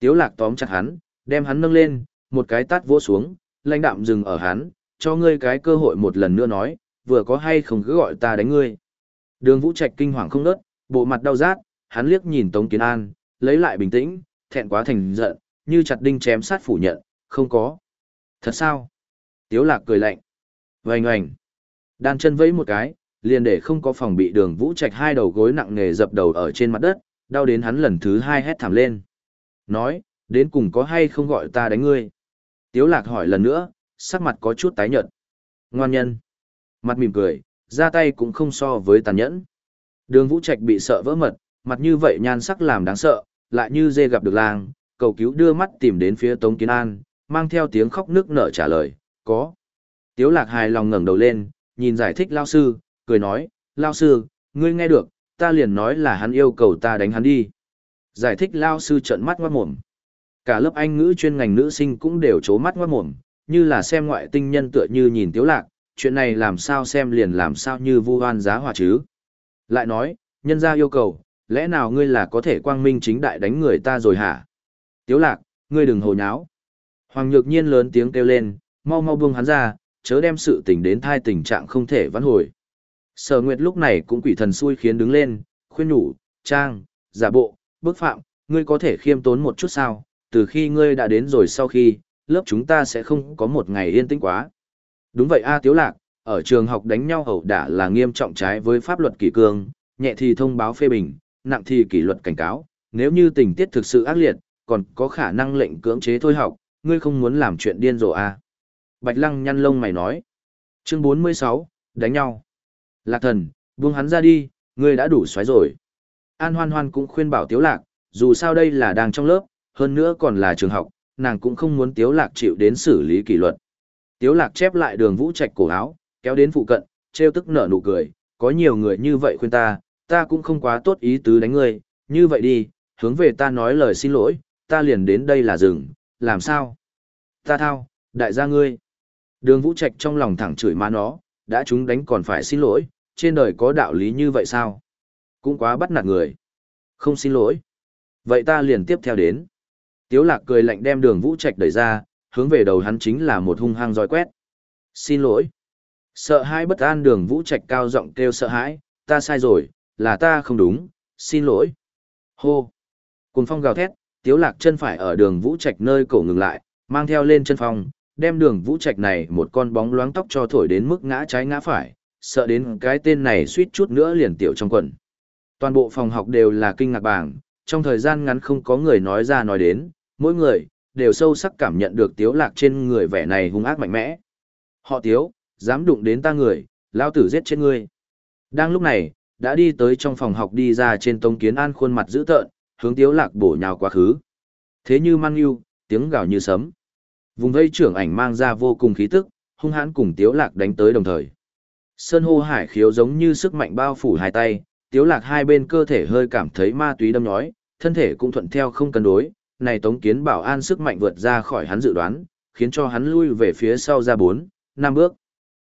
Tiếu lạc tóm chặt hắn, đem hắn nâng lên, một cái tát vỗ xuống, lãnh đạm dừng ở hắn, cho ngươi cái cơ hội một lần nữa nói, vừa có hay không cứ gọi ta đánh ngươi. Đường Vũ Trạch kinh hoàng không nớt, bộ mặt đau rát, hắn liếc nhìn Tống Kiến An, lấy lại bình tĩnh, thẹn quá thành giận, như chặt đinh chém sát phủ nhận, không có. Thật sao? Tiếu lạc cười lạnh. Vành oành. Đan chân vẫy một cái, liền để không có phòng bị đường Vũ Trạch hai đầu gối nặng nề dập đầu ở trên mặt đất, đau đến hắn lần thứ hai hét thảm lên. Nói, đến cùng có hay không gọi ta đánh ngươi? Tiếu lạc hỏi lần nữa, sắc mặt có chút tái nhợt. Ngoan nhân. Mặt mỉm cười, ra tay cũng không so với tàn nhẫn. Đường Vũ Trạch bị sợ vỡ mật, mặt như vậy nhan sắc làm đáng sợ, lại như dê gặp được lang, cầu cứu đưa mắt tìm đến phía Tống Kiến An, mang theo tiếng khóc nước nở trả lời, có. Tiếu lạc hài lòng ngẩng đầu lên, nhìn giải thích lao sư, cười nói, lao sư, ngươi nghe được, ta liền nói là hắn yêu cầu ta đánh hắn đi. Giải thích lao sư trợn mắt ngoát mồm. Cả lớp anh ngữ chuyên ngành nữ sinh cũng đều chố mắt ngoát mồm, như là xem ngoại tinh nhân tựa như nhìn tiếu lạc, chuyện này làm sao xem liền làm sao như vu hoan giá hòa chứ. Lại nói, nhân gia yêu cầu, lẽ nào ngươi là có thể quang minh chính đại đánh người ta rồi hả? Tiếu lạc, ngươi đừng hồ nháo. Hoàng nhược nhiên lớn tiếng kêu lên, mau mau buông hắn ra, chớ đem sự tình đến thai tình trạng không thể vãn hồi. Sở Nguyệt lúc này cũng quỷ thần xui khiến đứng lên, khuyên nhủ, trang, giả bộ, bức phạm, ngươi có thể khiêm tốn một chút sao, từ khi ngươi đã đến rồi sau khi, lớp chúng ta sẽ không có một ngày yên tĩnh quá. Đúng vậy A Tiếu Lạc, ở trường học đánh nhau hậu đả là nghiêm trọng trái với pháp luật kỷ cương, nhẹ thì thông báo phê bình, nặng thì kỷ luật cảnh cáo, nếu như tình tiết thực sự ác liệt, còn có khả năng lệnh cưỡng chế thôi học, ngươi không muốn làm chuyện điên rồ A. Bạch Lăng nhăn lông mày nói. Chương 46, đánh nhau. Lạc thần, buông hắn ra đi, ngươi đã đủ xoáy rồi. An Hoan Hoan cũng khuyên bảo Tiếu Lạc, dù sao đây là đang trong lớp, hơn nữa còn là trường học, nàng cũng không muốn Tiếu Lạc chịu đến xử lý kỷ luật. Tiếu Lạc chép lại đường vũ trạch cổ áo, kéo đến phụ cận, treo tức nở nụ cười, có nhiều người như vậy khuyên ta, ta cũng không quá tốt ý tứ đánh ngươi, như vậy đi, hướng về ta nói lời xin lỗi, ta liền đến đây là dừng. làm sao? Ta thao, đại gia ngươi. Đường vũ trạch trong lòng thẳng chửi má nó, đã chúng đánh còn phải xin lỗi, trên đời có đạo lý như vậy sao? Cũng quá bắt nạt người. Không xin lỗi. Vậy ta liền tiếp theo đến. Tiếu lạc cười lạnh đem đường vũ trạch đẩy ra, hướng về đầu hắn chính là một hung hăng roi quét. Xin lỗi. Sợ hãi bất an đường vũ trạch cao giọng kêu sợ hãi, ta sai rồi, là ta không đúng, xin lỗi. Hô. Cùng phong gào thét, tiếu lạc chân phải ở đường vũ trạch nơi cổ ngừng lại, mang theo lên chân phong, đem đường vũ trạch này một con bóng loáng tóc cho thổi đến mức ngã trái ngã phải, sợ đến cái tên này suýt chút nữa liền tiểu trong quần. Toàn bộ phòng học đều là kinh ngạc bảng, trong thời gian ngắn không có người nói ra nói đến, mỗi người, đều sâu sắc cảm nhận được tiếu lạc trên người vẻ này hung ác mạnh mẽ. Họ tiếu, dám đụng đến ta người, lao tử giết chết ngươi. Đang lúc này, đã đi tới trong phòng học đi ra trên tông kiến an khuôn mặt dữ tợn, hướng tiếu lạc bổ nhào quá khứ. Thế như mang yêu, tiếng gào như sấm. Vùng vây trưởng ảnh mang ra vô cùng khí tức, hung hãn cùng tiếu lạc đánh tới đồng thời. Sơn hô hải khiếu giống như sức mạnh bao phủ hai tay, tiếu lạc hai bên cơ thể hơi cảm thấy ma túy đâm nhói, thân thể cũng thuận theo không cân đối, này tống kiến bảo an sức mạnh vượt ra khỏi hắn dự đoán, khiến cho hắn lui về phía sau ra bốn, năm bước.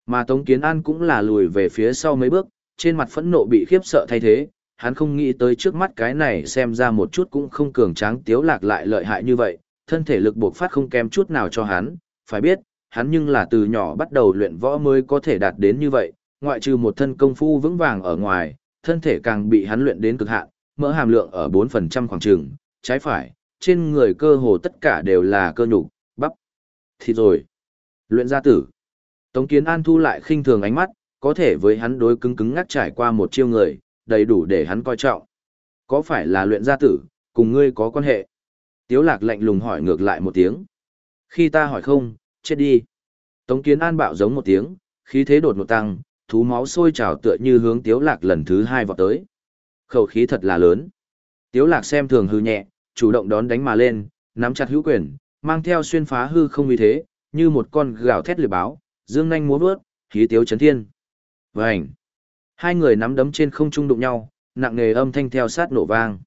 Mà tống kiến an cũng là lùi về phía sau mấy bước, trên mặt phẫn nộ bị khiếp sợ thay thế, hắn không nghĩ tới trước mắt cái này xem ra một chút cũng không cường tráng tiếu lạc lại lợi hại như vậy, thân thể lực buộc phát không kém chút nào cho hắn, phải biết, hắn nhưng là từ nhỏ bắt đầu luyện võ mới có thể đạt đến như vậy, ngoại trừ một thân công phu vững vàng ở ngoài, thân thể càng bị hắn luyện đến cực hạn, mỡ hàm lượng ở 4% khoảng trường, trái phải, trên người cơ hồ tất cả đều là cơ nhục, bắp, thì rồi. Luyện gia tử. Tống Kiến An thu lại khinh thường ánh mắt, có thể với hắn đối cứng cứng ngắt trải qua một chiêu người, đầy đủ để hắn coi trọng. Có phải là luyện gia tử, cùng ngươi có quan hệ? Tiếu lạc lạnh lùng hỏi ngược lại một tiếng. Khi ta hỏi không, chết đi. Tống Kiến An bạo giống một tiếng, khí thế đột ngột tăng, thú máu sôi trào tựa như hướng Tiếu lạc lần thứ hai vọt tới. Khẩu khí thật là lớn. Tiếu lạc xem thường hư nhẹ, chủ động đón đánh mà lên, nắm chặt hữu quyền, mang theo xuyên phá hư không như thế, như một con gào thét lửa báo, dương nhanh múa vớt, khí tiếu chấn thiên. Vành! Hai người nắm đấm trên không trung đụng nhau, nặng nề âm thanh theo sát nổ vang.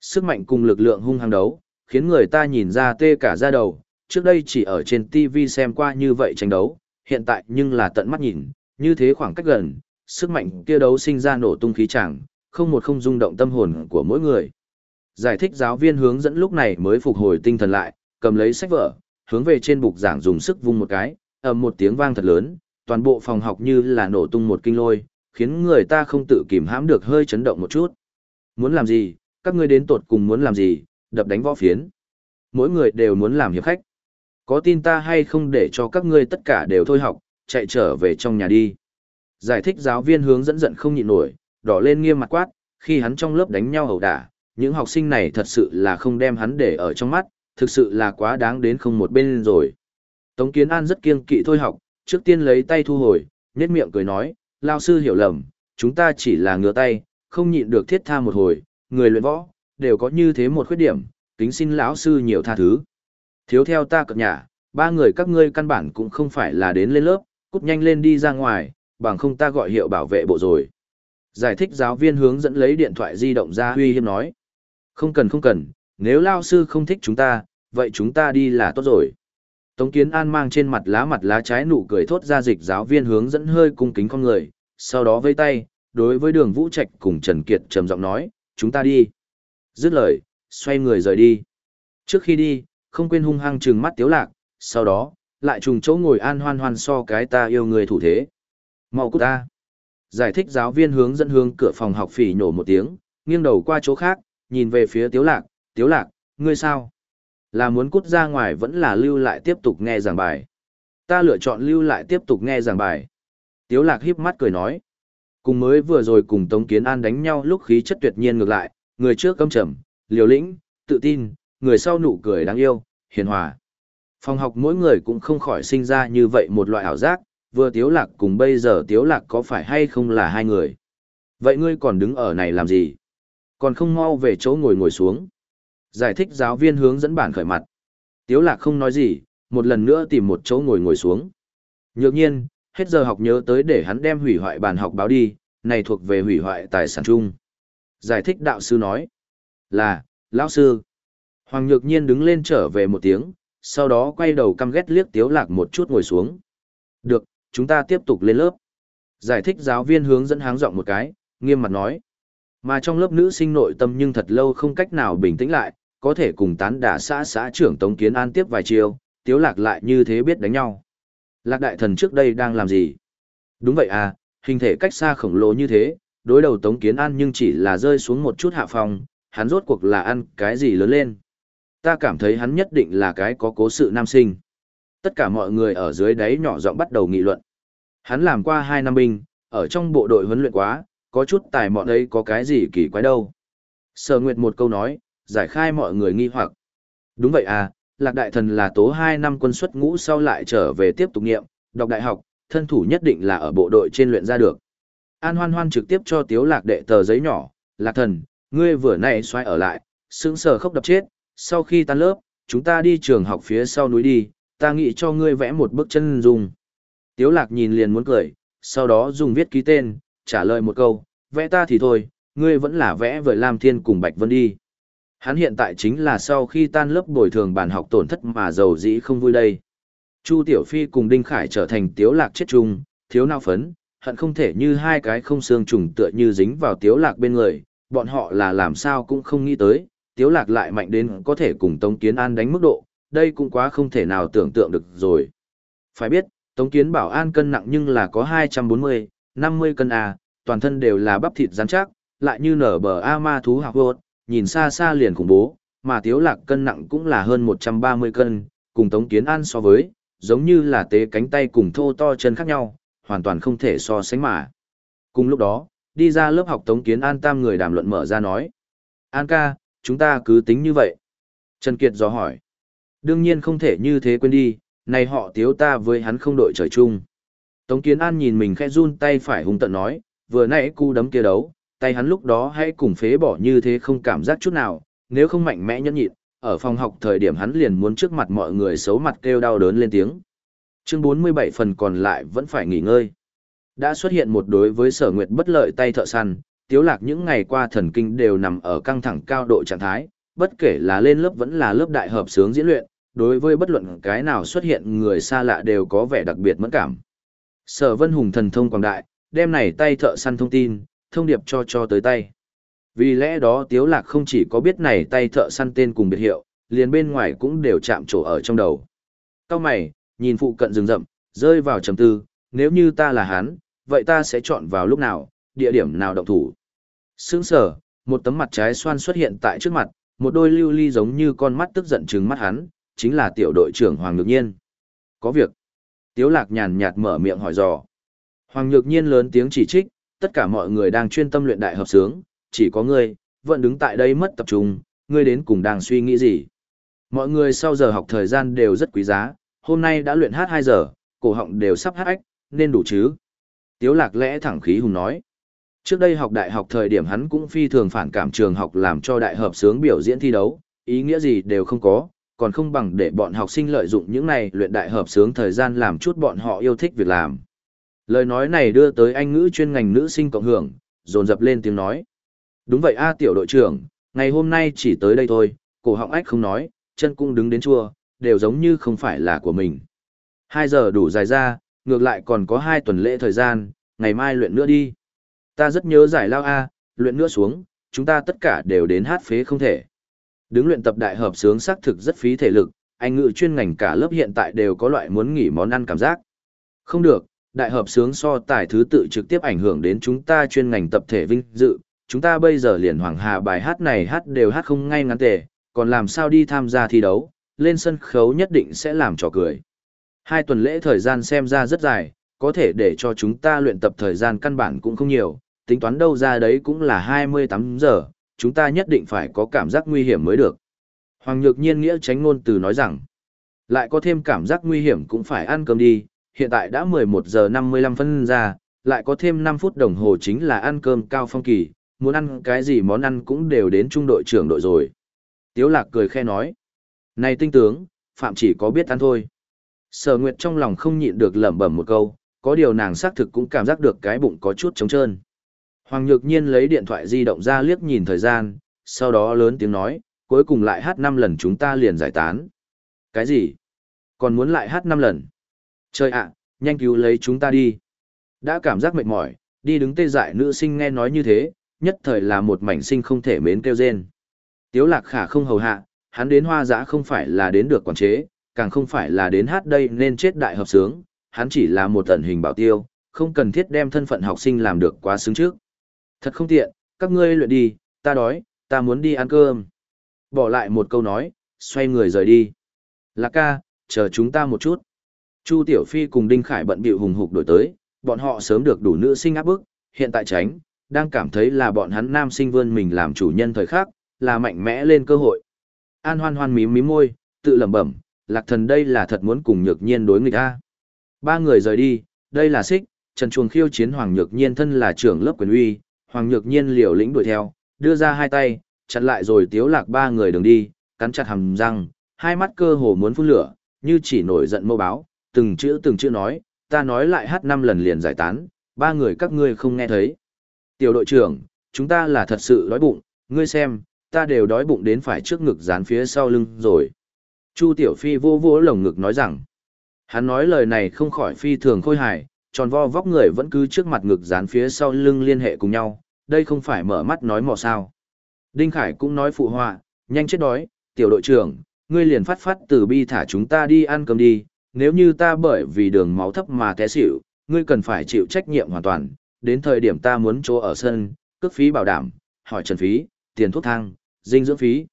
Sức mạnh cùng lực lượng hung hăng đấu, khiến người ta nhìn ra tê cả da đầu, trước đây chỉ ở trên TV xem qua như vậy tranh đấu, hiện tại nhưng là tận mắt nhìn, như thế khoảng cách gần, sức mạnh kia đấu sinh ra nổ tung khí chẳng, không một không rung động tâm hồn của mỗi người. Giải thích giáo viên hướng dẫn lúc này mới phục hồi tinh thần lại, cầm lấy sách vở, hướng về trên bục giảng dùng sức vung một cái, ầm một tiếng vang thật lớn, toàn bộ phòng học như là nổ tung một kinh lôi, khiến người ta không tự kìm hãm được hơi chấn động một chút. Muốn làm gì, các ngươi đến tột cùng muốn làm gì, đập đánh võ phiến. Mỗi người đều muốn làm hiệp khách. Có tin ta hay không để cho các ngươi tất cả đều thôi học, chạy trở về trong nhà đi. Giải thích giáo viên hướng dẫn giận không nhịn nổi, đỏ lên nghiêm mặt quát, khi hắn trong lớp đánh nhau hầu đả, những học sinh này thật sự là không đem hắn để ở trong mắt, thực sự là quá đáng đến không một bên rồi. Tống Kiến An rất kiêng kỵ thôi học, trước tiên lấy tay thu hồi, nhếch miệng cười nói, lao sư hiểu lầm, chúng ta chỉ là ngửa tay, không nhịn được thiết tha một hồi, người luyện võ, đều có như thế một khuyết điểm, kính xin lão sư nhiều tha thứ. Thiếu theo ta cập nhà, ba người các ngươi căn bản cũng không phải là đến lên lớp, cút nhanh lên đi ra ngoài, bằng không ta gọi hiệu bảo vệ bộ rồi. Giải thích giáo viên hướng dẫn lấy điện thoại di động ra huy hiếp nói. Không cần không cần, nếu lao sư không thích chúng ta, vậy chúng ta đi là tốt rồi. Tống Kiến An mang trên mặt lá mặt lá trái nụ cười thốt ra dịch giáo viên hướng dẫn hơi cung kính con người, sau đó vây tay, đối với đường Vũ Trạch cùng Trần Kiệt trầm giọng nói, chúng ta đi. Dứt lời, xoay người rời đi. Trước khi đi, không quên hung hăng trừng mắt tiếu lạc, sau đó, lại trùng chỗ ngồi an hoan hoan so cái ta yêu người thủ thế. Mau cút ta. Giải thích giáo viên hướng dẫn hướng cửa phòng học phỉ nhổ một tiếng, nghiêng đầu qua chỗ khác, nhìn về phía tiếu lạc, tiếu lạc, ngươi sao? Là muốn cút ra ngoài vẫn là lưu lại tiếp tục nghe giảng bài. Ta lựa chọn lưu lại tiếp tục nghe giảng bài. Tiếu lạc híp mắt cười nói. Cùng mới vừa rồi cùng Tống Kiến An đánh nhau lúc khí chất tuyệt nhiên ngược lại, người trước căm trầm, liều lĩnh, tự tin, người sau nụ cười đáng yêu, hiền hòa. Phòng học mỗi người cũng không khỏi sinh ra như vậy một loại ảo giác, vừa tiếu lạc cùng bây giờ tiếu lạc có phải hay không là hai người. Vậy ngươi còn đứng ở này làm gì? Còn không mau về chỗ ngồi ngồi xuống. Giải thích giáo viên hướng dẫn bản khởi mặt. Tiếu lạc không nói gì, một lần nữa tìm một chỗ ngồi ngồi xuống. Nhược nhiên, hết giờ học nhớ tới để hắn đem hủy hoại bàn học báo đi, này thuộc về hủy hoại tài sản chung. Giải thích đạo sư nói. Là, lão sư. Hoàng Nhược Nhiên đứng lên trở về một tiếng, sau đó quay đầu căm ghét liếc Tiếu Lạc một chút ngồi xuống. Được, chúng ta tiếp tục lên lớp. Giải thích giáo viên hướng dẫn háng giọng một cái, nghiêm mặt nói. Mà trong lớp nữ sinh nội tâm nhưng thật lâu không cách nào bình tĩnh lại, có thể cùng tán đả xã xã trưởng Tống Kiến An tiếp vài chiều, Tiếu Lạc lại như thế biết đánh nhau. Lạc đại thần trước đây đang làm gì? Đúng vậy à, hình thể cách xa khổng lồ như thế, đối đầu Tống Kiến An nhưng chỉ là rơi xuống một chút hạ phòng, hắn rốt cuộc là ăn cái gì lớn lên. Ta cảm thấy hắn nhất định là cái có cố sự nam sinh. Tất cả mọi người ở dưới đáy nhỏ giọng bắt đầu nghị luận. Hắn làm qua hai năm binh, ở trong bộ đội huấn luyện quá, có chút tài mọn ấy có cái gì kỳ quái đâu. Sở Nguyệt một câu nói, giải khai mọi người nghi hoặc. Đúng vậy à, Lạc Đại Thần là tố hai năm quân xuất ngũ sau lại trở về tiếp tục nghiệm, đọc đại học, thân thủ nhất định là ở bộ đội trên luyện ra được. An Hoan Hoan trực tiếp cho Tiếu Lạc đệ tờ giấy nhỏ, Lạc Thần, ngươi vừa nãy xoay ở lại, sững sờ khóc đập chết, sau khi tan lớp, chúng ta đi trường học phía sau núi đi, ta nghĩ cho ngươi vẽ một bức chân dung. Tiếu lạc nhìn liền muốn cười, sau đó dùng viết ký tên, trả lời một câu, vẽ ta thì thôi, ngươi vẫn là vẽ với Lam Thiên cùng Bạch Vân đi. Hắn hiện tại chính là sau khi tan lớp bồi thường bàn học tổn thất mà giàu dĩ không vui đây. Chu Tiểu Phi cùng Đinh Khải trở thành tiếu lạc chết chung, thiếu nao phấn, hận không thể như hai cái không xương trùng tựa như dính vào tiếu lạc bên người, bọn họ là làm sao cũng không nghĩ tới, tiếu lạc lại mạnh đến có thể cùng Tống Kiến An đánh mức độ, đây cũng quá không thể nào tưởng tượng được rồi. Phải biết, Tống Kiến Bảo An cân nặng nhưng là có 240, 50 cân à, toàn thân đều là bắp thịt rắn chắc, lại như nở bờ A ma thú học vột, nhìn xa xa liền khủng bố, mà tiếu lạc cân nặng cũng là hơn 130 cân, cùng Tống Kiến An so với, giống như là tế cánh tay cùng thô to chân khác nhau, hoàn toàn không thể so sánh mà. Cùng lúc đó, đi ra lớp học Tống Kiến An tam người đàm luận mở ra nói. An ca, chúng ta cứ tính như vậy. Trần Kiệt dò hỏi. Đương nhiên không thể như thế quên đi, này họ tiếu ta với hắn không đội trời chung. Tống Kiến An nhìn mình khẽ run tay phải hung tận nói, vừa nãy cu đấm kia đấu, tay hắn lúc đó hãy cùng phế bỏ như thế không cảm giác chút nào, nếu không mạnh mẽ nhẫn nhịn, ở phòng học thời điểm hắn liền muốn trước mặt mọi người xấu mặt kêu đau đớn lên tiếng. Chương 47 phần còn lại vẫn phải nghỉ ngơi. Đã xuất hiện một đối với sở nguyệt bất lợi tay thợ săn, tiếu lạc những ngày qua thần kinh đều nằm ở căng thẳng cao độ trạng thái, bất kể là lên lớp vẫn là lớp đại hợp sướng diễn luyện, đối với bất luận cái nào xuất hiện người xa lạ đều có vẻ đặc biệt mẫn cảm. Sở Vân Hùng thần thông quảng đại, đem này tay thợ săn thông tin, thông điệp cho cho tới tay. Vì lẽ đó Tiếu Lạc không chỉ có biết này tay thợ săn tên cùng biệt hiệu, liền bên ngoài cũng đều chạm trổ ở trong đầu. Cao mày, nhìn phụ cận rừng rậm, rơi vào trầm tư, nếu như ta là hắn, vậy ta sẽ chọn vào lúc nào, địa điểm nào động thủ. Sướng sở, một tấm mặt trái xoan xuất hiện tại trước mặt, một đôi lưu ly giống như con mắt tức giận trừng mắt hắn, chính là tiểu đội trưởng Hoàng Nhược Nhiên. Có việc. Tiếu lạc nhàn nhạt mở miệng hỏi dò. Hoàng Nhược Nhiên lớn tiếng chỉ trích, tất cả mọi người đang chuyên tâm luyện đại hợp sướng, chỉ có ngươi, vẫn đứng tại đây mất tập trung, ngươi đến cùng đang suy nghĩ gì. Mọi người sau giờ học thời gian đều rất quý giá, hôm nay đã luyện hát 2 giờ, cổ họng đều sắp hát ách, nên đủ chứ. Tiếu lạc lẽ thẳng khí hùng nói. Trước đây học đại học thời điểm hắn cũng phi thường phản cảm trường học làm cho đại hợp sướng biểu diễn thi đấu, ý nghĩa gì đều không có, còn không bằng để bọn học sinh lợi dụng những này luyện đại hợp sướng thời gian làm chút bọn họ yêu thích việc làm. Lời nói này đưa tới anh ngữ chuyên ngành nữ sinh cộng hưởng, dồn dập lên tiếng nói. Đúng vậy a tiểu đội trưởng, ngày hôm nay chỉ tới đây thôi, cổ họng ách không nói, chân cũng đứng đến chua, đều giống như không phải là của mình. Hai giờ đủ dài ra, ngược lại còn có hai tuần lễ thời gian, ngày mai luyện nữa đi. Ta rất nhớ giải lao A, luyện nữa xuống, chúng ta tất cả đều đến hát phế không thể. Đứng luyện tập đại hợp sướng xác thực rất phí thể lực, anh ngự chuyên ngành cả lớp hiện tại đều có loại muốn nghỉ món ăn cảm giác. Không được, đại hợp sướng so tài thứ tự trực tiếp ảnh hưởng đến chúng ta chuyên ngành tập thể vinh dự, chúng ta bây giờ liền hoàng hà bài hát này hát đều hát không ngay ngắn tề, còn làm sao đi tham gia thi đấu, lên sân khấu nhất định sẽ làm trò cười. Hai tuần lễ thời gian xem ra rất dài, có thể để cho chúng ta luyện tập thời gian căn bản cũng không nhiều, tính toán đâu ra đấy cũng là 28 giờ, chúng ta nhất định phải có cảm giác nguy hiểm mới được. Hoàng Nhược Nhiên nghĩa tránh ngôn từ nói rằng, lại có thêm cảm giác nguy hiểm cũng phải ăn cơm đi, hiện tại đã 11 giờ 55 phân ra, lại có thêm 5 phút đồng hồ chính là ăn cơm cao phong kỳ, muốn ăn cái gì món ăn cũng đều đến trung đội trưởng đội rồi. Tiếu lạc cười khe nói, này tinh tướng, Phạm chỉ có biết ăn thôi. Sở Nguyệt trong lòng không nhịn được lẩm bẩm một câu, có điều nàng xác thực cũng cảm giác được cái bụng có chút trống trơn. Hoàng Nhược Nhiên lấy điện thoại di động ra liếc nhìn thời gian, sau đó lớn tiếng nói, cuối cùng lại hát 5 lần chúng ta liền giải tán. Cái gì? Còn muốn lại hát 5 lần? Trời ạ, nhanh cứu lấy chúng ta đi. Đã cảm giác mệt mỏi, đi đứng tê dại nữ sinh nghe nói như thế, nhất thời là một mảnh sinh không thể mến kêu rên. Tiếu lạc khả không hầu hạ, hắn đến hoa giã không phải là đến được quản chế, càng không phải là đến hát đây nên chết đại hợp sướng, hắn chỉ là một tần hình bảo tiêu, không cần thiết đem thân phận học sinh làm được quá xứng trước. Thật không tiện, các ngươi luyện đi, ta đói, ta muốn đi ăn cơm. Bỏ lại một câu nói, xoay người rời đi. Lạc ca, chờ chúng ta một chút. Chu Tiểu Phi cùng Đinh Khải bận bịu hùng hục đổi tới, bọn họ sớm được đủ nữ sinh áp bức, hiện tại tránh, đang cảm thấy là bọn hắn nam sinh vươn mình làm chủ nhân thời khắc, là mạnh mẽ lên cơ hội. An hoan hoan mím mím môi, tự lẩm bẩm, lạc thần đây là thật muốn cùng nhược nhiên đối nghịch a. Ba người rời đi, đây là xích, Trần Chuồng khiêu chiến Hoàng Nhược Nhiên thân là trưởng lớp quyền uy, Hoàng Nhược Nhiên liều lĩnh đuổi theo, đưa ra hai tay, chặn lại rồi tiếu lạc ba người đường đi, cắn chặt hàm răng, hai mắt cơ hồ muốn phun lửa, như chỉ nổi giận mâu báo, từng chữ từng chữ nói, ta nói lại hát năm lần liền giải tán, ba người các ngươi không nghe thấy. Tiểu đội trưởng, chúng ta là thật sự đói bụng, ngươi xem, ta đều đói bụng đến phải trước ngực dán phía sau lưng rồi. Chu Tiểu Phi vô vô lồng ngực nói rằng, hắn nói lời này không khỏi phi thường khôi hài, tròn vo vóc người vẫn cứ trước mặt ngực dán phía sau lưng liên hệ cùng nhau, đây không phải mở mắt nói mò sao. Đinh Khải cũng nói phụ họa, nhanh chết đói, tiểu đội trưởng, ngươi liền phát phát từ bi thả chúng ta đi ăn cơm đi, nếu như ta bởi vì đường máu thấp mà té xỉu, ngươi cần phải chịu trách nhiệm hoàn toàn, đến thời điểm ta muốn chỗ ở sân, cước phí bảo đảm, hỏi trần phí, tiền thuốc thang, dinh dưỡng phí.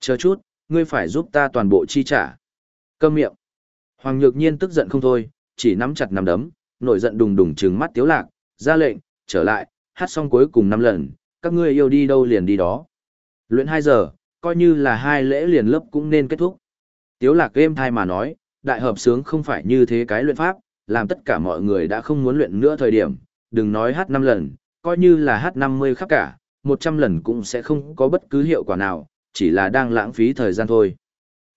Chờ chút, ngươi phải giúp ta toàn bộ chi trả. Câm miệng. Hoàng Nhược Nhiên tức giận không thôi, chỉ nắm chặt nắm đấm, nổi giận đùng đùng trừng mắt Tiếu Lạc, ra lệnh, trở lại, hát xong cuối cùng năm lần, các ngươi yêu đi đâu liền đi đó. Luyện 2 giờ, coi như là hai lễ liền lớp cũng nên kết thúc. Tiếu Lạc êm thai mà nói, đại hợp sướng không phải như thế cái luyện pháp, làm tất cả mọi người đã không muốn luyện nữa thời điểm, đừng nói hát 5 lần, coi như là hát 50 khắp cả, 100 lần cũng sẽ không có bất cứ hiệu quả nào, chỉ là đang lãng phí thời gian thôi.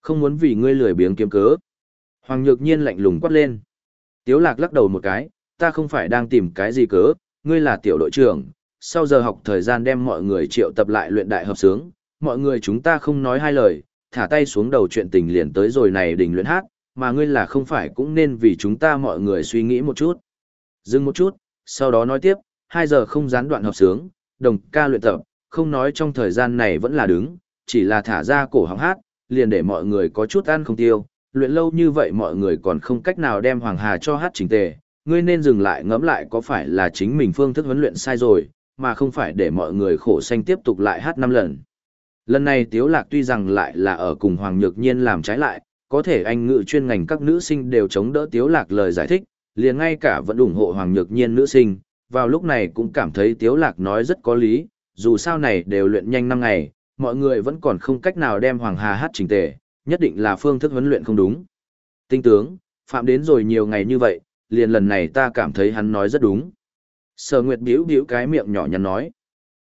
Không muốn vì ngươi lười biếng kiếm cớ. Hoàng Nhược Nhiên lạnh lùng quát lên. Tiếu Lạc lắc đầu một cái, ta không phải đang tìm cái gì cớ, ngươi là tiểu đội trưởng, sau giờ học thời gian đem mọi người triệu tập lại luyện đại hợp sướng, mọi người chúng ta không nói hai lời, thả tay xuống đầu chuyện tình liền tới rồi này đình luyện hát, mà ngươi là không phải cũng nên vì chúng ta mọi người suy nghĩ một chút. Dừng một chút, sau đó nói tiếp, hai giờ không gián đoạn hợp sướng, đồng ca luyện tập, không nói trong thời gian này vẫn là đứng, chỉ là thả ra cổ họng hát, liền để mọi người có chút ăn không tiêu, luyện lâu như vậy mọi người còn không cách nào đem Hoàng Hà cho hát chỉnh tề, ngươi nên dừng lại ngẫm lại có phải là chính mình phương thức huấn luyện sai rồi, mà không phải để mọi người khổ xanh tiếp tục lại hát năm lần. Lần này Tiếu Lạc tuy rằng lại là ở cùng Hoàng Nhược Nhiên làm trái lại, có thể anh ngự chuyên ngành các nữ sinh đều chống đỡ Tiếu Lạc lời giải thích, liền ngay cả vẫn ủng hộ Hoàng Nhược Nhiên nữ sinh, vào lúc này cũng cảm thấy Tiếu Lạc nói rất có lý, dù sao này đều luyện nhanh năm ngày, mọi người vẫn còn không cách nào đem Hoàng Hà hát chỉnh tề, nhất định là phương thức huấn luyện không đúng. Tinh tướng, phạm đến rồi nhiều ngày như vậy, liền lần này ta cảm thấy hắn nói rất đúng. Sở Nguyệt biểu biểu cái miệng nhỏ nhắn nói.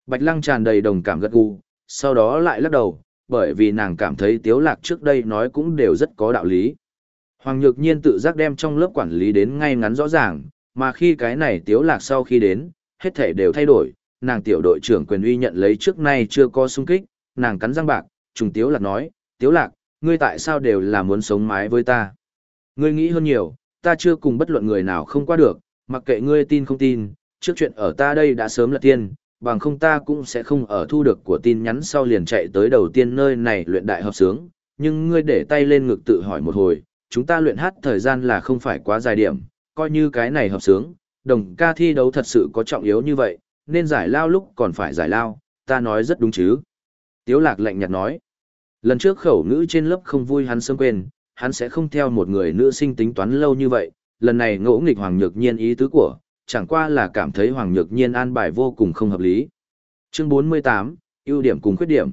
Bạch Lăng tràn đầy đồng cảm gật gù, sau đó lại lắc đầu, bởi vì nàng cảm thấy Tiếu Lạc trước đây nói cũng đều rất có đạo lý. Hoàng Nhược Nhiên tự giác đem trong lớp quản lý đến ngay ngắn rõ ràng, mà khi cái này Tiếu Lạc sau khi đến, hết thể đều thay đổi, nàng tiểu đội trưởng quyền uy nhận lấy trước nay chưa có xung kích, nàng cắn răng bạc, trùng Tiếu Lạc nói, Tiếu Lạc, ngươi tại sao đều là muốn sống mái với ta? Ngươi nghĩ hơn nhiều, ta chưa cùng bất luận người nào không qua được, mặc kệ ngươi tin không tin, trước chuyện ở ta đây đã sớm là tiên, bằng không ta cũng sẽ không ở thu được của tin nhắn sau liền chạy tới đầu tiên nơi này luyện đại hợp sướng, nhưng ngươi để tay lên ngực tự hỏi một hồi, chúng ta luyện hát thời gian là không phải quá dài điểm, coi như cái này hợp sướng, đồng ca thi đấu thật sự có trọng yếu như vậy, nên giải lao lúc còn phải giải lao, ta nói rất đúng chứ. Tiếu lạc lạnh nhạt nói, lần trước khẩu ngữ trên lớp không vui hắn sớm quên, hắn sẽ không theo một người nữ sinh tính toán lâu như vậy, lần này ngỗ nghịch Hoàng Nhược Nhiên ý tứ của, chẳng qua là cảm thấy Hoàng Nhược Nhiên an bài vô cùng không hợp lý. Chương 48, ưu điểm cùng khuyết điểm.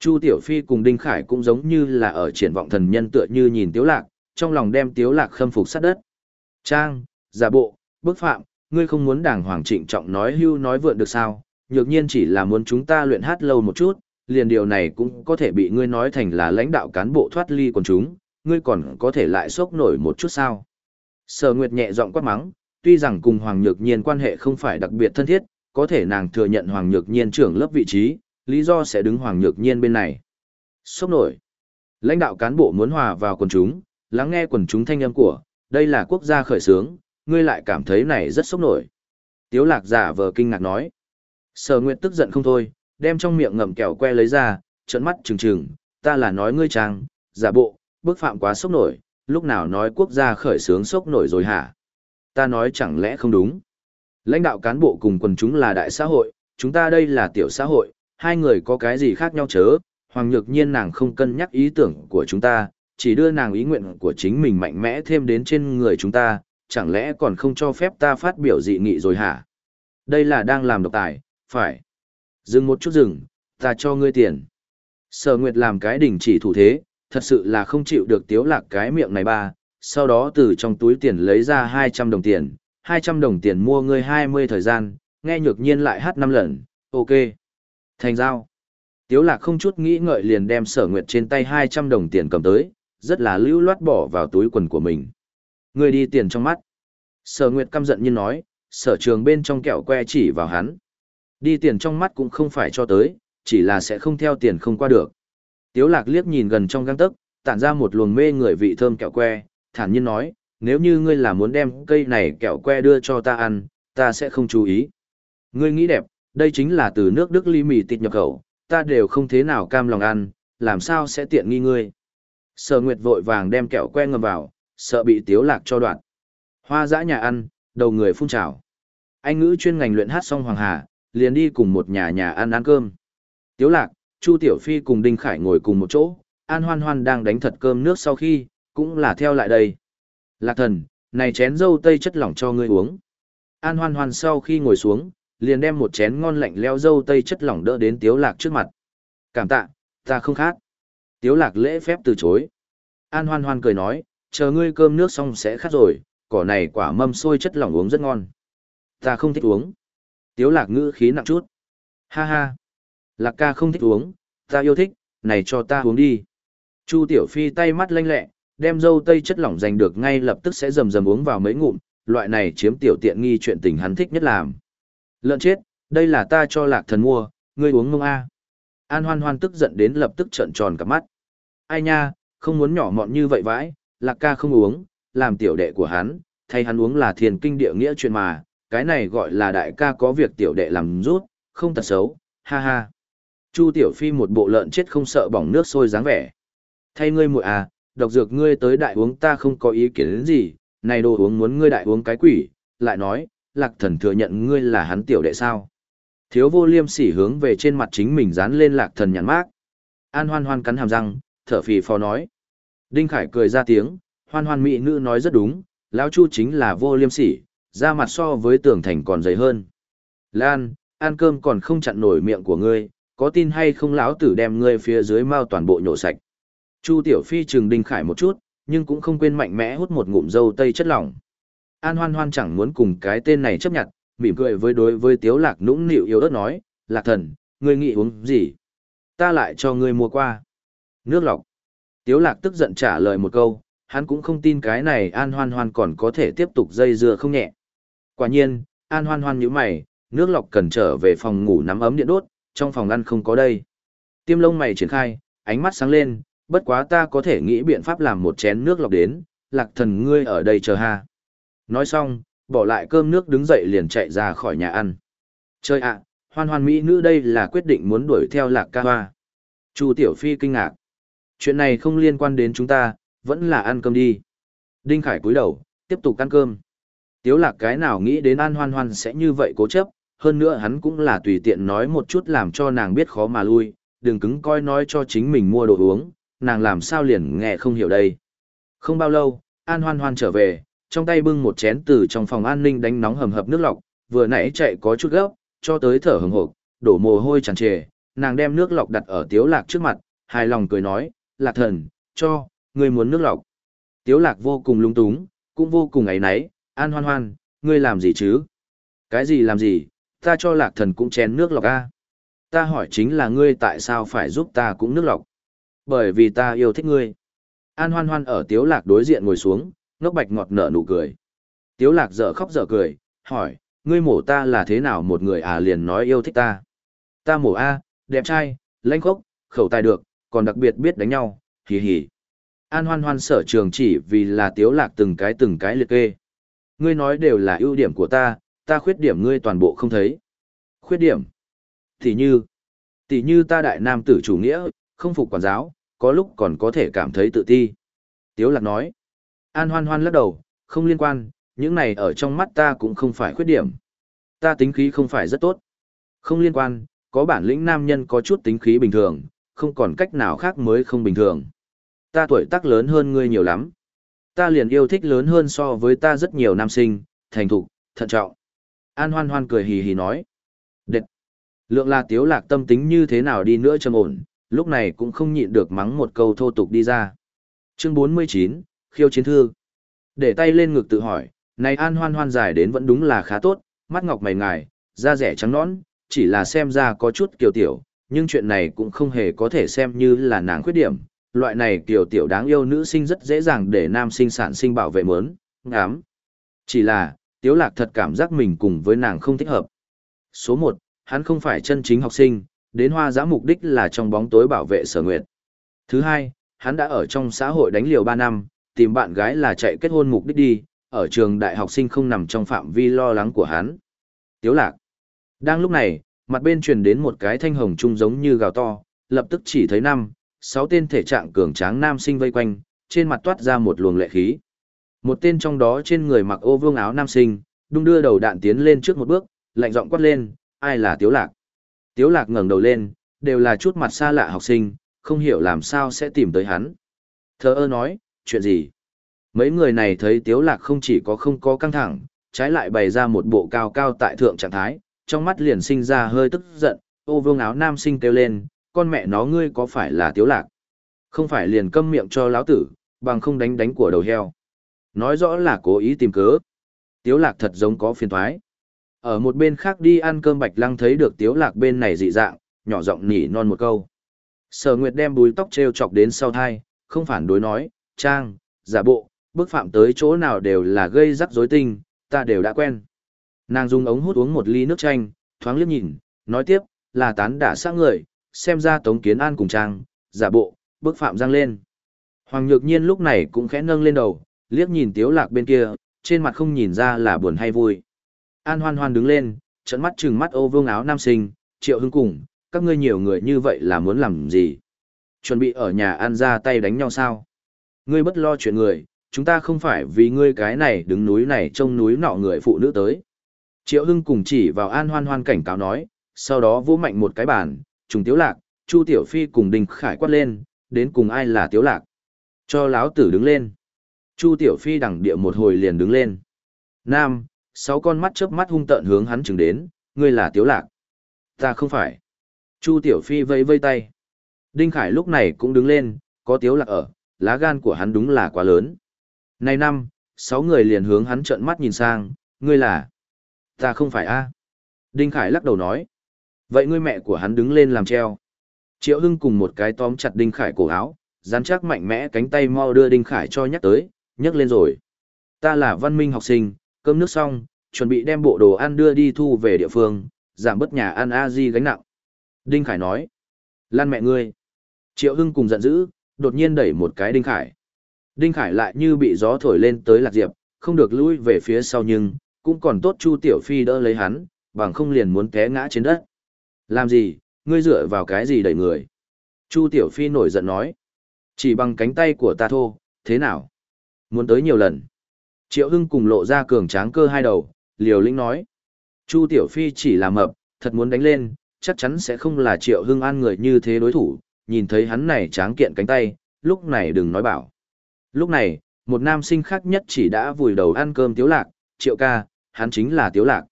Chu Tiểu Phi cùng Đinh Khải cũng giống như là ở triển vọng thần nhân tựa như nhìn Tiếu Lạc, trong lòng đem Tiếu Lạc khâm phục sát đất. Trang, giả bộ, bức phạm, ngươi không muốn đàng hoàng trịnh trọng nói hưu nói vượn được sao, nhược nhiên chỉ là muốn chúng ta luyện hát lâu một chút, liền điều này cũng có thể bị ngươi nói thành là lãnh đạo cán bộ thoát ly quần chúng, ngươi còn có thể lại sốc nổi một chút sao. Sở Nguyệt nhẹ giọng quát mắng, tuy rằng cùng Hoàng Nhược Nhiên quan hệ không phải đặc biệt thân thiết, có thể nàng thừa nhận Hoàng Nhược Nhiên trưởng lớp vị trí, lý do sẽ đứng Hoàng Nhược Nhiên bên này. Sốc nổi. Lãnh đạo cán bộ muốn hòa vào quần chúng, lắng nghe quần chúng thanh âm của, đây là quốc gia khởi xướng, ngươi lại cảm thấy này rất sốc nổi. Tiếu lạc giả vờ kinh ngạc nói. Sở Nguyệt tức giận không thôi, đem trong miệng ngậm kẹo que lấy ra, trợn mắt trừng trừng, ta là nói ngươi trang, giả bộ, bức phạm quá sốc nổi, lúc nào nói quốc gia khởi sướng sốc nổi rồi hả? Ta nói chẳng lẽ không đúng? Lãnh đạo cán bộ cùng quần chúng là đại xã hội, chúng ta đây là tiểu xã hội, hai người có cái gì khác nhau chớ, Hoàng Nhược Nhiên nàng không cân nhắc ý tưởng của chúng ta, chỉ đưa nàng ý nguyện của chính mình mạnh mẽ thêm đến trên người chúng ta, chẳng lẽ còn không cho phép ta phát biểu dị nghị rồi hả? Đây là đang làm độc tài, phải. Dừng một chút dừng, ta cho ngươi tiền. Sở Nguyệt làm cái đỉnh chỉ thủ thế, thật sự là không chịu được tiếu lạc cái miệng này ba, sau đó từ trong túi tiền lấy ra 200 đồng tiền, 200 đồng tiền mua ngươi 20 thời gian, nghe nhược nhiên lại hát 5 lần, ok. Thành giao. Tiếu lạc không chút nghĩ ngợi liền đem sở nguyệt trên tay 200 đồng tiền cầm tới, rất là lưu loát bỏ vào túi quần của mình. Ngươi đi tiền trong mắt. Sở nguyệt căm giận như nói, sở trường bên trong kẹo que chỉ vào hắn. Đi tiền trong mắt cũng không phải cho tới, chỉ là sẽ không theo tiền không qua được. Tiếu lạc liếc nhìn gần trong găng tấc, tản ra một luồng mê người vị thơm kẹo que, thản nhiên nói, nếu như ngươi là muốn đem cây này kẹo que đưa cho ta ăn, ta sẽ không chú ý. Ngươi nghĩ đẹp, đây chính là từ nước Đức ly mì tịt nhập khẩu, ta đều không thế nào cam lòng ăn, làm sao sẽ tiện nghi ngươi. Sở Nguyệt vội vàng đem kẹo que ngầm vào, sợ bị tiếu lạc cho đoạn. Hoa dã nhà ăn, đầu người phun trào. Anh ngữ chuyên ngành luyện hát xong Hoàng Hà, liền đi cùng một nhà nhà ăn ăn cơm. Tiếu lạc, Chu Tiểu Phi cùng Đinh Khải ngồi cùng một chỗ, An Hoan Hoan đang đánh thật cơm nước sau khi, cũng là theo lại đây. Lạc thần, này chén dâu tây chất lỏng cho ngươi uống. An Hoan Hoan sau khi ngồi xuống, liền đem một chén ngon lạnh leo dâu tây chất lỏng đỡ đến Tiếu Lạc trước mặt. Cảm tạ, ta không khát. Tiếu Lạc lễ phép từ chối. An Hoan Hoan cười nói, chờ ngươi cơm nước xong sẽ khát rồi, cỏ này quả mâm xôi chất lỏng uống rất ngon. Ta không thích uống. Tiếu Lạc ngữ khí nặng chút. Ha ha. Lạc ca không thích uống, ta yêu thích, này cho ta uống đi. Chu Tiểu Phi tay mắt lanh lẹ, đem dâu tây chất lỏng giành được ngay lập tức sẽ rầm rầm uống vào mấy ngụm, loại này chiếm tiểu tiện nghi chuyện tình hắn thích nhất làm. Lợn chết, đây là ta cho lạc thần mua, ngươi uống ngông A. An hoan hoan tức giận đến lập tức trợn tròn cả mắt. Ai nha, không muốn nhỏ mọn như vậy vãi, lạc ca không uống, làm tiểu đệ của hắn, thay hắn uống là thiền kinh địa nghĩa chuyện mà, cái này gọi là đại ca có việc tiểu đệ làm rút, không tật xấu, ha ha. Chu Tiểu Phi một bộ lợn chết không sợ bỏng nước sôi dáng vẻ. Thay ngươi muội à, độc dược ngươi tới đại uống ta không có ý kiến đến gì, này đồ uống muốn ngươi đại uống cái quỷ, lại nói, lạc thần thừa nhận ngươi là hắn tiểu đệ sao. Thiếu vô liêm sỉ hướng về trên mặt chính mình dán lên lạc thần nhàn mát. An hoan hoan cắn hàm răng, thở phì phò nói. Đinh Khải cười ra tiếng, hoan hoan mỹ nữ nói rất đúng, lão chu chính là vô liêm sỉ, da mặt so với tường thành còn dày hơn. Lan, ăn cơm còn không chặn nổi miệng của ngươi, có tin hay không lão tử đem ngươi phía dưới mau toàn bộ nhổ sạch. Chu Tiểu Phi trừng Đinh Khải một chút, nhưng cũng không quên mạnh mẽ hút một ngụm dâu tây chất lỏng. An Hoan Hoan chẳng muốn cùng cái tên này chấp nhận, mỉm cười với đối với Tiếu Lạc nũng nịu yếu ớt nói, Lạc thần, ngươi nghĩ uống gì? Ta lại cho ngươi mua qua. Nước lọc. Tiếu Lạc tức giận trả lời một câu, hắn cũng không tin cái này An Hoan Hoan còn có thể tiếp tục dây dưa không nhẹ. Quả nhiên, An Hoan Hoan nhíu mày, nước lọc cần trở về phòng ngủ nắm ấm điện đốt, trong phòng ăn không có đây. Tiêm lông mày triển khai, ánh mắt sáng lên, bất quá ta có thể nghĩ biện pháp làm một chén nước lọc đến, lạc thần ngươi ở đây chờ ha. Nói xong, bỏ lại cơm nước đứng dậy liền chạy ra khỏi nhà ăn. Chơi ạ, hoan hoan mỹ nữ đây là quyết định muốn đuổi theo lạc ca hoa. Chu Tiểu Phi kinh ngạc. Chuyện này không liên quan đến chúng ta, vẫn là ăn cơm đi. Đinh Khải cúi đầu, tiếp tục ăn cơm. Tiếu lạc cái nào nghĩ đến an hoan hoan sẽ như vậy cố chấp, hơn nữa hắn cũng là tùy tiện nói một chút làm cho nàng biết khó mà lui, đừng cứng coi nói cho chính mình mua đồ uống, nàng làm sao liền nghe không hiểu đây. Không bao lâu, An Hoan Hoan trở về, trong tay bưng một chén từ trong phòng an ninh đánh nóng hầm hập nước lọc, vừa nãy chạy có chút gấp, cho tới thở hừng hộp, đổ mồ hôi tràn trề, nàng đem nước lọc đặt ở Tiếu Lạc trước mặt, hài lòng cười nói, "Lạc thần, cho, ngươi muốn nước lọc." Tiếu Lạc vô cùng lung túng, cũng vô cùng ấy nấy, "An Hoan Hoan, ngươi làm gì chứ?" "Cái gì làm gì, ta cho Lạc thần cũng chén nước lọc a." "Ta hỏi chính là ngươi tại sao phải giúp ta cũng nước lọc?" Bởi vì ta yêu thích ngươi. An hoan hoan ở tiếu lạc đối diện ngồi xuống, ngốc bạch ngọt nở nụ cười. Tiếu lạc dở khóc dở cười, hỏi, ngươi mổ ta là thế nào một người à liền nói yêu thích ta. Ta mổ A, đẹp trai, lãnh khốc, khẩu tài được, còn đặc biệt biết đánh nhau, hì hì. An hoan hoan sở trường chỉ vì là tiếu lạc từng cái từng cái liệt kê. Ngươi nói đều là ưu điểm của ta, ta khuyết điểm ngươi toàn bộ không thấy. Khuyết điểm? Tỷ như, tỷ như ta đại nam tử chủ nghĩa, không phục quản giáo, có lúc còn có thể cảm thấy tự ti. Tiếu lạc nói, an hoan hoan lắc đầu, không liên quan, những này ở trong mắt ta cũng không phải khuyết điểm. Ta tính khí không phải rất tốt. Không liên quan, có bản lĩnh nam nhân có chút tính khí bình thường, không còn cách nào khác mới không bình thường. Ta tuổi tác lớn hơn ngươi nhiều lắm. Ta liền yêu thích lớn hơn so với ta rất nhiều nam sinh, thành thục, thận trọng. An hoan hoan cười hì hì nói. Đệt! Lượng là tiếu lạc tâm tính như thế nào đi nữa trầm ổn, lúc này cũng không nhịn được mắng một câu thô tục đi ra. Chương 49, khiêu chiến thư. Để tay lên ngực tự hỏi, này an hoan hoan dài đến vẫn đúng là khá tốt, mắt ngọc mày ngài, da rẻ trắng nõn, chỉ là xem ra có chút kiều tiểu, nhưng chuyện này cũng không hề có thể xem như là nàng khuyết điểm. Loại này tiểu tiểu đáng yêu nữ sinh rất dễ dàng để nam sinh sản sinh bảo vệ mớn, ngám. Chỉ là, tiếu lạc thật cảm giác mình cùng với nàng không thích hợp. Số 1, hắn không phải chân chính học sinh, đến hoa giã mục đích là trong bóng tối bảo vệ sở nguyệt. Thứ hai, hắn đã ở trong xã hội đánh liều 3 năm, tìm bạn gái là chạy kết hôn mục đích đi, ở trường đại học sinh không nằm trong phạm vi lo lắng của hắn. Tiếu lạc. Đang lúc này, mặt bên truyền đến một cái thanh hồng trung giống như gào to, lập tức chỉ thấy năm, sáu tên thể trạng cường tráng nam sinh vây quanh, trên mặt toát ra một luồng lệ khí. Một tên trong đó trên người mặc ô vương áo nam sinh, đung đưa đầu đạn tiến lên trước một bước, lạnh giọng quát lên, ai là Tiếu lạc. Tiếu lạc ngẩng đầu lên, đều là chút mặt xa lạ học sinh, không hiểu làm sao sẽ tìm tới hắn. Thơ ơ nói, chuyện gì? Mấy người này thấy tiếu lạc không chỉ có không có căng thẳng, trái lại bày ra một bộ cao cao tại thượng trạng thái, trong mắt liền sinh ra hơi tức giận, ô vương áo nam sinh kêu lên, con mẹ nó ngươi có phải là tiếu lạc? Không phải liền câm miệng cho lão tử, bằng không đánh đánh của đầu heo. Nói rõ là cố ý tìm cớ. Tiếu lạc thật giống có phiền thoái. Ở một bên khác đi ăn cơm Bạch Lăng thấy được Tiếu Lạc bên này dị dạng, nhỏ giọng nỉ non một câu. Sở Nguyệt đem búi tóc treo chọc đến sau thai, không phản đối nói, trang, giả bộ, bước phạm tới chỗ nào đều là gây rắc rối tinh, ta đều đã quen. Nàng dùng ống hút uống một ly nước chanh, thoáng liếc nhìn, nói tiếp, là tán đả xác người, xem ra Tống Kiến An cùng trang, giả bộ, bước phạm răng lên. Hoàng Nhược Nhiên lúc này cũng khẽ nâng lên đầu, liếc nhìn Tiếu Lạc bên kia, trên mặt không nhìn ra là buồn hay vui. An hoan hoan đứng lên, trận mắt trừng mắt ô vương áo nam sinh, triệu hưng cùng, các ngươi nhiều người như vậy là muốn làm gì? Chuẩn bị ở nhà ăn ra tay đánh nhau sao? Ngươi bất lo chuyện người, chúng ta không phải vì ngươi cái này đứng núi này trông núi nọ người phụ nữ tới. Triệu Hưng cùng chỉ vào an hoan hoan cảnh cáo nói, sau đó vỗ mạnh một cái bàn, trùng tiếu lạc, Chu Tiểu Phi cùng Đinh Khải quát lên, đến cùng ai là tiếu lạc. Cho láo tử đứng lên. Chu Tiểu Phi đằng địa một hồi liền đứng lên. Nam, sáu con mắt chớp mắt hung tợn hướng hắn chừng đến, ngươi là tiếu lạc. Ta không phải. Chu Tiểu Phi vây vây tay. Đinh Khải lúc này cũng đứng lên, có tiếu lạc ở, lá gan của hắn đúng là quá lớn. Này năm, sáu người liền hướng hắn trợn mắt nhìn sang, ngươi là... Ta không phải a Đinh Khải lắc đầu nói. Vậy ngươi mẹ của hắn đứng lên làm treo. Triệu Hưng cùng một cái tóm chặt Đinh Khải cổ áo, dán chắc mạnh mẽ cánh tay mau đưa Đinh Khải cho nhắc tới, nhấc lên rồi. Ta là văn minh học sinh, cơm nước xong, chuẩn bị đem bộ đồ ăn đưa đi thu về địa phương, giảm bớt nhà ăn a di gánh nặng. Đinh Khải nói. Lan mẹ ngươi. Triệu Hưng cùng giận dữ, đột nhiên đẩy một cái Đinh Khải. Đinh Khải lại như bị gió thổi lên tới lạc diệp, không được lui về phía sau nhưng, cũng còn tốt Chu Tiểu Phi đỡ lấy hắn, bằng không liền muốn té ngã trên đất. Làm gì, ngươi dựa vào cái gì đẩy người? Chu Tiểu Phi nổi giận nói. Chỉ bằng cánh tay của ta thô, thế nào? Muốn tới nhiều lần. Triệu Hưng cùng lộ ra cường tráng cơ hai đầu, liều lĩnh nói. Chu Tiểu Phi chỉ là mập, thật muốn đánh lên, chắc chắn sẽ không là Triệu Hưng an người như thế đối thủ, nhìn thấy hắn này tráng kiện cánh tay, lúc này đừng nói bảo. Lúc này, một nam sinh khác nhất chỉ đã vùi đầu ăn cơm tiếu lạc, Triệu ca, hắn chính là tiếu lạc.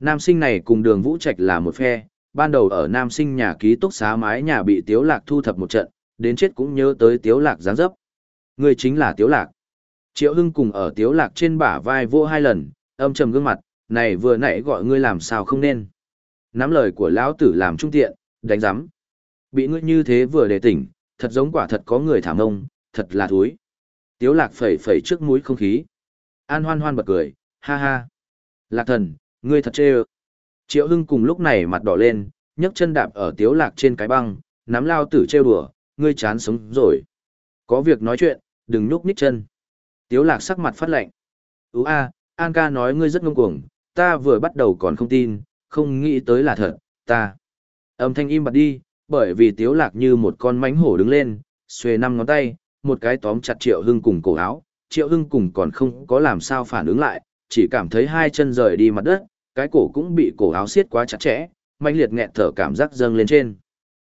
Nam sinh này cùng đường vũ trạch là một phe, ban đầu ở nam sinh nhà ký túc xá mái nhà bị tiếu lạc thu thập một trận, đến chết cũng nhớ tới tiếu lạc giáng dấp. Người chính là tiếu lạc. Triệu Hưng cùng ở tiếu lạc trên bả vai vô hai lần, âm trầm gương mặt, này vừa nãy gọi ngươi làm sao không nên. Nắm lời của lão tử làm trung tiện, đánh giám. Bị ngươi như thế vừa để tỉnh, thật giống quả thật có người thảm ông, thật là thúi. Tiếu lạc phẩy phẩy trước mũi không khí. An hoan hoan bật cười, ha ha. Lạc thần, ngươi thật chê ơ. Triệu Hưng cùng lúc này mặt đỏ lên, nhấc chân đạp ở tiếu lạc trên cái băng, nắm lao tử trêu đùa, ngươi chán sống rồi. Có việc nói chuyện, đừng nhúc nhích chân. Tiếu lạc sắc mặt phát lạnh. Ú a, An ca nói ngươi rất ngông cuồng, ta vừa bắt đầu còn không tin, không nghĩ tới là thật, ta. Âm thanh im bặt đi, bởi vì tiếu lạc như một con mánh hổ đứng lên, xuề năm ngón tay, một cái tóm chặt triệu hưng cùng cổ áo, triệu hưng cùng còn không có làm sao phản ứng lại, chỉ cảm thấy hai chân rời đi mặt đất, cái cổ cũng bị cổ áo siết quá chặt chẽ, manh liệt nghẹt thở cảm giác dâng lên trên.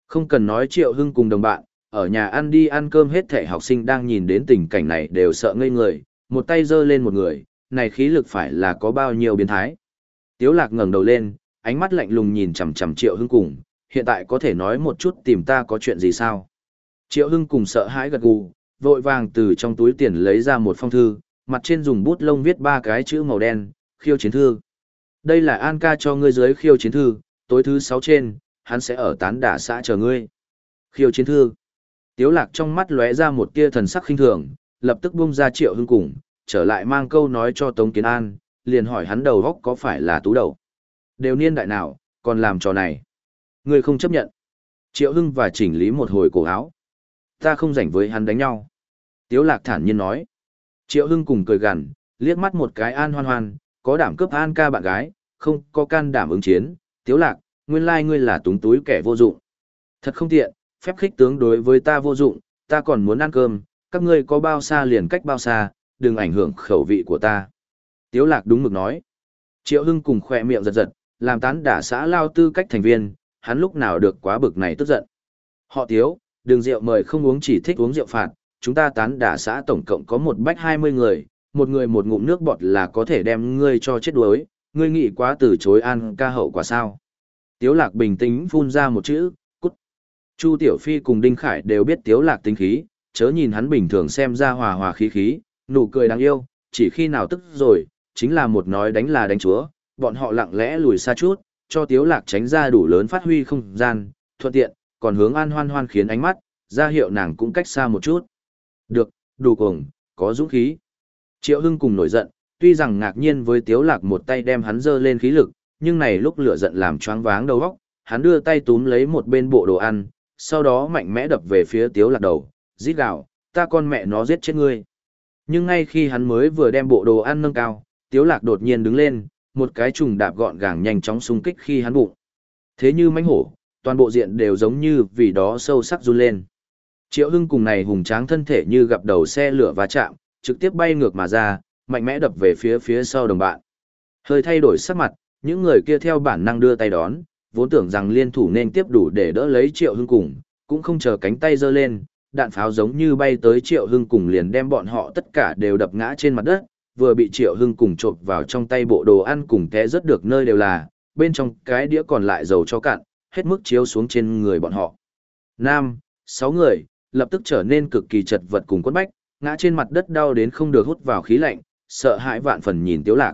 Không cần nói triệu hưng cùng đồng bạn, ở nhà ăn đi ăn cơm hết thể học sinh đang nhìn đến tình cảnh này đều sợ ngây người, một tay giơ lên một người, này khí lực phải là có bao nhiêu biến thái. Tiếu lạc ngẩng đầu lên, ánh mắt lạnh lùng nhìn chằm chằm triệu hưng cùng, hiện tại có thể nói một chút tìm ta có chuyện gì sao? Triệu hưng cùng sợ hãi gật gù, vội vàng từ trong túi tiền lấy ra một phong thư, mặt trên dùng bút lông viết ba cái chữ màu đen, khiêu chiến thư. Đây là An ca cho ngươi dưới khiêu chiến thư, tối thứ sáu trên, hắn sẽ ở tán đả xã chờ ngươi. Khiêu chiến thư. Tiếu lạc trong mắt lóe ra một tia thần sắc khinh thường, lập tức buông ra triệu hưng cùng, trở lại mang câu nói cho Tống Kiến An, liền hỏi hắn đầu góc có phải là tú đầu. Đều niên đại nào, còn làm trò này. Ngươi không chấp nhận. Triệu hưng và chỉnh lý một hồi cổ áo. Ta không rảnh với hắn đánh nhau. Tiếu lạc thản nhiên nói. Triệu hưng cùng cười gằn, liếc mắt một cái an hoan hoan, có đảm cướp an ca bạn gái, không có can đảm ứng chiến. Tiếu lạc, nguyên lai ngươi là túng túi kẻ vô dụng. Thật không tiện, phép khích tướng đối với ta vô dụng, ta còn muốn ăn cơm, các ngươi có bao xa liền cách bao xa, đừng ảnh hưởng khẩu vị của ta. Tiếu lạc đúng mực nói. Triệu Hưng cùng khỏe miệng giật giật, làm tán đả xã lao tư cách thành viên, hắn lúc nào được quá bực này tức giận. Họ Tiếu, đường rượu mời không uống chỉ thích uống rượu phạt, chúng ta tán đả xã tổng cộng có một bách 20 người, một người một ngụm nước bọt là có thể đem ngươi cho chết đuối, ngươi nghĩ quá từ chối ăn ca hậu quả sao. Tiếu lạc bình tĩnh phun ra một chữ, cút. Chu Tiểu Phi cùng Đinh Khải đều biết Tiếu lạc tính khí, chớ nhìn hắn bình thường xem ra hòa hòa khí khí, nụ cười đáng yêu, chỉ khi nào tức rồi, chính là một nói đánh là đánh chúa, bọn họ lặng lẽ lùi xa chút, cho Tiếu Lạc tránh ra đủ lớn phát huy không gian, thuận tiện, còn hướng An Hoan Hoan khiến ánh mắt, ra hiệu nàng cũng cách xa một chút. Được, đủ cùng, có dũng khí. Triệu Hưng cùng nổi giận, tuy rằng ngạc nhiên với Tiếu Lạc một tay đem hắn dơ lên khí lực, nhưng này lúc lửa giận làm choáng váng đầu óc, hắn đưa tay túm lấy một bên bộ đồ ăn, sau đó mạnh mẽ đập về phía Tiếu Lạc đầu, rít gào, ta con mẹ nó giết chết ngươi. Nhưng ngay khi hắn mới vừa đem bộ đồ ăn nâng cao, Tiếu Lạc đột nhiên đứng lên, một cái trùng đạp gọn gàng nhanh chóng xung kích khi hắn bụng. Thế như mãnh hổ, toàn bộ diện đều giống như vì đó sâu sắc run lên. Triệu Hưng cùng này hùng tráng thân thể như gặp đầu xe lửa va chạm, trực tiếp bay ngược mà ra, mạnh mẽ đập về phía phía sau đồng bạn. Hơi thay đổi sắc mặt, những người kia theo bản năng đưa tay đón, vốn tưởng rằng liên thủ nên tiếp đủ để đỡ lấy Triệu Hưng cùng, cũng không chờ cánh tay giơ lên, đạn pháo giống như bay tới Triệu Hưng cùng liền đem bọn họ tất cả đều đập ngã trên mặt đất, vừa bị Triệu Hưng cùng chộp vào trong tay bộ đồ ăn cùng té rất được nơi đều là, bên trong cái đĩa còn lại dầu cho cạn, hết mức chiếu xuống trên người bọn họ. Nam, sáu người, lập tức trở nên cực kỳ chật vật cùng quất bách, ngã trên mặt đất đau đến không được hút vào khí lạnh, sợ hãi vạn phần nhìn Tiếu Lạc.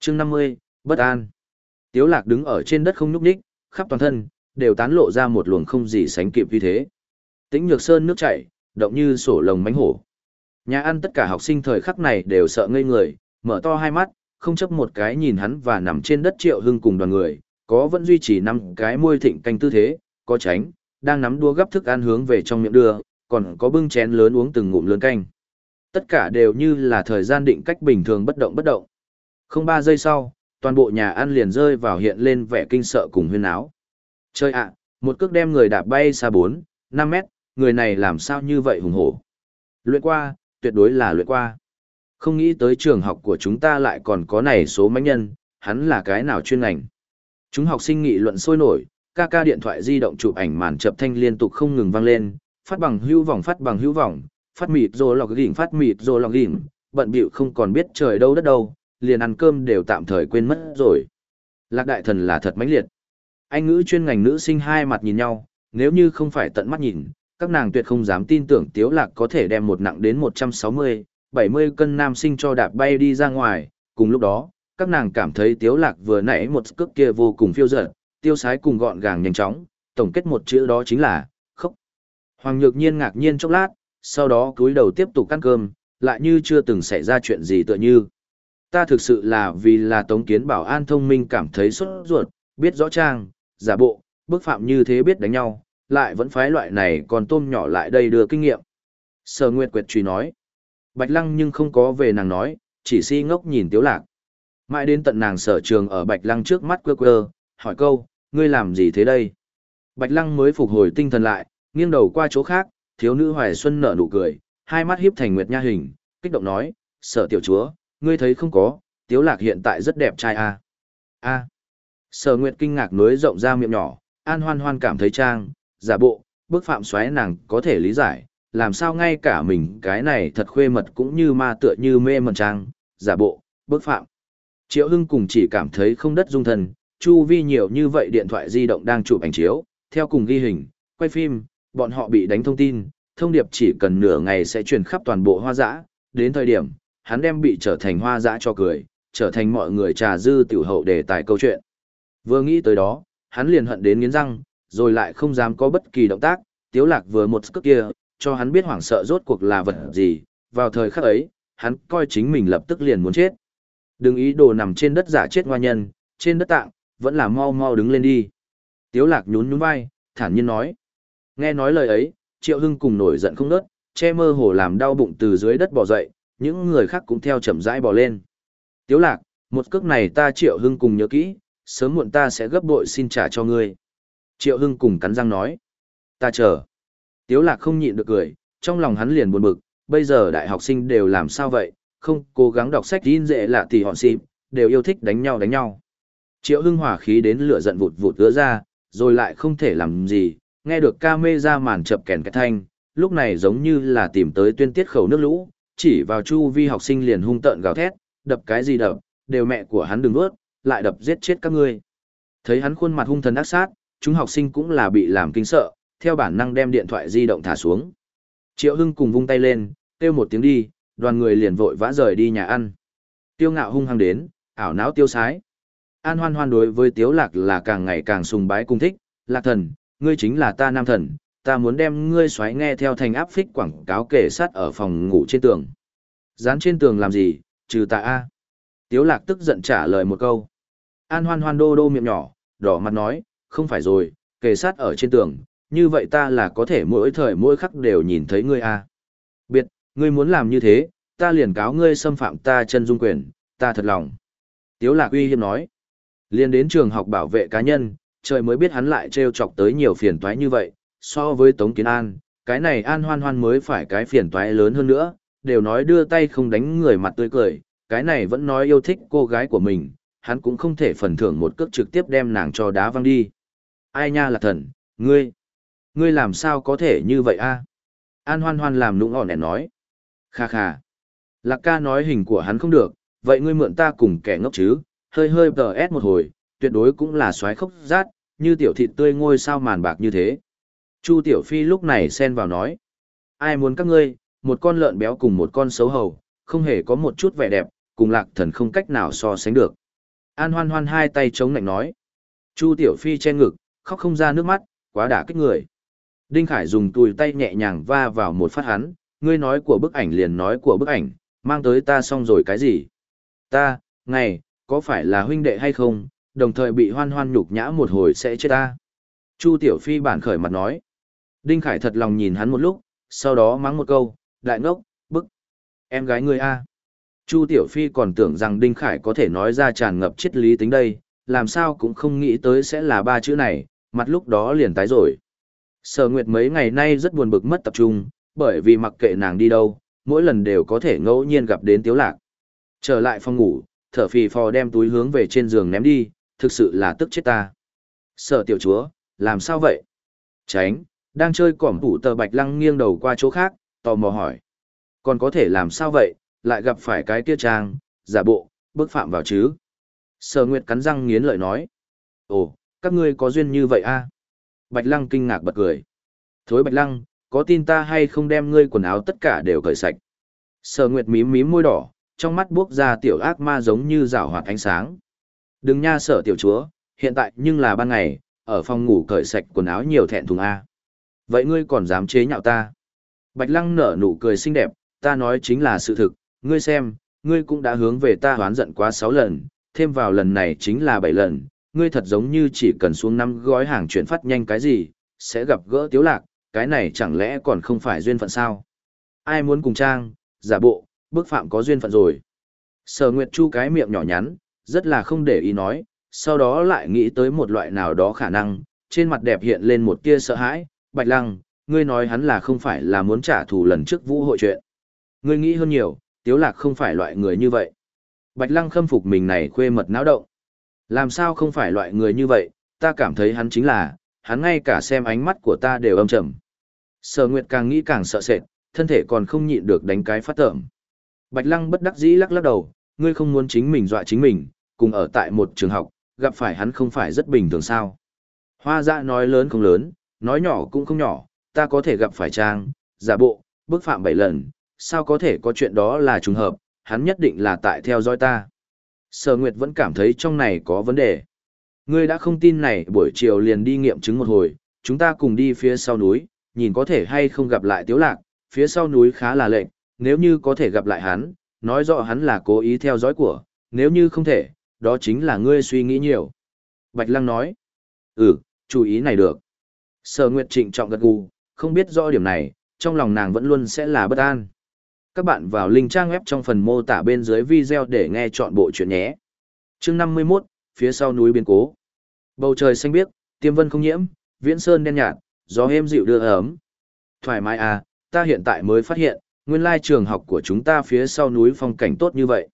Chương 50, bất an. Tiếu Lạc đứng ở trên đất không nhúc nhích, khắp toàn thân đều tán lộ ra một luồng không gì sánh kịp như thế. Tĩnh Nhược Sơn nước chảy, động như sổ lồng mánh hổ. Nhà ăn tất cả học sinh thời khắc này đều sợ ngây người, mở to hai mắt, không chấp một cái nhìn hắn và nằm trên đất Triệu Hưng cùng đoàn người, có vẫn duy trì năm cái môi thịnh canh tư thế, có tránh, đang nắm đua gấp thức ăn hướng về trong miệng đưa, còn có bưng chén lớn uống từng ngụm lớn canh. Tất cả đều như là thời gian định cách bình thường bất động bất động. Không ba giây sau, toàn bộ nhà ăn liền rơi vào hiện lên vẻ kinh sợ cùng huyên áo. Chơi ạ, một cước đem người đạp bay xa 4, 5 mét, người này làm sao như vậy hùng hổ. Luyện qua, tuyệt đối là luyện qua. Không nghĩ tới trường học của chúng ta lại còn có này số mánh nhân, hắn là cái nào chuyên ngành. Chúng học sinh nghị luận sôi nổi, ca ca điện thoại di động chụp ảnh màn chập thanh liên tục không ngừng vang lên, phát bằng hữu vòng phát bằng hữu vòng, phát mịt rồi lọc gỉnh phát mịt rồi lọc gỉnh, bận bịu không còn biết trời đâu đất đâu, liền ăn cơm đều tạm thời quên mất rồi. Lạc đại thần là thật mãnh liệt. Anh ngữ chuyên ngành nữ sinh hai mặt nhìn nhau, nếu như không phải tận mắt nhìn, các nàng tuyệt không dám tin tưởng Tiếu Lạc có thể đem một nặng đến 160, 70 cân nam sinh cho đạp bay đi ra ngoài, cùng lúc đó, các nàng cảm thấy Tiếu Lạc vừa nãy một cước kia vô cùng phiêu dở, tiêu sái cùng gọn gàng nhanh chóng, tổng kết một chữ đó chính là. Hoàng Nhược Nhiên ngạc nhiên chốc lát, sau đó cúi đầu tiếp tục ăn cơm, lại như chưa từng xảy ra chuyện gì tựa như. Ta thực sự là vì là Tống Kiến Bảo An thông minh cảm thấy sốt ruột, biết rõ trang, giả bộ, bức phạm như thế biết đánh nhau, lại vẫn phái loại này còn tôm nhỏ lại đây đưa kinh nghiệm. Sở Nguyệt Quyệt truy nói. Bạch Lăng nhưng không có về nàng nói, chỉ si ngốc nhìn Tiếu Lạc. Mãi đến tận nàng sở trường ở Bạch Lăng trước mắt quơ quơ, hỏi câu, ngươi làm gì thế đây? Bạch Lăng mới phục hồi tinh thần lại, nghiêng đầu qua chỗ khác, thiếu nữ Hoài Xuân nở nụ cười, hai mắt hiếp thành nguyệt nha hình, kích động nói, sở tiểu chúa, ngươi thấy không có, Tiếu Lạc hiện tại rất đẹp trai à? A. Sở Nguyệt kinh ngạc nối rộng ra miệng nhỏ, An Hoan Hoan cảm thấy trang, giả bộ, bước phạm xoáy nàng có thể lý giải, làm sao ngay cả mình cái này thật khuê mật cũng như ma tựa như mê mẩn trang, giả bộ, bước phạm. Triệu Hưng cùng chỉ cảm thấy không đất dung thần, chu vi nhiều như vậy điện thoại di động đang chụp ảnh chiếu, theo cùng ghi hình, quay phim, bọn họ bị đánh thông tin, thông điệp chỉ cần nửa ngày sẽ truyền khắp toàn bộ hoa dã, đến thời điểm, hắn đem bị trở thành hoa dã cho cười, trở thành mọi người trà dư tiểu hậu đề tài câu chuyện. Vừa nghĩ tới đó, hắn liền hận đến nghiến răng, rồi lại không dám có bất kỳ động tác, tiếu lạc vừa một cước kia, cho hắn biết hoảng sợ rốt cuộc là vật gì, vào thời khắc ấy, hắn coi chính mình lập tức liền muốn chết. Đừng ý đồ nằm trên đất giả chết ngoa nhân, trên đất tạng, vẫn là mau mau đứng lên đi. Tiếu lạc nhún nhún vai, thản nhiên nói. Nghe nói lời ấy, Triệu Hưng cùng nổi giận không nớt, che mơ hồ làm đau bụng từ dưới đất bò dậy, những người khác cũng theo chậm rãi bò lên. Tiếu lạc, một cước này ta Triệu Hưng cùng nhớ kỹ, sớm muộn ta sẽ gấp bội xin trả cho ngươi. Triệu Hưng cùng cắn răng nói. Ta chờ. Tiếu lạc không nhịn được cười, trong lòng hắn liền buồn bực, bây giờ đại học sinh đều làm sao vậy, không cố gắng đọc sách tin dễ là thì họ xịp, đều yêu thích đánh nhau đánh nhau. Triệu Hưng hỏa khí đến lửa giận vụt vụt ứa ra, rồi lại không thể làm gì, nghe được ca mê ra màn chập kèn cái thanh, lúc này giống như là tìm tới tuyên tiết khẩu nước lũ, chỉ vào chu vi học sinh liền hung tợn gào thét, đập cái gì đập, đều mẹ của hắn đừng vớt, lại đập giết chết các ngươi. Thấy hắn khuôn mặt hung thần ác sát, chúng học sinh cũng là bị làm kinh sợ, theo bản năng đem điện thoại di động thả xuống. Triệu Hưng cùng vung tay lên, kêu một tiếng đi, đoàn người liền vội vã rời đi nhà ăn. Tiêu ngạo hung hăng đến, ảo não tiêu sái. An hoan hoan đối với tiếu lạc là càng ngày càng sùng bái cung thích, lạc thần, ngươi chính là ta nam thần, ta muốn đem ngươi xoáy nghe theo thành áp phích quảng cáo kể sát ở phòng ngủ trên tường. Dán trên tường làm gì, trừ ta A. Tiếu lạc tức giận trả lời một câu. An hoan hoan đô đô miệng nhỏ, đỏ mặt nói, không phải rồi, kề sát ở trên tường, như vậy ta là có thể mỗi thời mỗi khắc đều nhìn thấy ngươi a. Biệt, ngươi muốn làm như thế, ta liền cáo ngươi xâm phạm ta chân dung quyền, ta thật lòng. Tiếu lạc uy hiếp nói. Liên đến trường học bảo vệ cá nhân, trời mới biết hắn lại trêu chọc tới nhiều phiền toái như vậy, so với Tống Kiến An, cái này An Hoan Hoan mới phải cái phiền toái lớn hơn nữa, đều nói đưa tay không đánh người mặt tươi cười, cái này vẫn nói yêu thích cô gái của mình, hắn cũng không thể phần thưởng một cước trực tiếp đem nàng cho đá văng đi. Ai nha là thần, ngươi, ngươi làm sao có thể như vậy a? An Hoan Hoan làm nũng ỏn ẻn nói. Kha kha. Lạc ca nói hình của hắn không được, vậy ngươi mượn ta cùng kẻ ngốc chứ, hơi hơi tờ ép một hồi, tuyệt đối cũng là xoáy khốc rát, như tiểu thịt tươi ngôi sao màn bạc như thế. Chu Tiểu Phi lúc này xen vào nói. Ai muốn các ngươi, một con lợn béo cùng một con xấu hầu, không hề có một chút vẻ đẹp, cùng lạc thần không cách nào so sánh được. An hoan hoan hai tay chống lạnh nói. Chu Tiểu Phi che ngực, khóc không ra nước mắt, quá đả kích người. Đinh Khải dùng tùi tay nhẹ nhàng va vào một phát hắn, ngươi nói của bức ảnh liền nói của bức ảnh, mang tới ta xong rồi cái gì? Ta, ngày, có phải là huynh đệ hay không, đồng thời bị hoan hoan nhục nhã một hồi sẽ chết ta. Chu Tiểu Phi bản khởi mặt nói. Đinh Khải thật lòng nhìn hắn một lúc, sau đó mắng một câu, đại ngốc, bức. Em gái ngươi a. Chu Tiểu Phi còn tưởng rằng Đinh Khải có thể nói ra tràn ngập triết lý tính đây, làm sao cũng không nghĩ tới sẽ là ba chữ này, mặt lúc đó liền tái rồi. Sở Nguyệt mấy ngày nay rất buồn bực mất tập trung, bởi vì mặc kệ nàng đi đâu, mỗi lần đều có thể ngẫu nhiên gặp đến Tiếu Lạc. Trở lại phòng ngủ, thở phì phò đem túi hướng về trên giường ném đi, thực sự là tức chết ta. Sở tiểu chúa, làm sao vậy? Tránh, đang chơi cỏm tủ tờ bạch lăng nghiêng đầu qua chỗ khác, tò mò hỏi. Còn có thể làm sao vậy, lại gặp phải cái kia trang, giả bộ, bức phạm vào chứ? Sở Nguyệt cắn răng nghiến lợi nói. Ồ, các ngươi có duyên như vậy a? À? Bạch lăng kinh ngạc bật cười. Thối bạch lăng, có tin ta hay không đem ngươi quần áo tất cả đều cởi sạch? Sở Nguyệt mím mím môi đỏ, trong mắt buốc ra tiểu ác ma giống như rảo hoạt ánh sáng. Đừng nha sở tiểu chúa, hiện tại nhưng là ban ngày, ở phòng ngủ cởi sạch quần áo nhiều thẹn thùng A. Vậy ngươi còn dám chế nhạo ta? Bạch lăng nở nụ cười xinh đẹp, ta nói chính là sự thực, ngươi xem, ngươi cũng đã hướng về ta hoán giận quá 6 lần, thêm vào lần này chính là 7 lần, ngươi thật giống như chỉ cần xuống năm gói hàng chuyển phát nhanh cái gì, sẽ gặp gỡ tiếu lạc, cái này chẳng lẽ còn không phải duyên phận sao? Ai muốn cùng trang, giả bộ, bức phạm có duyên phận rồi. Sở Nguyệt Chu cái miệng nhỏ nhắn, rất là không để ý nói, sau đó lại nghĩ tới một loại nào đó khả năng, trên mặt đẹp hiện lên một tia sợ hãi, Bạch Lăng, ngươi nói hắn là không phải là muốn trả thù lần trước vũ hội chuyện. Ngươi nghĩ hơn nhiều, Tiếu Lạc không phải loại người như vậy. Bạch Lăng khâm phục mình này khuê mật náo động. Làm sao không phải loại người như vậy, ta cảm thấy hắn chính là, hắn ngay cả xem ánh mắt của ta đều âm trầm. Sở Nguyệt càng nghĩ càng sợ sệt, thân thể còn không nhịn được đánh cái phát tởm. Bạch Lăng bất đắc dĩ lắc lắc đầu, ngươi không muốn chính mình dọa chính mình, cùng ở tại một trường học, gặp phải hắn không phải rất bình thường sao. Hoa dạ nói lớn không lớn, nói nhỏ cũng không nhỏ, ta có thể gặp phải trang, giả bộ, bức phạm bảy lần, sao có thể có chuyện đó là trùng hợp, hắn nhất định là tại theo dõi ta. Sở Nguyệt vẫn cảm thấy trong này có vấn đề. Ngươi đã không tin này buổi chiều liền đi nghiệm chứng một hồi, chúng ta cùng đi phía sau núi, nhìn có thể hay không gặp lại tiếu lạc, phía sau núi khá là lệnh, nếu như có thể gặp lại hắn, nói rõ hắn là cố ý theo dõi của, nếu như không thể, đó chính là ngươi suy nghĩ nhiều. Bạch Lăng nói, ừ, chú ý này được. Sở Nguyệt trịnh trọng gật gù, không biết rõ điểm này, trong lòng nàng vẫn luôn sẽ là bất an. Các bạn vào link trang web trong phần mô tả bên dưới video để nghe chọn bộ chuyện nhé. chương 51, phía sau núi biến cố. Bầu trời xanh biếc, tiêm vân không nhiễm, viễn sơn đen nhạt, gió êm dịu đưa ấm. Thoải mái à, ta hiện tại mới phát hiện, nguyên lai trường học của chúng ta phía sau núi phong cảnh tốt như vậy.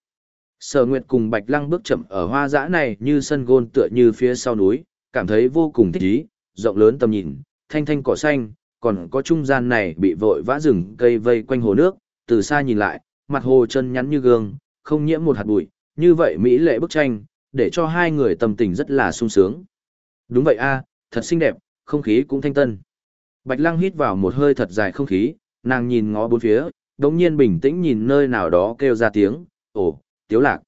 Sở Nguyệt cùng Bạch Lăng bước chậm ở hoa dã này như sân gôn tựa như phía sau núi, cảm thấy vô cùng thích ý, rộng lớn tầm nhìn, thanh thanh cỏ xanh, còn có trung gian này bị vội vã rừng cây vây quanh hồ nước, từ xa nhìn lại, mặt hồ chân nhắn như gương, không nhiễm một hạt bụi, như vậy mỹ lệ bức tranh, để cho hai người tâm tình rất là sung sướng. Đúng vậy a, thật xinh đẹp, không khí cũng thanh tân. Bạch Lăng hít vào một hơi thật dài không khí, nàng nhìn ngó bốn phía, đống nhiên bình tĩnh nhìn nơi nào đó kêu ra tiếng, ồ, tiếu lạc.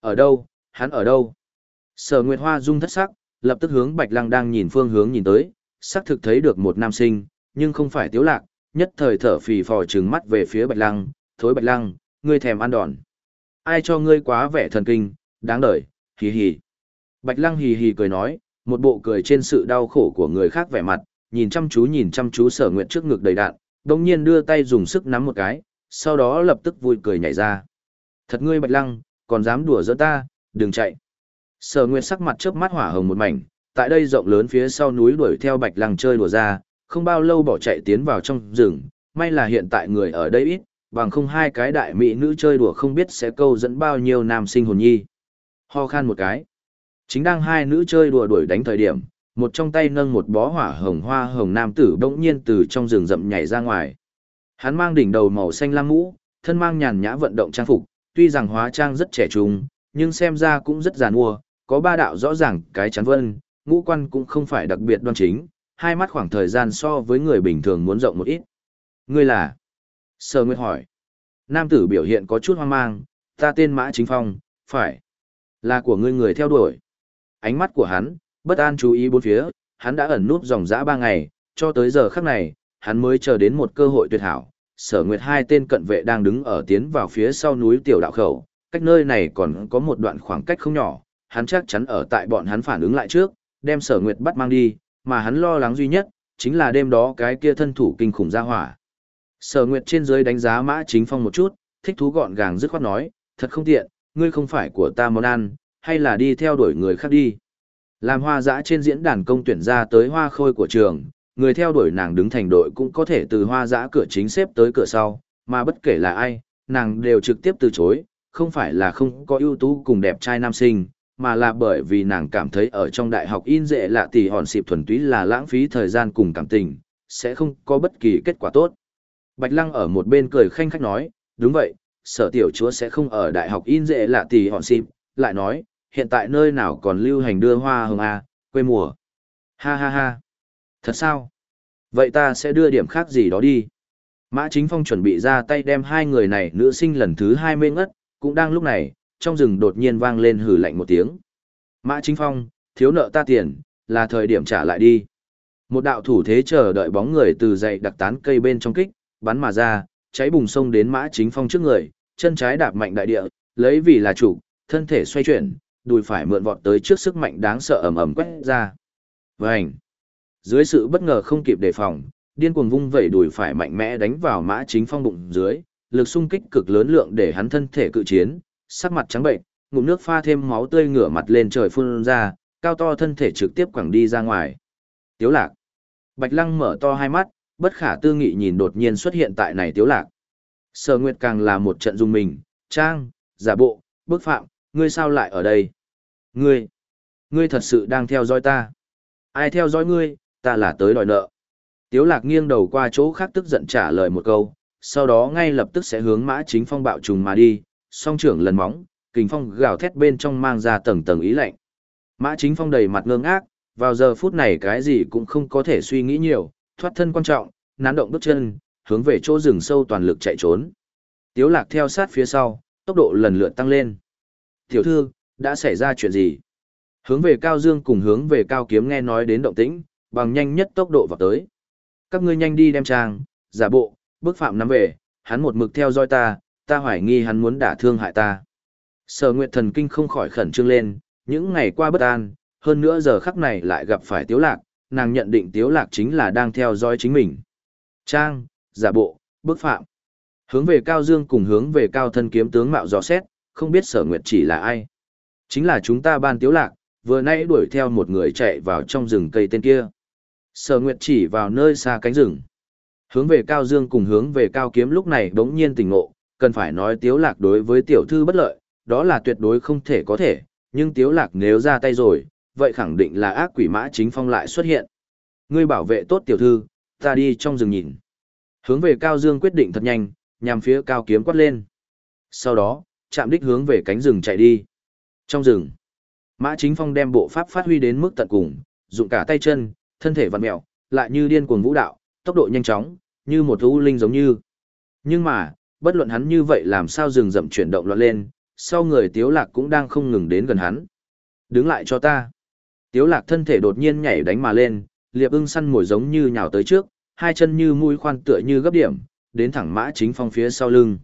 Ở đâu, hắn ở đâu? Sở Nguyệt Hoa rung thất sắc, lập tức hướng Bạch Lăng đang nhìn phương hướng nhìn tới, xác thực thấy được một nam sinh, nhưng không phải tiếu lạc, nhất thời thở phì phò trừng mắt về phía Bạch Lăng, thối Bạch Lăng, ngươi thèm ăn đòn. Ai cho ngươi quá vẻ thần kinh, đáng đời, hì hì. Bạch Lăng hì hì cười nói, một bộ cười trên sự đau khổ của người khác vẻ mặt, nhìn chăm chú nhìn chăm chú sở nguyện trước ngực đầy đạn, đồng nhiên đưa tay dùng sức nắm một cái, sau đó lập tức vui cười nhảy ra. Thật ngươi bạch lăng, còn dám đùa giỡn ta, đừng chạy. Sở Nguyệt sắc mặt chớp mắt hỏa hồng một mảnh, tại đây rộng lớn phía sau núi đuổi theo bạch lăng chơi đùa ra, không bao lâu bỏ chạy tiến vào trong rừng, may là hiện tại người ở đây ít, bằng không hai cái đại mỹ nữ chơi đùa không biết sẽ câu dẫn bao nhiêu nam sinh hồn nhi. Ho khan một cái. Chính đang hai nữ chơi đùa đuổi đánh thời điểm, một trong tay nâng một bó hỏa hồng hoa hồng nam tử bỗng nhiên từ trong rừng rậm nhảy ra ngoài. Hắn mang đỉnh đầu màu xanh lam mũ, thân mang nhàn nhã vận động trang phục, tuy rằng hóa trang rất trẻ trung, nhưng xem ra cũng rất giàn mua, có ba đạo rõ ràng cái chắn vân, ngũ quan cũng không phải đặc biệt đoan chính, hai mắt khoảng thời gian so với người bình thường muốn rộng một ít. Ngươi là? Sở Nguyệt hỏi. Nam tử biểu hiện có chút hoang mang, ta tên Mã Chính Phong, phải. Là của ngươi người theo đuổi. Ánh mắt của hắn, bất an chú ý bốn phía, hắn đã ẩn núp dòng dã ba ngày, cho tới giờ khắc này, hắn mới chờ đến một cơ hội tuyệt hảo. Sở Nguyệt hai tên cận vệ đang đứng ở tiến vào phía sau núi tiểu đạo khẩu, cách nơi này còn có một đoạn khoảng cách không nhỏ, hắn chắc chắn ở tại bọn hắn phản ứng lại trước, đem Sở Nguyệt bắt mang đi, mà hắn lo lắng duy nhất, chính là đêm đó cái kia thân thủ kinh khủng ra hỏa. Sở Nguyệt trên dưới đánh giá Mã Chính Phong một chút, thích thú gọn gàng dứt khoát nói, thật không tiện, ngươi không phải của ta món ăn, hay là đi theo đuổi người khác đi. Làm hoa dã trên diễn đàn công tuyển ra tới hoa khôi của trường, người theo đuổi nàng đứng thành đội cũng có thể từ hoa dã cửa chính xếp tới cửa sau, mà bất kể là ai, nàng đều trực tiếp từ chối, không phải là không có ưu tú cùng đẹp trai nam sinh, mà là bởi vì nàng cảm thấy ở trong đại học in dễ lạ tỷ hòn xịp thuần túy là lãng phí thời gian cùng cảm tình, sẽ không có bất kỳ kết quả tốt. Bạch Lăng ở một bên cười khanh khách nói, đúng vậy, sở tiểu chúa sẽ không ở đại học in dễ lạ tỷ hòn xịp, lại nói, hiện tại nơi nào còn lưu hành đưa hoa hồng à, quê mùa. Ha ha ha. Thật sao? Vậy ta sẽ đưa điểm khác gì đó đi. Mã Chính Phong chuẩn bị ra tay đem hai người này nữ sinh lần thứ hai mê ngất, cũng đang lúc này, trong rừng đột nhiên vang lên hử lạnh một tiếng. Mã Chính Phong, thiếu nợ ta tiền, là thời điểm trả lại đi. Một đạo thủ thế chờ đợi bóng người từ dậy đặc tán cây bên trong kích, bắn mà ra, cháy bùng sông đến Mã Chính Phong trước người, chân trái đạp mạnh đại địa, lấy vì là chủ, thân thể xoay chuyển, đùi phải mượn vọt tới trước sức mạnh đáng sợ ầm ầm quét ra. Vành. Dưới sự bất ngờ không kịp đề phòng, điên cuồng vung vẩy đùi phải mạnh mẽ đánh vào Mã Chính Phong bụng dưới, lực xung kích cực lớn lượng để hắn thân thể cự chiến, sắc mặt trắng bệnh, ngụm nước pha thêm máu tươi ngửa mặt lên trời phun ra, cao to thân thể trực tiếp quẳng đi ra ngoài. Tiếu lạc. Bạch Lăng mở to hai mắt, bất khả tư nghị nhìn đột nhiên xuất hiện tại này Tiếu lạc. Sở Nguyệt càng là một trận dung mình, trang, giả bộ, bức phạm, ngươi sao lại ở đây? Ngươi, ngươi thật sự đang theo dõi ta. Ai theo dõi ngươi, ta là tới đòi nợ. Tiếu lạc nghiêng đầu qua chỗ khác tức giận trả lời một câu, sau đó ngay lập tức sẽ hướng mã chính phong bạo trùng mà đi, song trưởng lần móng, kình phong gào thét bên trong mang ra tầng tầng ý lạnh. Mã chính phong đầy mặt ngơ ngác, vào giờ phút này cái gì cũng không có thể suy nghĩ nhiều, thoát thân quan trọng, nán động bước chân, hướng về chỗ rừng sâu toàn lực chạy trốn. Tiếu lạc theo sát phía sau, tốc độ lần lượt tăng lên. Tiểu thư, đã xảy ra chuyện gì? Hướng về Cao Dương cùng hướng về Cao Kiếm nghe nói đến động tĩnh, bằng nhanh nhất tốc độ vào tới. Các ngươi nhanh đi đem trang, giả bộ, bức phạm nắm về, hắn một mực theo dõi ta, ta hoài nghi hắn muốn đả thương hại ta. Sở Nguyệt Thần Kinh không khỏi khẩn trương lên, những ngày qua bất an, hơn nữa giờ khắc này lại gặp phải Tiếu Lạc, nàng nhận định Tiếu Lạc chính là đang theo dõi chính mình. Trang, giả bộ, bức phạm. Hướng về Cao Dương cùng hướng về Cao Thân Kiếm tướng mạo dò xét, không biết Sở Nguyệt chỉ là ai. Chính là chúng ta ban Tiếu Lạc, vừa nãy đuổi theo một người chạy vào trong rừng cây tên kia. Sở Nguyệt chỉ vào nơi xa cánh rừng. Hướng về Cao Dương cùng hướng về Cao Kiếm lúc này đống nhiên tỉnh ngộ, cần phải nói Tiếu Lạc đối với tiểu thư bất lợi, đó là tuyệt đối không thể có thể, nhưng Tiếu Lạc nếu ra tay rồi, vậy khẳng định là ác quỷ mã chính phong lại xuất hiện. Ngươi bảo vệ tốt tiểu thư, ta đi trong rừng nhìn. Hướng về Cao Dương quyết định thật nhanh, nhằm phía Cao Kiếm quát lên. Sau đó, chạm đích hướng về cánh rừng chạy đi. Trong rừng, Mã Chính Phong đem bộ pháp phát huy đến mức tận cùng, dụng cả tay chân, thân thể vặn mẹo, lại như điên cuồng vũ đạo, tốc độ nhanh chóng, như một thú linh giống như. Nhưng mà, bất luận hắn như vậy làm sao rừng rậm chuyển động loạn lên, sau người Tiếu Lạc cũng đang không ngừng đến gần hắn. Đứng lại cho ta. Tiếu Lạc thân thể đột nhiên nhảy đánh mà lên, liệp ưng săn mồi giống như nhào tới trước, hai chân như mũi khoan tựa như gấp điểm, đến thẳng Mã Chính Phong phía sau lưng.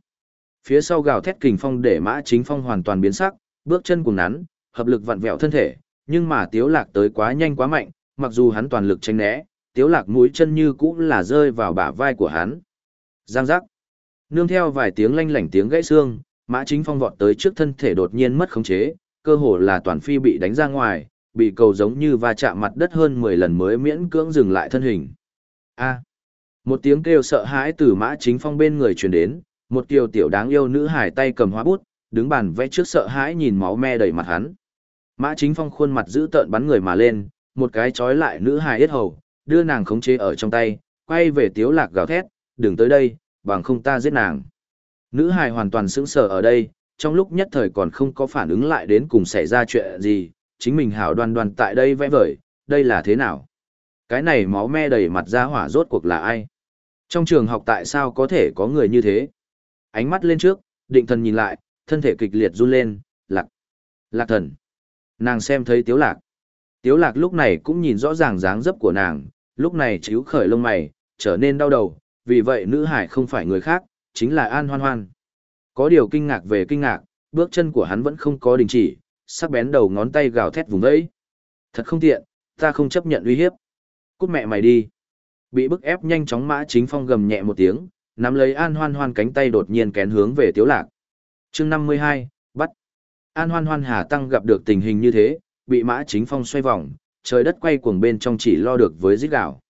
Phía sau gào thét kình phong để Mã Chính Phong hoàn toàn biến sắc, bước chân cùng nắn, hợp lực vặn vẹo thân thể, nhưng mà Tiếu Lạc tới quá nhanh quá mạnh, mặc dù hắn toàn lực tránh né, Tiếu Lạc mũi chân như cũng là rơi vào bả vai của hắn. Giang giác. Nương theo vài tiếng lanh lảnh tiếng gãy xương, Mã Chính Phong vọt tới trước thân thể đột nhiên mất khống chế, cơ hồ là toàn phi bị đánh ra ngoài, bị cầu giống như va chạm mặt đất hơn 10 lần mới miễn cưỡng dừng lại thân hình. A. Một tiếng kêu sợ hãi từ Mã Chính Phong bên người truyền đến, một kiều tiểu đáng yêu nữ hải tay cầm hóa bút, đứng bàn vẽ trước sợ hãi nhìn máu me đầy mặt hắn. Mã Chính Phong khuôn mặt giữ tợn bắn người mà lên, một cái chói lại nữ hài yết hầu, đưa nàng khống chế ở trong tay, quay về Tiếu Lạc gào thét, "Đừng tới đây, bằng không ta giết nàng." Nữ hài hoàn toàn sững sờ ở đây, trong lúc nhất thời còn không có phản ứng lại đến cùng xảy ra chuyện gì, chính mình hảo đoan đoan tại đây vẽ vời, đây là thế nào? Cái này máu me đầy mặt ra hỏa rốt cuộc là ai? Trong trường học tại sao có thể có người như thế? Ánh mắt lên trước, định thần nhìn lại, thân thể kịch liệt run lên, lạc, lạc thần. Nàng xem thấy tiếu lạc. Tiếu lạc lúc này cũng nhìn rõ ràng dáng dấp của nàng, lúc này chíu khởi lông mày, trở nên đau đầu, vì vậy nữ hải không phải người khác, chính là An Hoan Hoan. Có điều kinh ngạc về kinh ngạc, bước chân của hắn vẫn không có đình chỉ, sắc bén đầu ngón tay gào thét vùng vẫy. Thật không tiện, ta không chấp nhận uy hiếp. Cút mẹ mày đi. Bị bức ép nhanh chóng mã chính phong gầm nhẹ một tiếng, nắm lấy An Hoan Hoan cánh tay đột nhiên kén hướng về Tiếu Lạc. Chương 52, bắt. An Hoan Hoan Hà Tăng gặp được tình hình như thế, bị mã chính phong xoay vòng, trời đất quay cuồng bên trong chỉ lo được với rít gạo.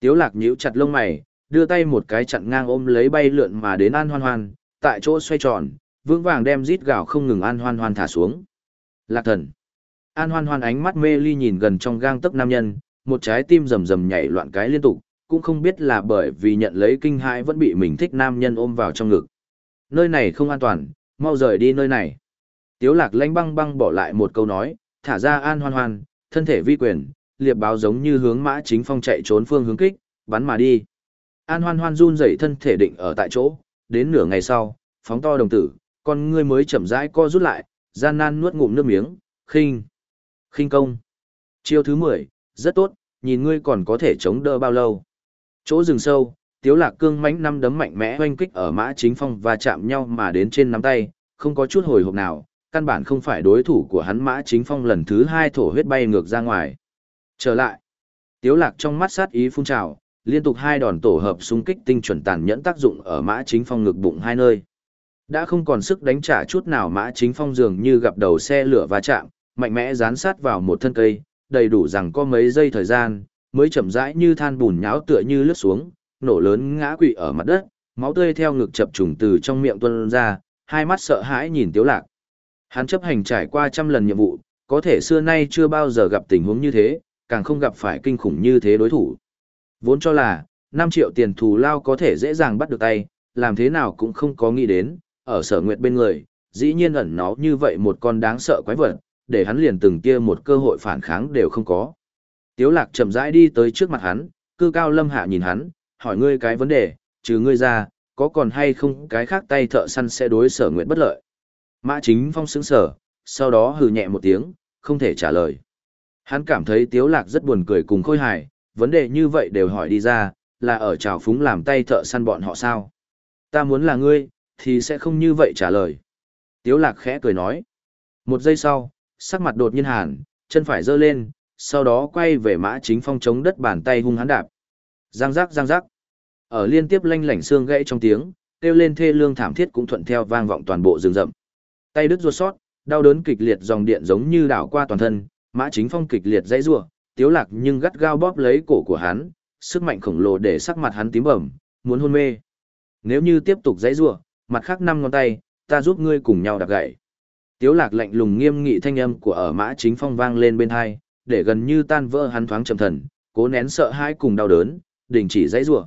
Tiếu lạc nhíu chặt lông mày, đưa tay một cái chặn ngang ôm lấy bay lượn mà đến An Hoan Hoan, tại chỗ xoay tròn, vững vàng đem rít gạo không ngừng An Hoan Hoan thả xuống. Lạc thần. An Hoan Hoan ánh mắt mê ly nhìn gần trong gang tấc nam nhân, một trái tim rầm rầm nhảy loạn cái liên tục, cũng không biết là bởi vì nhận lấy kinh hãi vẫn bị mình thích nam nhân ôm vào trong ngực. Nơi này không an toàn, mau rời đi nơi này. Tiếu lạc lanh băng băng bỏ lại một câu nói, thả ra an hoan hoan, thân thể vi quyền, liệp báo giống như hướng mã chính phong chạy trốn phương hướng kích, bắn mà đi. An hoan hoan run rẩy thân thể định ở tại chỗ, đến nửa ngày sau, phóng to đồng tử, con ngươi mới chậm rãi co rút lại, gian nan nuốt ngụm nước miếng, khinh, khinh công. Chiêu thứ 10, rất tốt, nhìn ngươi còn có thể chống đỡ bao lâu. Chỗ rừng sâu, tiếu lạc cương mãnh năm đấm mạnh mẽ oanh kích ở mã chính phong và chạm nhau mà đến trên nắm tay, không có chút hồi hộp nào, căn bản không phải đối thủ của hắn mã chính phong lần thứ hai thổ huyết bay ngược ra ngoài. Trở lại, tiếu lạc trong mắt sát ý phun trào, liên tục hai đòn tổ hợp xung kích tinh chuẩn tàn nhẫn tác dụng ở mã chính phong ngực bụng hai nơi. Đã không còn sức đánh trả chút nào mã chính phong dường như gặp đầu xe lửa va chạm, mạnh mẽ dán sát vào một thân cây, đầy đủ rằng có mấy giây thời gian, mới chậm rãi như than bùn nháo tựa như lướt xuống, nổ lớn ngã quỵ ở mặt đất, máu tươi theo ngực chập trùng từ trong miệng tuôn ra, hai mắt sợ hãi nhìn Tiếu Lạc. Hắn chấp hành trải qua trăm lần nhiệm vụ, có thể xưa nay chưa bao giờ gặp tình huống như thế, càng không gặp phải kinh khủng như thế đối thủ. Vốn cho là, 5 triệu tiền thù lao có thể dễ dàng bắt được tay, làm thế nào cũng không có nghĩ đến, ở sở nguyệt bên người, dĩ nhiên ẩn nó như vậy một con đáng sợ quái vật, để hắn liền từng kia một cơ hội phản kháng đều không có. Tiếu lạc chậm rãi đi tới trước mặt hắn, cư cao lâm hạ nhìn hắn, hỏi ngươi cái vấn đề, trừ ngươi ra, có còn hay không cái khác tay thợ săn sẽ đối sở Nguyệt bất lợi. Mã chính phong sững sờ, sau đó hừ nhẹ một tiếng, không thể trả lời. Hắn cảm thấy tiếu lạc rất buồn cười cùng khôi hài, vấn đề như vậy đều hỏi đi ra, là ở trào phúng làm tay thợ săn bọn họ sao. Ta muốn là ngươi, thì sẽ không như vậy trả lời. Tiếu lạc khẽ cười nói. Một giây sau, sắc mặt đột nhiên hàn, chân phải giơ lên, sau đó quay về mã chính phong chống đất bàn tay hung hãn đạp. Giang giác giang giác. Ở liên tiếp lanh lảnh xương gãy trong tiếng, kêu lên thê lương thảm thiết cũng thuận theo vang vọng toàn bộ rừng rậm. Tay đứt ruột sót, đau đớn kịch liệt dòng điện giống như đảo qua toàn thân, mã chính phong kịch liệt dãy rủa, tiếu lạc nhưng gắt gao bóp lấy cổ của hắn, sức mạnh khổng lồ để sắc mặt hắn tím bầm, muốn hôn mê. Nếu như tiếp tục dãy rủa, mặt khác năm ngón tay, ta giúp ngươi cùng nhau đạp gãy. Tiếu lạc lạnh lùng nghiêm nghị thanh âm của ở mã chính phong vang lên bên tai, để gần như tan vỡ hắn thoáng trầm thần, cố nén sợ hãi cùng đau đớn, đình chỉ dãy rủa.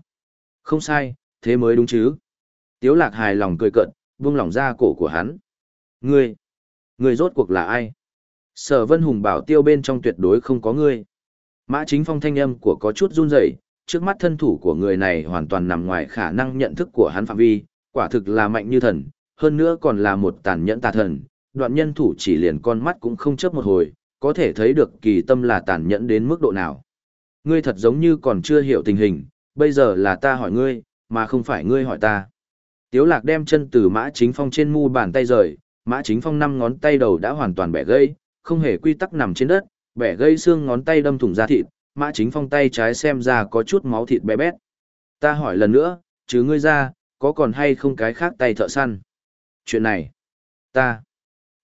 Không sai, thế mới đúng chứ. Tiếu lạc hài lòng cười cợt, buông lỏng ra cổ của hắn. Ngươi, ngươi rốt cuộc là ai? Sở Vân Hùng bảo tiêu bên trong tuyệt đối không có ngươi. Mã chính phong thanh âm của có chút run rẩy, trước mắt thân thủ của người này hoàn toàn nằm ngoài khả năng nhận thức của hắn phạm vi, quả thực là mạnh như thần, hơn nữa còn là một tàn nhẫn tà thần, đoạn nhân thủ chỉ liền con mắt cũng không chớp một hồi, có thể thấy được kỳ tâm là tàn nhẫn đến mức độ nào. Ngươi thật giống như còn chưa hiểu tình hình, bây giờ là ta hỏi ngươi, mà không phải ngươi hỏi ta. Tiếu lạc đem chân từ mã chính phong trên mu bàn tay rời, mã chính phong năm ngón tay đầu đã hoàn toàn bẻ gãy, không hề quy tắc nằm trên đất, bẻ gãy xương ngón tay đâm thủng da thịt, mã chính phong tay trái xem ra có chút máu thịt bé bét. Ta hỏi lần nữa, chứ ngươi ra, có còn hay không cái khác tay thợ săn? Chuyện này, ta,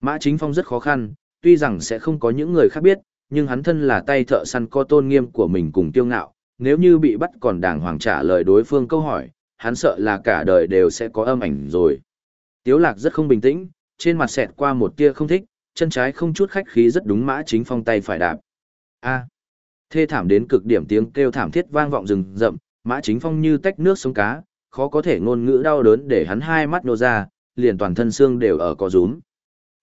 mã chính phong rất khó khăn, tuy rằng sẽ không có những người khác biết, nhưng hắn thân là tay thợ săn có tôn nghiêm của mình cùng tiêu ngạo, nếu như bị bắt còn đàng hoàng trả lời đối phương câu hỏi, hắn sợ là cả đời đều sẽ có âm ảnh rồi. Tiếu lạc rất không bình tĩnh, trên mặt xẹt qua một tia không thích, chân trái không chút khách khí rất đúng mã chính phong tay phải đạp. A. Thê thảm đến cực điểm tiếng kêu thảm thiết vang vọng rừng rậm, mã chính phong như tách nước sống cá, khó có thể ngôn ngữ đau đớn để hắn hai mắt nô ra, liền toàn thân xương đều ở có rúm.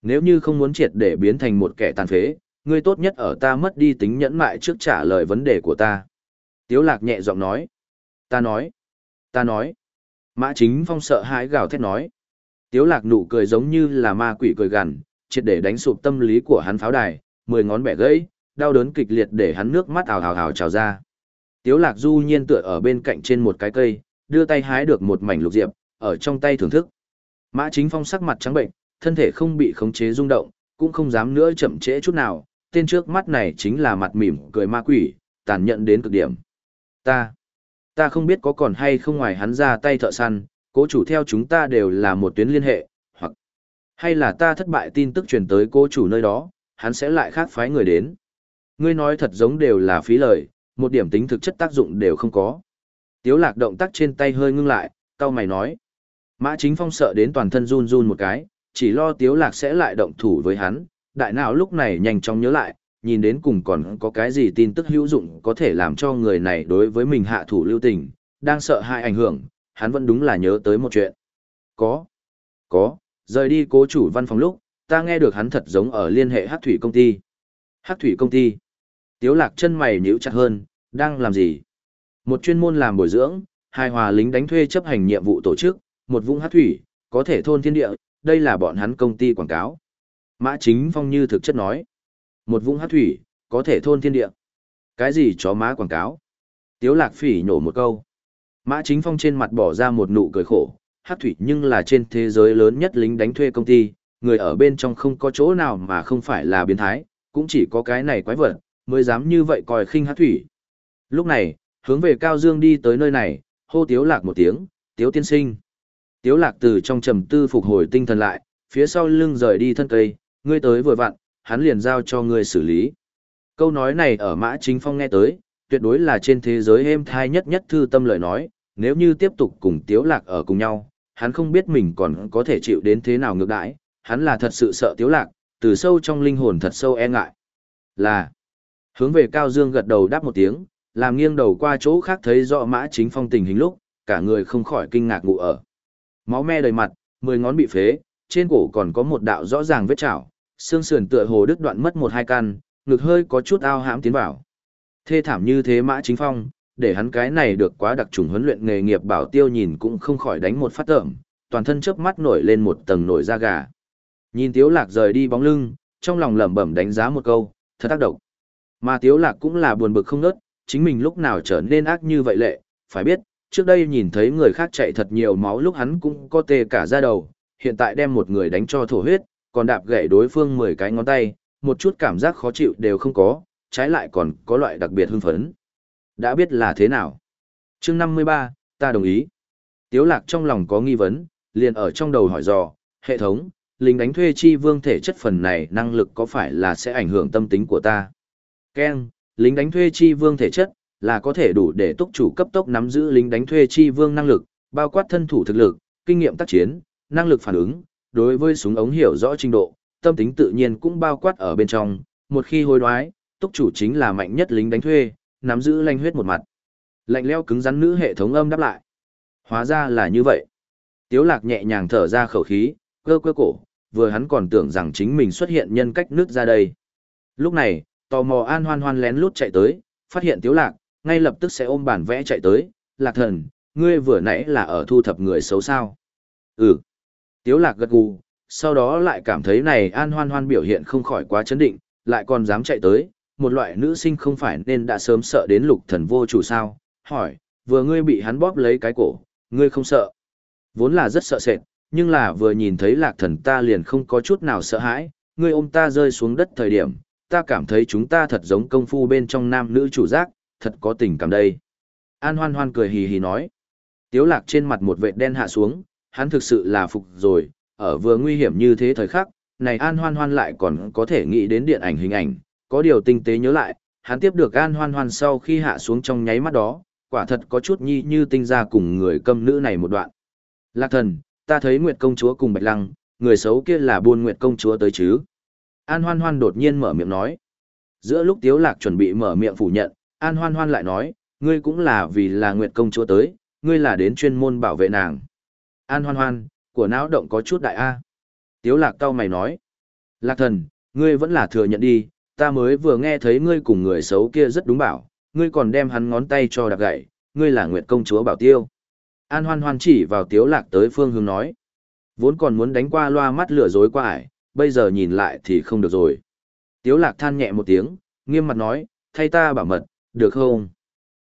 Nếu như không muốn triệt để biến thành một kẻ tàn phế, ngươi tốt nhất ở ta mất đi tính nhẫn mại trước trả lời vấn đề của ta. Tiếu lạc nhẹ giọng nói. Ta nói. Ta nói. Mã chính phong sợ hãi gào thét nói. Tiếu lạc nụ cười giống như là ma quỷ cười gằn, triệt để đánh sụp tâm lý của hắn pháo đài, mười ngón bẻ gãy, đau đớn kịch liệt để hắn nước mắt ào ào ào trào ra. Tiếu lạc du nhiên tựa ở bên cạnh trên một cái cây, đưa tay hái được một mảnh lục diệp, ở trong tay thưởng thức. Mã chính phong sắc mặt trắng bệnh, thân thể không bị khống chế rung động, cũng không dám nữa chậm trễ chút nào, tên trước mắt này chính là mặt mỉm cười ma quỷ, tàn nhẫn đến cực điểm. Ta, ta không biết có còn hay không ngoài hắn ra tay thợ săn, cố chủ theo chúng ta đều là một tuyến liên hệ, hoặc hay là ta thất bại tin tức truyền tới cố chủ nơi đó, hắn sẽ lại khác phái người đến. Ngươi nói thật giống đều là phí lời, một điểm tính thực chất tác dụng đều không có. Tiếu lạc động tác trên tay hơi ngưng lại, cao mày nói. Mã chính phong sợ đến toàn thân run run một cái, chỉ lo tiếu lạc sẽ lại động thủ với hắn, đại não lúc này nhanh chóng nhớ lại, nhìn đến cùng còn có cái gì tin tức hữu dụng có thể làm cho người này đối với mình hạ thủ lưu tình, đang sợ hại ảnh hưởng, hắn vẫn đúng là nhớ tới một chuyện. Có, có, rời đi cố chủ văn phòng lúc, ta nghe được hắn thật giống ở liên hệ hát thủy công ty. Hát thủy công ty. Tiếu lạc chân mày nhíu chặt hơn, đang làm gì? Một chuyên môn làm bồi dưỡng, hài hòa lính đánh thuê chấp hành nhiệm vụ tổ chức, một vũng hát thủy, có thể thôn thiên địa, đây là bọn hắn công ty quảng cáo. Mã Chính Phong như thực chất nói. Một vũng hát thủy, có thể thôn thiên địa. Cái gì chó má quảng cáo? Tiếu lạc phỉ nhổ một câu. Mã Chính Phong trên mặt bỏ ra một nụ cười khổ. Hát thủy nhưng là trên thế giới lớn nhất lính đánh thuê công ty, người ở bên trong không có chỗ nào mà không phải là biến thái, cũng chỉ có cái này quái vật, mới dám như vậy coi khinh hát thủy. Lúc này, hướng về Cao Dương đi tới nơi này, hô Tiếu Lạc một tiếng, Tiếu tiên sinh. Tiếu Lạc từ trong trầm tư phục hồi tinh thần lại, phía sau lưng rời đi thân cây, ngươi tới vừa vặn, hắn liền giao cho ngươi xử lý. Câu nói này ở Mã Chính Phong nghe tới, tuyệt đối là trên thế giới êm thai nhất nhất thư tâm lời nói, nếu như tiếp tục cùng Tiếu Lạc ở cùng nhau, hắn không biết mình còn có thể chịu đến thế nào ngược đãi, hắn là thật sự sợ Tiếu Lạc, từ sâu trong linh hồn thật sâu e ngại. Là, hướng về Cao Dương gật đầu đáp một tiếng, làm nghiêng đầu qua chỗ khác thấy rõ Mã Chính Phong tình hình lúc, cả người không khỏi kinh ngạc ngụ ở. Máu me đầy mặt, mười ngón bị phế, trên cổ còn có một đạo rõ ràng vết chảo, xương sườn tựa hồ đứt đoạn mất một hai căn, ngực hơi có chút ao hãm tiến vào. Thê thảm như thế Mã Chính Phong, để hắn cái này được quá đặc trùng huấn luyện nghề nghiệp bảo tiêu nhìn cũng không khỏi đánh một phát tởm, toàn thân chớp mắt nổi lên một tầng nổi da gà. Nhìn Tiếu Lạc rời đi bóng lưng, trong lòng lẩm bẩm đánh giá một câu, thật tác động. Mà Tiếu Lạc cũng là buồn bực không nớt, chính mình lúc nào trở nên ác như vậy lệ, phải biết, trước đây nhìn thấy người khác chạy thật nhiều máu lúc hắn cũng có tê cả da đầu, hiện tại đem một người đánh cho thổ huyết, còn đạp gãy đối phương 10 cái ngón tay, một chút cảm giác khó chịu đều không có, trái lại còn có loại đặc biệt hưng phấn. Đã biết là thế nào? chương 53, ta đồng ý. Tiếu lạc trong lòng có nghi vấn, liền ở trong đầu hỏi dò, hệ thống, lính đánh thuê chi vương thể chất phần này năng lực có phải là sẽ ảnh hưởng tâm tính của ta? Ken, lính đánh thuê chi vương thể chất, là có thể đủ để túc chủ cấp tốc nắm giữ lính đánh thuê chi vương năng lực, bao quát thân thủ thực lực, kinh nghiệm tác chiến, năng lực phản ứng, đối với súng ống hiểu rõ trình độ, tâm tính tự nhiên cũng bao quát ở bên trong, một khi hối đoái, túc chủ chính là mạnh nhất lính đánh thuê, nắm giữ lanh huyết một mặt. Lạnh leo cứng rắn nữ hệ thống âm đáp lại. Hóa ra là như vậy. Tiếu lạc nhẹ nhàng thở ra khẩu khí, cơ cơ cổ, vừa hắn còn tưởng rằng chính mình xuất hiện nhân cách nước ra đây. Lúc này, tò mò an hoan hoan lén lút chạy tới, phát hiện tiếu lạc, ngay lập tức sẽ ôm bản vẽ chạy tới, lạc thần, ngươi vừa nãy là ở thu thập người xấu sao. Ừ. Tiếu lạc gật gù, sau đó lại cảm thấy này an hoan hoan biểu hiện không khỏi quá chấn định, lại còn dám chạy tới, một loại nữ sinh không phải nên đã sớm sợ đến lục thần vô chủ sao, hỏi, vừa ngươi bị hắn bóp lấy cái cổ, ngươi không sợ. Vốn là rất sợ sệt, nhưng là vừa nhìn thấy lạc thần ta liền không có chút nào sợ hãi, ngươi ôm ta rơi xuống đất thời điểm, ta cảm thấy chúng ta thật giống công phu bên trong nam nữ chủ giác, thật có tình cảm đây. An hoan hoan cười hì hì nói. Tiếu lạc trên mặt một vệt đen hạ xuống, hắn thực sự là phục rồi, ở vừa nguy hiểm như thế thời khắc, này an hoan hoan lại còn có thể nghĩ đến điện ảnh hình ảnh, có điều tinh tế nhớ lại, hắn tiếp được An Hoan Hoan sau khi hạ xuống trong nháy mắt đó, quả thật có chút nhi như tinh ra cùng người cầm nữ này một đoạn. Lạc thần, ta thấy Nguyệt công chúa cùng Bạch Lăng, người xấu kia là buôn Nguyệt công chúa tới chứ. An Hoan Hoan đột nhiên mở miệng nói. Giữa lúc Tiếu Lạc chuẩn bị mở miệng phủ nhận, An Hoan Hoan lại nói, ngươi cũng là vì là Nguyệt công chúa tới, ngươi là đến chuyên môn bảo vệ nàng. An Hoan Hoan, của não động có chút đại A. Tiếu Lạc cao mày nói. Lạc thần, ngươi vẫn là thừa nhận đi, ta mới vừa nghe thấy ngươi cùng người xấu kia rất đúng bảo, ngươi còn đem hắn ngón tay cho đạp gậy, ngươi là Nguyệt công chúa bảo tiêu. An Hoan Hoan chỉ vào Tiếu Lạc tới phương hướng nói. Vốn còn muốn đánh qua loa mắt lửa dối qua ải, bây giờ nhìn lại thì không được rồi. Tiếu lạc than nhẹ một tiếng, nghiêm mặt nói, thay ta bảo mật, được không?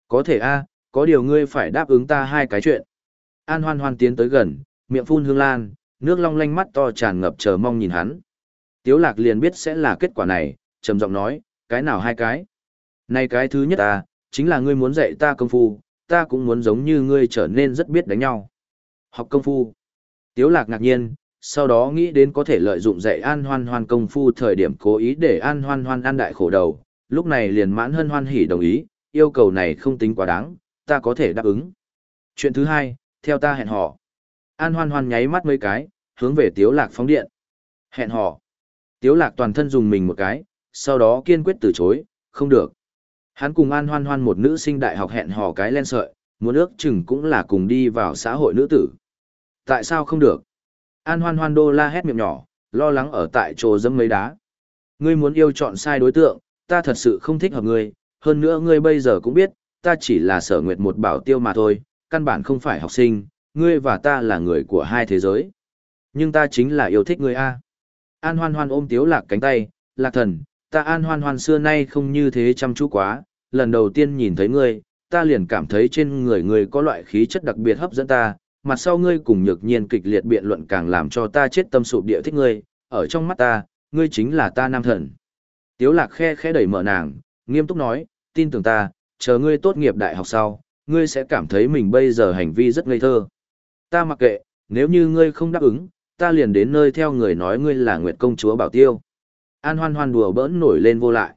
Có thể a, có điều ngươi phải đáp ứng ta hai cái chuyện. An hoan hoan tiến tới gần, miệng phun hương lan, nước long lanh mắt to tràn ngập chờ mong nhìn hắn. Tiếu lạc liền biết sẽ là kết quả này, trầm giọng nói, cái nào hai cái? Này cái thứ nhất ta, chính là ngươi muốn dạy ta công phu, ta cũng muốn giống như ngươi trở nên rất biết đánh nhau. Học công phu. Tiếu lạc ngạc nhiên, sau đó nghĩ đến có thể lợi dụng dạy an hoan hoan công phu thời điểm cố ý để an hoan hoan ăn đại khổ đầu, lúc này liền mãn hân hoan hỉ đồng ý, yêu cầu này không tính quá đáng, ta có thể đáp ứng. Chuyện thứ hai, theo ta hẹn hò. An hoan hoan nháy mắt mấy cái, hướng về tiếu lạc phóng điện. Hẹn hò. Tiếu lạc toàn thân dùng mình một cái, sau đó kiên quyết từ chối, không được. Hắn cùng an hoan hoan một nữ sinh đại học hẹn hò cái len sợi, muốn ước chừng cũng là cùng đi vào xã hội nữ tử. Tại sao không được? An hoan hoan đô la hét miệng nhỏ, lo lắng ở tại chỗ dâm mấy đá. Ngươi muốn yêu chọn sai đối tượng, ta thật sự không thích hợp ngươi, hơn nữa ngươi bây giờ cũng biết, ta chỉ là sở nguyệt một bảo tiêu mà thôi, căn bản không phải học sinh, ngươi và ta là người của hai thế giới. Nhưng ta chính là yêu thích ngươi a. An hoan hoan ôm tiếu lạc cánh tay, lạc thần, ta an hoan hoan xưa nay không như thế chăm chú quá, lần đầu tiên nhìn thấy ngươi, ta liền cảm thấy trên người ngươi có loại khí chất đặc biệt hấp dẫn ta, mặt sau ngươi cùng nhược nhiên kịch liệt biện luận càng làm cho ta chết tâm sụp địa thích ngươi, ở trong mắt ta, ngươi chính là ta nam thần. Tiếu lạc khe khẽ đẩy mở nàng, nghiêm túc nói, tin tưởng ta, chờ ngươi tốt nghiệp đại học sau, ngươi sẽ cảm thấy mình bây giờ hành vi rất ngây thơ. Ta mặc kệ, nếu như ngươi không đáp ứng, ta liền đến nơi theo người nói ngươi là Nguyệt công chúa Bảo Tiêu. An hoan hoan đùa bỡn nổi lên vô lại.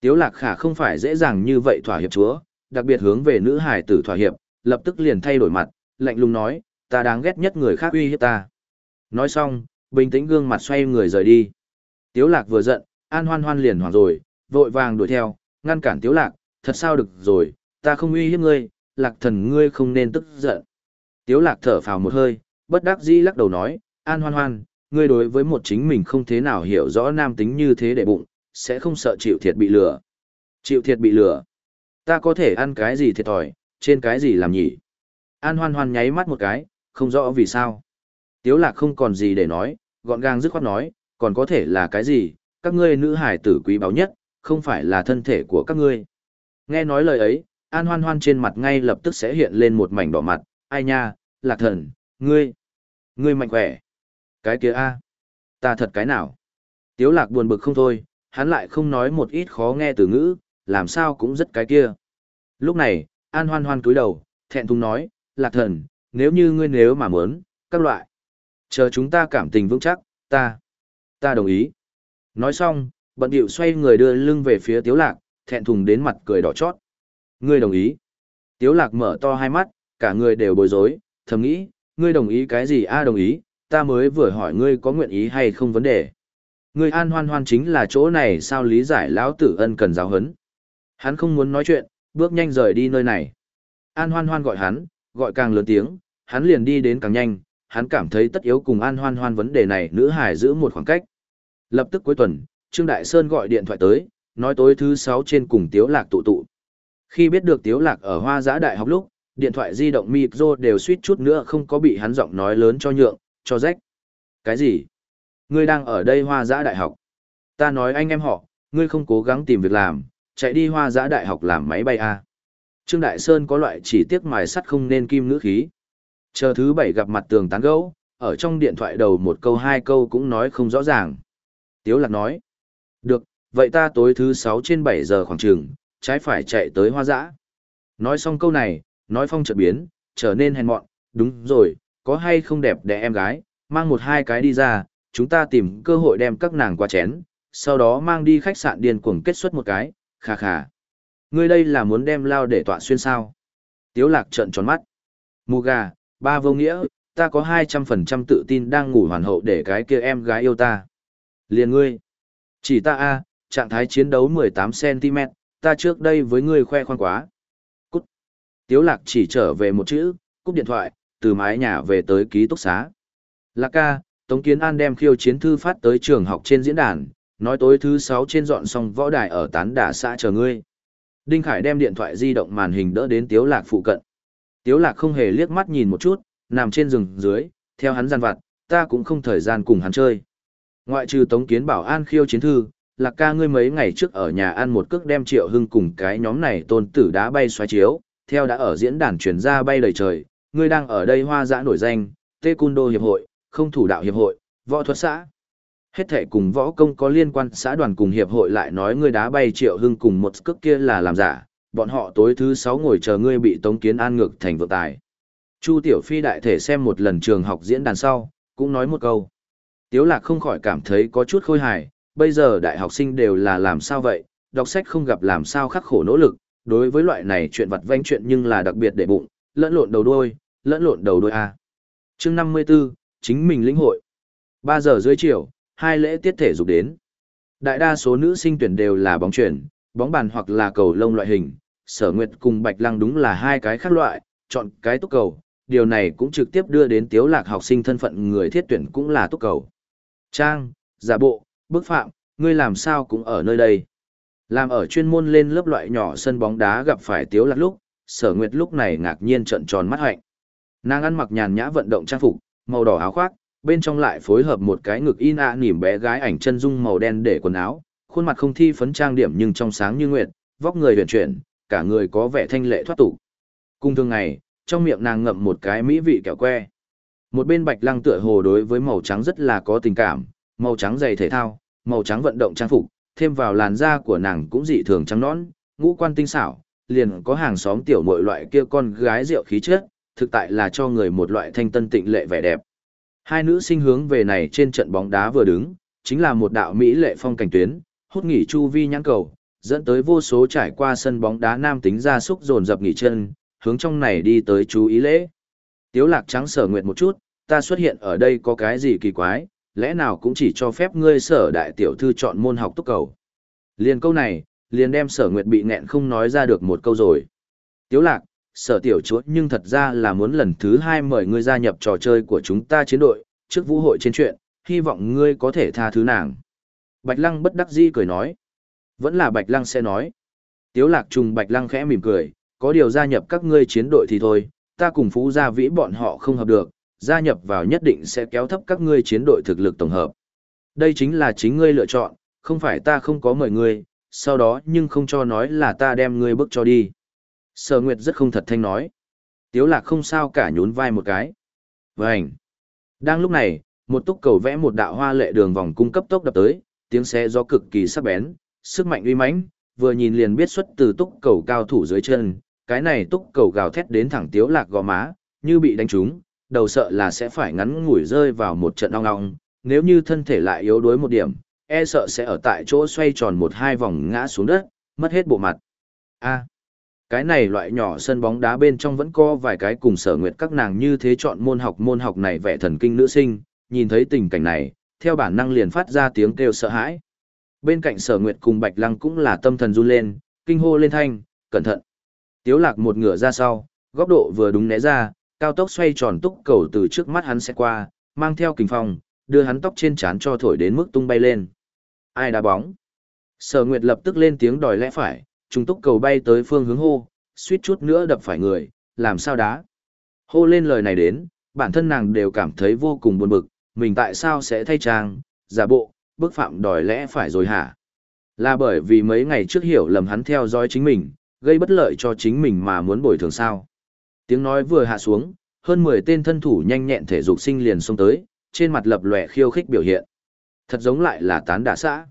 Tiếu lạc khả không phải dễ dàng như vậy thỏa hiệp chúa, đặc biệt hướng về nữ hải tử thỏa hiệp, lập tức liền thay đổi mặt, lạnh lùng nói, ta đáng ghét nhất người khác uy hiếp ta. Nói xong, bình tĩnh gương mặt xoay người rời đi. Tiếu lạc vừa giận, an hoan hoan liền hoảng rồi, vội vàng đuổi theo, ngăn cản tiếu lạc, thật sao được rồi, ta không uy hiếp ngươi, lạc thần ngươi không nên tức giận. Tiếu lạc thở phào một hơi, bất đắc dĩ lắc đầu nói, an hoan hoan, ngươi đối với một chính mình không thế nào hiểu rõ nam tính như thế để bụng, sẽ không sợ chịu thiệt bị lừa. Chịu thiệt bị lừa. Ta có thể ăn cái gì thiệt thòi, trên cái gì làm nhỉ? An hoan hoan nháy mắt một cái, không rõ vì sao. Tiếu lạc không còn gì để nói, gọn gàng dứt khoát nói, còn có thể là cái gì, các ngươi nữ hải tử quý báu nhất, không phải là thân thể của các ngươi. Nghe nói lời ấy, an hoan hoan trên mặt ngay lập tức sẽ hiện lên một mảnh đỏ mặt, ai nha, lạc thần, ngươi, ngươi mạnh khỏe. Cái kia a, ta thật cái nào. Tiếu lạc buồn bực không thôi, hắn lại không nói một ít khó nghe từ ngữ, làm sao cũng rất cái kia. Lúc này, an hoan hoan cúi đầu, thẹn thùng nói, lạc thần, nếu như ngươi nếu mà muốn, các loại. Chờ chúng ta cảm tình vững chắc, ta, ta đồng ý. Nói xong, bận điệu xoay người đưa lưng về phía tiếu lạc, thẹn thùng đến mặt cười đỏ chót. Ngươi đồng ý. Tiếu lạc mở to hai mắt, cả người đều bối rối, thầm nghĩ, ngươi đồng ý cái gì a đồng ý, ta mới vừa hỏi ngươi có nguyện ý hay không vấn đề. Ngươi an hoan hoan chính là chỗ này sao lý giải lão tử ân cần giáo hấn. Hắn không muốn nói chuyện, bước nhanh rời đi nơi này. An hoan hoan gọi hắn, gọi càng lớn tiếng, hắn liền đi đến càng nhanh, hắn cảm thấy tất yếu cùng an hoan hoan vấn đề này nữ hải giữ một khoảng cách. Lập tức cuối tuần, Trương Đại Sơn gọi điện thoại tới, nói tối thứ 6 trên cùng Tiếu Lạc tụ tụ. Khi biết được Tiếu Lạc ở Hoa Giã Đại học lúc, điện thoại di động micro đều suýt chút nữa không có bị hắn giọng nói lớn cho nhượng, cho rách. Cái gì? Ngươi đang ở đây Hoa Giã Đại học. Ta nói anh em họ, ngươi không cố gắng tìm việc làm, chạy đi Hoa Giã Đại học làm máy bay à. Trương Đại Sơn có loại chỉ tiếc mài sắt không nên kim ngữ khí. Chờ thứ bảy gặp mặt tường tán gẫu, ở trong điện thoại đầu một câu hai câu cũng nói không rõ ràng. Tiếu lạc nói. Được, vậy ta tối thứ sáu trên bảy giờ khoảng trường, trái phải chạy tới hoa dã. Nói xong câu này, nói phong chợt biến, trở nên hèn mọn, đúng rồi, có hay không đẹp đẽ em gái, mang một hai cái đi ra, chúng ta tìm cơ hội đem các nàng qua chén, sau đó mang đi khách sạn điên cuồng kết xuất một cái, khà khà. Ngươi đây là muốn đem lao để tọa xuyên sao? Tiếu lạc trợn tròn mắt. Mù gà, ba vô nghĩa, ta có 200% tự tin đang ngủ hoàn hậu để cái kia em gái yêu ta. Liền ngươi. Chỉ ta a, trạng thái chiến đấu 18cm, ta trước đây với ngươi khoe khoang quá. Cút. Tiếu lạc chỉ trở về một chữ, cúp điện thoại, từ mái nhà về tới ký túc xá. Lạc ca, Tống Kiến An đem khiêu chiến thư phát tới trường học trên diễn đàn, nói tối thứ 6 trên dọn xong võ đài ở tán đả xã chờ ngươi. Đinh Khải đem điện thoại di động màn hình đỡ đến Tiếu Lạc phụ cận. Tiếu Lạc không hề liếc mắt nhìn một chút, nằm trên rừng dưới, theo hắn gian vặt, ta cũng không thời gian cùng hắn chơi. Ngoại trừ Tống Kiến Bảo An khiêu chiến thư, Lạc ca ngươi mấy ngày trước ở nhà ăn một cước đem Triệu Hưng cùng cái nhóm này tôn tử đá bay xoáy chiếu, theo đã ở diễn đàn truyền ra bay đầy trời, ngươi đang ở đây hoa dã nổi danh, Tê Cun Đô Hiệp hội, không thủ đạo hiệp hội, võ thuật xã. Hết thể cùng võ công có liên quan xã đoàn cùng hiệp hội lại nói ngươi đá bay Triệu Hưng cùng một cước kia là làm giả, bọn họ tối thứ sáu ngồi chờ ngươi bị Tống Kiến An ngược thành vượng tài. Chu Tiểu Phi đại thể xem một lần trường học diễn đàn sau, cũng nói một câu. Tiếu Lạc không khỏi cảm thấy có chút khôi hài, bây giờ đại học sinh đều là làm sao vậy, đọc sách không gặp làm sao khắc khổ nỗ lực, đối với loại này chuyện vặt vanh chuyện nhưng là đặc biệt để bụng, lẫn lộn đầu đuôi, lẫn lộn đầu đôi A. chương 54, chính mình lĩnh hội. 3 giờ dưới chiều, hai lễ tiết thể dục đến. Đại đa số nữ sinh tuyển đều là bóng chuyển, bóng bàn hoặc là cầu lông loại hình, sở nguyệt cùng bạch lăng đúng là hai cái khác loại, chọn cái túc cầu, điều này cũng trực tiếp đưa đến tiếu lạc học sinh thân phận người thiết tuyển cũng là túc cầu. Trang, giả bộ, bức phạm, ngươi làm sao cũng ở nơi đây. Làm ở chuyên môn lên lớp loại nhỏ sân bóng đá gặp phải tiếu lạc lúc, sở nguyệt lúc này ngạc nhiên trợn tròn mắt hạnh. Nàng ăn mặc nhàn nhã vận động trang phục, màu đỏ áo khoác, bên trong lại phối hợp một cái ngực in ạ nỉm bé gái ảnh chân dung màu đen để quần áo, khuôn mặt không thi phấn trang điểm nhưng trong sáng như nguyệt, vóc người huyền chuyển, cả người có vẻ thanh lệ thoát tục. Cùng thường ngày, trong miệng nàng ngậm một cái mỹ vị kẹo que. Một bên bạch lăng tựa hồ đối với màu trắng rất là có tình cảm, màu trắng giày thể thao, màu trắng vận động trang phục, thêm vào làn da của nàng cũng dị thường trắng nõn, ngũ quan tinh xảo, liền có hàng xóm tiểu muội loại kia con gái rượu khí chất, thực tại là cho người một loại thanh tân tịnh lệ vẻ đẹp. Hai nữ sinh hướng về này trên trận bóng đá vừa đứng, chính là một đạo mỹ lệ phong cảnh tuyến, hút nghỉ chu vi nhãn cầu, dẫn tới vô số trải qua sân bóng đá nam tính ra súc dồn dập nghỉ chân, hướng trong này đi tới chú ý lễ. Tiếu lạc trắng sở nguyệt một chút, ta xuất hiện ở đây có cái gì kỳ quái, lẽ nào cũng chỉ cho phép ngươi sở đại tiểu thư chọn môn học túc cầu. Liền câu này, liền đem sở nguyệt bị nghẹn không nói ra được một câu rồi. Tiếu lạc, sở tiểu chúa nhưng thật ra là muốn lần thứ hai mời ngươi gia nhập trò chơi của chúng ta chiến đội, trước vũ hội trên chuyện, hy vọng ngươi có thể tha thứ nàng. Bạch lăng bất đắc dĩ cười nói. Vẫn là bạch lăng sẽ nói. Tiếu lạc trùng bạch lăng khẽ mỉm cười, có điều gia nhập các ngươi chiến đội thì thôi, ta cùng phú gia vĩ bọn họ không hợp được, gia nhập vào nhất định sẽ kéo thấp các ngươi chiến đội thực lực tổng hợp. Đây chính là chính ngươi lựa chọn, không phải ta không có mời ngươi, sau đó nhưng không cho nói là ta đem ngươi bước cho đi. Sở Nguyệt rất không thật thanh nói. Tiếu lạc không sao cả nhún vai một cái. Vânh. Đang lúc này, một túc cầu vẽ một đạo hoa lệ đường vòng cung cấp tốc đập tới, tiếng xe gió cực kỳ sắc bén, sức mạnh uy mãnh, vừa nhìn liền biết xuất từ túc cầu cao thủ dưới chân. Cái này túc cầu gào thét đến thẳng tiếu lạc gò má, như bị đánh trúng, đầu sợ là sẽ phải ngắn ngủi rơi vào một trận ong ong, nếu như thân thể lại yếu đuối một điểm, e sợ sẽ ở tại chỗ xoay tròn một hai vòng ngã xuống đất, mất hết bộ mặt. A cái này loại nhỏ sân bóng đá bên trong vẫn có vài cái cùng sở nguyệt các nàng như thế chọn môn học môn học này vẻ thần kinh nữ sinh, nhìn thấy tình cảnh này, theo bản năng liền phát ra tiếng kêu sợ hãi. Bên cạnh sở nguyệt cùng bạch lăng cũng là tâm thần run lên, kinh hô lên thanh, cẩn thận. Tiếu lạc một ngửa ra sau, góc độ vừa đúng né ra, cao tốc xoay tròn túc cầu từ trước mắt hắn sẽ qua, mang theo kình phong, đưa hắn tóc trên chán cho thổi đến mức tung bay lên. Ai đá bóng? Sở Nguyệt lập tức lên tiếng đòi lẽ phải, trùng túc cầu bay tới phương hướng hô, suýt chút nữa đập phải người, làm sao đá? Hô lên lời này đến, bản thân nàng đều cảm thấy vô cùng buồn bực, mình tại sao sẽ thay trang, giả bộ, bức phạm đòi lẽ phải rồi hả? Là bởi vì mấy ngày trước hiểu lầm hắn theo dõi chính mình, gây bất lợi cho chính mình mà muốn bồi thường sao. Tiếng nói vừa hạ xuống, hơn 10 tên thân thủ nhanh nhẹn thể dục sinh liền xông tới, trên mặt lập lòe khiêu khích biểu hiện. Thật giống lại là tán đả xã.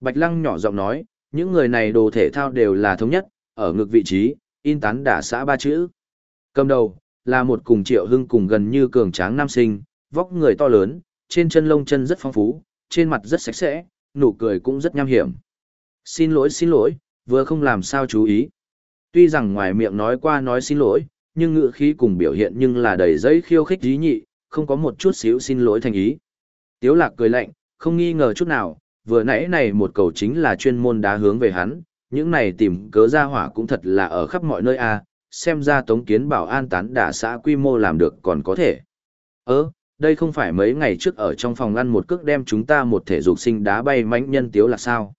Bạch Lăng nhỏ giọng nói, những người này đồ thể thao đều là thống nhất, ở ngực vị trí, in tán đả xã ba chữ. Cầm đầu, là một cùng triệu hưng cùng gần như cường tráng nam sinh, vóc người to lớn, trên chân lông chân rất phong phú, trên mặt rất sạch sẽ, nụ cười cũng rất nham hiểm. Xin lỗi xin lỗi, vừa không làm sao chú ý. Tuy rằng ngoài miệng nói qua nói xin lỗi, nhưng ngữ khí cùng biểu hiện nhưng là đầy giấy khiêu khích dí nhị, không có một chút xíu xin lỗi thành ý. Tiếu lạc cười lạnh, không nghi ngờ chút nào, vừa nãy này một cầu chính là chuyên môn đá hướng về hắn, những này tìm cớ ra hỏa cũng thật là ở khắp mọi nơi a, xem ra tống kiến bảo an tán đả xã quy mô làm được còn có thể. Ơ, đây không phải mấy ngày trước ở trong phòng ăn một cước đem chúng ta một thể dục sinh đá bay mãnh nhân tiếu là sao?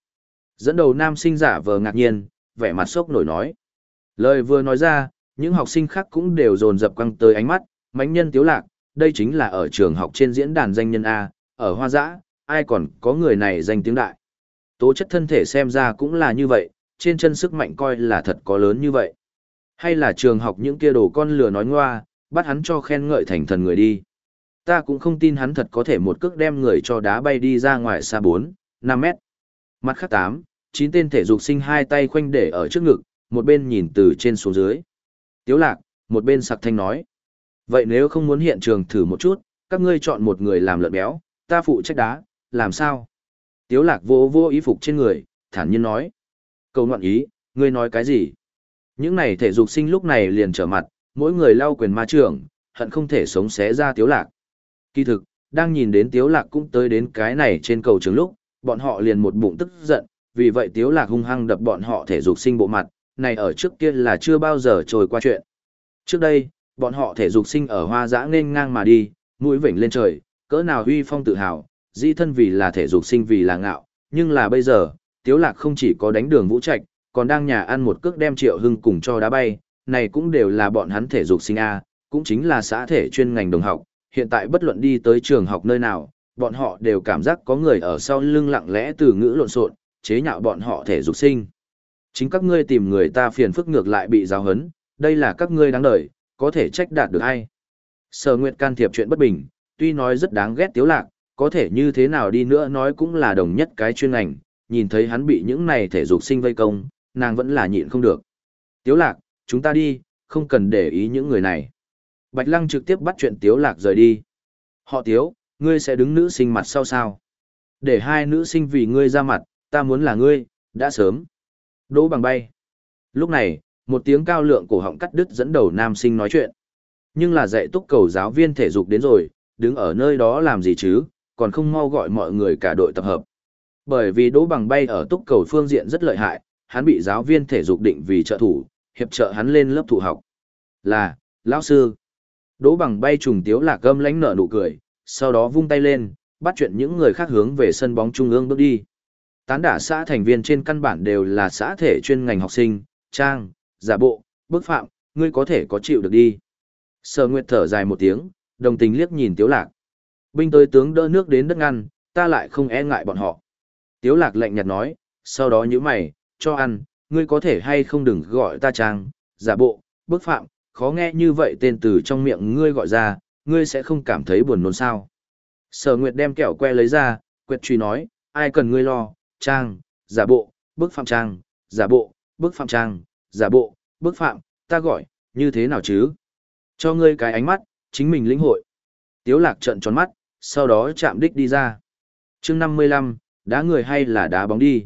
Dẫn đầu nam sinh giả vờ ngạc nhiên, vẻ mặt sốc nổi nói. Lời vừa nói ra, những học sinh khác cũng đều dồn dập quăng tới ánh mắt, mãnh nhân tiếu lạc, đây chính là ở trường học trên diễn đàn danh nhân A, ở Hoa Giã, ai còn có người này danh tiếng đại. Tố chất thân thể xem ra cũng là như vậy, trên chân sức mạnh coi là thật có lớn như vậy. Hay là trường học những kia đồ con lừa nói ngoa, bắt hắn cho khen ngợi thành thần người đi. Ta cũng không tin hắn thật có thể một cước đem người cho đá bay đi ra ngoài xa 4, 5 mét. Mặt khắc 8, 9 tên thể dục sinh hai tay khoanh để ở trước ngực, một bên nhìn từ trên xuống dưới. Tiếu lạc, một bên sặc thanh nói. Vậy nếu không muốn hiện trường thử một chút, các ngươi chọn một người làm lợn béo, ta phụ trách đá, làm sao? Tiếu lạc vô vô ý phục trên người, thản nhiên nói. Cầu ngoạn ý, ngươi nói cái gì? Những này thể dục sinh lúc này liền trở mặt, mỗi người lau quyền ma trưởng, hận không thể sống xé ra tiếu lạc. Kỳ thực, đang nhìn đến tiếu lạc cũng tới đến cái này trên cầu trường lúc, bọn họ liền một bụng tức giận, vì vậy tiếu lạc hung hăng đập bọn họ thể dục sinh bộ mặt, này ở trước kia là chưa bao giờ trôi qua chuyện. Trước đây, bọn họ thể dục sinh ở hoa dã nên ngang mà đi, mũi vểnh lên trời, cỡ nào huy phong tự hào, Dĩ thân vì là thể dục sinh vì là ngạo, nhưng là bây giờ, tiếu lạc không chỉ có đánh đường vũ trạch, còn đang nhà ăn một cước đem triệu hưng cùng cho đá bay, này cũng đều là bọn hắn thể dục sinh A, cũng chính là xã thể chuyên ngành đồng học, hiện tại bất luận đi tới trường học nơi nào, bọn họ đều cảm giác có người ở sau lưng lặng lẽ từ ngữ lộn xộn, chế nhạo bọn họ thể dục sinh. Chính các ngươi tìm người ta phiền phức ngược lại bị giáo hấn, đây là các ngươi đáng đợi, có thể trách đạt được ai. Sở Nguyệt can thiệp chuyện bất bình, tuy nói rất đáng ghét tiếu lạc, có thể như thế nào đi nữa nói cũng là đồng nhất cái chuyên ngành, nhìn thấy hắn bị những này thể dục sinh vây công, nàng vẫn là nhịn không được. Tiếu lạc, chúng ta đi, không cần để ý những người này. Bạch Lăng trực tiếp bắt chuyện Tiếu lạc rời đi. Họ Tiếu, ngươi sẽ đứng nữ sinh mặt sau sao? Để hai nữ sinh vì ngươi ra mặt, ta muốn là ngươi, đã sớm. Đỗ bằng bay. Lúc này, một tiếng cao lượng cổ họng cắt đứt dẫn đầu nam sinh nói chuyện. Nhưng là dạy túc cầu giáo viên thể dục đến rồi, đứng ở nơi đó làm gì chứ, còn không mau gọi mọi người cả đội tập hợp. Bởi vì đỗ bằng bay ở túc cầu phương diện rất lợi hại, hắn bị giáo viên thể dục định vì trợ thủ, hiệp trợ hắn lên lớp thủ học. Là, lão sư. Đỗ bằng bay trùng tiếu lạc gâm lánh nở nụ cười, sau đó vung tay lên, bắt chuyện những người khác hướng về sân bóng trung ương bước đi. Tán đả xã thành viên trên căn bản đều là xã thể chuyên ngành học sinh, trang, giả bộ, bức phạm, ngươi có thể có chịu được đi. Sở Nguyệt thở dài một tiếng, đồng tình liếc nhìn Tiếu Lạc. Binh tới tướng đỡ nước đến đất ngăn, ta lại không e ngại bọn họ. Tiếu Lạc lạnh nhạt nói, sau đó như mày, cho ăn, ngươi có thể hay không đừng gọi ta trang, giả bộ, bức phạm, khó nghe như vậy tên từ trong miệng ngươi gọi ra, ngươi sẽ không cảm thấy buồn nôn sao. Sở Nguyệt đem kẹo que lấy ra, quyệt truy nói, ai cần ngươi lo, trang, giả bộ, bức phạm trang, giả bộ, bức phạm trang, giả bộ, bức phạm, ta gọi, như thế nào chứ? Cho ngươi cái ánh mắt, chính mình lĩnh hội. Tiếu lạc trợn tròn mắt, sau đó chạm đích đi ra. chương 55, đá người hay là đá bóng đi.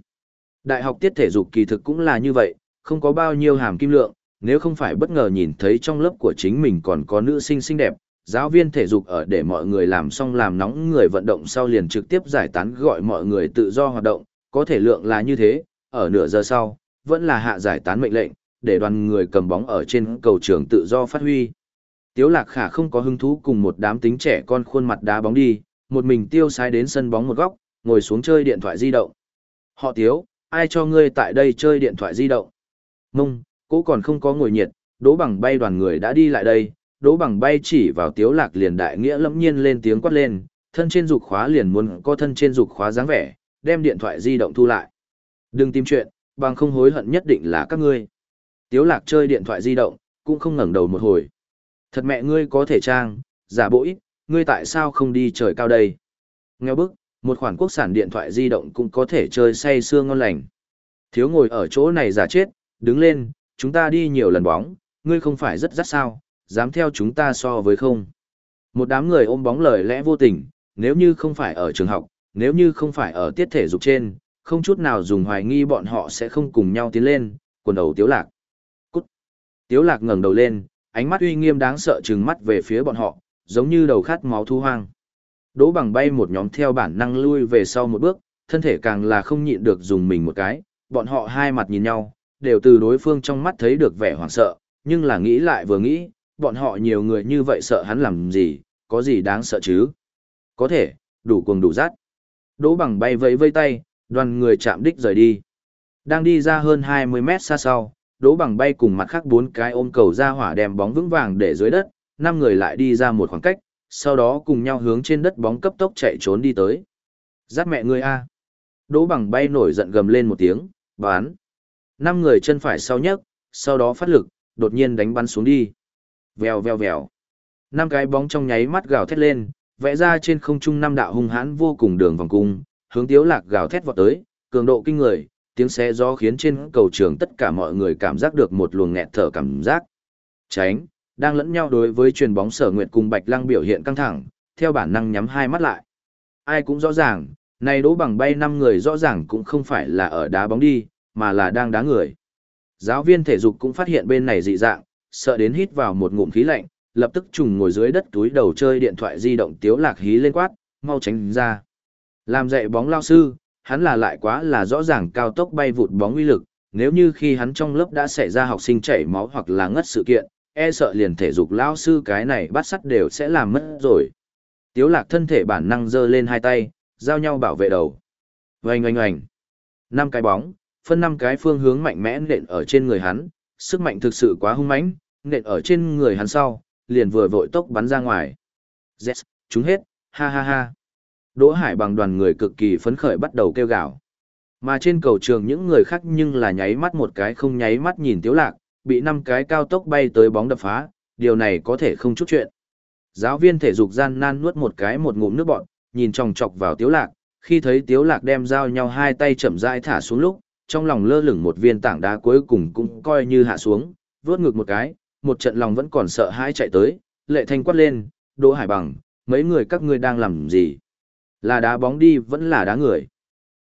Đại học tiết thể dục kỳ thực cũng là như vậy, không có bao nhiêu hàm kim lượng, nếu không phải bất ngờ nhìn thấy trong lớp của chính mình còn có nữ sinh xinh đẹp, giáo viên thể dục ở để mọi người làm xong làm nóng người vận động sau liền trực tiếp giải tán gọi mọi người tự do hoạt động, có thể lượng là như thế, ở nửa giờ sau, vẫn là hạ giải tán mệnh lệnh, để đoàn người cầm bóng ở trên cầu trường tự do phát huy. Tiếu lạc khả không có hứng thú cùng một đám tính trẻ con khuôn mặt đá bóng đi, một mình tiêu sai đến sân bóng một góc, ngồi xuống chơi điện thoại di động. Họ tiếu, ai cho ngươi tại đây chơi điện thoại di động? Mông, cố còn không có ngồi nhiệt, đỗ bằng bay đoàn người đã đi lại đây, đỗ bằng bay chỉ vào tiếu lạc liền đại nghĩa lẫm nhiên lên tiếng quát lên, thân trên dục khóa liền muốn có thân trên dục khóa dáng vẻ, đem điện thoại di động thu lại. Đừng tìm chuyện, bằng không hối hận nhất định là các ngươi. Tiếu lạc chơi điện thoại di động, cũng không ngẩng đầu một hồi. Thật mẹ ngươi có thể trang, giả bỗi, ngươi tại sao không đi trời cao đây? Nghe bức, một khoản quốc sản điện thoại di động cũng có thể chơi say sưa ngon lành. Thiếu ngồi ở chỗ này giả chết, đứng lên, chúng ta đi nhiều lần bóng, ngươi không phải rất rắt sao, dám theo chúng ta so với không. Một đám người ôm bóng lời lẽ vô tình, nếu như không phải ở trường học, nếu như không phải ở tiết thể dục trên, không chút nào dùng hoài nghi bọn họ sẽ không cùng nhau tiến lên, quần đầu tiếu lạc. Cút! Tiếu lạc ngẩng đầu lên, ánh mắt uy nghiêm đáng sợ trừng mắt về phía bọn họ, giống như đầu khát máu thu hoang. Đỗ bằng bay một nhóm theo bản năng lui về sau một bước, thân thể càng là không nhịn được dùng mình một cái, bọn họ hai mặt nhìn nhau, đều từ đối phương trong mắt thấy được vẻ hoảng sợ, nhưng là nghĩ lại vừa nghĩ, bọn họ nhiều người như vậy sợ hắn làm gì, có gì đáng sợ chứ? Có thể, đủ cuồng đủ rát. Đỗ bằng bay vẫy vây tay, đoàn người chạm đích rời đi. Đang đi ra hơn 20 mét xa sau, đỗ bằng bay cùng mặt khác bốn cái ôm cầu ra hỏa đem bóng vững vàng để dưới đất, năm người lại đi ra một khoảng cách, sau đó cùng nhau hướng trên đất bóng cấp tốc chạy trốn đi tới. Giáp mẹ ngươi a! Đỗ bằng bay nổi giận gầm lên một tiếng, bán. Năm người chân phải sau nhấc, sau đó phát lực, đột nhiên đánh bắn xuống đi. Vèo vèo vèo. Năm cái bóng trong nháy mắt gào thét lên, vẽ ra trên không trung năm đạo hung hãn vô cùng đường vòng cung, hướng Tiếu Lạc gào thét vọt tới, cường độ kinh người, tiếng xé gió khiến trên cầu trường tất cả mọi người cảm giác được một luồng nghẹt thở cảm giác. Tránh, đang lẫn nhau đối với truyền bóng Sở Nguyệt cùng Bạch Lăng biểu hiện căng thẳng, theo bản năng nhắm hai mắt lại. Ai cũng rõ ràng, này đỗ bằng bay năm người rõ ràng cũng không phải là ở đá bóng đi, mà là đang đá người. Giáo viên thể dục cũng phát hiện bên này dị dạng, sợ đến hít vào một ngụm khí lạnh, lập tức trùng ngồi dưới đất túi đầu chơi điện thoại di động tiếu lạc hí lên quát, mau tránh ra. Làm dạy bóng lao sư, hắn là lại quá là rõ ràng cao tốc bay vụt bóng uy lực, nếu như khi hắn trong lớp đã xảy ra học sinh chảy máu hoặc là ngất sự kiện, e sợ liền thể dục lao sư cái này bắt sắt đều sẽ làm mất rồi. Tiếu lạc thân thể bản năng giơ lên hai tay, giao nhau bảo vệ đầu. Oanh oanh oanh. Năm cái bóng, phân năm cái phương hướng mạnh mẽ nện ở trên người hắn, sức mạnh thực sự quá hung mãnh, nện ở trên người hắn sau, liền vừa vội tốc bắn ra ngoài. Yes, chúng hết, ha ha ha. Đỗ Hải bằng đoàn người cực kỳ phấn khởi bắt đầu kêu gào. Mà trên cầu trường những người khác nhưng là nháy mắt một cái không nháy mắt nhìn Tiếu Lạc, bị năm cái cao tốc bay tới bóng đập phá, điều này có thể không chút chuyện. Giáo viên thể dục gian nan nuốt một cái một ngụm nước bọt, nhìn chòng chọc vào Tiếu Lạc, khi thấy Tiếu Lạc đem giao nhau hai tay chậm rãi thả xuống lúc, trong lòng lơ lửng một viên tảng đá cuối cùng cũng coi như hạ xuống, vướt ngực một cái, một trận lòng vẫn còn sợ hãi chạy tới, lệ thanh quát lên, Đỗ Hải Bằng, mấy người các ngươi đang làm gì? Là đá bóng đi vẫn là đá người.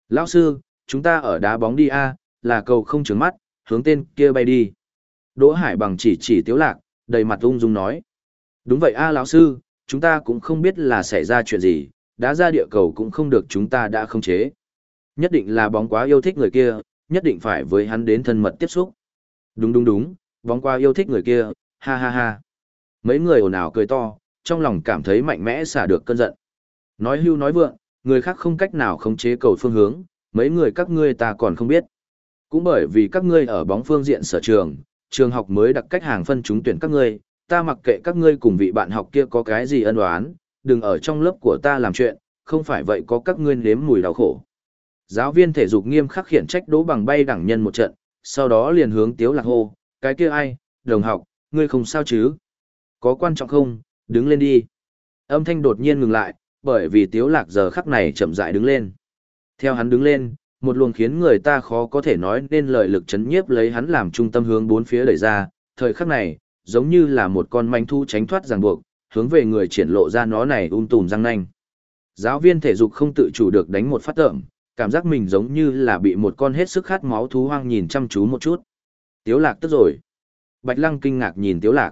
Lão sư, chúng ta ở đá bóng đi a, là cầu không trứng mắt, hướng tên kia bay đi. Đỗ Hải Bằng chỉ chỉ tiếu lạc, đầy mặt ung dung nói. Đúng vậy a lão sư, chúng ta cũng không biết là xảy ra chuyện gì, đá ra địa cầu cũng không được chúng ta đã không chế. Nhất định là bóng quá yêu thích người kia, nhất định phải với hắn đến thân mật tiếp xúc. Đúng đúng đúng, bóng quá yêu thích người kia, ha ha ha. Mấy người ồn ào cười to, trong lòng cảm thấy mạnh mẽ xả được cơn giận. Nói hưu nói vượng, người khác không cách nào khống chế cầu phương hướng, mấy người các ngươi ta còn không biết. Cũng bởi vì các ngươi ở bóng phương diện sở trường, trường học mới đặt cách hàng phân chúng tuyển các ngươi, ta mặc kệ các ngươi cùng vị bạn học kia có cái gì ân oán, đừng ở trong lớp của ta làm chuyện, không phải vậy có các ngươi nếm mùi đau khổ. Giáo viên thể dục nghiêm khắc khiển trách đỗ bằng bay đẳng nhân một trận, sau đó liền hướng Tiếu Lạc hô, cái kia ai, đồng học, ngươi không sao chứ? Có quan trọng không, đứng lên đi. Âm thanh đột nhiên ngừng lại, bởi vì Tiếu Lạc giờ khắc này chậm rãi đứng lên. Theo hắn đứng lên, một luồng khiến người ta khó có thể nói nên lời lực chấn nhiếp lấy hắn làm trung tâm hướng bốn phía đẩy ra, thời khắc này, giống như là một con manh thu tránh thoát ràng buộc, hướng về người triển lộ ra nó này um tùm răng nanh. Giáo viên thể dục không tự chủ được đánh một phát tợm, cảm giác mình giống như là bị một con hết sức khát máu thú hoang nhìn chăm chú một chút. Tiếu lạc tức rồi. Bạch lăng kinh ngạc nhìn tiếu lạc.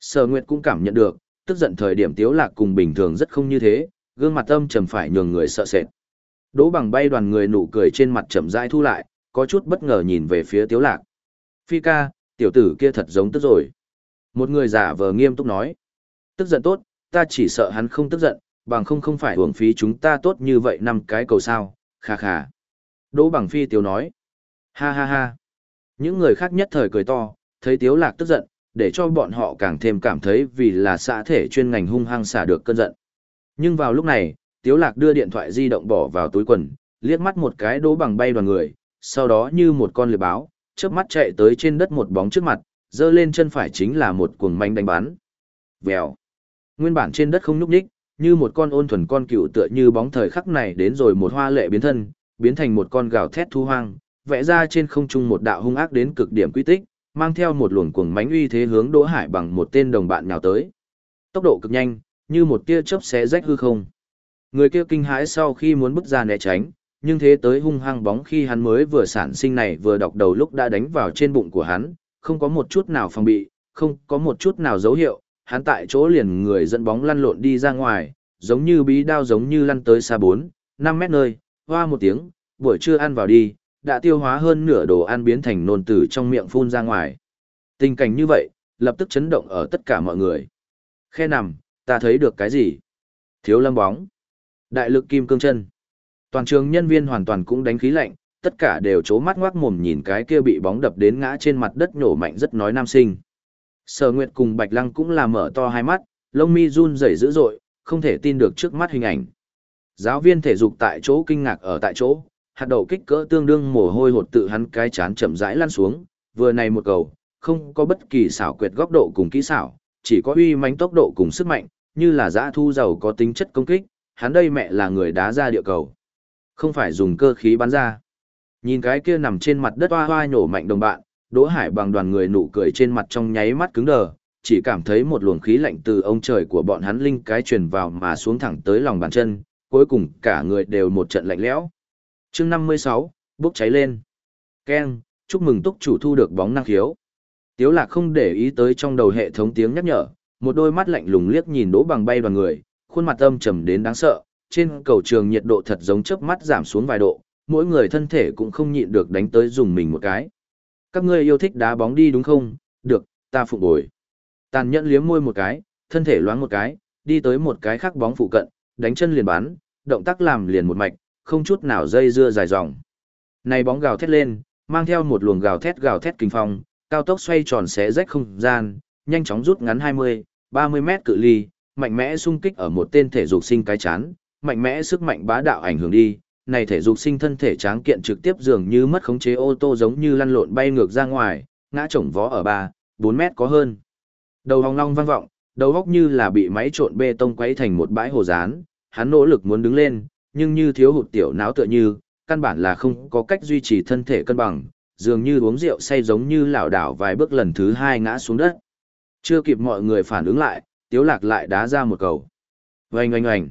Sở Nguyệt cũng cảm nhận được, tức giận thời điểm tiếu lạc cùng bình thường rất không như thế, gương mặt âm trầm phải nhường người sợ sệt. Đỗ bằng bay đoàn người nụ cười trên mặt chậm rãi thu lại, có chút bất ngờ nhìn về phía tiếu lạc. Phi ca, tiểu tử kia thật giống tức rồi. Một người giả vờ nghiêm túc nói. Tức giận tốt, ta chỉ sợ hắn không tức giận, bằng không không phải hưởng phí chúng ta tốt như vậy năm cái cầu sao, kha kha. Đỗ bằng phi tiếu nói. Ha ha ha. Những người khác nhất thời cười to, thấy tiếu lạc tức giận, để cho bọn họ càng thêm cảm thấy vì là xã thể chuyên ngành hung hăng xả được cơn giận. Nhưng vào lúc này, tiếu lạc đưa điện thoại di động bỏ vào túi quần, liếc mắt một cái đố bằng bay đoàn người, sau đó như một con lừa báo, chớp mắt chạy tới trên đất một bóng trước mặt, dơ lên chân phải chính là một cuồng manh đánh bắn. Vèo. Nguyên bản trên đất không nhúc nhích, như một con ôn thuần con cựu tựa như bóng thời khắc này đến rồi một hoa lệ biến thân, biến thành một con gào thét thu hoang, vẽ ra trên không trung một đạo hung ác đến cực điểm quy tích, mang theo một luồng cuồng mánh uy thế hướng Đỗ Hải bằng một tên đồng bạn nhào tới. Tốc độ cực nhanh, như một tia chớp xé rách hư không. Người kia kinh hãi sau khi muốn bước ra né tránh, nhưng thế tới hung hăng bóng khi hắn mới vừa sản sinh này vừa đọc đầu lúc đã đánh vào trên bụng của hắn, không có một chút nào phòng bị, không có một chút nào dấu hiệu, hắn tại chỗ liền người dẫn bóng lăn lộn đi ra ngoài, giống như bí đao giống như lăn tới xa 4, 5 mét nơi, hoa một tiếng, buổi trưa ăn vào đi, đã tiêu hóa hơn nửa đồ ăn biến thành nôn tử trong miệng phun ra ngoài. Tình cảnh như vậy, lập tức chấn động ở tất cả mọi người. Khe nằm, ta thấy được cái gì? Thiếu lâm bóng. Đại lực kim cương chân. Toàn trường nhân viên hoàn toàn cũng đánh khí lạnh, tất cả đều chố mắt ngoác mồm nhìn cái kia bị bóng đập đến ngã trên mặt đất nổ mạnh rất nói nam sinh. Sở Nguyệt cùng Bạch Lăng cũng là mở to hai mắt, lông mi run rẩy dữ dội, không thể tin được trước mắt hình ảnh. Giáo viên thể dục tại chỗ kinh ngạc ở tại chỗ, hạt đậu kích cỡ tương đương mồ hôi hột tự hắn cái chán chậm rãi lăn xuống, vừa này một cầu, không có bất kỳ xảo quyệt góc độ cùng kỹ xảo, chỉ có uy mãnh tốc độ cùng sức mạnh, như là dã thu giàu có tính chất công kích, hắn đây mẹ là người đá ra địa cầu. Không phải dùng cơ khí bắn ra. Nhìn cái kia nằm trên mặt đất hoa hoa nhổ mạnh đồng bạn, Đỗ Hải bằng đoàn người nụ cười trên mặt trong nháy mắt cứng đờ, chỉ cảm thấy một luồng khí lạnh từ ông trời của bọn hắn linh cái truyền vào mà xuống thẳng tới lòng bàn chân, cuối cùng cả người đều một trận lạnh lẽo. Chương 56, bốc cháy lên. Ken, chúc mừng túc chủ thu được bóng năng khiếu. Tiếu lạc không để ý tới trong đầu hệ thống tiếng nhắc nhở, một đôi mắt lạnh lùng liếc nhìn đỗ bằng bay đoàn người, khuôn mặt âm trầm đến đáng sợ, trên cầu trường nhiệt độ thật giống chớp mắt giảm xuống vài độ, mỗi người thân thể cũng không nhịn được đánh tới dùng mình một cái. Các ngươi yêu thích đá bóng đi đúng không? Được, ta phục bồi. Tàn nhẫn liếm môi một cái, thân thể loáng một cái, đi tới một cái khác bóng phụ cận, đánh chân liền bắn, động tác làm liền một mạch, không chút nào dây dưa dài dòng. Này bóng gào thét lên, mang theo một luồng gào thét gào thét kinh phong, cao tốc xoay tròn xé rách không gian, nhanh chóng rút ngắn 20, 30 mét cự ly, mạnh mẽ xung kích ở một tên thể dục sinh cái chán, mạnh mẽ sức mạnh bá đạo ảnh hưởng đi. Này thể dục sinh thân thể tráng kiện trực tiếp dường như mất khống chế ô tô giống như lăn lộn bay ngược ra ngoài, ngã chồng vó ở 3, 4 mét có hơn. Đầu hòng long vang vọng, đầu góc như là bị máy trộn bê tông quấy thành một bãi hồ rán, hắn nỗ lực muốn đứng lên, nhưng như thiếu hụt tiểu não tựa như, căn bản là không có cách duy trì thân thể cân bằng, dường như uống rượu say giống như lảo đảo vài bước lần thứ hai ngã xuống đất. Chưa kịp mọi người phản ứng lại, tiếu lạc lại đá ra một cầu. Oanh oanh oanh.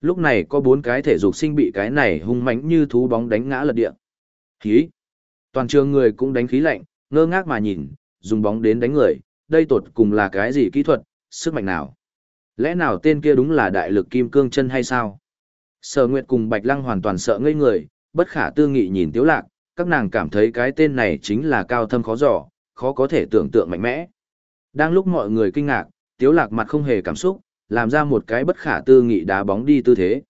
Lúc này có bốn cái thể dục sinh bị cái này hung mãnh như thú bóng đánh ngã lật địa. Khí. Toàn trường người cũng đánh khí lạnh, ngơ ngác mà nhìn, dùng bóng đến đánh người, đây tột cùng là cái gì kỹ thuật, sức mạnh nào? Lẽ nào tên kia đúng là đại lực kim cương chân hay sao? Sở Nguyệt cùng Bạch Lăng hoàn toàn sợ ngây người, bất khả tư nghị nhìn Tiếu Lạc, các nàng cảm thấy cái tên này chính là cao thâm khó dò, khó có thể tưởng tượng mạnh mẽ. Đang lúc mọi người kinh ngạc, Tiếu Lạc mặt không hề cảm xúc, làm ra một cái bất khả tư nghị đá bóng đi tư thế.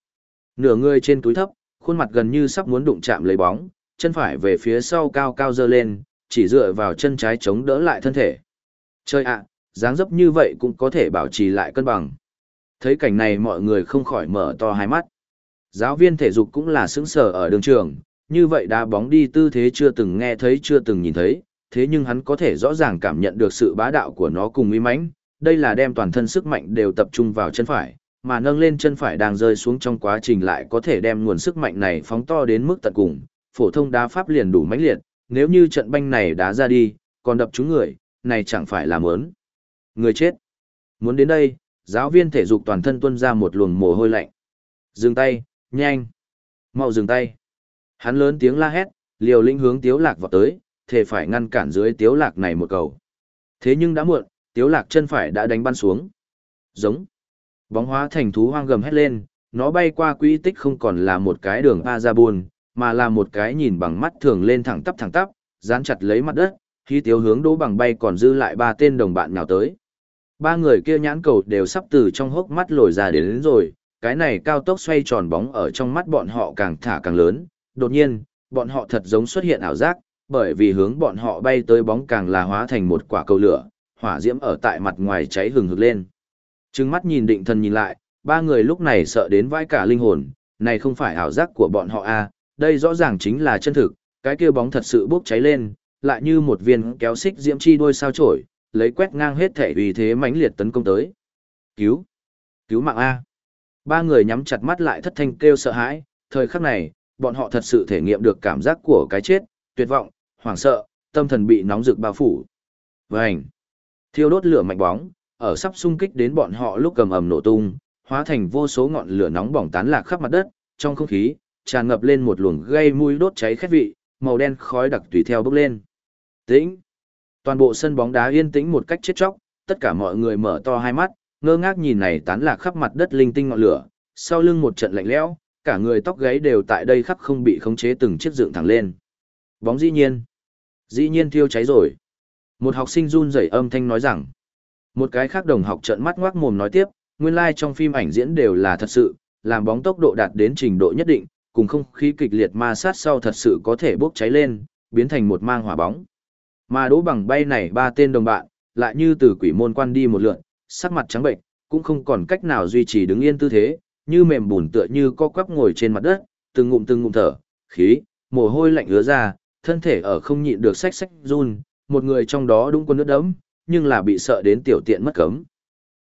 Nửa người trên túi thấp, khuôn mặt gần như sắp muốn đụng chạm lấy bóng, chân phải về phía sau cao cao dơ lên, chỉ dựa vào chân trái chống đỡ lại thân thể. Chơi ạ, dáng dấp như vậy cũng có thể bảo trì lại cân bằng. Thấy cảnh này mọi người không khỏi mở to hai mắt. Giáo viên thể dục cũng là sững sờ ở đường trường, như vậy đá bóng đi tư thế chưa từng nghe thấy chưa từng nhìn thấy, thế nhưng hắn có thể rõ ràng cảm nhận được sự bá đạo của nó cùng uy mãnh, đây là đem toàn thân sức mạnh đều tập trung vào chân phải, mà nâng lên chân phải đang rơi xuống trong quá trình lại có thể đem nguồn sức mạnh này phóng to đến mức tận cùng, phổ thông đá pháp liền đủ mãnh liệt, nếu như trận banh này đá ra đi, còn đập trúng người, này chẳng phải là mớn. Người chết. Muốn đến đây, giáo viên thể dục toàn thân tuôn ra một luồng mồ hôi lạnh. Dừng tay, nhanh. mau dừng tay. Hắn lớn tiếng la hét, liều lĩnh hướng tiếu lạc vào tới, thề phải ngăn cản dưới tiếu lạc này một cầu. Thế nhưng đã muộn, tiếu lạc chân phải đã đánh bắn xuống. Giống. Bóng hóa thành thú hoang gầm hét lên, nó bay qua quỹ tích không còn là một cái đường pa ra buồn, mà là một cái nhìn bằng mắt thường lên thẳng tắp thẳng tắp, dán chặt lấy mặt đất, khi tiếu hướng đỗ bằng bay còn dư lại ba tên đồng bạn nào tới. Ba người kia nhãn cầu đều sắp từ trong hốc mắt lồi ra đến, đến rồi, cái này cao tốc xoay tròn bóng ở trong mắt bọn họ càng thả càng lớn, đột nhiên, bọn họ thật giống xuất hiện ảo giác, bởi vì hướng bọn họ bay tới bóng càng là hóa thành một quả cầu lửa, hỏa diễm ở tại mặt ngoài cháy hừng hực lên. Trừng mắt nhìn định thần nhìn lại, ba người lúc này sợ đến vãi cả linh hồn, này không phải ảo giác của bọn họ à, đây rõ ràng chính là chân thực, cái kia bóng thật sự bốc cháy lên, lại như một viên kéo xích diễm chi đuôi sao chổi, lấy quét ngang hết thể uy thế mãnh liệt tấn công tới. Cứu! Cứu mạng A! Ba người nhắm chặt mắt lại thất thanh kêu sợ hãi, thời khắc này, bọn họ thật sự thể nghiệm được cảm giác của cái chết, tuyệt vọng, hoảng sợ, tâm thần bị nóng rực bao phủ. Vành! Thiêu đốt lửa mạnh bóng, ở sắp xung kích đến bọn họ lúc cầm ầm nổ tung, hóa thành vô số ngọn lửa nóng bỏng tán lạc khắp mặt đất, trong không khí tràn ngập lên một luồng gây mùi đốt cháy khét vị, màu đen khói đặc tùy theo bốc lên. Tĩnh. Toàn bộ sân bóng đá yên tĩnh một cách chết chóc, tất cả mọi người mở to hai mắt, ngơ ngác nhìn này tán lạc khắp mặt đất linh tinh ngọn lửa, sau lưng một trận lạnh lẽo, cả người tóc gáy đều tại đây khắp không bị khống chế từng chiếc dựng thẳng lên. Bóng dĩ nhiên, dĩ nhiên thiêu cháy rồi. Một học sinh run rẩy âm thanh nói rằng, một cái khác đồng học trợn mắt ngoác mồm nói tiếp, nguyên lai like trong phim ảnh diễn đều là thật sự, làm bóng tốc độ đạt đến trình độ nhất định, cùng không khí kịch liệt ma sát sau thật sự có thể bốc cháy lên, biến thành một mang hỏa bóng. Mà đỗ bằng bay này ba tên đồng bạn, lại như từ quỷ môn quan đi một lượn, sắc mặt trắng bệnh, cũng không còn cách nào duy trì đứng yên tư thế, như mềm bùn tựa như co quắp ngồi trên mặt đất, từng ngụm từng ngụm thở, khí, mồ hôi lạnh ứa ra, thân thể ở không nhịn được sách sách run, một người trong đó đúng quân nước đấm, nhưng là bị sợ đến tiểu tiện mất cấm.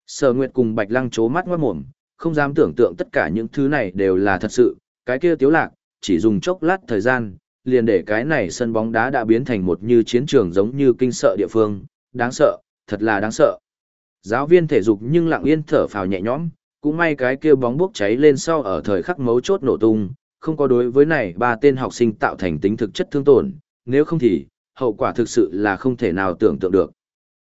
Sở Nguyệt cùng Bạch Lăng chố mắt ngoát mồm, không dám tưởng tượng tất cả những thứ này đều là thật sự, cái kia tiếu lạc, chỉ dùng chốc lát thời gian, liền để cái này sân bóng đá đã biến thành một như chiến trường giống như kinh sợ địa phương, đáng sợ, thật là đáng sợ. Giáo viên thể dục nhưng lặng yên thở phào nhẹ nhõm, cũng may cái kia bóng bốc cháy lên sau ở thời khắc mấu chốt nổ tung, không có đối với này ba tên học sinh tạo thành tính thực chất thương tổn, nếu không thì, hậu quả thực sự là không thể nào tưởng tượng được.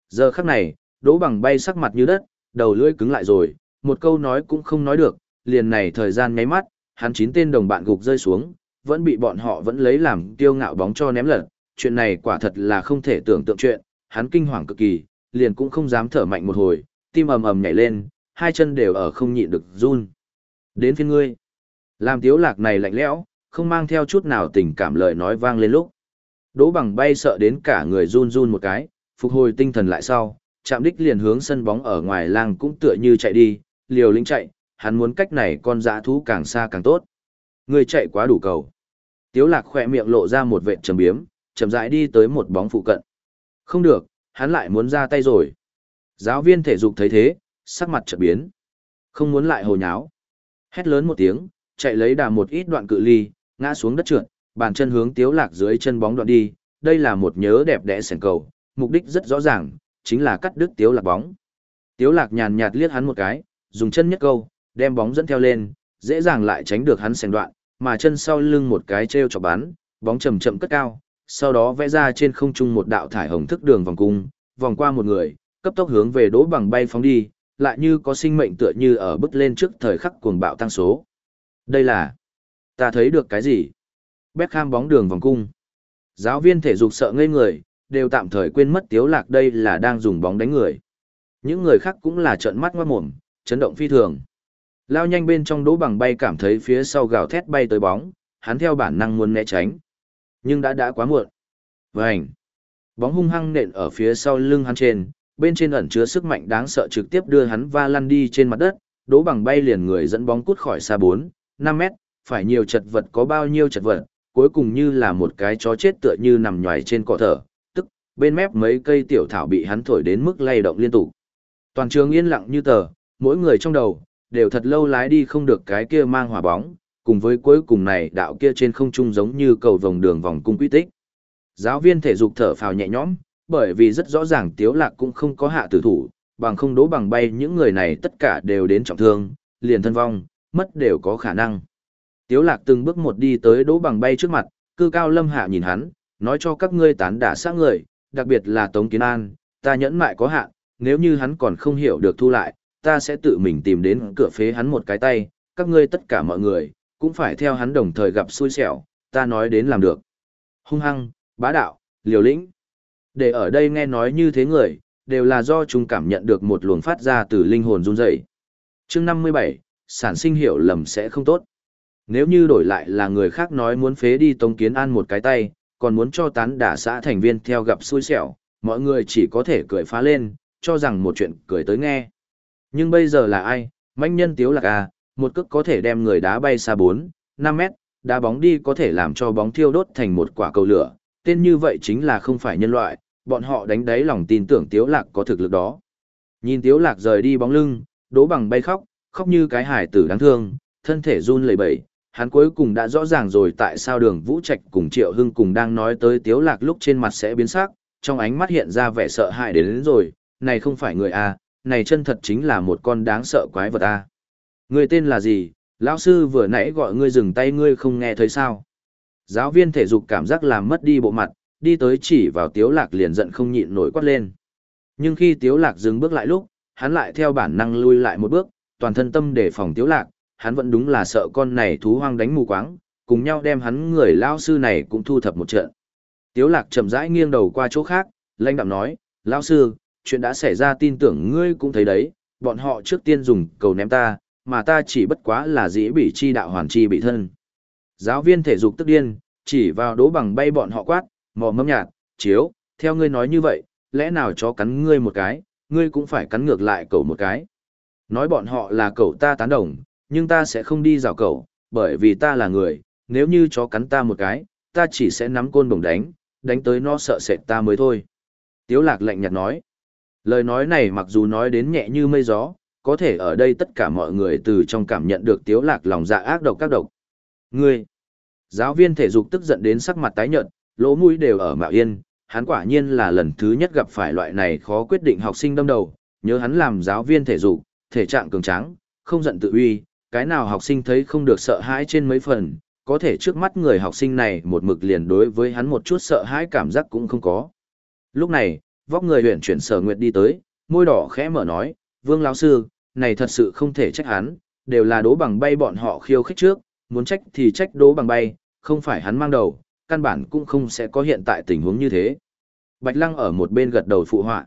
Giờ khắc này, đỗ bằng bay sắc mặt như đất, đầu lưỡi cứng lại rồi, một câu nói cũng không nói được, liền này thời gian nháy mắt, hắn chín tên đồng bạn gục rơi xuống, vẫn bị bọn họ vẫn lấy làm tiêu ngạo bóng cho ném lật, chuyện này quả thật là không thể tưởng tượng chuyện, hắn kinh hoàng cực kỳ, liền cũng không dám thở mạnh một hồi, tim ầm ầm nhảy lên, hai chân đều ở không nhịn được run. Đến phiên ngươi. Làm tiếu lạc này lạnh lẽo, không mang theo chút nào tình cảm lời nói vang lên lúc. Đỗ bằng bay sợ đến cả người run run một cái, phục hồi tinh thần lại sau, chạm đích liền hướng sân bóng ở ngoài làng cũng tựa như chạy đi, liều lĩnh chạy, hắn muốn cách này con dã thú càng xa càng tốt. Người chạy quá đủ cầu. Tiếu lạc khỏe miệng lộ ra một vệt trầm biếm, chậm rãi đi tới một bóng phụ cận. Không được, hắn lại muốn ra tay rồi. Giáo viên thể dục thấy thế, sắc mặt chợt biến. Không muốn lại hồ nháo. Hét lớn một tiếng, chạy lấy đà một ít đoạn cự ly, ngã xuống đất trượt, bàn chân hướng tiếu lạc dưới chân bóng đoạn đi. Đây là một nhớ đẹp đẽ sèn cầu, mục đích rất rõ ràng, chính là cắt đứt tiếu lạc bóng. Tiếu lạc nhàn nhạt liếc hắn một cái, dùng chân nhất câu, đem bóng dẫn theo lên, dễ dàng lại tránh được hắn sèn đoạn, mà chân sau lưng một cái treo chọc bắn, bóng chậm chậm cất cao, sau đó vẽ ra trên không trung một đạo thải hồng thức đường vòng cung, vòng qua một người, cấp tốc hướng về đỗ bằng bay phóng đi, lại như có sinh mệnh tựa như ở bứt lên trước thời khắc cuồng bạo tăng số. Đây là... Ta thấy được cái gì? Beckham bóng đường vòng cung. Giáo viên thể dục sợ ngây người, đều tạm thời quên mất tiếu lạc đây là đang dùng bóng đánh người. Những người khác cũng là trợn mắt ngoát mồm, chấn động phi thường. Lao nhanh bên trong đỗ bằng bay cảm thấy phía sau gào thét bay tới bóng, hắn theo bản năng muốn né tránh. Nhưng đã đã quá muộn. Vành. Bóng hung hăng nện ở phía sau lưng hắn trên, bên trên ẩn chứa sức mạnh đáng sợ trực tiếp đưa hắn va lăn đi trên mặt đất, đỗ bằng bay liền người dẫn bóng cút khỏi xa bốn 5 mét, phải nhiều chật vật có bao nhiêu chật vật, cuối cùng như là một cái chó chết tựa như nằm nhòi trên cỏ thở, tức, bên mép mấy cây tiểu thảo bị hắn thổi đến mức lay động liên tục. Toàn trường yên lặng như tờ, mỗi người trong đầu, đều thật lâu lái đi không được cái kia mang hỏa bóng, cùng với cuối cùng này đạo kia trên không trung giống như cầu vòng đường vòng cung quy tích. Giáo viên thể dục thở phào nhẹ nhõm, bởi vì rất rõ ràng Tiếu Lạc cũng không có hạ tử thủ, bằng không đố bằng bay những người này tất cả đều đến trọng thương, liền thân vong, mất đều có khả năng. Tiếu Lạc từng bước một đi tới đỗ bằng bay trước mặt, cư cao lâm hạ nhìn hắn, nói cho các ngươi tán đả xác người, đặc biệt là Tống Kiến An, ta nhẫn mại có hạn, nếu như hắn còn không hiểu được thu lại, ta sẽ tự mình tìm đến cửa phế hắn một cái tay, các ngươi tất cả mọi người, cũng phải theo hắn đồng thời gặp xui xẻo, ta nói đến làm được. Hung hăng, bá đạo, liều lĩnh. Để ở đây nghe nói như thế người, đều là do chúng cảm nhận được một luồng phát ra từ linh hồn run rẩy. Chương 57, sản sinh hiểu lầm sẽ không tốt. Nếu như đổi lại là người khác nói muốn phế đi Tống Kiến An một cái tay, còn muốn cho tán đả xã thành viên theo gặp xui xẻo, mọi người chỉ có thể cười phá lên, cho rằng một chuyện cười tới nghe. Nhưng bây giờ là ai? Manh nhân tiếu lạc à, một cước có thể đem người đá bay xa 4, 5 mét, đá bóng đi có thể làm cho bóng thiêu đốt thành một quả cầu lửa, tên như vậy chính là không phải nhân loại, bọn họ đánh đáy lòng tin tưởng Tiếu Lạc có thực lực đó. Nhìn Tiếu Lạc rời đi bóng lưng, đố bằng bay khóc, khóc như cái hải tử đáng thương, thân thể run lẩy bẩy. Hắn cuối cùng đã rõ ràng rồi tại sao đường Vũ Trạch cùng Triệu Hưng cùng đang nói tới Tiếu Lạc lúc trên mặt sẽ biến sắc, trong ánh mắt hiện ra vẻ sợ hãi đến, đến rồi, này không phải người a, này chân thật chính là một con đáng sợ quái vật a. Người tên là gì, lão sư vừa nãy gọi ngươi dừng tay ngươi không nghe thấy sao. Giáo viên thể dục cảm giác làm mất đi bộ mặt, đi tới chỉ vào tiếu lạc liền giận không nhịn nổi quát lên. Nhưng khi tiếu lạc dừng bước lại lúc, hắn lại theo bản năng lui lại một bước, toàn thân tâm để phòng tiếu lạc, hắn vẫn đúng là sợ con này thú hoang đánh mù quáng, cùng nhau đem hắn người lao sư này cũng thu thập một trận. Tiếu lạc chậm rãi nghiêng đầu qua chỗ khác, lãnh đạm nói, lao sư, chuyện đã xảy ra tin tưởng ngươi cũng thấy đấy, bọn họ trước tiên dùng cầu ném ta, mà ta chỉ bất quá là dĩ bị chi đạo hoàn chi bị thân. Giáo viên thể dục tức điên, chỉ vào đố bằng bay bọn họ quát, mò mâm nhạt, chiếu, theo ngươi nói như vậy, lẽ nào chó cắn ngươi một cái, ngươi cũng phải cắn ngược lại cầu một cái. Nói bọn họ là cậu ta tán đồng, nhưng ta sẽ không đi rào cậu, bởi vì ta là người, nếu như chó cắn ta một cái, ta chỉ sẽ nắm côn bổng đánh, đánh tới nó sợ sệt ta mới thôi. Tiếu lạc lạnh nhạt nói. Lời nói này mặc dù nói đến nhẹ như mây gió, có thể ở đây tất cả mọi người từ trong cảm nhận được tiếu lạc lòng dạ ác độc các độc. Ngươi! Giáo viên thể dục tức giận đến sắc mặt tái nhợt, lỗ mũi đều ở mạo yên, hắn quả nhiên là lần thứ nhất gặp phải loại này khó quyết định học sinh đâm đầu, nhớ hắn làm giáo viên thể dục, thể trạng cường tráng, không giận tự uy, cái nào học sinh thấy không được sợ hãi trên mấy phần, có thể trước mắt người học sinh này một mực liền đối với hắn một chút sợ hãi cảm giác cũng không có. Lúc này, vóc người huyện chuyển sở nguyệt đi tới, môi đỏ khẽ mở nói, vương lão sư, này thật sự không thể trách hắn, đều là đố bằng bay bọn họ khiêu khích trước, muốn trách thì trách đố bằng bay, không phải hắn mang đầu, căn bản cũng không sẽ có hiện tại tình huống như thế. Bạch Lăng ở một bên gật đầu phụ họa.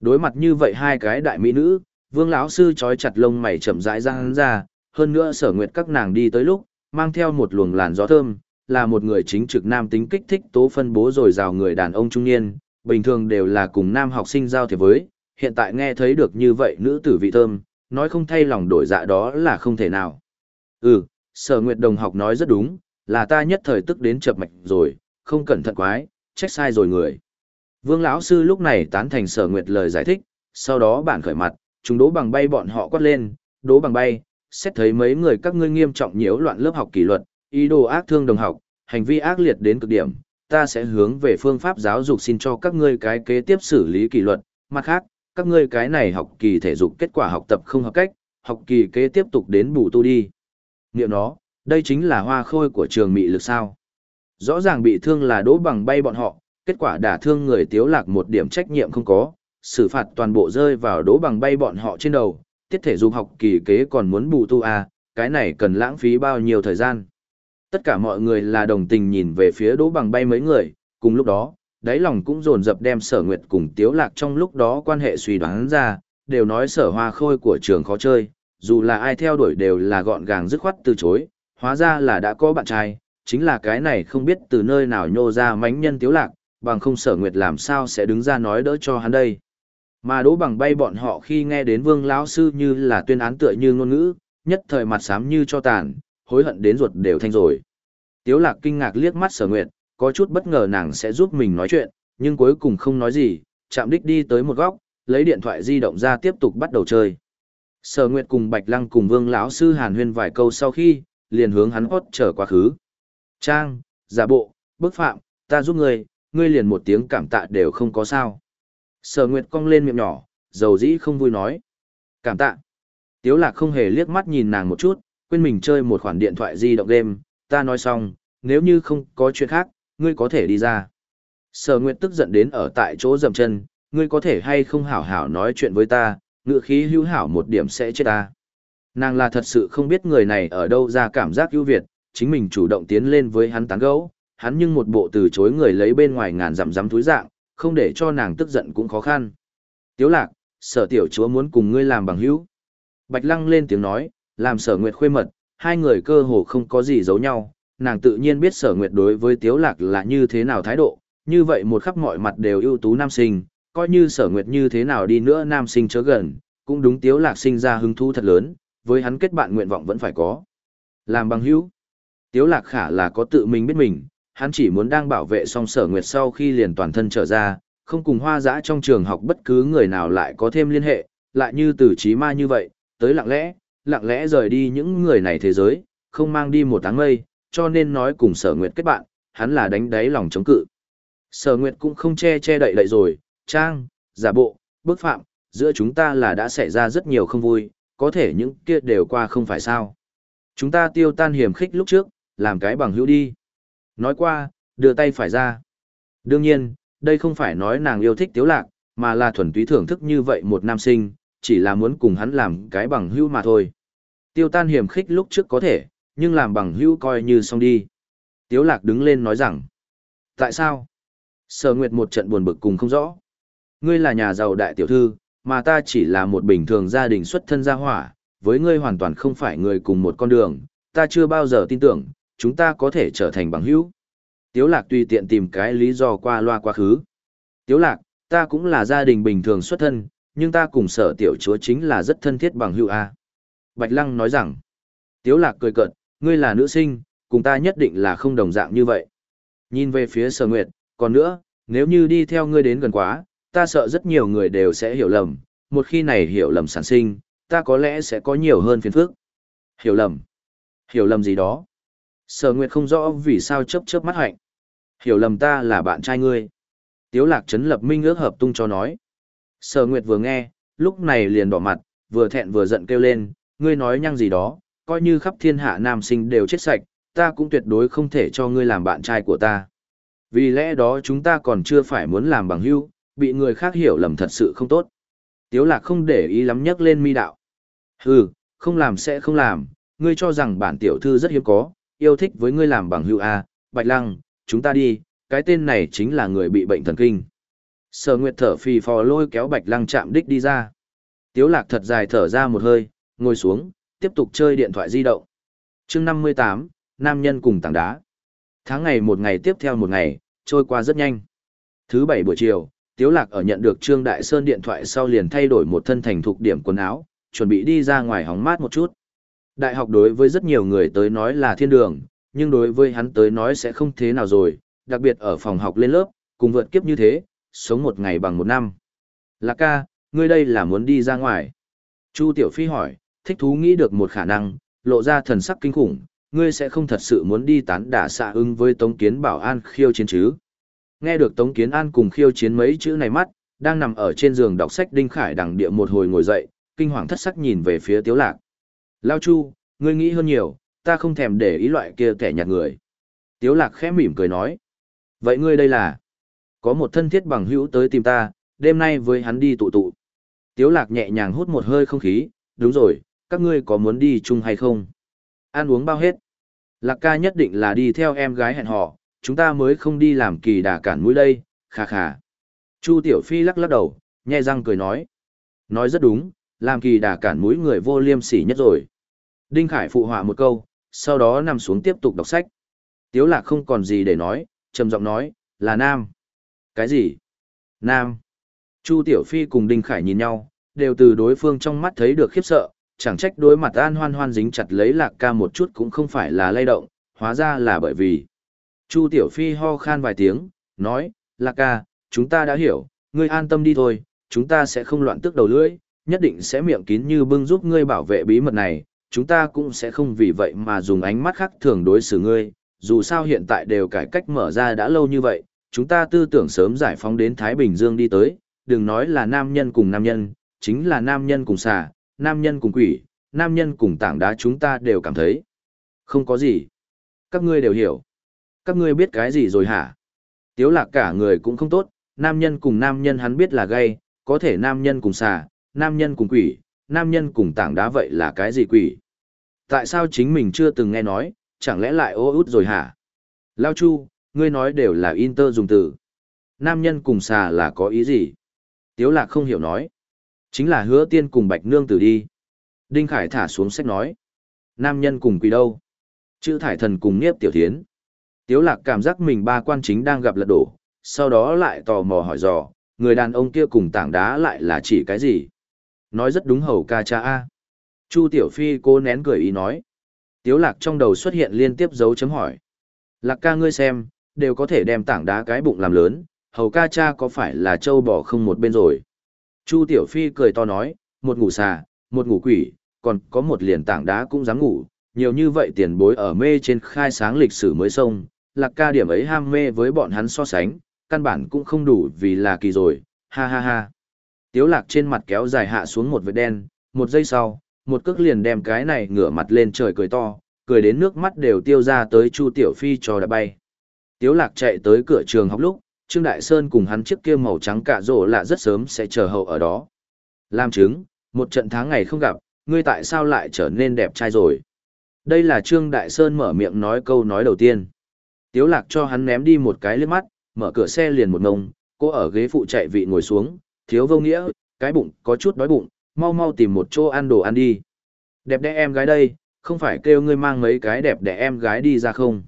Đối mặt như vậy hai cái đại mỹ nữ, Vương lão sư chói chặt lông mày chậm rãi ra hắn ra, hơn nữa Sở Nguyệt các nàng đi tới lúc, mang theo một luồng làn gió thơm, là một người chính trực nam tính kích thích tố phân bố rồi rào người đàn ông trung niên, bình thường đều là cùng nam học sinh giao thiệp với, hiện tại nghe thấy được như vậy nữ tử vị thơm, nói không thay lòng đổi dạ đó là không thể nào. Ừ, Sở Nguyệt đồng học nói rất đúng, là ta nhất thời tức đến chập mạch rồi, không cẩn thận quái, trách sai rồi người. Vương lão sư lúc này tán thành Sở Nguyệt lời giải thích, sau đó bản khởi mặt, chúng đố bằng bay bọn họ quát lên, đố bằng bay, xét thấy mấy người các ngươi nghiêm trọng nhiễu loạn lớp học kỷ luật, ý đồ ác thương đồng học, hành vi ác liệt đến cực điểm, ta sẽ hướng về phương pháp giáo dục xin cho các ngươi cái kế tiếp xử lý kỷ luật, mặt khác, các ngươi cái này học kỳ thể dục kết quả học tập không hợp cách, học kỳ kế tiếp tục đến bù tu đi. Niệm nó, đây chính là hoa khôi của trường mị lực sao. Rõ ràng bị thương là đỗ bằng bay bọn họ, kết quả đả thương người tiếu lạc một điểm trách nhiệm không có, xử phạt toàn bộ rơi vào đỗ bằng bay bọn họ trên đầu, tiết thể dục học kỳ kế còn muốn bù tu à, cái này cần lãng phí bao nhiêu thời gian. Tất cả mọi người là đồng tình nhìn về phía đỗ bằng bay mấy người, cùng lúc đó, đáy lòng cũng dồn dập đem sở nguyệt cùng tiếu lạc trong lúc đó quan hệ suy đoán ra, đều nói sở hoa khôi của trường khó chơi, dù là ai theo đuổi đều là gọn gàng dứt khoát từ chối, hóa ra là đã có bạn trai, chính là cái này không biết từ nơi nào nhô ra mánh nhân tiếu lạc, bằng không sở nguyệt làm sao sẽ đứng ra nói đỡ cho hắn đây. Mà đỗ bằng bay bọn họ khi nghe đến vương lão sư như là tuyên án tựa như ngôn ngữ, nhất thời mặt xám như cho tàn, hối hận đến ruột đều thanh rồi. Tiếu lạc kinh ngạc liếc mắt sở nguyệt, có chút bất ngờ nàng sẽ giúp mình nói chuyện, nhưng cuối cùng không nói gì, chạm đích đi tới một góc, lấy điện thoại di động ra tiếp tục bắt đầu chơi. Sở Nguyệt cùng Bạch Lăng cùng Vương lão sư Hàn Huyên vài câu sau khi, liền hướng hắn hót trở quá khứ. Trang, giả bộ, bức phạm, ta giúp ngươi, ngươi liền một tiếng cảm tạ đều không có sao. Sở Nguyệt cong lên miệng nhỏ, dầu dĩ không vui nói. Cảm tạ. Tiếu lạc không hề liếc mắt nhìn nàng một chút, quên mình chơi một khoản điện thoại di động game, ta nói xong, nếu như không có chuyện khác, ngươi có thể đi ra. Sở Nguyệt tức giận đến ở tại chỗ dầm chân, ngươi có thể hay không hảo hảo nói chuyện với ta, ngựa khí hữu hảo một điểm sẽ chết ta. Nàng là thật sự không biết người này ở đâu ra cảm giác ưu việt, chính mình chủ động tiến lên với hắn tán gẫu, hắn nhưng một bộ từ chối người lấy bên ngoài ngàn dặm dám túi dạng, không để cho nàng tức giận cũng khó khăn. Tiếu lạc, sở tiểu chúa muốn cùng ngươi làm bằng hữu. Bạch lăng lên tiếng nói, làm sở nguyệt khuê mật, hai người cơ hồ không có gì giấu nhau, nàng tự nhiên biết sở nguyệt đối với tiếu lạc là như thế nào thái độ, như vậy một khắp mọi mặt đều ưu tú nam sinh, coi như sở nguyệt như thế nào đi nữa nam sinh chớ gần, cũng đúng tiếu lạc sinh ra hứng thú thật lớn, với hắn kết bạn nguyện vọng vẫn phải có. Làm bằng hữu. Tiếu lạc khả là có tự mình biết mình, hắn chỉ muốn đang bảo vệ song sở nguyệt sau khi liền toàn thân trở ra, không cùng hoa dã trong trường học bất cứ người nào lại có thêm liên hệ, lại như từ trí ma như vậy, tới lặng lẽ, lặng lẽ rời đi những người này thế giới, không mang đi một tháng mây, cho nên nói cùng sở nguyệt kết bạn, hắn là đánh đáy lòng chống cự. Sở nguyệt cũng không che che đậy đậy rồi, trang, giả bộ, bức phạm, giữa chúng ta là đã xảy ra rất nhiều không vui, có thể những kia đều qua không phải sao. Chúng ta tiêu tan hiểm khích lúc trước, làm cái bằng hữu đi. Nói qua, đưa tay phải ra. Đương nhiên, đây không phải nói nàng yêu thích tiếu lạc, mà là thuần túy thưởng thức như vậy một nam sinh, chỉ là muốn cùng hắn làm cái bằng hữu mà thôi. Tiêu tan hiểm khích lúc trước có thể, nhưng làm bằng hữu coi như xong đi. Tiếu lạc đứng lên nói rằng, tại sao? Sở Nguyệt một trận buồn bực cùng không rõ. Ngươi là nhà giàu đại tiểu thư, mà ta chỉ là một bình thường gia đình xuất thân gia hỏa, với ngươi hoàn toàn không phải người cùng một con đường, ta chưa bao giờ tin tưởng, chúng ta có thể trở thành bằng hữu. Tiếu lạc tùy tiện tìm cái lý do qua loa quá khứ. Tiếu lạc, ta cũng là gia đình bình thường xuất thân, nhưng ta cùng sở tiểu chúa chính là rất thân thiết bằng hữu A. Bạch Lăng nói rằng, Tiếu lạc cười cợt, ngươi là nữ sinh, cùng ta nhất định là không đồng dạng như vậy. Nhìn về phía sở nguyệt, còn nữa, nếu như đi theo ngươi đến gần quá, ta sợ rất nhiều người đều sẽ hiểu lầm, một khi này hiểu lầm sản sinh, ta có lẽ sẽ có nhiều hơn phiền phức. Hiểu lầm? Hiểu lầm gì đó? Sở Nguyệt không rõ vì sao chớp chớp mắt hạnh. Hiểu lầm ta là bạn trai ngươi. Tiếu lạc chấn lập minh ước hợp tung cho nói. Sở Nguyệt vừa nghe, lúc này liền đỏ mặt, vừa thẹn vừa giận kêu lên, ngươi nói nhăng gì đó, coi như khắp thiên hạ nam sinh đều chết sạch, ta cũng tuyệt đối không thể cho ngươi làm bạn trai của ta. Vì lẽ đó chúng ta còn chưa phải muốn làm bằng hữu, bị người khác hiểu lầm thật sự không tốt. Tiếu lạc không để ý lắm nhắc lên mi đạo. Hừ, không làm sẽ không làm, ngươi cho rằng bản tiểu thư rất hiếm có, yêu thích với ngươi làm bằng hữu A, Bạch Lăng, chúng ta đi, cái tên này chính là người bị bệnh thần kinh. Sở Nguyệt thở phì phò lôi kéo Bạch Lăng chạm đích đi ra. Tiếu lạc thật dài thở ra một hơi, ngồi xuống, tiếp tục chơi điện thoại di động. Chương 58, Nam nhân cùng tảng đá. Tháng ngày một ngày tiếp theo một ngày, trôi qua rất nhanh. Thứ bảy buổi chiều, Tiếu Lạc ở nhận được Trương Đại Sơn điện thoại sau liền thay đổi một thân thành thục điểm quần áo, chuẩn bị đi ra ngoài hóng mát một chút. Đại học đối với rất nhiều người tới nói là thiên đường, nhưng đối với hắn tới nói sẽ không thế nào rồi, đặc biệt ở phòng học lên lớp, cùng vượt kiếp như thế, sống một ngày bằng một năm. Lạc ca, ngươi đây là muốn đi ra ngoài. Chu Tiểu Phi hỏi, thích thú nghĩ được một khả năng, lộ ra thần sắc kinh khủng, ngươi sẽ không thật sự muốn đi tán đả xạ ứng với Tống Kiến Bảo An khiêu chiến chứ. Nghe được Tống Kiến An cùng khiêu chiến mấy chữ này mắt, đang nằm ở trên giường đọc sách Đinh Khải đằng địa một hồi ngồi dậy, kinh hoàng thất sắc nhìn về phía Tiếu Lạc. Lao Chu, ngươi nghĩ hơn nhiều, ta không thèm để ý loại kia kẻ nhạt người. Tiếu Lạc khẽ mỉm cười nói. Vậy ngươi đây là? Có một thân thiết bằng hữu tới tìm ta, đêm nay với hắn đi tụ tụ. Tiếu Lạc nhẹ nhàng hút một hơi không khí, đúng rồi, các ngươi có muốn đi chung hay không? Ăn uống bao hết. Lạc ca nhất định là đi theo em gái hẹn hò, chúng ta mới không đi làm kỳ đà cản mũi đây, khà khà. Chu Tiểu Phi lắc lắc đầu, nhẹ răng cười nói. Nói rất đúng, làm kỳ đà cản mũi người vô liêm sỉ nhất rồi. Đinh Khải phụ họa một câu, sau đó nằm xuống tiếp tục đọc sách. Tiếu lạc không còn gì để nói, trầm giọng nói, là nam. Cái gì? Nam. Chu Tiểu Phi cùng Đinh Khải nhìn nhau, đều từ đối phương trong mắt thấy được khiếp sợ, chẳng trách đối mặt an hoan hoan dính chặt lấy lạc ca một chút cũng không phải là lay động, hóa ra là bởi vì. Chu Tiểu Phi ho khan vài tiếng, nói, lạc ca, chúng ta đã hiểu, ngươi an tâm đi thôi, chúng ta sẽ không loạn tức đầu lưỡi, nhất định sẽ miệng kín như bưng giúp ngươi bảo vệ bí mật này, chúng ta cũng sẽ không vì vậy mà dùng ánh mắt khác thường đối xử ngươi, dù sao hiện tại đều cải cách mở ra đã lâu như vậy, chúng ta tư tưởng sớm giải phóng đến Thái Bình Dương đi tới, đừng nói là nam nhân cùng nam nhân, chính là nam nhân cùng xà, nam nhân cùng quỷ, nam nhân cùng tảng đá chúng ta đều cảm thấy. Không có gì. Các ngươi đều hiểu. Các ngươi biết cái gì rồi hả? Tiếu lạc cả người cũng không tốt, nam nhân cùng nam nhân hắn biết là gay, có thể nam nhân cùng xà, nam nhân cùng quỷ, nam nhân cùng tảng đá vậy là cái gì quỷ? Tại sao chính mình chưa từng nghe nói, chẳng lẽ lại ô út rồi hả? Lao Chu, ngươi nói đều là inter dùng từ. Nam nhân cùng xà là có ý gì? Tiếu lạc không hiểu nói. Chính là hứa tiên cùng bạch nương tử đi. Đinh Khải thả xuống sách nói. Nam nhân cùng quỷ đâu? Chữ thải thần cùng nghiếp tiểu thiến. Tiếu lạc cảm giác mình ba quan chính đang gặp lật đổ, sau đó lại tò mò hỏi dò, người đàn ông kia cùng tảng đá lại là chỉ cái gì? Nói rất đúng hầu ca cha A. Chu Tiểu Phi cố nén cười ý nói. Tiếu lạc trong đầu xuất hiện liên tiếp dấu chấm hỏi. Lạc ca ngươi xem, đều có thể đem tảng đá cái bụng làm lớn, hầu ca cha có phải là châu bò không một bên rồi. Chu Tiểu Phi cười to nói, một ngủ xà, một ngủ quỷ, còn có một liền tảng đá cũng dám ngủ, nhiều như vậy tiền bối ở mê trên khai sáng lịch sử mới sông, lạc ca điểm ấy ham mê với bọn hắn so sánh, căn bản cũng không đủ vì là kỳ rồi, ha ha ha. Tiếu lạc trên mặt kéo dài hạ xuống một vệt đen, một giây sau, một cước liền đem cái này ngửa mặt lên trời cười to, cười đến nước mắt đều tiêu ra tới Chu Tiểu Phi cho đã bay. Tiếu lạc chạy tới cửa trường học lúc, Trương Đại Sơn cùng hắn chiếc kia màu trắng cả rổ lạ rất sớm sẽ chờ hậu ở đó. Làm chứng, một trận tháng ngày không gặp, ngươi tại sao lại trở nên đẹp trai rồi? Đây là Trương Đại Sơn mở miệng nói câu nói đầu tiên. Tiếu lạc cho hắn ném đi một cái liếc mắt, mở cửa xe liền một ngông, cô ở ghế phụ chạy vị ngồi xuống, thiếu vô nghĩa, cái bụng có chút đói bụng, mau mau tìm một chỗ ăn đồ ăn đi. Đẹp đẽ em gái đây, không phải kêu ngươi mang mấy cái đẹp đẽ em gái đi ra không?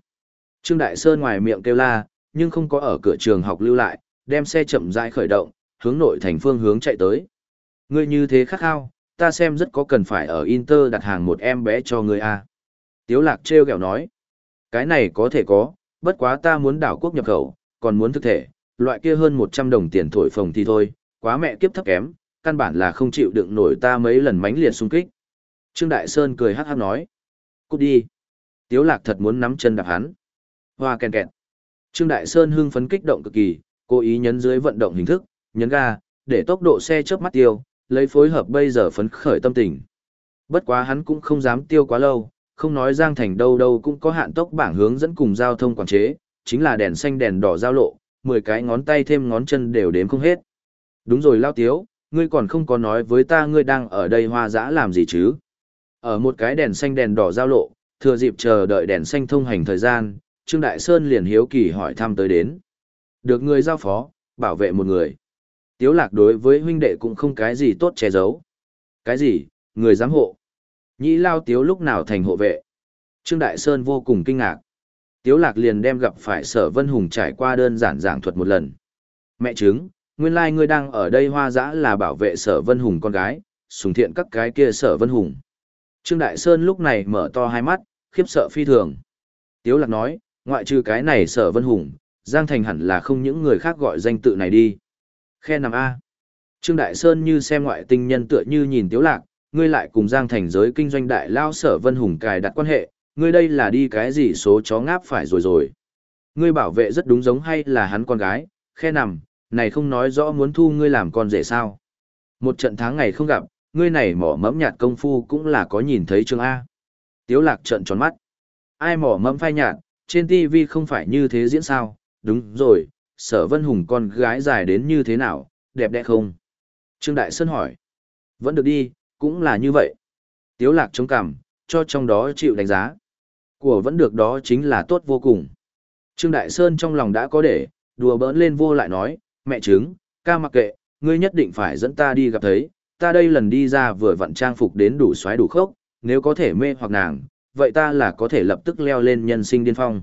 Trương Đại Sơn ngoài miệng kêu la, nhưng không có ở cửa trường học lưu lại, đem xe chậm rãi khởi động, hướng nội thành phương hướng chạy tới. Ngươi như thế khắc khao, ta xem rất có cần phải ở Inter đặt hàng một em bé cho ngươi à. Tiếu lạc treo kẹo nói, cái này có thể có, bất quá ta muốn đảo quốc nhập khẩu, còn muốn thực thể, loại kia hơn 100 đồng tiền thổi phồng thì thôi, quá mẹ kiếp thấp kém, căn bản là không chịu đựng nổi ta mấy lần mánh liệt xung kích. Trương Đại Sơn cười hát hát nói, cút đi. Tiếu lạc thật muốn nắm chân đạp hắn. Hoa kèn kẹt. Trương Đại Sơn hưng phấn kích động cực kỳ, cố ý nhấn dưới vận động hình thức, nhấn ga, để tốc độ xe chớp mắt tiêu, lấy phối hợp bây giờ phấn khởi tâm tình. Bất quá hắn cũng không dám tiêu quá lâu, không nói Giang Thành đâu đâu cũng có hạn tốc bảng hướng dẫn cùng giao thông quản chế, chính là đèn xanh đèn đỏ giao lộ, 10 cái ngón tay thêm ngón chân đều đếm không hết. Đúng rồi lao tiếu, ngươi còn không có nói với ta ngươi đang ở đây hoa dã làm gì chứ? Ở một cái đèn xanh đèn đỏ giao lộ, thừa dịp chờ đợi đèn xanh thông hành thời gian, Trương Đại Sơn liền hiếu kỳ hỏi thăm tới đến. Được người giao phó, bảo vệ một người. Tiếu lạc đối với huynh đệ cũng không cái gì tốt che giấu. Cái gì, người giám hộ. Nhĩ lao tiếu lúc nào thành hộ vệ. Trương Đại Sơn vô cùng kinh ngạc. Tiếu lạc liền đem gặp phải sở vân hùng trải qua đơn giản giảng thuật một lần. Mẹ chứng, nguyên lai like ngươi đang ở đây hoa dã là bảo vệ sở vân hùng con gái, sùng thiện các cái kia sở vân hùng. Trương Đại Sơn lúc này mở to hai mắt, khiếp sợ phi thường. Tiếu lạc nói, ngoại trừ cái này sở vân hùng, Giang Thành hẳn là không những người khác gọi danh tự này đi. Khe nằm A. Trương Đại Sơn như xem ngoại tinh nhân tựa như nhìn Tiếu Lạc, ngươi lại cùng Giang Thành giới kinh doanh đại lao sở vân hùng cài đặt quan hệ, ngươi đây là đi cái gì số chó ngáp phải rồi rồi. Ngươi bảo vệ rất đúng giống hay là hắn con gái, khe nằm, này không nói rõ muốn thu ngươi làm con rể sao. Một trận tháng ngày không gặp, ngươi này mỏ mẫm nhạt công phu cũng là có nhìn thấy chương A. Tiếu lạc trận tròn mắt. Ai mỏ mẫm phai nhạt, trên TV không phải như thế diễn sao, đúng rồi, sở vân hùng con gái dài đến như thế nào, đẹp đẽ không? Trương Đại Sơn hỏi. Vẫn được đi, cũng là như vậy. Tiếu lạc chống cằm, cho trong đó chịu đánh giá. Của vẫn được đó chính là tốt vô cùng. Trương Đại Sơn trong lòng đã có để, đùa bỡn lên vô lại nói, mẹ chứng, ca mặc kệ, ngươi nhất định phải dẫn ta đi gặp thấy, ta đây lần đi ra vừa vặn trang phục đến đủ xoáy đủ khốc, nếu có thể mê hoặc nàng, vậy ta là có thể lập tức leo lên nhân sinh điên phong.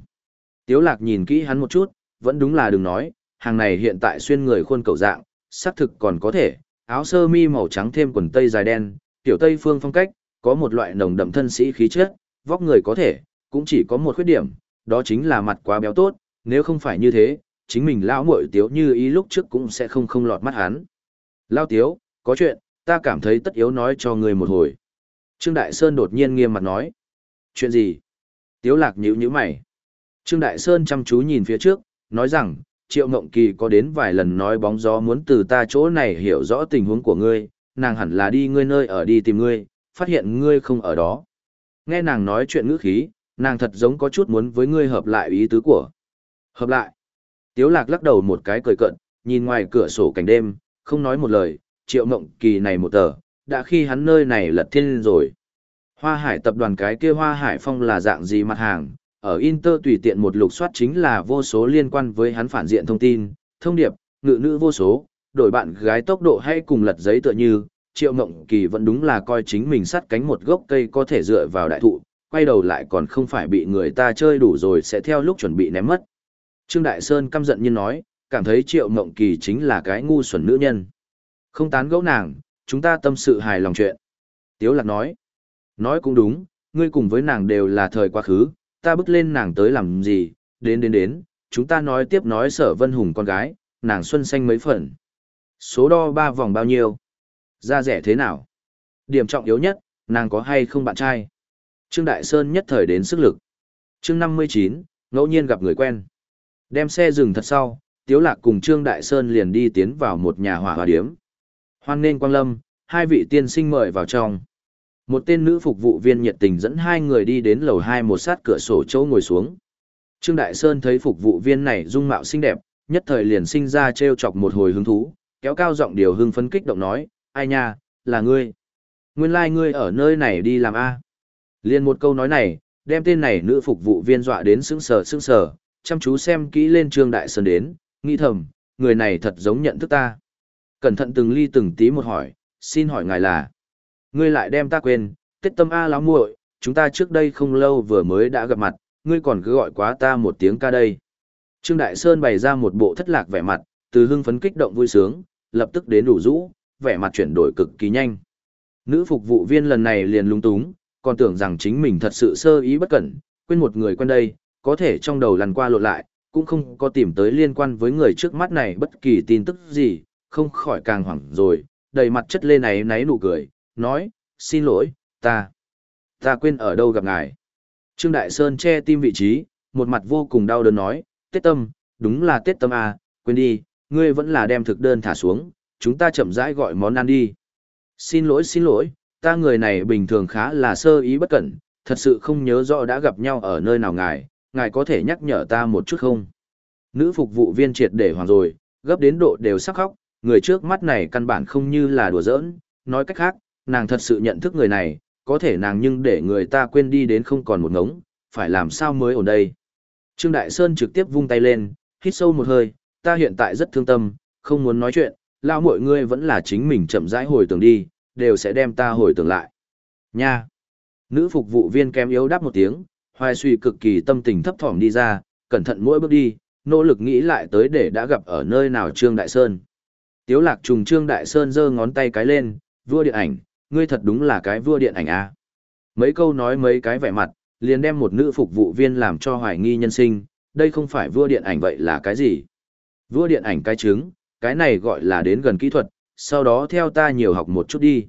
Tiếu lạc nhìn kỹ hắn một chút, vẫn đúng là đừng nói, hàng này hiện tại xuyên người khuôn cầu dạng, xác thực còn có thể, áo sơ mi màu trắng thêm quần tây dài đen, tiểu tây phương phong cách, có một loại nồng đậm thân sĩ khí chất, vóc người có thể, cũng chỉ có một khuyết điểm, đó chính là mặt quá béo tốt, nếu không phải như thế, chính mình lão muội tiếu như ý lúc trước cũng sẽ không không lọt mắt hắn. Lao tiếu, có chuyện, ta cảm thấy tất yếu nói cho người một hồi. Trương Đại Sơn đột nhiên nghiêm mặt nói. Chuyện gì? Tiếu lạc nhíu nhíu mày. Trương Đại Sơn chăm chú nhìn phía trước, nói rằng, Triệu Ngộng Kỳ có đến vài lần nói bóng gió muốn từ ta chỗ này hiểu rõ tình huống của ngươi, nàng hẳn là đi ngươi nơi ở đi tìm ngươi, phát hiện ngươi không ở đó. Nghe nàng nói chuyện ngữ khí, nàng thật giống có chút muốn với ngươi hợp lại ý tứ của. Hợp lại. Tiếu lạc lắc đầu một cái cười cận, nhìn ngoài cửa sổ cảnh đêm, không nói một lời, Triệu mộng Kỳ này một tờ, đã khi hắn nơi này lật thiên rồi. Hoa Hải tập đoàn cái kia Hoa Hải Phong là dạng gì mặt hàng, ở Inter tùy tiện một lục soát chính là vô số liên quan với hắn phản diện thông tin, thông điệp, ngự nữ vô số, đổi bạn gái tốc độ hay cùng lật giấy tựa như, Triệu mộng Kỳ vẫn đúng là coi chính mình sắt cánh một gốc cây có thể dựa vào đại thụ, quay đầu lại còn không phải bị người ta chơi đủ rồi sẽ theo lúc chuẩn bị ném mất. Trương Đại Sơn căm giận như nói, cảm thấy Triệu Mộng Kỳ chính là cái ngu xuẩn nữ nhân. Không tán gẫu nàng, chúng ta tâm sự hài lòng chuyện. Tiếu Lạc nói, nói cũng đúng, ngươi cùng với nàng đều là thời quá khứ, ta bước lên nàng tới làm gì, đến đến đến, chúng ta nói tiếp nói sở vân hùng con gái, nàng xuân xanh mấy phần. Số đo ba vòng bao nhiêu? Ra rẻ thế nào? Điểm trọng yếu nhất, nàng có hay không bạn trai? Trương Đại Sơn nhất thời đến sức lực. Chương 59, ngẫu nhiên gặp người quen. Đem xe dừng thật sau, Tiếu Lạc cùng Trương Đại Sơn liền đi tiến vào một nhà hỏa hòa điếm. Hoan nên quang lâm, hai vị tiên sinh mời vào trong. Một tên nữ phục vụ viên nhiệt tình dẫn hai người đi đến lầu hai một sát cửa sổ chỗ ngồi xuống. Trương Đại Sơn thấy phục vụ viên này dung mạo xinh đẹp, nhất thời liền sinh ra treo chọc một hồi hứng thú, kéo cao giọng điều hưng phấn kích động nói, ai nha, là ngươi. Nguyên lai like ngươi ở nơi này đi làm A. Liên một câu nói này, đem tên này nữ phục vụ viên dọa đến sững sờ sững sờ, chăm chú xem kỹ lên Trương Đại Sơn đến, nghĩ thầm, người này thật giống nhận thức ta. Cẩn thận từng ly từng tí một hỏi, xin hỏi ngài là. Ngươi lại đem ta quên, tết tâm A láo muội, chúng ta trước đây không lâu vừa mới đã gặp mặt, ngươi còn cứ gọi quá ta một tiếng ca đây. Trương Đại Sơn bày ra một bộ thất lạc vẻ mặt, từ hưng phấn kích động vui sướng, lập tức đến đủ rũ, vẻ mặt chuyển đổi cực kỳ nhanh. Nữ phục vụ viên lần này liền lung túng, còn tưởng rằng chính mình thật sự sơ ý bất cẩn, quên một người quen đây, có thể trong đầu lăn qua lộn lại, cũng không có tìm tới liên quan với người trước mắt này bất kỳ tin tức gì, không khỏi càng hoảng rồi, đầy mặt chất lên này náy nụ cười, nói, xin lỗi, ta, ta quên ở đâu gặp ngài. Trương Đại Sơn che tim vị trí, một mặt vô cùng đau đớn nói, Tết Tâm, đúng là Tết Tâm à, quên đi, ngươi vẫn là đem thực đơn thả xuống, chúng ta chậm rãi gọi món ăn đi. Xin lỗi xin lỗi, ta người này bình thường khá là sơ ý bất cẩn, thật sự không nhớ rõ đã gặp nhau ở nơi nào ngài, ngài có thể nhắc nhở ta một chút không? Nữ phục vụ viên triệt để hoàng rồi, gấp đến độ đều sắc khóc, người trước mắt này căn bản không như là đùa giỡn, nói cách khác, nàng thật sự nhận thức người này, có thể nàng nhưng để người ta quên đi đến không còn một ngống, phải làm sao mới ở đây. Trương Đại Sơn trực tiếp vung tay lên, hít sâu một hơi, ta hiện tại rất thương tâm, không muốn nói chuyện, lao mọi ngươi vẫn là chính mình chậm rãi hồi tưởng đi, đều sẽ đem ta hồi tưởng lại. Nha! Nữ phục vụ viên kém yếu đáp một tiếng, hoài suy cực kỳ tâm tình thấp thỏm đi ra, cẩn thận mỗi bước đi, nỗ lực nghĩ lại tới để đã gặp ở nơi nào Trương Đại Sơn. Tiếu lạc trùng Trương Đại Sơn giơ ngón tay cái lên, vua điện ảnh, ngươi thật đúng là cái vua điện ảnh a. Mấy câu nói mấy cái vẻ mặt, liền đem một nữ phục vụ viên làm cho hoài nghi nhân sinh, đây không phải vua điện ảnh vậy là cái gì? Vua điện ảnh cái trứng, cái này gọi là đến gần kỹ thuật, sau đó theo ta nhiều học một chút đi.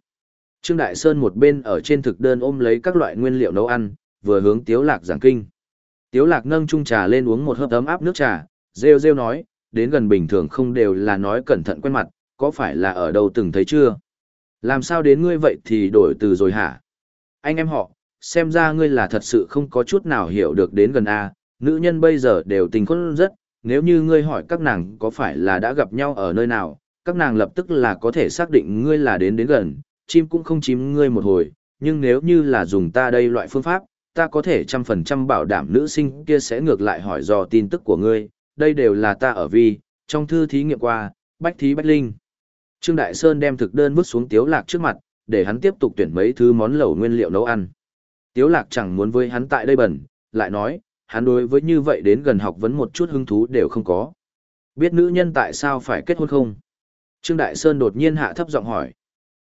Trương Đại Sơn một bên ở trên thực đơn ôm lấy các loại nguyên liệu nấu ăn, vừa hướng Tiếu Lạc giảng kinh. Tiếu Lạc nâng chung trà lên uống một hớp ấm áp nước trà, rêu rêu nói, đến gần bình thường không đều là nói cẩn thận quen mặt, có phải là ở đâu từng thấy chưa? Làm sao đến ngươi vậy thì đổi từ rồi hả? Anh em họ, xem ra ngươi là thật sự không có chút nào hiểu được đến gần A, nữ nhân bây giờ đều tình khôn rất, nếu như ngươi hỏi các nàng có phải là đã gặp nhau ở nơi nào, các nàng lập tức là có thể xác định ngươi là đến đến gần, chim cũng không chím ngươi một hồi, nhưng nếu như là dùng ta đây loại phương pháp, ta có thể trăm phần trăm bảo đảm nữ sinh kia sẽ ngược lại hỏi dò tin tức của ngươi, đây đều là ta ở vi, trong thư thí nghiệm qua, bách thí bách linh. Trương Đại Sơn đem thực đơn vứt xuống Tiếu Lạc trước mặt, để hắn tiếp tục tuyển mấy thứ món lẩu nguyên liệu nấu ăn. Tiếu Lạc chẳng muốn với hắn tại đây bẩn, lại nói, hắn đối với như vậy đến gần học vấn một chút hứng thú đều không có. Biết nữ nhân tại sao phải kết hôn không? Trương Đại Sơn đột nhiên hạ thấp giọng hỏi.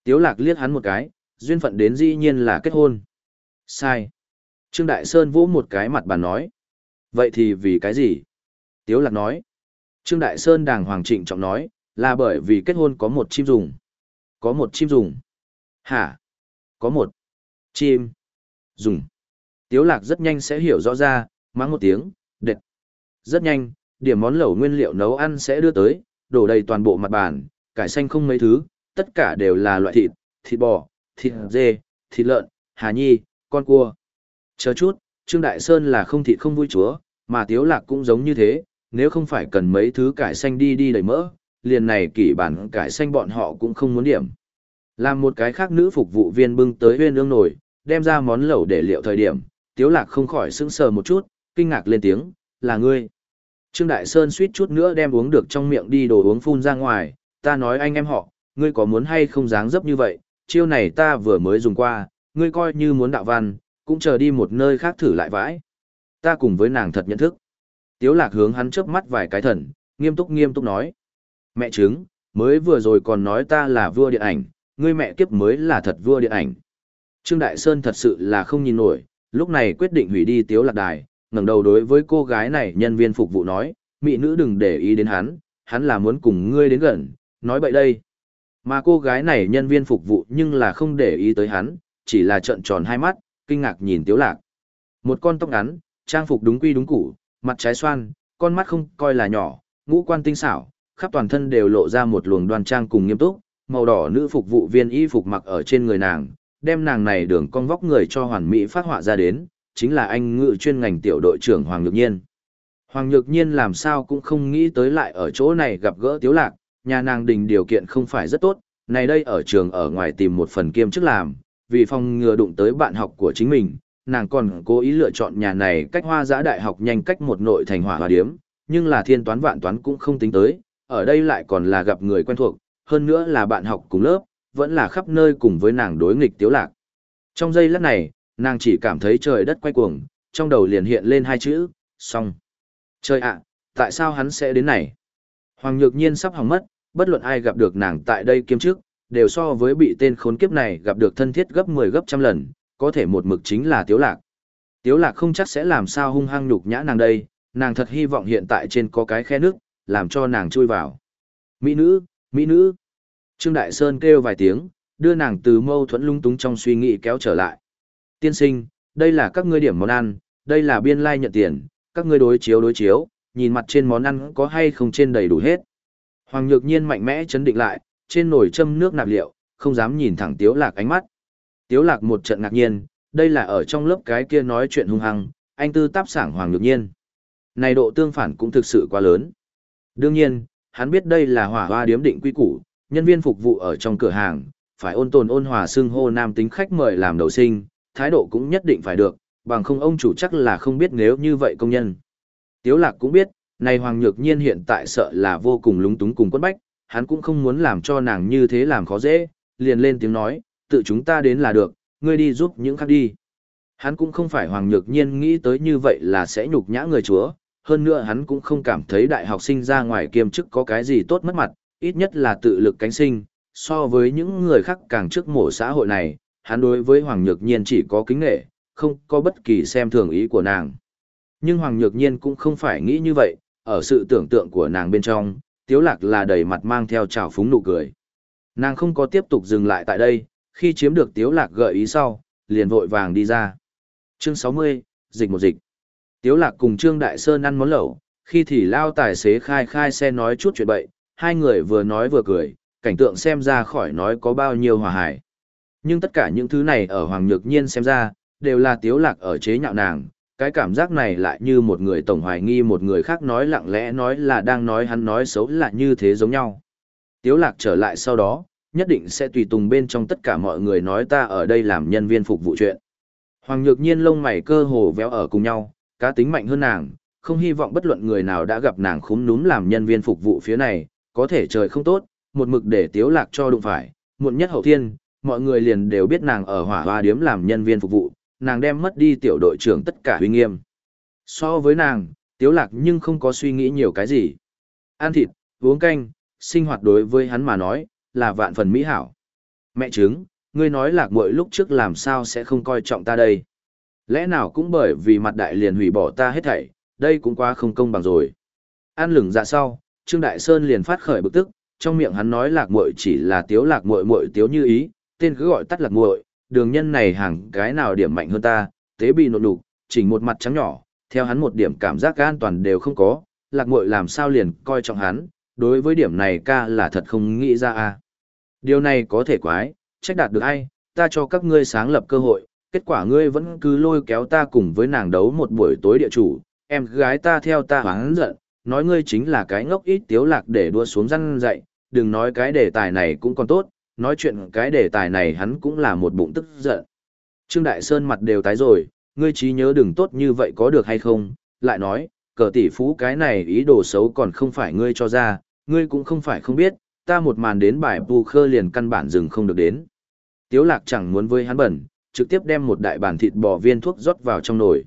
Tiếu Lạc liếc hắn một cái, duyên phận đến dĩ nhiên là kết hôn. Sai. Trương Đại Sơn vỗ một cái mặt bàn nói. Vậy thì vì cái gì? Tiếu Lạc nói. Trương Đại Sơn đàng hoàng trịnh trọng nói, là bởi vì kết hôn có một chim dùng. Có một chim dùng. Hả? Có một chim dùng. Tiếu Lạc rất nhanh sẽ hiểu rõ ra, mắng một tiếng, đệt. Rất nhanh, điểm món lẩu nguyên liệu nấu ăn sẽ đưa tới, đổ đầy toàn bộ mặt bàn, cải xanh không mấy thứ, tất cả đều là loại thịt, thịt bò, thịt dê, thịt lợn, hà nhi, con cua. Chờ chút, Trương Đại Sơn là không thịt không vui chúa, mà Tiếu Lạc cũng giống như thế, nếu không phải cần mấy thứ cải xanh đi đi đầy mỡ, liền này kỷ bản cải xanh bọn họ cũng không muốn điểm. Làm một cái khác nữ phục vụ viên bưng tới huyên ương nổi, đem ra món lẩu để liệu thời điểm, Tiếu Lạc không khỏi sững sờ một chút, kinh ngạc lên tiếng, là ngươi. Trương Đại Sơn suýt chút nữa đem uống được trong miệng đi đồ uống phun ra ngoài, ta nói anh em họ, ngươi có muốn hay không dáng dấp như vậy, chiêu này ta vừa mới dùng qua, ngươi coi như muốn đạo văn, cũng chờ đi một nơi khác thử lại vãi. Ta cùng với nàng thật nhận thức. Tiếu lạc hướng hắn chớp mắt vài cái thần, nghiêm túc nghiêm túc nói. Mẹ chứng, mới vừa rồi còn nói ta là vua điện ảnh, ngươi mẹ kiếp mới là thật vua điện ảnh. Trương Đại Sơn thật sự là không nhìn nổi, lúc này quyết định hủy đi tiếu lạc đài, ngẩng đầu đối với cô gái này nhân viên phục vụ nói, mỹ nữ đừng để ý đến hắn, hắn là muốn cùng ngươi đến gần, nói bậy đây. Mà cô gái này nhân viên phục vụ nhưng là không để ý tới hắn, chỉ là trợn tròn hai mắt, kinh ngạc nhìn tiếu lạc. Một con tóc ngắn, trang phục đúng quy đúng củ, mặt trái xoan, con mắt không coi là nhỏ, ngũ quan tinh xảo, khắp toàn thân đều lộ ra một luồng đoan trang cùng nghiêm túc, màu đỏ nữ phục vụ viên y phục mặc ở trên người nàng, đem nàng này đường cong vóc người cho hoàn mỹ phát họa ra đến, chính là anh ngự chuyên ngành tiểu đội trưởng Hoàng Nhược Nhiên. Hoàng Nhược Nhiên làm sao cũng không nghĩ tới lại ở chỗ này gặp gỡ Tiếu Lạc, nhà nàng đình điều kiện không phải rất tốt, này đây ở trường ở ngoài tìm một phần kiêm chức làm, vì phòng ngừa đụng tới bạn học của chính mình, nàng còn cố ý lựa chọn nhà này cách hoa giã đại học nhanh cách một nội thành hỏa hòa điếm, nhưng là thiên toán vạn toán cũng không tính tới, ở đây lại còn là gặp người quen thuộc, hơn nữa là bạn học cùng lớp, vẫn là khắp nơi cùng với nàng đối nghịch tiếu lạc. Trong giây lát này, nàng chỉ cảm thấy trời đất quay cuồng, trong đầu liền hiện lên hai chữ, xong. Trời ạ, tại sao hắn sẽ đến này? Hoàng Nhược Nhiên sắp hỏng mất, bất luận ai gặp được nàng tại đây kiêm trước, đều so với bị tên khốn kiếp này gặp được thân thiết gấp 10 gấp trăm lần, có thể một mực chính là Tiếu Lạc. Tiếu Lạc không chắc sẽ làm sao hung hăng nhục nhã nàng đây, nàng thật hy vọng hiện tại trên có cái khe nước, làm cho nàng chui vào. Mỹ nữ, Mỹ nữ. Trương Đại Sơn kêu vài tiếng, đưa nàng từ mâu thuẫn lung túng trong suy nghĩ kéo trở lại. Tiên sinh, đây là các ngươi điểm món ăn, đây là biên lai like nhận tiền, các ngươi đối chiếu đối chiếu, nhìn mặt trên món ăn có hay không trên đầy đủ hết. Hoàng Nhược Nhiên mạnh mẽ chấn định lại, trên nồi châm nước nạp liệu, không dám nhìn thẳng Tiếu Lạc ánh mắt. Tiếu Lạc một trận ngạc nhiên, đây là ở trong lớp cái kia nói chuyện hung hăng, anh tư táp sảng Hoàng Nhược Nhiên. Này độ tương phản cũng thực sự quá lớn. Đương nhiên, hắn biết đây là hỏa hoa điếm định quy củ, nhân viên phục vụ ở trong cửa hàng, phải ôn tồn ôn hòa xưng hô nam tính khách mời làm đầu sinh, thái độ cũng nhất định phải được, bằng không ông chủ chắc là không biết nếu như vậy công nhân. Tiếu lạc cũng biết, này Hoàng Nhược Nhiên hiện tại sợ là vô cùng lúng túng cùng quất bách, hắn cũng không muốn làm cho nàng như thế làm khó dễ, liền lên tiếng nói, tự chúng ta đến là được, ngươi đi giúp những khác đi. Hắn cũng không phải Hoàng Nhược Nhiên nghĩ tới như vậy là sẽ nhục nhã người chúa, hơn nữa hắn cũng không cảm thấy đại học sinh ra ngoài kiêm chức có cái gì tốt mất mặt, ít nhất là tự lực cánh sinh, so với những người khác càng trước mổ xã hội này, hắn đối với Hoàng Nhược Nhiên chỉ có kính nghệ, không có bất kỳ xem thường ý của nàng. Nhưng Hoàng Nhược Nhiên cũng không phải nghĩ như vậy, ở sự tưởng tượng của nàng bên trong, Tiếu Lạc là đầy mặt mang theo trào phúng nụ cười. Nàng không có tiếp tục dừng lại tại đây, khi chiếm được Tiếu Lạc gợi ý sau, liền vội vàng đi ra. Chương 60, dịch một dịch. Tiếu Lạc cùng Trương Đại Sơn ăn món lẩu, khi thì lao tài xế khai khai xe nói chút chuyện bậy, hai người vừa nói vừa cười, cảnh tượng xem ra khỏi nói có bao nhiêu hòa hải. Nhưng tất cả những thứ này ở Hoàng Nhược Nhiên xem ra, đều là Tiếu Lạc ở chế nhạo nàng, cái cảm giác này lại như một người tổng hoài nghi một người khác nói lặng lẽ nói là đang nói hắn nói xấu là như thế giống nhau. Tiếu lạc trở lại sau đó, nhất định sẽ tùy tùng bên trong tất cả mọi người nói ta ở đây làm nhân viên phục vụ chuyện. Hoàng nhược nhiên lông mày cơ hồ véo ở cùng nhau, cá tính mạnh hơn nàng, không hy vọng bất luận người nào đã gặp nàng khúm núm làm nhân viên phục vụ phía này, có thể trời không tốt, một mực để tiếu lạc cho đụng phải, muộn nhất hậu thiên, mọi người liền đều biết nàng ở hỏa hoa điếm làm nhân viên phục vụ, nàng đem mất đi tiểu đội trưởng tất cả huy nghiêm. So với nàng, tiếu lạc nhưng không có suy nghĩ nhiều cái gì. Ăn thịt, uống canh, sinh hoạt đối với hắn mà nói, là vạn phần mỹ hảo. Mẹ chứng, ngươi nói lạc muội lúc trước làm sao sẽ không coi trọng ta đây. Lẽ nào cũng bởi vì mặt đại liền hủy bỏ ta hết thảy, đây cũng quá không công bằng rồi. An lửng dạ sau, Trương Đại Sơn liền phát khởi bực tức, trong miệng hắn nói lạc muội chỉ là tiếu lạc muội muội tiếu như ý, tên cứ gọi tắt lạc muội, đường nhân này hàng cái nào điểm mạnh hơn ta, tế bị nộn đục, chỉnh một mặt trắng nhỏ, theo hắn một điểm cảm giác an toàn đều không có, lạc muội làm sao liền coi trọng hắn, đối với điểm này ca là thật không nghĩ ra a. Điều này có thể quái, trách đạt được ai, ta cho các ngươi sáng lập cơ hội, kết quả ngươi vẫn cứ lôi kéo ta cùng với nàng đấu một buổi tối địa chủ, em gái ta theo ta hoáng giận, nói ngươi chính là cái ngốc ít tiếu lạc để đua xuống răng dậy, đừng nói cái đề tài này cũng còn tốt, nói chuyện cái đề tài này hắn cũng là một bụng tức giận. Trương Đại Sơn mặt đều tái rồi, ngươi trí nhớ đừng tốt như vậy có được hay không, lại nói, cờ tỷ phú cái này ý đồ xấu còn không phải ngươi cho ra, ngươi cũng không phải không biết, ta một màn đến bài bù khơ liền căn bản dừng không được đến. Tiếu lạc chẳng muốn với hắn bẩn, trực tiếp đem một đại bàn thịt bò viên thuốc rót vào trong nồi.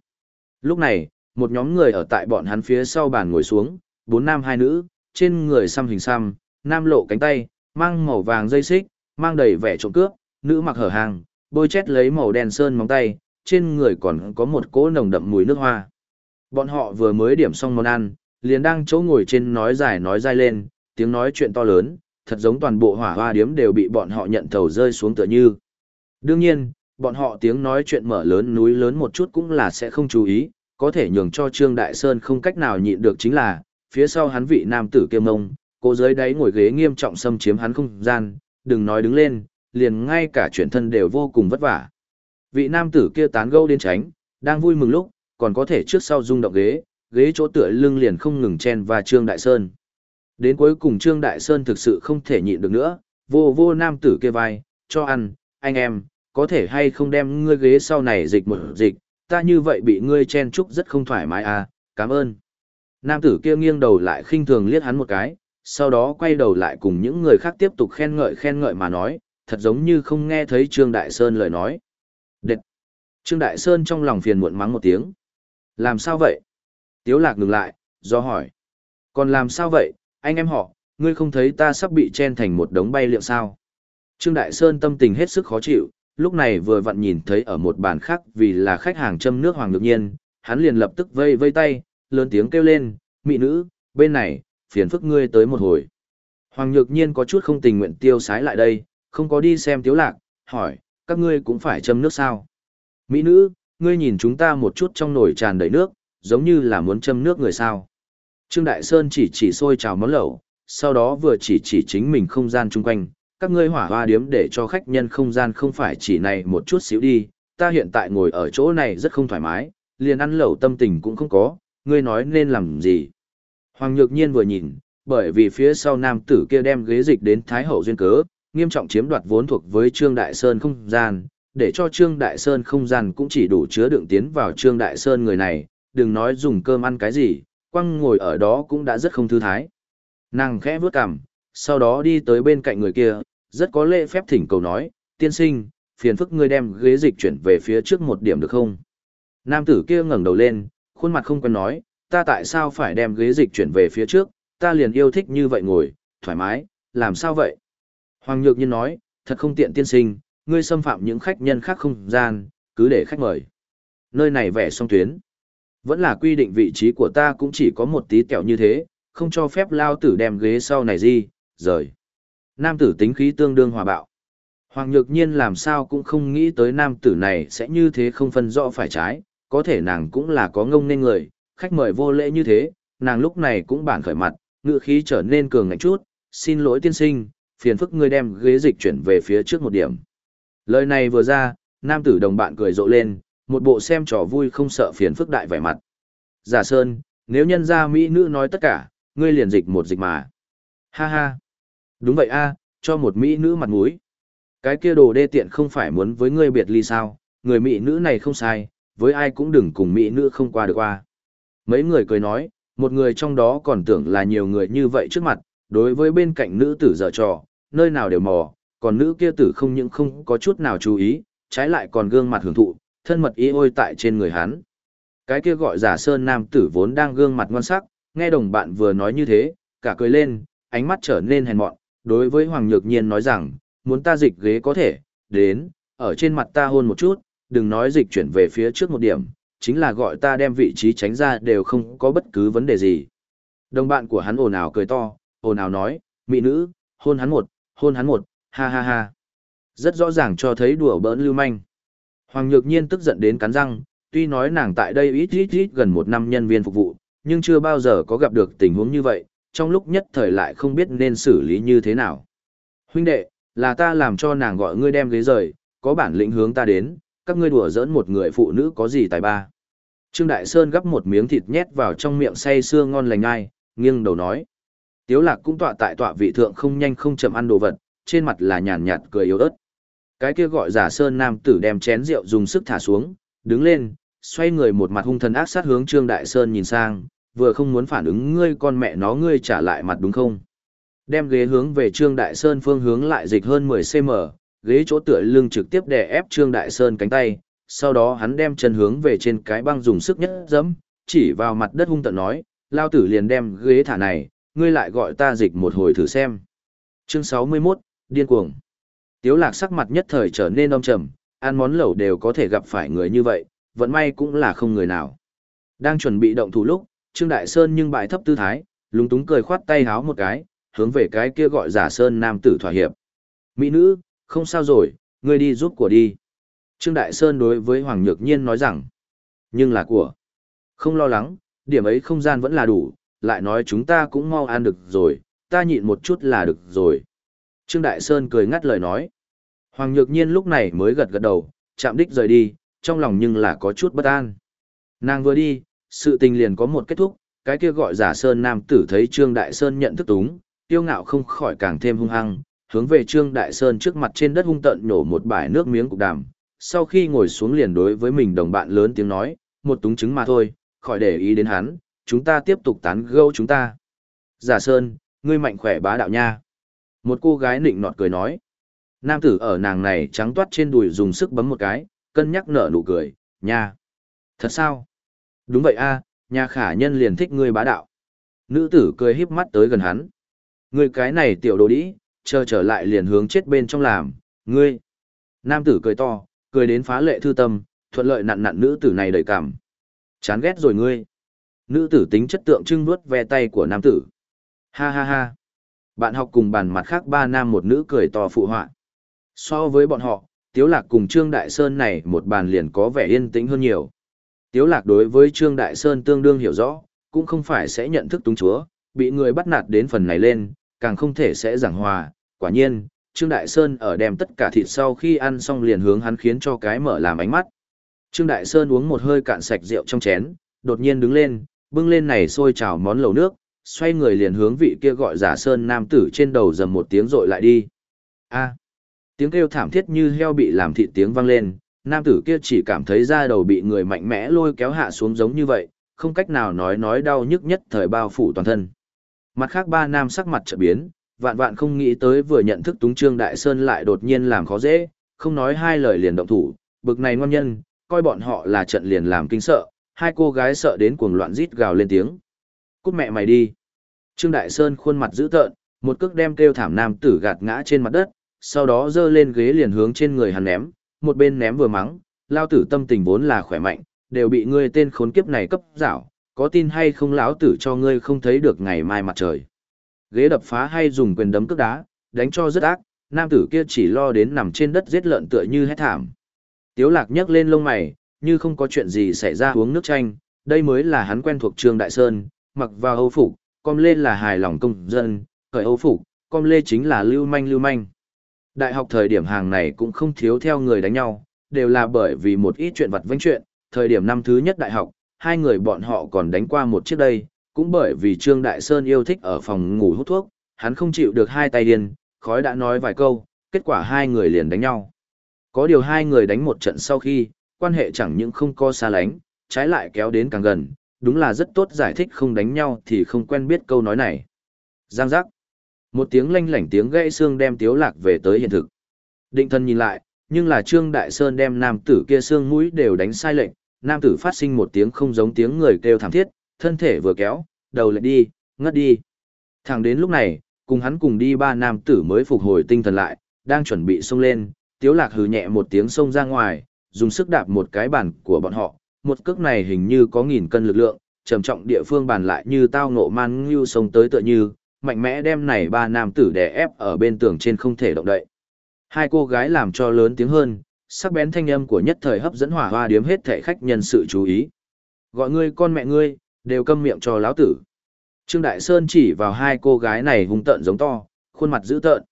Lúc này, một nhóm người ở tại bọn hắn phía sau bàn ngồi xuống, bốn nam hai nữ, trên người xăm hình xăm, nam lộ cánh tay, mang màu vàng dây xích, mang đầy vẻ trộm cướp, nữ mặc hở hàng, bôi chét lấy màu đen sơn móng tay, trên người còn có một cỗ nồng đậm mùi nước hoa. Bọn họ vừa mới điểm xong món ăn, liền đang chỗ ngồi trên nói dài nói dai lên, tiếng nói chuyện to lớn, thật giống toàn bộ hỏa hoa điếm đều bị bọn họ nhận thầu rơi xuống tựa như. Đương nhiên, bọn họ tiếng nói chuyện mở lớn núi lớn một chút cũng là sẽ không chú ý, có thể nhường cho Trương Đại Sơn không cách nào nhịn được chính là, phía sau hắn vị nam tử kiêm mông, cô dưới đáy ngồi ghế nghiêm trọng xâm chiếm hắn không gian, đừng nói đứng lên, liền ngay cả chuyển thân đều vô cùng vất vả. Vị nam tử kia tán gẫu đến tránh, đang vui mừng lúc, còn có thể trước sau rung động ghế, ghế chỗ tựa lưng liền không ngừng chen và Trương Đại Sơn. Đến cuối cùng Trương Đại Sơn thực sự không thể nhịn được nữa, vô vô nam tử kia vai, cho ăn, anh em, có thể hay không đem ngươi ghế sau này dịch một dịch, ta như vậy bị ngươi chen chúc rất không thoải mái à, cảm ơn. Nam tử kia nghiêng đầu lại khinh thường liếc hắn một cái, sau đó quay đầu lại cùng những người khác tiếp tục khen ngợi khen ngợi mà nói, thật giống như không nghe thấy Trương Đại Sơn lời nói. Đệt! Trương Đại Sơn trong lòng phiền muộn mắng một tiếng. Làm sao vậy? Tiếu lạc ngừng lại, do hỏi. Còn làm sao vậy, anh em họ, ngươi không thấy ta sắp bị chen thành một đống bay liệu sao? Trương Đại Sơn tâm tình hết sức khó chịu, lúc này vừa vặn nhìn thấy ở một bàn khác vì là khách hàng châm nước hoàng ngược nhiên, hắn liền lập tức vây vây tay, lớn tiếng kêu lên, mỹ nữ, bên này, phiền phức ngươi tới một hồi. Hoàng nhược nhiên có chút không tình nguyện tiêu sái lại đây, không có đi xem tiếu lạc, hỏi, các ngươi cũng phải châm nước sao? Mỹ nữ, ngươi nhìn chúng ta một chút trong nồi tràn đầy nước, giống như là muốn châm nước người sao. Trương Đại Sơn chỉ chỉ xôi trào món lẩu, sau đó vừa chỉ chỉ chính mình không gian chung quanh, các ngươi hỏa hoa điếm để cho khách nhân không gian không phải chỉ này một chút xíu đi, ta hiện tại ngồi ở chỗ này rất không thoải mái, liền ăn lẩu tâm tình cũng không có, ngươi nói nên làm gì. Hoàng Nhược Nhiên vừa nhìn, bởi vì phía sau nam tử kia đem ghế dịch đến Thái Hậu duyên cớ, nghiêm trọng chiếm đoạt vốn thuộc với Trương Đại Sơn không gian, để cho Trương Đại Sơn không gian cũng chỉ đủ chứa đựng tiến vào Trương Đại Sơn người này, đừng nói dùng cơm ăn cái gì, quăng ngồi ở đó cũng đã rất không thư thái. Nàng khẽ vướt cằm, sau đó đi tới bên cạnh người kia, rất có lễ phép thỉnh cầu nói, tiên sinh, phiền phức ngươi đem ghế dịch chuyển về phía trước một điểm được không? Nam tử kia ngẩng đầu lên, khuôn mặt không quen nói, ta tại sao phải đem ghế dịch chuyển về phía trước, ta liền yêu thích như vậy ngồi, thoải mái, làm sao vậy? Hoàng Nhược Nhiên nói, thật không tiện tiên sinh, ngươi xâm phạm những khách nhân khác không gian, cứ để khách mời. Nơi này vẻ song tuyến. Vẫn là quy định vị trí của ta cũng chỉ có một tí kẹo như thế, không cho phép lao tử đem ghế sau này gì, rời. Nam tử tính khí tương đương hòa bạo. Hoàng Nhược Nhiên làm sao cũng không nghĩ tới nam tử này sẽ như thế không phân rõ phải trái, có thể nàng cũng là có ngông nên người, khách mời vô lễ như thế, nàng lúc này cũng bản khởi mặt, ngựa khí trở nên cường ngạnh chút, xin lỗi tiên sinh, phiền phức ngươi đem ghế dịch chuyển về phía trước một điểm. Lời này vừa ra, nam tử đồng bạn cười rộ lên, một bộ xem trò vui không sợ phiền phức đại vẻ mặt. Giả Sơn, nếu nhân gia Mỹ nữ nói tất cả, ngươi liền dịch một dịch mà. Ha ha. Đúng vậy a, cho một Mỹ nữ mặt mũi. Cái kia đồ đê tiện không phải muốn với ngươi biệt ly sao, người Mỹ nữ này không sai, với ai cũng đừng cùng Mỹ nữ không qua được qua. Mấy người cười nói, một người trong đó còn tưởng là nhiều người như vậy trước mặt, đối với bên cạnh nữ tử dở trò, nơi nào đều mò, còn nữ kia tử không những không có chút nào chú ý, trái lại còn gương mặt hưởng thụ, thân mật ý ôi tại trên người hắn. Cái kia gọi giả sơn nam tử vốn đang gương mặt ngoan sắc, nghe đồng bạn vừa nói như thế, cả cười lên, ánh mắt trở nên hèn mọn, đối với Hoàng Nhược Nhiên nói rằng, muốn ta dịch ghế có thể, đến, ở trên mặt ta hôn một chút, đừng nói dịch chuyển về phía trước một điểm, chính là gọi ta đem vị trí tránh ra đều không có bất cứ vấn đề gì. Đồng bạn của hắn ồn ào cười to, ồn ào nói, mỹ nữ, hôn hắn một, hôn hắn một, ha ha ha. Rất rõ ràng cho thấy đùa bỡn lưu manh. Hoàng Nhược Nhiên tức giận đến cắn răng, tuy nói nàng tại đây ít ít ít gần một năm nhân viên phục vụ, nhưng chưa bao giờ có gặp được tình huống như vậy, trong lúc nhất thời lại không biết nên xử lý như thế nào. Huynh đệ, là ta làm cho nàng gọi ngươi đem ghế rời, có bản lĩnh hướng ta đến, các ngươi đùa giỡn một người phụ nữ có gì tài ba. Trương Đại Sơn gắp một miếng thịt nhét vào trong miệng say sưa ngon lành ngai, nghiêng đầu nói. Tiếu lạc cũng tọa tại tọa vị thượng không nhanh không chậm ăn đồ vật, trên mặt là nhàn nhạt cười yếu ớt. Cái kia gọi giả Sơn Nam tử đem chén rượu dùng sức thả xuống, đứng lên, xoay người một mặt hung thần ác sát hướng Trương Đại Sơn nhìn sang, vừa không muốn phản ứng ngươi con mẹ nó ngươi trả lại mặt đúng không? Đem ghế hướng về Trương Đại Sơn phương hướng lại dịch hơn 10cm, ghế chỗ tựa lưng trực tiếp đè ép Trương Đại Sơn cánh tay, sau đó hắn đem chân hướng về trên cái băng dùng sức nhất dẫm, chỉ vào mặt đất hung tận nói, lao tử liền đem ghế thả này, ngươi lại gọi ta dịch một hồi thử xem. Chương 61, điên cuồng. Tiếu lạc sắc mặt nhất thời trở nên âm trầm, ăn món lẩu đều có thể gặp phải người như vậy, vẫn may cũng là không người nào. Đang chuẩn bị động thủ lúc, Trương Đại Sơn nhưng bại thấp tư thái, lúng túng cười khoát tay háo một cái, hướng về cái kia gọi giả Sơn nam tử thỏa hiệp. Mỹ nữ, không sao rồi, ngươi đi giúp của đi. Trương Đại Sơn đối với Hoàng Nhược Nhiên nói rằng, nhưng là của. Không lo lắng, điểm ấy không gian vẫn là đủ, lại nói chúng ta cũng mau ăn được rồi, ta nhịn một chút là được rồi. Trương Đại Sơn cười ngắt lời nói. Hoàng Nhược Nhiên lúc này mới gật gật đầu, chạm đích rời đi, trong lòng nhưng là có chút bất an. Nàng vừa đi, sự tình liền có một kết thúc, cái kia gọi giả Sơn Nam tử thấy Trương Đại Sơn nhận thức túng, tiêu ngạo không khỏi càng thêm hung hăng, hướng về Trương Đại Sơn trước mặt trên đất hung tận nhổ một bãi nước miếng cục đàm. Sau khi ngồi xuống liền đối với mình đồng bạn lớn tiếng nói, một túng chứng mà thôi, khỏi để ý đến hắn, chúng ta tiếp tục tán gẫu chúng ta. Giả Sơn, ngươi mạnh khỏe bá đạo nha. Một cô gái nịnh nọt cười nói. Nam tử ở nàng này trắng toát trên đùi dùng sức bấm một cái, cân nhắc nở nụ cười, nha. Thật sao? Đúng vậy a, nhà khả nhân liền thích ngươi bá đạo. Nữ tử cười híp mắt tới gần hắn. Ngươi cái này tiểu đồ đĩ, chờ trở lại liền hướng chết bên trong làm, ngươi. Nam tử cười to, cười đến phá lệ thư tâm, thuận lợi nặn nặn nữ tử này đầy cảm. Chán ghét rồi ngươi. Nữ tử tính chất tượng trưng vuốt ve tay của nam tử. Ha ha ha. Bạn học cùng bàn mặt khác ba nam một nữ cười to phụ họa. So với bọn họ, Tiếu Lạc cùng Trương Đại Sơn này một bàn liền có vẻ yên tĩnh hơn nhiều. Tiếu Lạc đối với Trương Đại Sơn tương đương hiểu rõ, cũng không phải sẽ nhận thức túng chúa, bị người bắt nạt đến phần này lên, càng không thể sẽ giảng hòa. Quả nhiên, Trương Đại Sơn ở đem tất cả thịt sau khi ăn xong liền hướng hắn khiến cho cái mở làm ánh mắt. Trương Đại Sơn uống một hơi cạn sạch rượu trong chén, đột nhiên đứng lên, bưng lên này sôi trào món lẩu nước, xoay người liền hướng vị kia gọi giả Sơn nam tử trên đầu dầm một tiếng rội lại đi. A tiếng kêu thảm thiết như heo bị làm thịt tiếng vang lên, nam tử kia chỉ cảm thấy da đầu bị người mạnh mẽ lôi kéo hạ xuống giống như vậy, không cách nào nói nói đau nhức nhất thời bao phủ toàn thân. Mặt khác ba nam sắc mặt trợ biến, vạn vạn không nghĩ tới vừa nhận thức túng trương đại sơn lại đột nhiên làm khó dễ, không nói hai lời liền động thủ, bực này ngon nhân, coi bọn họ là trận liền làm kinh sợ, hai cô gái sợ đến cuồng loạn rít gào lên tiếng. Cút mẹ mày đi. Trương Đại Sơn khuôn mặt dữ tợn, một cước đem kêu thảm nam tử gạt ngã trên mặt đất, sau đó giơ lên ghế liền hướng trên người hắn ném, một bên ném vừa mắng, lao tử tâm tình vốn là khỏe mạnh, đều bị ngươi tên khốn kiếp này cấp dảo có tin hay không lão tử cho ngươi không thấy được ngày mai mặt trời. Ghế đập phá hay dùng quyền đấm cước đá, đánh cho rất ác, nam tử kia chỉ lo đến nằm trên đất giết lợn tựa như hét thảm. Tiếu lạc nhấc lên lông mày, như không có chuyện gì xảy ra uống nước chanh, đây mới là hắn quen thuộc Trương Đại Sơn, mặc vào hâu phục, com lên là hài lòng công dân, khởi hâu phục, com lê chính là lưu manh lưu manh. Đại học thời điểm hàng này cũng không thiếu theo người đánh nhau, đều là bởi vì một ít chuyện vặt vãnh chuyện, thời điểm năm thứ nhất đại học, hai người bọn họ còn đánh qua một chiếc đây, cũng bởi vì Trương Đại Sơn yêu thích ở phòng ngủ hút thuốc, hắn không chịu được hai tay điên, khói đã nói vài câu, kết quả hai người liền đánh nhau. Có điều hai người đánh một trận sau khi, quan hệ chẳng những không co xa lánh, trái lại kéo đến càng gần, đúng là rất tốt giải thích không đánh nhau thì không quen biết câu nói này. Giang giác. Một tiếng lanh lảnh tiếng gãy xương đem Tiếu Lạc về tới hiện thực. Định thân nhìn lại, nhưng là Trương Đại Sơn đem nam tử kia xương mũi đều đánh sai lệnh, nam tử phát sinh một tiếng không giống tiếng người kêu thảm thiết, thân thể vừa kéo, đầu lại đi, ngất đi. Thẳng đến lúc này, cùng hắn cùng đi ba nam tử mới phục hồi tinh thần lại, đang chuẩn bị xông lên, Tiếu Lạc hừ nhẹ một tiếng xông ra ngoài, dùng sức đạp một cái bàn của bọn họ, một cước này hình như có nghìn cân lực lượng, trầm trọng địa phương bàn lại như tao ngộ man như sông tới tựa như, mạnh mẽ đem này ba nam tử đè ép ở bên tường trên không thể động đậy. Hai cô gái làm cho lớn tiếng hơn, sắc bén thanh âm của nhất thời hấp dẫn hỏa hoa điếm hết thệ khách nhân sự chú ý. Gọi ngươi con mẹ ngươi, đều câm miệng cho lão tử. Trương Đại Sơn chỉ vào hai cô gái này hung tợn giống to, khuôn mặt dữ tợn.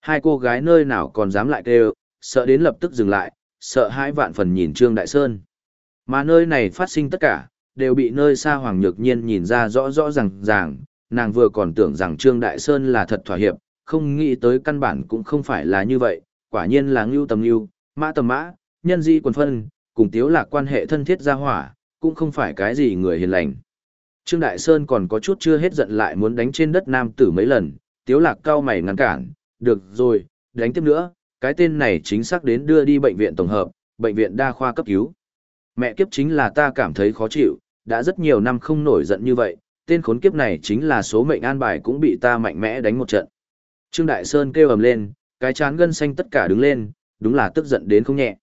Hai cô gái nơi nào còn dám lại kêu, sợ đến lập tức dừng lại, sợ hãi vạn phần nhìn Trương Đại Sơn. Mà nơi này phát sinh tất cả, đều bị nơi xa Hoàng Nhược Nhiên nhìn ra rõ rõ ràng ràng, nàng vừa còn tưởng rằng Trương Đại Sơn là thật thỏa hiệp, không nghĩ tới căn bản cũng không phải là như vậy, quả nhiên là ngưu tầm ngưu, mã tầm mã, nhân di quần phân, cùng tiếu lạc quan hệ thân thiết gia hỏa, cũng không phải cái gì người hiền lành. Trương Đại Sơn còn có chút chưa hết giận lại muốn đánh trên đất nam tử mấy lần, tiếu lạc cao mày ngăn cản, được rồi, đánh tiếp nữa, cái tên này chính xác đến đưa đi bệnh viện tổng hợp, bệnh viện đa khoa cấp cứu. Mẹ kiếp chính là ta cảm thấy khó chịu, đã rất nhiều năm không nổi giận như vậy, tên khốn kiếp này chính là số mệnh an bài cũng bị ta mạnh mẽ đánh một trận. Trương Đại Sơn kêu ầm lên, cái chán gân xanh tất cả đứng lên, đúng là tức giận đến không nhẹ.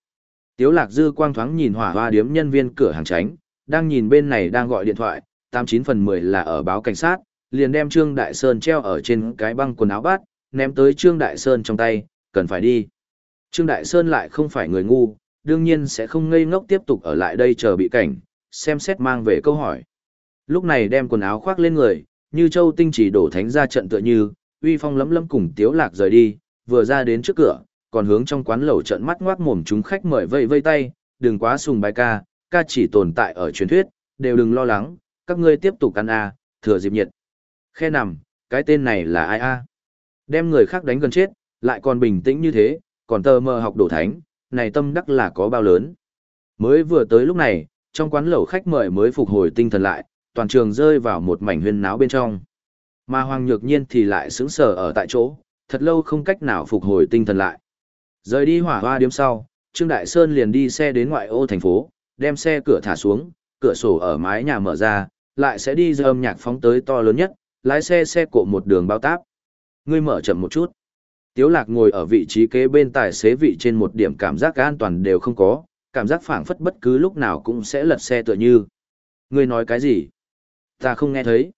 Tiếu Lạc Dư quang thoáng nhìn hỏa hoa điếm nhân viên cửa hàng tránh, đang nhìn bên này đang gọi điện thoại, 89 phần 10 là ở báo cảnh sát, liền đem Trương Đại Sơn treo ở trên cái băng quần áo bát, ném tới Trương Đại Sơn trong tay, cần phải đi. Trương Đại Sơn lại không phải người ngu, đương nhiên sẽ không ngây ngốc tiếp tục ở lại đây chờ bị cảnh, xem xét mang về câu hỏi. Lúc này đem quần áo khoác lên người, như châu tinh chỉ đổ thánh ra trận tựa như, uy phong lấm lấm cùng tiếu lạc rời đi, vừa ra đến trước cửa, còn hướng trong quán lẩu trợn mắt ngoác mồm chúng khách mời vây vây tay, đừng quá sùng bài ca, ca chỉ tồn tại ở truyền thuyết, đều đừng lo lắng, các ngươi tiếp tục ăn a, thừa dịp nhiệt. Khe nằm, cái tên này là ai a? Đem người khác đánh gần chết, lại còn bình tĩnh như thế, còn tờ mờ học đổ thánh, này tâm đắc là có bao lớn. Mới vừa tới lúc này, trong quán lẩu khách mời mới phục hồi tinh thần lại, toàn trường rơi vào một mảnh huyên náo bên trong. Mà Hoàng Nhược Nhiên thì lại sững sờ ở tại chỗ, thật lâu không cách nào phục hồi tinh thần lại. Rời đi hỏa hoa điếm sau, Trương Đại Sơn liền đi xe đến ngoại ô thành phố, đem xe cửa thả xuống, cửa sổ ở mái nhà mở ra, lại sẽ đi dơ âm nhạc phóng tới to lớn nhất, lái xe xe cộ một đường bao táp. Ngươi mở chậm một chút. Tiếu lạc ngồi ở vị trí kế bên tài xế vị trên một điểm cảm giác an toàn đều không có, cảm giác phảng phất bất cứ lúc nào cũng sẽ lật xe tựa như. Ngươi nói cái gì? Ta không nghe thấy.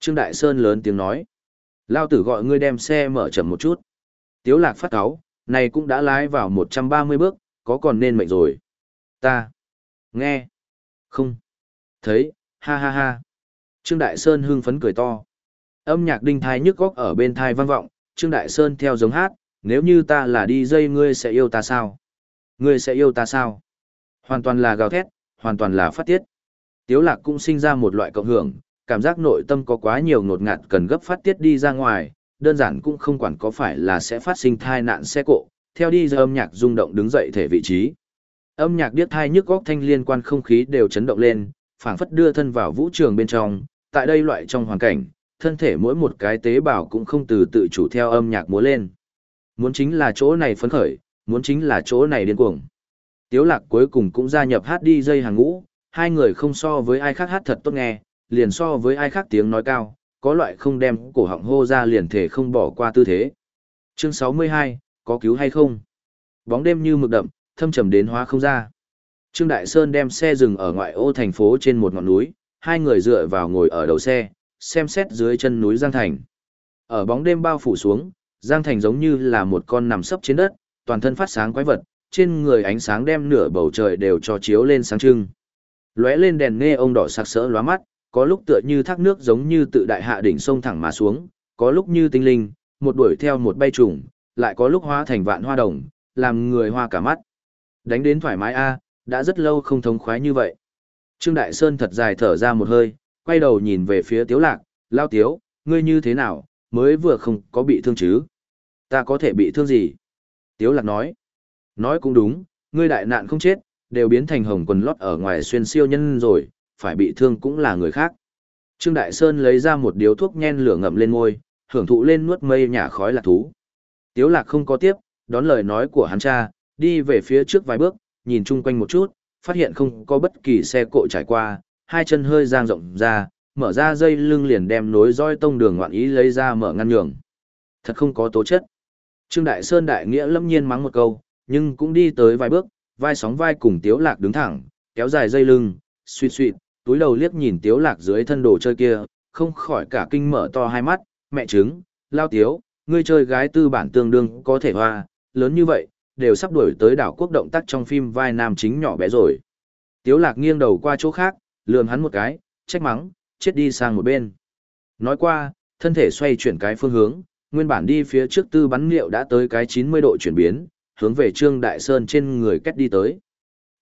Trương Đại Sơn lớn tiếng nói. Lao tử gọi ngươi đem xe mở chậm một chút. Tiếu lạc phát cáo, này cũng đã lái vào 130 bước, có còn nên mệnh rồi. Ta. Nghe. Không. Thấy, ha ha ha. Trương Đại Sơn hưng phấn cười to. Âm nhạc đinh thai nhức góc ở bên thai vang vọng, Trương Đại Sơn theo giống hát, nếu như ta là đi dây ngươi sẽ yêu ta sao? Ngươi sẽ yêu ta sao? Hoàn toàn là gào thét, hoàn toàn là phát tiết. Tiếu lạc cũng sinh ra một loại cộng hưởng, cảm giác nội tâm có quá nhiều ngột ngạt cần gấp phát tiết đi ra ngoài, đơn giản cũng không quản có phải là sẽ phát sinh thai nạn xe cộ, theo đi giờ âm nhạc rung động đứng dậy thể vị trí. Âm nhạc điếc thai nhức góc thanh liên quan không khí đều chấn động lên, phảng phất đưa thân vào vũ trường bên trong, tại đây loại trong hoàn cảnh, thân thể mỗi một cái tế bào cũng không từ tự chủ theo âm nhạc múa lên. Muốn chính là chỗ này phấn khởi, muốn chính là chỗ này điên cuồng. Tiếu lạc cuối cùng cũng gia nhập hát đi dây hàng ngũ, hai người không so với ai khác hát thật tốt nghe, liền so với ai khác tiếng nói cao, có loại không đem cổ họng hô ra liền thể không bỏ qua tư thế. Chương 62, có cứu hay không? Bóng đêm như mực đậm, thâm trầm đến hóa không ra. Trương Đại Sơn đem xe dừng ở ngoại ô thành phố trên một ngọn núi, hai người dựa vào ngồi ở đầu xe, xem xét dưới chân núi Giang Thành. Ở bóng đêm bao phủ xuống, Giang Thành giống như là một con nằm sấp trên đất, toàn thân phát sáng quái vật, trên người ánh sáng đem nửa bầu trời đều cho chiếu lên sáng trưng. Lóe lên đèn nghe ông đỏ sặc sỡ lóa mắt, có lúc tựa như thác nước giống như tự đại hạ đỉnh sông thẳng mà xuống, có lúc như tinh linh, một đuổi theo một bay trùng, lại có lúc hóa thành vạn hoa đồng, làm người hoa cả mắt. Đánh đến thoải mái a, đã rất lâu không thống khoái như vậy. Trương Đại Sơn thật dài thở ra một hơi, quay đầu nhìn về phía Tiếu Lạc, lao Tiếu, ngươi như thế nào, mới vừa không có bị thương chứ? Ta có thể bị thương gì? Tiếu Lạc nói, nói cũng đúng, ngươi đại nạn không chết, đều biến thành hồng quần lót ở ngoài xuyên siêu nhân rồi, phải bị thương cũng là người khác. Trương Đại Sơn lấy ra một điếu thuốc nhen lửa ngậm lên môi, hưởng thụ lên nuốt mây nhả khói lạc thú. Tiếu lạc không có tiếp, đón lời nói của hắn cha, đi về phía trước vài bước, nhìn chung quanh một chút, phát hiện không có bất kỳ xe cộ trải qua, hai chân hơi giang rộng ra, mở ra dây lưng liền đem nối roi tông đường ngoạn ý lấy ra mở ngăn nhường. Thật không có tố chất. Trương Đại Sơn đại nghĩa lâm nhiên mắng một câu, nhưng cũng đi tới vài bước, vai sóng vai cùng Tiếu Lạc đứng thẳng, kéo dài dây lưng, suy suy, túi đầu liếc nhìn Tiếu Lạc dưới thân đồ chơi kia, không khỏi cả kinh mở to hai mắt, mẹ trứng, lao Tiếu, ngươi chơi gái tư bản tương đương có thể hoa, lớn như vậy, đều sắp đuổi tới đảo quốc động tác trong phim vai nam chính nhỏ bé rồi. Tiếu lạc nghiêng đầu qua chỗ khác, lườm hắn một cái, trách mắng, chết đi sang một bên. Nói qua, thân thể xoay chuyển cái phương hướng, nguyên bản đi phía trước tư bắn liệu đã tới cái 90 độ chuyển biến, hướng về Trương Đại Sơn trên người kết đi tới.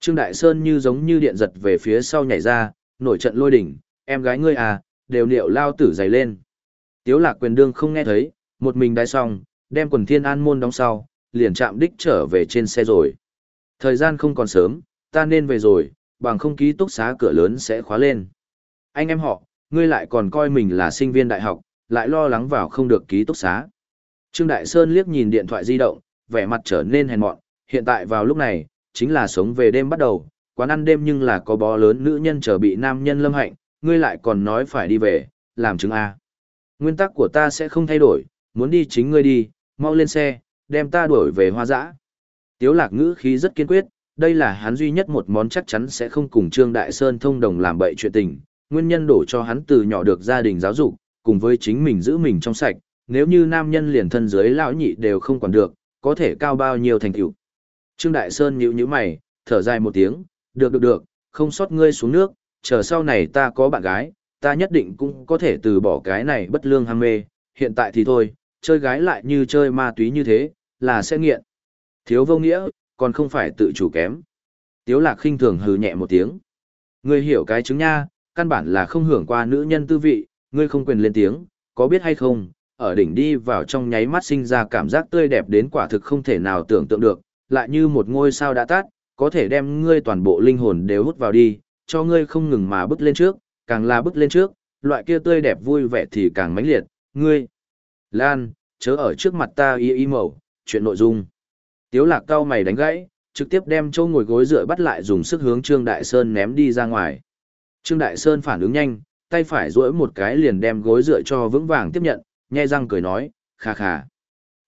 Trương Đại Sơn như giống như điện giật về phía sau nhảy ra, nổi trận lôi đỉnh, em gái ngươi à, đều liệu lao tử dày lên. Tiếu lạc quyền đương không nghe thấy, một mình đai xong, đem quần thiên an môn đóng sau, liền chạm đích trở về trên xe rồi. Thời gian không còn sớm, ta nên về rồi, bằng không ký túc xá cửa lớn sẽ khóa lên. Anh em họ, ngươi lại còn coi mình là sinh viên đại học, lại lo lắng vào không được ký túc xá. Trương Đại Sơn liếc nhìn điện thoại di động, vẻ mặt trở nên hèn mọn, hiện tại vào lúc này, chính là sống về đêm bắt đầu, quán ăn đêm nhưng là có bó lớn nữ nhân trở bị nam nhân lâm hạnh, ngươi lại còn nói phải đi về, làm chứng A. Nguyên tắc của ta sẽ không thay đổi, muốn đi chính ngươi đi, mau lên xe, đem ta đuổi về hoa dã. Tiếu lạc ngữ khí rất kiên quyết, đây là hắn duy nhất một món chắc chắn sẽ không cùng Trương Đại Sơn thông đồng làm bậy chuyện tình, nguyên nhân đổ cho hắn từ nhỏ được gia đình giáo dục, cùng với chính mình giữ mình trong sạch, nếu như nam nhân liền thân dưới lão nhị đều không quản được, có thể cao bao nhiêu thành tựu. Trương Đại Sơn nhíu nhíu mày, thở dài một tiếng, được được được, không sót ngươi xuống nước, chờ sau này ta có bạn gái, ta nhất định cũng có thể từ bỏ cái này bất lương ham mê, hiện tại thì thôi, chơi gái lại như chơi ma túy như thế, là sẽ nghiện. Thiếu vô nghĩa, còn không phải tự chủ kém. Tiếu lạc khinh thường hừ nhẹ một tiếng. Ngươi hiểu cái chứng nha, căn bản là không hưởng qua nữ nhân tư vị, ngươi không quyền lên tiếng, có biết hay không, ở đỉnh đi vào trong nháy mắt sinh ra cảm giác tươi đẹp đến quả thực không thể nào tưởng tượng được, lại như một ngôi sao đã tắt, có thể đem ngươi toàn bộ linh hồn đều hút vào đi, cho ngươi không ngừng mà bước lên trước, càng là bước lên trước, loại kia tươi đẹp vui vẻ thì càng mãnh liệt, ngươi. Lan, chớ ở trước mặt ta y y mẩu, chuyện nội dung. Tiếu lạc cao mày đánh gãy, trực tiếp đem châu ngồi gối dựa bắt lại dùng sức hướng Trương Đại Sơn ném đi ra ngoài. Trương Đại Sơn phản ứng nhanh, tay phải duỗi một cái liền đem gối dựa cho vững vàng tiếp nhận, nhe răng cười nói, khà khà.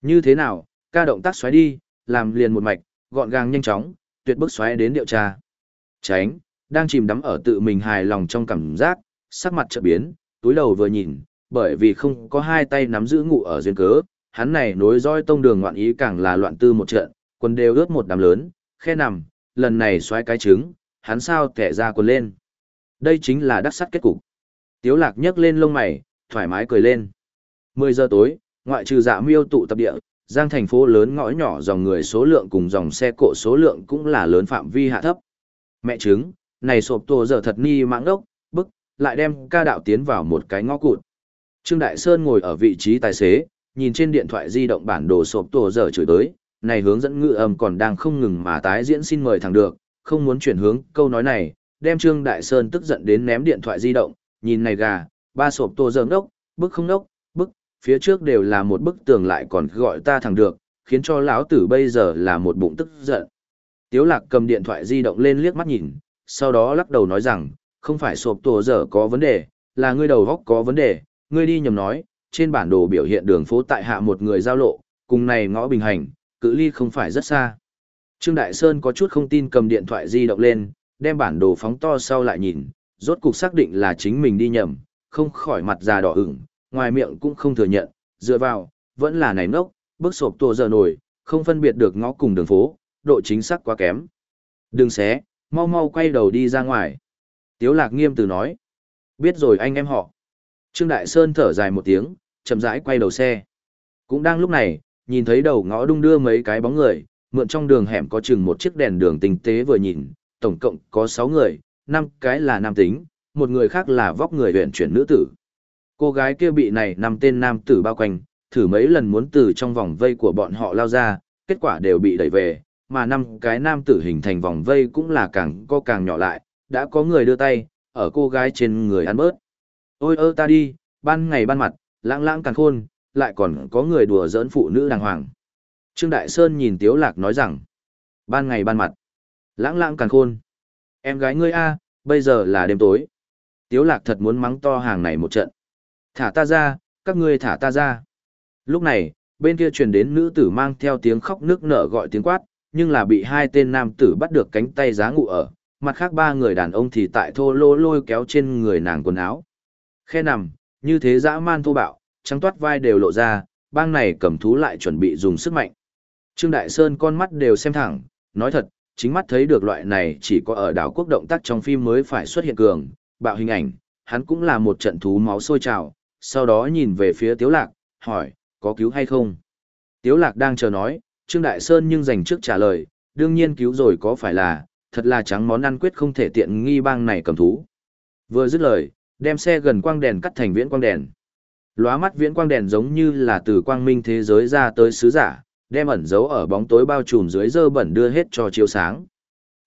Như thế nào, ca động tác xoáy đi, làm liền một mạch, gọn gàng nhanh chóng, tuyệt bức xoáy đến điệu tra. Tránh, đang chìm đắm ở tự mình hài lòng trong cảm giác, sắc mặt chợt biến, túi đầu vừa nhìn, bởi vì không có hai tay nắm giữ ngụ ở duyên cớ, hắn này nối roi tông đường ngoạn ý càng là loạn tư một trận, quần đều ướt một đám lớn, khe nằm, lần này xoáy cái trứng, hắn sao kẻ ra quần lên. Đây chính là đắc sắt kết cục. Tiếu lạc nhấc lên lông mày, thoải mái cười lên. 10 giờ tối, ngoại trừ dạ miêu tụ tập địa, giang thành phố lớn ngõ nhỏ dòng người số lượng cùng dòng xe cộ số lượng cũng là lớn phạm vi hạ thấp. Mẹ chứng này sộp tổ giờ thật ni mạng đốc, bức, lại đem ca đạo tiến vào một cái ngõ cụt. Trương Đại Sơn ngồi ở vị trí tài xế, nhìn trên điện thoại di động bản đồ sộp tổ giờ chửi tới, này hướng dẫn ngữ âm còn đang không ngừng mà tái diễn xin mời thẳng được, không muốn chuyển hướng câu nói này, đem Trương Đại Sơn tức giận đến ném điện thoại di động, nhìn này gà, ba sộp tổ giờ ngốc, bức không ngốc, phía trước đều là một bức tường lại còn gọi ta thẳng được, khiến cho lão tử bây giờ là một bụng tức giận. Tiếu lạc cầm điện thoại di động lên liếc mắt nhìn, sau đó lắc đầu nói rằng, không phải sộp tổ giờ có vấn đề, là ngươi đầu góc có vấn đề, ngươi đi nhầm nói, trên bản đồ biểu hiện đường phố tại hạ một người giao lộ, cùng này ngõ bình hành, cự ly không phải rất xa. Trương Đại Sơn có chút không tin cầm điện thoại di động lên, đem bản đồ phóng to sau lại nhìn, rốt cục xác định là chính mình đi nhầm, không khỏi mặt già đỏ ửng, ngoài miệng cũng không thừa nhận, dựa vào, vẫn là này nốc, bước sộp tua giờ nổi, không phân biệt được ngõ cùng đường phố, độ chính xác quá kém. Đừng xé, mau mau quay đầu đi ra ngoài. Tiếu lạc nghiêm từ nói. Biết rồi anh em họ. Trương Đại Sơn thở dài một tiếng, chậm rãi quay đầu xe. Cũng đang lúc này, nhìn thấy đầu ngõ đung đưa mấy cái bóng người, mượn trong đường hẻm có chừng một chiếc đèn đường tinh tế vừa nhìn, tổng cộng có 6 người, 5 cái là nam tính, một người khác là vóc người huyện chuyển nữ tử. Cô gái kia bị này nằm tên nam tử bao quanh, thử mấy lần muốn từ trong vòng vây của bọn họ lao ra, kết quả đều bị đẩy về, mà năm cái nam tử hình thành vòng vây cũng là càng co càng nhỏ lại, đã có người đưa tay, ở cô gái trên người ăn bớt. Ôi ơ ta đi, ban ngày ban mặt, lãng lãng càng khôn, lại còn có người đùa giỡn phụ nữ đàng hoàng. Trương Đại Sơn nhìn Tiếu Lạc nói rằng, ban ngày ban mặt, lãng lãng càng khôn. Em gái ngươi a, bây giờ là đêm tối. Tiếu Lạc thật muốn mắng to hàng này một trận. Thả ta ra, các ngươi thả ta ra. Lúc này, bên kia truyền đến nữ tử mang theo tiếng khóc nước nở gọi tiếng quát, nhưng là bị hai tên nam tử bắt được cánh tay giá ngụ ở, mặt khác ba người đàn ông thì tại thô lô lôi kéo trên người nàng quần áo. Khe nằm, như thế dã man thô bạo, trắng toát vai đều lộ ra, bang này cầm thú lại chuẩn bị dùng sức mạnh. Trương Đại Sơn con mắt đều xem thẳng, nói thật, chính mắt thấy được loại này chỉ có ở đảo quốc động tác trong phim mới phải xuất hiện cường, bạo hình ảnh, hắn cũng là một trận thú máu sôi trào, sau đó nhìn về phía Tiếu Lạc, hỏi, có cứu hay không? Tiếu Lạc đang chờ nói, Trương Đại Sơn nhưng dành trước trả lời, đương nhiên cứu rồi có phải là, thật là trắng món ăn quyết không thể tiện nghi bang này cầm thú. Vừa dứt lời, đem xe gần quang đèn cắt thành viễn quang đèn. Lóa mắt viễn quang đèn giống như là từ quang minh thế giới ra tới sứ giả, đem ẩn giấu ở bóng tối bao trùm dưới dơ bẩn đưa hết cho chiếu sáng.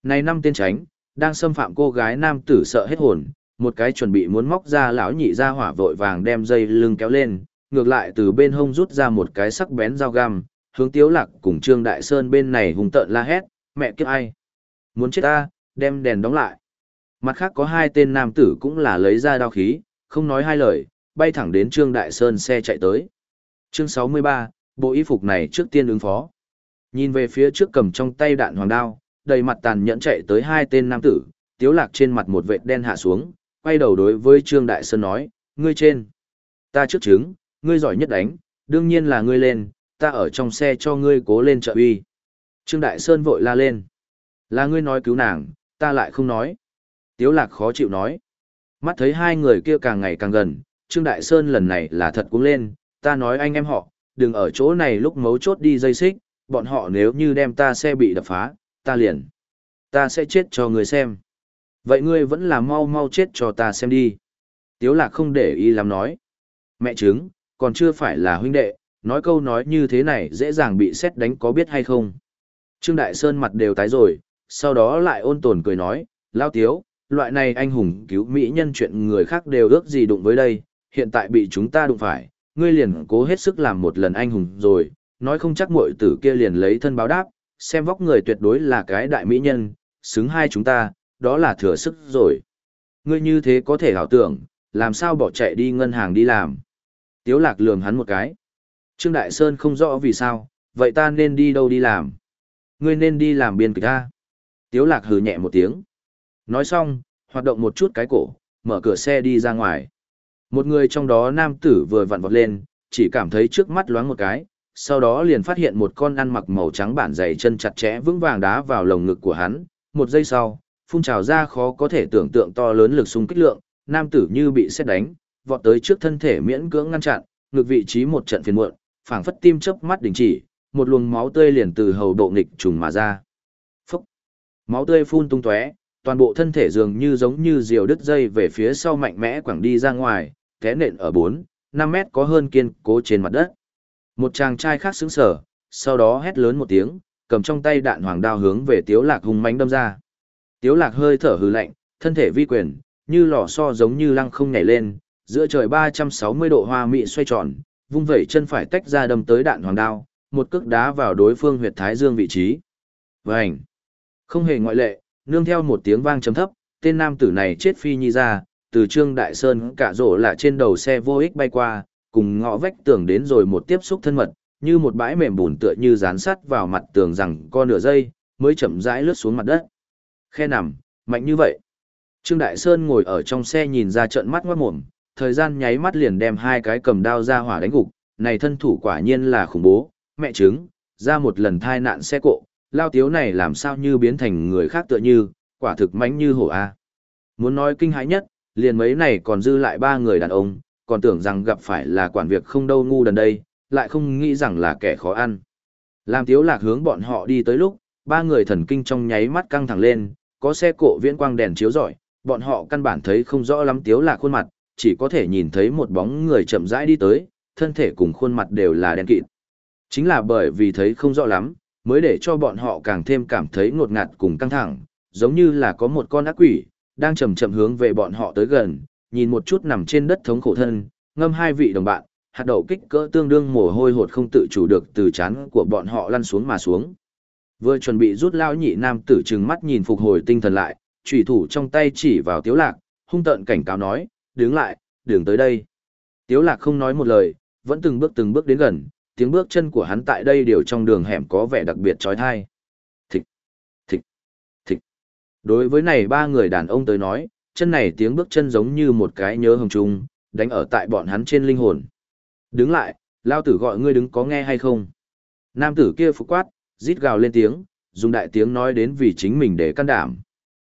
Này năm tên tránh, đang xâm phạm cô gái nam tử sợ hết hồn, một cái chuẩn bị muốn móc ra lão nhị ra hỏa vội vàng đem dây lưng kéo lên, ngược lại từ bên hông rút ra một cái sắc bén dao găm, hướng Tiếu Lạc cùng Trương Đại Sơn bên này hùng tợn la hét, mẹ kiếp ai? Muốn chết ta, đem đèn đóng lại. Mặt khác có hai tên nam tử cũng là lấy ra đao khí, không nói hai lời, bay thẳng đến Trương Đại Sơn xe chạy tới. Chương 63, bộ y phục này trước tiên ứng phó. Nhìn về phía trước cầm trong tay đạn hoàng đao, đầy mặt tàn nhẫn chạy tới hai tên nam tử, Tiếu Lạc trên mặt một vệt đen hạ xuống, quay đầu đối với Trương Đại Sơn nói, ngươi trên. Ta trước chứng, ngươi giỏi nhất đánh, đương nhiên là ngươi lên, ta ở trong xe cho ngươi cố lên trợ uy. Trương Đại Sơn vội la lên. Là ngươi nói cứu nàng, ta lại không nói. Tiếu lạc khó chịu nói. Mắt thấy hai người kia càng ngày càng gần, Trương Đại Sơn lần này là thật cũng lên, ta nói anh em họ, đừng ở chỗ này lúc mấu chốt đi dây xích, bọn họ nếu như đem ta xe bị đập phá, ta liền. Ta sẽ chết cho người xem. Vậy ngươi vẫn là mau mau chết cho ta xem đi. Tiếu lạc không để ý lắm nói. Mẹ chứng, còn chưa phải là huynh đệ, nói câu nói như thế này dễ dàng bị xét đánh có biết hay không. Trương Đại Sơn mặt đều tái rồi, sau đó lại ôn tồn cười nói, lao tiếu, loại này anh hùng cứu mỹ nhân chuyện người khác đều ước gì đụng với đây, hiện tại bị chúng ta đụng phải, ngươi liền cố hết sức làm một lần anh hùng rồi, nói không chắc muội tử kia liền lấy thân báo đáp, xem vóc người tuyệt đối là cái đại mỹ nhân, xứng hai chúng ta, đó là thừa sức rồi. Ngươi như thế có thể hảo tưởng, làm sao bỏ chạy đi ngân hàng đi làm. Tiếu lạc lườm hắn một cái. Trương Đại Sơn không rõ vì sao, vậy ta nên đi đâu đi làm? Ngươi nên đi làm biên kịch ta. Tiếu lạc hừ nhẹ một tiếng. Nói xong, hoạt động một chút cái cổ, mở cửa xe đi ra ngoài. Một người trong đó nam tử vừa vặn vọt lên, chỉ cảm thấy trước mắt loáng một cái, sau đó liền phát hiện một con ăn mặc màu trắng bản dày chân chặt chẽ vững vàng đá vào lồng ngực của hắn. Một giây sau, phun trào ra khó có thể tưởng tượng to lớn lực xung kích lượng, nam tử như bị xét đánh, vọt tới trước thân thể miễn cưỡng ngăn chặn, ngược vị trí một trận phiền muộn, phảng phất tim chớp mắt đình chỉ, một luồng máu tươi liền từ hầu độ nghịch trùng mà ra. Phốc. Máu tươi phun tung tóe, toàn bộ thân thể dường như giống như diều đứt dây về phía sau mạnh mẽ quẳng đi ra ngoài, té nện ở 4, 5 mét có hơn kiên cố trên mặt đất. Một chàng trai khác sững sờ, sau đó hét lớn một tiếng, cầm trong tay đạn hoàng đao hướng về Tiếu Lạc hung mãnh đâm ra. Tiếu Lạc hơi thở hừ lạnh, thân thể vi quyền, như lò xo giống như lăng không nhảy lên, giữa trời 360 độ hoa mị xoay tròn, vung vẩy chân phải tách ra đâm tới đạn hoàng đao, một cước đá vào đối phương huyệt thái dương vị trí. Vành! Không hề ngoại lệ, nương theo một tiếng vang trầm thấp, tên nam tử này chết phi nhi ra, từ Trương Đại Sơn cả rổ là trên đầu xe vô ích bay qua, cùng ngõ vách tường đến rồi một tiếp xúc thân mật, như một bãi mềm bùn tựa như dán sắt vào mặt tường rằng co nửa giây, mới chậm rãi lướt xuống mặt đất. Khe nằm, mạnh như vậy. Trương Đại Sơn ngồi ở trong xe nhìn ra trận mắt ngoát mồm, thời gian nháy mắt liền đem hai cái cầm đao ra hỏa đánh gục, này thân thủ quả nhiên là khủng bố, mẹ chứng, ra một lần thai nạn xe cộ, lao tiếu này làm sao như biến thành người khác tựa như, quả thực mánh như hổ A. Muốn nói kinh hãi nhất, liền mấy này còn dư lại ba người đàn ông, còn tưởng rằng gặp phải là quản việc không đâu ngu đần đây, lại không nghĩ rằng là kẻ khó ăn. Làm tiếu lạc hướng bọn họ đi tới lúc, ba người thần kinh trong nháy mắt căng thẳng lên, có xe cộ viễn quang đèn chiếu rọi, bọn họ căn bản thấy không rõ lắm tiếu lạc khuôn mặt, chỉ có thể nhìn thấy một bóng người chậm rãi đi tới, thân thể cùng khuôn mặt đều là đen kịt. Chính là bởi vì thấy không rõ lắm, mới để cho bọn họ càng thêm cảm thấy ngột ngạt cùng căng thẳng, giống như là có một con ác quỷ, đang chậm chậm hướng về bọn họ tới gần, nhìn một chút nằm trên đất thống khổ thân, ngâm hai vị đồng bạn, hạt đậu kích cỡ tương đương mồ hôi hột không tự chủ được từ chán của bọn họ lăn xuống mà xuống. Vừa chuẩn bị rút lao nhị nam tử trừng mắt nhìn phục hồi tinh thần lại, trùy thủ trong tay chỉ vào tiếu lạc, hung tợn cảnh cáo nói, đứng lại, đường tới đây. Tiếu lạc không nói một lời, vẫn từng bước từng bước đến gần, tiếng bước chân của hắn tại đây đều trong đường hẻm có vẻ đặc biệt trói thai. Thịch, thịch, thịch. Đối với này ba người đàn ông tới nói, chân này tiếng bước chân giống như một cái nhớ hồng trung, đánh ở tại bọn hắn trên linh hồn. Đứng lại, lao tử gọi ngươi đứng có nghe hay không? Nam tử kia phục quát, rít gào lên tiếng, dùng đại tiếng nói đến vì chính mình để can đảm.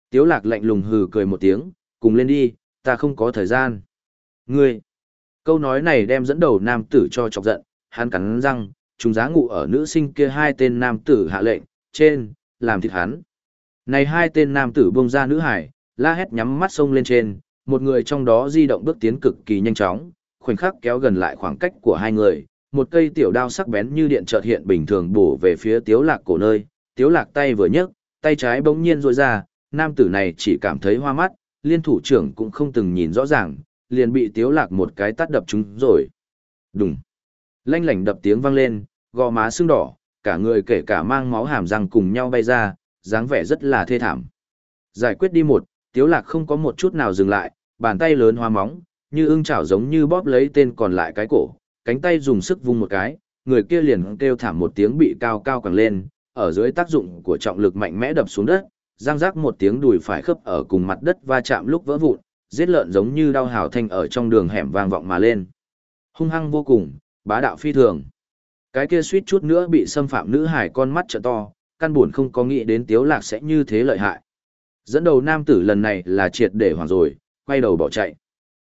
Tiếu lạc lạnh lùng hừ cười một tiếng, cùng lên đi, ta không có thời gian. Ngươi! Câu nói này đem dẫn đầu nam tử cho chọc giận, hắn cắn răng, chúng giá ngụ ở nữ sinh kia hai tên nam tử hạ lệnh, trên, làm thịt hắn. Này hai tên nam tử buông ra nữ hải, la hét nhắm mắt sông lên trên, một người trong đó di động bước tiến cực kỳ nhanh chóng, khoảnh khắc kéo gần lại khoảng cách của hai người, một cây tiểu đao sắc bén như điện chợt hiện bình thường bổ về phía tiếu lạc cổ nơi, tiếu lạc tay vừa nhấc, tay trái bỗng nhiên rôi ra, nam tử này chỉ cảm thấy hoa mắt, liên thủ trưởng cũng không từng nhìn rõ ràng, liền bị tiếu lạc một cái tát đập trúng rồi. Đùng. Lanh lảnh đập tiếng vang lên, gò má sưng đỏ, cả người kể cả mang máu hàm răng cùng nhau bay ra, dáng vẻ rất là thê thảm. Giải quyết đi một, tiếu lạc không có một chút nào dừng lại, bàn tay lớn hoa móng, như ưng chảo giống như bóp lấy tên còn lại cái cổ, cánh tay dùng sức vung một cái, người kia liền kêu thảm một tiếng bị cao cao càng lên, ở dưới tác dụng của trọng lực mạnh mẽ đập xuống đất, giang rác một tiếng đùi phải khớp ở cùng mặt đất va chạm lúc vỡ vụn, giết lợn giống như đau hào thanh ở trong đường hẻm vang vọng mà lên. Hung hăng vô cùng, bá đạo phi thường. Cái kia suýt chút nữa bị xâm phạm nữ hải con mắt trợ to, căn buồn không có nghĩ đến tiếu lạc sẽ như thế lợi hại. Dẫn đầu nam tử lần này là triệt để hoảng rồi, quay đầu bỏ chạy.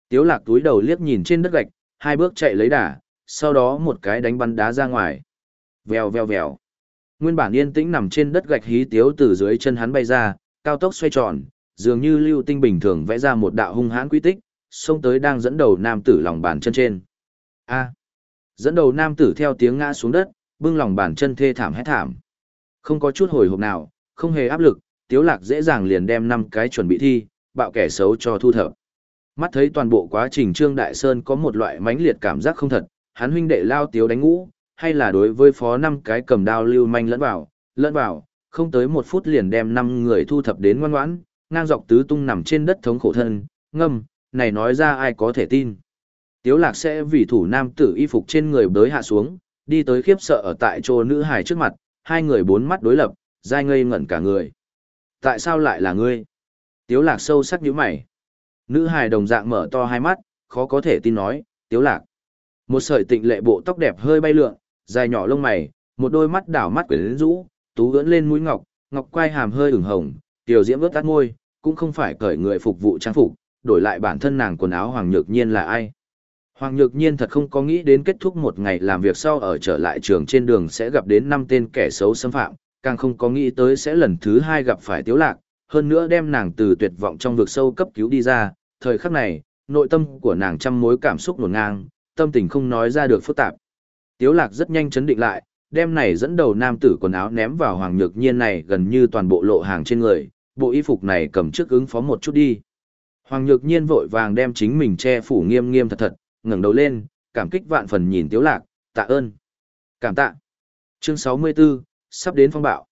Tiếu lạc túi đầu liếc nhìn trên đất gạch, hai bước chạy lấy đà, sau đó một cái đánh bắn đá ra ngoài. Vèo vèo vèo. Nguyên bản yên tĩnh nằm trên đất gạch hí tiếu từ dưới chân hắn bay ra, cao tốc xoay tròn, dường như lưu tinh bình thường vẽ ra một đạo hung hãn quy tích, xông tới đang dẫn đầu nam tử lòng bàn chân trên. A. Dẫn đầu nam tử theo tiếng ngã xuống đất, bưng lòng bàn chân thê thảm hét thảm. Không có chút hồi hộp nào, không hề áp lực, Tiếu Lạc dễ dàng liền đem năm cái chuẩn bị thi, bạo kẻ xấu cho thu thập. Mắt thấy toàn bộ quá trình Trương Đại Sơn có một loại mãnh liệt cảm giác không thật, hắn huynh đệ lao Tiếu đánh ngũ, hay là đối với phó năm cái cầm đao lưu manh lẫn vào, lẫn vào, không tới một phút liền đem năm người thu thập đến ngoan ngoãn, ngang dọc tứ tung nằm trên đất thống khổ thân, ngâm, này nói ra ai có thể tin. Tiếu lạc sẽ vì thủ nam tử y phục trên người bới hạ xuống, đi tới khiếp sợ ở tại chỗ nữ hài trước mặt, hai người bốn mắt đối lập, dai ngây ngẩn cả người. Tại sao lại là ngươi? Tiếu lạc sâu sắc nhíu mày. Nữ hài đồng dạng mở to hai mắt, khó có thể tin nói, tiếu lạc. Một sợi tịnh lệ bộ tóc đẹp hơi bay lượn, dài nhỏ lông mày, một đôi mắt đảo mắt quyến rũ, tú ưỡn lên mũi ngọc, ngọc quai hàm hơi ửng hồng, tiểu diễm vớt tắt môi, cũng không phải cởi người phục vụ trang phục, đổi lại bản thân nàng quần áo Hoàng Nhược Nhiên là ai. Hoàng Nhược Nhiên thật không có nghĩ đến kết thúc một ngày làm việc sau ở trở lại trường trên đường sẽ gặp đến năm tên kẻ xấu xâm phạm, càng không có nghĩ tới sẽ lần thứ hai gặp phải Tiếu Lạc, hơn nữa đem nàng từ tuyệt vọng trong vực sâu cấp cứu đi ra, thời khắc này, nội tâm của nàng trăm mối cảm xúc nổn ngang, tâm tình không nói ra được phức tạp. Tiếu Lạc rất nhanh chấn định lại, đem này dẫn đầu nam tử quần áo ném vào Hoàng Nhược Nhiên này gần như toàn bộ lộ hàng trên người, bộ y phục này cầm trước ứng phó một chút đi. Hoàng Nhược Nhiên vội vàng đem chính mình che phủ nghiêm nghiêm thật thật, ngẩng đầu lên, cảm kích vạn phần nhìn Tiếu Lạc, tạ ơn. Cảm tạ. Chương 64, sắp đến phong bạo.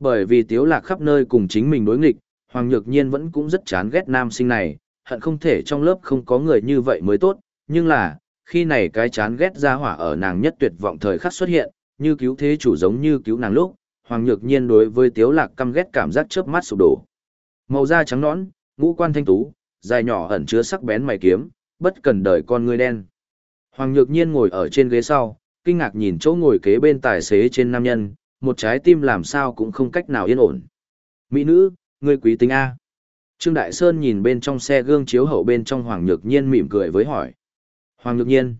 Bởi vì Tiếu Lạc khắp nơi cùng chính mình đối nghịch, Hoàng Nhược Nhiên vẫn cũng rất chán ghét nam sinh này, hận không thể trong lớp không có người như vậy mới tốt, nhưng là, khi này cái chán ghét ra hỏa ở nàng nhất tuyệt vọng thời khắc xuất hiện, như cứu thế chủ giống như cứu nàng lúc, Hoàng Nhược Nhiên đối với Tiếu Lạc căm ghét cảm giác chớp mắt sụp đổ. Màu da trắng nõn, ngũ quan thanh tú, dài nhỏ ẩn chứa sắc bén mày kiếm, bất cần đời con người đen. Hoàng Nhược Nhiên ngồi ở trên ghế sau, kinh ngạc nhìn chỗ ngồi kế bên tài xế trên nam nhân, một trái tim làm sao cũng không cách nào yên ổn. Mỹ nữ, ngươi quý tính A. Trương Đại Sơn nhìn bên trong xe gương chiếu hậu bên trong Hoàng Nhược Nhiên mỉm cười với hỏi. Hoàng Nhược Nhiên.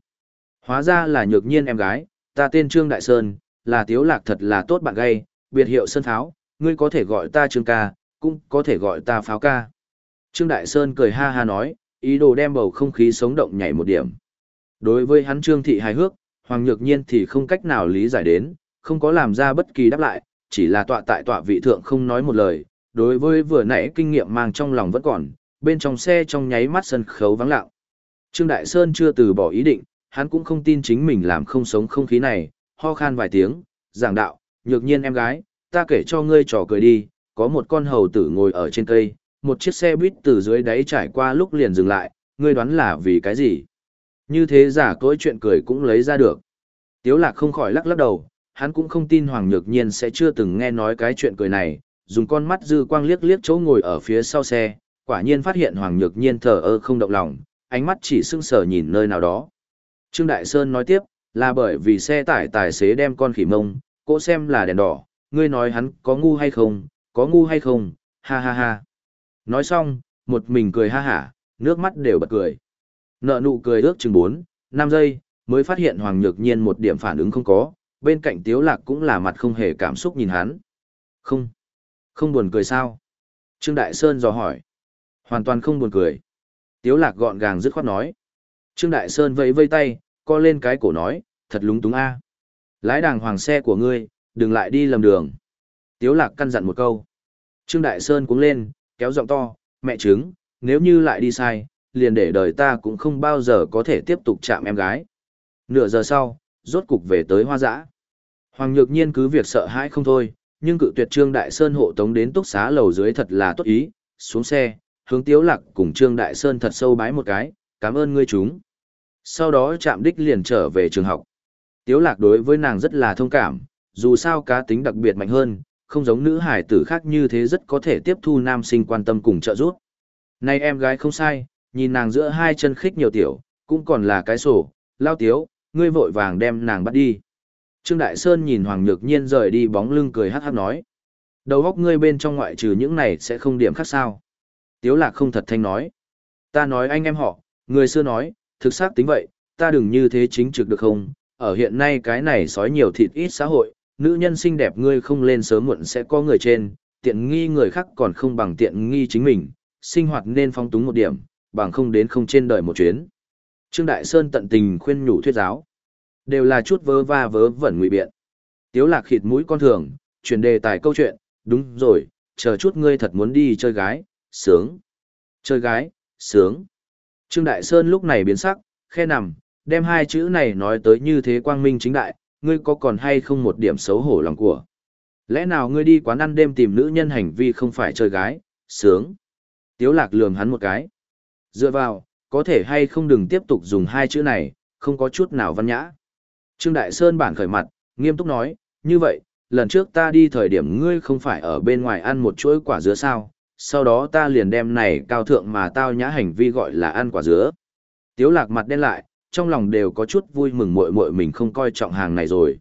Hóa ra là Nhược Nhiên em gái, ta tên Trương Đại Sơn, là tiếu lạc thật là tốt bạn gay, biệt hiệu Sơn Pháo, ngươi có thể gọi ta Trương ca, cũng có thể gọi ta Pháo ca. Trương Đại Sơn cười ha ha nói, ý đồ đem bầu không khí sống động nhảy một điểm. Đối với hắn Trương Thị hài hước, Hoàng Nhược Nhiên thì không cách nào lý giải đến, không có làm ra bất kỳ đáp lại, chỉ là tọa tại tọa vị thượng không nói một lời. Đối với vừa nãy kinh nghiệm mang trong lòng vẫn còn, bên trong xe trong nháy mắt sân khấu vắng lặng. Trương Đại Sơn chưa từ bỏ ý định, hắn cũng không tin chính mình làm không sống không khí này, ho khan vài tiếng, giảng đạo, nhược nhiên em gái, ta kể cho ngươi trò cười đi, có một con hầu tử ngồi ở trên cây, một chiếc xe buýt từ dưới đáy trải qua lúc liền dừng lại, ngươi đoán là vì cái gì? Như thế giả cối chuyện cười cũng lấy ra được. Tiếu lạc không khỏi lắc lắc đầu, hắn cũng không tin Hoàng Nhược Nhiên sẽ chưa từng nghe nói cái chuyện cười này, dùng con mắt dư quang liếc liếc chỗ ngồi ở phía sau xe, quả nhiên phát hiện Hoàng Nhược Nhiên thở ơ không động lòng, ánh mắt chỉ sưng sờ nhìn nơi nào đó. Trương Đại Sơn nói tiếp, là bởi vì xe tải tài xế đem con khỉ mông, cỗ xem là đèn đỏ, ngươi nói hắn có ngu hay không, có ngu hay không, ha ha ha. Nói xong, một mình cười ha hả, nước mắt đều bật cười. Nợ nụ cười ước chừng 4, 5 giây, mới phát hiện Hoàng Nhược Nhiên một điểm phản ứng không có, bên cạnh Tiếu Lạc cũng là mặt không hề cảm xúc nhìn hắn. Không, không buồn cười sao? Trương Đại Sơn dò hỏi. Hoàn toàn không buồn cười. Tiếu Lạc gọn gàng dứt khoát nói. Trương Đại Sơn vẫy vây tay, co lên cái cổ nói, thật lúng túng a. Lái đàng hoàng xe của ngươi, đừng lại đi lầm đường. Tiếu Lạc căn dặn một câu. Trương Đại Sơn cũng lên, kéo giọng to, mẹ trứng, nếu như lại đi sai, liền để đời ta cũng không bao giờ có thể tiếp tục chạm em gái. Nửa giờ sau, rốt cục về tới hoa dã. Hoàng Nhược Nhiên cứ việc sợ hãi không thôi, nhưng cự tuyệt Trương Đại Sơn hộ tống đến túc xá lầu dưới thật là tốt ý, xuống xe, hướng Tiếu Lạc cùng Trương Đại Sơn thật sâu bái một cái, cảm ơn ngươi chúng. Sau đó chạm đích liền trở về trường học. Tiếu Lạc đối với nàng rất là thông cảm, dù sao cá tính đặc biệt mạnh hơn, không giống nữ hải tử khác như thế rất có thể tiếp thu nam sinh quan tâm cùng trợ giúp. Này em gái không sai, nhìn nàng giữa hai chân khích nhiều tiểu, cũng còn là cái sổ, lao tiếu, ngươi vội vàng đem nàng bắt đi. Trương Đại Sơn nhìn Hoàng Nhược Nhiên rời đi bóng lưng cười hát hát nói. Đầu óc ngươi bên trong ngoại trừ những này sẽ không điểm khác sao. Tiếu lạc không thật thanh nói. Ta nói anh em họ, người xưa nói, thực xác tính vậy, ta đừng như thế chính trực được không, ở hiện nay cái này sói nhiều thịt ít xã hội, nữ nhân xinh đẹp ngươi không lên sớm muộn sẽ có người trên, tiện nghi người khác còn không bằng tiện nghi chính mình, sinh hoạt nên phong túng một điểm, bằng không đến không trên đời một chuyến. Trương Đại Sơn tận tình khuyên nhủ thuyết giáo. Đều là chút vớ va vớ vẩn ngụy biện. Tiếu lạc khịt mũi con thường, chuyển đề tài câu chuyện, đúng rồi, chờ chút ngươi thật muốn đi chơi gái, sướng. Chơi gái, sướng. Trương Đại Sơn lúc này biến sắc, khe nằm, đem hai chữ này nói tới như thế quang minh chính đại, ngươi có còn hay không một điểm xấu hổ lòng của. Lẽ nào ngươi đi quán ăn đêm tìm nữ nhân hành vi không phải chơi gái, sướng. Tiếu lạc lườm hắn một cái. Dựa vào, có thể hay không đừng tiếp tục dùng hai chữ này, không có chút nào văn nhã. Trương Đại Sơn bản khởi mặt, nghiêm túc nói, như vậy, lần trước ta đi thời điểm ngươi không phải ở bên ngoài ăn một chuỗi quả dứa sao, sau đó ta liền đem này cao thượng mà tao nhã hành vi gọi là ăn quả dứa. Tiếu lạc mặt đen lại, trong lòng đều có chút vui mừng muội muội mình không coi trọng hàng này rồi.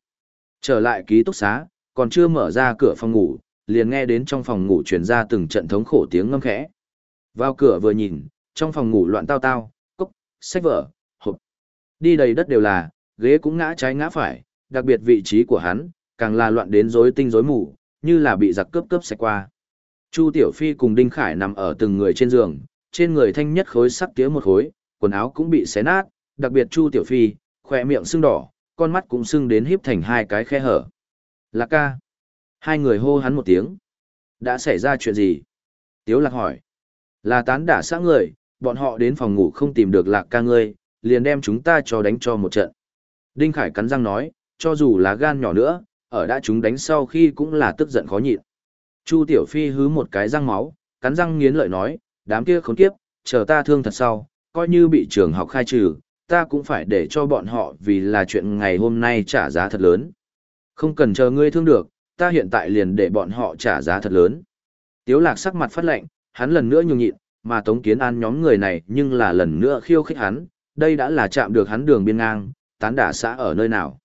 Trở lại ký túc xá, còn chưa mở ra cửa phòng ngủ, liền nghe đến trong phòng ngủ truyền ra từng trận thống khổ tiếng ngâm khẽ. Vào cửa vừa nhìn, trong phòng ngủ loạn tao tao, cốc, sách vở, hộp. Đi đầy đất đều là, ghế cũng ngã trái ngã phải, đặc biệt vị trí của hắn, càng là loạn đến rối tinh rối mù, như là bị giặc cướp cướp sạch qua. Chu Tiểu Phi cùng Đinh Khải nằm ở từng người trên giường, trên người thanh nhất khối sắc tía một khối, quần áo cũng bị xé nát, đặc biệt Chu Tiểu Phi, khỏe miệng sưng đỏ, con mắt cũng sưng đến híp thành hai cái khe hở. Lạc ca. Hai người hô hắn một tiếng. Đã xảy ra chuyện gì? Tiếu lạc hỏi. Là tán đả xã người, bọn họ đến phòng ngủ không tìm được lạc ca ngươi, liền đem chúng ta cho đánh cho một trận. Đinh Khải cắn răng nói, cho dù là gan nhỏ nữa, ở đã chúng đánh sau khi cũng là tức giận khó nhịn. Chu Tiểu Phi hứ một cái răng máu, cắn răng nghiến lợi nói, đám kia khốn kiếp, chờ ta thương thật sau, coi như bị trường học khai trừ, ta cũng phải để cho bọn họ vì là chuyện ngày hôm nay trả giá thật lớn. Không cần chờ ngươi thương được, ta hiện tại liền để bọn họ trả giá thật lớn. Tiếu lạc sắc mặt phát lạnh, hắn lần nữa nhường nhịn, mà Tống Kiến An nhóm người này nhưng là lần nữa khiêu khích hắn, đây đã là chạm được hắn đường biên ngang, tán đả xã ở nơi nào.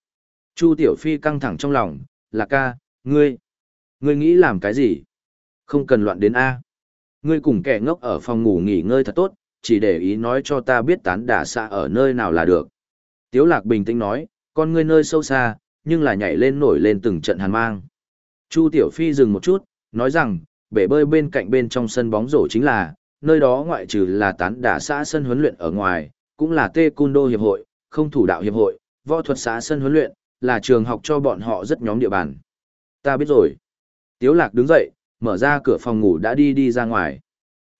Chu Tiểu Phi căng thẳng trong lòng, là ca, ngươi, ngươi nghĩ làm cái gì? Không cần loạn đến A. Ngươi cùng kẻ ngốc ở phòng ngủ nghỉ ngơi thật tốt, chỉ để ý nói cho ta biết tán đả xã ở nơi nào là được. Tiếu lạc bình tĩnh nói, con ngươi nơi sâu xa, nhưng là nhảy lên nổi lên từng trận hàn mang. Chu Tiểu Phi dừng một chút, nói rằng, bể bơi bên cạnh bên trong sân bóng rổ chính là, nơi đó ngoại trừ là tán đả xã sân huấn luyện ở ngoài, cũng là Tê Cun Đô Hiệp hội, không thủ đạo hiệp hội, võ thuật xã sân huấn luyện, là trường học cho bọn họ rất nhóm địa bàn. Ta biết rồi. Tiếu lạc đứng dậy, mở ra cửa phòng ngủ đã đi đi ra ngoài.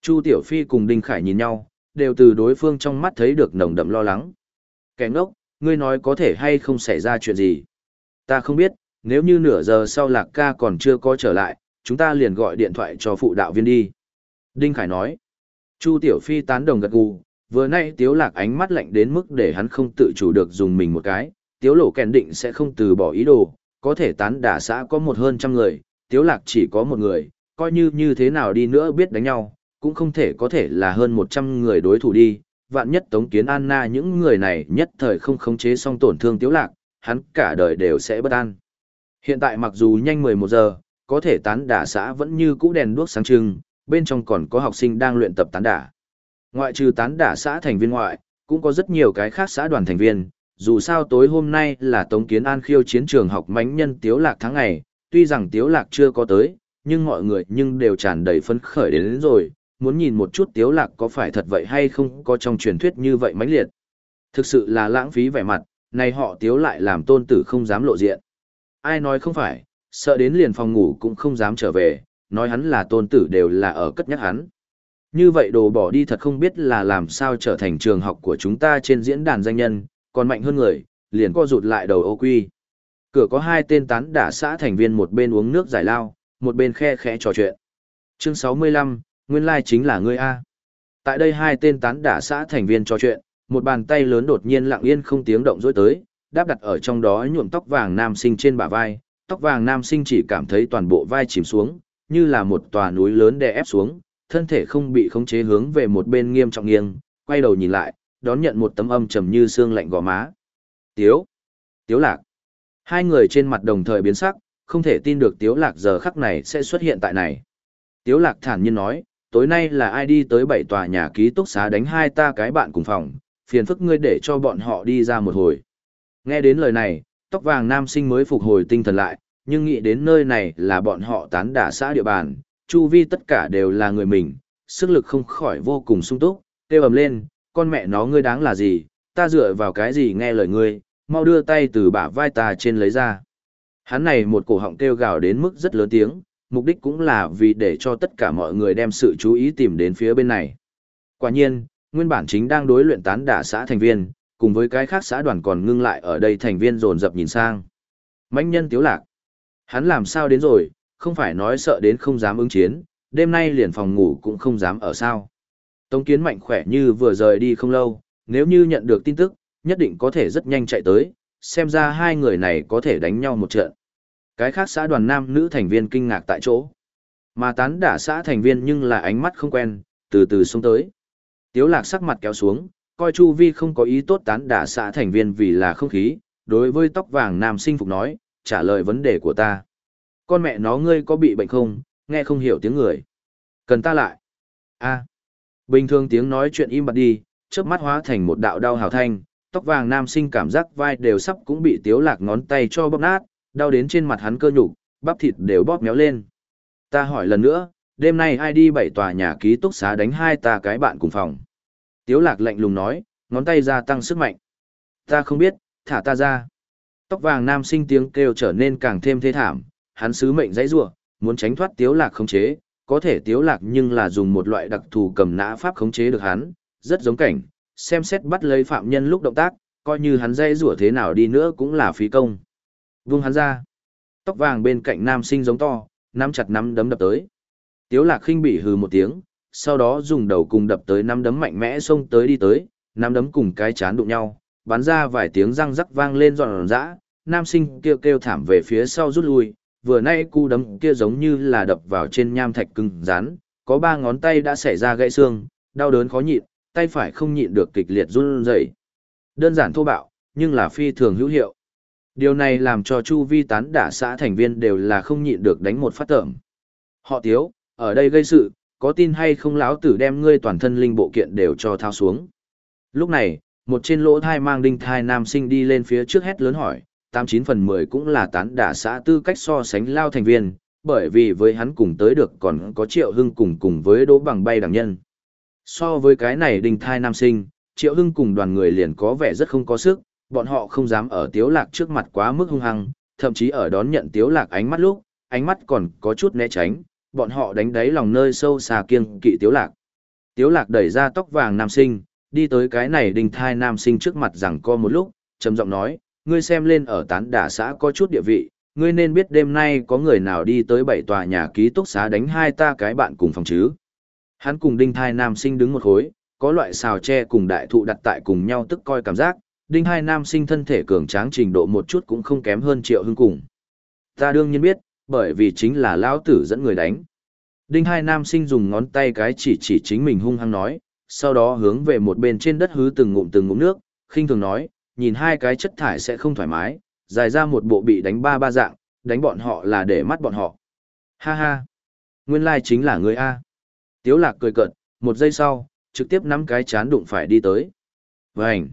Chu Tiểu Phi cùng Đinh Khải nhìn nhau, đều từ đối phương trong mắt thấy được nồng đậm lo lắng. Kẻ ngốc, ngươi nói có thể hay không xảy ra chuyện gì? Ta không biết, nếu như nửa giờ sau lạc ca còn chưa có trở lại, chúng ta liền gọi điện thoại cho phụ đạo viên đi. Đinh Khải nói. Chu Tiểu Phi tán đồng gật gù, vừa nay Tiếu Lạc ánh mắt lạnh đến mức để hắn không tự chủ được dùng mình một cái, Tiếu Lộ kèn định sẽ không từ bỏ ý đồ, có thể tán đả xã có một hơn trăm người, Tiếu Lạc chỉ có một người, coi như như thế nào đi nữa biết đánh nhau, cũng không thể có thể là hơn một trăm người đối thủ đi, vạn nhất Tống Kiến Anna những người này nhất thời không khống chế xong tổn thương Tiếu Lạc, hắn cả đời đều sẽ bất an. Hiện tại mặc dù nhanh 11 giờ, có thể tán đả xã vẫn như cũ đèn đuốc sáng trưng, bên trong còn có học sinh đang luyện tập tán đả. Ngoại trừ tán đả xã thành viên ngoại, cũng có rất nhiều cái khác xã đoàn thành viên, dù sao tối hôm nay là Tống Kiến An khiêu chiến trường học mánh nhân Tiếu Lạc tháng ngày, tuy rằng Tiếu Lạc chưa có tới, nhưng mọi người nhưng đều tràn đầy phấn khởi đến, đến rồi, muốn nhìn một chút Tiếu Lạc có phải thật vậy hay không có trong truyền thuyết như vậy mãnh liệt. Thực sự là lãng phí vẻ mặt, này họ Tiếu lại làm tôn tử không dám lộ diện. Ai nói không phải, sợ đến liền phòng ngủ cũng không dám trở về, nói hắn là tôn tử đều là ở cất nhắc hắn. Như vậy đồ bỏ đi thật không biết là làm sao trở thành trường học của chúng ta trên diễn đàn danh nhân, còn mạnh hơn người, liền co rụt lại đầu ô quy. Cửa có hai tên tán đả xã thành viên một bên uống nước giải lao, một bên khe khẽ trò chuyện. Chương 65, nguyên lai chính là ngươi A. Tại đây hai tên tán đả xã thành viên trò chuyện, một bàn tay lớn đột nhiên lặng yên không tiếng động dối tới, đáp đặt ở trong đó nhuộm tóc vàng nam sinh trên bả vai, tóc vàng nam sinh chỉ cảm thấy toàn bộ vai chìm xuống, như là một tòa núi lớn đè ép xuống, thân thể không bị khống chế hướng về một bên nghiêm trọng nghiêng, quay đầu nhìn lại, đón nhận một tấm âm trầm như xương lạnh gò má. Tiếu! Tiếu lạc! Hai người trên mặt đồng thời biến sắc, không thể tin được Tiếu lạc giờ khắc này sẽ xuất hiện tại này. Tiếu lạc thản nhiên nói, tối nay là ai đi tới bảy tòa nhà ký túc xá đánh hai ta cái bạn cùng phòng, phiền phức ngươi để cho bọn họ đi ra một hồi. Nghe đến lời này, tóc vàng nam sinh mới phục hồi tinh thần lại, nhưng nghĩ đến nơi này là bọn họ tán đả xã địa bàn, chu vi tất cả đều là người mình, sức lực không khỏi vô cùng sung túc, kêu ầm lên, con mẹ nó ngươi đáng là gì, ta dựa vào cái gì nghe lời ngươi, mau đưa tay từ bả vai ta trên lấy ra. Hắn này một cổ họng kêu gào đến mức rất lớn tiếng, mục đích cũng là vì để cho tất cả mọi người đem sự chú ý tìm đến phía bên này. Quả nhiên, nguyên bản chính đang đối luyện tán đả xã thành viên, cùng với cái khác xã đoàn còn ngưng lại ở đây thành viên dồn dập nhìn sang. Mãnh nhân tiếu lạc. Hắn làm sao đến rồi, không phải nói sợ đến không dám ứng chiến, đêm nay liền phòng ngủ cũng không dám ở sao. Tống kiến mạnh khỏe như vừa rời đi không lâu, nếu như nhận được tin tức, nhất định có thể rất nhanh chạy tới, xem ra hai người này có thể đánh nhau một trận. Cái khác xã đoàn nam nữ thành viên kinh ngạc tại chỗ. Mà tán đả xã thành viên nhưng là ánh mắt không quen, từ từ xuống tới. Tiếu lạc sắc mặt kéo xuống, coi Chu Vi không có ý tốt tán đả xã thành viên vì là không khí, đối với tóc vàng nam sinh phục nói, trả lời vấn đề của ta. Con mẹ nó ngươi có bị bệnh không, nghe không hiểu tiếng người. Cần ta lại. a Bình thường tiếng nói chuyện im bặt đi, chớp mắt hóa thành một đạo đau hào thanh, tóc vàng nam sinh cảm giác vai đều sắp cũng bị tiếu lạc ngón tay cho bóp nát, đau đến trên mặt hắn cơ nhục, bắp thịt đều bóp méo lên. Ta hỏi lần nữa, đêm nay ai đi bảy tòa nhà ký túc xá đánh hai ta cái bạn cùng phòng. Tiếu lạc lạnh lùng nói, ngón tay gia tăng sức mạnh. Ta không biết, thả ta ra. Tóc vàng nam sinh tiếng kêu trở nên càng thêm thê thảm, hắn sứ mệnh dãy rủa, muốn tránh thoát tiếu lạc khống chế, có thể tiếu lạc nhưng là dùng một loại đặc thù cầm nã pháp khống chế được hắn, rất giống cảnh, xem xét bắt lấy phạm nhân lúc động tác, coi như hắn dây rủa thế nào đi nữa cũng là phí công. Vung hắn ra. Tóc vàng bên cạnh nam sinh giống to, nắm chặt nắm đấm đập tới. Tiếu lạc khinh bị hừ một tiếng, sau đó dùng đầu cùng đập tới nắm đấm mạnh mẽ xông tới đi tới, nắm đấm cùng cái chán đụng nhau, bắn ra vài tiếng răng rắc vang lên giòn giã, nam sinh kêu kêu thảm về phía sau rút lui, vừa nay cú đấm kia giống như là đập vào trên nham thạch cứng rắn, có ba ngón tay đã xảy ra gãy xương, đau đớn khó nhịn, tay phải không nhịn được kịch liệt run rẩy. Đơn giản thô bạo, nhưng là phi thường hữu hiệu. Điều này làm cho chu vi tán đả xã thành viên đều là không nhịn được đánh một phát tởm. Họ tiếu, ở đây gây sự, có tin hay không lão tử đem ngươi toàn thân linh bộ kiện đều cho thao xuống. Lúc này, một trên lỗ thai mang đinh thai nam sinh đi lên phía trước hét lớn hỏi, tám chín phần mười cũng là tán đả xã tư cách so sánh lao thành viên, bởi vì với hắn cùng tới được còn có triệu hưng cùng cùng với đỗ bằng bay đẳng nhân. So với cái này đình thai nam sinh, triệu hưng cùng đoàn người liền có vẻ rất không có sức, bọn họ không dám ở tiếu lạc trước mặt quá mức hung hăng, thậm chí ở đón nhận tiếu lạc ánh mắt lúc, ánh mắt còn có chút né tránh, bọn họ đánh đáy lòng nơi sâu xa kiêng kỵ tiếu lạc. Tiếu lạc đẩy ra tóc vàng nam sinh, đi tới cái này đình thai nam sinh trước mặt rằng co một lúc, trầm giọng nói, ngươi xem lên ở tán đả xã có chút địa vị, ngươi nên biết đêm nay có người nào đi tới bảy tòa nhà ký túc xá đánh hai ta cái bạn cùng phòng chứ. Hắn cùng đinh thai nam sinh đứng một khối, có loại xào tre cùng đại thụ đặt tại cùng nhau tức coi cảm giác, đinh hai nam sinh thân thể cường tráng trình độ một chút cũng không kém hơn triệu hưng cùng. Ta đương nhiên biết, bởi vì chính là lão tử dẫn người đánh. Đinh hai nam sinh dùng ngón tay cái chỉ chỉ chính mình hung hăng nói, sau đó hướng về một bên trên đất hứ từng ngụm từng ngụm nước, khinh thường nói, nhìn hai cái chất thải sẽ không thoải mái, dài ra một bộ bị đánh ba ba dạng, đánh bọn họ là để mắt bọn họ. Ha ha, nguyên lai chính là người A. Tiếu lạc cười cợt, một giây sau, trực tiếp nắm cái chán đụng phải đi tới. Vành!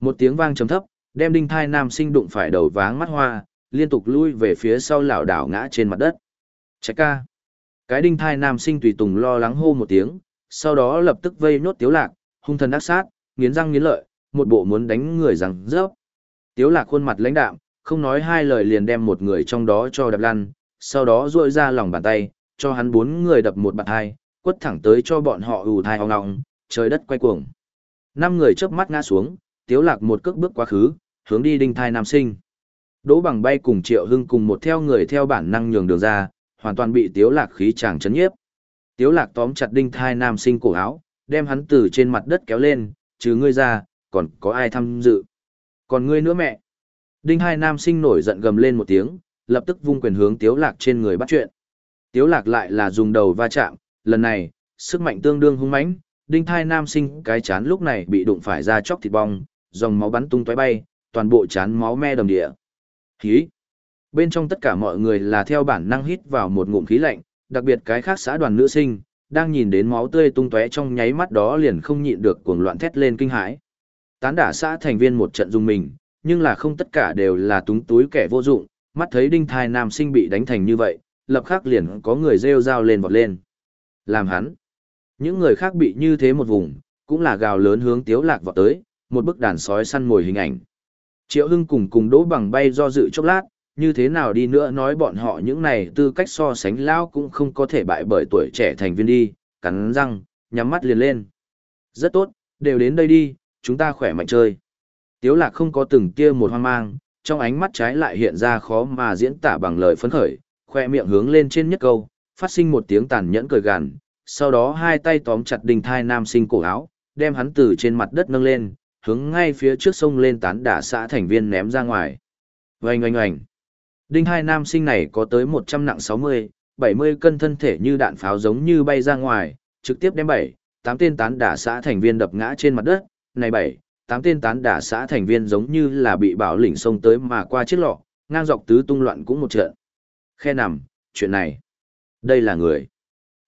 Một tiếng vang trầm thấp, đem đinh thai nam sinh đụng phải đầu váng mắt hoa, liên tục lui về phía sau lảo đảo ngã trên mặt đất. Chạy ca! Cái đinh thai nam sinh tùy tùng lo lắng hô một tiếng, sau đó lập tức vây nốt tiếu lạc, hung thần ác sát, nghiến răng nghiến lợi, một bộ muốn đánh người rằng rớp. Tiếu lạc khuôn mặt lãnh đạm, không nói hai lời liền đem một người trong đó cho đập lăn, sau đó duỗi ra lòng bàn tay, cho hắn bốn người đập một bạt hai, quất thẳng tới cho bọn họ ù thai hoang ngọng, trời đất quay cuồng. Năm người chớp mắt ngã xuống, tiếu lạc một cước bước quá khứ, hướng đi đinh thai nam sinh. Đỗ bằng bay cùng triệu hưng cùng một theo người theo bản năng nhường đường ra, hoàn toàn bị tiếu lạc khí chàng chấn nhiếp. Tiếu lạc tóm chặt đinh thai nam sinh cổ áo, đem hắn từ trên mặt đất kéo lên, trừ ngươi ra, còn có ai tham dự. Còn ngươi nữa mẹ. Đinh hai nam sinh nổi giận gầm lên một tiếng, lập tức vung quyền hướng tiếu lạc trên người bắt chuyện. Tiếu lạc lại là dùng đầu va chạm, lần này, sức mạnh tương đương hung mãnh, đinh thai nam sinh cái chán lúc này bị đụng phải ra chóc thịt bong, dòng máu bắn tung tóe bay, toàn bộ chán máu me đầm địa. Khí! Bên trong tất cả mọi người là theo bản năng hít vào một ngụm khí lạnh, đặc biệt cái khác xã đoàn nữ sinh, đang nhìn đến máu tươi tung tóe trong nháy mắt đó liền không nhịn được cuồng loạn thét lên kinh hãi. Tán đả xã thành viên một trận dung mình, nhưng là không tất cả đều là túng túi kẻ vô dụng, mắt thấy đinh thai nam sinh bị đánh thành như vậy, lập khắc liền có người rêu rao lên vọt lên. Làm hắn. Những người khác bị như thế một vùng, cũng là gào lớn hướng tiếu lạc vọt tới, một bức đàn sói săn mồi hình ảnh. Triệu Hưng cùng cùng đỗ bằng bay do dự chốc lát, như thế nào đi nữa nói bọn họ những này tư cách so sánh lao cũng không có thể bại bởi tuổi trẻ thành viên đi, cắn răng, nhắm mắt liền lên. Rất tốt, đều đến đây đi, chúng ta khỏe mạnh chơi. Tiếu lạc không có từng kia một hoang mang, trong ánh mắt trái lại hiện ra khó mà diễn tả bằng lời phấn khởi, khoe miệng hướng lên trên nhất câu, phát sinh một tiếng tàn nhẫn cười gằn, sau đó hai tay tóm chặt đình thai nam sinh cổ áo, đem hắn từ trên mặt đất nâng lên, hướng ngay phía trước sông lên tán đả xã thành viên ném ra ngoài. Oanh oanh oanh. Đinh hai nam sinh này có tới 100 nặng 60, 70 cân thân thể như đạn pháo giống như bay ra ngoài, trực tiếp đem 7, 8 tên tán đả xã thành viên đập ngã trên mặt đất, này 7, 8 tên tán đả xã thành viên giống như là bị bảo lĩnh sông tới mà qua chiếc lọ, ngang dọc tứ tung loạn cũng một trận. Khe nằm, chuyện này, đây là người.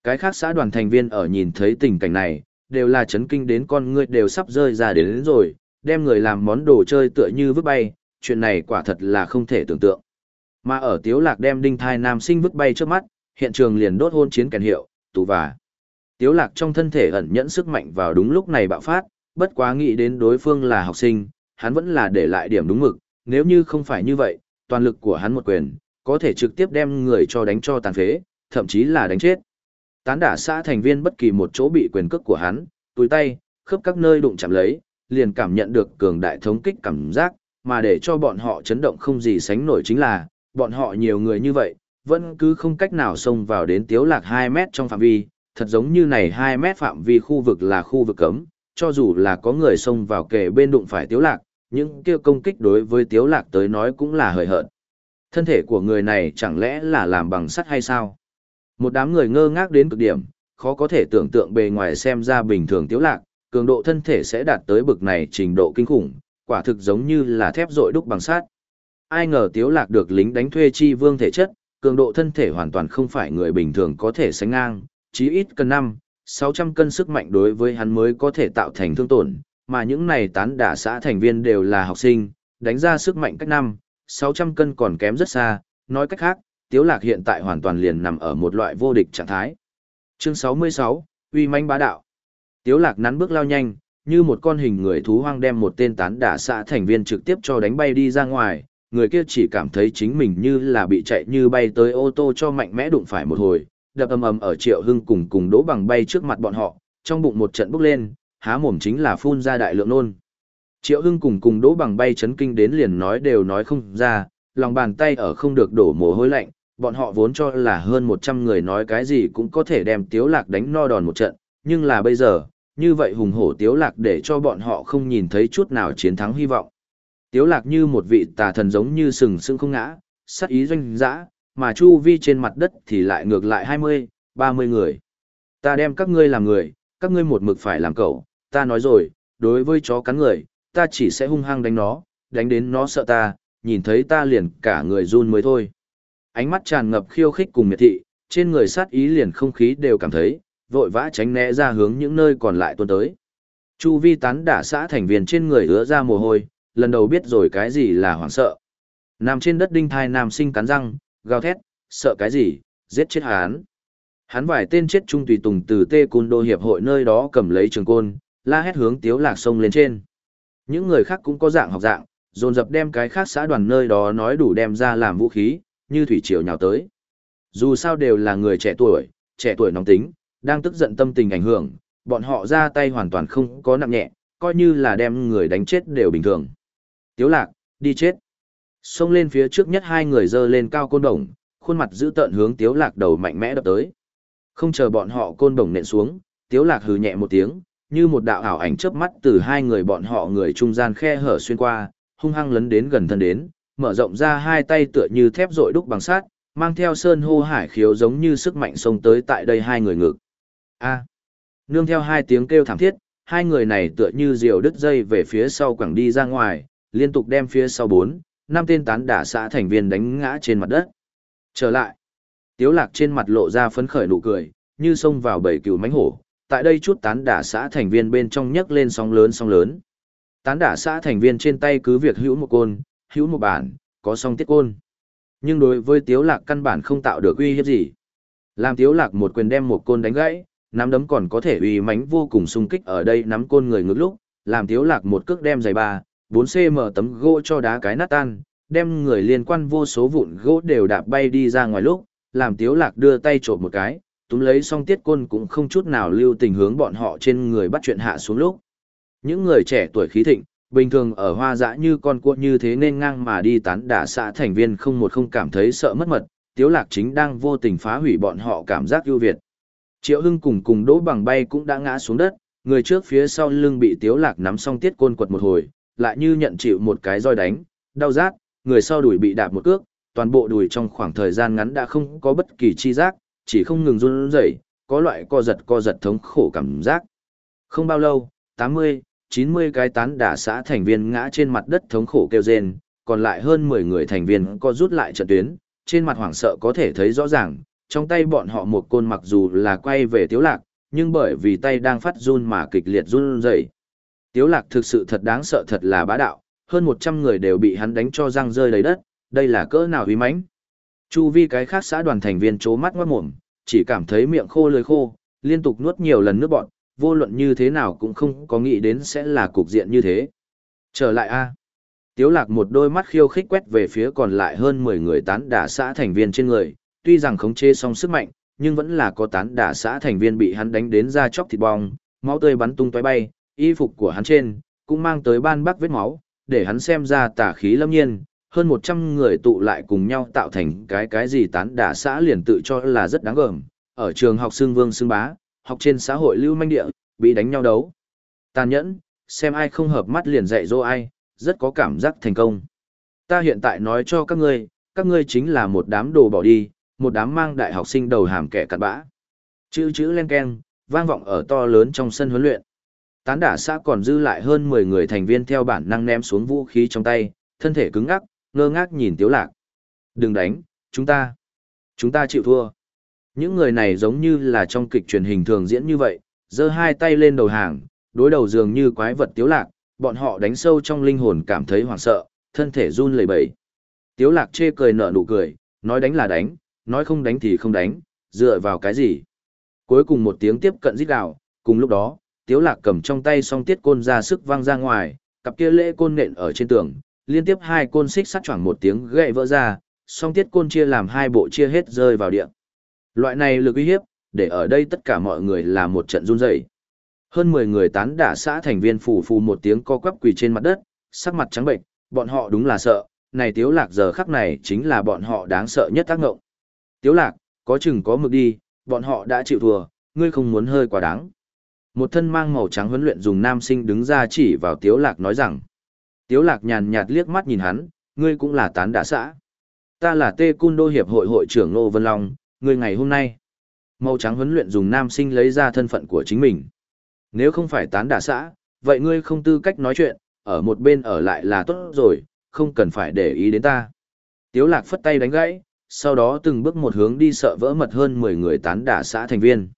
Cái khác xã đoàn thành viên ở nhìn thấy tình cảnh này, đều là chấn kinh đến con người đều sắp rơi ra đến, đến rồi, đem người làm món đồ chơi tựa như vứt bay, chuyện này quả thật là không thể tưởng tượng. Mà ở Tiếu Lạc đem đinh thai nam sinh vứt bay trước mắt, hiện trường liền đốt hôn chiến kèn hiệu, tù và. Tiếu Lạc trong thân thể ẩn nhẫn sức mạnh vào đúng lúc này bạo phát, bất quá nghĩ đến đối phương là học sinh, hắn vẫn là để lại điểm đúng mực, nếu như không phải như vậy, toàn lực của hắn một quyền, có thể trực tiếp đem người cho đánh cho tàn phế, thậm chí là đánh chết. Tán đả xã thành viên bất kỳ một chỗ bị quyền cước của hắn, túi tay, khớp các nơi đụng chạm lấy, liền cảm nhận được cường đại thống kích cảm giác, mà để cho bọn họ chấn động không gì sánh nổi chính là, bọn họ nhiều người như vậy, vẫn cứ không cách nào xông vào đến tiếu lạc 2 mét trong phạm vi, thật giống như này 2 mét phạm vi khu vực là khu vực cấm, cho dù là có người xông vào kề bên đụng phải tiếu lạc, những kia công kích đối với tiếu lạc tới nói cũng là hời hợt. Thân thể của người này chẳng lẽ là làm bằng sắt hay sao? Một đám người ngơ ngác đến cực điểm, khó có thể tưởng tượng bề ngoài xem ra bình thường tiếu lạc, cường độ thân thể sẽ đạt tới bực này trình độ kinh khủng, quả thực giống như là thép rội đúc bằng sắt. Ai ngờ tiếu lạc được lính đánh thuê chi vương thể chất, cường độ thân thể hoàn toàn không phải người bình thường có thể sánh ngang, chí ít cần năm, 600 cân sức mạnh đối với hắn mới có thể tạo thành thương tổn, mà những này tán đả xã thành viên đều là học sinh, đánh ra sức mạnh cách 5, 600 cân còn kém rất xa, nói cách khác, Tiếu Lạc hiện tại hoàn toàn liền nằm ở một loại vô địch trạng thái. Chương 66, uy mãnh bá đạo. Tiếu Lạc nắn bước lao nhanh, như một con hình người thú hoang đem một tên tán đả xã thành viên trực tiếp cho đánh bay đi ra ngoài, người kia chỉ cảm thấy chính mình như là bị chạy như bay tới ô tô cho mạnh mẽ đụng phải một hồi, đập ầm ầm ở Triệu Hưng cùng cùng đỗ bằng bay trước mặt bọn họ, trong bụng một trận bốc lên, há mồm chính là phun ra đại lượng nôn. Triệu Hưng cùng cùng đỗ bằng bay chấn kinh đến liền nói đều nói không ra, lòng bàn tay ở không được đổ mồ hôi lạnh, bọn họ vốn cho là hơn 100 người nói cái gì cũng có thể đem Tiếu Lạc đánh no đòn một trận, nhưng là bây giờ, như vậy hùng hổ Tiếu Lạc để cho bọn họ không nhìn thấy chút nào chiến thắng hy vọng. Tiếu Lạc như một vị tà thần giống như sừng sững không ngã, sát ý doanh dã, mà chu vi trên mặt đất thì lại ngược lại 20, 30 người. Ta đem các ngươi làm người, các ngươi một mực phải làm cậu, ta nói rồi, đối với chó cắn người, ta chỉ sẽ hung hăng đánh nó, đánh đến nó sợ ta, nhìn thấy ta liền cả người run mới thôi. Ánh mắt tràn ngập khiêu khích cùng miệt thị, trên người sát ý liền không khí đều cảm thấy, vội vã tránh né ra hướng những nơi còn lại tuôn tới. Chu vi tán đả xã thành viên trên người hứa ra mồ hôi, lần đầu biết rồi cái gì là hoảng sợ. Nằm trên đất đinh thai nam sinh cắn răng, gào thét, sợ cái gì, giết chết hắn. Hắn vài tên chết trung tùy tùng từ tê cun đô hiệp hội nơi đó cầm lấy trường côn, la hét hướng tiếu lạc sông lên trên. Những người khác cũng có dạng học dạng, dồn dập đem cái khác xã đoàn nơi đó nói đủ đem ra làm vũ khí, như thủy triều nhào tới. Dù sao đều là người trẻ tuổi, trẻ tuổi nóng tính, đang tức giận tâm tình ảnh hưởng, bọn họ ra tay hoàn toàn không có nặng nhẹ, coi như là đem người đánh chết đều bình thường. Tiếu lạc, đi chết. Xông lên phía trước nhất hai người dơ lên cao côn đồng, khuôn mặt giữ tợn hướng tiếu lạc đầu mạnh mẽ đập tới. Không chờ bọn họ côn đồng nện xuống, tiếu lạc hừ nhẹ một tiếng, như một đạo ảo ảnh chớp mắt từ hai người bọn họ người trung gian khe hở xuyên qua, hung hăng lấn đến gần thân đến, mở rộng ra hai tay tựa như thép rội đúc bằng sắt, mang theo sơn hô hải khiếu giống như sức mạnh xông tới tại đây hai người ngực. A. Nương theo hai tiếng kêu thảm thiết, hai người này tựa như diều đứt dây về phía sau quẳng đi ra ngoài, liên tục đem phía sau bốn, năm tên tán đả xã thành viên đánh ngã trên mặt đất. Trở lại. Tiếu lạc trên mặt lộ ra phấn khởi nụ cười, như xông vào bầy cừu mánh hổ. Tại đây chút tán đả xã thành viên bên trong nhấc lên sóng lớn sóng lớn. Tán đả xã thành viên trên tay cứ việc hữu một côn, hữu một bản, có song tiết côn. Nhưng đối với Tiếu Lạc căn bản không tạo được uy hiếp gì. Làm Tiếu Lạc một quyền đem một côn đánh gãy, nắm đấm còn có thể uy mãnh vô cùng xung kích ở đây nắm côn người ngược lúc, làm Tiếu Lạc một cước đem giày ba, 4cm tấm gỗ cho đá cái nát tan, đem người liên quan vô số vụn gỗ đều đạp bay đi ra ngoài lúc, làm Tiếu Lạc đưa tay trộm một cái, túm lấy song tiết côn cũng không chút nào lưu tình hướng bọn họ trên người bắt chuyện hạ xuống lúc. Những người trẻ tuổi khí thịnh, bình thường ở hoa dã như con cua như thế nên ngang mà đi tán đả xã thành viên không một không cảm thấy sợ mất mật, Tiếu Lạc chính đang vô tình phá hủy bọn họ cảm giác ưu việt. Triệu Hưng cùng cùng đỗ bằng bay cũng đã ngã xuống đất, người trước phía sau lưng bị Tiếu Lạc nắm xong tiết côn quật một hồi, lại như nhận chịu một cái roi đánh, đau rát, người sau đùi bị đạp một cước, toàn bộ đùi trong khoảng thời gian ngắn đã không có bất kỳ chi giác, chỉ không ngừng run rẩy, có loại co giật co giật thống khổ cảm giác. Không bao lâu, 80, 90 cái tán đả xã thành viên ngã trên mặt đất thống khổ kêu rên, còn lại hơn 10 người thành viên có rút lại trận tuyến, trên mặt hoảng sợ có thể thấy rõ ràng, trong tay bọn họ một côn mặc dù là quay về tiếu lạc, nhưng bởi vì tay đang phát run mà kịch liệt run rẩy. Tiếu lạc thực sự thật đáng sợ thật là bá đạo, hơn 100 người đều bị hắn đánh cho răng rơi đầy đất, đây là cỡ nào uy mãnh. Chu vi cái khác xã đoàn thành viên chố mắt ngoát mồm, chỉ cảm thấy miệng khô lưỡi khô, liên tục nuốt nhiều lần nước bọt vô luận như thế nào cũng không có nghĩ đến sẽ là cục diện như thế. Trở lại a. Tiếu lạc một đôi mắt khiêu khích quét về phía còn lại hơn 10 người tán đả xã thành viên trên người, tuy rằng khống chế xong sức mạnh, nhưng vẫn là có tán đả xã thành viên bị hắn đánh đến ra chóc thịt bong, máu tươi bắn tung tóe bay, y phục của hắn trên, cũng mang tới ban bác vết máu, để hắn xem ra tà khí lâm nhiên, hơn 100 người tụ lại cùng nhau tạo thành cái cái gì tán đả xã liền tự cho là rất đáng gờm, ở trường học xương vương xương bá, học trên xã hội lưu manh địa, bị đánh nhau đấu. Tàn nhẫn, xem ai không hợp mắt liền dạy dỗ ai, rất có cảm giác thành công. Ta hiện tại nói cho các ngươi, các ngươi chính là một đám đồ bỏ đi, một đám mang đại học sinh đầu hàm kẻ cặn bã. Chữ chữ len keng, vang vọng ở to lớn trong sân huấn luyện. Tán đả xã còn dư lại hơn 10 người thành viên theo bản năng ném xuống vũ khí trong tay, thân thể cứng ngắc, ngơ ngác nhìn Tiếu Lạc. Đừng đánh, chúng ta, chúng ta chịu thua. Những người này giống như là trong kịch truyền hình thường diễn như vậy, giơ hai tay lên đầu hàng, đối đầu dường như quái vật Tiếu Lạc, bọn họ đánh sâu trong linh hồn cảm thấy hoảng sợ, thân thể run lẩy bẩy. Tiếu Lạc chê cười nở nụ cười, nói đánh là đánh, nói không đánh thì không đánh, dựa vào cái gì. Cuối cùng một tiếng tiếp cận rít gào, cùng lúc đó, Tiếu Lạc cầm trong tay song tiết côn ra sức vang ra ngoài, cặp kia lễ côn nện ở trên tường, liên tiếp hai côn xích sắt choảng một tiếng gãy vỡ ra, song tiết côn chia làm hai bộ chia hết rơi vào địa. Loại này lực uy hiếp, để ở đây tất cả mọi người là một trận run rẩy. Hơn 10 người tán đả xã thành viên phủ phù một tiếng co quắp quỳ trên mặt đất, sắc mặt trắng bệnh, bọn họ đúng là sợ, này tiếu lạc giờ khắc này chính là bọn họ đáng sợ nhất tác ngộng. Tiếu lạc, có chừng có mực đi, bọn họ đã chịu thua, ngươi không muốn hơi quá đáng. Một thân mang màu trắng huấn luyện dùng nam sinh đứng ra chỉ vào tiếu lạc nói rằng. Tiếu lạc nhàn nhạt liếc mắt nhìn hắn, ngươi cũng là tán đả xã. Ta là Tê Cun Đô Hiệp hội hội trưởng Nô Vân Long, ngươi ngày hôm nay. Màu trắng huấn luyện dùng nam sinh lấy ra thân phận của chính mình. Nếu không phải tán đả xã, vậy ngươi không tư cách nói chuyện, ở một bên ở lại là tốt rồi, không cần phải để ý đến ta. Tiếu lạc phất tay đánh gãy, sau đó từng bước một hướng đi sợ vỡ mật hơn 10 người tán đả xã thành viên.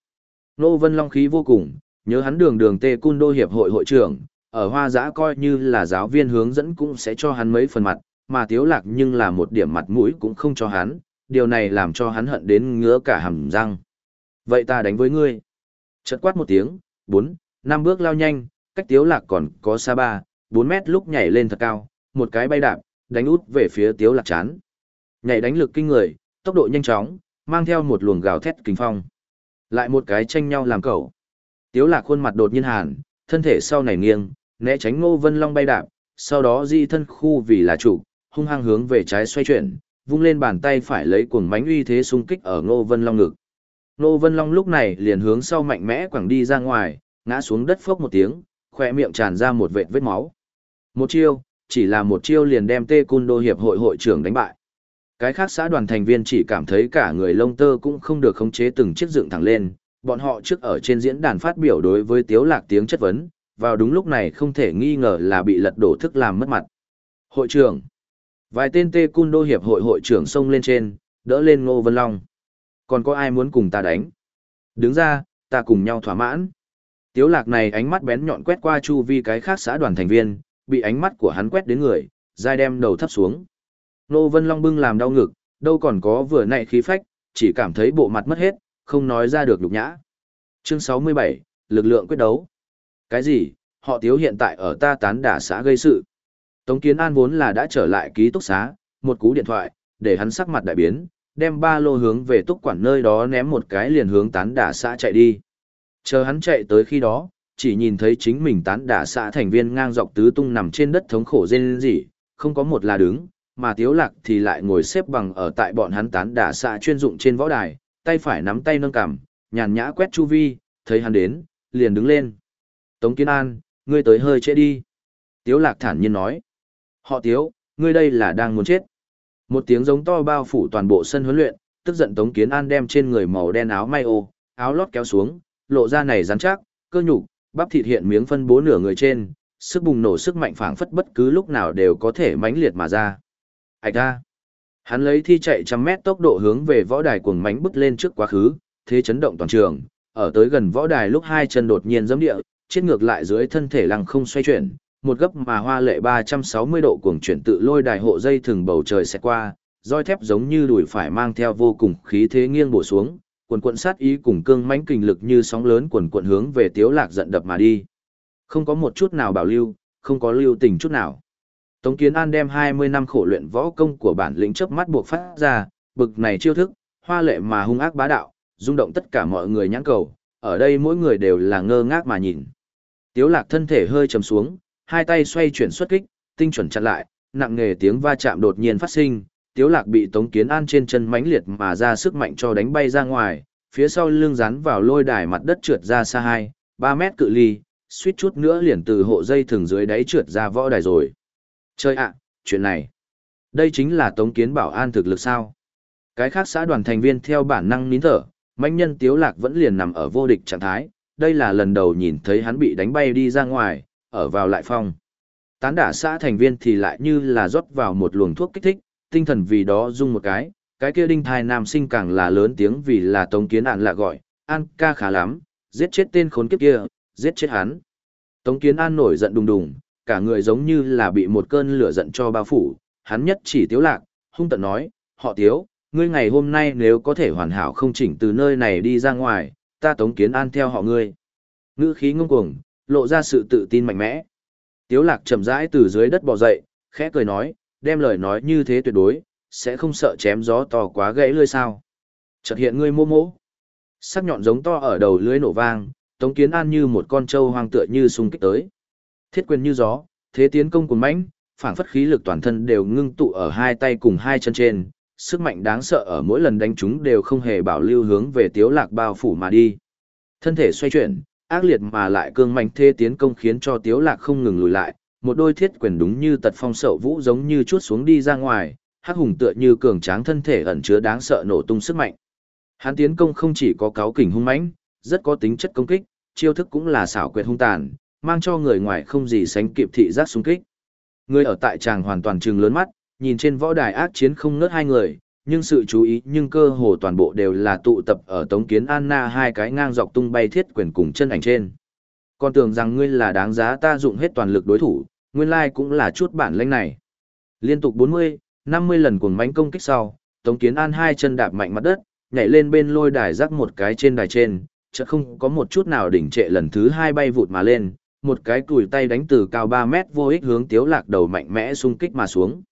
Nô Vân Long khí vô cùng, nhớ hắn đường đường tê cun đô hiệp hội hội trưởng, ở hoa giã coi như là giáo viên hướng dẫn cũng sẽ cho hắn mấy phần mặt, mà tiếu lạc nhưng là một điểm mặt mũi cũng không cho hắn, điều này làm cho hắn hận đến ngứa cả hàm răng. Vậy ta đánh với ngươi. Chợt quát một tiếng, bốn, năm bước lao nhanh, cách tiếu lạc còn có xa ba, bốn mét lúc nhảy lên thật cao, một cái bay đạp, đánh út về phía tiếu lạc chán. Nhảy đánh lực kinh người, tốc độ nhanh chóng, mang theo một luồng gào thét kinh phong. Lại một cái tranh nhau làm cẩu. Tiếu lạc khuôn mặt đột nhiên hàn, thân thể sau này nghiêng, né tránh ngô vân long bay đạp, sau đó di thân khu vì là chủ, hung hăng hướng về trái xoay chuyển, vung lên bàn tay phải lấy cuồng mánh uy thế xung kích ở ngô vân long ngực. Ngô vân long lúc này liền hướng sau mạnh mẽ quẳng đi ra ngoài, ngã xuống đất phốc một tiếng, khỏe miệng tràn ra một vệt vết máu. Một chiêu, chỉ là một chiêu liền đem tê cun đô hiệp hội hội trưởng đánh bại. Cái khác xã đoàn thành viên chỉ cảm thấy cả người lông tơ cũng không được khống chế từng chiếc dựng thẳng lên, bọn họ trước ở trên diễn đàn phát biểu đối với Tiếu Lạc tiếng chất vấn, vào đúng lúc này không thể nghi ngờ là bị lật đổ thức làm mất mặt. Hội trưởng. Vài tên tê cun đô hiệp hội hội trưởng xông lên trên, đỡ lên Ngô Vân Long. Còn có ai muốn cùng ta đánh? Đứng ra, ta cùng nhau thỏa mãn. Tiếu lạc này ánh mắt bén nhọn quét qua chu vi cái khác xã đoàn thành viên, bị ánh mắt của hắn quét đến người, dai đem đầu thấp xuống. Ngô Vân Long bưng làm đau ngực, đâu còn có vừa nãy khí phách, chỉ cảm thấy bộ mặt mất hết, không nói ra được nhục nhã. Chương 67, lực lượng quyết đấu. Cái gì? Họ Tiếu hiện tại ở ta tán đả xã gây sự. Tống Kiến An vốn là đã trở lại ký túc xá, một cú điện thoại, để hắn sắc mặt đại biến, đem ba lô hướng về túc quản nơi đó ném một cái liền hướng tán đả xã chạy đi. Chờ hắn chạy tới khi đó, chỉ nhìn thấy chính mình tán đả xã thành viên ngang dọc tứ tung nằm trên đất thống khổ rên rỉ, không có một là đứng, mà Tiếu Lạc thì lại ngồi xếp bằng ở tại bọn hắn tán đả xã chuyên dụng trên võ đài, tay phải nắm tay nâng cằm, nhàn nhã quét chu vi, thấy hắn đến, liền đứng lên. Tống Kiến An, ngươi tới hơi trễ đi. Tiếu Lạc thản nhiên nói. Họ Tiếu, ngươi đây là đang muốn chết. Một tiếng giống to bao phủ toàn bộ sân huấn luyện, tức giận Tống Kiến An đem trên người màu đen áo may ô, áo lót kéo xuống, lộ ra này rắn chắc, cơ nhục, bắp thịt hiện miếng phân bố nửa người trên, sức bùng nổ sức mạnh phảng phất bất cứ lúc nào đều có thể mãnh liệt mà ra. Ảch ra. Hắn lấy thi chạy trăm mét tốc độ hướng về võ đài cuồng mánh bước lên trước quá khứ, thế chấn động toàn trường, ở tới gần võ đài lúc hai chân đột nhiên giẫm địa, chết ngược lại dưới thân thể lăng không xoay chuyển, một gấp mà hoa lệ 360 độ cuồng chuyển tự lôi đài hộ dây thường bầu trời sẽ qua, roi thép giống như đùi phải mang theo vô cùng khí thế nghiêng bổ xuống, quần quận sát ý cùng cương mãnh kình lực như sóng lớn quần quận hướng về tiếu lạc giận đập mà đi. Không có một chút nào bảo lưu, không có lưu tình chút nào. Tống Kiến An đem 20 năm khổ luyện võ công của bản lĩnh chớp mắt buộc phát ra, bực này chiêu thức, hoa lệ mà hung ác bá đạo, rung động tất cả mọi người nhãn cầu, ở đây mỗi người đều là ngơ ngác mà nhìn. Tiếu lạc thân thể hơi trầm xuống, hai tay xoay chuyển xuất kích, tinh chuẩn chặn lại, nặng nghề tiếng va chạm đột nhiên phát sinh, Tiếu Lạc bị Tống Kiến An trên chân mãnh liệt mà ra sức mạnh cho đánh bay ra ngoài, phía sau lưng rắn vào lôi đài mặt đất trượt ra xa 2, 3 mét cự ly, suýt chút nữa liền từ hộ dây thường dưới đáy trượt ra võ đài rồi. Chơi ạ, chuyện này, đây chính là Tống Kiến Bảo An thực lực sao? Cái khác xã đoàn thành viên theo bản năng nín thở, mãnh nhân Tiếu Lạc vẫn liền nằm ở vô địch trạng thái, đây là lần đầu nhìn thấy hắn bị đánh bay đi ra ngoài, ở vào lại phong. Tán đả xã thành viên thì lại như là rót vào một luồng thuốc kích thích, tinh thần vì đó rung một cái, cái kia đinh thai nam sinh càng là lớn tiếng vì là Tống Kiến An lạ gọi, An ca khá lắm, giết chết tên khốn kiếp kia, giết chết hắn. Tống Kiến An nổi giận đùng đùng, cả người giống như là bị một cơn lửa giận cho bao phủ, hắn nhất chỉ tiếu lạc, hung tận nói, họ tiếu, ngươi ngày hôm nay nếu có thể hoàn hảo không chỉnh từ nơi này đi ra ngoài, ta Tống Kiến An theo họ ngươi. Ngữ khí ngông cuồng, lộ ra sự tự tin mạnh mẽ. Tiếu lạc chậm rãi từ dưới đất bò dậy, khẽ cười nói, đem lời nói như thế tuyệt đối, sẽ không sợ chém gió to quá gãy lưỡi sao. Chợt hiện ngươi mô mô. Sắc nhọn giống to ở đầu lưỡi nổ vang, Tống Kiến An như một con trâu hoang tựa như xung kích tới. Thiết quyền như gió, thế tiến công cuồng mãnh, phảng phất khí lực toàn thân đều ngưng tụ ở hai tay cùng hai chân trên, sức mạnh đáng sợ ở mỗi lần đánh chúng đều không hề bảo lưu hướng về Tiếu Lạc bao phủ mà đi. Thân thể xoay chuyển, ác liệt mà lại cương mạnh thế tiến công khiến cho Tiếu Lạc không ngừng lùi lại, một đôi thiết quyền đúng như tật phong sậu vũ giống như chuốt xuống đi ra ngoài, hắc hùng tựa như cường tráng thân thể ẩn chứa đáng sợ nổ tung sức mạnh. Hắn tiến công không chỉ có cáo kình hung mãnh, rất có tính chất công kích, chiêu thức cũng là xảo quyệt hung tàn, mang cho người ngoài không gì sánh kịp thị giác xung kích. Người ở tại tràng hoàn toàn trừng lớn mắt, nhìn trên võ đài ác chiến không ngớt hai người, nhưng sự chú ý nhưng cơ hồ toàn bộ đều là tụ tập ở Tống Kiến Anna hai cái ngang dọc tung bay thiết quyền cùng chân ảnh trên. Còn tưởng rằng ngươi là đáng giá ta dụng hết toàn lực đối thủ, nguyên lai cũng là chút bản lĩnh này. Liên tục 40, 50 lần cuồng mãnh công kích sau, Tống Kiến An hai chân đạp mạnh mặt đất, nhảy lên bên lôi đài rắc một cái trên đài trên, chợt không có một chút nào đỉnh trệ lần thứ hai bay vụt mà lên, một cái cùi tay đánh từ cao 3 mét vô ích hướng Tiếu Lạc đầu mạnh mẽ xung kích mà xuống.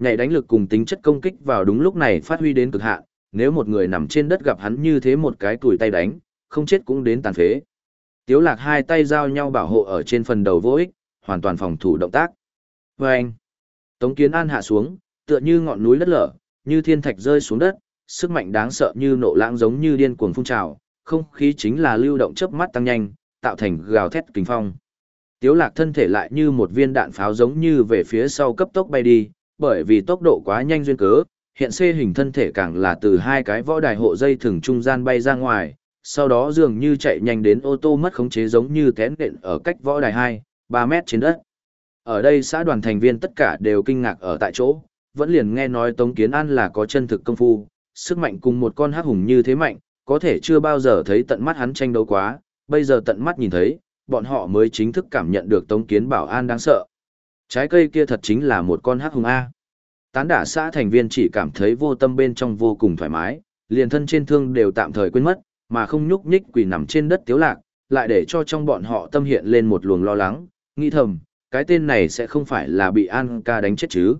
Nhảy đánh lực cùng tính chất công kích vào đúng lúc này phát huy đến cực hạn, nếu một người nằm trên đất gặp hắn như thế một cái tuổi tay đánh, không chết cũng đến tàn phế. Tiếu lạc hai tay giao nhau bảo hộ ở trên phần đầu vô ích, hoàn toàn phòng thủ động tác. Vâng! anh, Tống Kiến An hạ xuống, tựa như ngọn núi đất lở, như thiên thạch rơi xuống đất, sức mạnh đáng sợ như nộ lãng giống như điên cuồng phun trào, không khí chính là lưu động chớp mắt tăng nhanh, tạo thành gào thét kinh phong. Tiếu lạc thân thể lại như một viên đạn pháo giống như về phía sau cấp tốc bay đi, bởi vì tốc độ quá nhanh duyên cớ, hiện xê hình thân thể càng là từ hai cái võ đài hộ dây thừng trung gian bay ra ngoài, sau đó dường như chạy nhanh đến ô tô mất khống chế giống như kén đện ở cách võ đài 2, 3 mét trên đất. Ở đây xã đoàn thành viên tất cả đều kinh ngạc ở tại chỗ, vẫn liền nghe nói Tống Kiến An là có chân thực công phu, sức mạnh cùng một con hắc hùng như thế mạnh, có thể chưa bao giờ thấy tận mắt hắn tranh đấu quá, bây giờ tận mắt nhìn thấy, bọn họ mới chính thức cảm nhận được Tống Kiến Bảo An đáng sợ. Trái cây kia thật chính là một con hắc hùng A. Tán đả xã thành viên chỉ cảm thấy vô tâm bên trong vô cùng thoải mái, liền thân trên thương đều tạm thời quên mất, mà không nhúc nhích quỳ nằm trên đất tiếu lạc, lại để cho trong bọn họ tâm hiện lên một luồng lo lắng, nghĩ thầm, cái tên này sẽ không phải là bị An ca đánh chết chứ.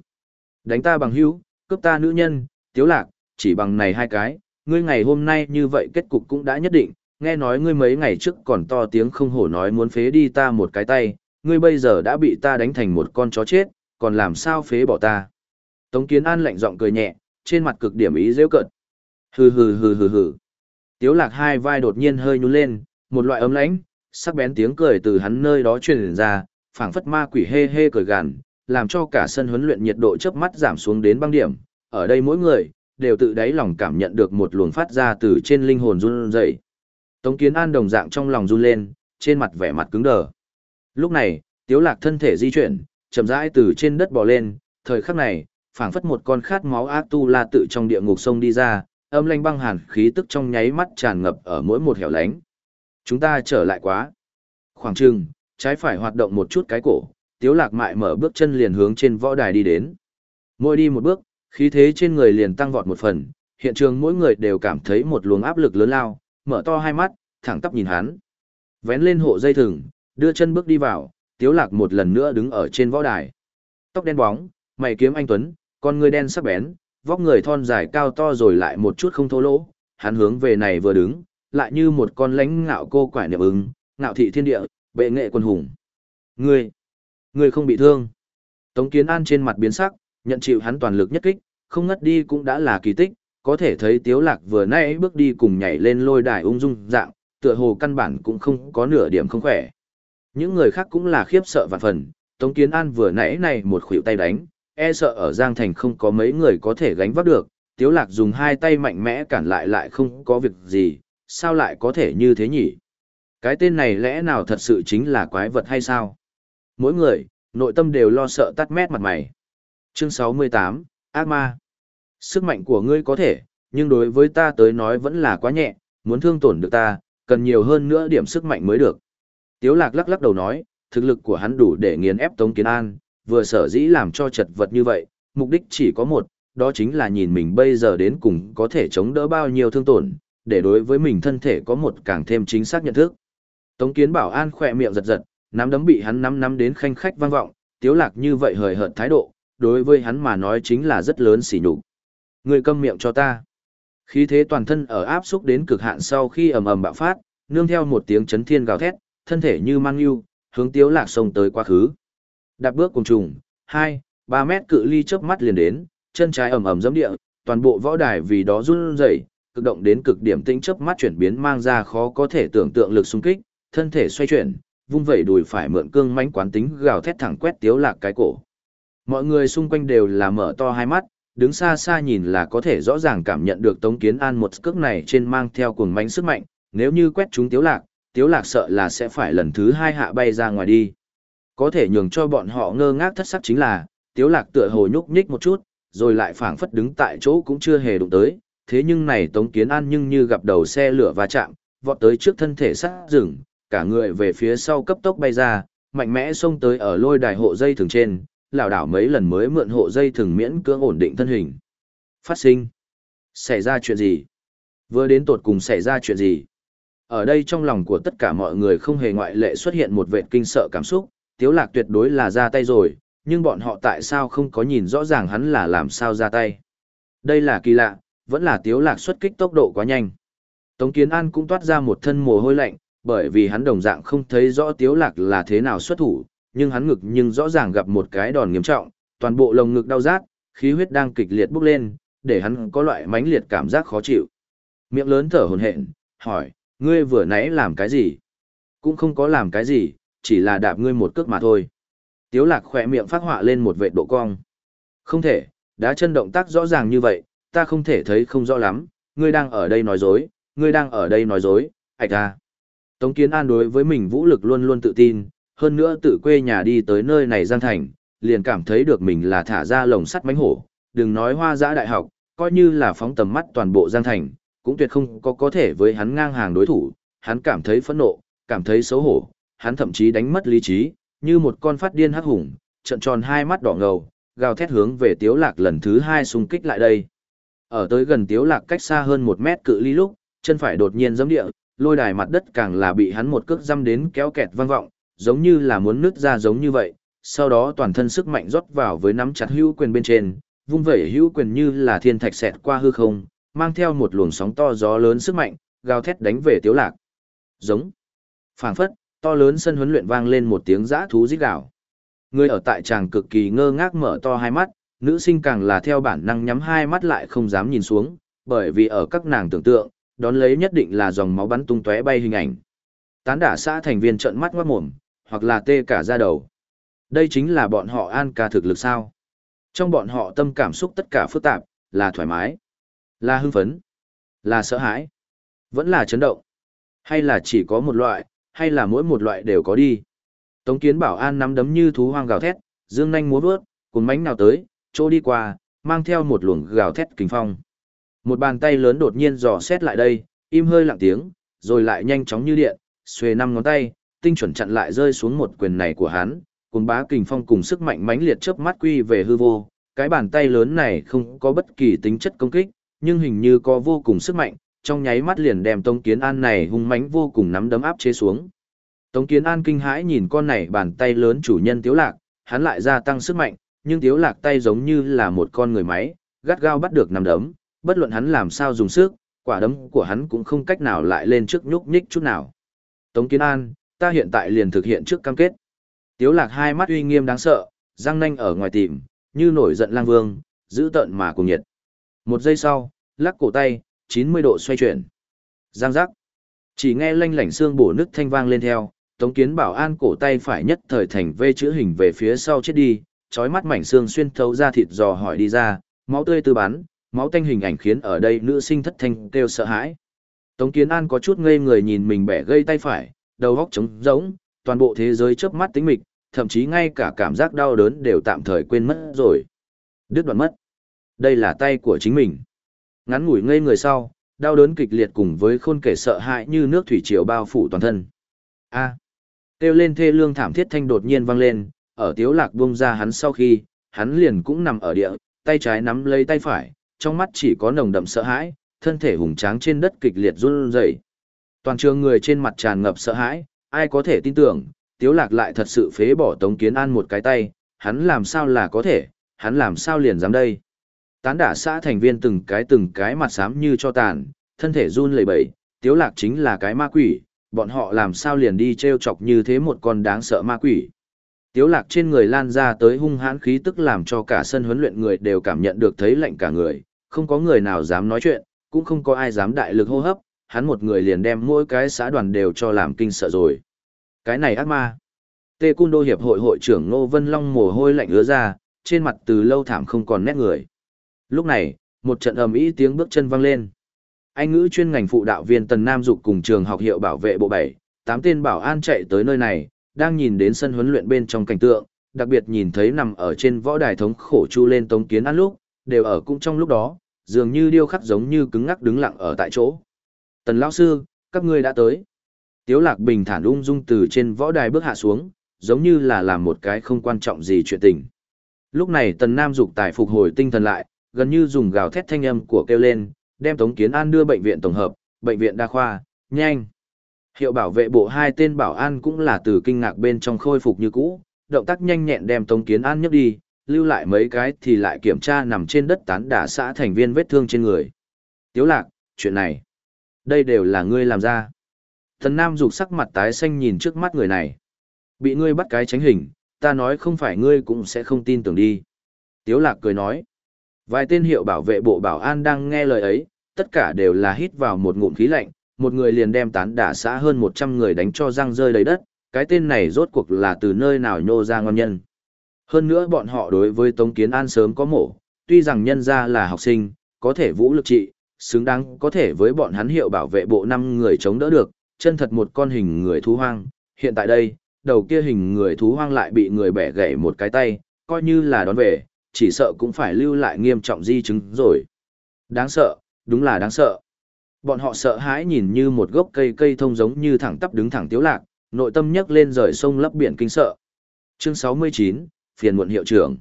Đánh ta bằng hữu, cướp ta nữ nhân, tiếu lạc, chỉ bằng này hai cái, ngươi ngày hôm nay như vậy kết cục cũng đã nhất định, nghe nói ngươi mấy ngày trước còn to tiếng không hổ nói muốn phế đi ta một cái tay, ngươi bây giờ đã bị ta đánh thành một con chó chết, còn làm sao phế bỏ ta. Tống Kiến An lạnh giọng cười nhẹ, trên mặt cực điểm ý dễ cận. Hừ hừ hừ hừ hừ. Tiếu lạc hai vai đột nhiên hơi nhún lên, một loại ấm lãnh, sắc bén tiếng cười từ hắn nơi đó truyền ra, phảng phất ma quỷ hê hê cười gằn, làm cho cả sân huấn luyện nhiệt độ chớp mắt giảm xuống đến băng điểm. Ở đây mỗi người đều tự đáy lòng cảm nhận được một luồng phát ra từ trên linh hồn run rẩy. Tống Kiến An đồng dạng trong lòng run lên, trên mặt vẻ mặt cứng đờ. Lúc này, Tiếu Lạc thân thể di chuyển, chậm rãi từ trên đất bò lên, thời khắc này, phảng phất một con khát máu ác tu la tự trong địa ngục sông đi ra, âm lanh băng hàn khí tức trong nháy mắt tràn ngập ở mỗi một hẻo lánh. Chúng ta trở lại quá. Khoảng trừng, trái phải hoạt động một chút cái cổ, Tiếu Lạc mại mở bước chân liền hướng trên võ đài đi đến. Mỗi đi một bước, khí thế trên người liền tăng vọt một phần, hiện trường mỗi người đều cảm thấy một luồng áp lực lớn lao, mở to hai mắt, thẳng tắp nhìn hắn. Vén lên hộ dây thừng, đưa chân bước đi vào, Tiếu Lạc một lần nữa đứng ở trên võ đài. Tóc đen bóng, mày kiếm anh tuấn, con người đen sắc bén, vóc người thon dài cao to rồi lại một chút không thô lỗ, hắn hướng về này vừa đứng, lại như một con lãnh ngạo cô quải niệm ứng, ngạo thị thiên địa, bệ nghệ quân hùng. Ngươi, ngươi không bị thương. Tống Kiến An trên mặt biến sắc, nhận chịu hắn toàn lực nhất kích, không ngất đi cũng đã là kỳ tích, có thể thấy Tiếu Lạc vừa nãy bước đi cùng nhảy lên lôi đài ung dung dạng, tựa hồ căn bản cũng không có nửa điểm không khỏe. Những người khác cũng là khiếp sợ vạn phần, Tống Kiến An vừa nãy này một khuỷu tay đánh, e sợ ở Giang Thành không có mấy người có thể gánh vác được, Tiếu Lạc dùng hai tay mạnh mẽ cản lại lại không có việc gì, sao lại có thể như thế nhỉ? Cái tên này lẽ nào thật sự chính là quái vật hay sao? Mỗi người, nội tâm đều lo sợ tắt mét mặt mày. Chương 68, Ác Ma. Sức mạnh của ngươi có thể, nhưng đối với ta tới nói vẫn là quá nhẹ, muốn thương tổn được ta, cần nhiều hơn nữa điểm sức mạnh mới được. Tiếu lạc lắc lắc đầu nói, thực lực của hắn đủ để nghiền ép Tống Kiến An, vừa sở dĩ làm cho chật vật như vậy, mục đích chỉ có một, đó chính là nhìn mình bây giờ đến cùng có thể chống đỡ bao nhiêu thương tổn, để đối với mình thân thể có một càng thêm chính xác nhận thức. Tống Kiến Bảo An khỏe miệng giật giật, nắm đấm bị hắn nắm nắm đến khanh khách vang vọng, tiếu lạc như vậy hời hợt thái độ, đối với hắn mà nói chính là rất lớn sỉ nhục. Người câm miệng cho ta. Khí thế toàn thân ở áp xúc đến cực hạn sau khi ầm ầm bạo phát, nương theo một tiếng chấn thiên gào thét, thân thể như mang yêu, hướng tiếu lạc sông tới quá khứ. Đạp bước cùng trùng, 2, 3 mét cự ly chớp mắt liền đến, chân trái ầm ầm giẫm địa, toàn bộ võ đài vì đó run rẩy, cực động đến cực điểm tĩnh chớp mắt chuyển biến mang ra khó có thể tưởng tượng lực xung kích, thân thể xoay chuyển, vung vẩy đùi phải mượn cương mãnh quán tính gào thét thẳng quét tiếu lạc cái cổ. Mọi người xung quanh đều là mở to hai mắt, đứng xa xa nhìn là có thể rõ ràng cảm nhận được Tống Kiến An một cước này trên mang theo cuồng mãnh sức mạnh, nếu như quét chúng tiếu lạc, tiếu lạc sợ là sẽ phải lần thứ hai hạ bay ra ngoài đi. Có thể nhường cho bọn họ ngơ ngác thất sắc chính là, tiếu lạc tựa hồ nhúc nhích một chút, rồi lại phảng phất đứng tại chỗ cũng chưa hề đụng tới, thế nhưng này Tống Kiến An nhưng như gặp đầu xe lửa va chạm, vọt tới trước thân thể sát rừng, cả người về phía sau cấp tốc bay ra, mạnh mẽ xông tới ở lôi đài hộ dây thường trên, lảo đảo mấy lần mới mượn hộ dây thường miễn cưỡng ổn định thân hình. Phát sinh. Xảy ra chuyện gì? Vừa đến tột cùng xảy ra chuyện gì? Ở đây trong lòng của tất cả mọi người không hề ngoại lệ xuất hiện một vệt kinh sợ cảm xúc, tiếu lạc tuyệt đối là ra tay rồi, nhưng bọn họ tại sao không có nhìn rõ ràng hắn là làm sao ra tay. Đây là kỳ lạ, vẫn là tiếu lạc xuất kích tốc độ quá nhanh. Tống Kiến An cũng toát ra một thân mồ hôi lạnh, bởi vì hắn đồng dạng không thấy rõ tiếu lạc là thế nào xuất thủ, nhưng hắn ngực nhưng rõ ràng gặp một cái đòn nghiêm trọng, toàn bộ lồng ngực đau rát, khí huyết đang kịch liệt bốc lên, để hắn có loại mãnh liệt cảm giác khó chịu. Miệng lớn thở hổn hển, hỏi, ngươi vừa nãy làm cái gì? Cũng không có làm cái gì, chỉ là đạp ngươi một cước mà thôi. Tiếu lạc khỏe miệng phát họa lên một vệt độ cong. Không thể, đá chân động tác rõ ràng như vậy, ta không thể thấy không rõ lắm, ngươi đang ở đây nói dối, ngươi đang ở đây nói dối, ạch à. Tống Kiến An đối với mình vũ lực luôn luôn tự tin, hơn nữa tự quê nhà đi tới nơi này Giang Thành, liền cảm thấy được mình là thả ra lồng sắt mánh hổ, đừng nói hoa giã đại học, coi như là phóng tầm mắt toàn bộ Giang Thành, cũng tuyệt không có có thể với hắn ngang hàng đối thủ, hắn cảm thấy phẫn nộ, cảm thấy xấu hổ, hắn thậm chí đánh mất lý trí, như một con phát điên hắc hùng, trận tròn hai mắt đỏ ngầu, gào thét hướng về tiếu lạc lần thứ hai xung kích lại đây. Ở tới gần tiếu lạc cách xa hơn một mét cự ly lúc, chân phải đột nhiên giẫm địa, lôi đài mặt đất càng là bị hắn một cước dăm đến kéo kẹt vang vọng, giống như là muốn nứt ra giống như vậy, sau đó toàn thân sức mạnh rót vào với nắm chặt hữu quyền bên trên, vung vẩy hữu quyền như là thiên thạch xẹt qua hư không, mang theo một luồng sóng to gió lớn sức mạnh, gào thét đánh về tiếu lạc. Giống. phảng phất, to lớn sân huấn luyện vang lên một tiếng giã thú rít gào. Người ở tại tràng cực kỳ ngơ ngác mở to hai mắt, nữ sinh càng là theo bản năng nhắm hai mắt lại không dám nhìn xuống, bởi vì ở các nàng tưởng tượng, đón lấy nhất định là dòng máu bắn tung tóe bay hình ảnh. Tán đả xã thành viên trợn mắt ngoát mồm, hoặc là tê cả da đầu. Đây chính là bọn họ an ca thực lực sao. Trong bọn họ tâm cảm xúc tất cả phức tạp, là thoải mái, là hưng phấn, là sợ hãi, vẫn là chấn động, hay là chỉ có một loại, hay là mỗi một loại đều có đi. Tống kiến bảo an nắm đấm như thú hoang gào thét, dương nanh múa vớt, cùng mánh nào tới, chỗ đi qua, mang theo một luồng gào thét kinh phong. Một bàn tay lớn đột nhiên dò xét lại đây, im hơi lặng tiếng, rồi lại nhanh chóng như điện, xuề năm ngón tay, tinh chuẩn chặn lại rơi xuống một quyền này của hắn, cùng bá kình phong cùng sức mạnh mãnh liệt chớp mắt quy về hư vô. Cái bàn tay lớn này không có bất kỳ tính chất công kích, nhưng hình như có vô cùng sức mạnh, trong nháy mắt liền đem Tống Kiến An này hung mãnh vô cùng nắm đấm áp chế xuống. Tống Kiến An kinh hãi nhìn con này bàn tay lớn chủ nhân Tiếu Lạc, hắn lại gia tăng sức mạnh, nhưng Tiếu Lạc tay giống như là một con người máy, gắt gao bắt được nắm đấm, bất luận hắn làm sao dùng sức, quả đấm của hắn cũng không cách nào lại lên trước nhúc nhích chút nào. Tống Kiến An, ta hiện tại liền thực hiện trước cam kết. Tiếu Lạc hai mắt uy nghiêm đáng sợ, răng nanh ở ngoài tìm, như nổi giận lang vương, giữ tận mà cùng nhiệt. Một giây sau, lắc cổ tay, 90 độ xoay chuyển. Giang giác. Chỉ nghe lanh lảnh xương bổ nứt thanh vang lên theo, Tống Kiến Bảo An cổ tay phải nhất thời thành V chữ hình về phía sau chết đi, chói mắt mảnh xương xuyên thấu ra thịt giò hỏi đi ra, máu tươi tư bắn, máu tanh hình ảnh khiến ở đây nữ sinh thất thanh kêu sợ hãi. Tống Kiến An có chút ngây người nhìn mình bẻ gây tay phải, đầu óc trống rỗng, toàn bộ thế giới chớp mắt tính mịch, thậm chí ngay cả cảm giác đau đớn đều tạm thời quên mất rồi. Đứt đoạn mất. Đây là tay của chính mình. Ngắn ngủi ngây người sau, đau đớn kịch liệt cùng với khôn kể sợ hãi như nước thủy triều bao phủ toàn thân. A. Kêu lên thê lương thảm thiết thanh đột nhiên vang lên, ở tiếu lạc buông ra hắn sau khi, hắn liền cũng nằm ở địa, tay trái nắm lấy tay phải, trong mắt chỉ có nồng đậm sợ hãi, thân thể hùng tráng trên đất kịch liệt run rẩy. Toàn trường người trên mặt tràn ngập sợ hãi, ai có thể tin tưởng, tiếu lạc lại thật sự phế bỏ Tống Kiến An một cái tay, hắn làm sao là có thể, hắn làm sao liền dám đây. Tán đả xã thành viên từng cái từng cái mặt xám như cho tàn, thân thể run lẩy bẩy, tiếu lạc chính là cái ma quỷ, bọn họ làm sao liền đi treo chọc như thế một con đáng sợ ma quỷ. Tiếu lạc trên người lan ra tới hung hãn khí tức làm cho cả sân huấn luyện người đều cảm nhận được thấy lạnh cả người, không có người nào dám nói chuyện, cũng không có ai dám đại lực hô hấp, hắn một người liền đem mỗi cái xã đoàn đều cho làm kinh sợ rồi. Cái này ác ma. Tê Cung Đô Hiệp hội hội trưởng Ngô Vân Long mồ hôi lạnh ứa ra, trên mặt từ lâu thảm không còn nét người. Lúc này, một trận ầm ĩ tiếng bước chân vang lên. Anh ngữ chuyên ngành phụ đạo viên Tần Nam Dục cùng trường học hiệu bảo vệ bộ 7, tám tên bảo an chạy tới nơi này, đang nhìn đến sân huấn luyện bên trong cảnh tượng, đặc biệt nhìn thấy nằm ở trên võ đài thống khổ chu lên tống kiến ăn lúc, đều ở cũng trong lúc đó, dường như điêu khắc giống như cứng ngắc đứng lặng ở tại chỗ. Tần lão sư, các ngươi đã tới. Tiếu lạc bình thản ung dung từ trên võ đài bước hạ xuống, giống như là làm một cái không quan trọng gì chuyện tình. Lúc này tần nam dục tài phục hồi tinh thần lại, gần như dùng gào thét thanh âm của kêu lên, đem Tống Kiến An đưa bệnh viện tổng hợp, bệnh viện đa khoa, nhanh. Hiệu bảo vệ bộ hai tên bảo an cũng là từ kinh ngạc bên trong khôi phục như cũ, động tác nhanh nhẹn đem Tống Kiến An nhấc đi, lưu lại mấy cái thì lại kiểm tra nằm trên đất tán đả xã thành viên vết thương trên người. Tiếu lạc, chuyện này, đây đều là ngươi làm ra. Thần Nam rụt sắc mặt tái xanh nhìn trước mắt người này. Bị ngươi bắt cái tránh hình, ta nói không phải ngươi cũng sẽ không tin tưởng đi. Tiếu lạc cười nói. Vài tên hiệu bảo vệ bộ bảo an đang nghe lời ấy, tất cả đều là hít vào một ngụm khí lạnh, một người liền đem tán đả xã hơn 100 người đánh cho răng rơi đầy đất, cái tên này rốt cuộc là từ nơi nào nhô ra ngon nhân. Hơn nữa bọn họ đối với Tống Kiến An sớm có mổ, tuy rằng nhân ra là học sinh, có thể vũ lực trị, xứng đáng có thể với bọn hắn hiệu bảo vệ bộ năm người chống đỡ được, chân thật một con hình người thú hoang. Hiện tại đây, đầu kia hình người thú hoang lại bị người bẻ gãy một cái tay, coi như là đón về, chỉ sợ cũng phải lưu lại nghiêm trọng di chứng rồi. Đáng sợ, đúng là đáng sợ. Bọn họ sợ hãi nhìn như một gốc cây cây thông giống như thẳng tắp đứng thẳng tiếu lạc, nội tâm nhấc lên rời sông lấp biển kinh sợ. Chương 69, phiền muộn hiệu trưởng.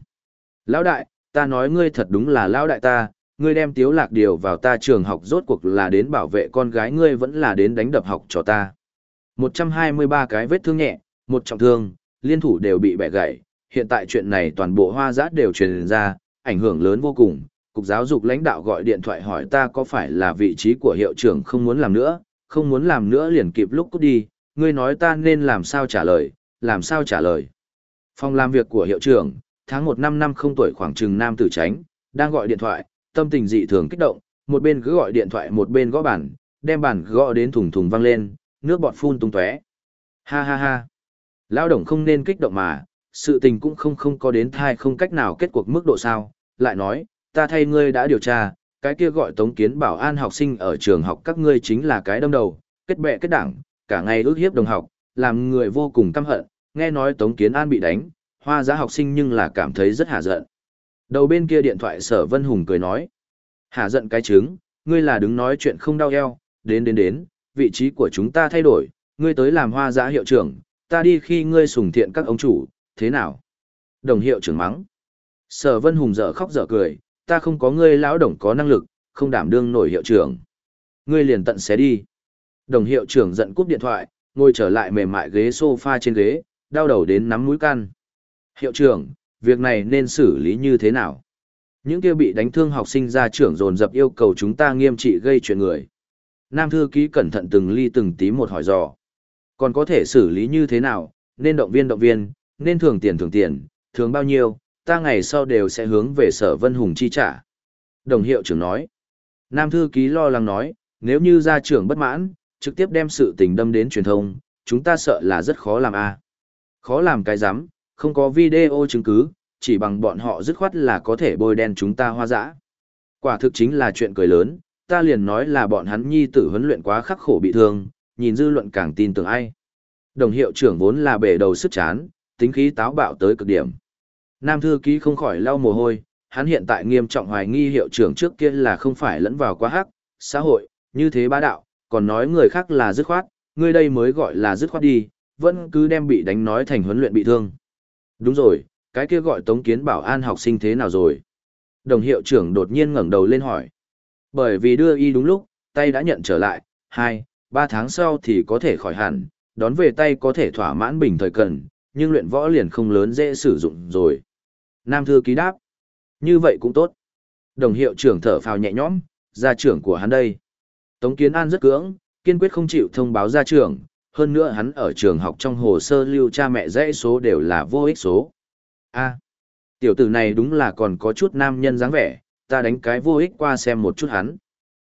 Lão đại, ta nói ngươi thật đúng là lão đại ta, ngươi đem tiếu lạc điều vào ta trường học rốt cuộc là đến bảo vệ con gái ngươi vẫn là đến đánh đập học cho ta. 123 cái vết thương nhẹ, một trọng thương, liên thủ đều bị bẻ gãy, hiện tại chuyện này toàn bộ hoa giã đều truyền ra, ảnh hưởng lớn vô cùng. Cục giáo dục lãnh đạo gọi điện thoại hỏi ta có phải là vị trí của hiệu trưởng không muốn làm nữa, không muốn làm nữa liền kịp lúc cút đi, ngươi nói ta nên làm sao trả lời, làm sao trả lời. Phòng làm việc của hiệu trưởng, tháng 1 năm năm không tuổi khoảng trừng nam tử tránh, đang gọi điện thoại, tâm tình dị thường kích động, một bên cứ gọi điện thoại một bên gõ bàn, đem bàn gõ đến thùng thùng vang lên, nước bọt phun tung tóe. Ha ha ha. Lao động không nên kích động mà, sự tình cũng không không có đến thai không cách nào kết cuộc mức độ sao, lại nói, ta thay ngươi đã điều tra, cái kia gọi tống kiến bảo an học sinh ở trường học các ngươi chính là cái đâm đầu, kết bè kết đảng, cả ngày ước hiếp đồng học, làm người vô cùng căm hận, nghe nói tống kiến an bị đánh, hoa giá học sinh nhưng là cảm thấy rất hả giận. Đầu bên kia điện thoại sở Vân Hùng cười nói, hả giận cái trứng, ngươi là đứng nói chuyện không đau eo, đến đến đến, vị trí của chúng ta thay đổi, ngươi tới làm hoa giá hiệu trưởng, ta đi khi ngươi sùng thiện các ông chủ, thế nào? Đồng hiệu trưởng mắng. Sở Vân Hùng dở khóc dở cười, ta không có ngươi lão đồng có năng lực, không đảm đương nổi hiệu trưởng. Ngươi liền tận xé đi. Đồng hiệu trưởng giận cúp điện thoại, ngồi trở lại mềm mại ghế sofa trên ghế, đau đầu đến nắm mũi căn. Hiệu trưởng, việc này nên xử lý như thế nào? Những kia bị đánh thương học sinh ra trưởng dồn dập yêu cầu chúng ta nghiêm trị gây chuyện người. Nam thư ký cẩn thận từng ly từng tí một hỏi dò. Còn có thể xử lý như thế nào, nên động viên động viên, nên thường tiền thường tiền, thường bao nhiêu, ta ngày sau đều sẽ hướng về sở Vân Hùng chi trả. Đồng hiệu trưởng nói. Nam thư ký lo lắng nói, nếu như gia trưởng bất mãn, trực tiếp đem sự tình đâm đến truyền thông, chúng ta sợ là rất khó làm a. Khó làm cái rắm không có video chứng cứ, chỉ bằng bọn họ dứt khoát là có thể bôi đen chúng ta hoa dã. Quả thực chính là chuyện cười lớn, ta liền nói là bọn hắn nhi tử huấn luyện quá khắc khổ bị thương, nhìn dư luận càng tin tưởng ai. Đồng hiệu trưởng vốn là bể đầu sức chán, tính khí táo bạo tới cực điểm. Nam thư ký không khỏi lau mồ hôi, hắn hiện tại nghiêm trọng hoài nghi hiệu trưởng trước kia là không phải lẫn vào quá hắc, xã hội, như thế bá đạo, còn nói người khác là dứt khoát, người đây mới gọi là dứt khoát đi, vẫn cứ đem bị đánh nói thành huấn luyện bị thương. Đúng rồi, cái kia gọi Tống Kiến Bảo An học sinh thế nào rồi? Đồng hiệu trưởng đột nhiên ngẩng đầu lên hỏi. Bởi vì đưa y đúng lúc, tay đã nhận trở lại, hai, ba tháng sau thì có thể khỏi hẳn, đón về tay có thể thỏa mãn bình thời cần, nhưng luyện võ liền không lớn dễ sử dụng rồi. Nam thư ký đáp. Như vậy cũng tốt. Đồng hiệu trưởng thở phào nhẹ nhõm, gia trưởng của hắn đây. Tống Kiến An rất cưỡng, kiên quyết không chịu thông báo gia trưởng, hơn nữa hắn ở trường học trong hồ sơ lưu cha mẹ dãy số đều là vô ích số. A, tiểu tử này đúng là còn có chút nam nhân dáng vẻ, ta đánh cái vô ích qua xem một chút hắn.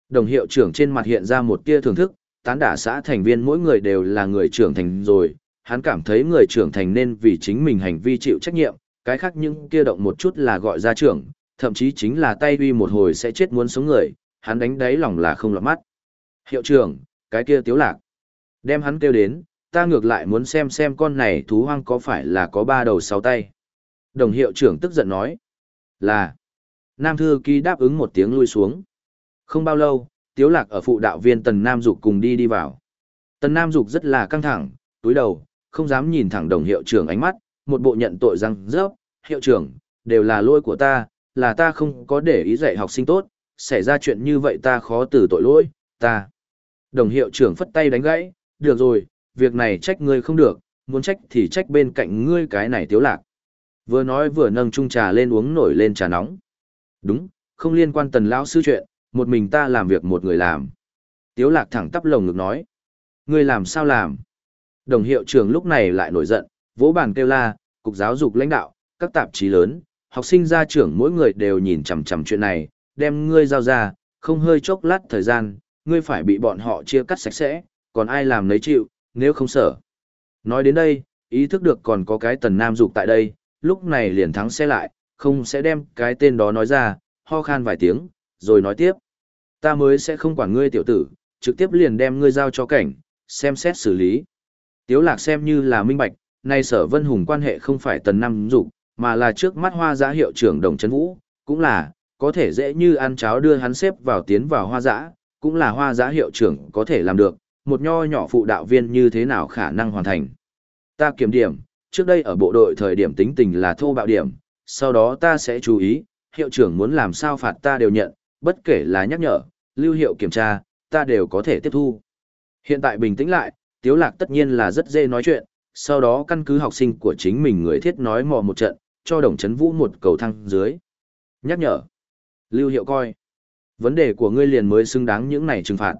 Đồng hiệu trưởng trên mặt hiện ra một tia thưởng thức, tán đả xã thành viên mỗi người đều là người trưởng thành rồi, hắn cảm thấy người trưởng thành nên vì chính mình hành vi chịu trách nhiệm, cái khác những kia động một chút là gọi ra trưởng, thậm chí chính là tay uy một hồi sẽ chết muốn sống người, hắn đánh đáy lòng là không lọt mắt. Hiệu trưởng, cái kia tiếu lạc. Đem hắn kêu đến, ta ngược lại muốn xem xem con này thú hoang có phải là có ba đầu sáu tay. Đồng hiệu trưởng tức giận nói. Là. Nam thư ký đáp ứng một tiếng lui xuống. Không bao lâu, tiếu lạc ở phụ đạo viên tần Nam Dục cùng đi đi vào. Tần Nam Dục rất là căng thẳng, túi đầu, không dám nhìn thẳng đồng hiệu trưởng ánh mắt, một bộ nhận tội răng rớp, hiệu trưởng, đều là lỗi của ta, là ta không có để ý dạy học sinh tốt, xảy ra chuyện như vậy ta khó từ tội lỗi, ta. Đồng hiệu trưởng phất tay đánh gãy, được rồi, việc này trách ngươi không được, muốn trách thì trách bên cạnh ngươi cái này tiếu lạc. Vừa nói vừa nâng chung trà lên uống nổi lên trà nóng. Đúng, không liên quan tần lão sư chuyện, một mình ta làm việc một người làm. Tiếu lạc thẳng tắp lồng ngực nói. Ngươi làm sao làm? Đồng hiệu trưởng lúc này lại nổi giận, vỗ bàn kêu la, cục giáo dục lãnh đạo, các tạp chí lớn, học sinh gia trưởng mỗi người đều nhìn chằm chằm chuyện này, đem ngươi giao ra, không hơi chốc lát thời gian, ngươi phải bị bọn họ chia cắt sạch sẽ, còn ai làm nấy chịu, nếu không sợ. Nói đến đây, ý thức được còn có cái tần nam dục tại đây, lúc này liền thắng xe lại, không sẽ đem cái tên đó nói ra, ho khan vài tiếng, rồi nói tiếp. Ta mới sẽ không quản ngươi tiểu tử, trực tiếp liền đem ngươi giao cho cảnh, xem xét xử lý. Tiếu lạc xem như là minh bạch, nay sở vân hùng quan hệ không phải tần năm dục mà là trước mắt hoa giã hiệu trưởng đồng chấn vũ, cũng là, có thể dễ như ăn cháo đưa hắn xếp vào tiến vào hoa giã, cũng là hoa giã hiệu trưởng có thể làm được, một nho nhỏ phụ đạo viên như thế nào khả năng hoàn thành. Ta kiểm điểm, trước đây ở bộ đội thời điểm tính tình là thô bạo điểm, sau đó ta sẽ chú ý, hiệu trưởng muốn làm sao phạt ta đều nhận, bất kể là nhắc nhở, lưu hiệu kiểm tra, ta đều có thể tiếp thu. Hiện tại bình tĩnh lại, Tiếu Lạc tất nhiên là rất dễ nói chuyện, sau đó căn cứ học sinh của chính mình người thiết nói mò một trận, cho đồng chấn vũ một cầu thăng dưới. Nhắc nhở. Lưu hiệu coi. Vấn đề của ngươi liền mới xứng đáng những này trừng phạt.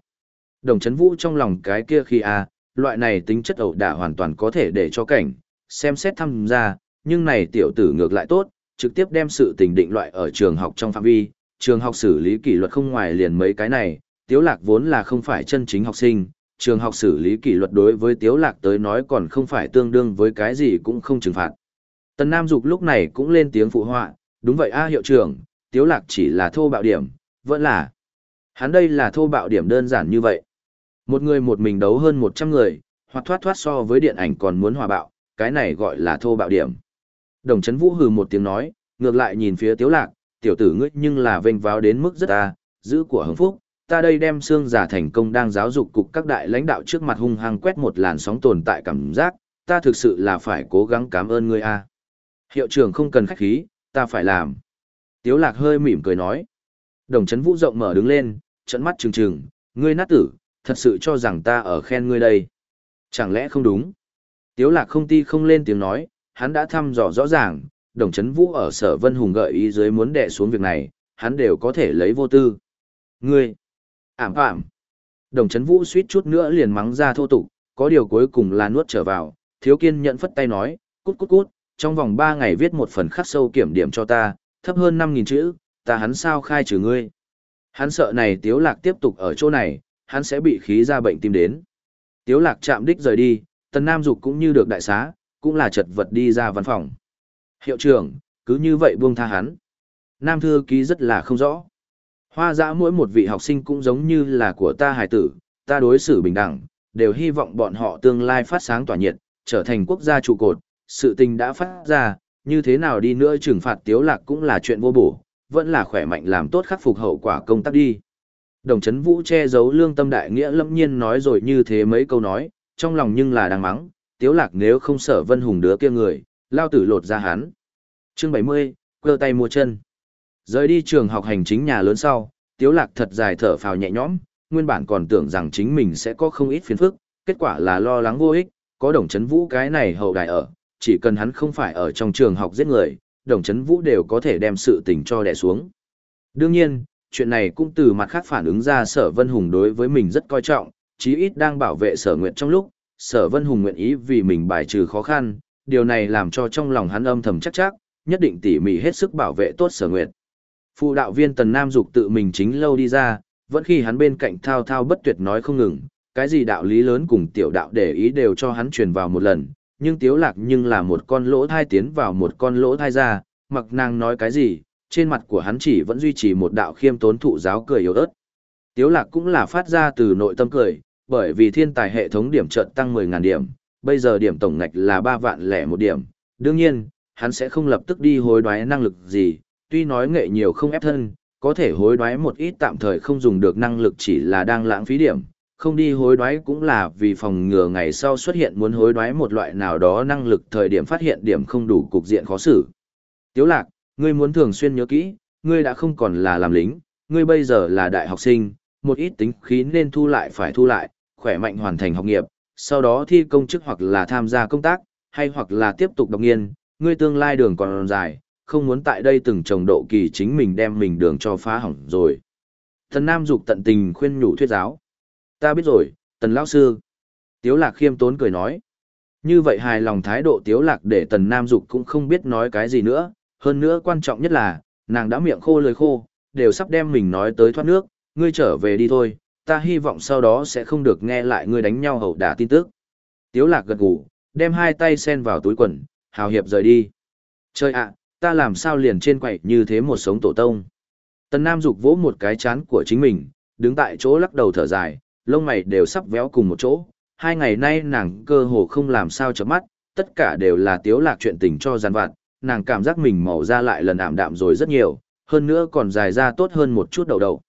Đồng chấn vũ trong lòng cái kia khi a à, loại này tính chất ẩu đả hoàn toàn có thể để cho cảnh, xem xét tham gia, nhưng này tiểu tử ngược lại tốt, trực tiếp đem sự tình định loại ở trường học trong phạm vi, trường học xử lý kỷ luật không ngoài liền mấy cái này, tiếu lạc vốn là không phải chân chính học sinh, trường học xử lý kỷ luật đối với tiếu lạc tới nói còn không phải tương đương với cái gì cũng không trừng phạt. Tần Nam Dục lúc này cũng lên tiếng phụ họa, đúng vậy a hiệu trưởng, tiếu lạc chỉ là thô bạo điểm, vẫn là. Hắn đây là thô bạo điểm đơn giản như vậy. Một người một mình đấu hơn 100 người, hoặc thoát thoát so với điện ảnh còn muốn hòa bạo, cái này gọi là thô bạo điểm. Đồng chấn vũ hừ một tiếng nói, ngược lại nhìn phía tiếu lạc, tiểu tử ngươi nhưng là vênh váo đến mức rất ta, giữ của hứng phúc, ta đây đem xương giả thành công đang giáo dục cục các đại lãnh đạo trước mặt hung hăng quét một làn sóng tồn tại cảm giác, ta thực sự là phải cố gắng cảm ơn ngươi a. Hiệu trưởng không cần khách khí, ta phải làm. Tiếu lạc hơi mỉm cười nói. Đồng chấn vũ rộng mở đứng lên, trận mắt trừng trừng, ngươi nát tử, thật sự cho rằng ta ở khen ngươi đây. Chẳng lẽ không đúng? Tiếu lạc không ti không lên tiếng nói, hắn đã thăm dò rõ ràng, đồng chấn vũ ở sở vân hùng gợi ý dưới muốn đè xuống việc này, hắn đều có thể lấy vô tư. Ngươi! Ảm ảm! Đồng chấn vũ suýt chút nữa liền mắng ra thô tục, có điều cuối cùng là nuốt trở vào, thiếu kiên nhận phất tay nói, cút cút cút, trong vòng 3 ngày viết một phần khắc sâu kiểm điểm cho ta, thấp hơn 5.000 chữ, ta hắn sao khai trừ ngươi. Hắn sợ này tiếu lạc tiếp tục ở chỗ này, hắn sẽ bị khí ra bệnh tim đến. Tiếu lạc chạm đích rời đi, tần nam dục cũng như được đại xá, cũng là chật vật đi ra văn phòng. Hiệu trưởng, cứ như vậy buông tha hắn. Nam thư ký rất là không rõ. Hoa dã mỗi một vị học sinh cũng giống như là của ta hài tử, ta đối xử bình đẳng, đều hy vọng bọn họ tương lai phát sáng tỏa nhiệt, trở thành quốc gia trụ cột, sự tình đã phát ra, như thế nào đi nữa trừng phạt tiếu lạc cũng là chuyện vô bổ, vẫn là khỏe mạnh làm tốt khắc phục hậu quả công tác đi. Đồng chấn vũ che giấu lương tâm đại nghĩa lâm nhiên nói rồi như thế mấy câu nói, trong lòng nhưng là đang mắng, tiếu lạc nếu không sở vân hùng đứa kia người, lao tử lột ra hắn. Chương 70, quơ tay mua chân. Rời đi trường học hành chính nhà lớn sau, tiếu lạc thật dài thở phào nhẹ nhõm, nguyên bản còn tưởng rằng chính mình sẽ có không ít phiền phức, kết quả là lo lắng vô ích, có đồng chấn vũ cái này hậu đại ở, chỉ cần hắn không phải ở trong trường học giết người, đồng chấn vũ đều có thể đem sự tình cho đè xuống. Đương nhiên, chuyện này cũng từ mặt khác phản ứng ra sở vân hùng đối với mình rất coi trọng, chí ít đang bảo vệ sở Nguyệt trong lúc, sở vân hùng nguyện ý vì mình bài trừ khó khăn, điều này làm cho trong lòng hắn âm thầm chắc chắc, nhất định tỉ mỉ hết sức bảo vệ tốt sở Nguyệt. Phụ đạo viên Tần Nam Dục tự mình chính lâu đi ra, vẫn khi hắn bên cạnh thao thao bất tuyệt nói không ngừng, cái gì đạo lý lớn cùng tiểu đạo để ý đều cho hắn truyền vào một lần, nhưng tiếu lạc nhưng là một con lỗ thai tiến vào một con lỗ thai ra, mặc nàng nói cái gì, trên mặt của hắn chỉ vẫn duy trì một đạo khiêm tốn thụ giáo cười yếu ớt. Tiếu lạc cũng là phát ra từ nội tâm cười, bởi vì thiên tài hệ thống điểm trận tăng 10.000 điểm, bây giờ điểm tổng ngạch là 3 vạn lẻ một điểm. Đương nhiên, hắn sẽ không lập tức đi hối đoái năng lực gì, tuy nói nghệ nhiều không ép thân, có thể hối đoái một ít tạm thời không dùng được năng lực chỉ là đang lãng phí điểm, không đi hối đoái cũng là vì phòng ngừa ngày sau xuất hiện muốn hối đoái một loại nào đó năng lực thời điểm phát hiện điểm không đủ cục diện khó xử. Tiếu lạc, ngươi muốn thường xuyên nhớ kỹ, ngươi đã không còn là làm lính, ngươi bây giờ là đại học sinh, một ít tính khí nên thu lại phải thu lại, khỏe mạnh hoàn thành học nghiệp, sau đó thi công chức hoặc là tham gia công tác, hay hoặc là tiếp tục đọc nghiên, ngươi tương lai đường còn dài, không muốn tại đây từng trồng độ kỳ chính mình đem mình đường cho phá hỏng rồi. Thần Nam Dục tận tình khuyên nhủ thuyết giáo. Ta biết rồi, tần lão sư. Tiếu lạc khiêm tốn cười nói. Như vậy hài lòng thái độ tiếu lạc để tần nam dục cũng không biết nói cái gì nữa. Hơn nữa quan trọng nhất là, nàng đã miệng khô lời khô, đều sắp đem mình nói tới thoát nước, ngươi trở về đi thôi, ta hy vọng sau đó sẽ không được nghe lại ngươi đánh nhau hậu đả tin tức. Tiếu lạc gật gù, đem hai tay sen vào túi quần, hào hiệp rời đi. Chơi ạ, ta làm sao liền trên quậy như thế một sống tổ tông. Tần Nam Dục vỗ một cái chán của chính mình, đứng tại chỗ lắc đầu thở dài, lông mày đều sắp véo cùng một chỗ. Hai ngày nay nàng cơ hồ không làm sao chấm mắt, tất cả đều là tiếu lạc chuyện tình cho gian vặt, nàng cảm giác mình màu ra lại lần ảm đạm rồi rất nhiều, hơn nữa còn dài ra tốt hơn một chút đầu đầu.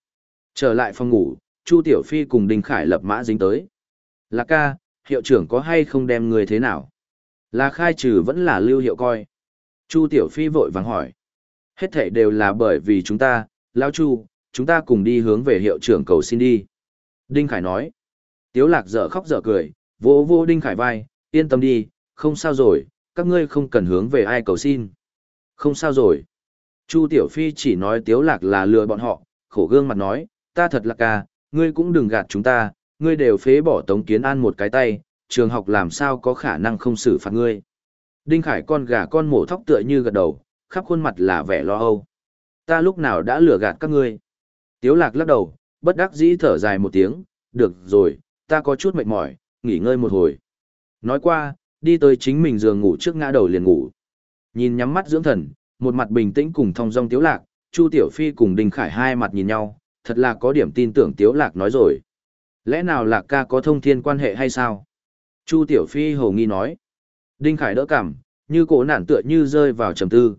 Trở lại phòng ngủ, Chu Tiểu Phi cùng Đinh Khải lập mã dính tới. Lạc ca, hiệu trưởng có hay không đem người thế nào? Là khai trừ vẫn là lưu hiệu coi. Chu Tiểu Phi vội vàng hỏi. Hết thảy đều là bởi vì chúng ta, Lão Chu, chúng ta cùng đi hướng về hiệu trưởng cầu xin đi. Đinh Khải nói. Tiếu lạc dở khóc dở cười, vô vô Đinh Khải vai, yên tâm đi, không sao rồi, các ngươi không cần hướng về ai cầu xin. Không sao rồi. Chu Tiểu Phi chỉ nói Tiếu lạc là lừa bọn họ, khổ gương mặt nói, ta thật là ca, ngươi cũng đừng gạt chúng ta, ngươi đều phế bỏ Tống Kiến An một cái tay, trường học làm sao có khả năng không xử phạt ngươi. Đinh Khải con gà con mổ thóc tựa như gật đầu, khắp khuôn mặt là vẻ lo âu. Ta lúc nào đã lừa gạt các ngươi. Tiếu lạc lắc đầu, bất đắc dĩ thở dài một tiếng, được rồi, ta có chút mệt mỏi, nghỉ ngơi một hồi. Nói qua, đi tới chính mình giường ngủ trước ngã đầu liền ngủ. Nhìn nhắm mắt dưỡng thần, một mặt bình tĩnh cùng thong dong tiếu lạc, Chu Tiểu Phi cùng Đinh Khải hai mặt nhìn nhau, thật là có điểm tin tưởng tiếu lạc nói rồi. Lẽ nào lạc ca có thông thiên quan hệ hay sao? Chu Tiểu Phi hồ nghi nói. Đinh Khải đỡ cảm, như cổ nản tựa như rơi vào trầm tư.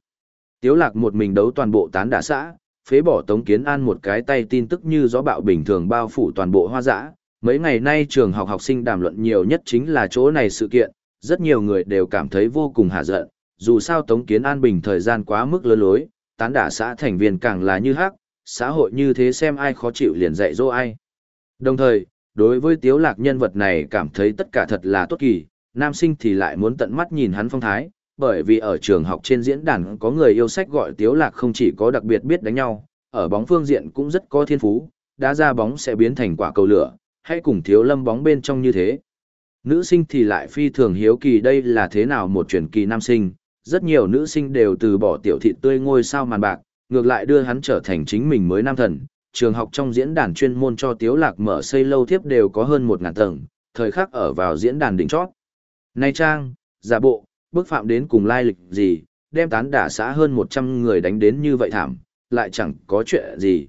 Tiếu lạc một mình đấu toàn bộ tán đả xã, phế bỏ Tống Kiến An một cái tay tin tức như gió bạo bình thường bao phủ toàn bộ hoa dã. Mấy ngày nay trường học học sinh đàm luận nhiều nhất chính là chỗ này sự kiện, rất nhiều người đều cảm thấy vô cùng hạ giận, dù sao Tống Kiến An bình thời gian quá mức lơ lối, tán đả xã thành viên càng là như hắc, xã hội như thế xem ai khó chịu liền dạy dỗ ai. Đồng thời, đối với tiếu lạc nhân vật này cảm thấy tất cả thật là tốt kỳ, nam sinh thì lại muốn tận mắt nhìn hắn phong thái, bởi vì ở trường học trên diễn đàn có người yêu sách gọi tiếu lạc không chỉ có đặc biệt biết đánh nhau, ở bóng phương diện cũng rất có thiên phú, đá ra bóng sẽ biến thành quả cầu lửa, hay cùng thiếu lâm bóng bên trong như thế. Nữ sinh thì lại phi thường hiếu kỳ đây là thế nào một truyền kỳ nam sinh, rất nhiều nữ sinh đều từ bỏ tiểu thị tươi ngôi sao màn bạc, ngược lại đưa hắn trở thành chính mình mới nam thần. Trường học trong diễn đàn chuyên môn cho Tiếu Lạc mở xây lâu tiếp đều có hơn một ngàn tầng, thời khắc ở vào diễn đàn đỉnh chót. Nay trang, giả bộ, bước phạm đến cùng lai lịch gì, đem tán đả xã hơn 100 người đánh đến như vậy thảm, lại chẳng có chuyện gì.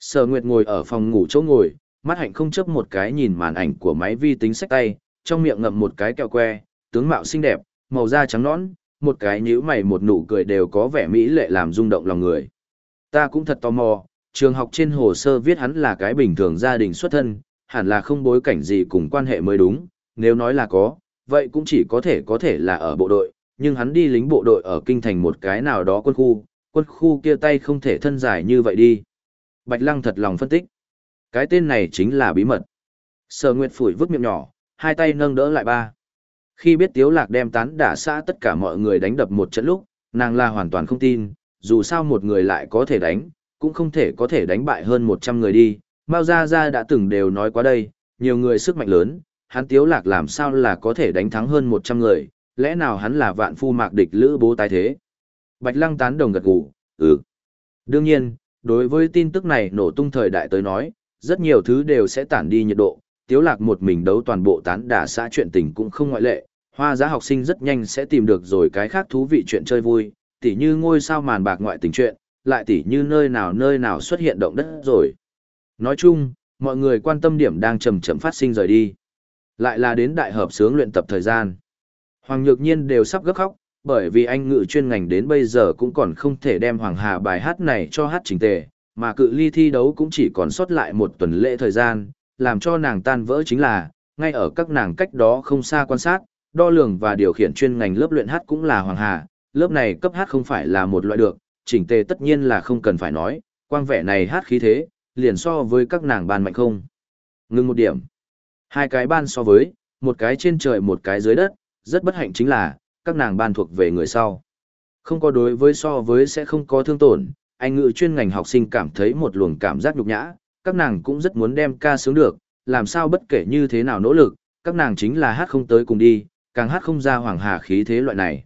Sở Nguyệt ngồi ở phòng ngủ chỗ ngồi, mắt hạnh không chấp một cái nhìn màn ảnh của máy vi tính sách tay, trong miệng ngậm một cái kẹo que, tướng mạo xinh đẹp, màu da trắng nõn, một cái nhíu mày một nụ cười đều có vẻ mỹ lệ làm rung động lòng người. Ta cũng thật tò mò, trường học trên hồ sơ viết hắn là cái bình thường gia đình xuất thân, hẳn là không bối cảnh gì cùng quan hệ mới đúng, nếu nói là có, vậy cũng chỉ có thể có thể là ở bộ đội, nhưng hắn đi lính bộ đội ở kinh thành một cái nào đó quân khu, quân khu kia tay không thể thân dài như vậy đi. Bạch Lăng thật lòng phân tích. Cái tên này chính là bí mật. Sở Nguyệt phủi vứt miệng nhỏ, hai tay nâng đỡ lại ba. Khi biết Tiếu Lạc đem tán đả xã tất cả mọi người đánh đập một trận lúc, nàng là hoàn toàn không tin, dù sao một người lại có thể đánh, cũng không thể có thể đánh bại hơn 100 người đi. Mao Gia Gia đã từng đều nói qua đây, nhiều người sức mạnh lớn, hắn Tiếu Lạc làm sao là có thể đánh thắng hơn 100 người, lẽ nào hắn là vạn phu mạc địch lữ bố tái thế. Bạch Lăng tán đồng gật gù, ừ. Đương nhiên, đối với tin tức này nổ tung thời đại tới nói, rất nhiều thứ đều sẽ tản đi nhiệt độ, tiếu lạc một mình đấu toàn bộ tán đả xã chuyện tình cũng không ngoại lệ, hoa giá học sinh rất nhanh sẽ tìm được rồi cái khác thú vị chuyện chơi vui, tỉ như ngôi sao màn bạc ngoại tình chuyện, lại tỉ như nơi nào nơi nào xuất hiện động đất rồi. Nói chung, mọi người quan tâm điểm đang chậm chậm phát sinh rời đi. Lại là đến đại hợp sướng luyện tập thời gian. Hoàng Nhược Nhiên đều sắp gấp khóc, bởi vì anh ngự chuyên ngành đến bây giờ cũng còn không thể đem Hoàng Hà bài hát này cho hát trình tề, mà cự ly thi đấu cũng chỉ còn sót lại một tuần lễ thời gian, làm cho nàng tan vỡ chính là, ngay ở các nàng cách đó không xa quan sát, đo lường và điều khiển chuyên ngành lớp luyện hát cũng là Hoàng Hà, lớp này cấp hát không phải là một loại được, chỉnh tề tất nhiên là không cần phải nói, quang vẻ này hát khí thế, liền so với các nàng ban mạnh không. Ngưng một điểm. Hai cái ban so với, một cái trên trời một cái dưới đất, rất bất hạnh chính là, các nàng ban thuộc về người sau. Không có đối với so với sẽ không có thương tổn, anh ngự chuyên ngành học sinh cảm thấy một luồng cảm giác nhục nhã, các nàng cũng rất muốn đem ca sướng được, làm sao bất kể như thế nào nỗ lực, các nàng chính là hát không tới cùng đi, càng hát không ra hoàng hà khí thế loại này.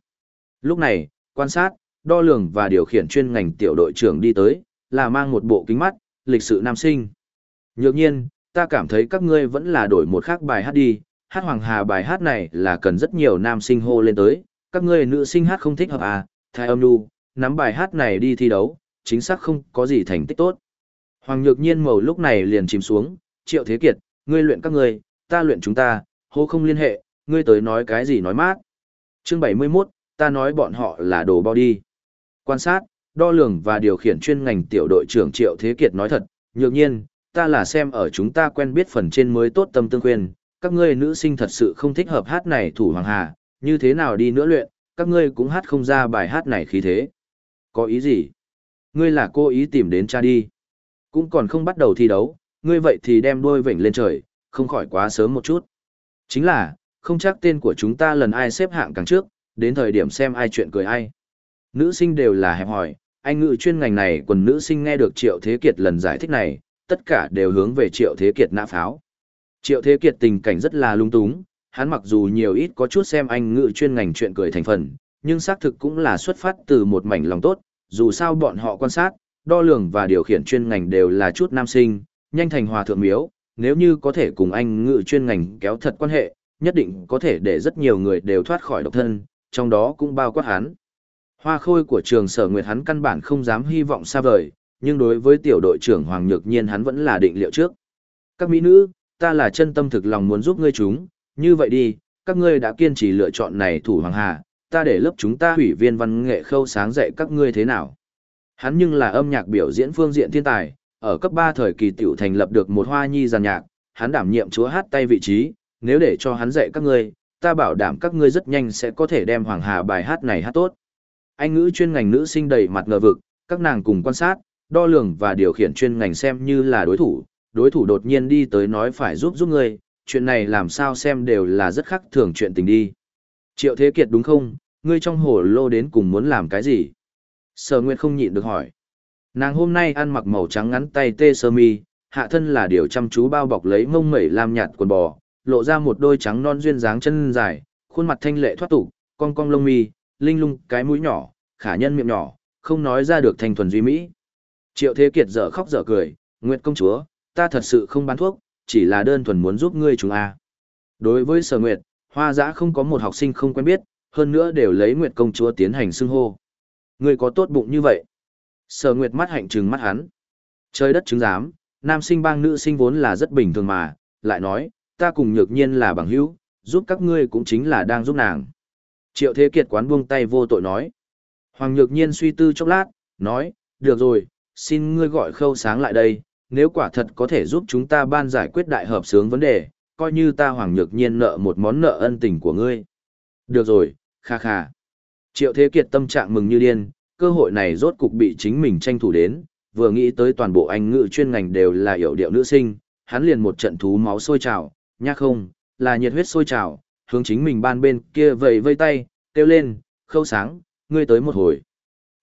Lúc này, quan sát, đo lường và điều khiển chuyên ngành tiểu đội trưởng đi tới, là mang một bộ kính mắt, lịch sự nam sinh. Nhược nhiên, ta cảm thấy các ngươi vẫn là đổi một khác bài hát đi, hát hoàng hà bài hát này là cần rất nhiều nam sinh hô lên tới, các ngươi nữ sinh hát không thích hợp à, thái âm nu, nắm bài hát này đi thi đấu, chính xác không có gì thành tích tốt. Hoàng Nhược Nhiên màu lúc này liền chìm xuống, Triệu Thế Kiệt, ngươi luyện các ngươi, ta luyện chúng ta, hô không liên hệ, ngươi tới nói cái gì nói mát. Chương 71, ta nói bọn họ là đồ bao đi. Quan sát, đo lường và điều khiển chuyên ngành tiểu đội trưởng Triệu Thế Kiệt nói thật, Nhược Nhiên, ta là xem ở chúng ta quen biết phần trên mới tốt tâm tương khuyên, các ngươi nữ sinh thật sự không thích hợp hát này thủ hoàng hà, như thế nào đi nữa luyện, các ngươi cũng hát không ra bài hát này khí thế. Có ý gì? Ngươi là cô ý tìm đến cha đi. Cũng còn không bắt đầu thi đấu, ngươi vậy thì đem đôi vểnh lên trời, không khỏi quá sớm một chút. Chính là, không chắc tên của chúng ta lần ai xếp hạng càng trước, đến thời điểm xem ai chuyện cười ai. Nữ sinh đều là hẹp hỏi, anh ngự chuyên ngành này quần nữ sinh nghe được Triệu Thế Kiệt lần giải thích này, tất cả đều hướng về Triệu Thế Kiệt nã pháo. Triệu Thế Kiệt tình cảnh rất là lung túng, hắn mặc dù nhiều ít có chút xem anh ngự chuyên ngành chuyện cười thành phần, nhưng xác thực cũng là xuất phát từ một mảnh lòng tốt, dù sao bọn họ quan sát, đo lường và điều khiển chuyên ngành đều là chút nam sinh, nhanh thành hòa thượng miếu, nếu như có thể cùng anh ngự chuyên ngành kéo thật quan hệ, nhất định có thể để rất nhiều người đều thoát khỏi độc thân, trong đó cũng bao quát hắn. Hoa khôi của trường sở nguyệt hắn căn bản không dám hy vọng xa vời, nhưng đối với tiểu đội trưởng Hoàng Nhược Nhiên hắn vẫn là định liệu trước. Các mỹ nữ, ta là chân tâm thực lòng muốn giúp ngươi chúng, như vậy đi, các ngươi đã kiên trì lựa chọn này thủ Hoàng Hà, ta để lớp chúng ta hủy viên văn nghệ khâu sáng dạy các ngươi thế nào. Hắn nhưng là âm nhạc biểu diễn phương diện thiên tài, ở cấp 3 thời kỳ tiểu thành lập được một hoa nhi giàn nhạc, hắn đảm nhiệm chúa hát tay vị trí, nếu để cho hắn dạy các ngươi, ta bảo đảm các ngươi rất nhanh sẽ có thể đem Hoàng Hà bài hát này hát tốt. Anh ngữ chuyên ngành nữ sinh đầy mặt ngờ vực, các nàng cùng quan sát, đo lường và điều khiển chuyên ngành xem như là đối thủ, đối thủ đột nhiên đi tới nói phải giúp giúp ngươi, chuyện này làm sao xem đều là rất khắc thường chuyện tình đi. Triệu Thế Kiệt đúng không, ngươi trong hồ lô đến cùng muốn làm cái gì? Sở Nguyệt không nhịn được hỏi. Nàng hôm nay ăn mặc màu trắng ngắn tay tê sơ mi, hạ thân là điều chăm chú bao bọc lấy mông mẩy làm nhạt quần bò, lộ ra một đôi trắng non duyên dáng chân dài, khuôn mặt thanh lệ thoát tục, cong cong lông mi, linh lung cái mũi nhỏ, khả nhân miệng nhỏ, không nói ra được thành thuần duy mỹ. Triệu Thế Kiệt dở khóc dở cười, Nguyệt công chúa, ta thật sự không bán thuốc, chỉ là đơn thuần muốn giúp ngươi chúng a. Đối với Sở Nguyệt, Hoa Dã không có một học sinh không quen biết, hơn nữa đều lấy Nguyệt công chúa tiến hành xưng hô. Ngươi có tốt bụng như vậy? Sở Nguyệt mắt hạnh trừng mắt hắn. Trời đất chứng giám, nam sinh bang nữ sinh vốn là rất bình thường mà, lại nói, ta cùng nhược nhiên là bằng hữu, giúp các ngươi cũng chính là đang giúp nàng. Triệu Thế Kiệt quán buông tay vô tội nói. Hoàng Nhược Nhiên suy tư chốc lát, nói, được rồi, xin ngươi gọi khâu sáng lại đây, nếu quả thật có thể giúp chúng ta ban giải quyết đại hợp sướng vấn đề, coi như ta Hoàng Nhược Nhiên nợ một món nợ ân tình của ngươi. Được rồi, kha kha. Triệu Thế Kiệt tâm trạng mừng như điên, cơ hội này rốt cục bị chính mình tranh thủ đến, vừa nghĩ tới toàn bộ anh ngữ chuyên ngành đều là hiểu điệu nữ sinh, hắn liền một trận thú máu sôi trào, nhắc không, là nhiệt huyết sôi trào, hướng chính mình ban bên kia vẫy vây tay, kêu lên, khâu sáng, ngươi tới một hồi.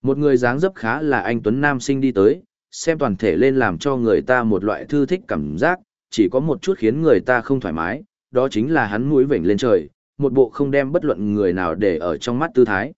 Một người dáng dấp khá là anh Tuấn Nam sinh đi tới, xem toàn thể lên làm cho người ta một loại thư thích cảm giác, chỉ có một chút khiến người ta không thoải mái, đó chính là hắn mũi vểnh lên trời, một bộ không đem bất luận người nào để ở trong mắt tư thái.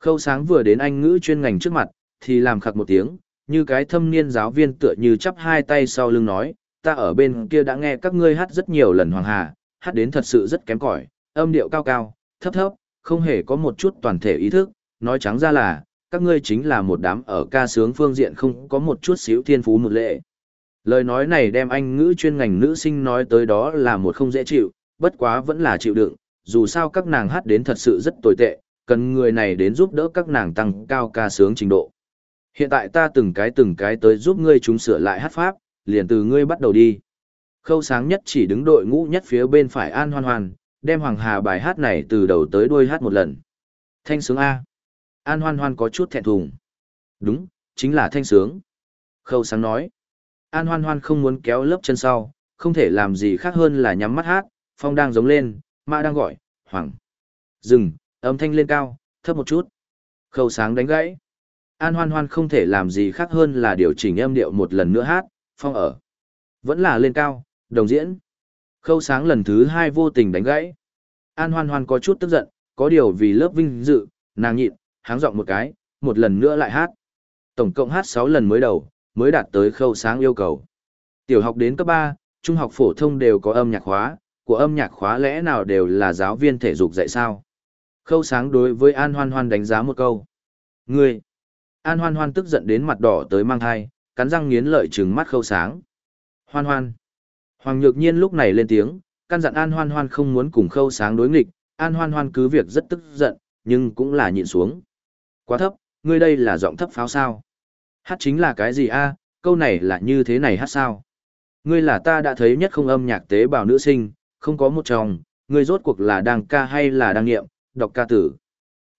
Khâu sáng vừa đến anh ngữ chuyên ngành trước mặt, thì làm khặc một tiếng, như cái thâm niên giáo viên tựa như chắp hai tay sau lưng nói, ta ở bên kia đã nghe các ngươi hát rất nhiều lần Hoàng Hà, hát đến thật sự rất kém cỏi, âm điệu cao cao, thấp thấp, không hề có một chút toàn thể ý thức, nói trắng ra là, các ngươi chính là một đám ở ca sướng phương diện không có một chút xíu thiên phú một lệ. Lời nói này đem anh ngữ chuyên ngành nữ sinh nói tới đó là một không dễ chịu, bất quá vẫn là chịu đựng, dù sao các nàng hát đến thật sự rất tồi tệ, cần người này đến giúp đỡ các nàng tăng cao ca sướng trình độ. Hiện tại ta từng cái từng cái tới giúp ngươi chúng sửa lại hát pháp, liền từ ngươi bắt đầu đi. Khâu sáng nhất chỉ đứng đội ngũ nhất phía bên phải an hoan hoan, đem Hoàng Hà bài hát này từ đầu tới đuôi hát một lần. Thanh sướng A. An hoan hoan có chút thẹn thùng. Đúng, chính là thanh sướng. Khâu sáng nói. An hoan hoan không muốn kéo lớp chân sau, không thể làm gì khác hơn là nhắm mắt hát, phong đang giống lên, mã đang gọi, hoàng. Dừng, âm thanh lên cao, thấp một chút. Khâu sáng đánh gãy. An hoan hoan không thể làm gì khác hơn là điều chỉnh âm điệu một lần nữa hát, phong ở. Vẫn là lên cao, đồng diễn. Khâu sáng lần thứ hai vô tình đánh gãy. An hoan hoan có chút tức giận, có điều vì lớp vinh dự, nàng nhịn, háng giọng một cái, một lần nữa lại hát. Tổng cộng hát 6 lần mới đầu, mới đạt tới khâu sáng yêu cầu. Tiểu học đến cấp 3, trung học phổ thông đều có âm nhạc khóa, của âm nhạc khóa lẽ nào đều là giáo viên thể dục dạy sao? Khâu sáng đối với An Hoan Hoan đánh giá một câu. Ngươi! An Hoan Hoan tức giận đến mặt đỏ tới mang thai, cắn răng nghiến lợi trừng mắt khâu sáng. Hoan Hoan! Hoàng Nhược Nhiên lúc này lên tiếng, căn dặn An Hoan Hoan không muốn cùng khâu sáng đối nghịch, An Hoan Hoan cứ việc rất tức giận, nhưng cũng là nhịn xuống. Quá thấp, ngươi đây là giọng thấp pháo sao? Hát chính là cái gì a? À, câu này là như thế này hát sao? Ngươi là ta đã thấy nhất không âm nhạc tế bào nữ sinh, không có một chồng, ngươi rốt cuộc là đang ca hay là đang nghiệm, đọc ca tử.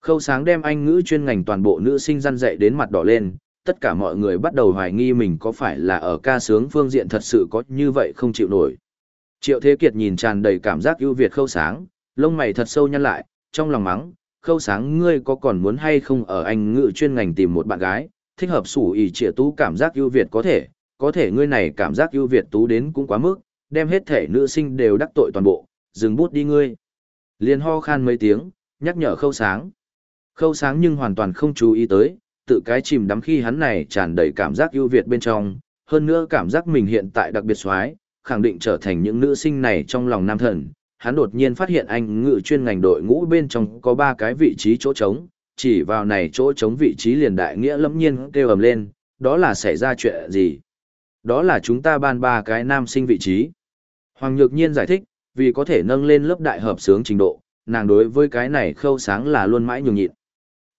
Khâu sáng đem anh ngữ chuyên ngành toàn bộ nữ sinh răn dạy đến mặt đỏ lên, tất cả mọi người bắt đầu hoài nghi mình có phải là ở ca sướng phương diện thật sự có như vậy không chịu nổi. Triệu Thế Kiệt nhìn tràn đầy cảm giác ưu việt khâu sáng, lông mày thật sâu nhăn lại, trong lòng mắng, khâu sáng ngươi có còn muốn hay không ở anh ngự chuyên ngành tìm một bạn gái, thích hợp sủ ý trịa tú cảm giác ưu việt có thể, có thể ngươi này cảm giác ưu việt tú đến cũng quá mức, đem hết thể nữ sinh đều đắc tội toàn bộ, dừng bút đi ngươi. Liên ho khan mấy tiếng, nhắc nhở khâu sáng. Khâu sáng nhưng hoàn toàn không chú ý tới, tự cái chìm đắm khi hắn này tràn đầy cảm giác ưu việt bên trong, hơn nữa cảm giác mình hiện tại đặc biệt xoái, khẳng định trở thành những nữ sinh này trong lòng nam thần. Hắn đột nhiên phát hiện anh ngự chuyên ngành đội ngũ bên trong có ba cái vị trí chỗ trống, chỉ vào này chỗ trống vị trí liền đại nghĩa lẫm nhiên kêu ầm lên, đó là xảy ra chuyện gì? Đó là chúng ta ban ba cái nam sinh vị trí. Hoàng Nhược Nhiên giải thích, vì có thể nâng lên lớp đại hợp sướng trình độ, nàng đối với cái này khâu sáng là luôn mãi nhường nhịn.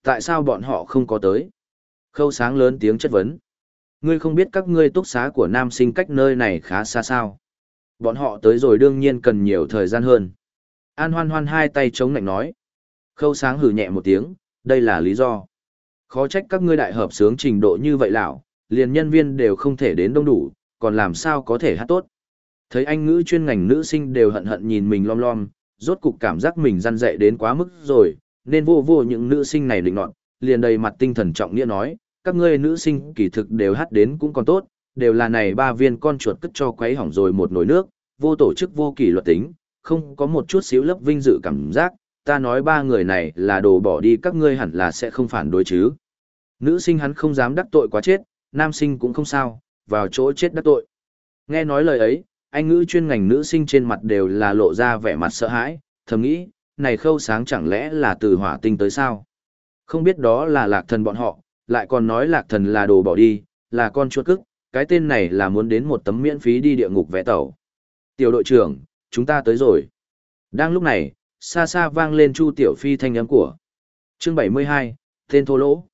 Tại sao bọn họ không có tới? Khâu sáng lớn tiếng chất vấn. Ngươi không biết các ngươi túc xá của nam sinh cách nơi này khá xa sao. Bọn họ tới rồi đương nhiên cần nhiều thời gian hơn. An hoan hoan hai tay chống lạnh nói. Khâu sáng hử nhẹ một tiếng, đây là lý do. Khó trách các ngươi đại hợp sướng trình độ như vậy lão, liền nhân viên đều không thể đến đông đủ, còn làm sao có thể hát tốt. Thấy anh ngữ chuyên ngành nữ sinh đều hận hận nhìn mình lom lom, rốt cục cảm giác mình răn dạy đến quá mức rồi, nên vô vô những nữ sinh này định nọt, liền đầy mặt tinh thần trọng nghĩa nói, các ngươi nữ sinh kỳ thực đều hát đến cũng còn tốt, đều là này ba viên con chuột cất cho quấy hỏng rồi một nồi nước, vô tổ chức vô kỷ luật tính, không có một chút xíu lớp vinh dự cảm giác, ta nói ba người này là đồ bỏ đi các ngươi hẳn là sẽ không phản đối chứ. Nữ sinh hắn không dám đắc tội quá chết, nam sinh cũng không sao, vào chỗ chết đắc tội. Nghe nói lời ấy, anh ngữ chuyên ngành nữ sinh trên mặt đều là lộ ra vẻ mặt sợ hãi, thầm nghĩ, này khâu sáng chẳng lẽ là từ hỏa tinh tới sao? Không biết đó là lạc thần bọn họ, lại còn nói lạc thần là đồ bỏ đi, là con chuột cức, cái tên này là muốn đến một tấm miễn phí đi địa ngục vẽ tàu. Tiểu đội trưởng, chúng ta tới rồi. Đang lúc này, xa xa vang lên Chu Tiểu Phi thanh âm của. Chương 72, tên thô lỗ.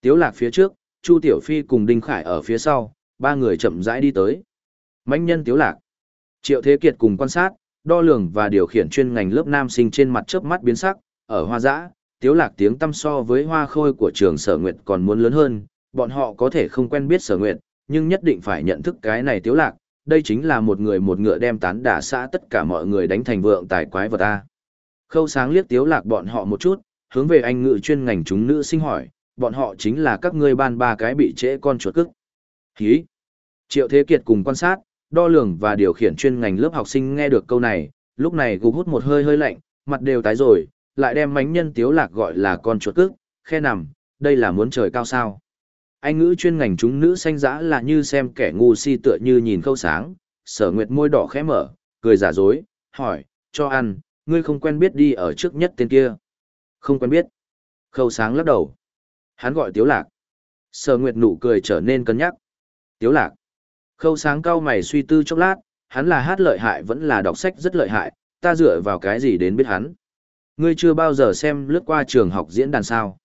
Tiếu lạc phía trước, Chu Tiểu Phi cùng Đinh Khải ở phía sau, ba người chậm rãi đi tới. Mánh nhân Tiếu lạc. Triệu Thế Kiệt cùng quan sát, đo lường và điều khiển chuyên ngành lớp nam sinh trên mặt chớp mắt biến sắc, ở hoa dã, Tiếu lạc tiếng tâm so với hoa khôi của trường sở nguyệt còn muốn lớn hơn, bọn họ có thể không quen biết sở nguyệt, nhưng nhất định phải nhận thức cái này Tiếu lạc, đây chính là một người một ngựa đem tán đả xã tất cả mọi người đánh thành vượng tài quái vật ta. Khâu sáng liếc tiếu lạc bọn họ một chút, hướng về anh ngự chuyên ngành chúng nữ sinh hỏi, bọn họ chính là các ngươi ban ba cái bị trễ con chuột cức. Hí! Triệu Thế Kiệt cùng quan sát, đo lường và điều khiển chuyên ngành lớp học sinh nghe được câu này, lúc này gục hút một hơi hơi lạnh, mặt đều tái rồi, lại đem mánh nhân tiếu lạc gọi là con chuột cức, khe nằm, đây là muốn trời cao sao. Anh ngữ chuyên ngành chúng nữ xanh dã là như xem kẻ ngu si tựa như nhìn khâu sáng, sở nguyệt môi đỏ khẽ mở, cười giả dối, hỏi, cho ăn, ngươi không quen biết đi ở trước nhất tên kia. Không quen biết. Khâu sáng lắc đầu. Hắn gọi Tiếu Lạc. Sở Nguyệt nụ cười trở nên cân nhắc. Tiếu Lạc. Khâu sáng cao mày suy tư chốc lát, hắn là hát lợi hại vẫn là đọc sách rất lợi hại, ta dựa vào cái gì đến biết hắn. Ngươi chưa bao giờ xem lướt qua trường học diễn đàn sao.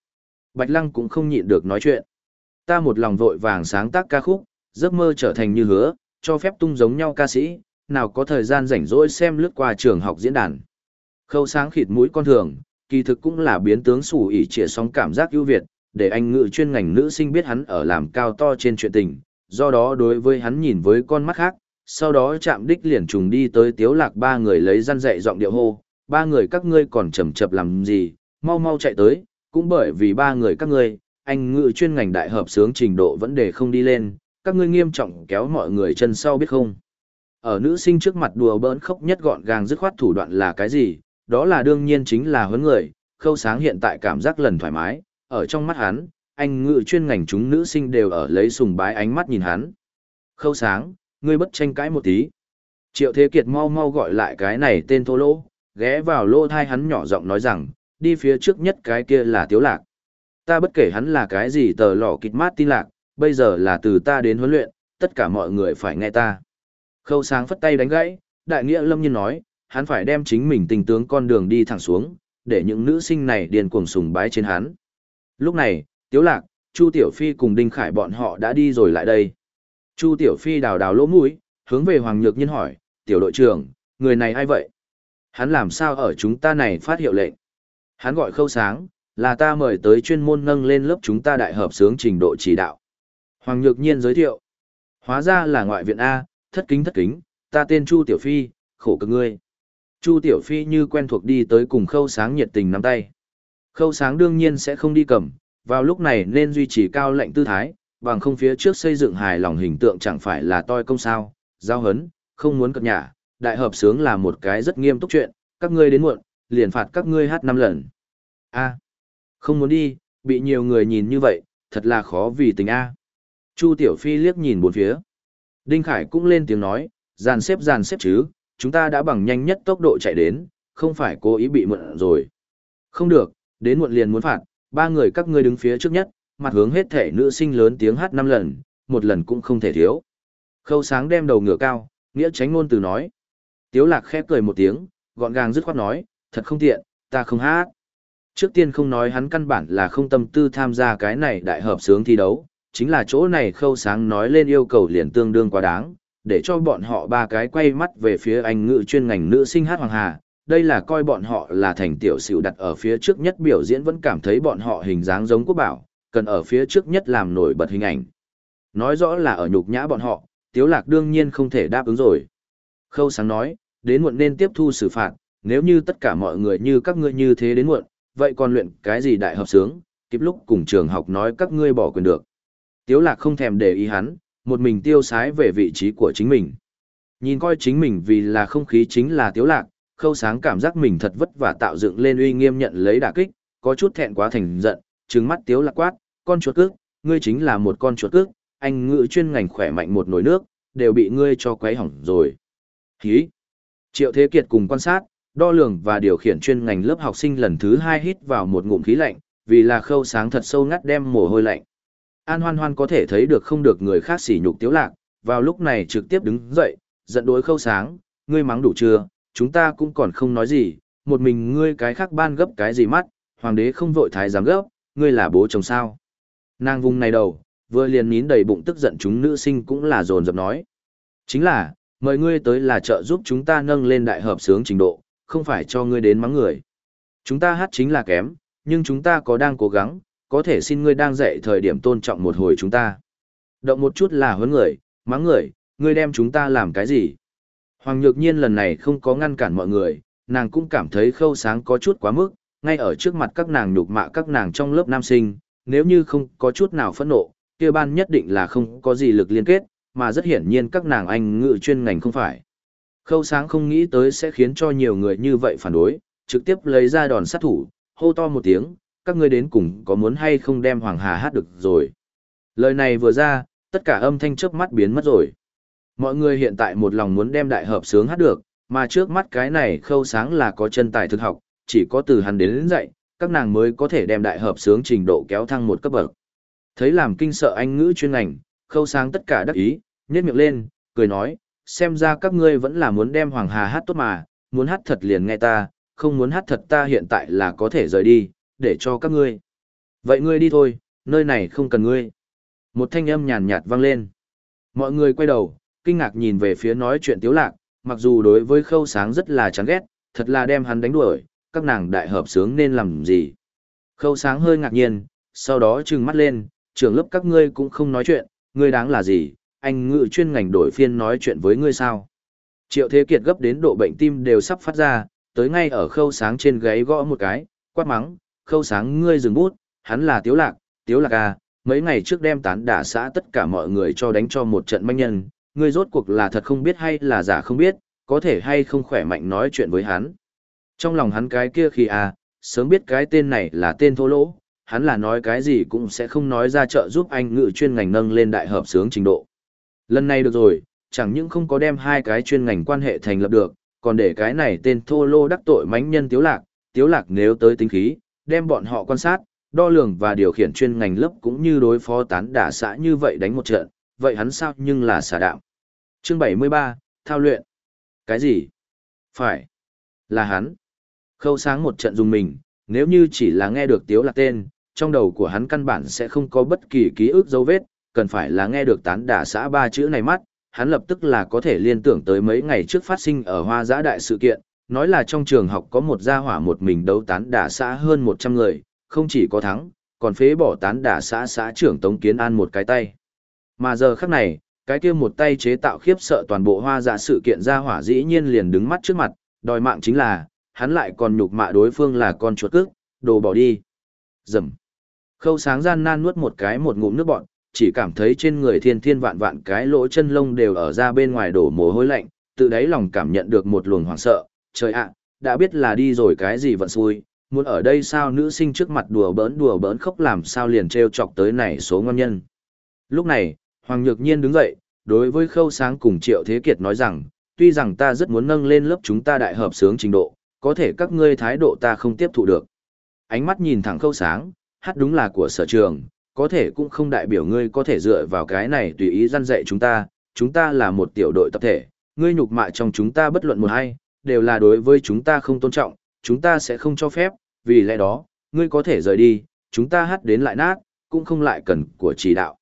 Bạch Lăng cũng không nhịn được nói chuyện. Ta một lòng vội vàng sáng tác ca khúc, giấc mơ trở thành như hứa, cho phép tung giống nhau ca sĩ, nào có thời gian rảnh rỗi xem lướt qua trường học diễn đàn. Khâu sáng khịt mũi con thường, kỳ thực cũng là biến tướng sủ ỉ trịa sóng cảm giác ưu việt, để anh ngự chuyên ngành nữ sinh biết hắn ở làm cao to trên chuyện tình, do đó đối với hắn nhìn với con mắt khác, sau đó chạm đích liền trùng đi tới tiếu lạc ba người lấy răn dạy giọng điệu hô, ba người các ngươi còn chậm chậm làm gì, mau mau chạy tới, cũng bởi vì ba người các ngươi, anh ngự chuyên ngành đại hợp sướng trình độ vẫn để không đi lên, các ngươi nghiêm trọng kéo mọi người chân sau biết không. Ở nữ sinh trước mặt đùa bỡn khốc nhất gọn gàng dứt khoát thủ đoạn là cái gì, đó là đương nhiên chính là huấn người, khâu sáng hiện tại cảm giác lần thoải mái, ở trong mắt hắn, anh ngự chuyên ngành chúng nữ sinh đều ở lấy sùng bái ánh mắt nhìn hắn. Khâu sáng, ngươi bất tranh cãi một tí. Triệu Thế Kiệt mau mau gọi lại cái này tên thô lỗ, ghé vào lô thai hắn nhỏ giọng nói rằng, đi phía trước nhất cái kia là tiếu lạc. Ta bất kể hắn là cái gì tờ lọ kịch mát tin lạc, bây giờ là từ ta đến huấn luyện, tất cả mọi người phải nghe ta. Khâu sáng phất tay đánh gãy, đại nghĩa lâm nhiên nói, hắn phải đem chính mình tình tướng con đường đi thẳng xuống, để những nữ sinh này điền cuồng sùng bái trên hắn. Lúc này, Tiếu Lạc, Chu Tiểu Phi cùng Đinh Khải bọn họ đã đi rồi lại đây. Chu Tiểu Phi đào đào lỗ mũi, hướng về Hoàng Nhược Nhiên hỏi, Tiểu đội trưởng, người này ai vậy? Hắn làm sao ở chúng ta này phát hiệu lệnh? Hắn gọi khâu sáng, là ta mời tới chuyên môn nâng lên lớp chúng ta đại hợp sướng trình độ chỉ đạo. Hoàng Nhược Nhiên giới thiệu. Hóa ra là ngoại viện A, thất kính thất kính, ta tên Chu Tiểu Phi, khổ cực ngươi. Chu Tiểu Phi như quen thuộc đi tới cùng khâu sáng nhiệt tình nắm tay. Khâu sáng đương nhiên sẽ không đi cầm, vào lúc này nên duy trì cao lệnh tư thái, bằng không phía trước xây dựng hài lòng hình tượng chẳng phải là toi công sao, giao hấn, không muốn cập nhả, đại hợp sướng là một cái rất nghiêm túc chuyện, các ngươi đến muộn, liền phạt các ngươi hát năm lần. A, không muốn đi, bị nhiều người nhìn như vậy, thật là khó vì tình A. Chu Tiểu Phi liếc nhìn bốn phía. Đinh Khải cũng lên tiếng nói, dàn xếp dàn xếp chứ, chúng ta đã bằng nhanh nhất tốc độ chạy đến, không phải cố ý bị muộn rồi. Không được, đến muộn liền muốn phạt, ba người các ngươi đứng phía trước nhất, mặt hướng hết thể nữ sinh lớn tiếng hát năm lần, một lần cũng không thể thiếu. Khâu sáng đem đầu ngửa cao, nghĩa tránh ngôn từ nói. Tiếu lạc khép cười một tiếng, gọn gàng dứt khoát nói, thật không tiện, ta không hát. Trước tiên không nói hắn căn bản là không tâm tư tham gia cái này đại hợp sướng thi đấu, chính là chỗ này khâu sáng nói lên yêu cầu liền tương đương quá đáng, để cho bọn họ ba cái quay mắt về phía anh ngự chuyên ngành nữ sinh hát Hoàng Hà. Đây là coi bọn họ là thành tiểu sửu đặt ở phía trước nhất biểu diễn vẫn cảm thấy bọn họ hình dáng giống quốc bảo, cần ở phía trước nhất làm nổi bật hình ảnh. Nói rõ là ở nhục nhã bọn họ, Tiếu Lạc đương nhiên không thể đáp ứng rồi. Khâu sáng nói, đến muộn nên tiếp thu xử phạt, nếu như tất cả mọi người như các ngươi như thế đến muộn, vậy còn luyện cái gì đại hợp sướng, kịp lúc cùng trường học nói các ngươi bỏ quyền được. Tiếu lạc không thèm để ý hắn, một mình tiêu sái về vị trí của chính mình. Nhìn coi chính mình vì là không khí chính là tiếu lạc, khâu sáng cảm giác mình thật vất vả tạo dựng lên uy nghiêm nhận lấy đả kích, có chút thẹn quá thành giận, trừng mắt tiếu lạc quát, con chuột cước, ngươi chính là một con chuột cước, anh ngự chuyên ngành khỏe mạnh một nồi nước, đều bị ngươi cho quấy hỏng rồi. Hí! Triệu Thế Kiệt cùng quan sát, đo lường và điều khiển chuyên ngành lớp học sinh lần thứ hai hít vào một ngụm khí lạnh, vì là khâu sáng thật sâu ngắt đem mồ hôi lạnh. An hoan hoan có thể thấy được không được người khác sỉ nhục tiếu lạc, vào lúc này trực tiếp đứng dậy, giận đối khâu sáng, ngươi mắng đủ chưa, chúng ta cũng còn không nói gì, một mình ngươi cái khác ban gấp cái gì mắt, hoàng đế không vội thái giám gấp, ngươi là bố chồng sao. Nàng vùng này đầu, vừa liền nín đầy bụng tức giận chúng nữ sinh cũng là dồn dập nói. Chính là, mời ngươi tới là trợ giúp chúng ta nâng lên đại hợp sướng trình độ, không phải cho ngươi đến mắng người. Chúng ta hát chính là kém, nhưng chúng ta có đang cố gắng, có thể xin ngươi đang dạy thời điểm tôn trọng một hồi chúng ta. Động một chút là huấn người, mắng người, ngươi đem chúng ta làm cái gì? Hoàng Nhược Nhiên lần này không có ngăn cản mọi người, nàng cũng cảm thấy khâu sáng có chút quá mức, ngay ở trước mặt các nàng nhục mạ các nàng trong lớp nam sinh, nếu như không có chút nào phẫn nộ, kia ban nhất định là không có gì lực liên kết, mà rất hiển nhiên các nàng anh ngự chuyên ngành không phải. Khâu sáng không nghĩ tới sẽ khiến cho nhiều người như vậy phản đối, trực tiếp lấy ra đòn sát thủ, hô to một tiếng, các ngươi đến cùng có muốn hay không đem Hoàng Hà hát được rồi. Lời này vừa ra, tất cả âm thanh chớp mắt biến mất rồi. Mọi người hiện tại một lòng muốn đem đại hợp sướng hát được, mà trước mắt cái này khâu sáng là có chân tài thực học, chỉ có từ hắn đến, đến dạy, các nàng mới có thể đem đại hợp sướng trình độ kéo thăng một cấp bậc. Thấy làm kinh sợ anh ngữ chuyên ngành, khâu sáng tất cả đắc ý, nhét miệng lên, cười nói, xem ra các ngươi vẫn là muốn đem Hoàng Hà hát tốt mà, muốn hát thật liền nghe ta, không muốn hát thật ta hiện tại là có thể rời đi, để cho các ngươi. Vậy ngươi đi thôi, nơi này không cần ngươi. Một thanh âm nhàn nhạt vang lên. Mọi người quay đầu, kinh ngạc nhìn về phía nói chuyện tiếu lạc, mặc dù đối với khâu sáng rất là chán ghét, thật là đem hắn đánh đuổi, các nàng đại hợp sướng nên làm gì. Khâu sáng hơi ngạc nhiên, sau đó trừng mắt lên, trưởng lớp các ngươi cũng không nói chuyện, ngươi đáng là gì, anh ngự chuyên ngành đổi phiên nói chuyện với ngươi sao. Triệu Thế Kiệt gấp đến độ bệnh tim đều sắp phát ra, tới ngay ở khâu sáng trên gáy gõ một cái, quát mắng, khâu sáng ngươi dừng bút, hắn là Tiếu Lạc, Tiếu Lạc à, mấy ngày trước đem tán đả xã tất cả mọi người cho đánh cho một trận manh nhân, ngươi rốt cuộc là thật không biết hay là giả không biết, có thể hay không khỏe mạnh nói chuyện với hắn. Trong lòng hắn cái kia khi à, sớm biết cái tên này là tên thô lỗ, hắn là nói cái gì cũng sẽ không nói ra trợ giúp anh ngự chuyên ngành nâng lên đại hợp sướng trình độ. Lần này được rồi, chẳng những không có đem hai cái chuyên ngành quan hệ thành lập được, còn để cái này tên thô lô đắc tội mánh nhân tiếu lạc, tiếu lạc nếu tới tính khí, đem bọn họ quan sát, đo lường và điều khiển chuyên ngành lớp cũng như đối phó tán đả xã như vậy đánh một trận, vậy hắn sao nhưng là xả đạo. Chương 73, Thao luyện. Cái gì? Phải. Là hắn. Khâu sáng một trận dùng mình, nếu như chỉ là nghe được tiếu lạc tên, trong đầu của hắn căn bản sẽ không có bất kỳ ký ức dấu vết, cần phải là nghe được tán đả xã ba chữ này mắt, hắn lập tức là có thể liên tưởng tới mấy ngày trước phát sinh ở hoa giã đại sự kiện, nói là trong trường học có một gia hỏa một mình đấu tán đả xã hơn 100 người, không chỉ có thắng, còn phế bỏ tán đả xã xã trưởng Tống Kiến An một cái tay. Mà giờ khắc này, cái kia một tay chế tạo khiếp sợ toàn bộ hoa dạ sự kiện gia hỏa dĩ nhiên liền đứng mắt trước mặt, đòi mạng chính là, hắn lại còn nhục mạ đối phương là con chuột cước, đồ bỏ đi. Dầm. Khâu sáng gian nan nuốt một cái một ngụm nước bọn, chỉ cảm thấy trên người thiên thiên vạn vạn cái lỗ chân lông đều ở ra bên ngoài đổ mồ hôi lạnh, tự đáy lòng cảm nhận được một luồng hoảng sợ, trời ạ, đã biết là đi rồi cái gì vận xui, muốn ở đây sao nữ sinh trước mặt đùa bỡn đùa bỡn khóc làm sao liền treo chọc tới này số ngon nhân. Lúc này, Hoàng Nhược Nhiên đứng dậy, đối với Khâu Sáng cùng Triệu Thế Kiệt nói rằng, tuy rằng ta rất muốn nâng lên lớp chúng ta đại hợp sướng trình độ, có thể các ngươi thái độ ta không tiếp thụ được. Ánh mắt nhìn thẳng Khâu Sáng, hát đúng là của sở trường, có thể cũng không đại biểu ngươi có thể dựa vào cái này tùy ý răn dạy chúng ta, chúng ta là một tiểu đội tập thể, ngươi nhục mạ trong chúng ta bất luận một hay, đều là đối với chúng ta không tôn trọng, chúng ta sẽ không cho phép, vì lẽ đó, ngươi có thể rời đi, chúng ta hát đến lại nát, cũng không lại cần của chỉ đạo.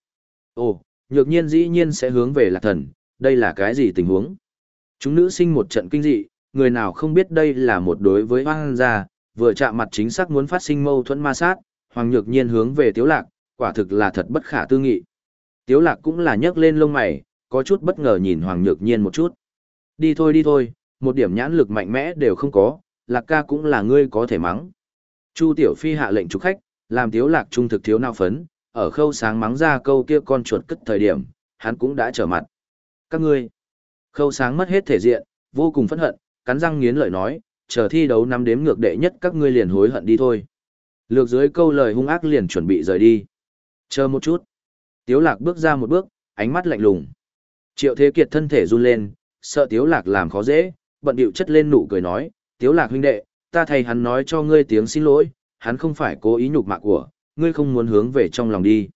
Ồ, nhược nhiên dĩ nhiên sẽ hướng về lạc thần, đây là cái gì tình huống? Chúng nữ sinh một trận kinh dị, người nào không biết đây là một đối với hoang gia, vừa chạm mặt chính xác muốn phát sinh mâu thuẫn ma sát, hoàng nhược nhiên hướng về tiếu lạc, quả thực là thật bất khả tư nghị. Tiếu lạc cũng là nhấc lên lông mày, có chút bất ngờ nhìn hoàng nhược nhiên một chút. Đi thôi đi thôi, một điểm nhãn lực mạnh mẽ đều không có, lạc ca cũng là ngươi có thể mắng. Chu Tiểu Phi hạ lệnh chủ khách, làm tiếu lạc trung thực thiếu nào phấn, ở khâu sáng mắng ra câu kia con chuột cất thời điểm, hắn cũng đã trở mặt. Các ngươi, khâu sáng mất hết thể diện, vô cùng phẫn hận, cắn răng nghiến lợi nói, chờ thi đấu năm đếm ngược đệ nhất các ngươi liền hối hận đi thôi. Lược dưới câu lời hung ác liền chuẩn bị rời đi. Chờ một chút. Tiếu lạc bước ra một bước, ánh mắt lạnh lùng. Triệu Thế Kiệt thân thể run lên, sợ Tiếu lạc làm khó dễ, bận điệu chất lên nụ cười nói, Tiếu lạc huynh đệ, ta thầy hắn nói cho ngươi tiếng xin lỗi, hắn không phải cố ý nhục mạ của, ngươi không muốn hướng về trong lòng đi.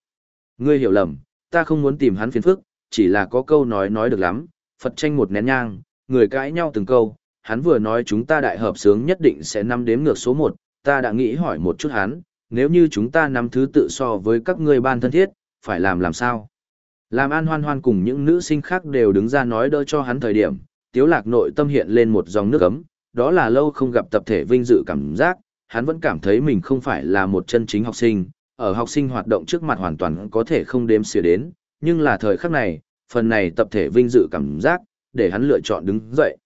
Ngươi hiểu lầm, ta không muốn tìm hắn phiền phức, chỉ là có câu nói nói được lắm, Phật tranh một nén nhang, người cãi nhau từng câu, hắn vừa nói chúng ta đại hợp sướng nhất định sẽ nắm đếm ngược số một, ta đã nghĩ hỏi một chút hắn, nếu như chúng ta nắm thứ tự so với các ngươi ban thân thiết, phải làm làm sao? Làm an hoan hoan cùng những nữ sinh khác đều đứng ra nói đỡ cho hắn thời điểm, tiếu lạc nội tâm hiện lên một dòng nước ấm, đó là lâu không gặp tập thể vinh dự cảm giác, hắn vẫn cảm thấy mình không phải là một chân chính học sinh, ở học sinh hoạt động trước mặt hoàn toàn có thể không đếm xỉa đến, nhưng là thời khắc này, phần này tập thể vinh dự cảm giác, để hắn lựa chọn đứng dậy.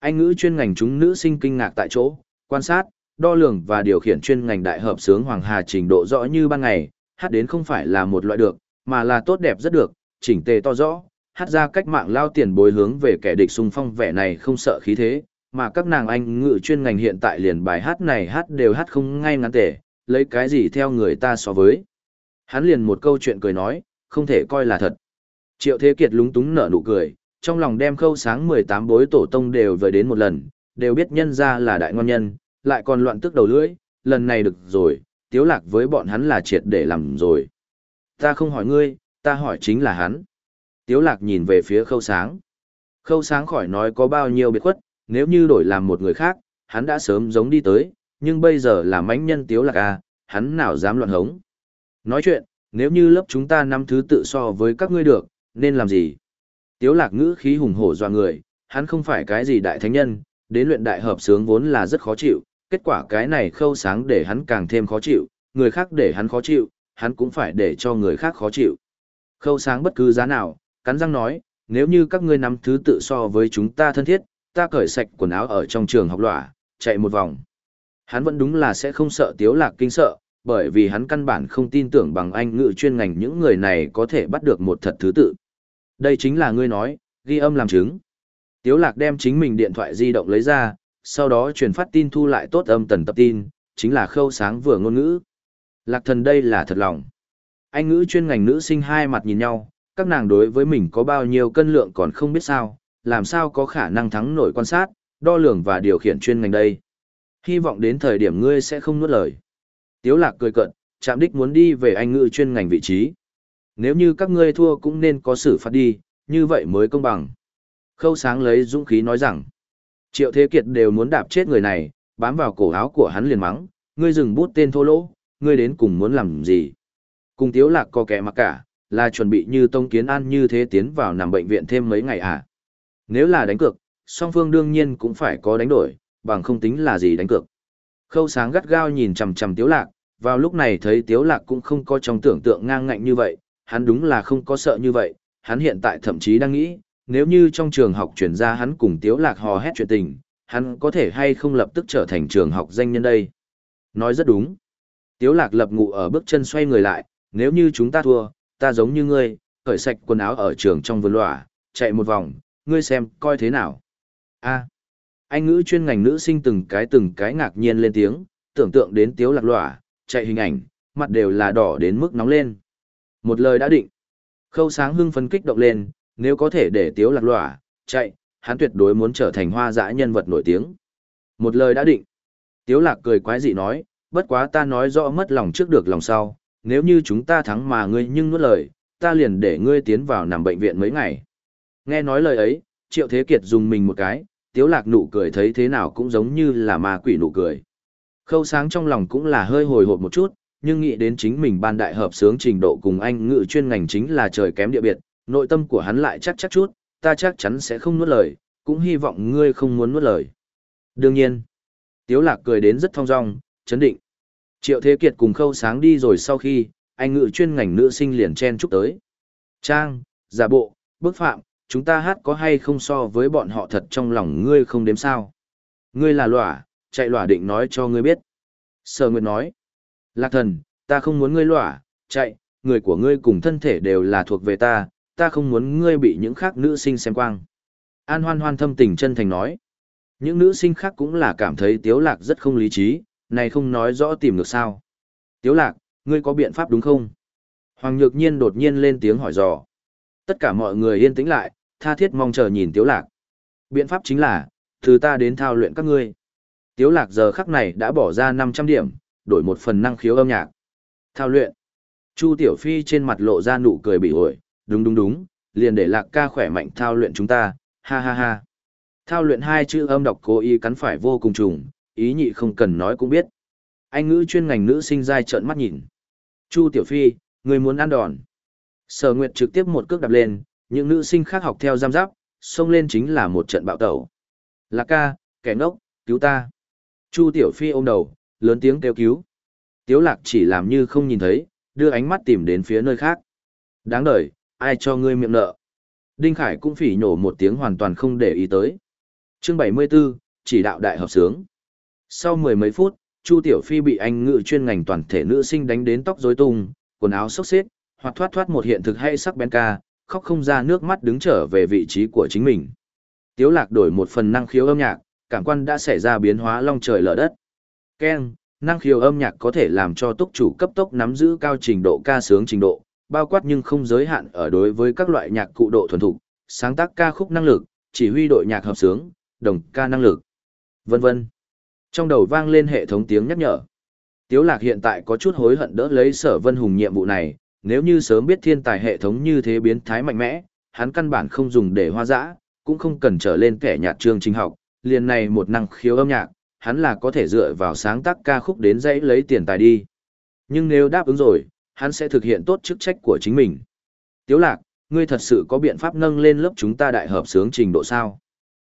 Anh ngữ chuyên ngành chúng nữ sinh kinh ngạc tại chỗ, quan sát, đo lường và điều khiển chuyên ngành đại hợp sướng Hoàng Hà trình độ rõ như ban ngày, hát đến không phải là một loại được, mà là tốt đẹp rất được, chỉnh tề to rõ, hát ra cách mạng lao tiền bối hướng về kẻ địch xung phong vẻ này không sợ khí thế, mà các nàng anh ngự chuyên ngành hiện tại liền bài hát này hát đều hát không ngay ngắn tề, lấy cái gì theo người ta so với. Hắn liền một câu chuyện cười nói, không thể coi là thật. Triệu Thế Kiệt lúng túng nở nụ cười, trong lòng đem khâu sáng 18 bối tổ tông đều về đến một lần, đều biết nhân ra là đại ngon nhân, lại còn loạn tức đầu lưỡi, lần này được rồi, tiếu lạc với bọn hắn là triệt để làm rồi. Ta không hỏi ngươi, ta hỏi chính là hắn. Tiếu lạc nhìn về phía khâu sáng. Khâu sáng khỏi nói có bao nhiêu biệt khuất, nếu như đổi làm một người khác, hắn đã sớm giống đi tới, nhưng bây giờ là mãnh nhân tiếu lạc à, hắn nào dám loạn hống. Nói chuyện, nếu như lớp chúng ta năm thứ tự so với các ngươi được, nên làm gì? Tiếu lạc ngữ khí hùng hổ doa người, hắn không phải cái gì đại thánh nhân, đến luyện đại hợp sướng vốn là rất khó chịu, kết quả cái này khâu sáng để hắn càng thêm khó chịu, người khác để hắn khó chịu, hắn cũng phải để cho người khác khó chịu. Khâu sáng bất cứ giá nào, cắn răng nói, nếu như các ngươi nắm thứ tự so với chúng ta thân thiết, ta cởi sạch quần áo ở trong trường học lỏa, chạy một vòng. Hắn vẫn đúng là sẽ không sợ tiếu lạc kinh sợ, bởi vì hắn căn bản không tin tưởng bằng anh ngữ chuyên ngành những người này có thể bắt được một thật thứ tự. Đây chính là ngươi nói, ghi âm làm chứng. Tiếu lạc đem chính mình điện thoại di động lấy ra, sau đó truyền phát tin thu lại tốt âm tần tập tin, chính là khâu sáng vừa ngôn ngữ. Lạc thần đây là thật lòng. Anh ngữ chuyên ngành nữ sinh hai mặt nhìn nhau, các nàng đối với mình có bao nhiêu cân lượng còn không biết sao, làm sao có khả năng thắng nổi quan sát, đo lường và điều khiển chuyên ngành đây. Hy vọng đến thời điểm ngươi sẽ không nuốt lời. Tiếu lạc cười cận, chạm đích muốn đi về anh ngữ chuyên ngành vị trí. Nếu như các ngươi thua cũng nên có xử phạt đi, như vậy mới công bằng. Khâu sáng lấy dũng khí nói rằng, triệu thế kiệt đều muốn đạp chết người này, bám vào cổ áo của hắn liền mắng, ngươi dừng bút tên thô lỗ, ngươi đến cùng muốn làm gì. Cùng tiếu lạc có kẻ mặc cả, là chuẩn bị như tông kiến an như thế tiến vào nằm bệnh viện thêm mấy ngày à. Nếu là đánh cược, song phương đương nhiên cũng phải có đánh đổi, bằng không tính là gì đánh cược. Khâu sáng gắt gao nhìn chằm chằm tiếu lạc, Vào lúc này thấy Tiếu Lạc cũng không có trong tưởng tượng ngang ngạnh như vậy, hắn đúng là không có sợ như vậy, hắn hiện tại thậm chí đang nghĩ, nếu như trong trường học chuyển ra hắn cùng Tiếu Lạc hò hét chuyện tình, hắn có thể hay không lập tức trở thành trường học danh nhân đây. Nói rất đúng. Tiếu Lạc lập ngụ ở bước chân xoay người lại, nếu như chúng ta thua, ta giống như ngươi, cởi sạch quần áo ở trường trong vườn lòa, chạy một vòng, ngươi xem, coi thế nào. A. À. anh ngữ chuyên ngành nữ sinh từng cái từng cái ngạc nhiên lên tiếng, tưởng tượng đến Tiếu Lạc lòa, chạy hình ảnh, mặt đều là đỏ đến mức nóng lên. Một lời đã định. Khâu sáng hưng phấn kích động lên, nếu có thể để tiếu lạc lỏa, chạy, hắn tuyệt đối muốn trở thành hoa dã nhân vật nổi tiếng. Một lời đã định. Tiếu lạc cười quái dị nói, bất quá ta nói rõ mất lòng trước được lòng sau, nếu như chúng ta thắng mà ngươi nhưng nuốt lời, ta liền để ngươi tiến vào nằm bệnh viện mấy ngày. Nghe nói lời ấy, triệu thế kiệt dùng mình một cái, tiếu lạc nụ cười thấy thế nào cũng giống như là ma quỷ nụ cười. Khâu sáng trong lòng cũng là hơi hồi hộp một chút, nhưng nghĩ đến chính mình ban đại hợp sướng trình độ cùng anh ngự chuyên ngành chính là trời kém địa biệt, nội tâm của hắn lại chắc chắc chút, ta chắc chắn sẽ không nuốt lời, cũng hy vọng ngươi không muốn nuốt lời. Đương nhiên, Tiếu Lạc cười đến rất thong dong, chấn định. Triệu Thế Kiệt cùng khâu sáng đi rồi sau khi, anh ngự chuyên ngành nữ sinh liền chen chúc tới. Trang, giả bộ, bức phạm, chúng ta hát có hay không so với bọn họ thật trong lòng ngươi không đếm sao. Ngươi là lỏa, chạy lỏa định nói cho ngươi biết. Sở Nguyệt nói, Lạc thần, ta không muốn ngươi lỏa, chạy, người của ngươi cùng thân thể đều là thuộc về ta, ta không muốn ngươi bị những khác nữ sinh xem quang. An hoan hoan thâm tình chân thành nói. Những nữ sinh khác cũng là cảm thấy tiếu lạc rất không lý trí, này không nói rõ tìm được sao. Tiếu lạc, ngươi có biện pháp đúng không? Hoàng Nhược Nhiên đột nhiên lên tiếng hỏi dò. Tất cả mọi người yên tĩnh lại, tha thiết mong chờ nhìn tiếu lạc. Biện pháp chính là, từ ta đến thao luyện các ngươi. Tiếu lạc giờ khắc này đã bỏ ra 500 điểm, đổi một phần năng khiếu âm nhạc. Thao luyện. Chu Tiểu Phi trên mặt lộ ra nụ cười bị ổi, đúng đúng đúng, liền để lạc ca khỏe mạnh thao luyện chúng ta, ha ha ha. Thao luyện hai chữ âm đọc cố ý cắn phải vô cùng trùng, ý nhị không cần nói cũng biết. Anh ngữ chuyên ngành nữ sinh dai trợn mắt nhìn. Chu Tiểu Phi, người muốn ăn đòn. Sở Nguyệt trực tiếp một cước đạp lên, những nữ sinh khác học theo giam giáp, xông lên chính là một trận bạo tẩu. Lạc ca, kẻ ngốc, cứu ta. Chu Tiểu Phi ôm đầu, lớn tiếng kêu cứu. Tiếu lạc chỉ làm như không nhìn thấy, đưa ánh mắt tìm đến phía nơi khác. Đáng đời, ai cho ngươi miệng nợ. Đinh Khải cũng phỉ nhổ một tiếng hoàn toàn không để ý tới. Chương 74, chỉ đạo đại hợp sướng. Sau mười mấy phút, Chu Tiểu Phi bị anh ngự chuyên ngành toàn thể nữ sinh đánh đến tóc rối tung, quần áo xốc xếp, hoặc thoát thoát một hiện thực hay sắc bén ca, khóc không ra nước mắt đứng trở về vị trí của chính mình. Tiếu lạc đổi một phần năng khiếu âm nhạc, cảm quan đã xảy ra biến hóa long trời lở đất. Ken, năng khiếu âm nhạc có thể làm cho túc chủ cấp tốc nắm giữ cao trình độ ca sướng trình độ, bao quát nhưng không giới hạn ở đối với các loại nhạc cụ độ thuần thục, sáng tác ca khúc năng lực, chỉ huy đội nhạc hợp sướng, đồng ca năng lực, vân vân. Trong đầu vang lên hệ thống tiếng nhắc nhở. Tiếu lạc hiện tại có chút hối hận đỡ lấy sở vân hùng nhiệm vụ này, nếu như sớm biết thiên tài hệ thống như thế biến thái mạnh mẽ, hắn căn bản không dùng để hoa dã, cũng không cần trở lên kẻ nhạc trường trình học, liền này một năng khiếu âm nhạc, hắn là có thể dựa vào sáng tác ca khúc đến dãy lấy tiền tài đi. Nhưng nếu đáp ứng rồi, hắn sẽ thực hiện tốt chức trách của chính mình. Tiếu lạc, ngươi thật sự có biện pháp nâng lên lớp chúng ta đại hợp sướng trình độ sao?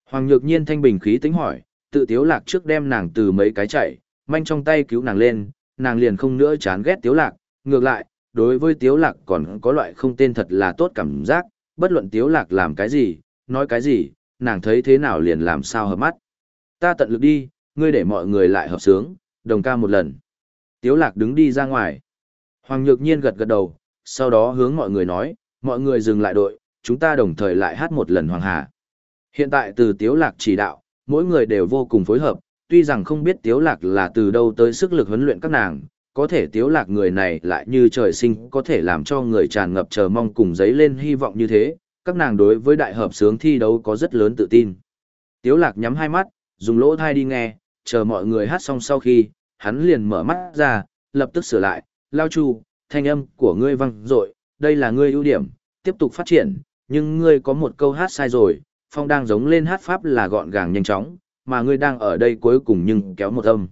Hoàng Nhược Nhiên thanh bình khí tính hỏi, tự Tiếu lạc trước đem nàng từ mấy cái chạy, manh trong tay cứu nàng lên, nàng liền không nữa chán ghét Tiếu lạc, ngược lại, đối với Tiếu lạc còn có loại không tên thật là tốt cảm giác, bất luận Tiếu lạc làm cái gì, nói cái gì, nàng thấy thế nào liền làm sao hợp mắt. Ta tận lực đi, ngươi để mọi người lại hợp sướng, đồng ca một lần. Tiếu lạc đứng đi ra ngoài. Hoàng Nhược Nhiên gật gật đầu, sau đó hướng mọi người nói, mọi người dừng lại đội, chúng ta đồng thời lại hát một lần Hoàng Hà. Hiện tại từ Tiếu Lạc chỉ đạo, mỗi người đều vô cùng phối hợp, tuy rằng không biết Tiếu Lạc là từ đâu tới sức lực huấn luyện các nàng, có thể Tiếu Lạc người này lại như trời sinh có thể làm cho người tràn ngập chờ mong cùng giấy lên hy vọng như thế, các nàng đối với đại hợp sướng thi đấu có rất lớn tự tin. Tiếu Lạc nhắm hai mắt, dùng lỗ tai đi nghe, chờ mọi người hát xong sau khi, hắn liền mở mắt ra, lập tức sửa lại, lao chu, thanh âm của ngươi vang dội, đây là ngươi ưu điểm, tiếp tục phát triển, nhưng ngươi có một câu hát sai rồi, phong đang giống lên hát pháp là gọn gàng nhanh chóng, mà ngươi đang ở đây cuối cùng nhưng kéo một âm.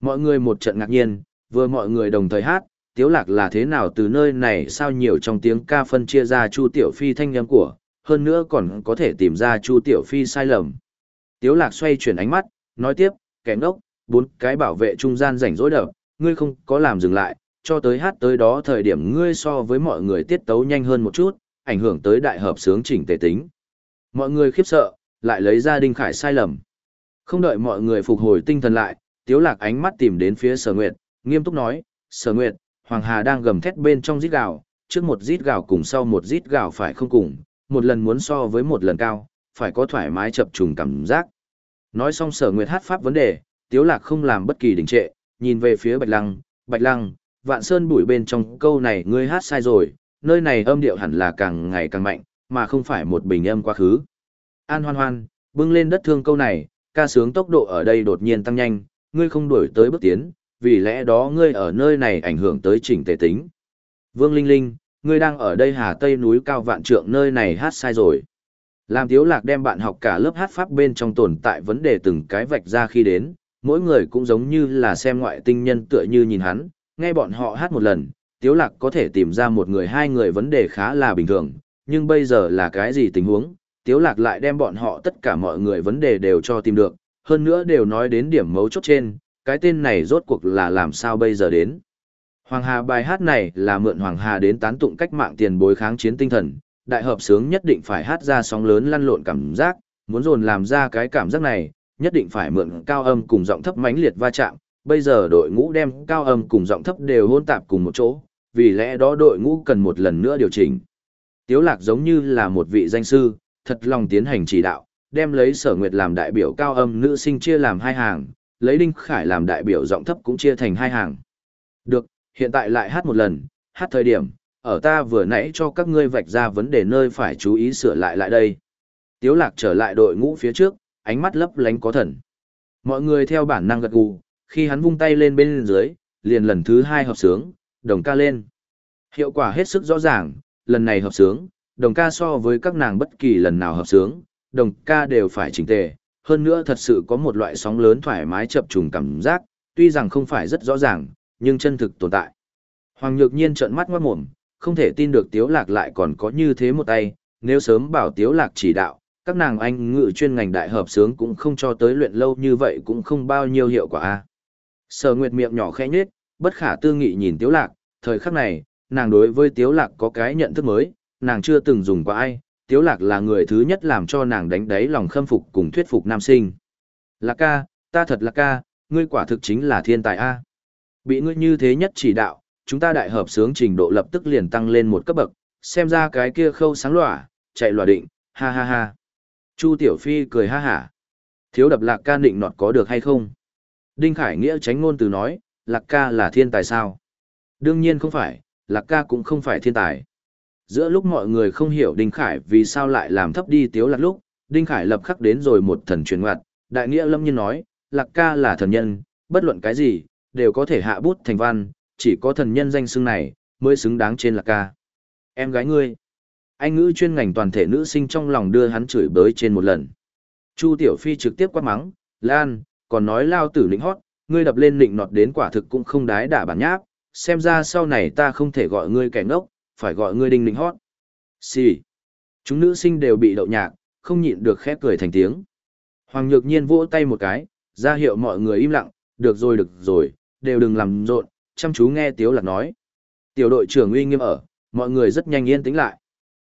Mọi người một trận ngạc nhiên, vừa mọi người đồng thời hát, tiếu lạc là thế nào từ nơi này sao nhiều trong tiếng ca phân chia ra Chu Tiểu Phi thanh âm của, hơn nữa còn có thể tìm ra Chu Tiểu Phi sai lầm. Tiếu lạc xoay chuyển ánh mắt, nói tiếp, kẻ ngốc, bốn cái bảo vệ trung gian rảnh rỗi đập, ngươi không có làm dừng lại, cho tới hát tới đó thời điểm ngươi so với mọi người tiết tấu nhanh hơn một chút, ảnh hưởng tới đại hợp sướng chỉnh tề tính. Mọi người khiếp sợ, lại lấy ra Đinh Khải sai lầm. Không đợi mọi người phục hồi tinh thần lại, Tiếu Lạc ánh mắt tìm đến phía Sở Nguyệt, nghiêm túc nói, Sở Nguyệt, Hoàng Hà đang gầm thét bên trong rít gào, trước một rít gào cùng sau một rít gào phải không cùng, một lần muốn so với một lần cao, phải có thoải mái chập trùng cảm giác. Nói xong Sở Nguyệt hát pháp vấn đề, Tiếu Lạc không làm bất kỳ đình trệ, nhìn về phía Bạch Lăng, Bạch Lăng, Vạn Sơn bụi bên trong câu này ngươi hát sai rồi, nơi này âm điệu hẳn là càng ngày càng mạnh, mà không phải một bình âm quá khứ. An hoan hoan, bưng lên đất thương câu này, ca sướng tốc độ ở đây đột nhiên tăng nhanh, ngươi không đuổi tới bước tiến, vì lẽ đó ngươi ở nơi này ảnh hưởng tới chỉnh tề tính. Vương Linh Linh, ngươi đang ở đây Hà Tây núi cao vạn trượng nơi này hát sai rồi. Làm Tiếu Lạc đem bạn học cả lớp hát pháp bên trong tồn tại vấn đề từng cái vạch ra khi đến, mỗi người cũng giống như là xem ngoại tinh nhân tựa như nhìn hắn, nghe bọn họ hát một lần, Tiếu Lạc có thể tìm ra một người hai người vấn đề khá là bình thường, nhưng bây giờ là cái gì tình huống, Tiếu Lạc lại đem bọn họ tất cả mọi người vấn đề đều cho tìm được, hơn nữa đều nói đến điểm mấu chốt trên, cái tên này rốt cuộc là làm sao bây giờ đến. Hoàng Hà bài hát này là mượn Hoàng Hà đến tán tụng cách mạng tiền bối kháng chiến tinh thần, đại hợp sướng nhất định phải hát ra sóng lớn lăn lộn cảm giác, muốn dồn làm ra cái cảm giác này, nhất định phải mượn cao âm cùng giọng thấp mãnh liệt va chạm, bây giờ đội ngũ đem cao âm cùng giọng thấp đều hỗn tạp cùng một chỗ, vì lẽ đó đội ngũ cần một lần nữa điều chỉnh. Tiếu lạc giống như là một vị danh sư, thật lòng tiến hành chỉ đạo, đem lấy sở nguyệt làm đại biểu cao âm nữ sinh chia làm hai hàng, lấy đinh khải làm đại biểu giọng thấp cũng chia thành hai hàng. Được, hiện tại lại hát một lần, hát thời điểm, ở ta vừa nãy cho các ngươi vạch ra vấn đề nơi phải chú ý sửa lại lại đây. Tiếu lạc trở lại đội ngũ phía trước, ánh mắt lấp lánh có thần. Mọi người theo bản năng gật gù, khi hắn vung tay lên bên dưới, liền lần thứ hai hợp sướng, đồng ca lên. Hiệu quả hết sức rõ ràng, lần này hợp sướng, đồng ca so với các nàng bất kỳ lần nào hợp sướng, đồng ca đều phải chỉnh tề, hơn nữa thật sự có một loại sóng lớn thoải mái chập trùng cảm giác, tuy rằng không phải rất rõ ràng, nhưng chân thực tồn tại. Hoàng Nhược Nhiên trợn mắt ngoát mồm, không thể tin được Tiếu Lạc lại còn có như thế một tay, nếu sớm bảo Tiếu Lạc chỉ đạo, các nàng anh ngự chuyên ngành đại hợp sướng cũng không cho tới luyện lâu như vậy cũng không bao nhiêu hiệu quả a. Sở Nguyệt miệng nhỏ khẽ nhếch, bất khả tư nghị nhìn Tiếu Lạc, thời khắc này, nàng đối với Tiếu Lạc có cái nhận thức mới, nàng chưa từng dùng qua ai, Tiếu Lạc là người thứ nhất làm cho nàng đánh đáy lòng khâm phục cùng thuyết phục nam sinh. Lạc ca, ta thật lạc ca, ngươi quả thực chính là thiên tài A. Bị ngươi như thế nhất chỉ đạo, chúng ta đại hợp sướng trình độ lập tức liền tăng lên một cấp bậc, xem ra cái kia khâu sáng lỏa, chạy lòa định, ha ha ha. Chu Tiểu Phi cười ha hả. Thiếu đập lạc ca định nọt có được hay không? Đinh Khải Nghĩa tránh ngôn từ nói, lạc ca là thiên tài sao? Đương nhiên không phải, lạc ca cũng không phải thiên tài. Giữa lúc mọi người không hiểu Đinh Khải vì sao lại làm thấp đi tiếu lạc lúc, Đinh Khải lập khắc đến rồi một thần truyền ngoặt, đại nghĩa lâm nhiên nói, lạc ca là thần nhân, bất luận cái gì, đều có thể hạ bút thành văn, chỉ có thần nhân danh xưng này, mới xứng đáng trên lạc ca. Em gái ngươi, anh ngữ chuyên ngành toàn thể nữ sinh trong lòng đưa hắn chửi bới trên một lần. Chu Tiểu Phi trực tiếp quát mắng, Lan, còn nói lao tử lĩnh hót, ngươi đập lên lịnh nọt đến quả thực cũng không đái đả bản nháp, xem ra sau này ta không thể gọi ngươi kẻ ngốc, phải gọi ngươi đinh lĩnh hót. Xì. Chúng nữ sinh đều bị đậu nhạc, không nhịn được khép cười thành tiếng. Hoàng Nhược Nhiên vỗ tay một cái, ra hiệu mọi người im lặng, được rồi được rồi, đều đừng làm rộn, chăm chú nghe Tiếu Lạc nói. Tiểu đội trưởng uy nghiêm ở, mọi người rất nhanh yên tĩnh lại.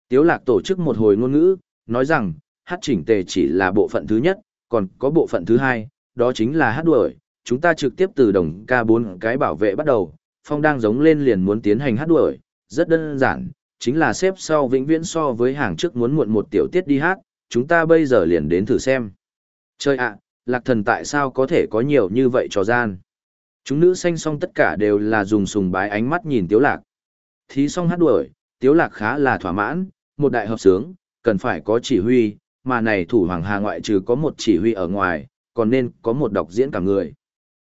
Tiếu Lạc tổ chức một hồi ngôn ngữ, nói rằng, hát chỉnh tề chỉ là bộ phận thứ nhất, còn có bộ phận thứ hai, đó chính là hát đuổi. Chúng ta trực tiếp từ đồng ca bốn cái bảo vệ bắt đầu, phong đang giống lên liền muốn tiến hành hát đuổi, rất đơn giản, chính là xếp sau vĩnh viễn so với hàng trước muốn muộn một tiểu tiết đi hát, chúng ta bây giờ liền đến thử xem. Chơi ạ, lạc thần tại sao có thể có nhiều như vậy trò gian? Chúng nữ xanh song tất cả đều là dùng sùng bái ánh mắt nhìn tiếu lạc. Thí xong hát đuổi, tiếu lạc khá là thỏa mãn, một đại hợp sướng, cần phải có chỉ huy, mà này thủ hoàng hà ngoại trừ có một chỉ huy ở ngoài, còn nên có một đọc diễn cảm người.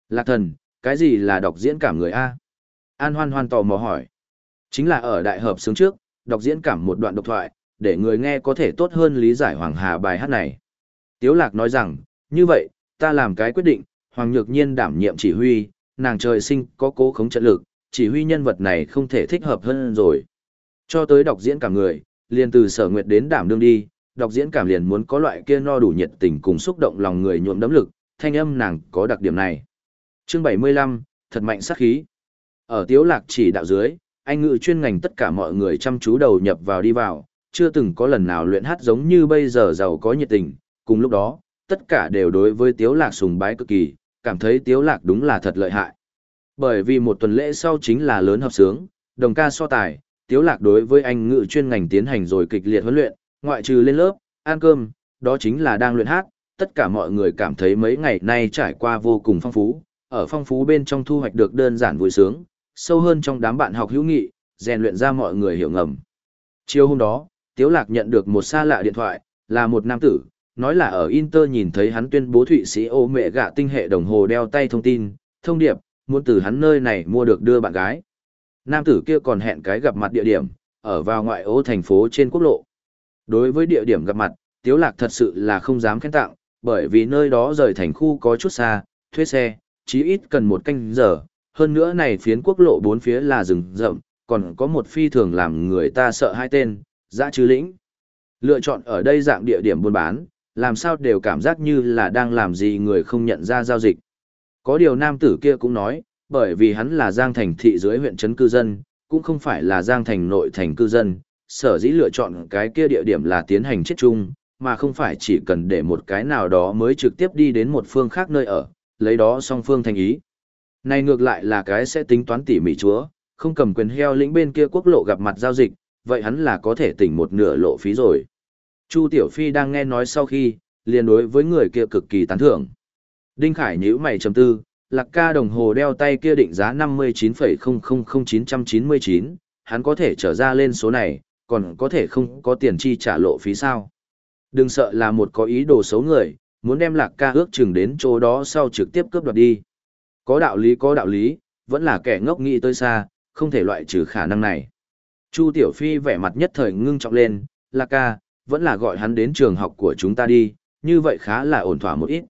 Lạc thần, cái gì là đọc diễn cảm người A? An hoan hoan tò mò hỏi. Chính là ở đại hợp sướng trước, đọc diễn cảm một đoạn độc thoại, để người nghe có thể tốt hơn lý giải Hoàng Hà bài hát này. Tiếu Lạc nói rằng, như vậy, ta làm cái quyết định, Hoàng Nhược Nhiên đảm nhiệm chỉ huy, nàng trời sinh có cố khống trận lực, chỉ huy nhân vật này không thể thích hợp hơn rồi. Cho tới đọc diễn cảm người, liền từ sở nguyệt đến đảm đương đi, đọc diễn cảm liền muốn có loại kia no đủ nhiệt tình cùng xúc động lòng người nhuộm đấm lực, thanh âm nàng có đặc điểm này. Chương 75, thật mạnh sát khí. Ở tiếu lạc chỉ đạo dưới, anh ngự chuyên ngành tất cả mọi người chăm chú đầu nhập vào đi vào, chưa từng có lần nào luyện hát giống như bây giờ giàu có nhiệt tình, cùng lúc đó, tất cả đều đối với tiếu lạc sùng bái cực kỳ, cảm thấy tiếu lạc đúng là thật lợi hại. Bởi vì một tuần lễ sau chính là lớn hợp sướng, đồng ca so tài, tiếu lạc đối với anh ngự chuyên ngành tiến hành rồi kịch liệt huấn luyện, ngoại trừ lên lớp, ăn cơm, đó chính là đang luyện hát, tất cả mọi người cảm thấy mấy ngày nay trải qua vô cùng phong phú, ở phong phú bên trong thu hoạch được đơn giản vui sướng, sâu hơn trong đám bạn học hữu nghị, rèn luyện ra mọi người hiểu ngầm. Chiều hôm đó, Tiếu Lạc nhận được một xa lạ điện thoại, là một nam tử, nói là ở Inter nhìn thấy hắn tuyên bố Thụy Sĩ ô mẹ gạ tinh hệ đồng hồ đeo tay thông tin, thông điệp, muốn từ hắn nơi này mua được đưa bạn gái. Nam tử kia còn hẹn cái gặp mặt địa điểm, ở vào ngoại ô thành phố trên quốc lộ. Đối với địa điểm gặp mặt, Tiếu Lạc thật sự là không dám khen tặng, bởi vì nơi đó rời thành khu có chút xa, thuê xe, chí ít cần một canh giờ. Hơn nữa này phiến quốc lộ bốn phía là rừng rậm, còn có một phi thường làm người ta sợ hai tên, dã trừ lĩnh. Lựa chọn ở đây dạng địa điểm buôn bán, làm sao đều cảm giác như là đang làm gì người không nhận ra giao dịch. Có điều nam tử kia cũng nói, bởi vì hắn là Giang Thành thị dưới huyện trấn cư dân, cũng không phải là Giang Thành nội thành cư dân, sở dĩ lựa chọn cái kia địa điểm là tiến hành chết chung, mà không phải chỉ cần để một cái nào đó mới trực tiếp đi đến một phương khác nơi ở, lấy đó song phương thành ý. Này ngược lại là cái sẽ tính toán tỉ mỉ chúa, không cầm quyền heo lĩnh bên kia quốc lộ gặp mặt giao dịch, vậy hắn là có thể tỉnh một nửa lộ phí rồi. Chu Tiểu Phi đang nghe nói sau khi, liền đối với người kia cực kỳ tán thưởng. Đinh Khải nhíu mày trầm tư, lạc ca đồng hồ đeo tay kia định giá 59,000999, hắn có thể trở ra lên số này, còn có thể không có tiền chi trả lộ phí sao. Đừng sợ là một có ý đồ xấu người, muốn đem lạc ca ước chừng đến chỗ đó sau trực tiếp cướp đoạt đi. Có đạo lý có đạo lý, vẫn là kẻ ngốc nghĩ tới xa, không thể loại trừ khả năng này. Chu Tiểu Phi vẻ mặt nhất thời ngưng trọng lên, lạc ca, vẫn là gọi hắn đến trường học của chúng ta đi, như vậy khá là ổn thỏa một ít.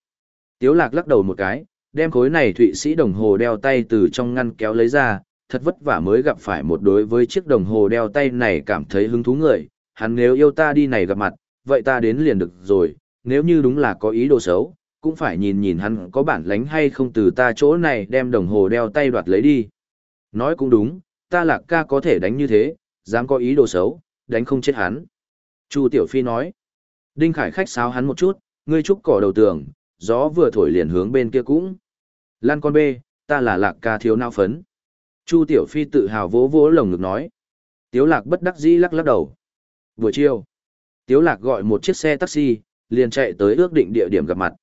Tiếu lạc lắc đầu một cái, đem khối này thụy sĩ đồng hồ đeo tay từ trong ngăn kéo lấy ra, thật vất vả mới gặp phải một đối với chiếc đồng hồ đeo tay này cảm thấy hứng thú người, hắn nếu yêu ta đi này gặp mặt, vậy ta đến liền được rồi, nếu như đúng là có ý đồ xấu, cũng phải nhìn nhìn hắn có bản lánh hay không từ ta chỗ này đem đồng hồ đeo tay đoạt lấy đi. Nói cũng đúng, ta lạc ca có thể đánh như thế, dám có ý đồ xấu, đánh không chết hắn. Chu Tiểu Phi nói, Đinh Khải khách sáo hắn một chút, ngươi trúc cỏ đầu tường, gió vừa thổi liền hướng bên kia cũng. Lan con bê, ta là lạc ca thiếu nao phấn. Chu Tiểu Phi tự hào vỗ vỗ lồng ngực nói. Tiếu lạc bất đắc dĩ lắc lắc đầu. Buổi chiều, Tiếu lạc gọi một chiếc xe taxi, liền chạy tới ước định địa điểm gặp mặt.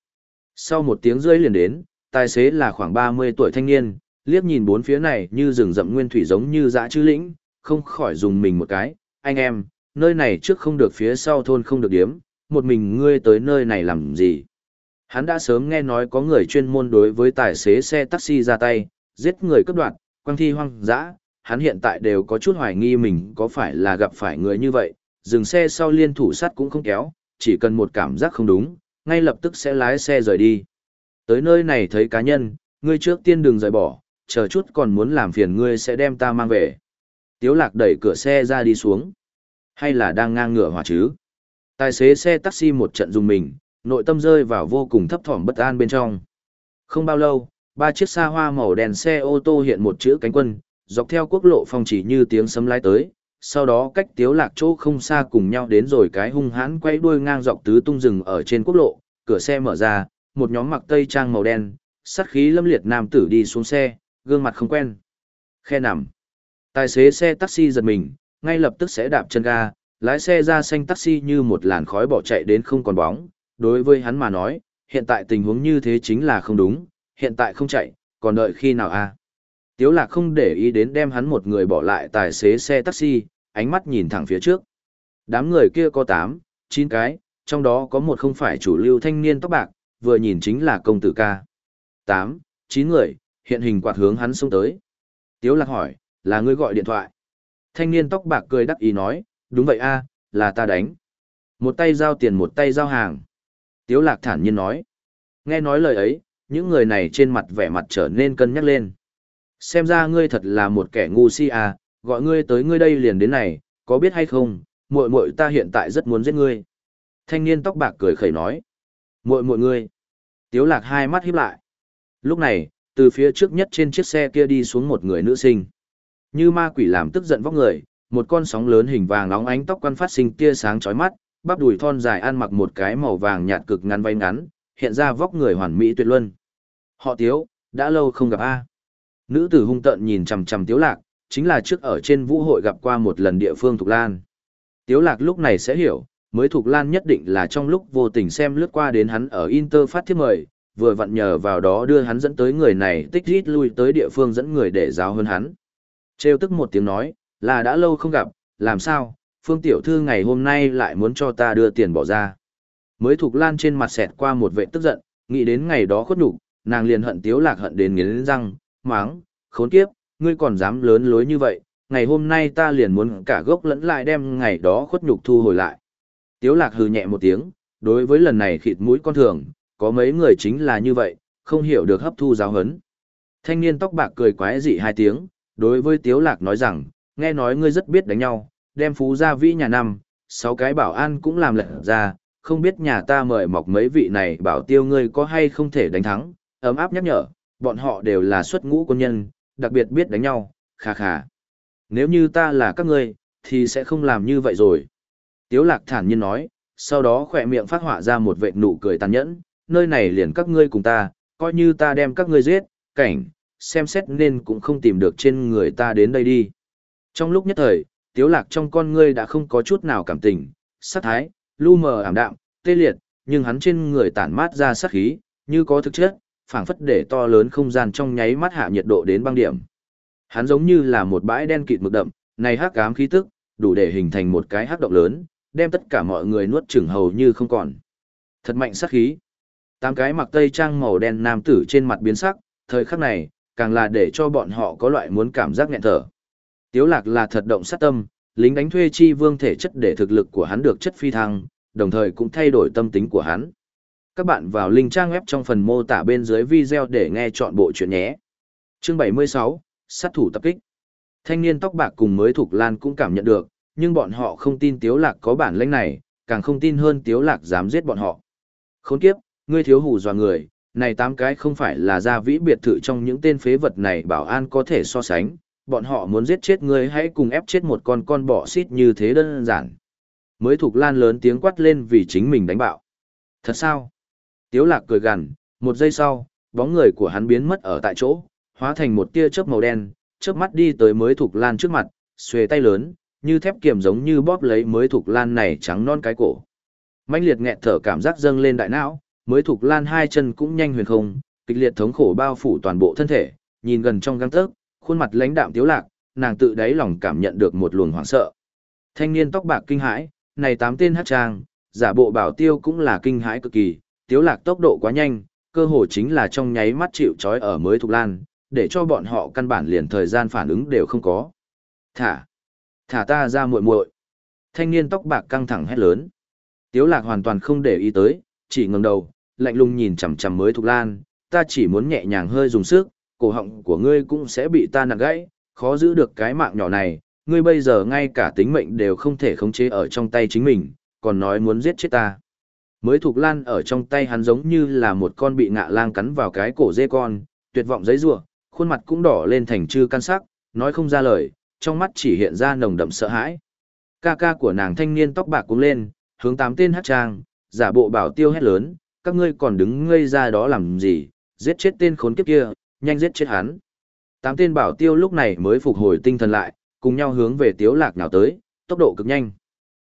Sau một tiếng rưỡi liền đến, tài xế là khoảng 30 tuổi thanh niên, liếc nhìn bốn phía này như rừng rậm nguyên thủy giống như dã chư lĩnh, không khỏi dùng mình một cái. Anh em, nơi này trước không được phía sau thôn không được điếm, một mình ngươi tới nơi này làm gì? Hắn đã sớm nghe nói có người chuyên môn đối với tài xế xe taxi ra tay, giết người cướp đoạt, quang thi hoang dã, hắn hiện tại đều có chút hoài nghi mình có phải là gặp phải người như vậy, dừng xe sau liên thủ sắt cũng không kéo, chỉ cần một cảm giác không đúng, ngay lập tức sẽ lái xe rời đi. Tới nơi này thấy cá nhân, ngươi trước tiên đừng rời bỏ, chờ chút còn muốn làm phiền ngươi sẽ đem ta mang về. Tiếu lạc đẩy cửa xe ra đi xuống. Hay là đang ngang ngửa hỏa chứ? Tài xế xe taxi một trận dùng mình, nội tâm rơi vào vô cùng thấp thỏm bất an bên trong. Không bao lâu, ba chiếc xa hoa màu đèn xe ô tô hiện một chữ cánh quân, dọc theo quốc lộ phong chỉ như tiếng sấm lái tới, sau đó cách tiếu lạc chỗ không xa cùng nhau đến rồi cái hung hãn quay đuôi ngang dọc tứ tung rừng ở trên quốc lộ, cửa xe mở ra, một nhóm mặc tây trang màu đen, sát khí lâm liệt nam tử đi xuống xe, gương mặt không quen. Khe nằm. Tài xế xe taxi giật mình, ngay lập tức sẽ đạp chân ga, lái xe ra xanh taxi như một làn khói bỏ chạy đến không còn bóng. Đối với hắn mà nói, hiện tại tình huống như thế chính là không đúng, hiện tại không chạy, còn đợi khi nào a? À? Tiếu lạc không để ý đến đem hắn một người bỏ lại tài xế xe taxi, ánh mắt nhìn thẳng phía trước. Đám người kia có 8, 9 cái, trong đó có một không phải chủ lưu thanh niên tóc bạc, vừa nhìn chính là công tử ca. 8, 9 người, hiện hình quạt hướng hắn xuống tới. Tiếu lạc hỏi, là ngươi gọi điện thoại. Thanh niên tóc bạc cười đắc ý nói, đúng vậy a, là ta đánh. Một tay giao tiền một tay giao hàng. Tiếu lạc thản nhiên nói. Nghe nói lời ấy, những người này trên mặt vẻ mặt trở nên cân nhắc lên. Xem ra ngươi thật là một kẻ ngu si à, gọi ngươi tới ngươi đây liền đến này, có biết hay không, muội muội ta hiện tại rất muốn giết ngươi. Thanh niên tóc bạc cười khẩy nói. Muội muội ngươi. Tiếu lạc hai mắt híp lại. Lúc này, từ phía trước nhất trên chiếc xe kia đi xuống một người nữ sinh. Như ma quỷ làm tức giận vóc người, một con sóng lớn hình vàng óng ánh tóc quan phát sinh tia sáng chói mắt, bắp đùi thon dài ăn mặc một cái màu vàng nhạt cực ngắn váy ngắn, hiện ra vóc người hoàn mỹ tuyệt luân. Họ Tiếu, đã lâu không gặp a. Nữ tử hung tợn nhìn chằm chằm Tiếu Lạc, chính là trước ở trên vũ hội gặp qua một lần địa phương Thục Lan. Tiếu Lạc lúc này sẽ hiểu, mới Thục Lan nhất định là trong lúc vô tình xem lướt qua đến hắn ở Inter phát thiếp mời, vừa vặn nhờ vào đó đưa hắn dẫn tới người này tích rít lui tới địa phương dẫn người để giáo hơn hắn. Trêu tức một tiếng nói, là đã lâu không gặp, làm sao, Phương Tiểu Thư ngày hôm nay lại muốn cho ta đưa tiền bỏ ra. Mới Thục Lan trên mặt xẹt qua một vệ tức giận, nghĩ đến ngày đó khuất nhục, nàng liền hận Tiếu Lạc hận đến nghiến răng, máng, khốn kiếp, ngươi còn dám lớn lối như vậy, ngày hôm nay ta liền muốn cả gốc lẫn lại đem ngày đó khuất nhục thu hồi lại. Tiếu lạc hừ nhẹ một tiếng, đối với lần này khịt mũi con thường, có mấy người chính là như vậy, không hiểu được hấp thu giáo hấn. Thanh niên tóc bạc cười quái dị hai tiếng, đối với Tiếu lạc nói rằng, nghe nói ngươi rất biết đánh nhau, đem phú gia vĩ nhà năm, sáu cái bảo an cũng làm lật ra, không biết nhà ta mời mọc mấy vị này bảo tiêu ngươi có hay không thể đánh thắng, ấm áp nhắc nhở, bọn họ đều là xuất ngũ quân nhân, đặc biệt biết đánh nhau, khà khà. Nếu như ta là các ngươi, thì sẽ không làm như vậy rồi. Tiếu lạc thản nhiên nói, sau đó khỏe miệng phát hỏa ra một vệt nụ cười tàn nhẫn, nơi này liền các ngươi cùng ta, coi như ta đem các ngươi giết, cảnh, xem xét nên cũng không tìm được trên người ta đến đây đi. Trong lúc nhất thời, tiếu lạc trong con ngươi đã không có chút nào cảm tình, sát thái, lu mờ ảm đạm, tê liệt, nhưng hắn trên người tản mát ra sát khí, như có thực chất, phảng phất để to lớn không gian trong nháy mắt hạ nhiệt độ đến băng điểm. Hắn giống như là một bãi đen kịt mực đậm, này hắc ám khí tức, đủ để hình thành một cái hắc động lớn, đem tất cả mọi người nuốt chửng hầu như không còn. Thật mạnh sát khí. Tám cái mặc tây trang màu đen nam tử trên mặt biến sắc, thời khắc này, càng là để cho bọn họ có loại muốn cảm giác nghẹn thở. Tiếu lạc là thật động sát tâm, lính đánh thuê chi vương thể chất để thực lực của hắn được chất phi thăng, đồng thời cũng thay đổi tâm tính của hắn. Các bạn vào link trang web trong phần mô tả bên dưới video để nghe chọn bộ chuyện nhé. Chương 76, sát thủ tập kích. Thanh niên tóc bạc cùng mới thuộc lan cũng cảm nhận được, nhưng bọn họ không tin Tiếu Lạc có bản lĩnh này, càng không tin hơn Tiếu Lạc dám giết bọn họ. Khốn kiếp, ngươi thiếu hủ dọa người, này tám cái không phải là gia vĩ biệt thự trong những tên phế vật này bảo an có thể so sánh, bọn họ muốn giết chết ngươi hãy cùng ép chết một con con bọ xít như thế đơn giản. Mới thuộc lan lớn tiếng quát lên vì chính mình đánh bạo. Thật sao? Tiếu lạc cười gằn, một giây sau, bóng người của hắn biến mất ở tại chỗ, hóa thành một tia chớp màu đen, chớp mắt đi tới mới thuộc lan trước mặt, xuề tay lớn, như thép kiềm giống như bóp lấy mới thuộc lan này trắng non cái cổ. mãnh liệt nghẹt thở cảm giác dâng lên đại não, mới thuộc lan hai chân cũng nhanh huyền không, kịch liệt thống khổ bao phủ toàn bộ thân thể, nhìn gần trong găng tấc, khuôn mặt lãnh đạm tiếu lạc, nàng tự đáy lòng cảm nhận được một luồng hoảng sợ. Thanh niên tóc bạc kinh hãi, này tám tên hát trang, giả bộ bảo tiêu cũng là kinh hãi cực kỳ, tiếu lạc tốc độ quá nhanh, cơ hồ chính là trong nháy mắt chịu trói ở mới thục lan, để cho bọn họ căn bản liền thời gian phản ứng đều không có. Thả, thả ta ra muội muội. Thanh niên tóc bạc căng thẳng hét lớn. Tiếu lạc hoàn toàn không để ý tới, chỉ ngẩng đầu, lạnh lùng nhìn chằm chằm mới thục lan, ta chỉ muốn nhẹ nhàng hơi dùng sức, cổ họng của ngươi cũng sẽ bị ta nặng gãy, khó giữ được cái mạng nhỏ này, ngươi bây giờ ngay cả tính mệnh đều không thể khống chế ở trong tay chính mình, còn nói muốn giết chết ta. Mới thuộc lan ở trong tay hắn giống như là một con bị ngạ lang cắn vào cái cổ dê con, tuyệt vọng giấy rủa khuôn mặt cũng đỏ lên thành chư căn sắc, nói không ra lời, trong mắt chỉ hiện ra nồng đậm sợ hãi. Ca ca của nàng thanh niên tóc bạc cũng lên, hướng tám tên hát trang, giả bộ bảo tiêu hét lớn, các ngươi còn đứng ngây ra đó làm gì, giết chết tên khốn kiếp kia, nhanh giết chết hắn. Tám tên bảo tiêu lúc này mới phục hồi tinh thần lại, cùng nhau hướng về tiếu lạc nào tới, tốc độ cực nhanh.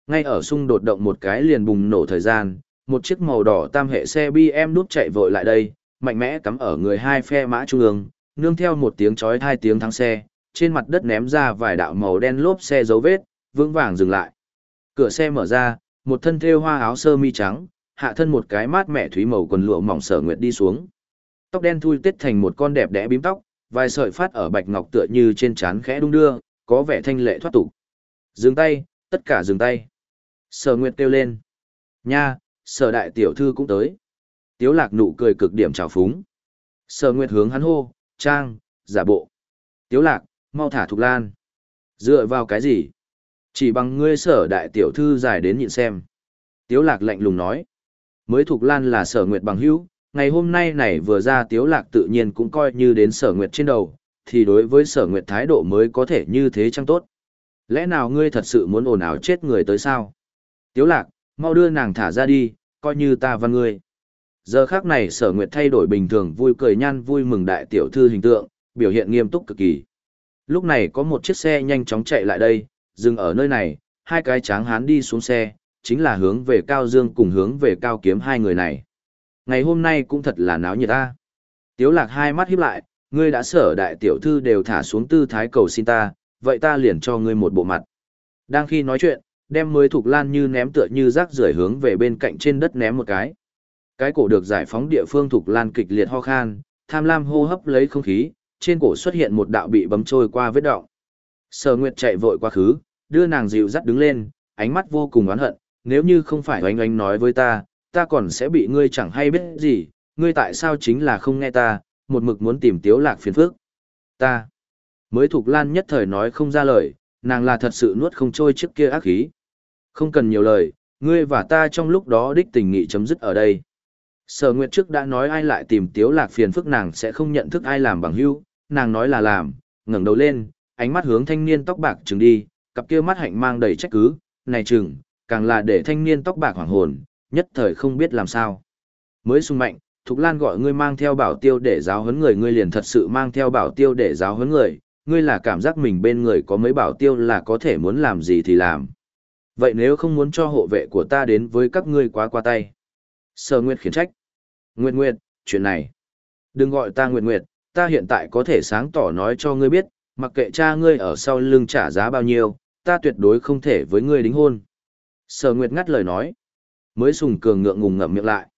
Ngay ở xung đột động một cái liền bùng nổ thời gian, một chiếc màu đỏ tam hệ xe BM đút chạy vội lại đây, mạnh mẽ cắm ở người hai phe mã trung ương, nương theo một tiếng chói hai tiếng thắng xe, trên mặt đất ném ra vài đạo màu đen lốp xe dấu vết, vững vàng dừng lại. Cửa xe mở ra, một thân thêu hoa áo sơ mi trắng, hạ thân một cái mát mẻ thúy màu quần lụa mỏng sở nguyệt đi xuống. Tóc đen thui tết thành một con đẹp đẽ bím tóc, vài sợi phát ở bạch ngọc tựa như trên trán khẽ đung đưa, có vẻ thanh lệ thoát tục. Dừng tay, tất cả dừng tay. Sở Nguyệt kêu lên. Nha, sở đại tiểu thư cũng tới. Tiếu lạc nụ cười cực điểm trào phúng. Sở Nguyệt hướng hắn hô, trang, giả bộ. Tiếu lạc, mau thả Thục Lan. Dựa vào cái gì? Chỉ bằng ngươi sở đại tiểu thư giải đến nhịn xem. Tiếu lạc lạnh lùng nói. Mới Thục Lan là sở Nguyệt bằng hữu, ngày hôm nay này vừa ra tiếu lạc tự nhiên cũng coi như đến sở nguyệt trên đầu, thì đối với sở nguyệt thái độ mới có thể như thế chăng tốt. Lẽ nào ngươi thật sự muốn ồn ào chết người tới sao? Tiếu lạc, mau đưa nàng thả ra đi, coi như ta văn ngươi. Giờ khác này sở nguyệt thay đổi bình thường vui cười nhan vui mừng đại tiểu thư hình tượng, biểu hiện nghiêm túc cực kỳ. Lúc này có một chiếc xe nhanh chóng chạy lại đây, dừng ở nơi này, hai cái tráng hán đi xuống xe, chính là hướng về Cao Dương cùng hướng về Cao Kiếm hai người này. Ngày hôm nay cũng thật là náo nhiệt ta. Tiếu lạc hai mắt híp lại, ngươi đã sở đại tiểu thư đều thả xuống tư thái cầu xin ta, vậy ta liền cho ngươi một bộ mặt. Đang khi nói chuyện, đem mới thuộc lan như ném tựa như rác rưởi hướng về bên cạnh trên đất ném một cái. Cái cổ được giải phóng địa phương thuộc lan kịch liệt ho khan, tham lam hô hấp lấy không khí, trên cổ xuất hiện một đạo bị bấm trôi qua vết đọng. Sở Nguyệt chạy vội qua khứ, đưa nàng dịu dắt đứng lên, ánh mắt vô cùng oán hận, nếu như không phải oanh oanh nói với ta, ta còn sẽ bị ngươi chẳng hay biết gì, ngươi tại sao chính là không nghe ta, một mực muốn tìm tiếu lạc phiền phức. Ta, mới thuộc lan nhất thời nói không ra lời, nàng là thật sự nuốt không trôi trước kia ác khí. Không cần nhiều lời, ngươi và ta trong lúc đó đích tình nghị chấm dứt ở đây. Sở Nguyệt trước đã nói ai lại tìm tiếu lạc phiền phức nàng sẽ không nhận thức ai làm bằng hữu, nàng nói là làm, ngẩng đầu lên, ánh mắt hướng thanh niên tóc bạc trừng đi, cặp kia mắt hạnh mang đầy trách cứ, này trừng, càng là để thanh niên tóc bạc hoảng hồn, nhất thời không biết làm sao. Mới sung mạnh, Thục Lan gọi ngươi mang theo bảo tiêu để giáo huấn người ngươi liền thật sự mang theo bảo tiêu để giáo huấn người, ngươi là cảm giác mình bên người có mấy bảo tiêu là có thể muốn làm gì thì làm. Vậy nếu không muốn cho hộ vệ của ta đến với các ngươi quá qua tay. Sở Nguyệt khiển trách. Nguyệt Nguyệt, chuyện này. Đừng gọi ta Nguyệt Nguyệt, ta hiện tại có thể sáng tỏ nói cho ngươi biết, mặc kệ cha ngươi ở sau lưng trả giá bao nhiêu, ta tuyệt đối không thể với ngươi đính hôn. Sở Nguyệt ngắt lời nói. Mới sùng cường ngượng ngùng ngậm miệng lại.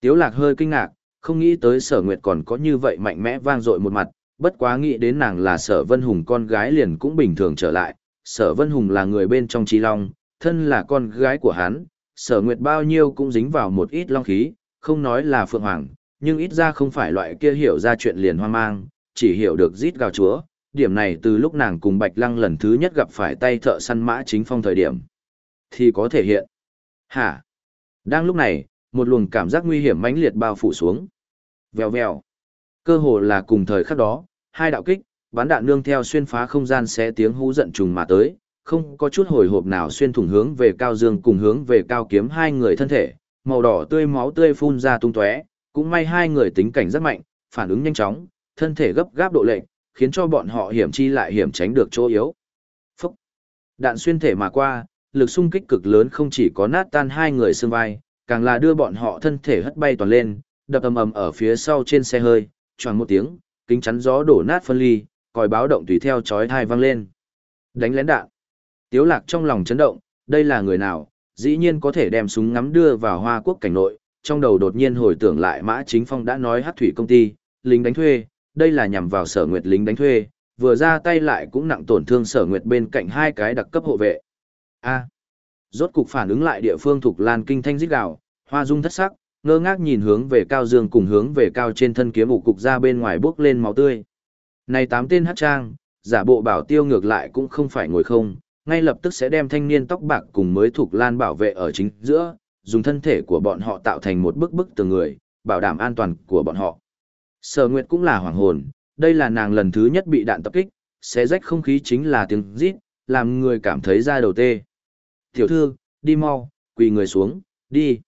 Tiếu lạc hơi kinh ngạc, không nghĩ tới sở Nguyệt còn có như vậy mạnh mẽ vang dội một mặt, bất quá nghĩ đến nàng là sở Vân Hùng con gái liền cũng bình thường trở lại. Sở Vân Hùng là người bên trong trí long, thân là con gái của hắn, sở Nguyệt bao nhiêu cũng dính vào một ít long khí, không nói là phượng hoàng, nhưng ít ra không phải loại kia hiểu ra chuyện liền hoang mang, chỉ hiểu được rít gào chúa. Điểm này từ lúc nàng cùng Bạch Lăng lần thứ nhất gặp phải tay thợ săn mã chính phong thời điểm, thì có thể hiện. Hả? Đang lúc này, một luồng cảm giác nguy hiểm mãnh liệt bao phủ xuống. Vèo vèo. Cơ hồ là cùng thời khắc đó, hai đạo kích, bắn đạn nương theo xuyên phá không gian xé tiếng hú giận trùng mà tới, không có chút hồi hộp nào xuyên thủng hướng về cao dương cùng hướng về cao kiếm hai người thân thể, màu đỏ tươi máu tươi phun ra tung tóe, cũng may hai người tính cảnh rất mạnh, phản ứng nhanh chóng, thân thể gấp gáp độ lệnh, khiến cho bọn họ hiểm chi lại hiểm tránh được chỗ yếu. Phúc! Đạn xuyên thể mà qua, lực xung kích cực lớn không chỉ có nát tan hai người xương vai, càng là đưa bọn họ thân thể hất bay toàn lên, đập ầm ầm ở phía sau trên xe hơi, choàng một tiếng, kính chắn gió đổ nát phân ly, còi báo động tùy theo chói tai vang lên. Đánh lén đạn. Tiếu lạc trong lòng chấn động, đây là người nào, dĩ nhiên có thể đem súng ngắm đưa vào Hoa Quốc cảnh nội, trong đầu đột nhiên hồi tưởng lại Mã Chính Phong đã nói hát thủy công ty, lính đánh thuê, đây là nhằm vào sở nguyệt lính đánh thuê, vừa ra tay lại cũng nặng tổn thương sở nguyệt bên cạnh hai cái đặc cấp hộ vệ. A. Rốt cục phản ứng lại địa phương thuộc Lan Kinh thanh rít gào, Hoa Dung thất sắc, ngơ ngác nhìn hướng về cao dương cùng hướng về cao trên thân kiếm ủ cục ra bên ngoài bước lên máu tươi. Này tám tên hát trang, giả bộ bảo tiêu ngược lại cũng không phải ngồi không, ngay lập tức sẽ đem thanh niên tóc bạc cùng mới thuộc Lan bảo vệ ở chính giữa, dùng thân thể của bọn họ tạo thành một bức bức từ người, bảo đảm an toàn của bọn họ. Sở Nguyệt cũng là hoàng hồn, đây là nàng lần thứ nhất bị đạn tập kích, xé rách không khí chính là tiếng rít, làm người cảm thấy da đầu tê. Tiểu thư, đi mau, quỳ người xuống, đi.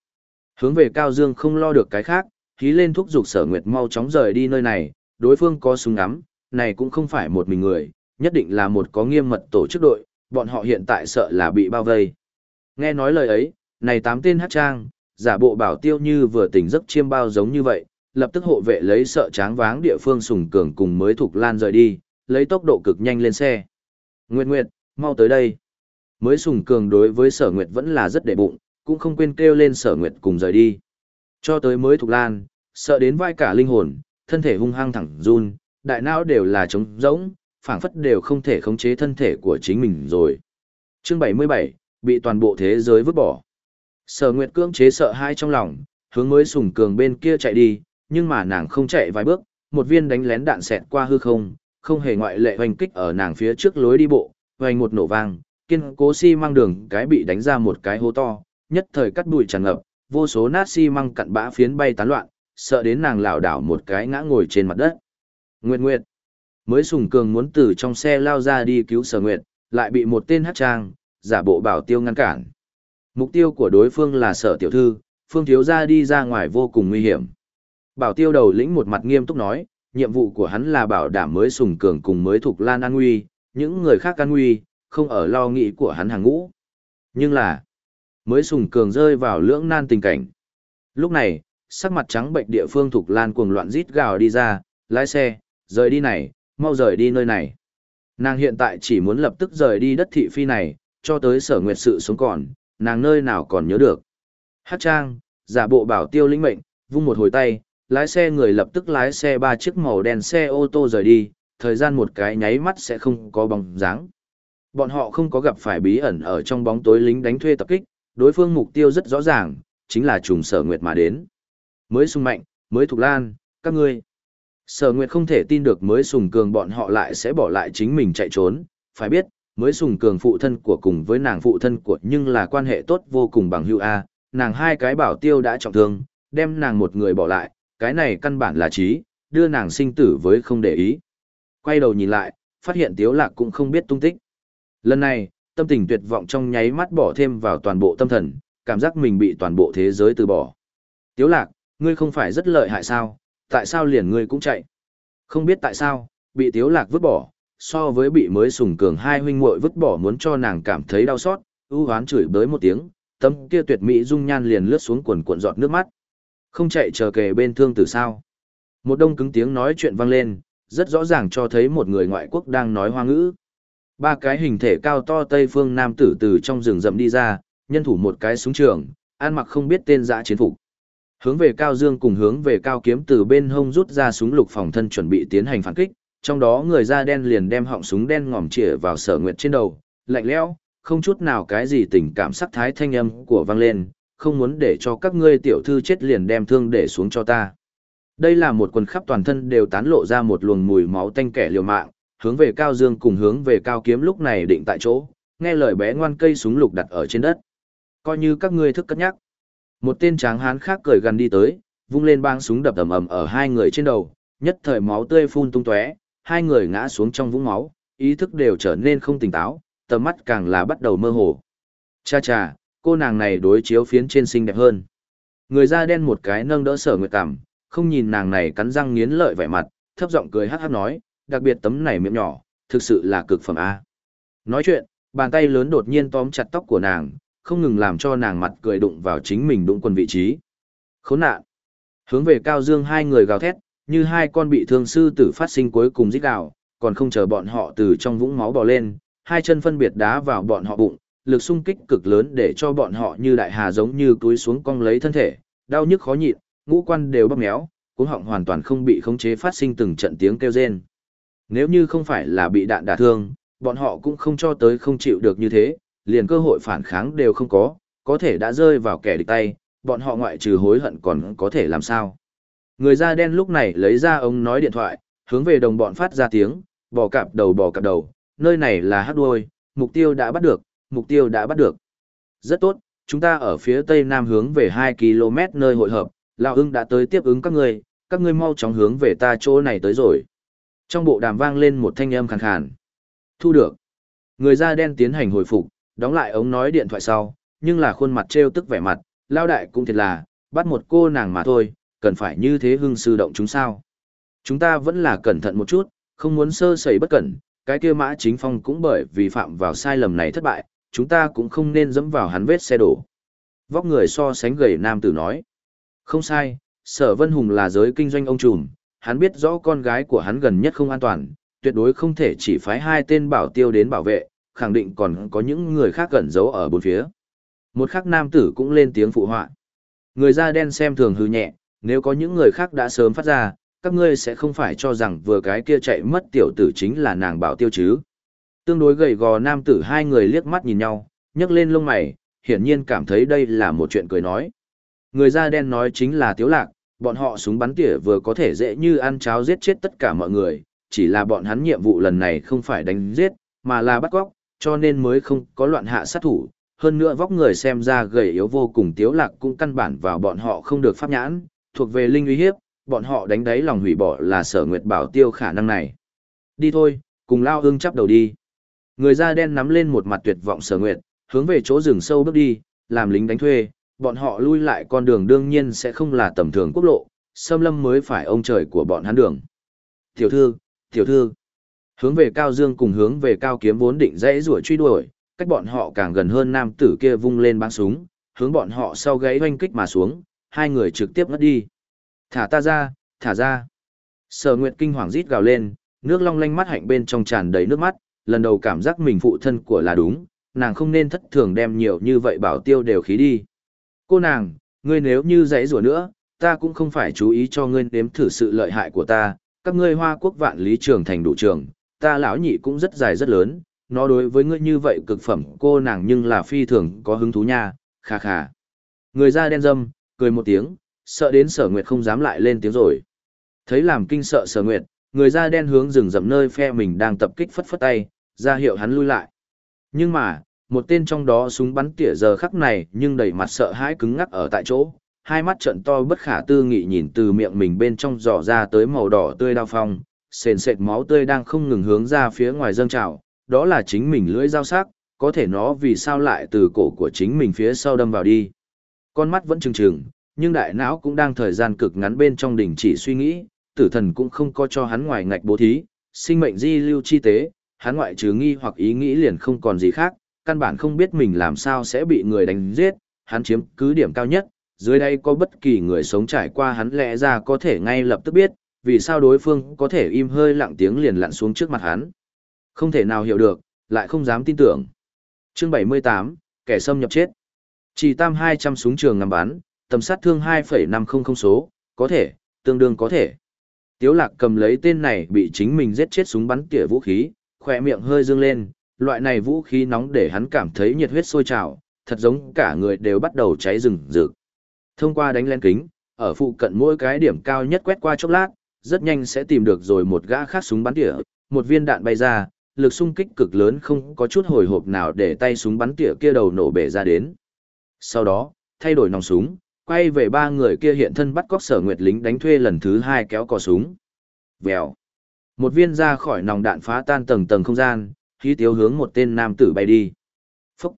Hướng về Cao Dương không lo được cái khác, khí lên thúc giục sở nguyệt mau chóng rời đi nơi này, đối phương có súng ngắm, này cũng không phải một mình người, nhất định là một có nghiêm mật tổ chức đội, bọn họ hiện tại sợ là bị bao vây. Nghe nói lời ấy, này tám tên hát trang, giả bộ bảo tiêu như vừa tỉnh giấc chiêm bao giống như vậy, lập tức hộ vệ lấy sợ tráng váng địa phương sùng cường cùng mới thuộc lan rời đi, lấy tốc độ cực nhanh lên xe. Nguyệt Nguyệt, mau tới đây. Mới sùng cường đối với sở Nguyệt vẫn là rất đệ bụng, cũng không quên kêu lên sở Nguyệt cùng rời đi. Cho tới mới thuộc lan, sợ đến vai cả linh hồn, thân thể hung hăng thẳng run, đại não đều là trống rỗng, phảng phất đều không thể khống chế thân thể của chính mình rồi. Chương 77, bị toàn bộ thế giới vứt bỏ. Sở Nguyệt cưỡng chế sợ hai trong lòng, hướng mới sùng cường bên kia chạy đi, nhưng mà nàng không chạy vài bước, một viên đánh lén đạn xẹt qua hư không, không hề ngoại lệ hoành kích ở nàng phía trước lối đi bộ, hoành một nổ vang, kiên cố xi si mang đường cái bị đánh ra một cái hố to, nhất thời cắt bụi tràn ngập, vô số nát xi si măng cặn bã phiến bay tán loạn, sợ đến nàng lảo đảo một cái ngã ngồi trên mặt đất. Nguyệt Nguyệt, mới sùng cường muốn từ trong xe lao ra đi cứu sở Nguyệt, lại bị một tên hát trang, giả bộ bảo tiêu ngăn cản. Mục tiêu của đối phương là sở tiểu thư, phương thiếu ra đi ra ngoài vô cùng nguy hiểm. Bảo tiêu đầu lĩnh một mặt nghiêm túc nói, nhiệm vụ của hắn là bảo đảm mới sùng cường cùng mới thuộc lan an nguy, những người khác an nguy, không ở lo nghĩ của hắn hàng ngũ. Nhưng là, mới sùng cường rơi vào lưỡng nan tình cảnh. Lúc này, sắc mặt trắng bệnh địa phương thuộc lan cuồng loạn rít gào đi ra, lái xe, rời đi này, mau rời đi nơi này. Nàng hiện tại chỉ muốn lập tức rời đi đất thị phi này, cho tới sở nguyệt sự sống còn, nàng nơi nào còn nhớ được. Hát trang, giả bộ bảo tiêu lĩnh mệnh, vung một hồi tay, lái xe người lập tức lái xe ba chiếc màu đen xe ô tô rời đi, thời gian một cái nháy mắt sẽ không có bóng dáng. Bọn họ không có gặp phải bí ẩn ở trong bóng tối lính đánh thuê tập kích, đối phương mục tiêu rất rõ ràng, chính là trùng sở nguyệt mà đến. Mới sung mạnh, mới thục lan, các ngươi. Sở nguyệt không thể tin được mới sùng cường bọn họ lại sẽ bỏ lại chính mình chạy trốn, phải biết, mới sùng cường phụ thân của cùng với nàng phụ thân của nhưng là quan hệ tốt vô cùng bằng hữu A, nàng hai cái bảo tiêu đã trọng thương, đem nàng một người bỏ lại, cái này căn bản là trí, đưa nàng sinh tử với không để ý. Quay đầu nhìn lại, phát hiện tiếu lạc cũng không biết tung tích. Lần này, tâm tình tuyệt vọng trong nháy mắt bỏ thêm vào toàn bộ tâm thần, cảm giác mình bị toàn bộ thế giới từ bỏ. Tiếu lạc, ngươi không phải rất lợi hại sao, tại sao liền ngươi cũng chạy? Không biết tại sao, bị tiếu lạc vứt bỏ, so với bị mới sùng cường hai huynh muội vứt bỏ muốn cho nàng cảm thấy đau xót, ưu hoán chửi bới một tiếng, tâm kia tuyệt mỹ dung nhan liền lướt xuống quần cuộn giọt nước mắt. Không chạy chờ kề bên thương tử sao? Một đông cứng tiếng nói chuyện vang lên, rất rõ ràng cho thấy một người ngoại quốc đang nói hoa ngữ. Ba cái hình thể cao to Tây phương nam tử từ trong rừng rậm đi ra, nhân thủ một cái súng trường, an mặc không biết tên dã chiến phục. Hướng về Cao Dương cùng hướng về Cao Kiếm từ bên hông rút ra súng lục phòng thân chuẩn bị tiến hành phản kích, trong đó người da đen liền đem họng súng đen ngòm chĩa vào sở nguyệt trên đầu, lạnh lẽo, không chút nào cái gì tình cảm sắc thái thanh âm của vang lên, không muốn để cho các ngươi tiểu thư chết liền đem thương để xuống cho ta. Đây là một quần khắp toàn thân đều tán lộ ra một luồng mùi máu tanh kẻ liều mạng, hướng về Cao Dương cùng hướng về Cao Kiếm lúc này định tại chỗ, nghe lời bé ngoan cây súng lục đặt ở trên đất. Coi như các ngươi thức cất nhắc. Một tên tráng hán khác cười gần đi tới, vung lên băng súng đập ầm ầm ở hai người trên đầu, nhất thời máu tươi phun tung tóe, hai người ngã xuống trong vũng máu, ý thức đều trở nên không tỉnh táo, tầm mắt càng là bắt đầu mơ hồ. Cha cha, cô nàng này đối chiếu phiến trên xinh đẹp hơn. Người da đen một cái nâng đỡ sở nguyệt cảm, không nhìn nàng này cắn răng nghiến lợi vẻ mặt, thấp giọng cười hát hát nói, đặc biệt tấm này miệng nhỏ, thực sự là cực phẩm A. Nói chuyện, bàn tay lớn đột nhiên tóm chặt tóc của nàng, không ngừng làm cho nàng mặt cười đụng vào chính mình đụng quần vị trí. Khốn nạn! Hướng về cao dương hai người gào thét, như hai con bị thương sư tử phát sinh cuối cùng giết gào, còn không chờ bọn họ từ trong vũng máu bò lên, hai chân phân biệt đá vào bọn họ bụng, lực xung kích cực lớn để cho bọn họ như đại hà giống như túi xuống cong lấy thân thể, đau nhức khó nhịn, ngũ quan đều bóp méo, cuống họng hoàn toàn không bị khống chế phát sinh từng trận tiếng kêu rên. Nếu như không phải là bị đạn đả thương, bọn họ cũng không cho tới không chịu được như thế, liền cơ hội phản kháng đều không có, có thể đã rơi vào kẻ địch tay, bọn họ ngoại trừ hối hận còn có thể làm sao. Người da đen lúc này lấy ra ống nói điện thoại, hướng về đồng bọn phát ra tiếng, bò cạp đầu bò cạp đầu, nơi này là hát đuôi, mục tiêu đã bắt được, mục tiêu đã bắt được. Rất tốt, chúng ta ở phía tây nam hướng về 2 km nơi hội hợp, Lão ưng đã tới tiếp ứng các ngươi, các ngươi mau chóng hướng về ta chỗ này tới rồi. Trong bộ đàm vang lên một thanh âm khàn khàn. Thu được. Người da đen tiến hành hồi phục, đóng lại ống nói điện thoại sau, nhưng là khuôn mặt trêu tức vẻ mặt, lao đại cũng thiệt là, bắt một cô nàng mà thôi, cần phải như thế hưng sư động chúng sao. Chúng ta vẫn là cẩn thận một chút, không muốn sơ sẩy bất cẩn, cái kia mã chính phong cũng bởi vì phạm vào sai lầm này thất bại, chúng ta cũng không nên dẫm vào hắn vết xe đổ. Vóc người so sánh gầy nam tử nói. Không sai, sở vân hùng là giới kinh doanh ông trùm, hắn biết rõ con gái của hắn gần nhất không an toàn, tuyệt đối không thể chỉ phái hai tên bảo tiêu đến bảo vệ, khẳng định còn có những người khác cẩn giấu ở bốn phía. Một khắc nam tử cũng lên tiếng phụ họa. Người da đen xem thường hư nhẹ, nếu có những người khác đã sớm phát ra, các ngươi sẽ không phải cho rằng vừa cái kia chạy mất tiểu tử chính là nàng bảo tiêu chứ. Tương đối gầy gò nam tử hai người liếc mắt nhìn nhau, nhấc lên lông mày, hiển nhiên cảm thấy đây là một chuyện cười nói. Người da đen nói chính là tiếu lạc, bọn họ súng bắn tỉa vừa có thể dễ như ăn cháo giết chết tất cả mọi người, chỉ là bọn hắn nhiệm vụ lần này không phải đánh giết, mà là bắt cóc, cho nên mới không có loạn hạ sát thủ. Hơn nữa vóc người xem ra gầy yếu vô cùng tiếu lạc cũng căn bản vào bọn họ không được pháp nhãn, thuộc về linh uy hiếp, bọn họ đánh đáy lòng hủy bỏ là sở nguyệt bảo tiêu khả năng này. Đi thôi, cùng lao ương chắp đầu đi. Người da đen nắm lên một mặt tuyệt vọng sở nguyệt, hướng về chỗ rừng sâu bước đi, làm lính đánh thuê, bọn họ lui lại con đường đương nhiên sẽ không là tầm thường quốc lộ, xâm lâm mới phải ông trời của bọn hắn đường. Tiểu thư, tiểu thư, hướng về cao dương cùng hướng về cao kiếm vốn định dãy rủa truy đuổi, cách bọn họ càng gần hơn nam tử kia vung lên bắn súng, hướng bọn họ sau gáy hoanh kích mà xuống, hai người trực tiếp ngất đi. Thả ta ra, thả ra. Sở Nguyệt kinh hoàng rít gào lên, nước long lanh mắt hạnh bên trong tràn đầy nước mắt, lần đầu cảm giác mình phụ thân của là đúng, nàng không nên thất thường đem nhiều như vậy bảo tiêu đều khí đi. Cô nàng, ngươi nếu như dãy rủa nữa, ta cũng không phải chú ý cho ngươi nếm thử sự lợi hại của ta, các ngươi hoa quốc vạn lý trường thành đủ trường, ta lão nhị cũng rất dài rất lớn, nó đối với ngươi như vậy cực phẩm cô nàng nhưng là phi thường có hứng thú nha, kha kha. Người da đen dâm, cười một tiếng, sợ đến sở nguyệt không dám lại lên tiếng rồi. Thấy làm kinh sợ sở nguyệt, người da đen hướng rừng rậm nơi phe mình đang tập kích phất phất tay, ra hiệu hắn lui lại. Nhưng mà, một tên trong đó súng bắn tỉa giờ khắc này nhưng đầy mặt sợ hãi cứng ngắc ở tại chỗ, hai mắt trận to bất khả tư nghị nhìn từ miệng mình bên trong dò ra tới màu đỏ tươi đau phong, sền sệt máu tươi đang không ngừng hướng ra phía ngoài dâng trào, đó là chính mình lưỡi dao sắc, có thể nó vì sao lại từ cổ của chính mình phía sau đâm vào đi. Con mắt vẫn trừng trừng, nhưng đại não cũng đang thời gian cực ngắn bên trong đỉnh chỉ suy nghĩ, tử thần cũng không có cho hắn ngoài ngạch bố thí, sinh mệnh di lưu chi tế, hắn ngoại trừ nghi hoặc ý nghĩ liền không còn gì khác, căn bản không biết mình làm sao sẽ bị người đánh giết, hắn chiếm cứ điểm cao nhất, dưới đây có bất kỳ người sống trải qua hắn lẽ ra có thể ngay lập tức biết, vì sao đối phương có thể im hơi lặng tiếng liền lặn xuống trước mặt hắn. Không thể nào hiểu được, lại không dám tin tưởng. Chương 78, kẻ xâm nhập chết. Chỉ tam 200 súng trường ngắm bắn, tầm sát thương 2,500 số, có thể, tương đương có thể. Tiếu lạc cầm lấy tên này bị chính mình giết chết súng bắn tỉa vũ khí, khỏe miệng hơi dương lên, loại này vũ khí nóng để hắn cảm thấy nhiệt huyết sôi trào, thật giống cả người đều bắt đầu cháy rừng rực. Thông qua đánh lên kính, ở phụ cận mỗi cái điểm cao nhất quét qua chốc lát, rất nhanh sẽ tìm được rồi một gã khác súng bắn tỉa, một viên đạn bay ra, lực xung kích cực lớn không có chút hồi hộp nào để tay súng bắn tỉa kia đầu nổ bể ra đến. Sau đó, thay đổi nòng súng, quay về ba người kia hiện thân bắt cóc sở nguyệt lính đánh thuê lần thứ hai kéo cò súng. Vèo. Một viên ra khỏi nòng đạn phá tan tầng tầng không gian, khí tiếu hướng một tên nam tử bay đi. Phúc.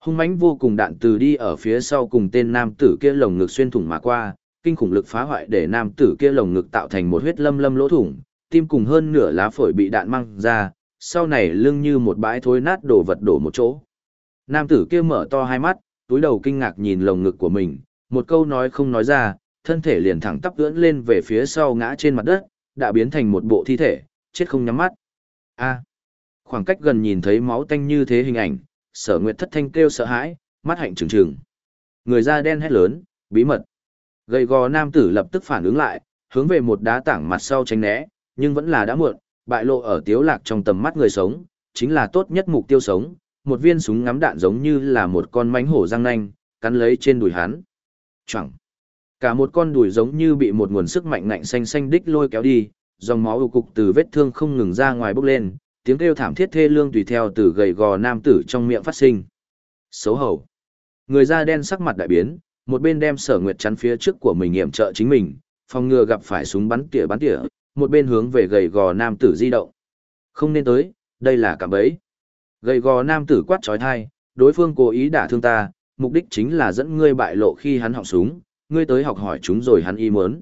Hung mãnh vô cùng đạn từ đi ở phía sau cùng tên nam tử kia lồng ngực xuyên thủng mà qua, kinh khủng lực phá hoại để nam tử kia lồng ngực tạo thành một huyết lâm lâm lỗ thủng, tim cùng hơn nửa lá phổi bị đạn mang ra, sau này lưng như một bãi thối nát đổ vật đổ một chỗ. Nam tử kia mở to hai mắt, túi đầu kinh ngạc nhìn lồng ngực của mình, một câu nói không nói ra, thân thể liền thẳng tắp ưỡn lên về phía sau ngã trên mặt đất, đã biến thành một bộ thi thể, chết không nhắm mắt. A. khoảng cách gần nhìn thấy máu tanh như thế hình ảnh, sở nguyệt thất thanh kêu sợ hãi, mắt hạnh trừng trừng. Người da đen hét lớn, bí mật. Gầy gò nam tử lập tức phản ứng lại, hướng về một đá tảng mặt sau tránh né, nhưng vẫn là đã muộn, bại lộ ở tiếu lạc trong tầm mắt người sống, chính là tốt nhất mục tiêu sống, một viên súng ngắm đạn giống như là một con mánh hổ răng nanh, cắn lấy trên đùi hắn. Chẳng. Cả một con đùi giống như bị một nguồn sức mạnh ngạnh xanh xanh đích lôi kéo đi, dòng máu ù cục từ vết thương không ngừng ra ngoài bốc lên, tiếng kêu thảm thiết thê lương tùy theo từ gầy gò nam tử trong miệng phát sinh. Xấu hổ. Người da đen sắc mặt đại biến, một bên đem sở nguyệt chắn phía trước của mình nghiệm trợ chính mình, phòng ngừa gặp phải súng bắn tỉa bắn tỉa, một bên hướng về gầy gò nam tử di động. Không nên tới, đây là cạm bẫy. Gầy gò nam tử quát trói thai, đối phương cố ý đả thương ta, mục đích chính là dẫn ngươi bại lộ khi hắn họng súng, ngươi tới học hỏi chúng rồi hắn y muốn.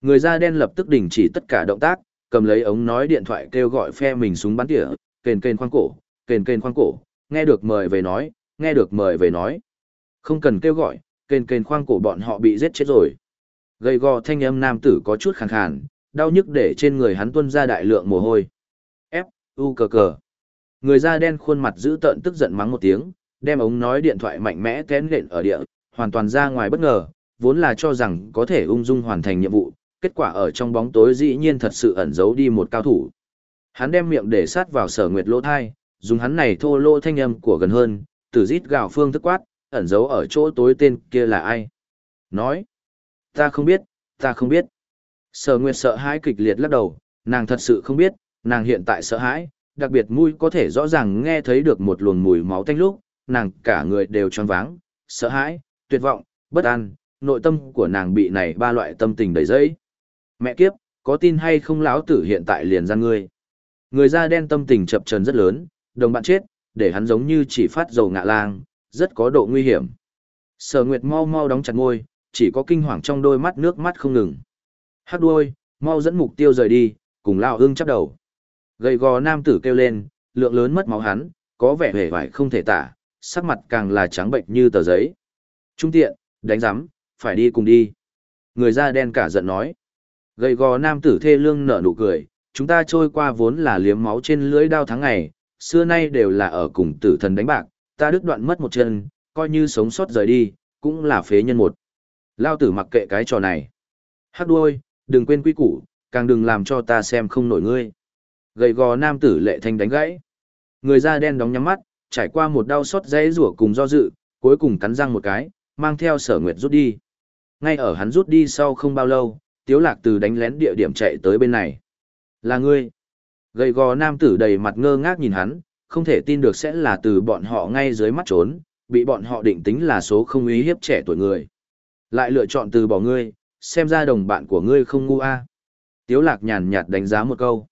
Người da đen lập tức đình chỉ tất cả động tác, cầm lấy ống nói điện thoại kêu gọi phe mình súng bắn tỉa, kền kền khoang cổ, kền kền khoang cổ, nghe được mời về nói, nghe được mời về nói. Không cần kêu gọi, kền kền khoang cổ bọn họ bị giết chết rồi. Gầy gò thanh âm nam tử có chút khàn khàn, đau nhức để trên người hắn tuôn ra đại lượng mồ hôi. F, U cờ cờ. Người da đen khuôn mặt giữ tợn tức giận mắng một tiếng, đem ống nói điện thoại mạnh mẽ kén lện ở địa, hoàn toàn ra ngoài bất ngờ, vốn là cho rằng có thể ung dung hoàn thành nhiệm vụ, kết quả ở trong bóng tối dĩ nhiên thật sự ẩn giấu đi một cao thủ. Hắn đem miệng để sát vào sở nguyệt lỗ thai, dùng hắn này thô lỗ thanh âm của gần hơn, từ rít gào phương thức quát, ẩn giấu ở chỗ tối tên kia là ai. Nói, ta không biết, ta không biết. Sở Nguyệt sợ hãi kịch liệt lắc đầu, nàng thật sự không biết, nàng hiện tại sợ hãi, đặc biệt mũi có thể rõ ràng nghe thấy được một luồng mùi máu tanh lúc, nàng cả người đều choáng váng, sợ hãi, tuyệt vọng, bất an, nội tâm của nàng bị này ba loại tâm tình đầy dẫy. Mẹ kiếp, có tin hay không lão tử hiện tại liền ra ngươi. Người da đen tâm tình chập trần rất lớn, đồng bạn chết, để hắn giống như chỉ phát dầu ngạ lang, rất có độ nguy hiểm. Sở Nguyệt mau mau đóng chặt môi, chỉ có kinh hoàng trong đôi mắt nước mắt không ngừng. Hát đuôi, mau dẫn mục tiêu rời đi, cùng lao ương chắp đầu. Gầy gò nam tử kêu lên, lượng lớn mất máu hắn, có vẻ vẻ vải không thể tả, sắc mặt càng là trắng bệnh như tờ giấy. Trung tiện, đánh giám, phải đi cùng đi. Người da đen cả giận nói. Gầy gò nam tử thê lương nở nụ cười, chúng ta trôi qua vốn là liếm máu trên lưỡi đao tháng ngày, xưa nay đều là ở cùng tử thần đánh bạc, ta đứt đoạn mất một chân, coi như sống sót rời đi, cũng là phế nhân một. Lao tử mặc kệ cái trò này. Hát đuôi, đừng quên quy củ, càng đừng làm cho ta xem không nổi ngươi. Gầy gò nam tử lệ thanh đánh gãy. Người da đen đóng nhắm mắt, trải qua một đau xót dãy rủa cùng do dự, cuối cùng cắn răng một cái, mang theo sở nguyệt rút đi. Ngay ở hắn rút đi sau không bao lâu, tiếu lạc từ đánh lén địa điểm chạy tới bên này. Là ngươi. Gầy gò nam tử đầy mặt ngơ ngác nhìn hắn, không thể tin được sẽ là từ bọn họ ngay dưới mắt trốn, bị bọn họ định tính là số không ý hiếp trẻ tuổi người. Lại lựa chọn từ bỏ ngươi, xem ra đồng bạn của ngươi không ngu a. Tiếu lạc nhàn nhạt đánh giá một câu.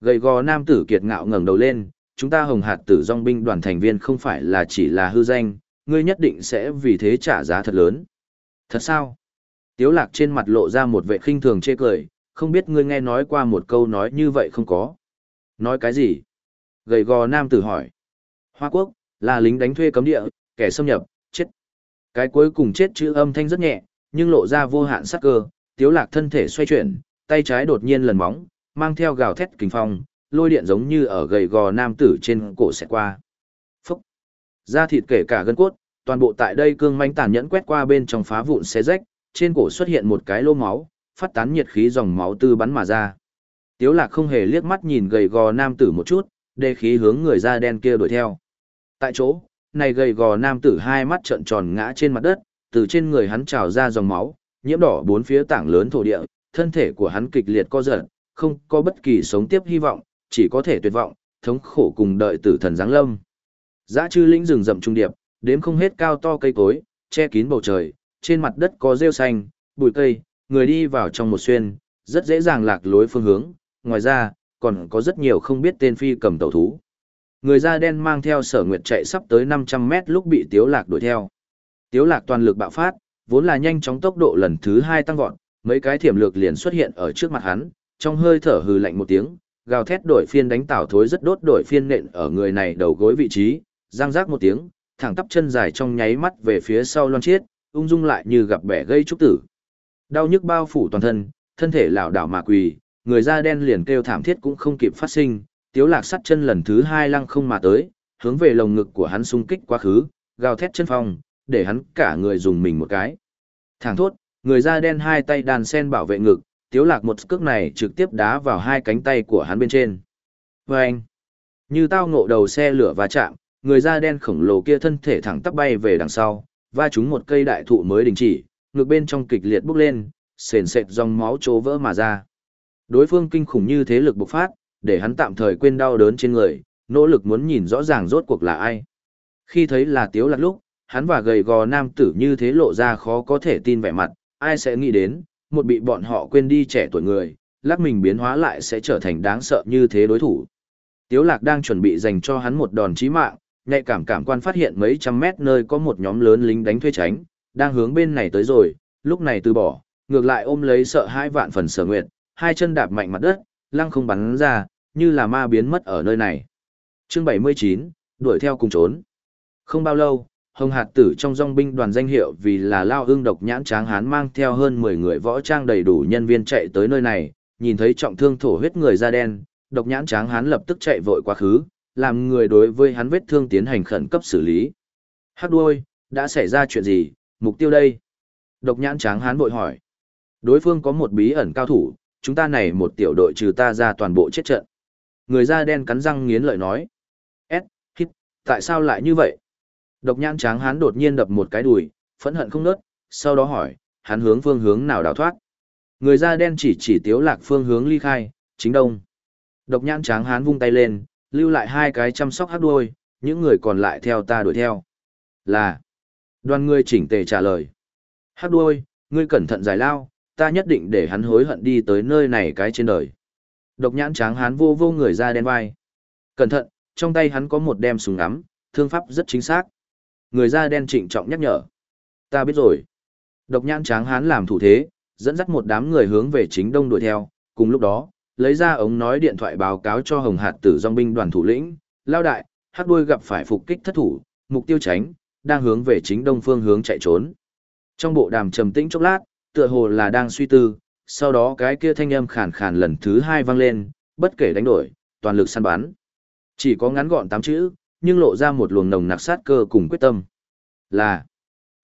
Gầy gò nam tử kiệt ngạo ngẩng đầu lên, chúng ta hồng hạt tử dòng binh đoàn thành viên không phải là chỉ là hư danh, ngươi nhất định sẽ vì thế trả giá thật lớn. Thật sao? Tiếu lạc trên mặt lộ ra một vẻ khinh thường chê cười, không biết ngươi nghe nói qua một câu nói như vậy không có. Nói cái gì? Gầy gò nam tử hỏi. Hoa quốc, là lính đánh thuê cấm địa, kẻ xâm nhập, chết. Cái cuối cùng chết chữ âm thanh rất nhẹ, nhưng lộ ra vô hạn sắc cơ, tiếu lạc thân thể xoay chuyển, tay trái đột nhiên lần móng, mang theo gào thét kinh phong, lôi điện giống như ở gầy gò nam tử trên cổ sẽ qua. Phúc! Da thịt kể cả gân cốt, toàn bộ tại đây cương manh tàn nhẫn quét qua bên trong phá vụn xé rách, trên cổ xuất hiện một cái lô máu, phát tán nhiệt khí dòng máu tư bắn mà ra. Tiếu lạc không hề liếc mắt nhìn gầy gò nam tử một chút, đề khí hướng người da đen kia đuổi theo. Tại chỗ, này gầy gò nam tử hai mắt trợn tròn ngã trên mặt đất, từ trên người hắn trào ra dòng máu, nhiễm đỏ bốn phía tảng lớn thổ địa, thân thể của hắn kịch liệt co giật, không có bất kỳ sống tiếp hy vọng, chỉ có thể tuyệt vọng, thống khổ cùng đợi tử thần giáng lâm. Dã chư lĩnh rừng rậm trung điệp, đếm không hết cao to cây cối, che kín bầu trời, trên mặt đất có rêu xanh, bụi cây, người đi vào trong một xuyên, rất dễ dàng lạc lối phương hướng, ngoài ra, còn có rất nhiều không biết tên phi cầm tàu thú. Người da đen mang theo sở nguyệt chạy sắp tới 500 mét lúc bị tiếu lạc đuổi theo. Tiếu lạc toàn lực bạo phát, vốn là nhanh chóng tốc độ lần thứ hai tăng vọt, mấy cái thiểm lược liền xuất hiện ở trước mặt hắn, trong hơi thở hừ lạnh một tiếng, gào thét đổi phiên đánh tảo thối rất đốt đổi phiên nện ở người này đầu gối vị trí, giang rác một tiếng, thẳng tắp chân dài trong nháy mắt về phía sau loan chiết, ung dung lại như gặp bẻ gây trúc tử. Đau nhức bao phủ toàn thân, thân thể lảo đảo mà quỳ, người da đen liền kêu thảm thiết cũng không kịp phát sinh, tiếu lạc sắt chân lần thứ hai lăng không mà tới, hướng về lồng ngực của hắn xung kích quá khứ, gào thét chân phong, để hắn cả người dùng mình một cái. Thẳng thốt, người da đen hai tay đàn sen bảo vệ ngực, tiếu lạc một cước này trực tiếp đá vào hai cánh tay của hắn bên trên. Vâng! Như tao ngộ đầu xe lửa va chạm, người da đen khổng lồ kia thân thể thẳng tắp bay về đằng sau, va trúng một cây đại thụ mới đình chỉ, ngực bên trong kịch liệt bốc lên, sền sệt dòng máu trố vỡ mà ra. Đối phương kinh khủng như thế lực bộc phát, để hắn tạm thời quên đau đớn trên người, nỗ lực muốn nhìn rõ ràng rốt cuộc là ai. Khi thấy là tiếu lạc lúc, hắn và gầy gò nam tử như thế lộ ra khó có thể tin vẻ mặt, ai sẽ nghĩ đến, một bị bọn họ quên đi trẻ tuổi người, lắc mình biến hóa lại sẽ trở thành đáng sợ như thế đối thủ. Tiếu lạc đang chuẩn bị dành cho hắn một đòn chí mạng, nhạy cảm cảm quan phát hiện mấy trăm mét nơi có một nhóm lớn lính đánh thuê tránh, đang hướng bên này tới rồi, lúc này từ bỏ, ngược lại ôm lấy sợ hai vạn phần sở nguyện hai chân đạp mạnh mặt đất, lăng không bắn ra, như là ma biến mất ở nơi này. Chương 79, đuổi theo cùng trốn. Không bao lâu, Hồng Hạt Tử trong dòng binh đoàn danh hiệu vì là Lao Hưng độc nhãn tráng hán mang theo hơn 10 người võ trang đầy đủ nhân viên chạy tới nơi này, nhìn thấy trọng thương thổ huyết người da đen, độc nhãn tráng hán lập tức chạy vội quá khứ, làm người đối với hắn vết thương tiến hành khẩn cấp xử lý. Hắc đuôi, đã xảy ra chuyện gì, mục tiêu đây? Độc nhãn tráng hán vội hỏi. Đối phương có một bí ẩn cao thủ, chúng ta này một tiểu đội trừ ta ra toàn bộ chết trận. Người da đen cắn răng nghiến lợi nói. S, hít, tại sao lại như vậy? Độc nhãn tráng hán đột nhiên đập một cái đùi, phẫn hận không nớt, sau đó hỏi, hắn hướng phương hướng nào đào thoát. Người da đen chỉ chỉ tiếu lạc phương hướng ly khai, chính đông. Độc nhãn tráng hán vung tay lên, lưu lại hai cái chăm sóc hát đuôi, những người còn lại theo ta đuổi theo. Là. Đoàn người chỉnh tề trả lời. hát đuôi, ngươi cẩn thận giải lao, ta nhất định để hắn hối hận đi tới nơi này cái trên đời. Độc nhãn tráng hán vô vô người ra đen vai. Cẩn thận, trong tay hắn có một đem súng ngắm, thương pháp rất chính xác. Người da đen trịnh trọng nhắc nhở. Ta biết rồi. Độc nhãn tráng hán làm thủ thế, dẫn dắt một đám người hướng về chính đông đuổi theo, cùng lúc đó, lấy ra ống nói điện thoại báo cáo cho Hồng Hạt Tử Dòng binh đoàn thủ lĩnh, lao đại, hắc đuôi gặp phải phục kích thất thủ, mục tiêu tránh, đang hướng về chính đông phương hướng chạy trốn. Trong bộ đàm trầm tĩnh chốc lát, tựa hồ là đang suy tư, sau đó cái kia thanh âm khàn khàn lần thứ hai vang lên, bất kể đánh đổi, toàn lực săn bắn. Chỉ có ngắn gọn tám chữ, nhưng lộ ra một luồng nồng nặc sát cơ cùng quyết tâm. Là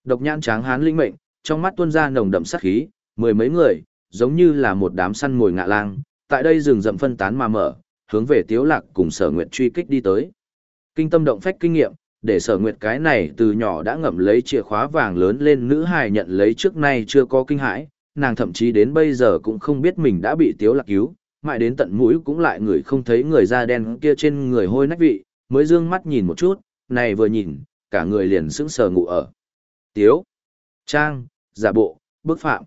Độc nhãn tráng hán linh mệnh, trong mắt tuôn ra nồng đậm sát khí, mười mấy người, giống như là một đám săn mồi ngạ lang, tại đây rừng rậm phân tán mà mở, hướng về Tiếu Lạc cùng Sở Nguyệt truy kích đi tới. Kinh tâm động phách kinh nghiệm, để Sở Nguyệt cái này từ nhỏ đã ngậm lấy chìa khóa vàng lớn lên nữ hài nhận lấy trước nay chưa có kinh hãi, nàng thậm chí đến bây giờ cũng không biết mình đã bị Tiếu Lạc cứu, mãi đến tận mũi cũng lại người không thấy người da đen kia trên người hôi nách vị, mới dương mắt nhìn một chút, này vừa nhìn, cả người liền sững sờ ngủ ở. Tiếu, Trang, giả bộ, bức phạm.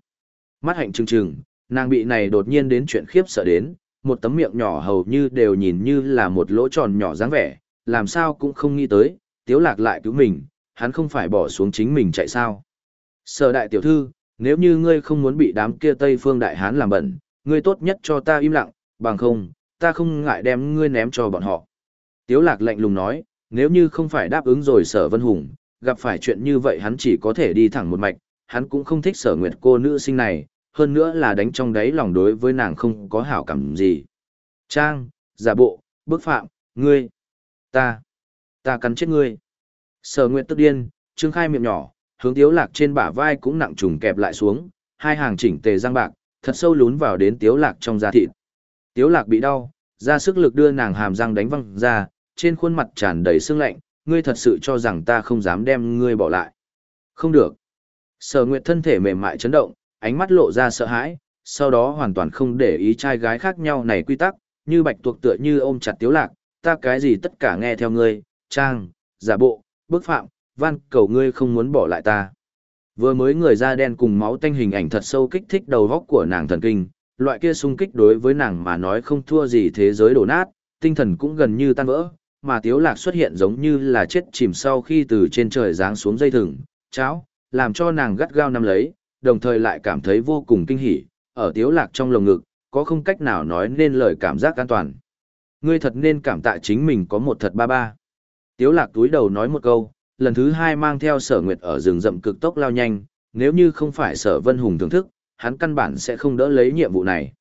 Mắt hạnh trừng trừng, nàng bị này đột nhiên đến chuyện khiếp sợ đến, một tấm miệng nhỏ hầu như đều nhìn như là một lỗ tròn nhỏ dáng vẻ, làm sao cũng không nghĩ tới, tiếu lạc lại cứu mình, hắn không phải bỏ xuống chính mình chạy sao. Sở đại tiểu thư, nếu như ngươi không muốn bị đám kia Tây Phương Đại Hán làm bẩn, ngươi tốt nhất cho ta im lặng, bằng không, ta không ngại đem ngươi ném cho bọn họ. Tiếu lạc lạnh lùng nói, nếu như không phải đáp ứng rồi sở vân hùng, gặp phải chuyện như vậy hắn chỉ có thể đi thẳng một mạch, hắn cũng không thích sở nguyệt cô nữ sinh này, hơn nữa là đánh trong đáy lòng đối với nàng không có hảo cảm gì. Trang, giả bộ, bức phạm, ngươi, ta, ta cắn chết ngươi. Sở nguyệt tức điên, trương khai miệng nhỏ, hướng tiếu lạc trên bả vai cũng nặng trùng kẹp lại xuống, hai hàng chỉnh tề răng bạc, thật sâu lún vào đến tiếu lạc trong da thịt. Tiếu lạc bị đau, ra sức lực đưa nàng hàm răng đánh văng ra, trên khuôn mặt tràn đầy sương lạnh, ngươi thật sự cho rằng ta không dám đem ngươi bỏ lại. Không được. Sở Nguyệt thân thể mềm mại chấn động, ánh mắt lộ ra sợ hãi, sau đó hoàn toàn không để ý trai gái khác nhau này quy tắc, như bạch tuộc tựa như ôm chặt tiếu lạc, ta cái gì tất cả nghe theo ngươi, trang, giả bộ, bức phạm, van cầu ngươi không muốn bỏ lại ta. Vừa mới người da đen cùng máu tanh hình ảnh thật sâu kích thích đầu góc của nàng thần kinh, loại kia xung kích đối với nàng mà nói không thua gì thế giới đổ nát, tinh thần cũng gần như tan vỡ, mà tiếu lạc xuất hiện giống như là chết chìm sau khi từ trên trời giáng xuống dây thừng, cháo, làm cho nàng gắt gao nắm lấy, đồng thời lại cảm thấy vô cùng kinh hỉ, ở tiếu lạc trong lồng ngực, có không cách nào nói nên lời cảm giác an toàn. Ngươi thật nên cảm tạ chính mình có một thật ba ba. Tiếu lạc túi đầu nói một câu, lần thứ hai mang theo sở nguyệt ở rừng rậm cực tốc lao nhanh, nếu như không phải sở vân hùng thưởng thức, hắn căn bản sẽ không đỡ lấy nhiệm vụ này.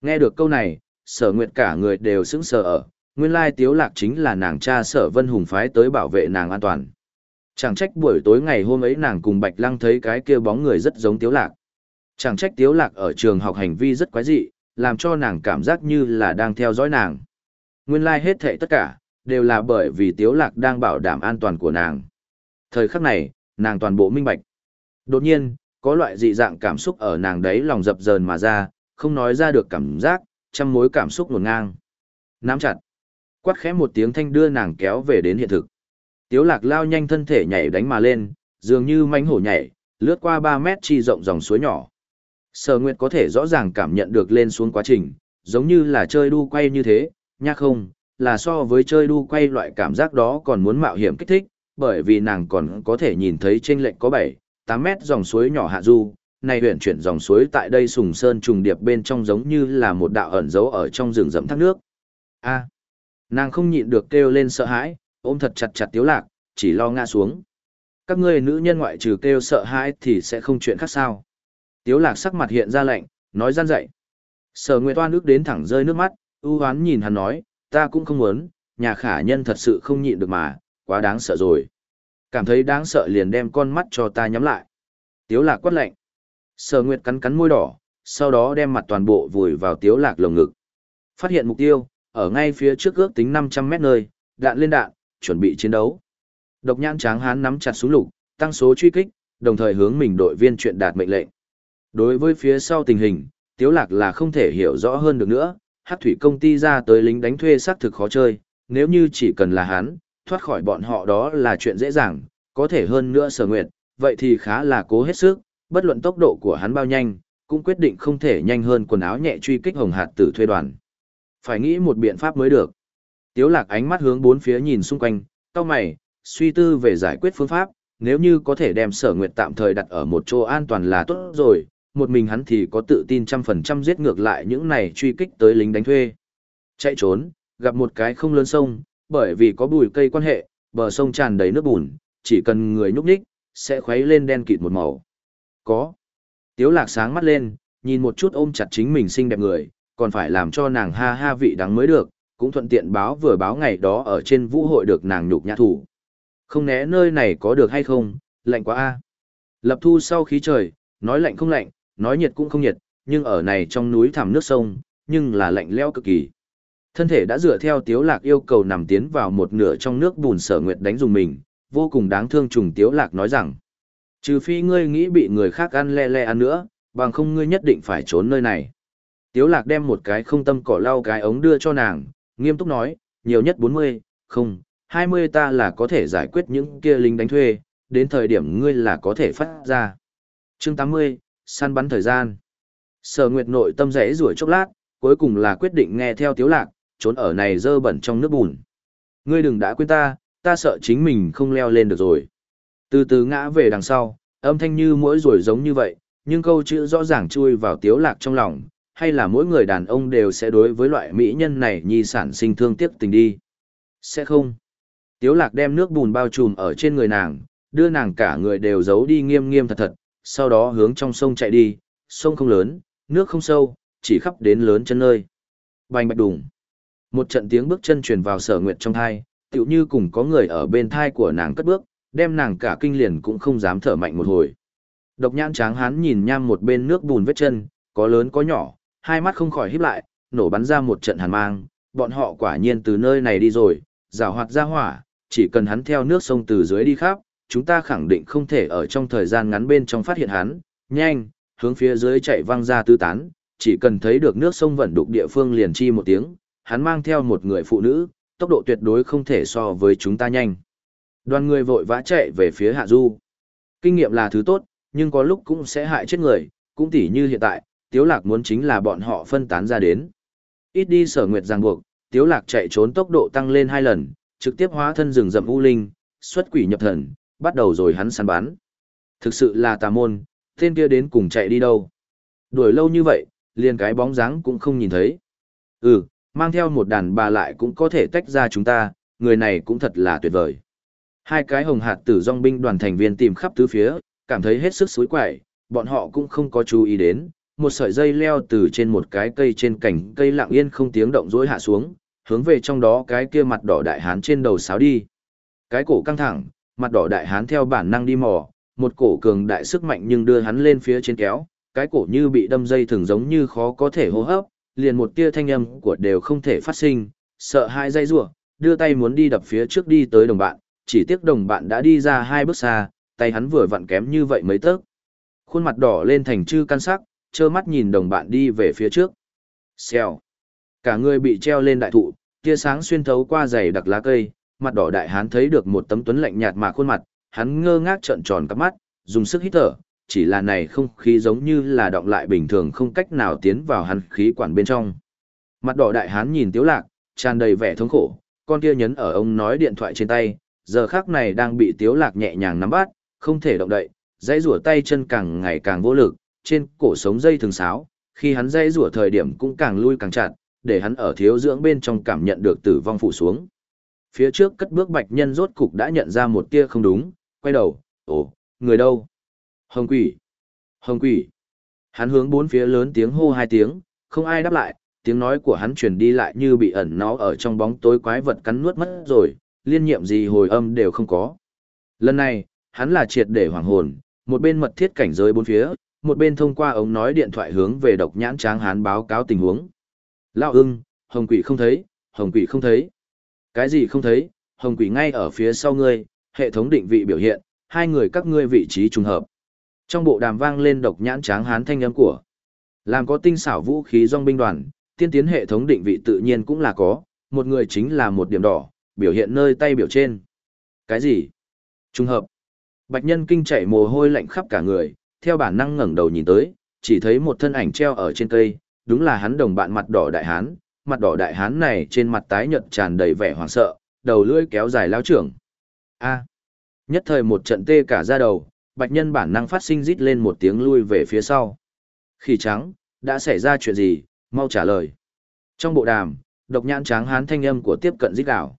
Nghe được câu này, sở nguyệt cả người đều sững sờ ở, nguyên lai tiếu lạc chính là nàng cha sở vân hùng phái tới bảo vệ nàng an toàn. Chẳng trách buổi tối ngày hôm ấy nàng cùng Bạch Lăng thấy cái kia bóng người rất giống tiếu lạc. Chẳng trách tiếu lạc ở trường học hành vi rất quái dị, làm cho nàng cảm giác như là đang theo dõi nàng. Nguyên lai hết thệ tất cả, đều là bởi vì tiếu lạc đang bảo đảm an toàn của nàng. Thời khắc này, nàng toàn bộ minh bạch. Đột nhiên, có loại dị dạng cảm xúc ở nàng đấy lòng dập dờn mà ra, không nói ra được cảm giác, trăm mối cảm xúc nguồn ngang. Nắm chặt. Quát khẽ một tiếng thanh đưa nàng kéo về đến hiện thực. Tiếu lạc lao nhanh thân thể nhảy đánh mà lên, dường như mánh hổ nhảy, lướt qua 3 mét chi rộng dòng suối nhỏ. Sở Nguyệt có thể rõ ràng cảm nhận được lên xuống quá trình, giống như là chơi đu quay như thế, nha không, là so với chơi đu quay loại cảm giác đó còn muốn mạo hiểm kích thích, bởi vì nàng còn có thể nhìn thấy trên lệnh có 7, 8 mét dòng suối nhỏ hạ du, này huyện chuyển dòng suối tại đây sùng sơn trùng điệp bên trong giống như là một đạo ẩn dấu ở trong rừng rậm thác nước. A. nàng không nhịn được kêu lên sợ hãi, ôm thật chặt chặt tiếu lạc, chỉ lo ngã xuống. Các ngươi nữ nhân ngoại trừ kêu sợ hãi thì sẽ không chuyện khác sao. Tiếu lạc sắc mặt hiện ra lạnh, nói gian dậy. Sở Nguyệt Toan ước đến thẳng rơi nước mắt, ưu hoán nhìn hắn nói, ta cũng không muốn, nhà khả nhân thật sự không nhịn được mà, quá đáng sợ rồi. Cảm thấy đáng sợ liền đem con mắt cho ta nhắm lại. Tiếu lạc quát lạnh. Sở Nguyệt cắn cắn môi đỏ, sau đó đem mặt toàn bộ vùi vào tiếu lạc lồng ngực. Phát hiện mục tiêu, ở ngay phía trước ước tính 500 mét nơi, đạn lên đạn, chuẩn bị chiến đấu. Độc nhãn tráng hán nắm chặt súng lục, tăng số truy kích, đồng thời hướng mình đội viên chuyện đạt mệnh lệnh. Đối với phía sau tình hình, Tiếu Lạc là không thể hiểu rõ hơn được nữa, hát thủy công ty ra tới lính đánh thuê xác thực khó chơi, nếu như chỉ cần là hắn, thoát khỏi bọn họ đó là chuyện dễ dàng, có thể hơn nữa sở nguyệt, vậy thì khá là cố hết sức, bất luận tốc độ của hắn bao nhanh, cũng quyết định không thể nhanh hơn quần áo nhẹ truy kích hồng hạt tử thuê đoàn. Phải nghĩ một biện pháp mới được. Tiếu lạc ánh mắt hướng bốn phía nhìn xung quanh, cao mày, suy tư về giải quyết phương pháp, nếu như có thể đem sở nguyệt tạm thời đặt ở một chỗ an toàn là tốt rồi, một mình hắn thì có tự tin trăm phần trăm giết ngược lại những này truy kích tới lính đánh thuê. Chạy trốn, gặp một cái không lớn sông, bởi vì có bùi cây quan hệ, bờ sông tràn đầy nước bùn, chỉ cần người nhúc nhích, sẽ khuấy lên đen kịt một màu. Có. Tiếu lạc sáng mắt lên, nhìn một chút ôm chặt chính mình xinh đẹp người, còn phải làm cho nàng ha ha vị đắng mới được, cũng thuận tiện báo vừa báo ngày đó ở trên vũ hội được nàng nhục nhã thủ. Không né nơi này có được hay không, lạnh quá a. Lập thu sau khí trời, nói lạnh không lạnh, nói nhiệt cũng không nhiệt, nhưng ở này trong núi thẳm nước sông, nhưng là lạnh lẽo cực kỳ. Thân thể đã dựa theo tiếu lạc yêu cầu nằm tiến vào một nửa trong nước bùn sở nguyệt đánh dùng mình, vô cùng đáng thương trùng tiếu lạc nói rằng. Trừ phi ngươi nghĩ bị người khác ăn le le ăn nữa, bằng không ngươi nhất định phải trốn nơi này. Tiếu lạc đem một cái không tâm cỏ lau cái ống đưa cho nàng, nghiêm túc nói, nhiều nhất 40, không, 20 ta là có thể giải quyết những kia lính đánh thuê, đến thời điểm ngươi là có thể phát ra. Chương 80, săn bắn thời gian. Sở Nguyệt nội tâm rẽ rủi chốc lát, cuối cùng là quyết định nghe theo Tiếu Lạc, trốn ở này dơ bẩn trong nước bùn. Ngươi đừng đã quên ta, ta sợ chính mình không leo lên được rồi. Từ từ ngã về đằng sau, âm thanh như mỗi rồi giống như vậy, nhưng câu chữ rõ ràng chui vào Tiếu Lạc trong lòng, hay là mỗi người đàn ông đều sẽ đối với loại mỹ nhân này nhi sản sinh thương tiếc tình đi. Sẽ không. Tiếu lạc đem nước bùn bao trùm ở trên người nàng, đưa nàng cả người đều giấu đi nghiêm nghiêm thật thật, sau đó hướng trong sông chạy đi, sông không lớn, nước không sâu, chỉ khắp đến lớn chân nơi. Bành bạch đùng. Một trận tiếng bước chân truyền vào sở nguyệt trong thai, tựu như cùng có người ở bên thai của nàng cất bước, đem nàng cả kinh liền cũng không dám thở mạnh một hồi. Độc nhãn tráng hán nhìn nham một bên nước bùn vết chân, có lớn có nhỏ, hai mắt không khỏi híp lại, nổ bắn ra một trận hàn mang, bọn họ quả nhiên từ nơi này đi rồi, rào hoạt ra hỏa, chỉ cần hắn theo nước sông từ dưới đi khắp, chúng ta khẳng định không thể ở trong thời gian ngắn bên trong phát hiện hắn, nhanh, hướng phía dưới chạy văng ra tứ tán, chỉ cần thấy được nước sông vận đục địa phương liền chi một tiếng, hắn mang theo một người phụ nữ, tốc độ tuyệt đối không thể so với chúng ta nhanh. Đoàn người vội vã chạy về phía hạ du. Kinh nghiệm là thứ tốt, nhưng có lúc cũng sẽ hại chết người, cũng tỉ như hiện tại, Tiếu Lạc muốn chính là bọn họ phân tán ra đến. Ít đi sở nguyệt ràng buộc, Tiếu Lạc chạy trốn tốc độ tăng lên hai lần, trực tiếp hóa thân rừng rậm u linh, xuất quỷ nhập thần, bắt đầu rồi hắn săn bắn. Thực sự là tà môn, tên kia đến cùng chạy đi đâu. Đuổi lâu như vậy, liền cái bóng dáng cũng không nhìn thấy. Ừ, mang theo một đàn bà lại cũng có thể tách ra chúng ta, người này cũng thật là tuyệt vời. Hai cái hồng hạt tử dòng binh đoàn thành viên tìm khắp tứ phía, cảm thấy hết sức suối quẩy, bọn họ cũng không có chú ý đến. Một sợi dây leo từ trên một cái cây trên cành cây lặng yên không tiếng động rối hạ xuống, hướng về trong đó cái kia mặt đỏ đại hán trên đầu sáo đi. Cái cổ căng thẳng, mặt đỏ đại hán theo bản năng đi mò, một cổ cường đại sức mạnh nhưng đưa hắn lên phía trên kéo, cái cổ như bị đâm dây thường giống như khó có thể hô hấp, liền một tia thanh âm của đều không thể phát sinh, sợ hai dây rủa, đưa tay muốn đi đập phía trước đi tới đồng bạn, chỉ tiếc đồng bạn đã đi ra hai bước xa, tay hắn vừa vặn kém như vậy mấy tấc. Khuôn mặt đỏ lên thành chư căn sắc, trơ mắt nhìn đồng bạn đi về phía trước. Xèo. Cả người bị treo lên đại thụ, tia sáng xuyên thấu qua dày đặc lá cây, mặt đỏ đại hán thấy được một tấm tuấn lạnh nhạt mà khuôn mặt, hắn ngơ ngác trợn tròn cặp mắt, dùng sức hít thở, chỉ là này không khí giống như là động lại bình thường không cách nào tiến vào hắn khí quản bên trong. Mặt đỏ đại hán nhìn Tiếu Lạc, tràn đầy vẻ thống khổ, con kia nhấn ở ông nói điện thoại trên tay, giờ khắc này đang bị Tiếu Lạc nhẹ nhàng nắm bắt, không thể động đậy, dãy rủa tay chân càng ngày càng vô lực, trên cổ sống dây thường sáo, khi hắn dãy rủa thời điểm cũng càng lui càng chặt, để hắn ở thiếu dưỡng bên trong cảm nhận được tử vong phủ xuống. Phía trước cất bước bạch nhân rốt cục đã nhận ra một tia không đúng, quay đầu, ồ, người đâu? Hồng quỷ! Hồng quỷ! Hắn hướng bốn phía lớn tiếng hô hai tiếng, không ai đáp lại, tiếng nói của hắn truyền đi lại như bị ẩn nó ở trong bóng tối quái vật cắn nuốt mất rồi, liên nhiệm gì hồi âm đều không có. Lần này, hắn là triệt để hoàng hồn, một bên mật thiết cảnh giới bốn phía, một bên thông qua ống nói điện thoại hướng về độc nhãn tráng hán báo cáo tình huống. Lao ưng, hồng quỷ không thấy, hồng quỷ không thấy. Cái gì không thấy, hồng quỷ ngay ở phía sau ngươi, hệ thống định vị biểu hiện, hai người các ngươi vị trí trùng hợp. Trong bộ đàm vang lên độc nhãn tráng hán thanh âm của. Làm có tinh xảo vũ khí dòng binh đoàn, tiên tiến hệ thống định vị tự nhiên cũng là có, một người chính là một điểm đỏ, biểu hiện nơi tay biểu trên. Cái gì? Trùng hợp. Bạch nhân kinh chảy mồ hôi lạnh khắp cả người, theo bản năng ngẩng đầu nhìn tới, chỉ thấy một thân ảnh treo ở trên cây, đúng là hắn đồng bạn mặt đỏ đại hán, mặt đỏ đại hán này trên mặt tái nhợt tràn đầy vẻ hoảng sợ, đầu lưỡi kéo dài lao trưởng. A. Nhất thời một trận tê cả da đầu, bạch nhân bản năng phát sinh rít lên một tiếng lui về phía sau. Khỉ trắng, đã xảy ra chuyện gì, mau trả lời. Trong bộ đàm, độc nhãn tráng hán thanh âm của tiếp cận rít đảo.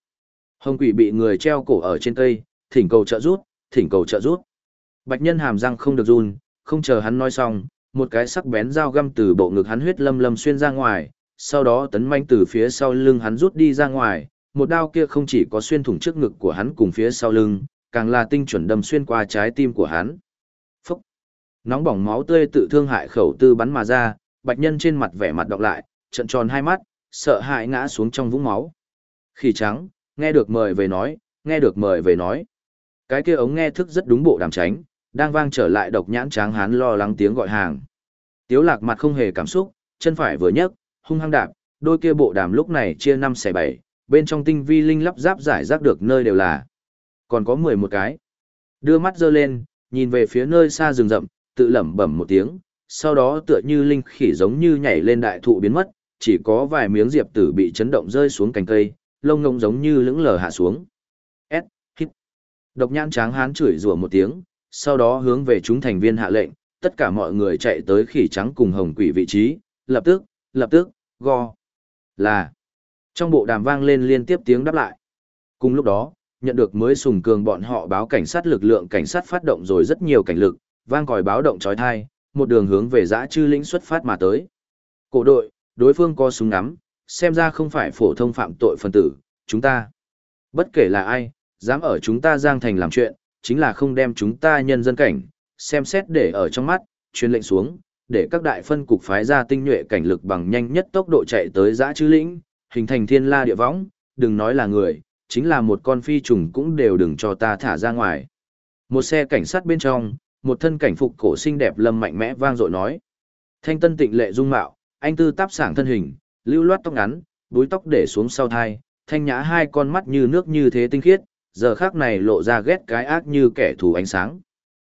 Hồng quỷ bị người treo cổ ở trên cây, thỉnh cầu trợ rút, thỉnh cầu trợ rút. Bạch nhân hàm răng không được run, không chờ hắn nói xong, một cái sắc bén dao găm từ bộ ngực hắn huyết lâm lâm xuyên ra ngoài, sau đó tấn manh từ phía sau lưng hắn rút đi ra ngoài, một đao kia không chỉ có xuyên thủng trước ngực của hắn cùng phía sau lưng, càng là tinh chuẩn đâm xuyên qua trái tim của hắn. Phúc! Nóng bỏng máu tươi tự thương hại khẩu tư bắn mà ra, bạch nhân trên mặt vẻ mặt đọc lại, trận tròn hai mắt, sợ hãi ngã xuống trong vũng máu. Khỉ trắng, nghe được mời về nói, nghe được mời về nói. Cái kia ống nghe thức rất đúng bộ đàm tránh, đang vang trở lại độc nhãn tráng hán lo lắng tiếng gọi hàng. Tiếu lạc mặt không hề cảm xúc, chân phải vừa nhấc, hung hăng đạp, đôi kia bộ đàm lúc này chia năm xẻ bảy, bên trong tinh vi linh lắp ráp giải rác được nơi đều là. Còn có mười một cái. Đưa mắt dơ lên, nhìn về phía nơi xa rừng rậm, tự lẩm bẩm một tiếng, sau đó tựa như linh khỉ giống như nhảy lên đại thụ biến mất, chỉ có vài miếng diệp tử bị chấn động rơi xuống cành cây, lông ngông giống như lững lờ hạ xuống. S, hít. Độc nhãn tráng hán chửi rủa một tiếng, sau đó hướng về chúng thành viên hạ lệnh, tất cả mọi người chạy tới khỉ trắng cùng hồng quỷ vị trí, lập tức, lập tức, go. Là. Trong bộ đàm vang lên liên tiếp tiếng đáp lại. Cùng lúc đó, nhận được mới sùng cường bọn họ báo cảnh sát lực lượng cảnh sát phát động rồi rất nhiều cảnh lực, vang còi báo động trói thai, một đường hướng về dã chư lĩnh xuất phát mà tới. Cổ đội, đối phương có súng ngắm, xem ra không phải phổ thông phạm tội phân tử, chúng ta. Bất kể là ai, dám ở chúng ta giang thành làm chuyện, chính là không đem chúng ta nhân dân cảnh, xem xét để ở trong mắt, truyền lệnh xuống, để các đại phân cục phái ra tinh nhuệ cảnh lực bằng nhanh nhất tốc độ chạy tới dã chư lĩnh, hình thành thiên la địa võng, đừng nói là người, chính là một con phi trùng cũng đều đừng cho ta thả ra ngoài. Một xe cảnh sát bên trong, một thân cảnh phục cổ xinh đẹp lâm mạnh mẽ vang dội nói. Thanh tân tịnh lệ dung mạo, anh tư táp sảng thân hình, lưu loát tóc ngắn, búi tóc để xuống sau thai, thanh nhã hai con mắt như nước như thế tinh khiết, giờ khác này lộ ra ghét cái ác như kẻ thù ánh sáng.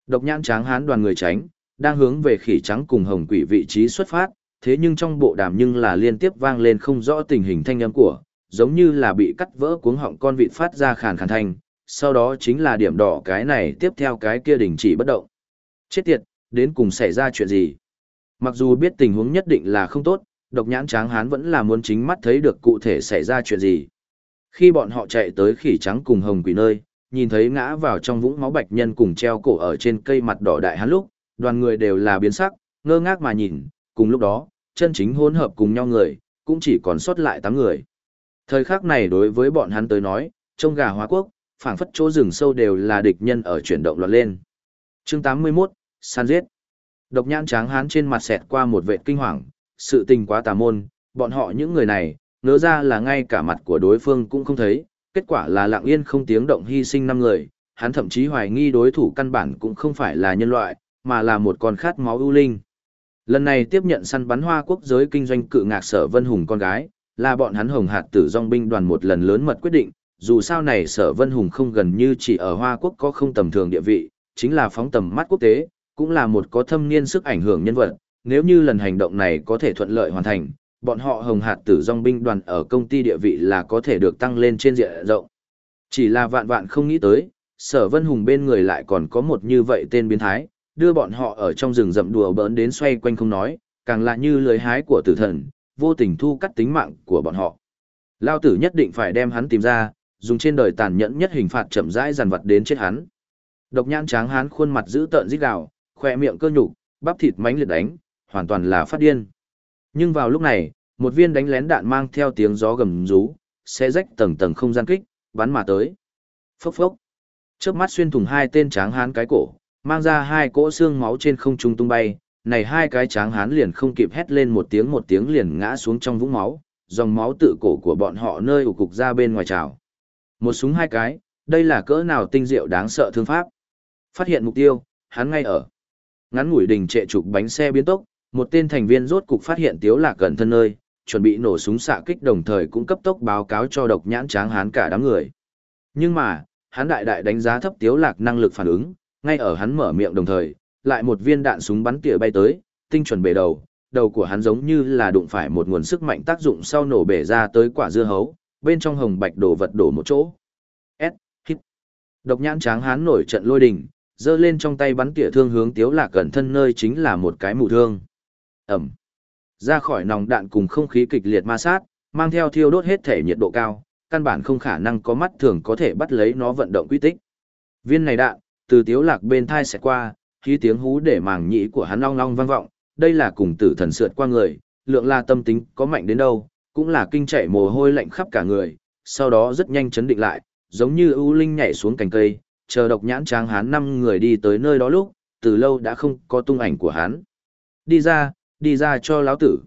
Độc nhãn tráng hán đoàn người tránh, đang hướng về khỉ trắng cùng hồng quỷ vị trí xuất phát, thế nhưng trong bộ đàm nhưng là liên tiếp vang lên không rõ tình hình thanh âm của, giống như là bị cắt vỡ cuống họng con vịt phát ra khàn khàn thanh, sau đó chính là điểm đỏ cái này tiếp theo cái kia đình chỉ bất động. Chết tiệt, đến cùng xảy ra chuyện gì? Mặc dù biết tình huống nhất định là không tốt, độc nhãn tráng hán vẫn là muốn chính mắt thấy được cụ thể xảy ra chuyện gì. Khi bọn họ chạy tới khỉ trắng cùng hồng quỷ nơi, nhìn thấy ngã vào trong vũng máu bạch nhân cùng treo cổ ở trên cây mặt đỏ đại hán lúc, đoàn người đều là biến sắc, ngơ ngác mà nhìn, cùng lúc đó, chân chính hỗn hợp cùng nhau người, cũng chỉ còn sót lại 8 người. Thời khắc này đối với bọn hắn tới nói, trong gà hóa quốc, phảng phất chỗ rừng sâu đều là địch nhân ở chuyển động loạn lên. Chương 81, san giết. Độc nhãn tráng hán trên mặt xẹt qua một vệ kinh hoàng, sự tình quá tà môn, bọn họ những người này, ngỡ ra là ngay cả mặt của đối phương cũng không thấy, kết quả là lặng yên không tiếng động hy sinh năm người, hắn thậm chí hoài nghi đối thủ căn bản cũng không phải là nhân loại, mà là một con khát máu ưu linh. Lần này tiếp nhận săn bắn hoa quốc giới kinh doanh cự ngạc sở vân hùng con gái, là bọn hắn hồng hạt tử dòng binh đoàn một lần lớn mật quyết định, dù sao này sở vân hùng không gần như chỉ ở hoa quốc có không tầm thường địa vị, chính là phóng tầm mắt quốc tế, cũng là một có thâm niên sức ảnh hưởng nhân vật, nếu như lần hành động này có thể thuận lợi hoàn thành, bọn họ hồng hạt tử dòng binh đoàn ở công ty địa vị là có thể được tăng lên trên diện rộng. Chỉ là vạn vạn không nghĩ tới, sở vân hùng bên người lại còn có một như vậy tên biến thái, đưa bọn họ ở trong rừng rậm đùa bỡn đến xoay quanh không nói, càng là như lưới hái của tử thần, vô tình thu cắt tính mạng của bọn họ. Lao tử nhất định phải đem hắn tìm ra, dùng trên đời tàn nhẫn nhất hình phạt chậm rãi dàn vật đến chết hắn. Độc nhãn tráng hán khuôn mặt giữ tợn rít gào, khỏe miệng cơ nhục, bắp thịt mánh liệt đánh, hoàn toàn là phát điên. Nhưng vào lúc này, một viên đánh lén đạn mang theo tiếng gió gầm rú, xé rách tầng tầng không gian kích, bắn mà tới. Phốc phốc. Chớp mắt xuyên thủng hai tên tráng hán cái cổ, mang ra hai cỗ xương máu trên không trung tung bay, này hai cái tráng hán liền không kịp hét lên một tiếng một tiếng liền ngã xuống trong vũng máu, dòng máu tự cổ của bọn họ nơi ủ cục ra bên ngoài trào. Một súng hai cái, đây là cỡ nào tinh diệu đáng sợ thương pháp. Phát hiện mục tiêu, hắn ngay ở. Ngắn ngủi đình trệ trục bánh xe biến tốc, một tên thành viên rốt cục phát hiện Tiếu Lạc gần thân nơi, chuẩn bị nổ súng xạ kích đồng thời cũng cấp tốc báo cáo cho độc nhãn tráng hán cả đám người. Nhưng mà, hắn đại đại đánh giá thấp Tiếu Lạc năng lực phản ứng, ngay ở hắn mở miệng đồng thời, lại một viên đạn súng bắn tỉa bay tới, tinh chuẩn bể đầu, đầu của hắn giống như là đụng phải một nguồn sức mạnh tác dụng sau nổ bể ra tới quả dưa hấu, bên trong hồng bạch đổ vật đổ một chỗ. S, hít. Độc nhãn tráng hán nổi trận lôi đình, giơ lên trong tay bắn tỉa thương hướng tiếu lạc gần thân nơi chính là một cái mù thương. Ẩm. Ra khỏi nòng đạn cùng không khí kịch liệt ma sát, mang theo thiêu đốt hết thể nhiệt độ cao, căn bản không khả năng có mắt thường có thể bắt lấy nó vận động quy tích. Viên này đạn, từ tiếu lạc bên thai sẽ qua, khí tiếng hú để màng nhĩ của hắn long long vang vọng, đây là cùng tử thần sượt qua người, lượng la tâm tính có mạnh đến đâu, cũng là kinh chạy mồ hôi lạnh khắp cả người, sau đó rất nhanh chấn định lại, giống như ưu linh nhảy xuống cành cây, chờ độc nhãn tráng hán năm người đi tới nơi đó lúc, từ lâu đã không có tung ảnh của hắn. Đi ra, đi ra cho lão tử.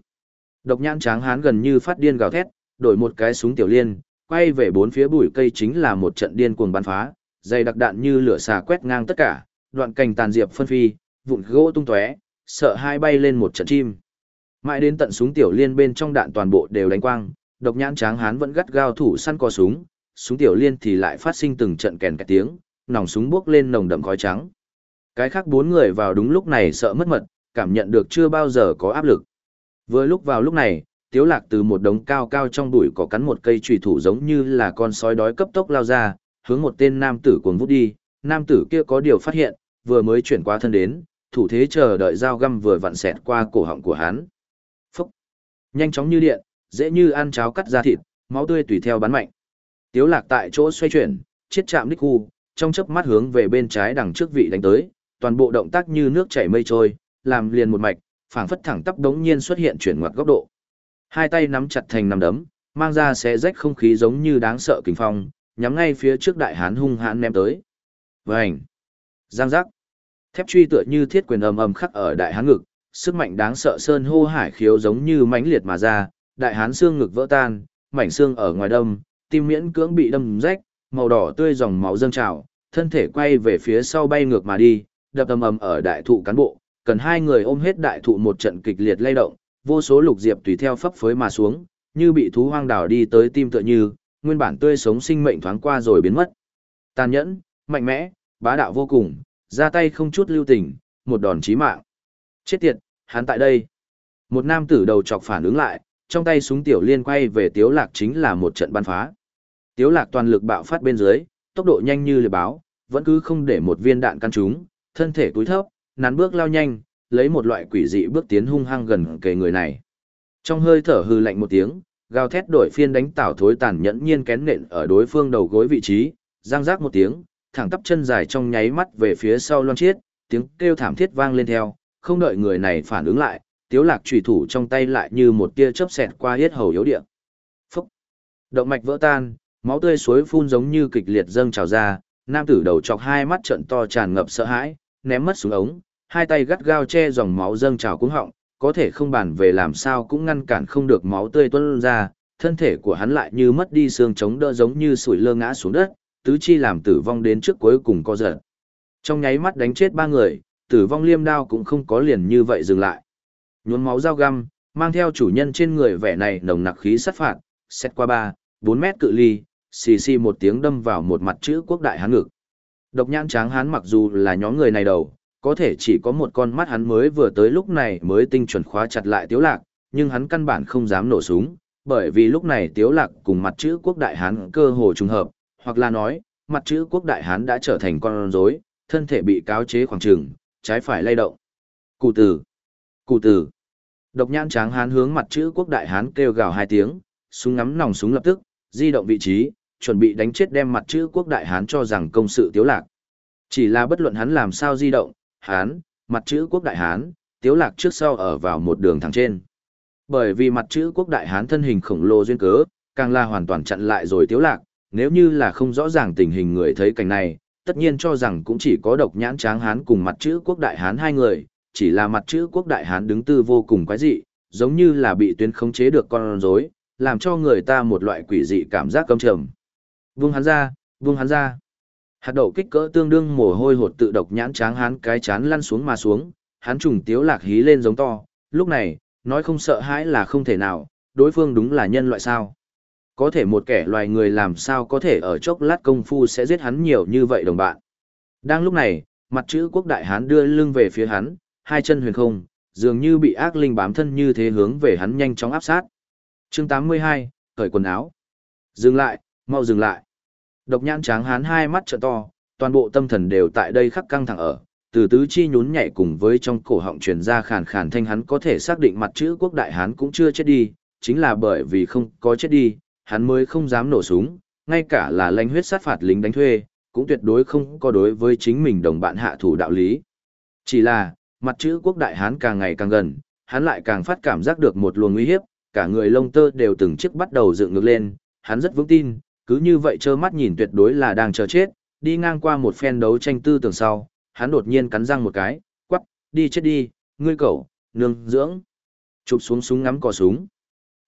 Độc nhãn tráng hán gần như phát điên gào thét, đổi một cái súng tiểu liên, quay về bốn phía bụi cây chính là một trận điên cuồng bắn phá, dày đặc đạn như lửa xà quét ngang tất cả, đoạn cành tàn diệp phân phi, vụn gỗ tung tóe, sợ hai bay lên một trận chim. Mãi đến tận súng tiểu liên bên trong đạn toàn bộ đều đánh quang, độc nhãn tráng hán vẫn gắt gao thủ săn co súng, súng tiểu liên thì lại phát sinh từng trận kèn kẹt tiếng, nòng súng bốc lên nồng đậm khói trắng. Cái khác bốn người vào đúng lúc này sợ mất mật, cảm nhận được chưa bao giờ có áp lực. Vừa lúc vào lúc này, Tiếu Lạc từ một đống cao cao trong bụi có cắn một cây chùy thủ giống như là con sói đói cấp tốc lao ra, hướng một tên nam tử cuồng vút đi. Nam tử kia có điều phát hiện, vừa mới chuyển qua thân đến, thủ thế chờ đợi dao găm vừa vặn xẹt qua cổ họng của hắn. Phúc! Nhanh chóng như điện, dễ như ăn cháo cắt ra thịt, máu tươi tùy theo bắn mạnh. Tiếu lạc tại chỗ xoay chuyển, chiết chạm đích khu, trong chớp mắt hướng về bên trái đằng trước vị đánh tới, toàn bộ động tác như nước chảy mây trôi, làm liền một mạch, phảng phất thẳng tắp đống nhiên xuất hiện chuyển ngoặt góc độ. Hai tay nắm chặt thành nắm đấm, mang ra xé rách không khí giống như đáng sợ kình phong, nhắm ngay phía trước đại hán hung hãn ném tới. Vành! Giang giác! Thép truy tựa như thiết quyền ầm ầm khắc ở đại hán ngực, sức mạnh đáng sợ sơn hô hải khiếu giống như mãnh liệt mà ra, đại hán xương ngực vỡ tan, mảnh xương ở ngoài đâm, tim miễn cưỡng bị đâm rách, màu đỏ tươi dòng máu dâng trào, thân thể quay về phía sau bay ngược mà đi, đập ầm ầm ở đại thụ cán bộ, cần hai người ôm hết đại thụ một trận kịch liệt lay động, vô số lục diệp tùy theo phấp phới mà xuống, như bị thú hoang đảo đi tới tim tựa như, nguyên bản tươi sống sinh mệnh thoáng qua rồi biến mất. Tàn nhẫn, mạnh mẽ, bá đạo vô cùng, ra tay không chút lưu tình, một đòn chí mạng. Chết tiệt, hắn tại đây. Một nam tử đầu chọc phản ứng lại, trong tay súng tiểu liên quay về Tiếu Lạc chính là một trận ban phá. Tiếu Lạc toàn lực bạo phát bên dưới, tốc độ nhanh như liệp báo, vẫn cứ không để một viên đạn căn trúng, thân thể cúi thấp, nắn bước lao nhanh, lấy một loại quỷ dị bước tiến hung hăng gần kề người này. Trong hơi thở hư lạnh một tiếng, gào thét đổi phiên đánh tảo thối tàn nhẫn nhiên kén nện ở đối phương đầu gối vị trí, giang rác một tiếng, thẳng tắp chân dài trong nháy mắt về phía sau loan chiết, tiếng kêu thảm thiết vang lên theo, không đợi người này phản ứng lại, tiếu lạc trùy thủ trong tay lại như một tia chớp xẹt qua hết hầu yếu địa. Phúc! Động mạch vỡ tan, máu tươi suối phun giống như kịch liệt dâng trào ra, nam tử đầu chọc hai mắt trợn to tràn ngập sợ hãi, ném mất xuống ống, hai tay gắt gao che dòng máu dâng trào cuống họng, có thể không bàn về làm sao cũng ngăn cản không được máu tươi tuôn ra, thân thể của hắn lại như mất đi xương chống đỡ giống như sủi lơ ngã xuống đất, tứ chi làm tử vong đến trước cuối cùng co giật. Trong nháy mắt đánh chết ba người, tử vong liêm đao cũng không có liền như vậy dừng lại. Nhuốm máu dao găm, mang theo chủ nhân trên người vẻ này nồng nặc khí sát phạt, xét qua ba, bốn mét cự ly, xì xì một tiếng đâm vào một mặt chữ quốc đại hán ngực. Độc nhãn tráng hán mặc dù là nhóm người này đầu, có thể chỉ có một con mắt hắn mới vừa tới lúc này mới tinh chuẩn khóa chặt lại tiếu lạc, nhưng hắn căn bản không dám nổ súng, bởi vì lúc này tiếu lạc cùng mặt chữ quốc đại hán cơ hồ trùng hợp, hoặc là nói, mặt chữ quốc đại hán đã trở thành con rối, thân thể bị cáo chế khoảng trường, trái phải lay động. Cụ tử! Cụ tử! Độc nhãn tráng hán hướng mặt chữ quốc đại hán kêu gào hai tiếng, súng ngắm nòng súng lập tức, di động vị trí, chuẩn bị đánh chết đem mặt chữ quốc đại hán cho rằng công sự tiếu lạc. Chỉ là bất luận hắn làm sao di động, hán, mặt chữ quốc đại hán, tiếu lạc trước sau ở vào một đường thẳng trên. Bởi vì mặt chữ quốc đại hán thân hình khổng lồ duyên cớ, càng là hoàn toàn chặn lại rồi tiếu lạc, nếu như là không rõ ràng tình hình người thấy cảnh này, tất nhiên cho rằng cũng chỉ có độc nhãn tráng hán cùng mặt chữ quốc đại hán hai người, chỉ là mặt chữ quốc đại hán đứng tư vô cùng quái dị, giống như là bị tuyến khống chế được con rối, làm cho người ta một loại quỷ dị cảm giác căm trầm. Vung hắn ra, vung hắn ra. Hạt đậu kích cỡ tương đương mồ hôi hột tự độc nhãn tráng hắn cái chán lăn xuống mà xuống, hắn trùng tiếu lạc hí lên giống to, lúc này, nói không sợ hãi là không thể nào, đối phương đúng là nhân loại sao. Có thể một kẻ loài người làm sao có thể ở chốc lát công phu sẽ giết hắn nhiều như vậy đồng bạn. Đang lúc này, Mặt chữ quốc đại hán đưa lưng về phía hắn, hai chân huyền không, dường như bị ác linh bám thân như thế hướng về hắn nhanh chóng áp sát. Chương 82, cởi quần áo. Dừng lại, mau dừng lại. Độc nhãn tráng hán hai mắt trợ to, toàn bộ tâm thần đều tại đây khắc căng thẳng ở, từ tứ chi nhún nhảy cùng với trong cổ họng truyền ra khàn khàn thanh hắn có thể xác định mặt chữ quốc đại hán cũng chưa chết đi, chính là bởi vì không có chết đi, hắn mới không dám nổ súng, ngay cả là lãnh huyết sát phạt lính đánh thuê, cũng tuyệt đối không có đối với chính mình đồng bạn hạ thủ đạo lý. Chỉ là, mặt chữ quốc đại hán càng ngày càng gần, hắn lại càng phát cảm giác được một luồng nguy hiếp, cả người lông tơ đều từng chiếc bắt đầu dựng ngược lên, hắn rất vững tin, cứ như vậy trơ mắt nhìn tuyệt đối là đang chờ chết, đi ngang qua một phen đấu tranh tư tưởng sau, hắn đột nhiên cắn răng một cái, quắc, đi chết đi, ngươi cẩu, nương, dưỡng. Chụp xuống súng ngắm cò súng.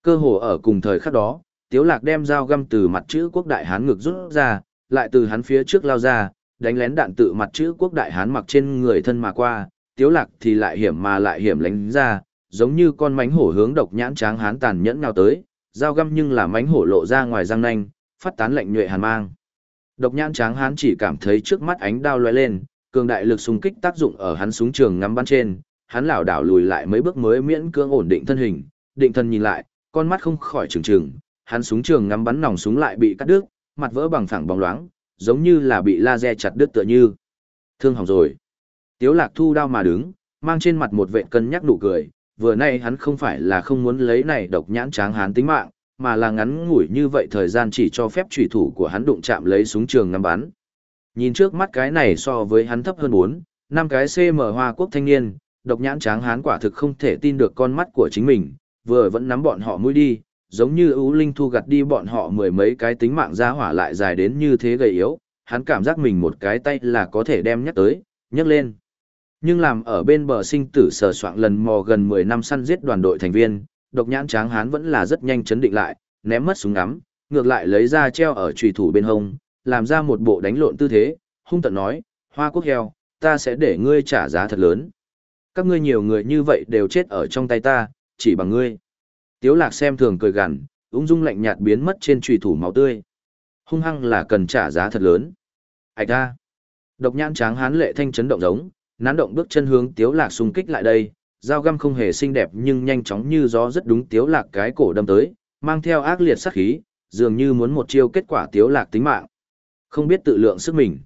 Cơ hồ ở cùng thời khắc đó, Tiếu Lạc đem dao găm từ mặt chữ quốc đại hán ngực rút ra, lại từ hắn phía trước lao ra, đánh lén đạn tự mặt chữ quốc đại hán mặc trên người thân mà qua, Tiếu Lạc thì lại hiểm mà lại hiểm lánh ra, giống như con mánh hổ hướng độc nhãn tráng hán tàn nhẫn nào tới, dao găm nhưng là mánh hổ lộ ra ngoài răng nanh, phát tán lệnh nhuệ hàn mang. Độc nhãn tráng hán chỉ cảm thấy trước mắt ánh đao lóe lên, cường đại lực xung kích tác dụng ở hắn súng trường ngắm bắn trên, hắn lảo đảo lùi lại mấy bước mới miễn cưỡng ổn định thân hình, định thân nhìn lại, con mắt không khỏi trừng trừng, hắn súng trường ngắm bắn nòng súng lại bị cắt đứt, mặt vỡ bằng phẳng bóng loáng, giống như là bị laser chặt đứt tựa như. Thương hỏng rồi. Tiếu Lạc thu đao mà đứng, mang trên mặt một vẻ cân nhắc nụ cười, vừa nay hắn không phải là không muốn lấy này độc nhãn tráng hán tính mạng, mà là ngắn ngủi như vậy thời gian chỉ cho phép trùy thủ của hắn đụng chạm lấy súng trường ngắm bắn. Nhìn trước mắt cái này so với hắn thấp hơn 4, năm cái CM Hoa Quốc thanh niên, độc nhãn tráng hán quả thực không thể tin được con mắt của chính mình, vừa vẫn nắm bọn họ mũi đi, giống như ưu linh thu gặt đi bọn họ mười mấy cái tính mạng ra hỏa lại dài đến như thế gầy yếu, hắn cảm giác mình một cái tay là có thể đem nhắc tới, nhấc lên. Nhưng làm ở bên bờ sinh tử sở soạn lần mò gần 10 năm săn giết đoàn đội thành viên, độc nhãn tráng hán vẫn là rất nhanh chấn định lại, ném mất súng ngắm, ngược lại lấy ra treo ở trùy thủ bên hông, làm ra một bộ đánh lộn tư thế, hung tận nói, hoa quốc heo, ta sẽ để ngươi trả giá thật lớn. Các ngươi nhiều người như vậy đều chết ở trong tay ta, chỉ bằng ngươi. Tiếu lạc xem thường cười gằn, ung dung lạnh nhạt biến mất trên trùy thủ máu tươi. Hung hăng là cần trả giá thật lớn. Ảch ra. Độc nhãn tráng hán lệ thanh chấn động giống, nán động bước chân hướng tiếu lạc xung kích lại đây, dao găm không hề xinh đẹp nhưng nhanh chóng như gió rất đúng tiếu lạc cái cổ đâm tới, mang theo ác liệt sát khí, dường như muốn một chiêu kết quả tiếu lạc tính mạng. Không biết tự lượng sức mình.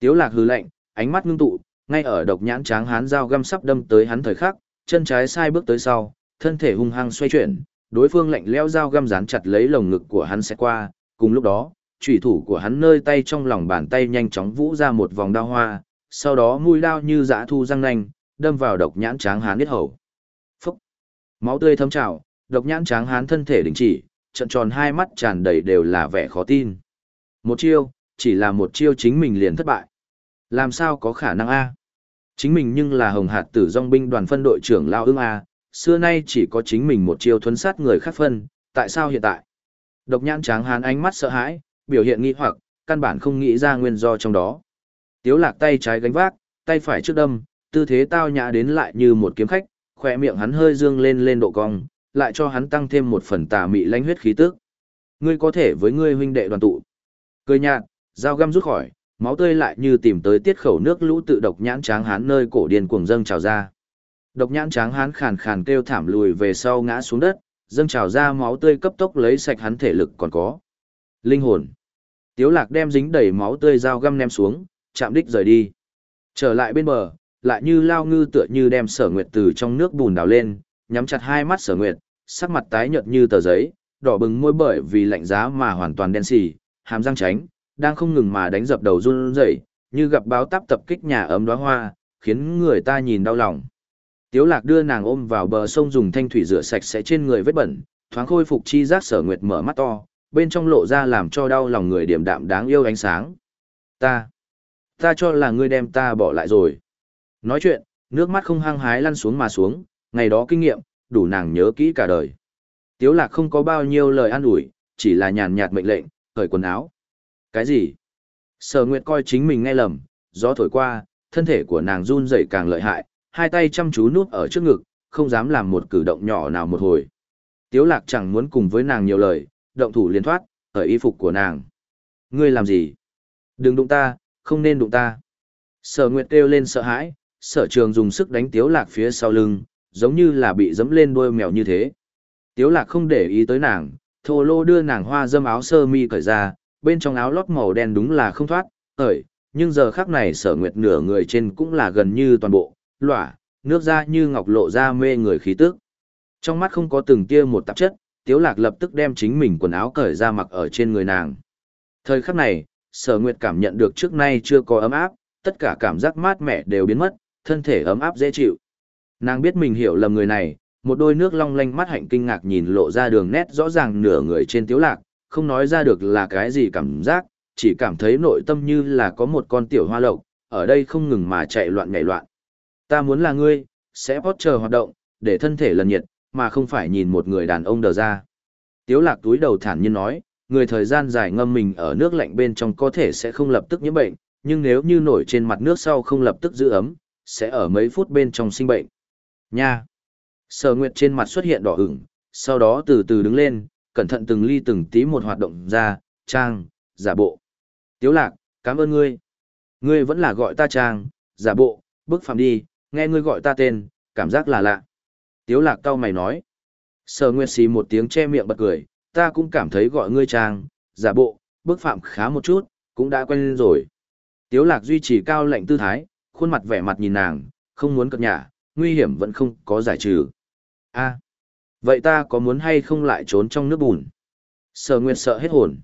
Tiếu lạc hừ lạnh, ánh mắt ngưng tụ, ngay ở độc nhãn tráng hán dao găm sắp đâm tới hắn thời khắc, chân trái sai bước tới sau, thân thể hung hăng xoay chuyển, đối phương lạnh lẽo dao găm dán chặt lấy lồng ngực của hắn sẽ qua, cùng lúc đó, chủy thủ của hắn nơi tay trong lòng bàn tay nhanh chóng vũ ra một vòng đao hoa, sau đó mũi đao như dã thu răng nanh, đâm vào độc nhãn tráng hán huyết hầu. Phúc! Máu tươi thấm trào, độc nhãn tráng hán thân thể đình chỉ, trận tròn hai mắt tràn đầy đều là vẻ khó tin. Một chiêu, chỉ là một chiêu chính mình liền thất bại. Làm sao có khả năng A? Chính mình nhưng là hồng hạt tử dòng binh đoàn phân đội trưởng Lao ương A, xưa nay chỉ có chính mình một chiêu thuấn sát người khác phân, tại sao hiện tại? Độc nhãn tráng hán ánh mắt sợ hãi, biểu hiện nghi hoặc, căn bản không nghĩ ra nguyên do trong đó. Tiếu lạc tay trái gánh vác, tay phải trước đâm, tư thế tao nhã đến lại như một kiếm khách, khỏe miệng hắn hơi dương lên lên độ cong, lại cho hắn tăng thêm một phần tà mị lãnh huyết khí tức. Ngươi có thể với ngươi huynh đệ đoàn tụ. Cười nhạt, dao găm rút khỏi, máu tươi lại như tìm tới tiết khẩu nước lũ tự độc nhãn tráng hán nơi cổ điên cuồng dâng trào ra. Độc nhãn tráng hán khàn khàn kêu thảm lùi về sau ngã xuống đất, dâng trào ra máu tươi cấp tốc lấy sạch hắn thể lực còn có. Linh hồn. Tiếu lạc đem dính đầy máu tươi dao găm ném xuống, chạm đích rời đi. Trở lại bên bờ, lại như lao ngư tựa như đem sở nguyệt từ trong nước bùn đào lên, nhắm chặt hai mắt sở nguyệt, sắc mặt tái nhợt như tờ giấy, đỏ bừng môi bởi vì lạnh giá mà hoàn toàn đen xì, hàm răng tránh, đang không ngừng mà đánh dập đầu run rẩy, như gặp báo táp tập kích nhà ấm đóa hoa, khiến người ta nhìn đau lòng. Tiếu lạc đưa nàng ôm vào bờ sông dùng thanh thủy rửa sạch sẽ trên người vết bẩn, thoáng khôi phục chi giác sở nguyệt mở mắt to, bên trong lộ ra làm cho đau lòng người điểm đạm đáng yêu ánh sáng. Ta, ta cho là ngươi đem ta bỏ lại rồi. Nói chuyện, nước mắt không hăng hái lăn xuống mà xuống, ngày đó kinh nghiệm, đủ nàng nhớ kỹ cả đời. Tiếu lạc không có bao nhiêu lời an ủi, chỉ là nhàn nhạt mệnh lệnh, cởi quần áo. Cái gì? Sở Nguyệt coi chính mình nghe lầm, gió thổi qua, thân thể của nàng run rẩy càng lợi hại, hai tay chăm chú nút ở trước ngực, không dám làm một cử động nhỏ nào một hồi. Tiếu lạc chẳng muốn cùng với nàng nhiều lời, động thủ liên thoát, ở y phục của nàng. Ngươi làm gì? Đừng đụng ta, không nên đụng ta. Sở Nguyệt kêu lên sợ hãi, sở trường dùng sức đánh tiếu lạc phía sau lưng, giống như là bị dẫm lên đuôi mèo như thế. Tiếu lạc không để ý tới nàng, thô lô đưa nàng hoa dâm áo sơ mi cởi ra, bên trong áo lót màu đen đúng là không thoát, cởi, nhưng giờ khắc này sở nguyệt nửa người trên cũng là gần như toàn bộ, lỏa, nước da như ngọc lộ ra mê người khí tức. Trong mắt không có từng tia một tạp chất, tiếu lạc lập tức đem chính mình quần áo cởi ra mặc ở trên người nàng. Thời khắc này, sở nguyệt cảm nhận được trước nay chưa có ấm áp, tất cả cảm giác mát mẻ đều biến mất, thân thể ấm áp dễ chịu. Nàng biết mình hiểu lầm người này, một đôi nước long lanh mắt hạnh kinh ngạc nhìn lộ ra đường nét rõ ràng nửa người trên tiếu lạc, không nói ra được là cái gì cảm giác, chỉ cảm thấy nội tâm như là có một con tiểu hoa lộc, ở đây không ngừng mà chạy loạn nhảy loạn. Ta muốn là ngươi, sẽ hót chờ hoạt động, để thân thể lần nhiệt, mà không phải nhìn một người đàn ông đờ ra. Tiếu lạc túi đầu thản nhiên nói, người thời gian dài ngâm mình ở nước lạnh bên trong có thể sẽ không lập tức nhiễm bệnh, nhưng nếu như nổi trên mặt nước sau không lập tức giữ ấm, sẽ ở mấy phút bên trong sinh bệnh. Nha! Sở Nguyệt trên mặt xuất hiện đỏ ửng, sau đó từ từ đứng lên, cẩn thận từng ly từng tí một hoạt động ra, trang, giả bộ. Tiếu lạc, cảm ơn ngươi. Ngươi vẫn là gọi ta trang, giả bộ, bức phạm đi, nghe ngươi gọi ta tên, cảm giác là lạ. Tiếu lạc cau mày nói. Sở Nguyệt xì một tiếng che miệng bật cười, ta cũng cảm thấy gọi ngươi trang, giả bộ, bức phạm khá một chút, cũng đã quen rồi. Tiếu lạc duy trì cao lệnh tư thái, khuôn mặt vẻ mặt nhìn nàng, không muốn cập nhả, nguy hiểm vẫn không có giải trừ. a vậy ta có muốn hay không lại trốn trong nước bùn? Sở Nguyệt sợ hết hồn.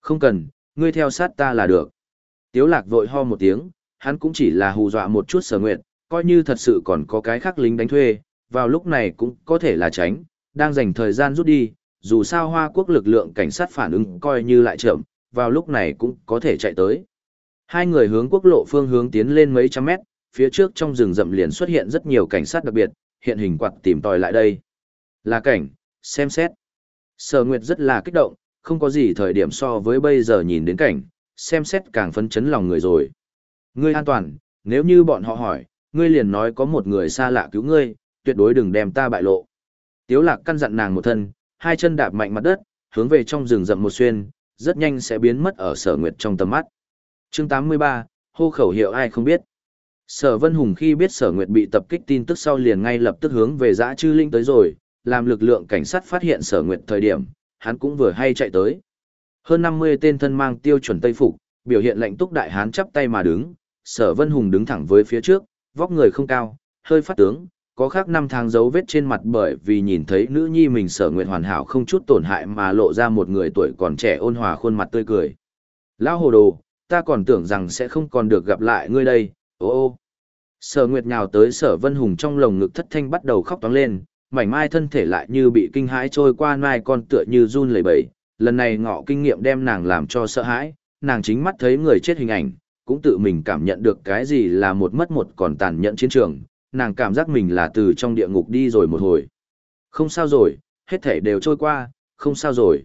Không cần, ngươi theo sát ta là được. Tiếu lạc vội ho một tiếng, hắn cũng chỉ là hù dọa một chút sở nguyệt, coi như thật sự còn có cái khác lính đánh thuê, vào lúc này cũng có thể là tránh, đang dành thời gian rút đi, dù sao Hoa Quốc lực lượng cảnh sát phản ứng coi như lại chậm, vào lúc này cũng có thể chạy tới. Hai người hướng quốc lộ phương hướng tiến lên mấy trăm mét, phía trước trong rừng rậm liền xuất hiện rất nhiều cảnh sát đặc biệt, hiện hình quạt tìm tòi lại đây. Là cảnh, xem xét. Sở Nguyệt rất là kích động, không có gì thời điểm so với bây giờ nhìn đến cảnh, xem xét càng phấn chấn lòng người rồi. Ngươi an toàn, nếu như bọn họ hỏi, ngươi liền nói có một người xa lạ cứu ngươi, tuyệt đối đừng đem ta bại lộ. Tiếu lạc căn dặn nàng một thân, hai chân đạp mạnh mặt đất, hướng về trong rừng rậm một xuyên, rất nhanh sẽ biến mất ở sở nguyệt trong tầm mắt. Chương 83, hô khẩu hiệu ai không biết. Sở Vân Hùng khi biết Sở Nguyệt bị tập kích tin tức sau liền ngay lập tức hướng về dã chư linh tới rồi, làm lực lượng cảnh sát phát hiện Sở Nguyệt thời điểm, hắn cũng vừa hay chạy tới. Hơn 50 tên thân mang tiêu chuẩn Tây Phục, biểu hiện lệnh túc đại hán chắp tay mà đứng, sở vân hùng đứng thẳng với phía trước, vóc người không cao, hơi phát tướng, có khác năm tháng dấu vết trên mặt bởi vì nhìn thấy nữ nhi mình sở nguyện hoàn hảo không chút tổn hại mà lộ ra một người tuổi còn trẻ ôn hòa khuôn mặt tươi cười. Lão hồ đồ, ta còn tưởng rằng sẽ không còn được gặp lại ngươi đây, ô ô. Sở Nguyệt nhào tới Sở Vân Hùng trong lồng ngực thất thanh bắt đầu khóc toáng lên, mảnh mai thân thể lại như bị kinh hãi trôi qua mai con tựa như run lẩy bẩy, lần này ngọ kinh nghiệm đem nàng làm cho sợ hãi, nàng chính mắt thấy người chết hình ảnh, cũng tự mình cảm nhận được cái gì là một mất một còn tàn nhẫn chiến trường, nàng cảm giác mình là từ trong địa ngục đi rồi một hồi. Không sao rồi, hết thể đều trôi qua, không sao rồi.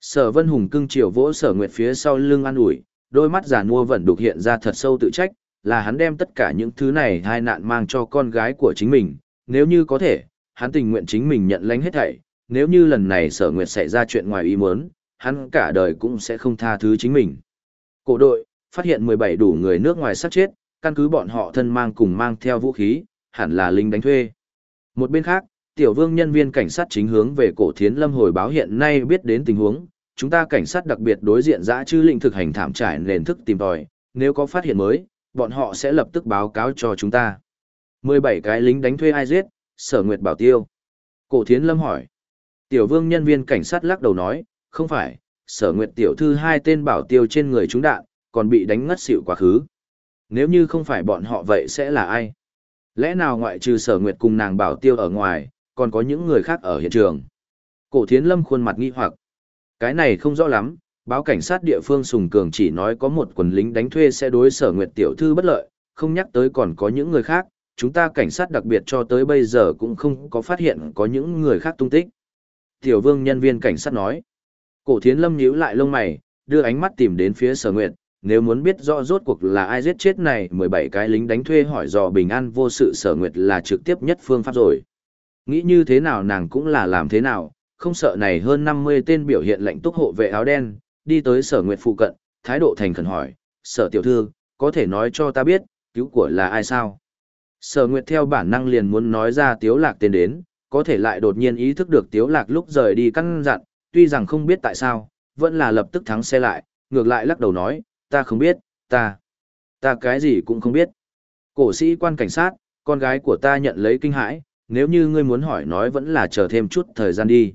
Sở Vân Hùng cưng chiều vỗ Sở Nguyệt phía sau lưng an ủi, đôi mắt giàn mua vẫn đục hiện ra thật sâu tự trách, là hắn đem tất cả những thứ này hai nạn mang cho con gái của chính mình, nếu như có thể, hắn tình nguyện chính mình nhận lãnh hết thảy, nếu như lần này sở nguyệt xảy ra chuyện ngoài ý muốn, hắn cả đời cũng sẽ không tha thứ chính mình. Cổ đội, phát hiện 17 đủ người nước ngoài sát chết, căn cứ bọn họ thân mang cùng mang theo vũ khí, hẳn là lính đánh thuê. Một bên khác, tiểu vương nhân viên cảnh sát chính hướng về cổ thiến lâm hồi báo hiện nay biết đến tình huống, chúng ta cảnh sát đặc biệt đối diện dã chư lĩnh thực hành thảm trải nền thức tìm tòi, nếu có phát hiện mới, bọn họ sẽ lập tức báo cáo cho chúng ta. 17 cái lính đánh thuê ai giết, sở nguyệt bảo tiêu. Cổ thiến lâm hỏi. Tiểu vương nhân viên cảnh sát lắc đầu nói, không phải, sở nguyệt tiểu thư hai tên bảo tiêu trên người chúng đạn, còn bị đánh ngất xỉu quá khứ. Nếu như không phải bọn họ vậy sẽ là ai? Lẽ nào ngoại trừ sở nguyệt cùng nàng bảo tiêu ở ngoài, còn có những người khác ở hiện trường? Cổ thiến lâm khuôn mặt nghi hoặc. Cái này không rõ lắm, báo cảnh sát địa phương Sùng Cường chỉ nói có một quần lính đánh thuê sẽ đối sở nguyệt tiểu thư bất lợi, không nhắc tới còn có những người khác, chúng ta cảnh sát đặc biệt cho tới bây giờ cũng không có phát hiện có những người khác tung tích. Tiểu vương nhân viên cảnh sát nói. Cổ thiến lâm nhíu lại lông mày, đưa ánh mắt tìm đến phía sở nguyệt, nếu muốn biết rõ rốt cuộc là ai giết chết này 17 cái lính đánh thuê hỏi dò bình an vô sự sở nguyệt là trực tiếp nhất phương pháp rồi. Nghĩ như thế nào nàng cũng là làm thế nào, không sợ này hơn 50 tên biểu hiện lệnh túc hộ vệ áo đen, đi tới sở nguyệt phụ cận, thái độ thành khẩn hỏi, sở tiểu thư, có thể nói cho ta biết, cứu của là ai sao? Sở Nguyệt theo bản năng liền muốn nói ra Tiếu Lạc tên đến, có thể lại đột nhiên ý thức được Tiếu Lạc lúc rời đi căn dặn, tuy rằng không biết tại sao, vẫn là lập tức thắng xe lại, ngược lại lắc đầu nói, ta không biết, ta, ta cái gì cũng không biết. Cổ sĩ quan cảnh sát, con gái của ta nhận lấy kinh hãi, nếu như ngươi muốn hỏi nói vẫn là chờ thêm chút thời gian đi.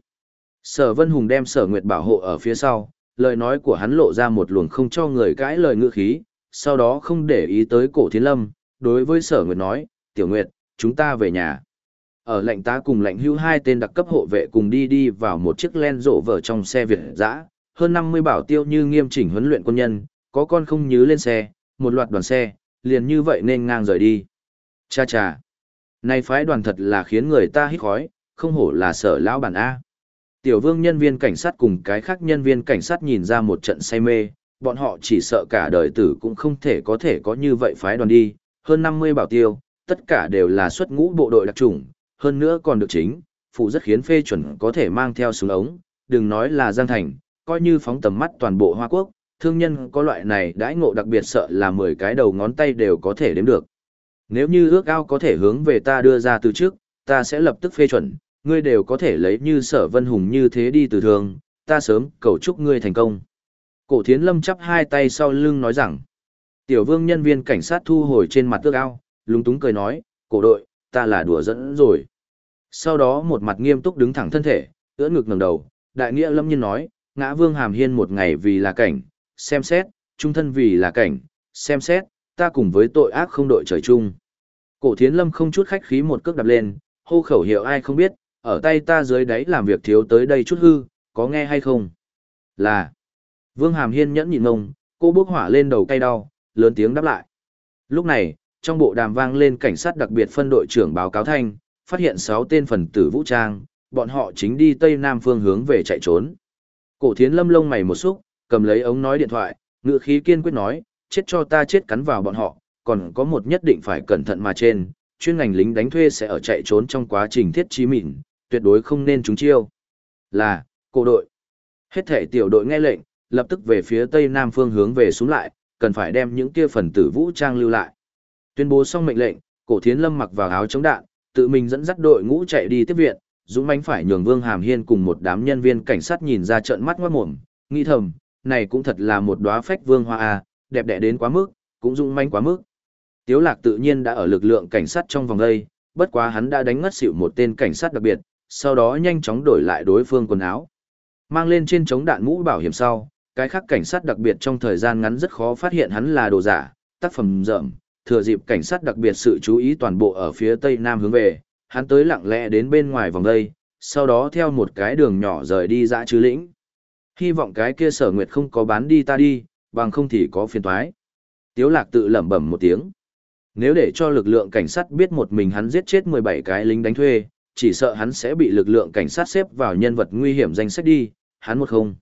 Sở Vân Hùng đem Sở Nguyệt bảo hộ ở phía sau, lời nói của hắn lộ ra một luồng không cho người cãi lời ngữ khí, sau đó không để ý tới cổ Thiên lâm, đối với Sở Nguyệt nói, Tiểu Nguyệt, chúng ta về nhà. Ở lệnh tá cùng lệnh hưu hai tên đặc cấp hộ vệ cùng đi đi vào một chiếc len rộ vở trong xe Việt dã hơn 50 bảo tiêu như nghiêm chỉnh huấn luyện quân nhân, có con không nhớ lên xe, một loạt đoàn xe, liền như vậy nên ngang rời đi. Cha cha, này phái đoàn thật là khiến người ta hít khói, không hổ là sở lão bản A. Tiểu vương nhân viên cảnh sát cùng cái khác nhân viên cảnh sát nhìn ra một trận say mê, bọn họ chỉ sợ cả đời tử cũng không thể có thể có như vậy phái đoàn đi, hơn 50 bảo tiêu, tất cả đều là xuất ngũ bộ đội đặc chủng, hơn nữa còn được chính, phụ rất khiến phê chuẩn có thể mang theo súng ống, đừng nói là Giang Thành, coi như phóng tầm mắt toàn bộ Hoa Quốc, thương nhân có loại này đãi ngộ đặc biệt sợ là 10 cái đầu ngón tay đều có thể đếm được. Nếu như ước ao có thể hướng về ta đưa ra từ trước, ta sẽ lập tức phê chuẩn, ngươi đều có thể lấy như sở vân hùng như thế đi từ thường, ta sớm cầu chúc ngươi thành công. Cổ thiến lâm chắp hai tay sau lưng nói rằng, tiểu vương nhân viên cảnh sát thu hồi trên mặt tước ao, lúng túng cười nói, cổ đội, ta là đùa dẫn rồi. Sau đó một mặt nghiêm túc đứng thẳng thân thể, ưỡn ngực ngẩng đầu, đại nghĩa lâm nhiên nói, ngã vương hàm hiên một ngày vì là cảnh, xem xét, trung thân vì là cảnh, xem xét, ta cùng với tội ác không đội trời chung. Cổ thiến lâm không chút khách khí một cước đạp lên, hô khẩu hiệu ai không biết, ở tay ta dưới đáy làm việc thiếu tới đây chút hư, có nghe hay không? Là. Vương hàm hiên nhẫn nhịn ngông, cô bước hỏa lên đầu cay đau, lớn tiếng đáp lại. Lúc này, trong bộ đàm vang lên cảnh sát đặc biệt phân đội trưởng báo cáo thanh, phát hiện 6 tên phần tử vũ trang, bọn họ chính đi tây nam phương hướng về chạy trốn. Cổ thiến lâm lông mày một xúc, cầm lấy ống nói điện thoại, ngựa khí kiên quyết nói, chết cho ta chết cắn vào bọn họ, còn có một nhất định phải cẩn thận mà trên, chuyên ngành lính đánh thuê sẽ ở chạy trốn trong quá trình thiết trí mịn, tuyệt đối không nên trúng chiêu. Là, cổ đội. Hết thể tiểu đội nghe lệnh, lập tức về phía tây nam phương hướng về xuống lại, cần phải đem những kia phần tử vũ trang lưu lại. Tuyên bố xong mệnh lệnh, cổ thiến lâm mặc vào áo chống đạn, tự mình dẫn dắt đội ngũ chạy đi tiếp viện, dũng mãnh phải nhường Vương Hàm Hiên cùng một đám nhân viên cảnh sát nhìn ra trợn mắt ngoát mồm, nghĩ thầm, này cũng thật là một đóa phách vương hoa a, đẹp đẽ đến quá mức, cũng dũng mãnh quá mức. Tiếu Lạc tự nhiên đã ở lực lượng cảnh sát trong vòng đây, bất quá hắn đã đánh ngất xỉu một tên cảnh sát đặc biệt, sau đó nhanh chóng đổi lại đối phương quần áo. Mang lên trên chống đạn mũ bảo hiểm sau, cái khác cảnh sát đặc biệt trong thời gian ngắn rất khó phát hiện hắn là đồ giả, tác phẩm rợm, thừa dịp cảnh sát đặc biệt sự chú ý toàn bộ ở phía tây nam hướng về, hắn tới lặng lẽ đến bên ngoài vòng đây, sau đó theo một cái đường nhỏ rời đi dã chứ lĩnh. Hy vọng cái kia sở nguyệt không có bán đi ta đi, bằng không thì có phiền toái. Tiếu lạc tự lẩm bẩm một tiếng. Nếu để cho lực lượng cảnh sát biết một mình hắn giết chết 17 cái lính đánh thuê, chỉ sợ hắn sẽ bị lực lượng cảnh sát xếp vào nhân vật nguy hiểm danh sách đi, hắn một không.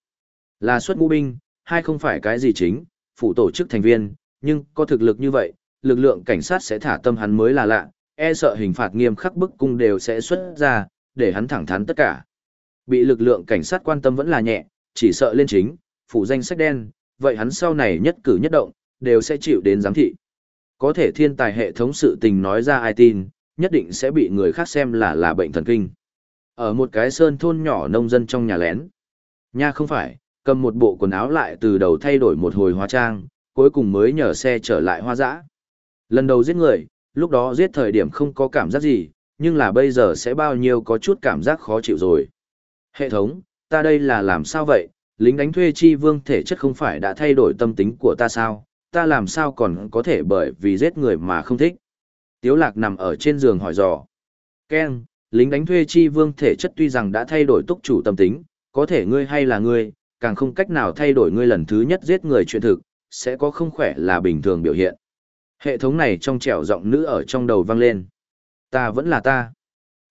Là xuất ngũ binh, hai không phải cái gì chính, phụ tổ chức thành viên, nhưng có thực lực như vậy, lực lượng cảnh sát sẽ thả tâm hắn mới là lạ, e sợ hình phạt nghiêm khắc bức cung đều sẽ xuất ra, để hắn thẳng thắn tất cả. Bị lực lượng cảnh sát quan tâm vẫn là nhẹ, chỉ sợ lên chính, phụ danh sách đen, vậy hắn sau này nhất cử nhất động, đều sẽ chịu đến giám thị. Có thể thiên tài hệ thống sự tình nói ra ai tin, nhất định sẽ bị người khác xem là là bệnh thần kinh. Ở một cái sơn thôn nhỏ nông dân trong nhà lén. Nha không phải, cầm một bộ quần áo lại từ đầu thay đổi một hồi hóa trang, cuối cùng mới nhờ xe trở lại hoa dã. Lần đầu giết người, lúc đó giết thời điểm không có cảm giác gì, nhưng là bây giờ sẽ bao nhiêu có chút cảm giác khó chịu rồi. Hệ thống, ta đây là làm sao vậy, lính đánh thuê chi vương thể chất không phải đã thay đổi tâm tính của ta sao, ta làm sao còn có thể bởi vì giết người mà không thích. Tiếu lạc nằm ở trên giường hỏi dò. Ken, lính đánh thuê chi vương thể chất tuy rằng đã thay đổi túc chủ tâm tính, có thể ngươi hay là ngươi, càng không cách nào thay đổi ngươi lần thứ nhất giết người chuyện thực, sẽ có không khỏe là bình thường biểu hiện. Hệ thống này trong trẻo giọng nữ ở trong đầu vang lên. Ta vẫn là ta.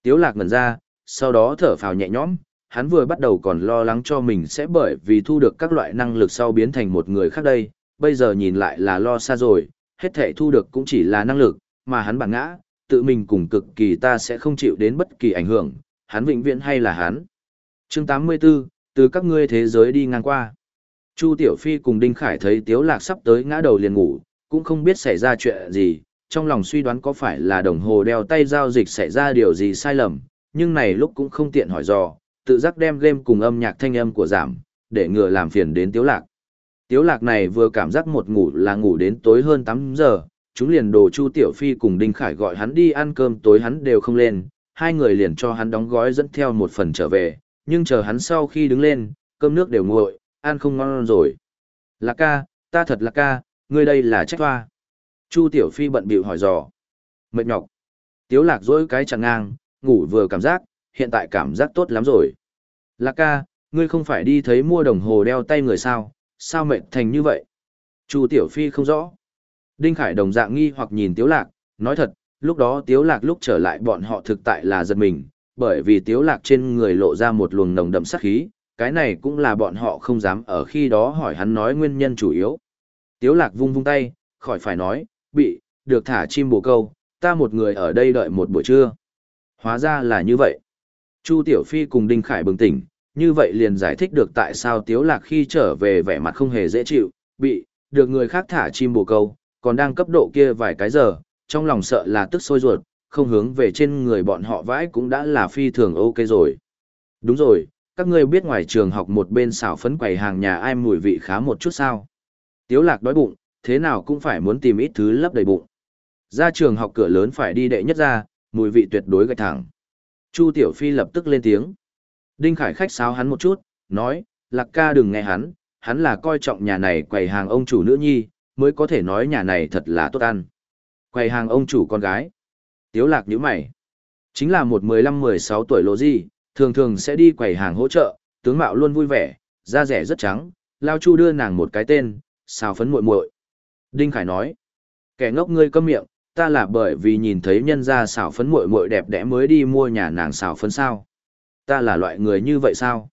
Tiếu lạc ngẩn ra, sau đó thở phào nhẹ nhõm, hắn vừa bắt đầu còn lo lắng cho mình sẽ bởi vì thu được các loại năng lực sau biến thành một người khác đây, bây giờ nhìn lại là lo xa rồi, hết thể thu được cũng chỉ là năng lực, mà hắn bản ngã, tự mình cùng cực kỳ ta sẽ không chịu đến bất kỳ ảnh hưởng, hắn vĩnh viễn hay là hắn. Chương 84, từ các ngươi thế giới đi ngang qua. Chu Tiểu Phi cùng Đinh Khải thấy Tiếu Lạc sắp tới ngã đầu liền ngủ, cũng không biết xảy ra chuyện gì, trong lòng suy đoán có phải là đồng hồ đeo tay giao dịch xảy ra điều gì sai lầm, nhưng này lúc cũng không tiện hỏi dò, tự giác đem game cùng âm nhạc thanh âm của giảm, để ngừa làm phiền đến Tiếu Lạc. Tiếu Lạc này vừa cảm giác một ngủ là ngủ đến tối hơn 8 giờ, chúng liền đồ Chu Tiểu Phi cùng Đinh Khải gọi hắn đi ăn cơm tối hắn đều không lên, hai người liền cho hắn đóng gói dẫn theo một phần trở về, nhưng chờ hắn sau khi đứng lên, cơm nước đều nguội, ăn không ngon rồi. Lạc ca, ta thật lạc ca, ngươi đây là trách hoa. Chu Tiểu Phi bận bịu hỏi dò. Mệt nhọc. Tiếu lạc dỗi cái chẳng ngang, ngủ vừa cảm giác, hiện tại cảm giác tốt lắm rồi. Lạc ca, ngươi không phải đi thấy mua đồng hồ đeo tay người sao, sao mệt thành như vậy? Chu Tiểu Phi không rõ. Đinh Khải đồng dạng nghi hoặc nhìn Tiếu Lạc, nói thật, lúc đó Tiếu Lạc lúc trở lại bọn họ thực tại là giật mình, bởi vì Tiếu Lạc trên người lộ ra một luồng nồng đậm sát khí, cái này cũng là bọn họ không dám ở khi đó hỏi hắn nói nguyên nhân chủ yếu. Tiếu Lạc vung vung tay, khỏi phải nói, bị, được thả chim bồ câu, ta một người ở đây đợi một buổi trưa. Hóa ra là như vậy. Chu Tiểu Phi cùng Đinh Khải bừng tỉnh, như vậy liền giải thích được tại sao Tiếu Lạc khi trở về vẻ mặt không hề dễ chịu, bị, được người khác thả chim bồ câu, còn đang cấp độ kia vài cái giờ, trong lòng sợ là tức sôi ruột, không hướng về trên người bọn họ vãi cũng đã là phi thường ok rồi. Đúng rồi, các ngươi biết ngoài trường học một bên xảo phấn quầy hàng nhà ai mùi vị khá một chút sao? Tiếu lạc đói bụng, thế nào cũng phải muốn tìm ít thứ lấp đầy bụng. Ra trường học cửa lớn phải đi đệ nhất ra, mùi vị tuyệt đối gạch thẳng. Chu Tiểu Phi lập tức lên tiếng. Đinh Khải khách sáo hắn một chút, nói, lạc ca đừng nghe hắn, hắn là coi trọng nhà này quầy hàng ông chủ nữ nhi, mới có thể nói nhà này thật là tốt ăn. Quầy hàng ông chủ con gái. Tiếu lạc nhíu mày. Chính là một 15-16 tuổi lộ gì, thường thường sẽ đi quầy hàng hỗ trợ, tướng mạo luôn vui vẻ, da rẻ rất trắng, Lao Chu đưa nàng một cái tên, xào phấn muội muội. Đinh Khải nói, kẻ ngốc ngươi câm miệng, ta là bởi vì nhìn thấy nhân gia xào phấn muội muội đẹp đẽ mới đi mua nhà nàng xào phấn sao. Ta là loại người như vậy sao?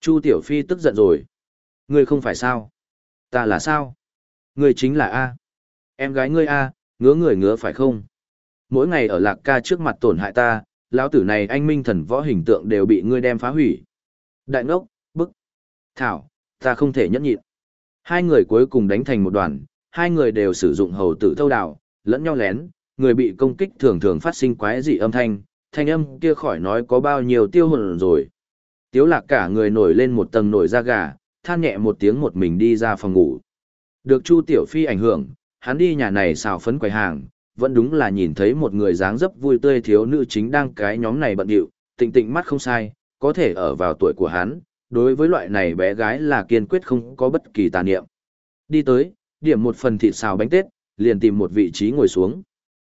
Chu Tiểu Phi tức giận rồi. Ngươi không phải sao? Ta là sao? Ngươi chính là A. Em gái ngươi A, ngứa người ngứa phải không? Mỗi ngày ở lạc ca trước mặt tổn hại ta, lão tử này anh minh thần võ hình tượng đều bị ngươi đem phá hủy. Đại ngốc, bức. Thảo, ta không thể nhẫn nhịn. Hai người cuối cùng đánh thành một đoàn, hai người đều sử dụng hầu tử thâu đào, lẫn nhau lén, người bị công kích thường thường phát sinh quái dị âm thanh, thanh âm kia khỏi nói có bao nhiêu tiêu hồn rồi. Tiếu lạc cả người nổi lên một tầng nổi da gà, than nhẹ một tiếng một mình đi ra phòng ngủ. Được Chu Tiểu Phi ảnh hưởng, hắn đi nhà này xào phấn quầy hàng, vẫn đúng là nhìn thấy một người dáng dấp vui tươi thiếu nữ chính đang cái nhóm này bận điệu, tịnh tịnh mắt không sai, có thể ở vào tuổi của hắn, đối với loại này bé gái là kiên quyết không có bất kỳ tà niệm. Đi tới, điểm một phần thịt xào bánh tết, liền tìm một vị trí ngồi xuống.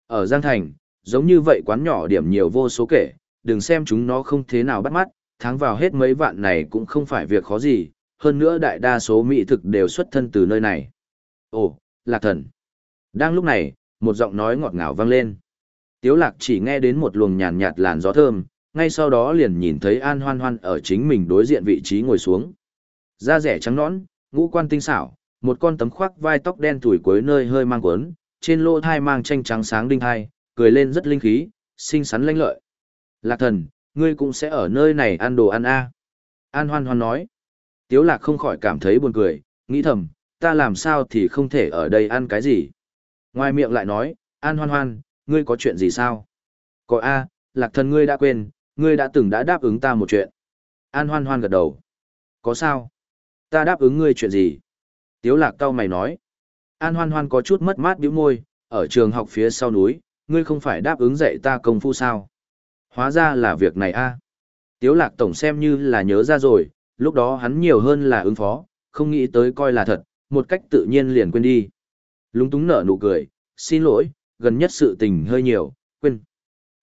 Ở Giang Thành, giống như vậy quán nhỏ điểm nhiều vô số kể, đừng xem chúng nó không thế nào bắt mắt, tháng vào hết mấy vạn này cũng không phải việc khó gì, hơn nữa đại đa số mỹ thực đều xuất thân từ nơi này. Ồ, lạc thần. Đang lúc này, một giọng nói ngọt ngào vang lên. Tiếu lạc chỉ nghe đến một luồng nhàn nhạt làn gió thơm, ngay sau đó liền nhìn thấy An Hoan Hoan ở chính mình đối diện vị trí ngồi xuống. Da rẻ trắng nõn, ngũ quan tinh xảo, một con tấm khoác vai tóc đen tuổi cuối nơi hơi mang quấn, trên lỗ thai mang tranh trắng sáng đinh hai, cười lên rất linh khí, xinh xắn lanh lợi. Lạc thần, ngươi cũng sẽ ở nơi này ăn đồ ăn a An Hoan Hoan nói. Tiếu lạc không khỏi cảm thấy buồn cười, nghĩ thầm, ta làm sao thì không thể ở đây ăn cái gì. Ngoài miệng lại nói, An Hoan Hoan, ngươi có chuyện gì sao? Có A, lạc thần ngươi đã quên, ngươi đã từng đã đáp ứng ta một chuyện. An Hoan Hoan gật đầu. Có sao? Ta đáp ứng ngươi chuyện gì? Tiếu lạc cao mày nói. An Hoan Hoan có chút mất mát bĩu môi, ở trường học phía sau núi, ngươi không phải đáp ứng dạy ta công phu sao? Hóa ra là việc này a. Tiếu lạc tổng xem như là nhớ ra rồi, lúc đó hắn nhiều hơn là ứng phó, không nghĩ tới coi là thật, một cách tự nhiên liền quên đi. Lúng túng nở nụ cười, xin lỗi, gần nhất sự tình hơi nhiều, quên.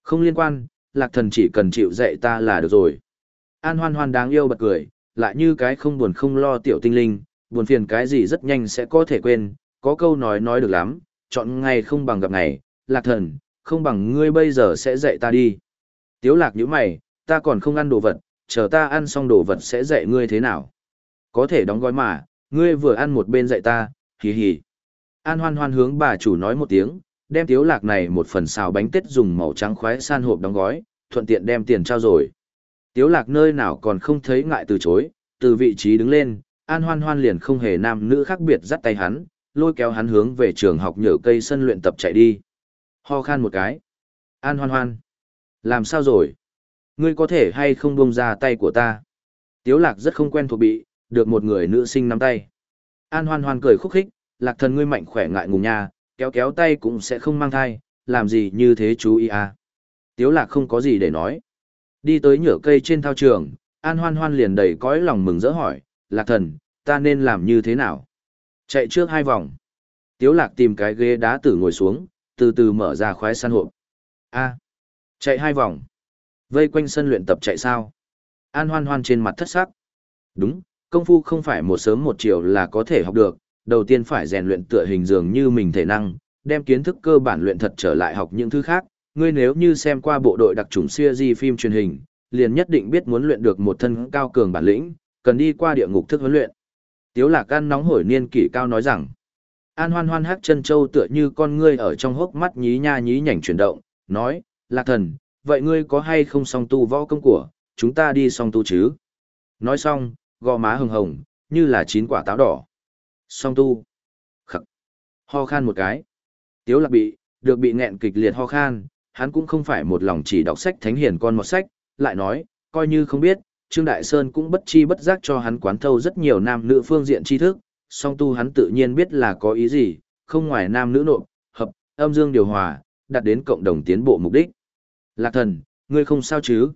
Không liên quan, lạc thần chỉ cần chịu dạy ta là được rồi. An hoan hoan đáng yêu bật cười, lại như cái không buồn không lo tiểu tinh linh, buồn phiền cái gì rất nhanh sẽ có thể quên, có câu nói nói được lắm, chọn ngày không bằng gặp ngày, lạc thần, không bằng ngươi bây giờ sẽ dạy ta đi. Tiếu lạc như mày, ta còn không ăn đồ vật, chờ ta ăn xong đồ vật sẽ dạy ngươi thế nào. Có thể đóng gói mà, ngươi vừa ăn một bên dạy ta, hì hì. An hoan hoan hướng bà chủ nói một tiếng, đem tiếu lạc này một phần xào bánh tết dùng màu trắng khoái san hộp đóng gói, thuận tiện đem tiền trao rồi. Tiếu lạc nơi nào còn không thấy ngại từ chối, từ vị trí đứng lên, an hoan hoan liền không hề nam nữ khác biệt dắt tay hắn, lôi kéo hắn hướng về trường học nhở cây sân luyện tập chạy đi. Ho khan một cái. An hoan hoan. Làm sao rồi? Ngươi có thể hay không buông ra tay của ta? Tiếu lạc rất không quen thuộc bị, được một người nữ sinh nắm tay. An hoan hoan cười khúc khích, lạc thần ngươi mạnh khỏe ngại ngùng nha, kéo kéo tay cũng sẽ không mang thai, làm gì như thế chú ý à. Tiếu lạc không có gì để nói. Đi tới nhựa cây trên thao trường, An hoan hoan liền đầy cõi lòng mừng rỡ hỏi, lạc thần, ta nên làm như thế nào? Chạy trước hai vòng. Tiếu lạc tìm cái ghế đá tử ngồi xuống, từ từ mở ra khoái săn hộp. A. chạy hai vòng. Vây quanh sân luyện tập chạy sao? An hoan hoan trên mặt thất sắc. Đúng, công phu không phải một sớm một chiều là có thể học được, đầu tiên phải rèn luyện tựa hình dường như mình thể năng, đem kiến thức cơ bản luyện thật trở lại học những thứ khác. Ngươi nếu như xem qua bộ đội đặc trùng di phim truyền hình, liền nhất định biết muốn luyện được một thân cao cường bản lĩnh, cần đi qua địa ngục thức huấn luyện. Tiếu lạc can nóng hổi niên kỷ cao nói rằng, An hoan hoan hát chân châu tựa như con ngươi ở trong hốc mắt nhí nha nhí nhảnh chuyển động, nói, lạc thần, vậy ngươi có hay không song tu võ công của, chúng ta đi song tu chứ? Nói xong, gò má hồng hồng, như là chín quả táo đỏ. Song tu. Khắc. Ho khan một cái. Tiếu lạc bị, được bị nghẹn kịch liệt ho khan, hắn cũng không phải một lòng chỉ đọc sách thánh hiền con một sách, lại nói, coi như không biết, Trương Đại Sơn cũng bất chi bất giác cho hắn quán thâu rất nhiều nam nữ phương diện tri thức, song tu hắn tự nhiên biết là có ý gì, không ngoài nam nữ nộp, hợp, âm dương điều hòa, đạt đến cộng đồng tiến bộ mục đích. Lạc thần, ngươi không sao chứ?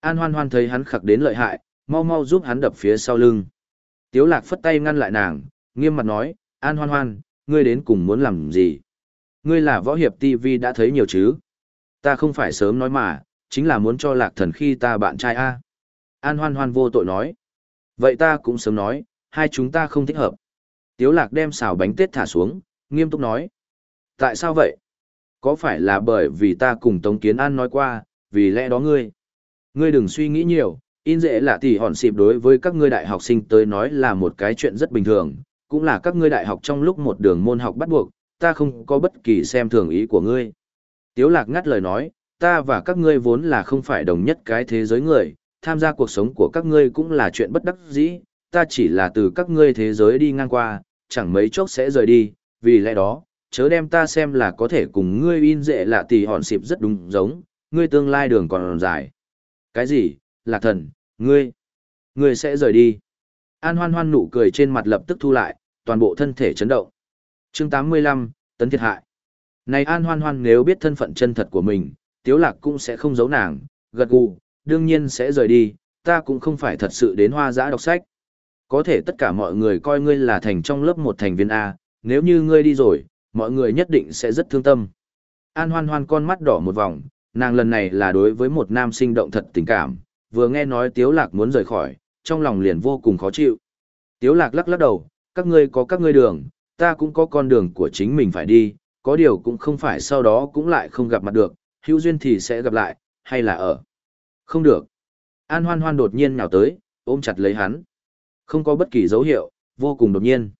An hoan hoan thấy hắn khặc đến lợi hại, mau mau giúp hắn đập phía sau lưng. Tiếu lạc phất tay ngăn lại nàng, nghiêm mặt nói, An hoan hoan, ngươi đến cùng muốn làm gì? Ngươi là võ hiệp TV đã thấy nhiều chứ? Ta không phải sớm nói mà, chính là muốn cho lạc thần khi ta bạn trai A. An hoan hoan vô tội nói. Vậy ta cũng sớm nói, hai chúng ta không thích hợp. Tiếu lạc đem xào bánh tết thả xuống, nghiêm túc nói. Tại sao vậy? Có phải là bởi vì ta cùng Tống Kiến An nói qua, vì lẽ đó ngươi? Ngươi đừng suy nghĩ nhiều, in dễ là tỷ hòn xịp đối với các ngươi đại học sinh tới nói là một cái chuyện rất bình thường, cũng là các ngươi đại học trong lúc một đường môn học bắt buộc, ta không có bất kỳ xem thường ý của ngươi. Tiếu lạc ngắt lời nói, ta và các ngươi vốn là không phải đồng nhất cái thế giới người, tham gia cuộc sống của các ngươi cũng là chuyện bất đắc dĩ, ta chỉ là từ các ngươi thế giới đi ngang qua, chẳng mấy chốc sẽ rời đi, vì lẽ đó, chớ đem ta xem là có thể cùng ngươi in dễ là tỷ hòn xịp rất đúng giống, ngươi tương lai đường còn dài. Cái gì, lạc thần, ngươi, ngươi sẽ rời đi. An hoan hoan nụ cười trên mặt lập tức thu lại, toàn bộ thân thể chấn động. chương 85, tấn thiệt hại. Này an hoan hoan nếu biết thân phận chân thật của mình, tiếu lạc cũng sẽ không giấu nàng, gật gù, đương nhiên sẽ rời đi, ta cũng không phải thật sự đến hoa giã đọc sách. Có thể tất cả mọi người coi ngươi là thành trong lớp một thành viên A, nếu như ngươi đi rồi, mọi người nhất định sẽ rất thương tâm. An hoan hoan con mắt đỏ một vòng, nàng lần này là đối với một nam sinh động thật tình cảm, vừa nghe nói Tiếu Lạc muốn rời khỏi, trong lòng liền vô cùng khó chịu. Tiếu Lạc lắc lắc đầu, các ngươi có các ngươi đường, ta cũng có con đường của chính mình phải đi, có điều cũng không phải sau đó cũng lại không gặp mặt được, hữu duyên thì sẽ gặp lại, hay là ở. Không được. An hoan hoan đột nhiên nhào tới, ôm chặt lấy hắn. Không có bất kỳ dấu hiệu, vô cùng đột nhiên.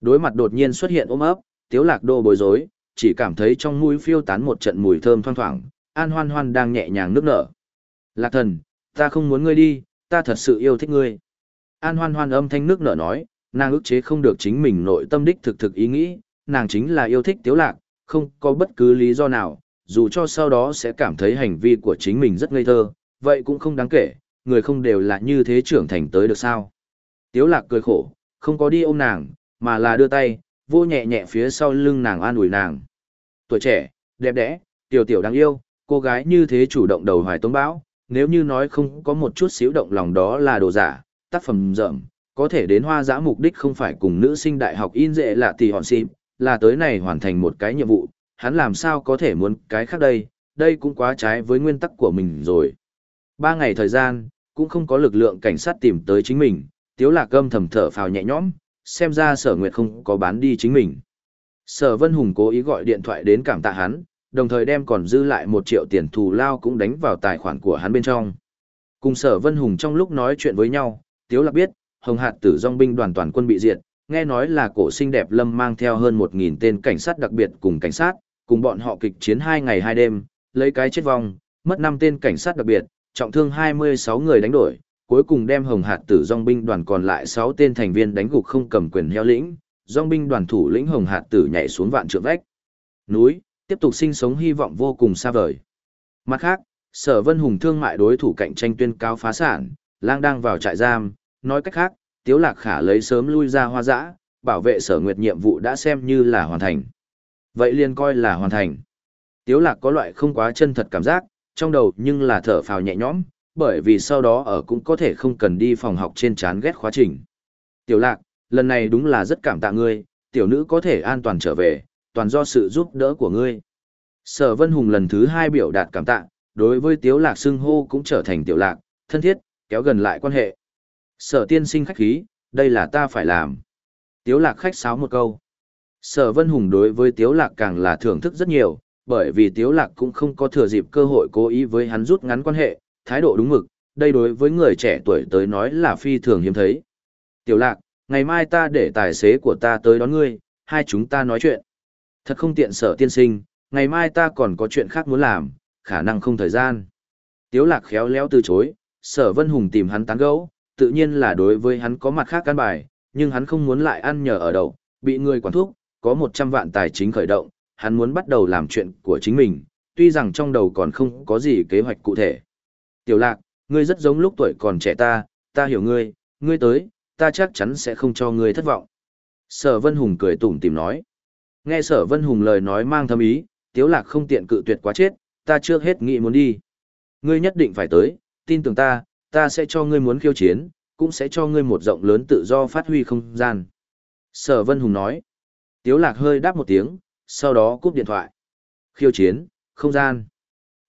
Đối mặt đột nhiên xuất hiện ôm ấp, tiếu lạc đô bối rối, chỉ cảm thấy trong mũi phiêu tán một trận mùi thơm thoang thoảng, an hoan hoan đang nhẹ nhàng nước nở. Lạc thần, ta không muốn ngươi đi, ta thật sự yêu thích ngươi. An hoan hoan âm thanh nước nở nói, nàng ức chế không được chính mình nội tâm đích thực thực ý nghĩ, nàng chính là yêu thích tiếu lạc, không có bất cứ lý do nào, dù cho sau đó sẽ cảm thấy hành vi của chính mình rất ngây thơ, vậy cũng không đáng kể, người không đều là như thế trưởng thành tới được sao. Tiếu lạc cười khổ, không có đi ôm nàng, mà là đưa tay, vô nhẹ nhẹ phía sau lưng nàng an ủi nàng. Tuổi trẻ, đẹp đẽ, tiểu tiểu đáng yêu, cô gái như thế chủ động đầu hoài tống bão, nếu như nói không có một chút xíu động lòng đó là đồ giả, tác phẩm rợm, có thể đến hoa giã mục đích không phải cùng nữ sinh đại học in dệ là tỷ hòn xịp, là tới này hoàn thành một cái nhiệm vụ, hắn làm sao có thể muốn cái khác đây, đây cũng quá trái với nguyên tắc của mình rồi. Ba ngày thời gian, cũng không có lực lượng cảnh sát tìm tới chính mình, tiếu lạc âm thầm thở phào nhẹ nhõm, xem ra sở nguyệt không có bán đi chính mình. Sở Vân Hùng cố ý gọi điện thoại đến cảm tạ hắn, đồng thời đem còn dư lại một triệu tiền thù lao cũng đánh vào tài khoản của hắn bên trong. Cùng Sở Vân Hùng trong lúc nói chuyện với nhau, Tiếu Lạc biết, Hồng Hạt Tử Dòng binh đoàn toàn quân bị diệt, nghe nói là cổ sinh đẹp Lâm mang theo hơn 1000 tên cảnh sát đặc biệt cùng cảnh sát, cùng bọn họ kịch chiến 2 ngày 2 đêm, lấy cái chết vong, mất 5 tên cảnh sát đặc biệt, trọng thương 26 người đánh đổi, cuối cùng đem Hồng Hạt Tử Dòng binh đoàn còn lại 6 tên thành viên đánh gục không cầm quyền heo lĩnh, Dòng binh đoàn thủ lĩnh Hồng Hạt Tử nhảy xuống vạn trượng vách. Núi, tiếp tục sinh sống hy vọng vô cùng xa vời. Mặt khác, Sở Vân Hùng thương mại đối thủ cạnh tranh tuyên cáo phá sản, lang đang vào trại giam, nói cách khác, Tiếu Lạc Khả lấy sớm lui ra hoa dã, bảo vệ Sở Nguyệt nhiệm vụ đã xem như là hoàn thành. Vậy liền coi là hoàn thành. Tiếu Lạc có loại không quá chân thật cảm giác, trong đầu nhưng là thở phào nhẹ nhõm, bởi vì sau đó ở cũng có thể không cần đi phòng học trên chán ghét khóa trình. Tiểu Lạc, lần này đúng là rất cảm tạ ngươi, tiểu nữ có thể an toàn trở về, toàn do sự giúp đỡ của ngươi. Sở Vân Hùng lần thứ hai biểu đạt cảm tạ, đối với Tiếu Lạc xưng hô cũng trở thành Tiểu Lạc, thân thiết, kéo gần lại quan hệ. Sở tiên sinh khách khí, đây là ta phải làm. Tiếu Lạc khách sáo một câu. Sở Vân Hùng đối với Tiếu Lạc càng là thưởng thức rất nhiều, bởi vì Tiếu Lạc cũng không có thừa dịp cơ hội cố ý với hắn rút ngắn quan hệ, thái độ đúng mực, đây đối với người trẻ tuổi tới nói là phi thường hiếm thấy. Tiểu Lạc, ngày mai ta để tài xế của ta tới đón ngươi, hai chúng ta nói chuyện. Thật không tiện sở tiên sinh, ngày mai ta còn có chuyện khác muốn làm, khả năng không thời gian. Tiếu lạc khéo léo từ chối, sở vân hùng tìm hắn tán gẫu, tự nhiên là đối với hắn có mặt khác căn bài, nhưng hắn không muốn lại ăn nhờ ở đậu, bị người quản thúc, có 100 vạn tài chính khởi động, hắn muốn bắt đầu làm chuyện của chính mình, tuy rằng trong đầu còn không có gì kế hoạch cụ thể. Tiểu lạc, ngươi rất giống lúc tuổi còn trẻ ta, ta hiểu ngươi, ngươi tới, ta chắc chắn sẽ không cho ngươi thất vọng. Sở Vân Hùng cười tủm tìm nói. Nghe Sở Vân Hùng lời nói mang thâm ý, Tiếu Lạc không tiện cự tuyệt quá chết, ta trước hết nghĩ muốn đi. Ngươi nhất định phải tới, tin tưởng ta, ta sẽ cho ngươi muốn khiêu chiến, cũng sẽ cho ngươi một rộng lớn tự do phát huy không gian. Sở Vân Hùng nói. Tiếu Lạc hơi đáp một tiếng, sau đó cúp điện thoại. Khiêu chiến, không gian.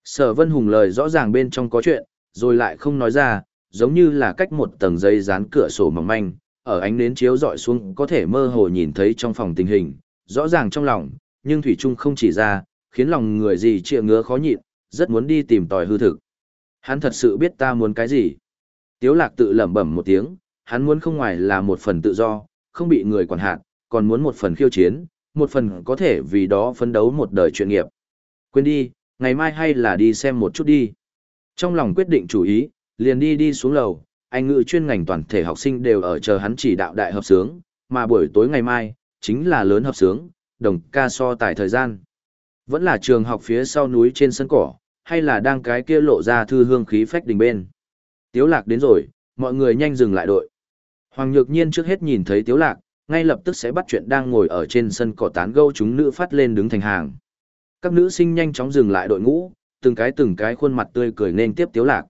Sở Vân Hùng lời rõ ràng bên trong có chuyện, rồi lại không nói ra, giống như là cách một tầng giấy dán cửa sổ mỏng manh, ở ánh nến chiếu dọi xuống có thể mơ hồ nhìn thấy trong phòng tình hình, rõ ràng trong lòng, nhưng Thủy Trung không chỉ ra, khiến lòng người gì trịa ngứa khó nhịn, rất muốn đi tìm tòi hư thực. Hắn thật sự biết ta muốn cái gì. Tiếu lạc tự lẩm bẩm một tiếng, hắn muốn không ngoài là một phần tự do, không bị người quản hạt, còn muốn một phần khiêu chiến, một phần có thể vì đó phấn đấu một đời chuyên nghiệp. Quên đi, ngày mai hay là đi xem một chút đi. Trong lòng quyết định chủ ý, liền đi đi xuống lầu, anh ngữ chuyên ngành toàn thể học sinh đều ở chờ hắn chỉ đạo đại hợp sướng, mà buổi tối ngày mai, chính là lớn hợp sướng, đồng ca so tài thời gian. Vẫn là trường học phía sau núi trên sân cỏ, hay là đang cái kia lộ ra thư hương khí phách đình bên. Tiếu lạc đến rồi, mọi người nhanh dừng lại đội. Hoàng Nhược Nhiên trước hết nhìn thấy Tiếu lạc, ngay lập tức sẽ bắt chuyện đang ngồi ở trên sân cỏ tán gẫu chúng nữ phát lên đứng thành hàng. Các nữ sinh nhanh chóng dừng lại đội ngũ, từng cái từng cái khuôn mặt tươi cười nên tiếp Tiếu lạc.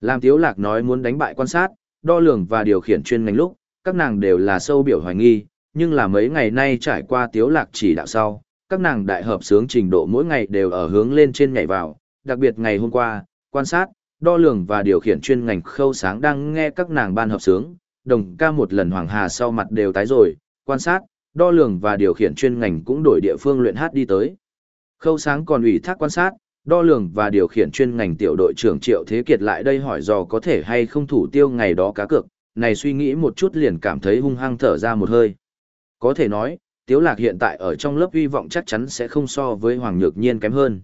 Làm Tiếu lạc nói muốn đánh bại quan sát, đo lường và điều khiển chuyên ngành lúc, các nàng đều là sâu biểu hoài nghi, nhưng là mấy ngày nay trải qua Tiếu lạc chỉ đạo sau, các nàng đại hợp sướng trình độ mỗi ngày đều ở hướng lên trên nhảy vào, đặc biệt ngày hôm qua, quan sát, đo lường và điều khiển chuyên ngành khâu sáng đang nghe các nàng ban hợp sướng, đồng ca một lần hoàng hà sau mặt đều tái rồi, quan sát, đo lường và điều khiển chuyên ngành cũng đổi địa phương luyện hát đi tới. Khâu sáng còn ủy thác quan sát, đo lường và điều khiển chuyên ngành tiểu đội trưởng Triệu Thế Kiệt lại đây hỏi dò có thể hay không thủ tiêu ngày đó cá cược, này suy nghĩ một chút liền cảm thấy hung hăng thở ra một hơi. Có thể nói, Tiếu Lạc hiện tại ở trong lớp hy vọng chắc chắn sẽ không so với Hoàng Nhược Nhiên kém hơn.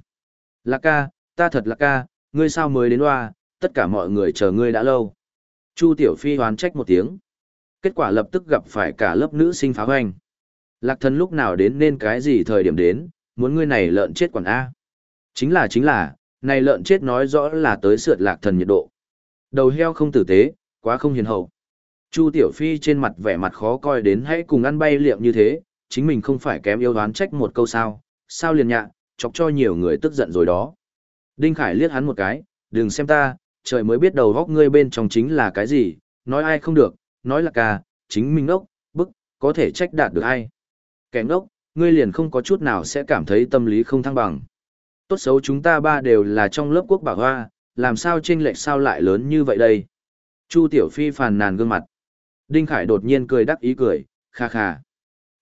Lạc ca, ta thật lạc ca, ngươi sao mới đến hoa, tất cả mọi người chờ ngươi đã lâu. Chu Tiểu Phi hoán trách một tiếng. Kết quả lập tức gặp phải cả lớp nữ sinh phá hoành. Lạc thần lúc nào đến nên cái gì thời điểm đến, muốn ngươi này lợn chết quản A. Chính là chính là, này lợn chết nói rõ là tới sượt lạc thần nhiệt độ. Đầu heo không tử tế, quá không hiền hậu. Chu Tiểu Phi trên mặt vẻ mặt khó coi đến hãy cùng ăn bay liệm như thế, chính mình không phải kém yêu đoán trách một câu sao, sao liền nhạ, chọc cho nhiều người tức giận rồi đó. Đinh Khải liếc hắn một cái, đừng xem ta, trời mới biết đầu góc ngươi bên trong chính là cái gì, nói ai không được, nói là ca, chính mình ngốc, bức, có thể trách đạt được ai. Kẻ ngốc, ngươi liền không có chút nào sẽ cảm thấy tâm lý không thăng bằng. Tốt xấu chúng ta ba đều là trong lớp quốc bảo hoa, làm sao chênh lệch sao lại lớn như vậy đây? Chu Tiểu Phi phàn nàn gương mặt. Đinh Khải đột nhiên cười đắc ý cười, kha kha.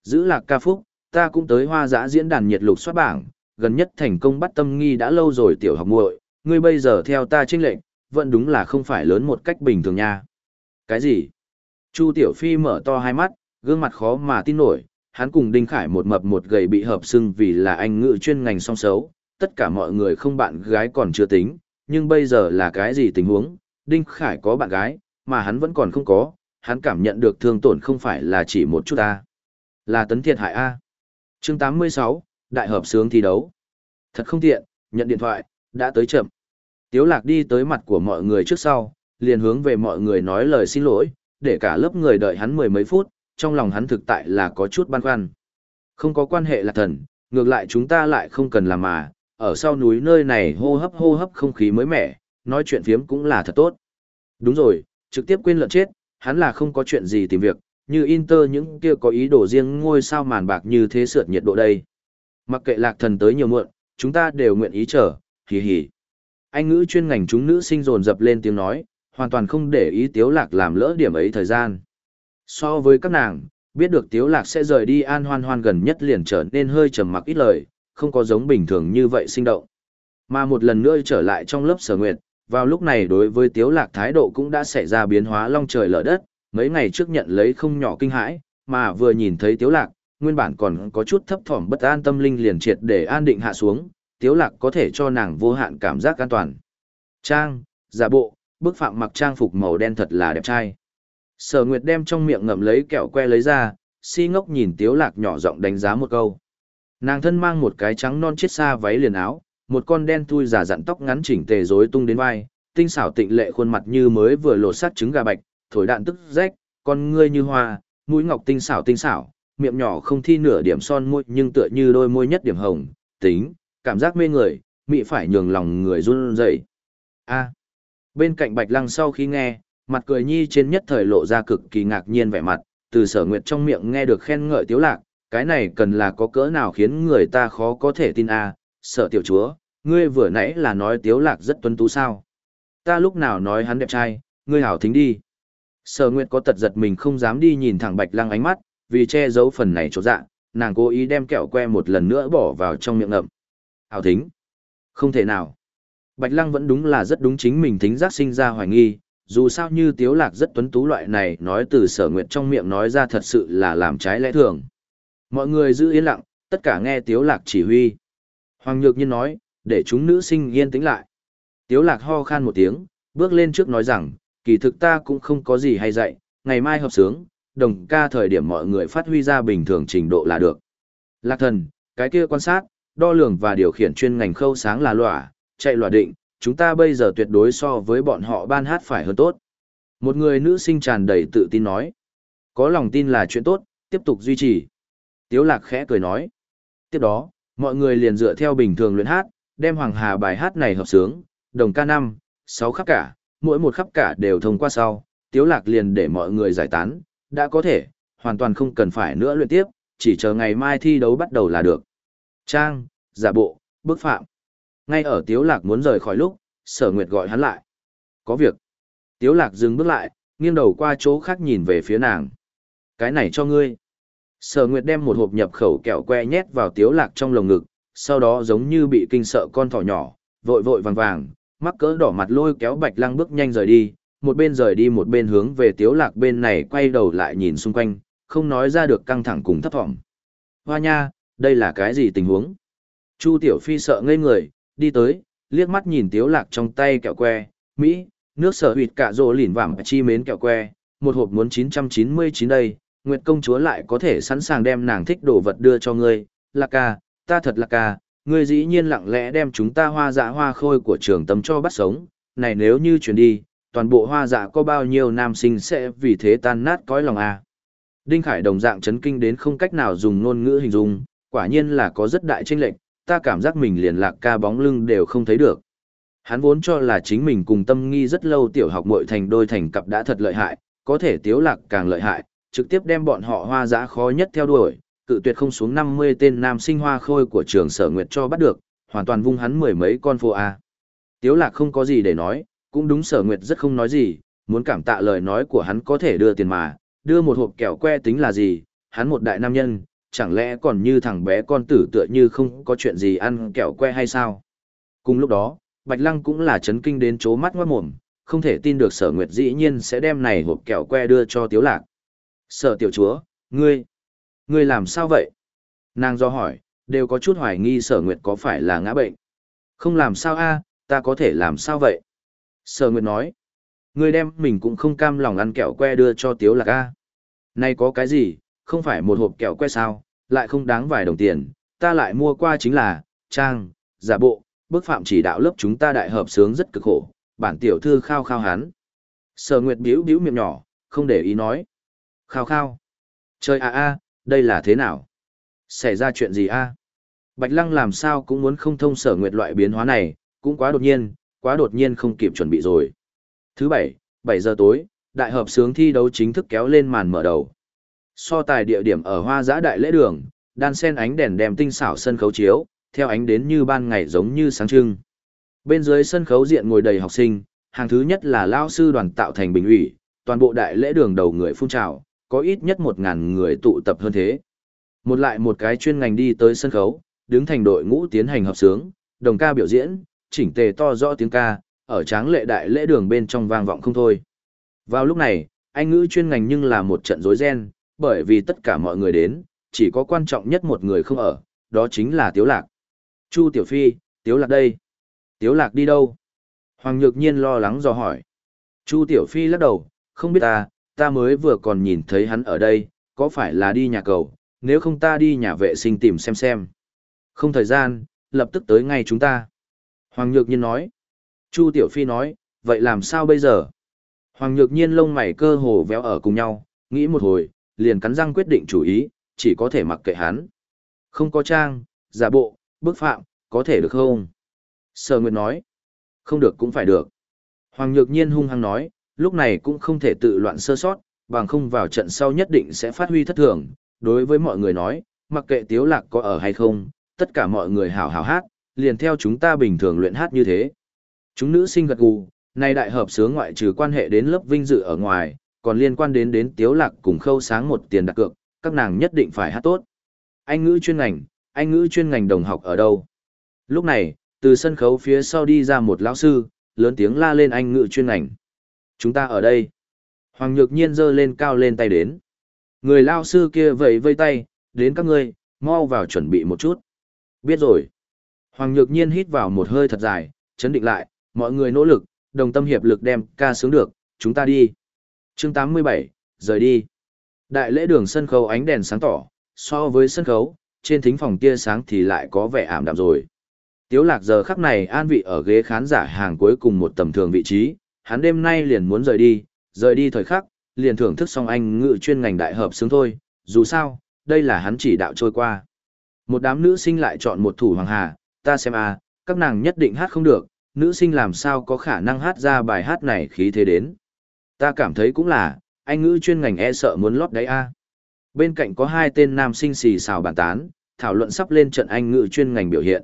Giữ lạc ca phúc, ta cũng tới hoa giã diễn đàn nhiệt lục soát bảng, gần nhất thành công bắt tâm nghi đã lâu rồi tiểu học muội, ngươi bây giờ theo ta chênh lệnh, vẫn đúng là không phải lớn một cách bình thường nha. Cái gì? Chu Tiểu Phi mở to hai mắt, gương mặt khó mà tin nổi, hắn cùng Đinh Khải một mập một gầy bị hợp xưng vì là anh ngự chuyên ngành song xấu, tất cả mọi người không bạn gái còn chưa tính, nhưng bây giờ là cái gì tình huống, Đinh Khải có bạn gái, mà hắn vẫn còn không có, hắn cảm nhận được thương tổn không phải là chỉ một chút ta. Là tấn thiệt hại A. chương 86, Đại hợp sướng thi đấu. Thật không tiện, nhận điện thoại, đã tới chậm. Tiếu lạc đi tới mặt của mọi người trước sau, liền hướng về mọi người nói lời xin lỗi, để cả lớp người đợi hắn mười mấy phút, trong lòng hắn thực tại là có chút băn khoăn. Không có quan hệ là thần, ngược lại chúng ta lại không cần làm mà, ở sau núi nơi này hô hấp hô hấp không khí mới mẻ, nói chuyện phiếm cũng là thật tốt. Đúng rồi, trực tiếp quên lợn chết, hắn là không có chuyện gì tìm việc, như Inter những kia có ý đồ riêng ngôi sao màn bạc như thế sượt nhiệt độ đây. Mặc kệ lạc thần tới nhiều muộn, chúng ta đều nguyện ý chờ, hì hì. Anh ngữ chuyên ngành chúng nữ sinh dồn dập lên tiếng nói, hoàn toàn không để ý tiếu lạc làm lỡ điểm ấy thời gian. So với các nàng, biết được tiếu lạc sẽ rời đi an hoan hoan gần nhất liền trở nên hơi trầm mặc ít lời, không có giống bình thường như vậy sinh động. Mà một lần nữa trở lại trong lớp sở nguyệt, vào lúc này đối với tiếu lạc thái độ cũng đã xảy ra biến hóa long trời lở đất, mấy ngày trước nhận lấy không nhỏ kinh hãi, mà vừa nhìn thấy tiếu lạc, nguyên bản còn có chút thấp thỏm bất an tâm linh liền triệt để an định hạ xuống, tiếu lạc có thể cho nàng vô hạn cảm giác an toàn. Trang, giả bộ, bức phạm mặc trang phục màu đen thật là đẹp trai. Sở Nguyệt đem trong miệng ngậm lấy kẹo que lấy ra, si ngốc nhìn tiếu lạc nhỏ giọng đánh giá một câu. Nàng thân mang một cái trắng non chiết xa váy liền áo, một con đen thui giả dặn tóc ngắn chỉnh tề rối tung đến vai, tinh xảo tịnh lệ khuôn mặt như mới vừa lột sát trứng gà bạch, thổi đạn tức rách, con ngươi như hoa, mũi ngọc tinh xảo tinh xảo, miệng nhỏ không thi nửa điểm son môi nhưng tựa như đôi môi nhất điểm hồng, tính, cảm giác mê người, mị phải nhường lòng người run rẩy. A. Bên cạnh Bạch Lăng sau khi nghe, mặt cười nhi trên nhất thời lộ ra cực kỳ ngạc nhiên vẻ mặt, từ sở nguyệt trong miệng nghe được khen ngợi tiếu lạc, cái này cần là có cỡ nào khiến người ta khó có thể tin a sợ tiểu chúa, ngươi vừa nãy là nói tiếu lạc rất tuấn tú sao. Ta lúc nào nói hắn đẹp trai, ngươi hảo thính đi. Sở Nguyệt có tật giật mình không dám đi nhìn thẳng Bạch Lăng ánh mắt, vì che giấu phần này chỗ dạ, nàng cố ý đem kẹo que một lần nữa bỏ vào trong miệng ngậm. Hảo thính. Không thể nào. Bạch Lăng vẫn đúng là rất đúng chính mình thính giác sinh ra hoài nghi, dù sao như tiếu lạc rất tuấn tú loại này nói từ sở nguyệt trong miệng nói ra thật sự là làm trái lẽ thường. Mọi người giữ yên lặng, tất cả nghe tiếu lạc chỉ huy. Hoàng Nhược Nhiên nói, để chúng nữ sinh yên tĩnh lại. Tiếu lạc ho khan một tiếng, bước lên trước nói rằng, kỳ thực ta cũng không có gì hay dạy, ngày mai hợp sướng, đồng ca thời điểm mọi người phát huy ra bình thường trình độ là được. Lạc thần, cái kia quan sát, đo lường và điều khiển chuyên ngành khâu sáng là lỏa, chạy lỏa định, chúng ta bây giờ tuyệt đối so với bọn họ ban hát phải hơn tốt. Một người nữ sinh tràn đầy tự tin nói. Có lòng tin là chuyện tốt, tiếp tục duy trì. Tiếu lạc khẽ cười nói. Tiếp đó, mọi người liền dựa theo bình thường luyện hát, đem Hoàng Hà bài hát này hợp sướng, đồng ca năm, sáu khắp cả, mỗi một khắp cả đều thông qua sau. Tiếu lạc liền để mọi người giải tán, đã có thể, hoàn toàn không cần phải nữa luyện tiếp, chỉ chờ ngày mai thi đấu bắt đầu là được. Trang, giả bộ, bức phạm. Ngay ở Tiếu Lạc muốn rời khỏi lúc, Sở Nguyệt gọi hắn lại. Có việc. Tiếu Lạc dừng bước lại, nghiêng đầu qua chỗ khác nhìn về phía nàng. Cái này cho ngươi. Sở Nguyệt đem một hộp nhập khẩu kẹo que nhét vào Tiếu Lạc trong lồng ngực, sau đó giống như bị kinh sợ con thỏ nhỏ, vội vội vàng vàng, mắc cỡ đỏ mặt lôi kéo Bạch Lăng bước nhanh rời đi, một bên rời đi một bên hướng về Tiếu Lạc bên này quay đầu lại nhìn xung quanh, không nói ra được căng thẳng cùng thấp vọng. Hoa nha, đây là cái gì tình huống? Chu Tiểu Phi sợ ngây người, đi tới, liếc mắt nhìn tiếu lạc trong tay kẹo que, Mỹ, nước sở huyệt cả rồ lỉn vàng chi mến kẹo que, một hộp muốn 999 đây, Nguyệt công chúa lại có thể sẵn sàng đem nàng thích đồ vật đưa cho ngươi, lạc ca, ta thật là ca, ngươi dĩ nhiên lặng lẽ đem chúng ta hoa dạ hoa khôi của trường tâm cho bắt sống, này nếu như chuyển đi, toàn bộ hoa dạ có bao nhiêu nam sinh sẽ vì thế tan nát cõi lòng à. Đinh Khải đồng dạng chấn kinh đến không cách nào dùng ngôn ngữ hình dung, quả nhiên là có rất đại chênh lệch, ta cảm giác mình liền lạc ca bóng lưng đều không thấy được. Hắn vốn cho là chính mình cùng tâm nghi rất lâu tiểu học muội thành đôi thành cặp đã thật lợi hại, có thể tiếu lạc càng lợi hại, trực tiếp đem bọn họ hoa dã khó nhất theo đuổi, cự tuyệt không xuống 50 tên nam sinh hoa khôi của trường sở nguyệt cho bắt được, hoàn toàn vung hắn mười mấy con phô A. Tiếu lạc không có gì để nói, cũng đúng sở nguyệt rất không nói gì, muốn cảm tạ lời nói của hắn có thể đưa tiền mà, đưa một hộp kẹo que tính là gì, hắn một đại nam nhân, chẳng lẽ còn như thằng bé con tử tựa như không có chuyện gì ăn kẹo que hay sao? Cùng lúc đó, Bạch Lăng cũng là chấn kinh đến chố mắt ngoát mồm, không thể tin được sở nguyệt dĩ nhiên sẽ đem này hộp kẹo que đưa cho tiếu lạc. Sở tiểu chúa, ngươi, ngươi làm sao vậy? Nàng do hỏi, đều có chút hoài nghi sở nguyệt có phải là ngã bệnh. Không làm sao a, ta có thể làm sao vậy? Sở nguyệt nói, ngươi đem mình cũng không cam lòng ăn kẹo que đưa cho tiếu lạc a. nay có cái gì, không phải một hộp kẹo que sao, lại không đáng vài đồng tiền, ta lại mua qua chính là, trang, giả bộ, bức phạm chỉ đạo lớp chúng ta đại hợp sướng rất cực khổ, bản tiểu thư khao khao hắn. Sở Nguyệt biếu biếu miệng nhỏ, không để ý nói. Khao khao. Trời a a, đây là thế nào? Xảy ra chuyện gì a? Bạch Lăng làm sao cũng muốn không thông Sở Nguyệt loại biến hóa này, cũng quá đột nhiên, quá đột nhiên không kịp chuẩn bị rồi. Thứ bảy, 7 giờ tối, đại hợp sướng thi đấu chính thức kéo lên màn mở đầu. So tài địa điểm ở Hoa Giã Đại Lễ Đường, đan sen ánh đèn đem tinh xảo sân khấu chiếu, theo ánh đến như ban ngày giống như sáng trưng. Bên dưới sân khấu diện ngồi đầy học sinh, hàng thứ nhất là lao sư đoàn tạo thành bình ủy, toàn bộ đại lễ đường đầu người phun trào, có ít nhất một ngàn người tụ tập hơn thế. Một lại một cái chuyên ngành đi tới sân khấu, đứng thành đội ngũ tiến hành hợp sướng, đồng ca biểu diễn, chỉnh tề to rõ tiếng ca, ở tráng lệ đại lễ đường bên trong vang vọng không thôi. Vào lúc này, anh ngữ chuyên ngành nhưng là một trận rối ren, bởi vì tất cả mọi người đến, chỉ có quan trọng nhất một người không ở, đó chính là Tiếu Lạc. Chu Tiểu Phi, Tiếu Lạc đây. Tiếu Lạc đi đâu? Hoàng Nhược Nhiên lo lắng dò hỏi. Chu Tiểu Phi lắc đầu, không biết ta, ta mới vừa còn nhìn thấy hắn ở đây, có phải là đi nhà cầu, nếu không ta đi nhà vệ sinh tìm xem xem. Không thời gian, lập tức tới ngay chúng ta. Hoàng Nhược Nhiên nói. Chu Tiểu Phi nói, vậy làm sao bây giờ? Hoàng Nhược Nhiên lông mày cơ hồ véo ở cùng nhau, nghĩ một hồi, liền cắn răng quyết định chủ ý, chỉ có thể mặc kệ hắn. Không có trang, giả bộ, bức phạm, có thể được không? Sở Nguyệt nói, không được cũng phải được. Hoàng Nhược Nhiên hung hăng nói, lúc này cũng không thể tự loạn sơ sót, bằng không vào trận sau nhất định sẽ phát huy thất thường. Đối với mọi người nói, mặc kệ Tiếu Lạc có ở hay không, tất cả mọi người hào hào hát, liền theo chúng ta bình thường luyện hát như thế. Chúng nữ sinh gật gù, nay đại hợp sướng ngoại trừ quan hệ đến lớp vinh dự ở ngoài, còn liên quan đến đến Tiếu Lạc cùng khâu sáng một tiền đặt cược, các nàng nhất định phải hát tốt. Anh ngữ chuyên ngành, anh ngữ chuyên ngành đồng học ở đâu? Lúc này, từ sân khấu phía sau đi ra một lão sư, lớn tiếng la lên anh ngữ chuyên ngành. Chúng ta ở đây. Hoàng Nhược Nhiên giơ lên cao lên tay đến. Người lão sư kia vẫy vây tay, đến các ngươi, mau vào chuẩn bị một chút. Biết rồi. Hoàng Nhược Nhiên hít vào một hơi thật dài, chấn định lại, mọi người nỗ lực, đồng tâm hiệp lực đem ca sướng được, chúng ta đi. Chương 87, rời đi. Đại lễ đường sân khấu ánh đèn sáng tỏ, so với sân khấu, trên thính phòng tia sáng thì lại có vẻ ảm đạm rồi. Tiếu lạc giờ khắc này an vị ở ghế khán giả hàng cuối cùng một tầm thường vị trí, hắn đêm nay liền muốn rời đi, rời đi thời khắc, liền thưởng thức xong anh ngự chuyên ngành đại hợp sướng thôi, dù sao, đây là hắn chỉ đạo trôi qua. Một đám nữ sinh lại chọn một thủ hoàng hà, ta xem à, các nàng nhất định hát không được, nữ sinh làm sao có khả năng hát ra bài hát này khí thế đến. Ta cảm thấy cũng là, anh ngữ chuyên ngành e sợ muốn lót đấy a. Bên cạnh có hai tên nam sinh xì xào bàn tán, thảo luận sắp lên trận anh ngữ chuyên ngành biểu hiện.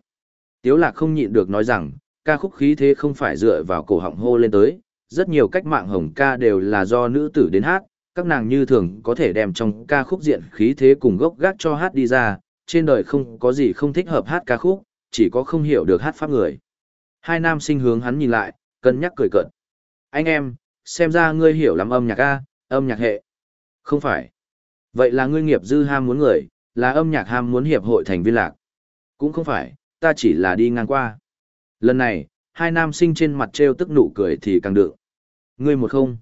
Tiếu lạc không nhịn được nói rằng, ca khúc khí thế không phải dựa vào cổ họng hô lên tới, rất nhiều cách mạng hồng ca đều là do nữ tử đến hát, các nàng như thường có thể đem trong ca khúc diện khí thế cùng gốc gác cho hát đi ra, trên đời không có gì không thích hợp hát ca khúc, chỉ có không hiểu được hát pháp người. Hai nam sinh hướng hắn nhìn lại, cân nhắc cười cợt. Anh em, xem ra ngươi hiểu lắm âm nhạc A, âm nhạc hệ. Không phải. Vậy là ngươi nghiệp dư ham muốn người, là âm nhạc ham muốn hiệp hội thành viên lạc. Cũng không phải, ta chỉ là đi ngang qua. Lần này, hai nam sinh trên mặt treo tức nụ cười thì càng đựng. Ngươi một không.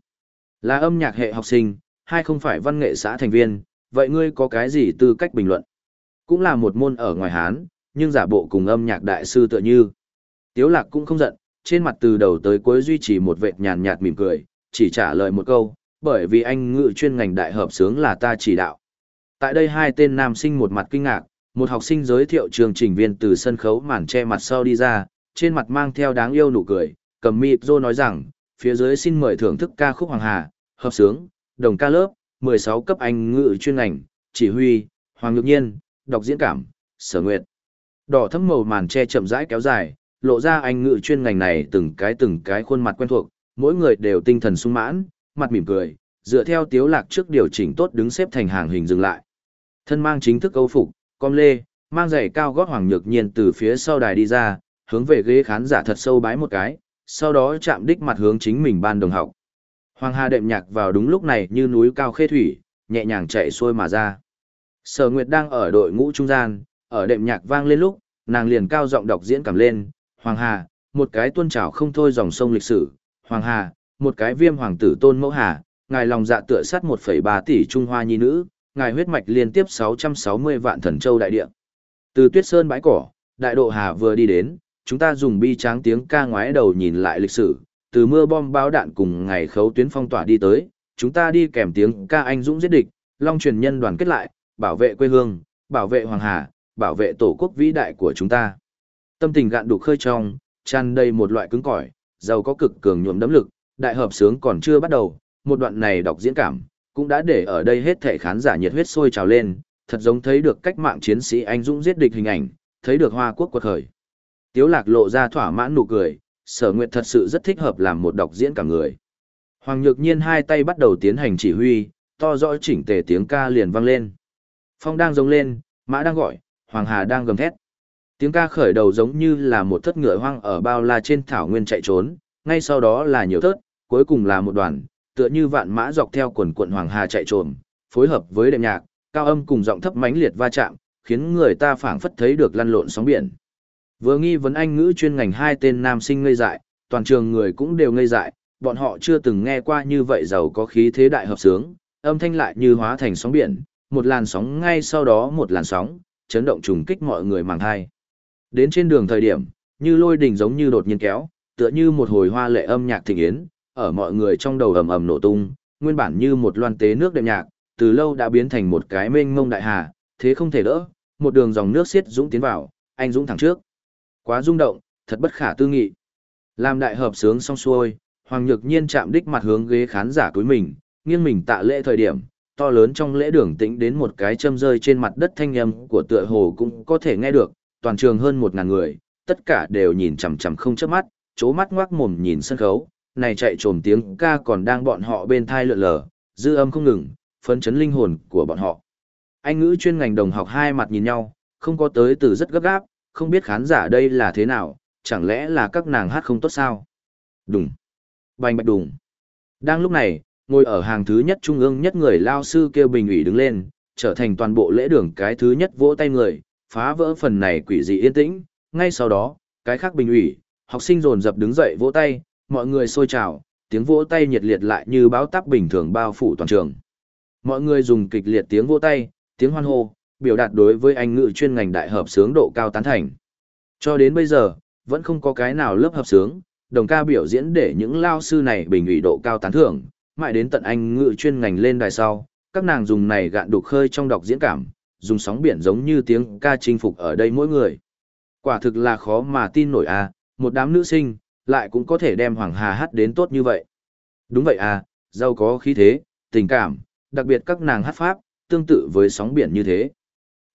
Là âm nhạc hệ học sinh, hai không phải văn nghệ xã thành viên, vậy ngươi có cái gì tư cách bình luận? Cũng là một môn ở ngoài Hán, nhưng giả bộ cùng âm nhạc đại sư tựa như. Tiếu lạc cũng không giận, trên mặt từ đầu tới cuối duy trì một vệt nhàn nhạt mỉm cười, chỉ trả lời một câu, bởi vì anh ngự chuyên ngành đại hợp sướng là ta chỉ đạo. Tại đây hai tên nam sinh một mặt kinh ngạc, một học sinh giới thiệu trường trình viên từ sân khấu màn che mặt sau đi ra, trên mặt mang theo đáng yêu nụ cười, cầm mịp rô nói rằng, phía dưới xin mời thưởng thức ca khúc Hoàng Hà, hợp sướng, đồng ca lớp, 16 cấp anh ngự chuyên ngành, chỉ huy, Hoàng Nhược Nhiên, đọc diễn cảm, sở nguyệt. Đỏ thấm màu màn che chậm rãi kéo dài, lộ ra anh ngự chuyên ngành này từng cái từng cái khuôn mặt quen thuộc, mỗi người đều tinh thần sung mãn, mặt mỉm cười, dựa theo tiếu lạc trước điều chỉnh tốt đứng xếp thành hàng hình dừng lại. Thân mang chính thức câu phục, con lê, mang giày cao gót hoàng nhược nhiên từ phía sau đài đi ra, hướng về ghế khán giả thật sâu bái một cái, sau đó chạm đích mặt hướng chính mình ban đồng học. Hoàng Hà đệm nhạc vào đúng lúc này như núi cao khê thủy, nhẹ nhàng chạy xuôi mà ra. Sở Nguyệt đang ở đội ngũ trung gian, ở đệm nhạc vang lên lúc, nàng liền cao giọng đọc diễn cảm lên, Hoàng Hà, một cái tuôn trào không thôi dòng sông lịch sử, Hoàng Hà, một cái viêm hoàng tử tôn mẫu hà, ngài lòng dạ tựa sắt 1,3 tỷ Trung Hoa nhi nữ, ngài huyết mạch liên tiếp 660 vạn thần châu đại địa. Từ Tuyết Sơn bãi cỏ, đại độ hà vừa đi đến, chúng ta dùng bi tráng tiếng ca ngoái đầu nhìn lại lịch sử, từ mưa bom báo đạn cùng ngày khấu tuyến phong tỏa đi tới, chúng ta đi kèm tiếng ca anh dũng giết địch, long truyền nhân đoàn kết lại, bảo vệ quê hương, bảo vệ hoàng hà, bảo vệ tổ quốc vĩ đại của chúng ta. Tâm tình gạn đục khơi trong, tràn đầy một loại cứng cỏi, giàu có cực cường nhuộm đấm lực, đại hợp sướng còn chưa bắt đầu, một đoạn này đọc diễn cảm, cũng đã để ở đây hết thể khán giả nhiệt huyết sôi trào lên, thật giống thấy được cách mạng chiến sĩ anh dũng giết địch hình ảnh, thấy được hoa quốc quật khởi. Tiếu lạc lộ ra thỏa mãn nụ cười, sở nguyệt thật sự rất thích hợp làm một đọc diễn cả người. Hoàng Nhược Nhiên hai tay bắt đầu tiến hành chỉ huy, to rõ chỉnh tề tiếng ca liền vang lên. Phong đang giống lên, mã đang gọi, Hoàng Hà đang gầm thét. Tiếng ca khởi đầu giống như là một thất ngựa hoang ở bao la trên thảo nguyên chạy trốn, ngay sau đó là nhiều thớt, cuối cùng là một đoàn, tựa như vạn mã dọc theo quần quận Hoàng Hà chạy trồm, phối hợp với đệm nhạc, cao âm cùng giọng thấp mãnh liệt va chạm, khiến người ta phảng phất thấy được lăn lộn sóng biển. Vừa nghi vấn anh ngữ chuyên ngành hai tên nam sinh ngây dại, toàn trường người cũng đều ngây dại, bọn họ chưa từng nghe qua như vậy giàu có khí thế đại hợp sướng, âm thanh lại như hóa thành sóng biển, một làn sóng ngay sau đó một làn sóng, chấn động trùng kích mọi người màng thai. Đến trên đường thời điểm, như lôi đỉnh giống như đột nhiên kéo, tựa như một hồi hoa lệ âm nhạc thịnh yến, ở mọi người trong đầu ầm ầm nổ tung, nguyên bản như một loan tế nước đệm nhạc, từ lâu đã biến thành một cái mênh mông đại hà, thế không thể đỡ, một đường dòng nước xiết dũng tiến vào, anh dũng thẳng trước. Quá rung động, thật bất khả tư nghị. Làm đại hợp sướng xong xuôi, Hoàng Nhược Nhiên chạm đích mặt hướng ghế khán giả túi mình, nghiêng mình tạ lễ thời điểm, to lớn trong lễ đường tĩnh đến một cái châm rơi trên mặt đất thanh âm của tựa hồ cũng có thể nghe được, toàn trường hơn một ngàn người, tất cả đều nhìn chằm chằm không chớp mắt, chố mắt ngoác mồm nhìn sân khấu, này chạy trồm tiếng ca còn đang bọn họ bên thai lượn lờ, dư âm không ngừng, phấn chấn linh hồn của bọn họ. Anh ngữ chuyên ngành đồng học hai mặt nhìn nhau, không có tới từ rất gấp gáp, không biết khán giả đây là thế nào, chẳng lẽ là các nàng hát không tốt sao? Đùng. Bành bạch đùng. Đang lúc này, ngồi ở hàng thứ nhất trung ương nhất người lao sư kêu bình ủy đứng lên, trở thành toàn bộ lễ đường cái thứ nhất vỗ tay người, phá vỡ phần này quỷ dị yên tĩnh, ngay sau đó, cái khác bình ủy, học sinh dồn dập đứng dậy vỗ tay, mọi người sôi trào, tiếng vỗ tay nhiệt liệt lại như báo táp bình thường bao phủ toàn trường. Mọi người dùng kịch liệt tiếng vỗ tay, tiếng hoan hô, biểu đạt đối với anh ngữ chuyên ngành đại hợp sướng độ cao tán thành. Cho đến bây giờ, vẫn không có cái nào lớp hợp sướng, đồng ca biểu diễn để những lao sư này bình ủy độ cao tán thưởng, mãi đến tận anh ngữ chuyên ngành lên đài sau, các nàng dùng này gạn đục khơi trong đọc diễn cảm, dùng sóng biển giống như tiếng ca chinh phục ở đây mỗi người. Quả thực là khó mà tin nổi à, một đám nữ sinh, lại cũng có thể đem Hoàng Hà hát đến tốt như vậy. Đúng vậy à, giàu có khí thế, tình cảm, đặc biệt các nàng hát pháp, tương tự với sóng biển như thế.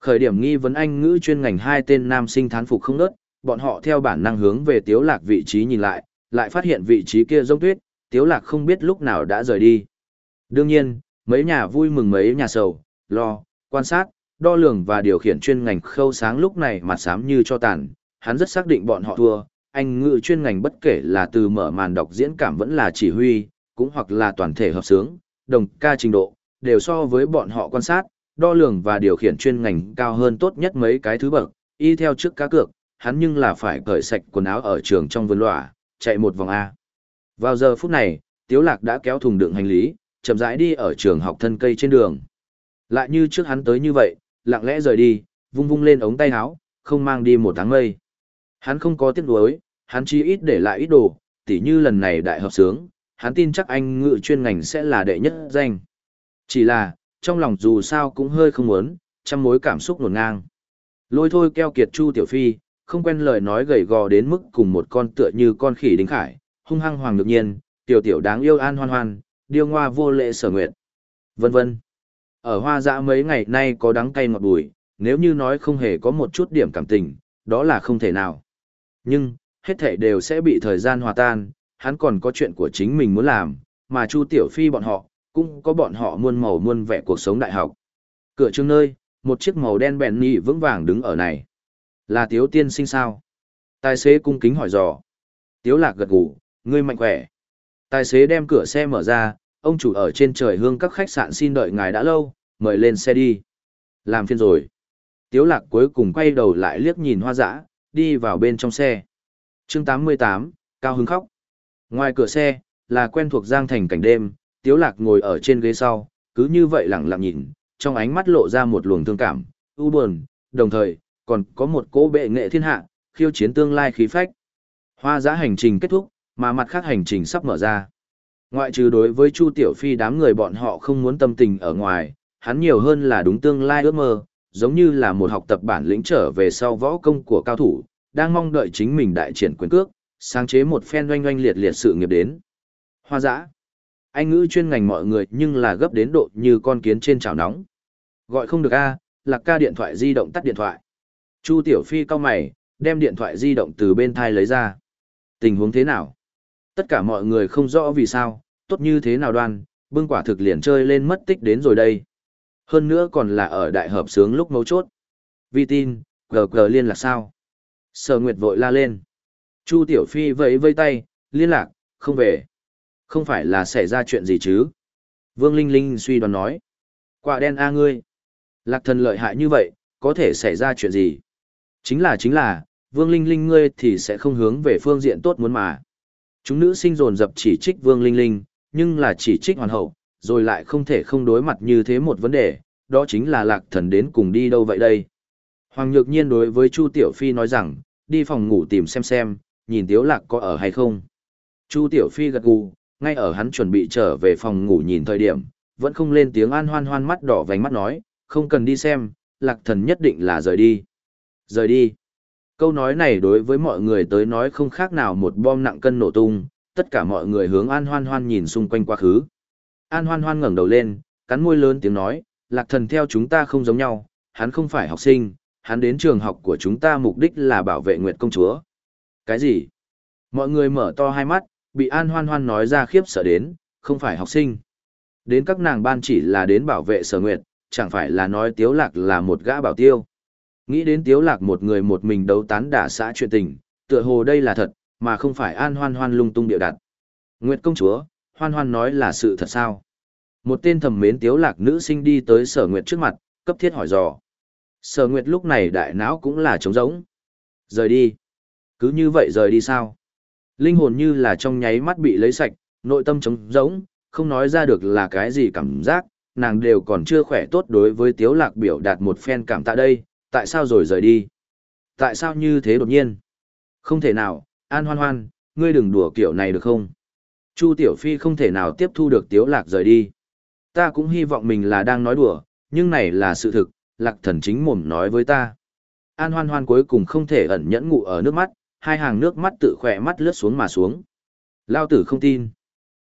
Khởi điểm nghi vấn anh ngữ chuyên ngành hai tên nam sinh thán phục không nớt, bọn họ theo bản năng hướng về tiếu lạc vị trí nhìn lại, lại phát hiện vị trí kia rông tuyết, tiếu lạc không biết lúc nào đã rời đi. Đương nhiên, mấy nhà vui mừng mấy nhà sầu, lo, quan sát, đo lường và điều khiển chuyên ngành khâu sáng lúc này mặt sám như cho tàn, hắn rất xác định bọn họ thua, anh ngữ chuyên ngành bất kể là từ mở màn đọc diễn cảm vẫn là chỉ huy, cũng hoặc là toàn thể hợp sướng, đồng ca trình độ, đều so với bọn họ quan sát, đo lường và điều khiển chuyên ngành cao hơn tốt nhất mấy cái thứ bậc, y theo trước cá cược, hắn nhưng là phải cởi sạch quần áo ở trường trong vườn lỏa, chạy một vòng A. Vào giờ phút này, Tiếu Lạc đã kéo thùng đựng hành lý, chậm rãi đi ở trường học thân cây trên đường. Lại như trước hắn tới như vậy, lặng lẽ rời đi, vung vung lên ống tay áo, không mang đi một tháng mây. Hắn không có tiếc nuối, hắn chỉ ít để lại ít đồ, tỉ như lần này đại hợp sướng, hắn tin chắc anh ngự chuyên ngành sẽ là đệ nhất danh. Chỉ là, trong lòng dù sao cũng hơi không muốn, trăm mối cảm xúc nổn ngang. Lôi thôi keo kiệt Chu Tiểu Phi, không quen lời nói gầy gò đến mức cùng một con tựa như con khỉ đính khải, hung hăng hoàng được nhiên, tiểu tiểu đáng yêu an hoan hoan, điêu ngoa vô lệ sở nguyện, vân vân. Ở hoa dã mấy ngày nay có đắng cay ngọt bùi, nếu như nói không hề có một chút điểm cảm tình, đó là không thể nào. Nhưng, hết thể đều sẽ bị thời gian hòa tan, hắn còn có chuyện của chính mình muốn làm, mà Chu Tiểu Phi bọn họ, cũng có bọn họ muôn màu muôn vẻ cuộc sống đại học. Cửa trường nơi, một chiếc màu đen bèn nhị vững vàng đứng ở này. Là Tiếu Tiên sinh sao? Tài xế cung kính hỏi dò. Tiếu Lạc gật gù, ngươi mạnh khỏe. Tài xế đem cửa xe mở ra, ông chủ ở trên trời hương các khách sạn xin đợi ngài đã lâu, mời lên xe đi. Làm phiên rồi. Tiếu Lạc cuối cùng quay đầu lại liếc nhìn hoa dã, đi vào bên trong xe. Chương 88, Cao Hưng khóc. Ngoài cửa xe, là quen thuộc giang thành cảnh đêm, Tiếu Lạc ngồi ở trên ghế sau, cứ như vậy lặng lặng nhìn, trong ánh mắt lộ ra một luồng thương cảm, u buồn, đồng thời, còn có một cỗ bệ nghệ thiên hạ, khiêu chiến tương lai khí phách. Hoa giã hành trình kết thúc, mà mặt khác hành trình sắp mở ra. Ngoại trừ đối với Chu Tiểu Phi đám người bọn họ không muốn tâm tình ở ngoài, hắn nhiều hơn là đúng tương lai ước mơ, giống như là một học tập bản lĩnh trở về sau võ công của cao thủ, đang mong đợi chính mình đại triển quyền cước, sáng chế một phen oanh oanh liệt liệt sự nghiệp đến. Hoa giã. Anh ngữ chuyên ngành mọi người nhưng là gấp đến độ như con kiến trên chảo nóng. Gọi không được a, lạc ca điện thoại di động tắt điện thoại. Chu Tiểu Phi cau mày, đem điện thoại di động từ bên thai lấy ra. Tình huống thế nào? Tất cả mọi người không rõ vì sao, tốt như thế nào đoan, bưng quả thực liền chơi lên mất tích đến rồi đây. Hơn nữa còn là ở đại hợp sướng lúc mấu chốt. Vi tin, gờ gờ liên lạc sao? Sở Nguyệt vội la lên. Chu Tiểu Phi vẫy vây tay, liên lạc, không về. Không phải là xảy ra chuyện gì chứ? Vương Linh Linh suy đoán nói. Quả đen a ngươi. Lạc thần lợi hại như vậy, có thể xảy ra chuyện gì? Chính là chính là, Vương Linh Linh ngươi thì sẽ không hướng về phương diện tốt muốn mà. Chúng nữ sinh dồn dập chỉ trích Vương Linh Linh, nhưng là chỉ trích hoàn hậu, rồi lại không thể không đối mặt như thế một vấn đề, đó chính là lạc thần đến cùng đi đâu vậy đây. Hoàng Nhược Nhiên đối với Chu Tiểu Phi nói rằng, đi phòng ngủ tìm xem xem, nhìn Tiếu Lạc có ở hay không. Chu Tiểu Phi gật gù, ngay ở hắn chuẩn bị trở về phòng ngủ nhìn thời điểm, vẫn không lên tiếng an hoan hoan mắt đỏ vành mắt nói, không cần đi xem, lạc thần nhất định là rời đi. Rời đi. Câu nói này đối với mọi người tới nói không khác nào một bom nặng cân nổ tung, tất cả mọi người hướng an hoan hoan nhìn xung quanh quá khứ. An hoan hoan ngẩng đầu lên, cắn môi lớn tiếng nói, lạc thần theo chúng ta không giống nhau, hắn không phải học sinh, hắn đến trường học của chúng ta mục đích là bảo vệ Nguyệt công chúa. Cái gì? Mọi người mở to hai mắt, bị an hoan hoan nói ra khiếp sợ đến, không phải học sinh. Đến các nàng ban chỉ là đến bảo vệ sở nguyệt, chẳng phải là nói tiếu lạc là một gã bảo tiêu. Nghĩ đến tiếu lạc một người một mình đấu tán đả xã chuyện tình, tựa hồ đây là thật, mà không phải an hoan hoan lung tung điệu đặt. Nguyệt công chúa, hoan hoan nói là sự thật sao? Một tên thầm mến tiếu lạc nữ sinh đi tới sở nguyệt trước mặt, cấp thiết hỏi dò. Sở nguyệt lúc này đại não cũng là trống rỗng. Rời đi. Cứ như vậy rời đi sao? Linh hồn như là trong nháy mắt bị lấy sạch, nội tâm trống rỗng, không nói ra được là cái gì cảm giác, nàng đều còn chưa khỏe tốt đối với tiếu lạc biểu đạt một phen cảm tạ đây, tại sao rồi rời đi? Tại sao như thế đột nhiên? Không thể nào, an hoan hoan, ngươi đừng đùa kiểu này được không? Chu Tiểu Phi không thể nào tiếp thu được tiếu lạc rời đi. Ta cũng hy vọng mình là đang nói đùa, nhưng này là sự thực, lạc thần chính mồm nói với ta. An hoan hoan cuối cùng không thể ẩn nhẫn ngụ ở nước mắt, hai hàng nước mắt tự khỏe mắt lướt xuống mà xuống. Lao tử không tin.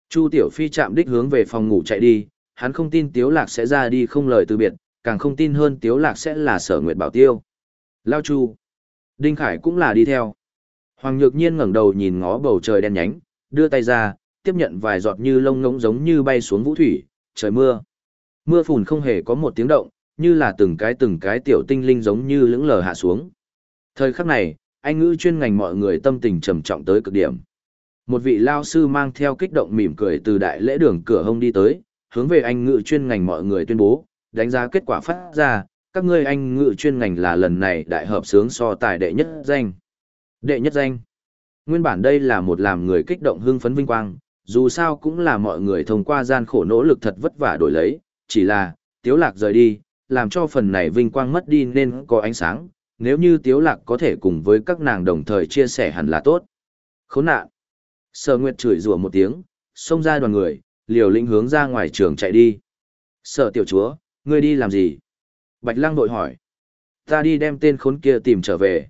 Chu Tiểu Phi chạm đích hướng về phòng ngủ chạy đi, hắn không tin Tiếu Lạc sẽ ra đi không lời từ biệt, càng không tin hơn Tiếu Lạc sẽ là sở nguyệt bảo tiêu. Lao Chu. Đinh Khải cũng là đi theo. Hoàng Nhược Nhiên ngẩng đầu nhìn ngó bầu trời đen nhánh, đưa tay ra, tiếp nhận vài giọt như lông ngỗng giống như bay xuống vũ thủy, trời mưa. Mưa phùn không hề có một tiếng động, như là từng cái từng cái tiểu tinh linh giống như lững lờ hạ xuống. Thời khắc này, anh ngữ chuyên ngành mọi người tâm tình trầm trọng tới cực điểm. Một vị lao sư mang theo kích động mỉm cười từ đại lễ đường cửa hông đi tới, hướng về anh ngữ chuyên ngành mọi người tuyên bố, đánh giá kết quả phát ra, các ngươi anh ngữ chuyên ngành là lần này đại hợp sướng so tài đệ nhất danh. Đệ nhất danh. Nguyên bản đây là một làm người kích động hưng phấn vinh quang, dù sao cũng là mọi người thông qua gian khổ nỗ lực thật vất vả đổi lấy, chỉ là, tiếu lạc rời đi, làm cho phần này vinh quang mất đi nên có ánh sáng, nếu như tiếu lạc có thể cùng với các nàng đồng thời chia sẻ hẳn là tốt. Khốn nạn. Sở Nguyệt chửi rủa một tiếng, xông ra đoàn người, liều lĩnh hướng ra ngoài trường chạy đi. Sở tiểu chúa, ngươi đi làm gì? Bạch Lăng đội hỏi. Ta đi đem tên khốn kia tìm trở về.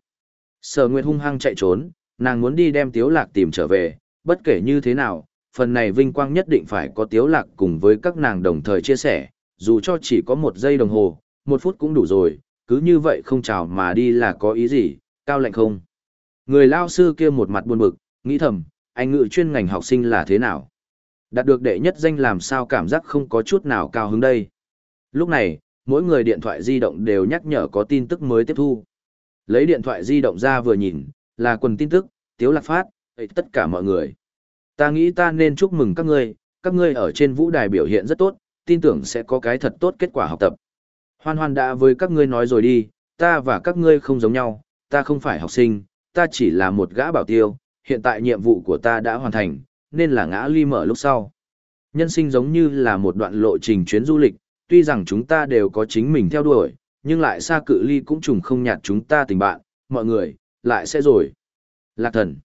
Sở Nguyệt hung hăng chạy trốn, nàng muốn đi đem tiếu lạc tìm trở về, bất kể như thế nào, phần này vinh quang nhất định phải có tiếu lạc cùng với các nàng đồng thời chia sẻ, dù cho chỉ có một giây đồng hồ, một phút cũng đủ rồi, cứ như vậy không chào mà đi là có ý gì, cao lạnh không. Người lao sư kia một mặt buồn bực, nghĩ thầm, anh ngự chuyên ngành học sinh là thế nào? Đạt được đệ nhất danh làm sao cảm giác không có chút nào cao hứng đây. Lúc này, mỗi người điện thoại di động đều nhắc nhở có tin tức mới tiếp thu. Lấy điện thoại di động ra vừa nhìn, là quần tin tức, tiếu lạc phát, tất cả mọi người. Ta nghĩ ta nên chúc mừng các ngươi, các ngươi ở trên vũ đài biểu hiện rất tốt, tin tưởng sẽ có cái thật tốt kết quả học tập. Hoan hoan đã với các ngươi nói rồi đi, ta và các ngươi không giống nhau, ta không phải học sinh, ta chỉ là một gã bảo tiêu, hiện tại nhiệm vụ của ta đã hoàn thành, nên là ngã ly mở lúc sau. Nhân sinh giống như là một đoạn lộ trình chuyến du lịch, tuy rằng chúng ta đều có chính mình theo đuổi, nhưng lại xa cự ly cũng trùng không nhạt chúng ta tình bạn, mọi người, lại sẽ rồi. Lạc thần.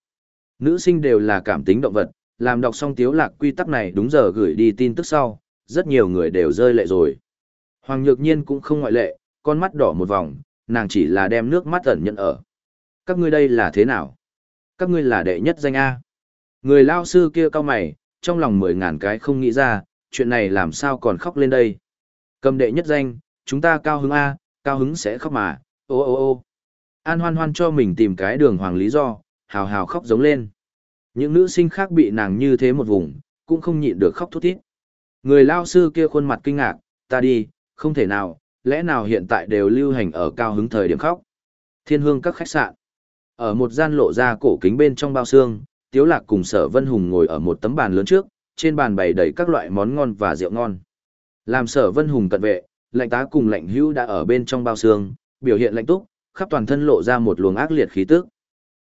Nữ sinh đều là cảm tính động vật, làm đọc xong tiếu lạc quy tắc này đúng giờ gửi đi tin tức sau, rất nhiều người đều rơi lệ rồi. Hoàng Nhược Nhiên cũng không ngoại lệ, con mắt đỏ một vòng, nàng chỉ là đem nước mắt ẩn nhận ở. Các ngươi đây là thế nào? Các ngươi là đệ nhất danh A. Người lao sư kia cao mày, trong lòng mười ngàn cái không nghĩ ra, chuyện này làm sao còn khóc lên đây. Cầm đệ nhất danh, chúng ta cao hứng A, cao hứng sẽ khóc mà, ô ô ô. An hoan hoan cho mình tìm cái đường hoàng lý do, hào hào khóc giống lên. Những nữ sinh khác bị nàng như thế một vùng, cũng không nhịn được khóc thút thít. Người lao sư kia khuôn mặt kinh ngạc, ta đi, không thể nào, lẽ nào hiện tại đều lưu hành ở cao hứng thời điểm khóc. Thiên hương các khách sạn. Ở một gian lộ ra cổ kính bên trong bao xương, Tiếu Lạc cùng Sở Vân Hùng ngồi ở một tấm bàn lớn trước, trên bàn bày đầy các loại món ngon và rượu ngon. Làm Sở Vân Hùng cận vệ, lệnh tá cùng lệnh hữu đã ở bên trong bao xương, biểu hiện lạnh túc, khắp toàn thân lộ ra một luồng ác liệt khí tức.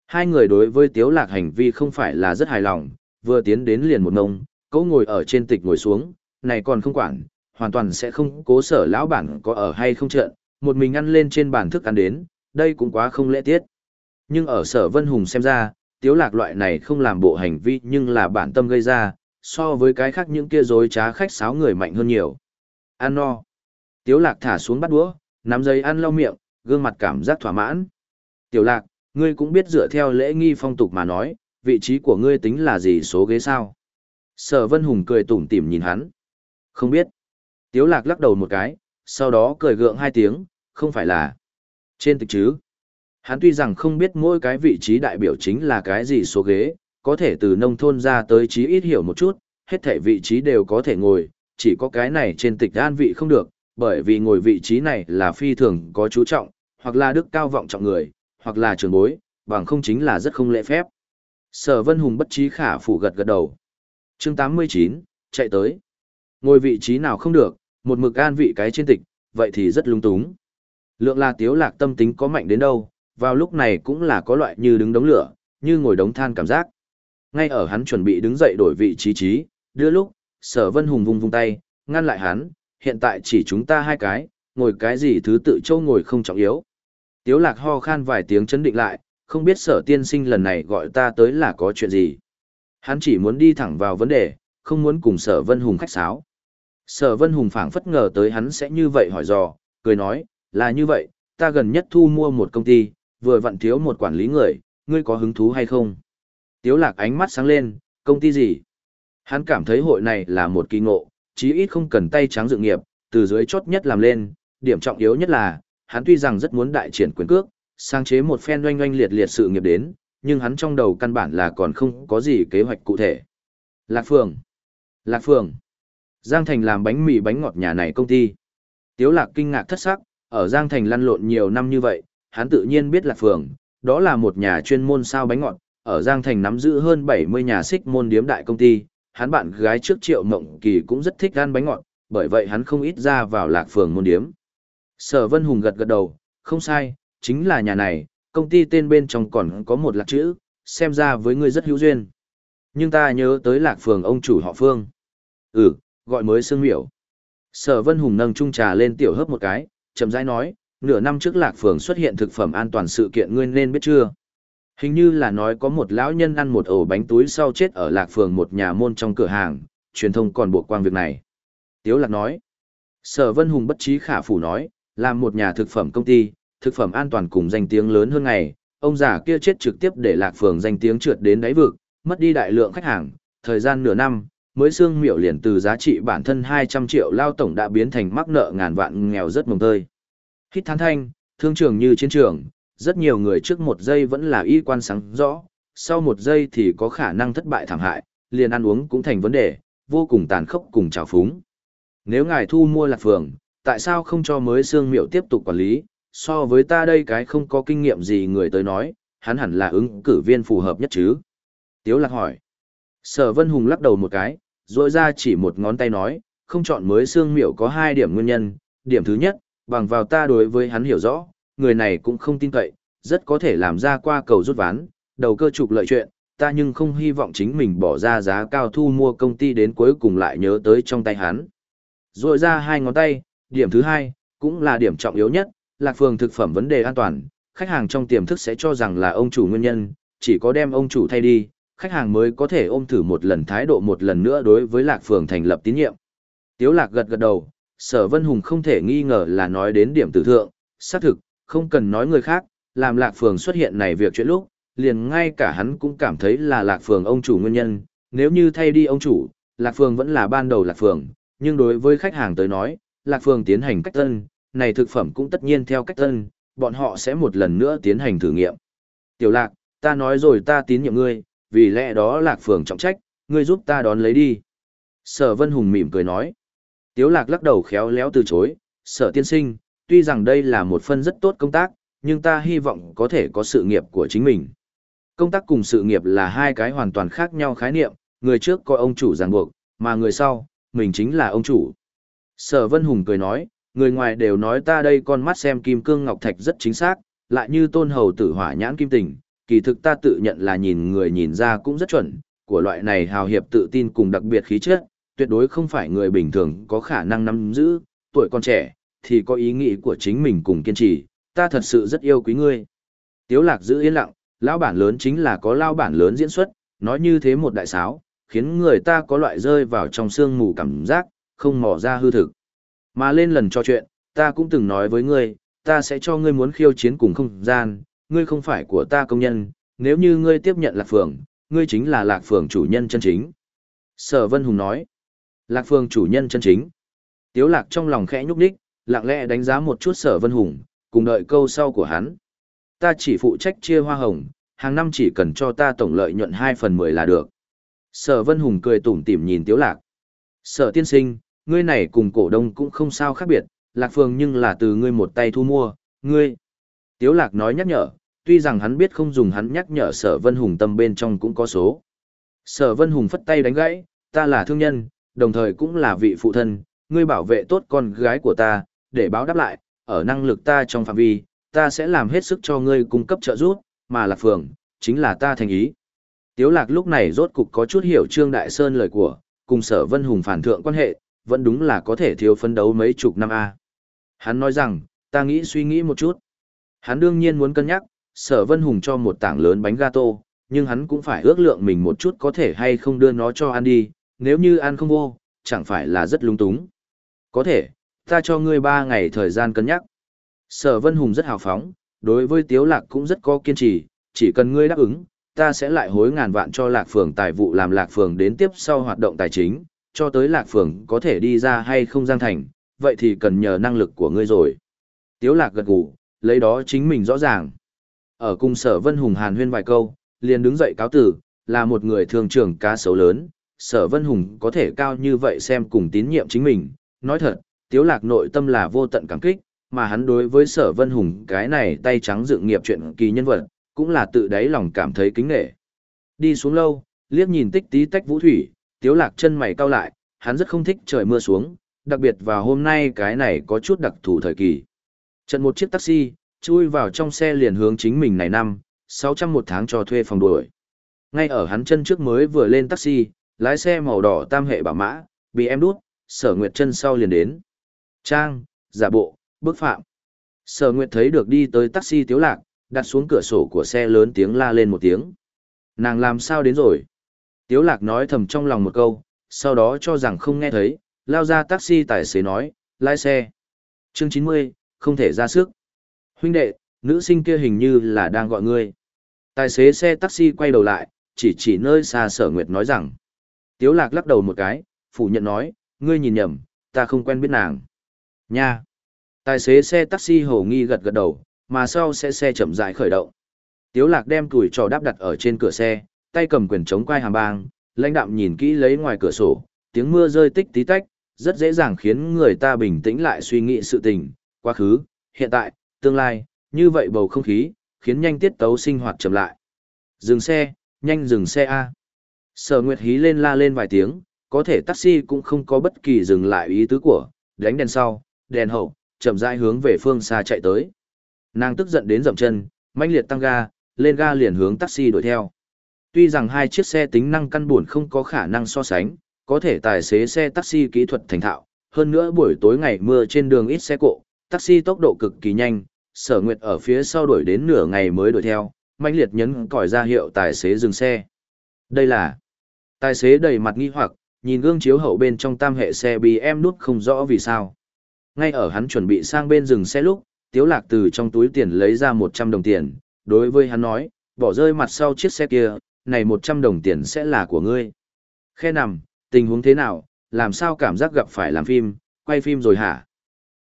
Hai người đối với Tiếu Lạc hành vi không phải là rất hài lòng, vừa tiến đến liền một ngông, cậu ngồi ở trên tịch ngồi xuống, này còn không quản, hoàn toàn sẽ không cố sở lão bản có ở hay không trợn, một mình ăn lên trên bàn thức ăn đến, đây cũng quá không lễ tiết. Nhưng ở sở Vân Hùng xem ra, Tiếu Lạc loại này không làm bộ hành vi nhưng là bản tâm gây ra, so với cái khác những kia dối trá khách sáo người mạnh hơn nhiều. Ăn no. Tiếu Lạc thả xuống bắt đũa, nắm giấy ăn lau miệng, gương mặt cảm giác thỏa mãn. Tiểu Lạc, ngươi cũng biết dựa theo lễ nghi phong tục mà nói, vị trí của ngươi tính là gì số ghế sao? Sở Vân Hùng cười tủm tỉm nhìn hắn. Không biết. Tiếu Lạc lắc đầu một cái, sau đó cười gượng hai tiếng, không phải là trên tịch chứ. Hắn tuy rằng không biết mỗi cái vị trí đại biểu chính là cái gì số ghế, có thể từ nông thôn ra tới chí ít hiểu một chút, hết thể vị trí đều có thể ngồi, chỉ có cái này trên tịch an vị không được, bởi vì ngồi vị trí này là phi thường có chú trọng, hoặc là đức cao vọng trọng người, hoặc là trường bối, bằng không chính là rất không lễ phép. Sở Vân Hùng bất trí khả phủ gật gật đầu. Chương 89, chạy tới. Ngồi vị trí nào không được, một mực an vị cái trên tịch, vậy thì rất lung túng. Lượng là tiếu lạc tâm tính có mạnh đến đâu, vào lúc này cũng là có loại như đứng đống lửa, như ngồi đống than cảm giác. Ngay ở hắn chuẩn bị đứng dậy đổi vị trí trí, đưa lúc, sở vân hùng vung vung tay, ngăn lại hắn, hiện tại chỉ chúng ta hai cái, ngồi cái gì thứ tự châu ngồi không trọng yếu. Tiếu lạc ho khan vài tiếng chấn định lại, không biết sở tiên sinh lần này gọi ta tới là có chuyện gì. Hắn chỉ muốn đi thẳng vào vấn đề, không muốn cùng sở vân hùng khách sáo. Sở vân hùng phảng phất ngờ tới hắn sẽ như vậy hỏi dò, cười nói, là như vậy, ta gần nhất thu mua một công ty, vừa vặn thiếu một quản lý người, ngươi có hứng thú hay không? Tiếu lạc ánh mắt sáng lên, công ty gì? Hắn cảm thấy hội này là một kỳ ngộ, chí ít không cần tay trắng dự nghiệp, từ dưới chốt nhất làm lên, điểm trọng yếu nhất là, hắn tuy rằng rất muốn đại triển quyền cước, sáng chế một phen oanh oanh liệt liệt sự nghiệp đến, nhưng hắn trong đầu căn bản là còn không có gì kế hoạch cụ thể. Lạc Phường Lạc Phường Giang Thành làm bánh mì bánh ngọt nhà này công ty. Tiếu Lạc kinh ngạc thất sắc, ở Giang Thành lăn lộn nhiều năm như vậy, hắn tự nhiên biết Lạc Phường, đó là một nhà chuyên môn sao bánh ngọt, ở Giang Thành nắm giữ hơn 70 nhà xích môn điếm đại công ty, hắn bạn gái trước Triệu Mộng Kỳ cũng rất thích ăn bánh ngọt, bởi vậy hắn không ít ra vào Lạc Phường môn điếm. Sở Vân Hùng gật gật đầu, không sai, chính là nhà này, công ty tên bên trong còn có một lạc chữ, xem ra với ngươi rất hữu duyên. Nhưng ta nhớ tới Lạc Phường ông chủ họ Phương. Ừ, gọi mới Sương Miểu. Sở Vân Hùng nâng chung trà lên tiểu hớp một cái, chậm rãi nói, nửa năm trước Lạc Phường xuất hiện thực phẩm an toàn sự kiện ngươi nên biết chưa? Hình như là nói có một lão nhân ăn một ổ bánh túi sau chết ở Lạc Phường một nhà môn trong cửa hàng, truyền thông còn buộc quang việc này. Tiếu Lạc nói, Sở Vân Hùng bất trí khả phủ nói, làm một nhà thực phẩm công ty, thực phẩm an toàn cùng danh tiếng lớn hơn ngày, ông già kia chết trực tiếp để Lạc Phường danh tiếng trượt đến đáy vực, mất đi đại lượng khách hàng, thời gian nửa năm, mới xương miểu liền từ giá trị bản thân 200 triệu lao tổng đã biến thành mắc nợ ngàn vạn nghèo rất mồng tơi. Hít thán thanh, thương trường như chiến trường, rất nhiều người trước một giây vẫn là y quan sáng rõ, sau một giây thì có khả năng thất bại thảm hại, liền ăn uống cũng thành vấn đề, vô cùng tàn khốc cùng trào phúng. Nếu ngài thu mua lạc phường, tại sao không cho mới xương miệu tiếp tục quản lý, so với ta đây cái không có kinh nghiệm gì người tới nói, hắn hẳn là ứng cử viên phù hợp nhất chứ? Tiếu lạc hỏi. Sở Vân Hùng lắc đầu một cái, rồi ra chỉ một ngón tay nói, không chọn mới xương miểu có hai điểm nguyên nhân, điểm thứ nhất, bằng vào ta đối với hắn hiểu rõ, người này cũng không tin cậy, rất có thể làm ra qua cầu rút ván, đầu cơ trục lợi chuyện, ta nhưng không hy vọng chính mình bỏ ra giá cao thu mua công ty đến cuối cùng lại nhớ tới trong tay hắn. Rồi ra hai ngón tay, điểm thứ hai, cũng là điểm trọng yếu nhất, lạc phường thực phẩm vấn đề an toàn, khách hàng trong tiềm thức sẽ cho rằng là ông chủ nguyên nhân, chỉ có đem ông chủ thay đi, khách hàng mới có thể ôm thử một lần thái độ một lần nữa đối với Lạc Phường thành lập tín nhiệm. Tiếu Lạc gật gật đầu, Sở Vân Hùng không thể nghi ngờ là nói đến điểm tử thượng, xác thực, không cần nói người khác, làm Lạc Phường xuất hiện này việc chuyện lúc, liền ngay cả hắn cũng cảm thấy là Lạc Phường ông chủ nguyên nhân, nếu như thay đi ông chủ, Lạc Phường vẫn là ban đầu Lạc Phường, nhưng đối với khách hàng tới nói, Lạc Phường tiến hành cách tân, này thực phẩm cũng tất nhiên theo cách tân, bọn họ sẽ một lần nữa tiến hành thử nghiệm. Tiểu Lạc, ta nói rồi ta tín nhiệm ngươi, vì lẽ đó Lạc Phường trọng trách, ngươi giúp ta đón lấy đi. Sở Vân Hùng mỉm cười nói. Tiếu Lạc lắc đầu khéo léo từ chối, sở tiên sinh, tuy rằng đây là một phân rất tốt công tác, nhưng ta hy vọng có thể có sự nghiệp của chính mình. Công tác cùng sự nghiệp là hai cái hoàn toàn khác nhau khái niệm, người trước coi ông chủ ràng buộc, mà người sau, mình chính là ông chủ. Sở Vân Hùng cười nói, người ngoài đều nói ta đây con mắt xem kim cương ngọc thạch rất chính xác, lại như tôn hầu tử hỏa nhãn kim tình, kỳ thực ta tự nhận là nhìn người nhìn ra cũng rất chuẩn, của loại này hào hiệp tự tin cùng đặc biệt khí chất, tuyệt đối không phải người bình thường có khả năng nắm giữ, tuổi còn trẻ, thì có ý nghĩ của chính mình cùng kiên trì, ta thật sự rất yêu quý ngươi. Tiếu lạc giữ yên lặng, lão bản lớn chính là có lão bản lớn diễn xuất, nói như thế một đại sáo, khiến người ta có loại rơi vào trong sương mù cảm giác, không mò ra hư thực. Mà lên lần cho chuyện, ta cũng từng nói với ngươi, ta sẽ cho ngươi muốn khiêu chiến cùng không gian, ngươi không phải của ta công nhân, nếu như ngươi tiếp nhận lạc phường, ngươi chính là lạc phường chủ nhân chân chính. Sở Vân Hùng nói, lạc phường chủ nhân chân chính. Tiếu lạc trong lòng khẽ nhúc đích, lặng lẽ đánh giá một chút sở Vân Hùng, cùng đợi câu sau của hắn. Ta chỉ phụ trách chia hoa hồng, hàng năm chỉ cần cho ta tổng lợi nhuận 2 phần 10 là được. Sở Vân Hùng cười tủm tỉm nhìn Tiếu Lạc. Sở tiên sinh, ngươi này cùng cổ đông cũng không sao khác biệt, Lạc Phường nhưng là từ ngươi một tay thu mua, ngươi. Tiếu Lạc nói nhắc nhở, tuy rằng hắn biết không dùng hắn nhắc nhở Sở Vân Hùng tâm bên trong cũng có số. Sở Vân Hùng phất tay đánh gãy, ta là thương nhân, đồng thời cũng là vị phụ thân, ngươi bảo vệ tốt con gái của ta, để báo đáp lại, ở năng lực ta trong phạm vi, ta sẽ làm hết sức cho ngươi cung cấp trợ giúp, mà là Phường, chính là ta thành ý. Tiếu lạc lúc này rốt cục có chút hiểu Trương Đại Sơn lời của, cùng sở vân hùng phản thượng quan hệ, vẫn đúng là có thể thiếu phấn đấu mấy chục năm a. Hắn nói rằng, ta nghĩ suy nghĩ một chút. Hắn đương nhiên muốn cân nhắc, sở vân hùng cho một tảng lớn bánh gato, nhưng hắn cũng phải ước lượng mình một chút có thể hay không đưa nó cho ăn đi, nếu như ăn không vô, chẳng phải là rất lung túng. Có thể, ta cho ngươi ba ngày thời gian cân nhắc. Sở vân hùng rất hào phóng, đối với tiếu lạc cũng rất có kiên trì, chỉ cần ngươi đáp ứng, ta sẽ lại hối ngàn vạn cho lạc phường tài vụ làm lạc phường đến tiếp sau hoạt động tài chính, cho tới lạc phường có thể đi ra hay không giang thành, vậy thì cần nhờ năng lực của ngươi rồi. Tiếu lạc gật gù, lấy đó chính mình rõ ràng. Ở cung sở Vân Hùng hàn huyên vài câu, liền đứng dậy cáo tử, là một người thường trưởng cá sấu lớn, sở Vân Hùng có thể cao như vậy xem cùng tín nhiệm chính mình. Nói thật, Tiếu lạc nội tâm là vô tận cảm kích, mà hắn đối với sở Vân Hùng cái này tay trắng dựng nghiệp chuyện kỳ nhân vật, cũng là tự đáy lòng cảm thấy kính nể. Đi xuống lâu, liếc nhìn tích tí tách vũ thủy, tiếu lạc chân mày cau lại, hắn rất không thích trời mưa xuống, đặc biệt vào hôm nay cái này có chút đặc thù thời kỳ. Trận một chiếc taxi, chui vào trong xe liền hướng chính mình này năm, 600 một tháng cho thuê phòng đuổi. Ngay ở hắn chân trước mới vừa lên taxi, lái xe màu đỏ tam hệ bảo mã, bị em đút, sở nguyệt chân sau liền đến. Trang, giả bộ, bức phạm. Sở nguyệt thấy được đi tới taxi tiếu lạc, đặt xuống cửa sổ của xe lớn tiếng la lên một tiếng. Nàng làm sao đến rồi? Tiếu lạc nói thầm trong lòng một câu, sau đó cho rằng không nghe thấy, lao ra taxi tài xế nói, lái xe. Chương 90, không thể ra sức. Huynh đệ, nữ sinh kia hình như là đang gọi ngươi. Tài xế xe taxi quay đầu lại, chỉ chỉ nơi xa sở nguyệt nói rằng. Tiếu lạc lắc đầu một cái, phủ nhận nói, ngươi nhìn nhầm, ta không quen biết nàng. Nha! Tài xế xe taxi hổ nghi gật gật đầu, mà sau sẽ xe chậm rãi khởi động. Tiếu lạc đem tuổi trò đáp đặt ở trên cửa xe, tay cầm quyền chống quai hàm bang, lãnh đạm nhìn kỹ lấy ngoài cửa sổ, tiếng mưa rơi tích tí tách, rất dễ dàng khiến người ta bình tĩnh lại suy nghĩ sự tình, quá khứ, hiện tại, tương lai, như vậy bầu không khí, khiến nhanh tiết tấu sinh hoạt chậm lại. Dừng xe, nhanh dừng xe A. Sở Nguyệt hí lên la lên vài tiếng, có thể taxi cũng không có bất kỳ dừng lại ý tứ của, đánh đèn sau, đèn hậu, chậm rãi hướng về phương xa chạy tới. Nàng tức giận đến dậm chân, mãnh liệt tăng ga, lên ga liền hướng taxi đuổi theo. Tuy rằng hai chiếc xe tính năng căn buồn không có khả năng so sánh, có thể tài xế xe taxi kỹ thuật thành thạo, hơn nữa buổi tối ngày mưa trên đường ít xe cộ, taxi tốc độ cực kỳ nhanh, sở nguyệt ở phía sau đuổi đến nửa ngày mới đuổi theo, mãnh liệt nhấn còi ra hiệu tài xế dừng xe. Đây là... Tài xế đầy mặt nghi hoặc, nhìn gương chiếu hậu bên trong tam hệ xe BM nút không rõ vì sao. Ngay ở hắn chuẩn bị sang bên dừng xe lúc, Tiếu Lạc từ trong túi tiền lấy ra 100 đồng tiền, đối với hắn nói, bỏ rơi mặt sau chiếc xe kia, này 100 đồng tiền sẽ là của ngươi. Khe nằm, tình huống thế nào, làm sao cảm giác gặp phải làm phim, quay phim rồi hả?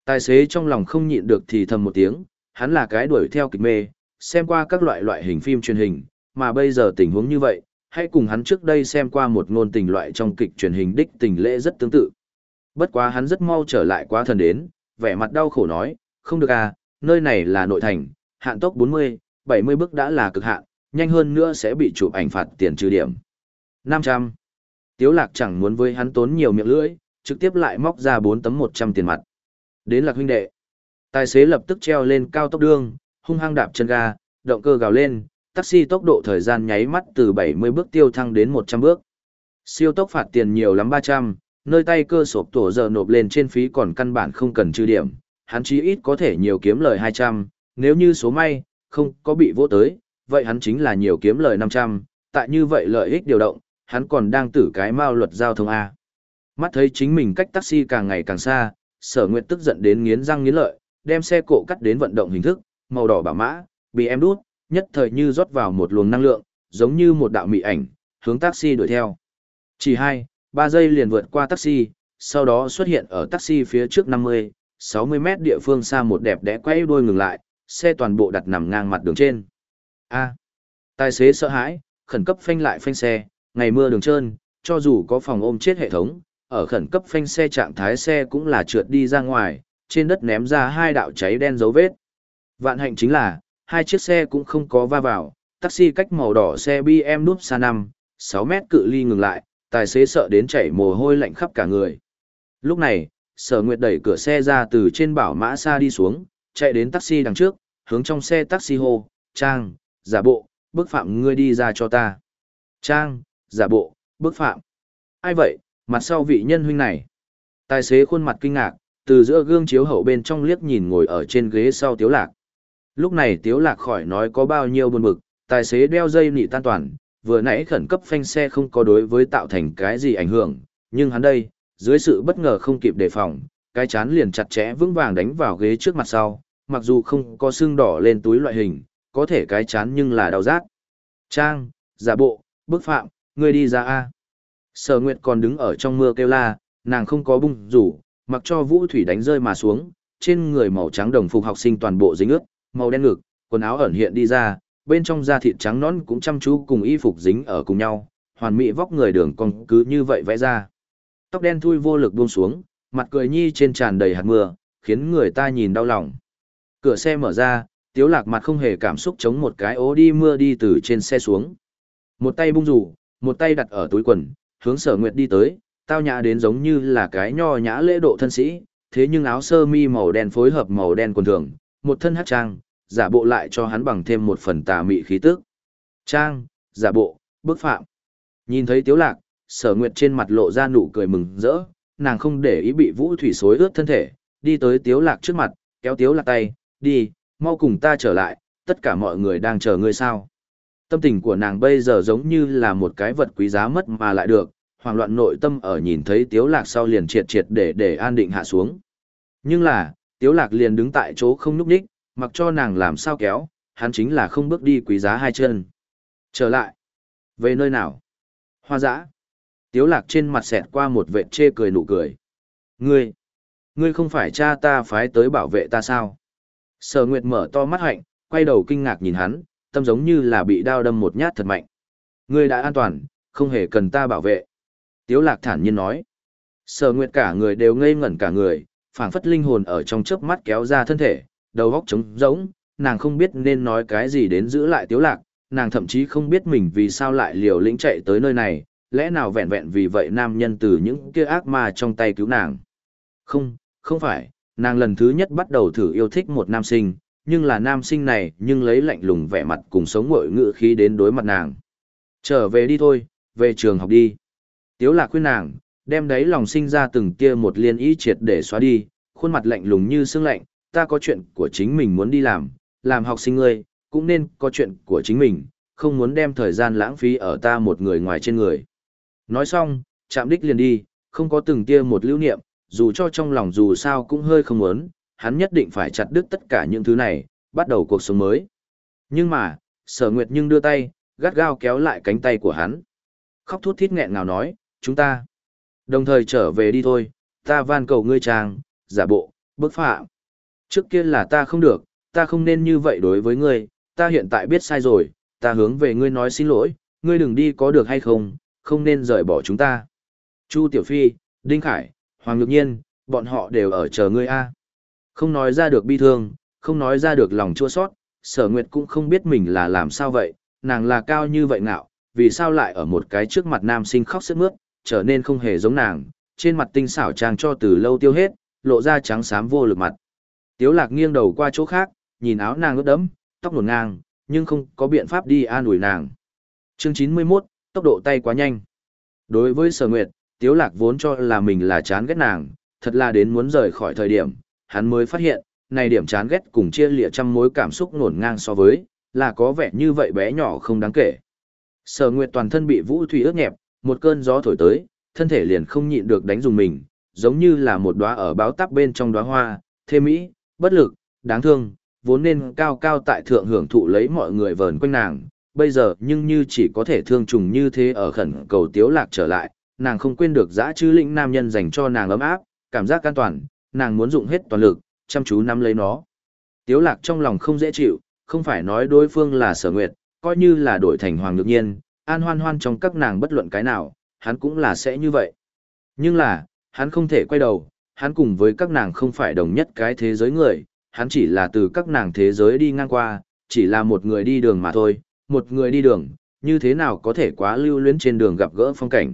Tài xế trong lòng không nhịn được thì thầm một tiếng, hắn là cái đuổi theo kịch mê, xem qua các loại loại hình phim truyền hình, mà bây giờ tình huống như vậy, hãy cùng hắn trước đây xem qua một ngôn tình loại trong kịch truyền hình đích tình lễ rất tương tự. Bất quá hắn rất mau trở lại quá thần đến, vẻ mặt đau khổ nói, không được à, nơi này là nội thành, hạn tốc 40, 70 bước đã là cực hạn, nhanh hơn nữa sẽ bị chụp ảnh phạt tiền trừ điểm. 500. Tiếu lạc chẳng muốn với hắn tốn nhiều miệng lưỡi, trực tiếp lại móc ra 4 tấm 100 tiền mặt. Đến lạc huynh đệ. Tài xế lập tức treo lên cao tốc đường, hung hăng đạp chân ga, động cơ gào lên, taxi tốc độ thời gian nháy mắt từ 70 bước tiêu thăng đến 100 bước. Siêu tốc phạt tiền nhiều lắm 300, nơi tay cơ sộp tổ giờ nộp lên trên phí còn căn bản không cần trừ điểm, hắn chí ít có thể nhiều kiếm lời 200, nếu như số may, không có bị vô tới, vậy hắn chính là nhiều kiếm lời 500, tại như vậy lợi ích điều động, hắn còn đang tử cái mao luật giao thông A. Mắt thấy chính mình cách taxi càng ngày càng xa, sở nguyện tức giận đến nghiến răng nghiến lợi, đem xe cộ cắt đến vận động hình thức, màu đỏ bảo mã, bị em đút, nhất thời như rót vào một luồng năng lượng, giống như một đạo mị ảnh, hướng taxi đuổi theo. Chỉ 2, 3 giây liền vượt qua taxi, sau đó xuất hiện ở taxi phía trước 50, 60 mét địa phương xa một đẹp đẽ quay đuôi ngừng lại, xe toàn bộ đặt nằm ngang mặt đường trên. A. Tài xế sợ hãi, khẩn cấp phanh lại phanh xe, ngày mưa đường trơn, cho dù có phòng ôm chết hệ thống, ở khẩn cấp phanh xe trạng thái xe cũng là trượt đi ra ngoài, trên đất ném ra hai đạo cháy đen dấu vết. Vạn hạnh chính là, hai chiếc xe cũng không có va vào, taxi cách màu đỏ xe BM núp xa 5, 6 mét cự ly ngừng lại, tài xế sợ đến chảy mồ hôi lạnh khắp cả người. Lúc này, sở nguyệt đẩy cửa xe ra từ trên bảo mã xa đi xuống, chạy đến taxi đằng trước, hướng trong xe taxi hô, Trang, giả bộ, bức phạm ngươi đi ra cho ta. Trang, giả bộ, bức phạm. Ai vậy, mặt sau vị nhân huynh này. Tài xế khuôn mặt kinh ngạc, từ giữa gương chiếu hậu bên trong liếc nhìn ngồi ở trên ghế sau tiếu lạc. Lúc này tiếu lạc khỏi nói có bao nhiêu buồn bực, tài xế đeo dây nị tan toàn, vừa nãy khẩn cấp phanh xe không có đối với tạo thành cái gì ảnh hưởng, nhưng hắn đây, dưới sự bất ngờ không kịp đề phòng, cái chán liền chặt chẽ vững vàng đánh vào ghế trước mặt sau, mặc dù không có xương đỏ lên túi loại hình, có thể cái chán nhưng là đau rát. Trang, giả bộ, bức phạm, ngươi đi ra A. Sở Nguyệt còn đứng ở trong mưa kêu la, nàng không có bung rủ, mặc cho vũ thủy đánh rơi mà xuống, trên người màu trắng đồng phục học sinh toàn bộ dính ướt, màu đen ngực, quần áo ẩn hiện đi ra, bên trong da thịt trắng nõn cũng chăm chú cùng y phục dính ở cùng nhau, hoàn mỹ vóc người đường cong cứ như vậy vẽ ra. Tóc đen thui vô lực buông xuống, mặt cười nhi trên tràn đầy hạt mưa, khiến người ta nhìn đau lòng. Cửa xe mở ra, Tiếu Lạc mặt không hề cảm xúc chống một cái ố đi mưa đi từ trên xe xuống. Một tay bung rủ, một tay đặt ở túi quần, hướng Sở Nguyệt đi tới, tao nhã đến giống như là cái nho nhã lễ độ thân sĩ, thế nhưng áo sơ mi màu đen phối hợp màu đen quần thường, một thân hát trang, giả bộ lại cho hắn bằng thêm một phần tà mị khí tức. Trang, giả bộ, bức phạm. Nhìn thấy Tiếu Lạc, Sở Nguyệt trên mặt lộ ra nụ cười mừng rỡ, nàng không để ý bị Vũ Thủy xối ướt thân thể, đi tới Tiếu Lạc trước mặt, kéo Tiếu Lạc tay, đi, mau cùng ta trở lại, tất cả mọi người đang chờ ngươi sao. Tâm tình của nàng bây giờ giống như là một cái vật quý giá mất mà lại được, hoảng loạn nội tâm ở nhìn thấy Tiếu Lạc sau liền triệt triệt để để an định hạ xuống. Nhưng là, Tiếu Lạc liền đứng tại chỗ không núp đích, mặc cho nàng làm sao kéo, hắn chính là không bước đi quý giá hai chân. Trở lại. Về nơi nào? Hoa dã. Tiếu Lạc trên mặt xẹt qua một vệt chê cười nụ cười. Ngươi, ngươi không phải cha ta phái tới bảo vệ ta sao? Sở Nguyệt mở to mắt hạnh, quay đầu kinh ngạc nhìn hắn, tâm giống như là bị đao đâm một nhát thật mạnh. Ngươi đã an toàn, không hề cần ta bảo vệ. Tiếu lạc thản nhiên nói. Sở Nguyệt cả người đều ngây ngẩn cả người, phảng phất linh hồn ở trong chớp mắt kéo ra thân thể, đầu óc trống rỗng, nàng không biết nên nói cái gì đến giữ lại Tiếu lạc, nàng thậm chí không biết mình vì sao lại liều lĩnh chạy tới nơi này, lẽ nào vẹn vẹn vì vậy nam nhân từ những kia ác ma trong tay cứu nàng. Không, không phải, nàng lần thứ nhất bắt đầu thử yêu thích một nam sinh, nhưng là nam sinh này nhưng lấy lạnh lùng vẻ mặt cùng sống ngội ngựa khí đến đối mặt nàng. Trở về đi thôi, về trường học đi. Tiếu lạc khuyên nàng, đem đấy lòng sinh ra từng tia một liên ý triệt để xóa đi, khuôn mặt lạnh lùng như sương lạnh, ta có chuyện của chính mình muốn đi làm, làm học sinh ngươi, cũng nên có chuyện của chính mình, không muốn đem thời gian lãng phí ở ta một người ngoài trên người. Nói xong, chạm đích liền đi, không có từng tia một lưu niệm, dù cho trong lòng dù sao cũng hơi không muốn, hắn nhất định phải chặt đứt tất cả những thứ này, bắt đầu cuộc sống mới. Nhưng mà, sở nguyệt nhưng đưa tay, gắt gao kéo lại cánh tay của hắn. Khóc thút thít nghẹn ngào nói, chúng ta. Đồng thời trở về đi thôi, ta van cầu ngươi chàng, giả bộ, bức phạm. Trước kia là ta không được, ta không nên như vậy đối với ngươi, ta hiện tại biết sai rồi, ta hướng về ngươi nói xin lỗi, ngươi đừng đi có được hay không, không nên rời bỏ chúng ta. Chu Tiểu Phi, Đinh Khải, Hoàng Nhược Nhiên, bọn họ đều ở chờ ngươi a. Không nói ra được bi thương, không nói ra được lòng chua sót, sở nguyệt cũng không biết mình là làm sao vậy, nàng là cao như vậy ngạo, vì sao lại ở một cái trước mặt nam sinh khóc sức mướt, trở nên không hề giống nàng, trên mặt tinh xảo trang cho từ lâu tiêu hết, lộ ra trắng xám vô lực mặt. Tiếu lạc nghiêng đầu qua chỗ khác, nhìn áo nàng ướt đẫm, tóc nổn ngang, nhưng không có biện pháp đi an ủi nàng. Chương 91, tốc độ tay quá nhanh. Đối với sở nguyệt, tiếu lạc vốn cho là mình là chán ghét nàng, thật là đến muốn rời khỏi thời điểm, hắn mới phát hiện, này điểm chán ghét cùng chia lịa trăm mối cảm xúc nổn ngang so với, là có vẻ như vậy bé nhỏ không đáng kể. Sở Nguyệt toàn thân bị vũ thủy ướt nhẹp, một cơn gió thổi tới, thân thể liền không nhịn được đánh dùng mình, giống như là một đóa ở báo táp bên trong đóa hoa, thê mỹ, bất lực, đáng thương, vốn nên cao cao tại thượng hưởng thụ lấy mọi người vờn quanh nàng, bây giờ nhưng như chỉ có thể thương trùng như thế ở khẩn cầu tiếu lạc trở lại, nàng không quên được dã chư lĩnh nam nhân dành cho nàng ấm áp, cảm giác an toàn, nàng muốn dụng hết toàn lực, chăm chú nắm lấy nó. Tiếu lạc trong lòng không dễ chịu, không phải nói đối phương là sở nguyệt, coi như là đổi thành hoàng nhược nhiên, an hoan hoan trong các nàng bất luận cái nào, hắn cũng là sẽ như vậy. Nhưng là, hắn không thể quay đầu, hắn cùng với các nàng không phải đồng nhất cái thế giới người, hắn chỉ là từ các nàng thế giới đi ngang qua, chỉ là một người đi đường mà thôi, một người đi đường, như thế nào có thể quá lưu luyến trên đường gặp gỡ phong cảnh.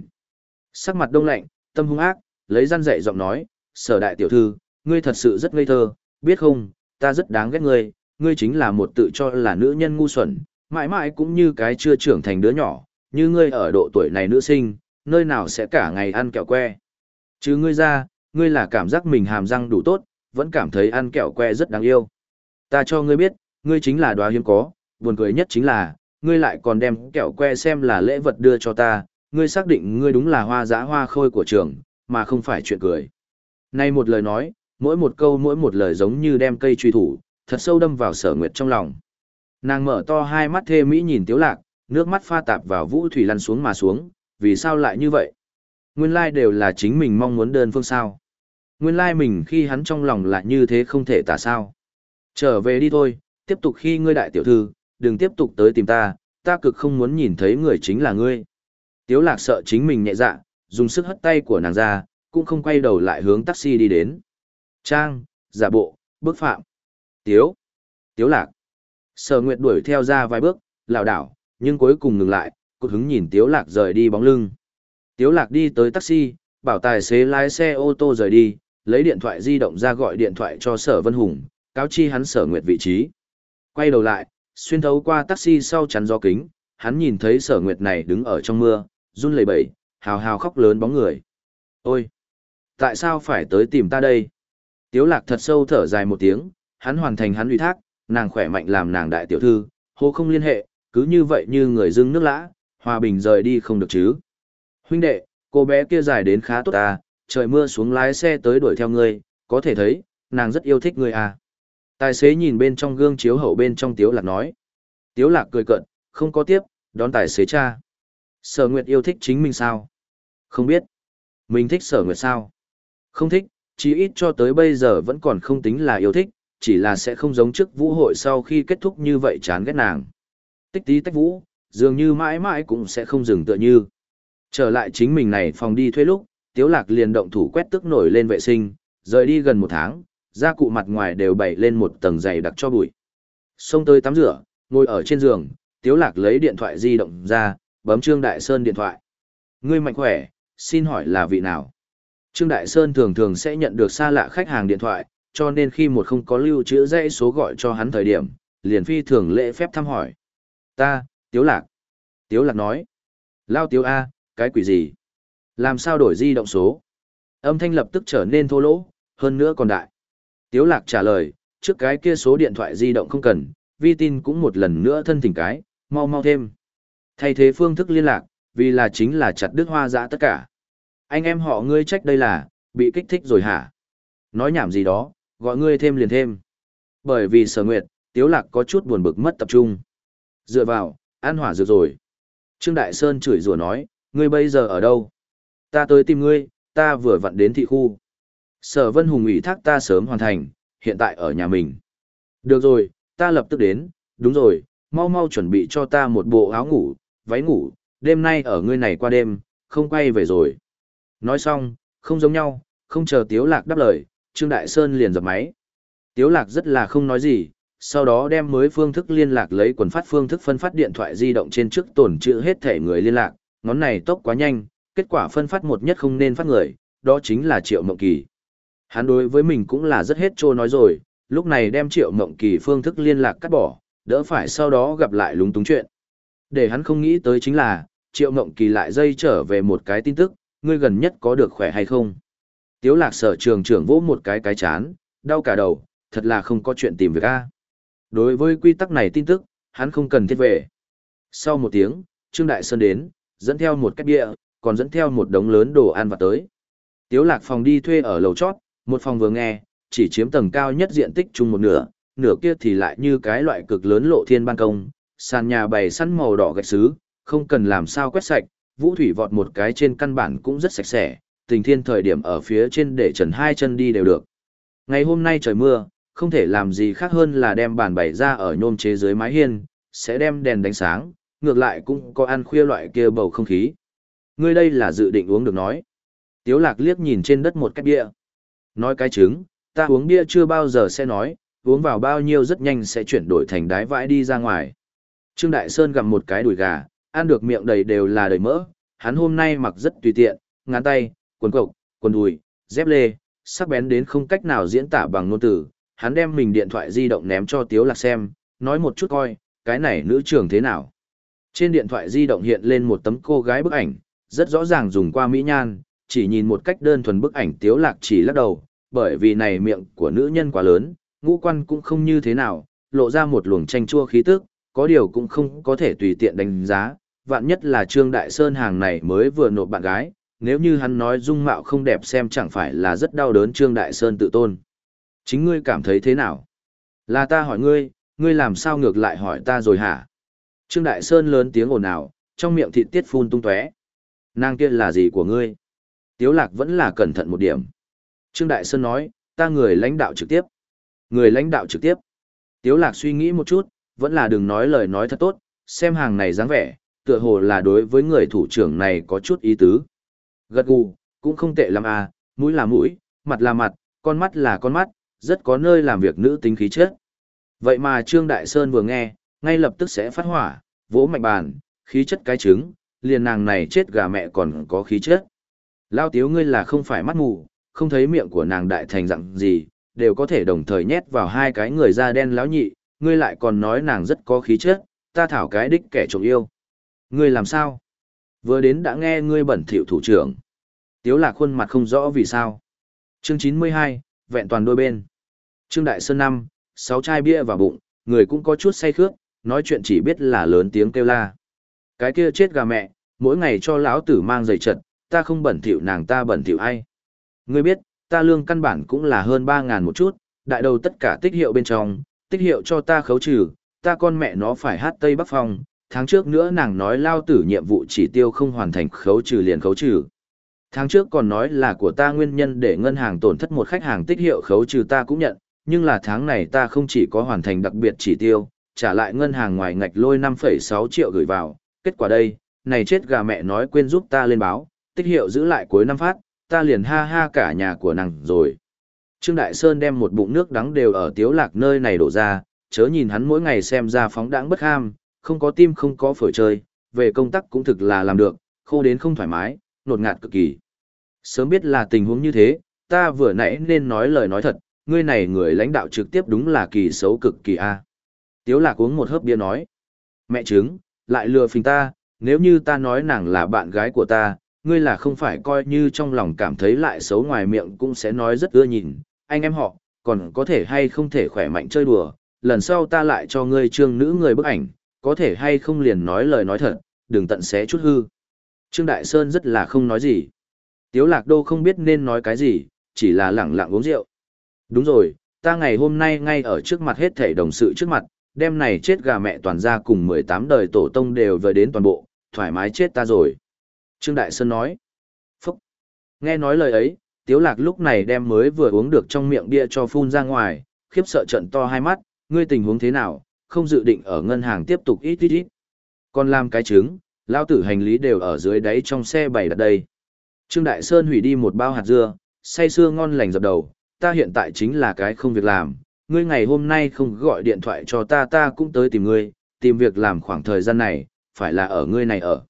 Sắc mặt đông lạnh, tâm hung ác, lấy răn dạy giọng nói, sở đại tiểu thư, ngươi thật sự rất ngây thơ, biết không, ta rất đáng ghét ngươi, ngươi chính là một tự cho là nữ nhân ngu xuẩn, mãi mãi cũng như cái chưa trưởng thành đứa nhỏ, như ngươi ở độ tuổi này nữ sinh, nơi nào sẽ cả ngày ăn kẹo que. Chứ ngươi ra, ngươi là cảm giác mình hàm răng đủ tốt, vẫn cảm thấy ăn kẹo que rất đáng yêu. Ta cho ngươi biết, ngươi chính là đoá hiếm có, buồn cười nhất chính là, ngươi lại còn đem kẹo que xem là lễ vật đưa cho ta, ngươi xác định ngươi đúng là hoa giã hoa khôi của trường, mà không phải chuyện cười. Nay một lời nói, mỗi một câu mỗi một lời giống như đem cây truy thủ, thật sâu đâm vào sở nguyệt trong lòng. Nàng mở to hai mắt thê mỹ nhìn tiếu lạc, nước mắt pha tạp vào vũ thủy lăn xuống mà xuống, vì sao lại như vậy? Nguyên lai đều là chính mình mong muốn đơn phương sao. Nguyên lai mình khi hắn trong lòng lại như thế không thể tả sao. Trở về đi thôi, tiếp tục khi ngươi đại tiểu thư, đừng tiếp tục tới tìm ta, ta cực không muốn nhìn thấy người chính là ngươi. Tiếu lạc sợ chính mình nhẹ dạ, dùng sức hất tay của nàng ra, cũng không quay đầu lại hướng taxi đi đến. Trang, giả bộ, bước phạm. Tiếu, tiếu lạc. Sở Nguyệt đuổi theo ra vài bước, lảo đảo, nhưng cuối cùng ngừng lại, cột hứng nhìn tiếu lạc rời đi bóng lưng. Tiếu lạc đi tới taxi, bảo tài xế lái xe ô tô rời đi, lấy điện thoại di động ra gọi điện thoại cho sở Vân Hùng, cáo chi hắn sở Nguyệt vị trí. Quay đầu lại, xuyên thấu qua taxi sau chắn gió kính, hắn nhìn thấy sở Nguyệt này đứng ở trong mưa, run lẩy bẩy, hào hào khóc lớn bóng người. Ôi! Tại sao phải tới tìm ta đây? Tiếu lạc thật sâu thở dài một tiếng, hắn hoàn thành hắn ủy thác, nàng khỏe mạnh làm nàng đại tiểu thư, hô không liên hệ, cứ như vậy như người dưng nước lã, hòa bình rời đi không được chứ. Huynh đệ, cô bé kia dài đến khá tốt à, trời mưa xuống lái xe tới đuổi theo ngươi, có thể thấy, nàng rất yêu thích ngươi à. Tài xế nhìn bên trong gương chiếu hậu bên trong Tiếu Lạc nói. Tiếu Lạc cười cợt, không có tiếp, đón tài xế cha. Sở Nguyệt yêu thích chính mình sao? Không biết. Mình thích Sở Nguyệt sao? Không thích, chí ít cho tới bây giờ vẫn còn không tính là yêu thích, chỉ là sẽ không giống trước vũ hội sau khi kết thúc như vậy chán ghét nàng. Tích tí tách vũ, dường như mãi mãi cũng sẽ không dừng tựa như. Trở lại chính mình này phòng đi thuê lúc, Tiếu Lạc liền động thủ quét tức nổi lên vệ sinh, rời đi gần một tháng, da cụ mặt ngoài đều bày lên một tầng dày đặc cho bụi. Xông tới tắm rửa, ngồi ở trên giường, Tiếu Lạc lấy điện thoại di động ra, bấm Trương Đại Sơn điện thoại. Ngươi mạnh khỏe, xin hỏi là vị nào? Trương Đại Sơn thường thường sẽ nhận được xa lạ khách hàng điện thoại, cho nên khi một không có lưu trữ dãy số gọi cho hắn thời điểm, liền phi thường lễ phép thăm hỏi. Ta, Tiếu Lạc. Tiếu Lạc nói. Lao Tiếu A, cái quỷ gì? Làm sao đổi di động số? Âm thanh lập tức trở nên thô lỗ, hơn nữa còn đại. Tiếu Lạc trả lời, trước cái kia số điện thoại di động không cần, vi tin cũng một lần nữa thân thỉnh cái, mau mau thêm. Thay thế phương thức liên lạc, vì là chính là chặt đứt hoa dã tất cả. Anh em họ ngươi trách đây là, bị kích thích rồi hả? Nói nhảm gì đó, gọi ngươi thêm liền thêm. Bởi vì sở nguyệt, tiếu lạc có chút buồn bực mất tập trung. Dựa vào, an hỏa dược rồi. Trương Đại Sơn chửi rủa nói, ngươi bây giờ ở đâu? Ta tới tìm ngươi, ta vừa vặn đến thị khu. Sở Vân Hùng ủy thác ta sớm hoàn thành, hiện tại ở nhà mình. Được rồi, ta lập tức đến, đúng rồi, mau mau chuẩn bị cho ta một bộ áo ngủ, váy ngủ, đêm nay ở ngươi này qua đêm, không quay về rồi. Nói xong, không giống nhau, không chờ Tiếu Lạc đáp lời, Trương Đại Sơn liền dập máy. Tiếu Lạc rất là không nói gì, sau đó đem mới phương thức liên lạc lấy quần phát phương thức phân phát điện thoại di động trên trước tổn trữ hết thể người liên lạc, ngón này tốc quá nhanh, kết quả phân phát một nhất không nên phát người, đó chính là Triệu Mộng Kỳ. Hắn đối với mình cũng là rất hết trôi nói rồi, lúc này đem Triệu Mộng Kỳ phương thức liên lạc cắt bỏ, đỡ phải sau đó gặp lại lúng túng chuyện. Để hắn không nghĩ tới chính là, Triệu Mộng Kỳ lại dây trở về một cái tin tức, ngươi gần nhất có được khỏe hay không? Tiếu lạc sở trường trưởng vỗ một cái cái chán, đau cả đầu, thật là không có chuyện tìm việc a. Đối với quy tắc này tin tức, hắn không cần thiết về. Sau một tiếng, Trương Đại Sơn đến, dẫn theo một cái bia, còn dẫn theo một đống lớn đồ ăn vặt tới. Tiếu lạc phòng đi thuê ở lầu chót, một phòng vừa nghe, chỉ chiếm tầng cao nhất diện tích chung một nửa, nửa kia thì lại như cái loại cực lớn lộ thiên ban công, sàn nhà bày sẵn màu đỏ gạch sứ, không cần làm sao quét sạch, vũ thủy vọt một cái trên căn bản cũng rất sạch sẽ, tình thiên thời điểm ở phía trên để trần hai chân đi đều được. Ngày hôm nay trời mưa, không thể làm gì khác hơn là đem bàn bày ra ở nhôm chế dưới mái hiên, sẽ đem đèn đánh sáng, ngược lại cũng có ăn khuya loại kia bầu không khí. Ngươi đây là dự định uống được nói. Tiếu lạc liếc nhìn trên đất một cái bia. Nói cái trứng, ta uống bia chưa bao giờ sẽ nói, uống vào bao nhiêu rất nhanh sẽ chuyển đổi thành đái vãi đi ra ngoài. Trương Đại Sơn gặm một cái đùi gà, ăn được miệng đầy đều là đầy mỡ, hắn hôm nay mặc rất tùy tiện, ngắn tay, quần cộc, quần đùi, dép lê, sắc bén đến không cách nào diễn tả bằng ngôn từ, hắn đem mình điện thoại di động ném cho Tiếu Lạc xem, nói một chút coi, cái này nữ trưởng thế nào. Trên điện thoại di động hiện lên một tấm cô gái bức ảnh, rất rõ ràng dùng qua mỹ nhan, chỉ nhìn một cách đơn thuần bức ảnh Tiếu Lạc chỉ lắc đầu, bởi vì này miệng của nữ nhân quá lớn, ngũ quan cũng không như thế nào, lộ ra một luồng chanh chua khí tức, có điều cũng không có thể tùy tiện đánh giá, vạn nhất là Trương Đại Sơn hàng này mới vừa nộp bạn gái, nếu như hắn nói dung mạo không đẹp xem chẳng phải là rất đau đớn Trương Đại Sơn tự tôn. Chính ngươi cảm thấy thế nào? Là ta hỏi ngươi, ngươi làm sao ngược lại hỏi ta rồi hả? Trương Đại Sơn lớn tiếng ồn ào, trong miệng thịt tiết phun tung tóe. Nàng kia là gì của ngươi? Tiếu Lạc vẫn là cẩn thận một điểm. Trương Đại Sơn nói, ta người lãnh đạo trực tiếp. Người lãnh đạo trực tiếp. Tiếu Lạc suy nghĩ một chút, vẫn là đừng nói lời nói thật tốt, xem hàng này dáng vẻ, tựa hồ là đối với người thủ trưởng này có chút ý tứ. Gật gù, cũng không tệ lắm à, mũi là mũi, mặt là mặt, con mắt là con mắt, rất có nơi làm việc nữ tính khí chất. Vậy mà Trương Đại Sơn vừa nghe, ngay lập tức sẽ phát hỏa, vỗ mạnh bàn, khí chất cái trứng, liền nàng này chết gà mẹ còn có khí chất. Lao tiếu ngươi là không phải mắt mù, không thấy miệng của nàng đại thành dạng gì, đều có thể đồng thời nhét vào hai cái người da đen láo nhị, ngươi lại còn nói nàng rất có khí chất, ta thảo cái đích kẻ trộm yêu. Ngươi làm sao? Vừa đến đã nghe ngươi bẩn thỉu thủ trưởng. Tiếu lạc khuôn mặt không rõ vì sao. Chương 92, vẹn toàn đôi bên. Trương Đại Sơn năm, sáu chai bia vào bụng, người cũng có chút say khước, nói chuyện chỉ biết là lớn tiếng kêu la. Cái kia chết gà mẹ, mỗi ngày cho lão tử mang giày trật, ta không bẩn thỉu nàng ta bẩn thỉu ai. Ngươi biết, ta lương căn bản cũng là hơn ba ngàn một chút, đại đầu tất cả tích hiệu bên trong, tích hiệu cho ta khấu trừ, ta con mẹ nó phải hát Tây Bắc Phong, tháng trước nữa nàng nói lao tử nhiệm vụ chỉ tiêu không hoàn thành khấu trừ liền khấu trừ. Tháng trước còn nói là của ta nguyên nhân để ngân hàng tổn thất một khách hàng tích hiệu khấu trừ ta cũng nhận, nhưng là tháng này ta không chỉ có hoàn thành đặc biệt chỉ tiêu, trả lại ngân hàng ngoài ngạch lôi 5,6 triệu gửi vào, kết quả đây, này chết gà mẹ nói quên giúp ta lên báo, tích hiệu giữ lại cuối năm phát, ta liền ha ha cả nhà của nàng rồi. Trương Đại Sơn đem một bụng nước đắng đều ở tiếu lạc nơi này đổ ra, chớ nhìn hắn mỗi ngày xem ra phóng đãng bất ham, không có tim không có phổi chơi, về công tác cũng thực là làm được, khô đến không thoải mái, nột ngạt cực kỳ. Sớm biết là tình huống như thế, ta vừa nãy nên nói lời nói thật, ngươi này người lãnh đạo trực tiếp đúng là kỳ xấu cực kỳ a. Tiếu lạc uống một hớp bia nói. Mẹ chứng, lại lừa phình ta, nếu như ta nói nàng là bạn gái của ta, ngươi là không phải coi như trong lòng cảm thấy lại xấu ngoài miệng cũng sẽ nói rất ưa nhìn. Anh em họ, còn có thể hay không thể khỏe mạnh chơi đùa, lần sau ta lại cho ngươi trương nữ người bức ảnh, có thể hay không liền nói lời nói thật, đừng tận xé chút hư. Trương Đại Sơn rất là không nói gì. Tiếu Lạc Đô không biết nên nói cái gì, chỉ là lẳng lặng uống rượu. Đúng rồi, ta ngày hôm nay ngay ở trước mặt hết thảy đồng sự trước mặt, đêm này chết gà mẹ toàn gia cùng 18 đời tổ tông đều về đến toàn bộ, thoải mái chết ta rồi. Trương Đại Sơn nói. Phúc. Nghe nói lời ấy, Tiếu Lạc lúc này đem mới vừa uống được trong miệng bia cho phun ra ngoài, khiếp sợ trận to hai mắt, ngươi tình huống thế nào, không dự định ở ngân hàng tiếp tục ít ít ít. Còn làm cái trứng, lao tử hành lý đều ở dưới đáy trong xe bày đặt đây. Trương Đại Sơn hủy đi một bao hạt dưa, say sưa ngon lành dập đầu, ta hiện tại chính là cái không việc làm, ngươi ngày hôm nay không gọi điện thoại cho ta ta cũng tới tìm ngươi, tìm việc làm khoảng thời gian này, phải là ở ngươi này ở.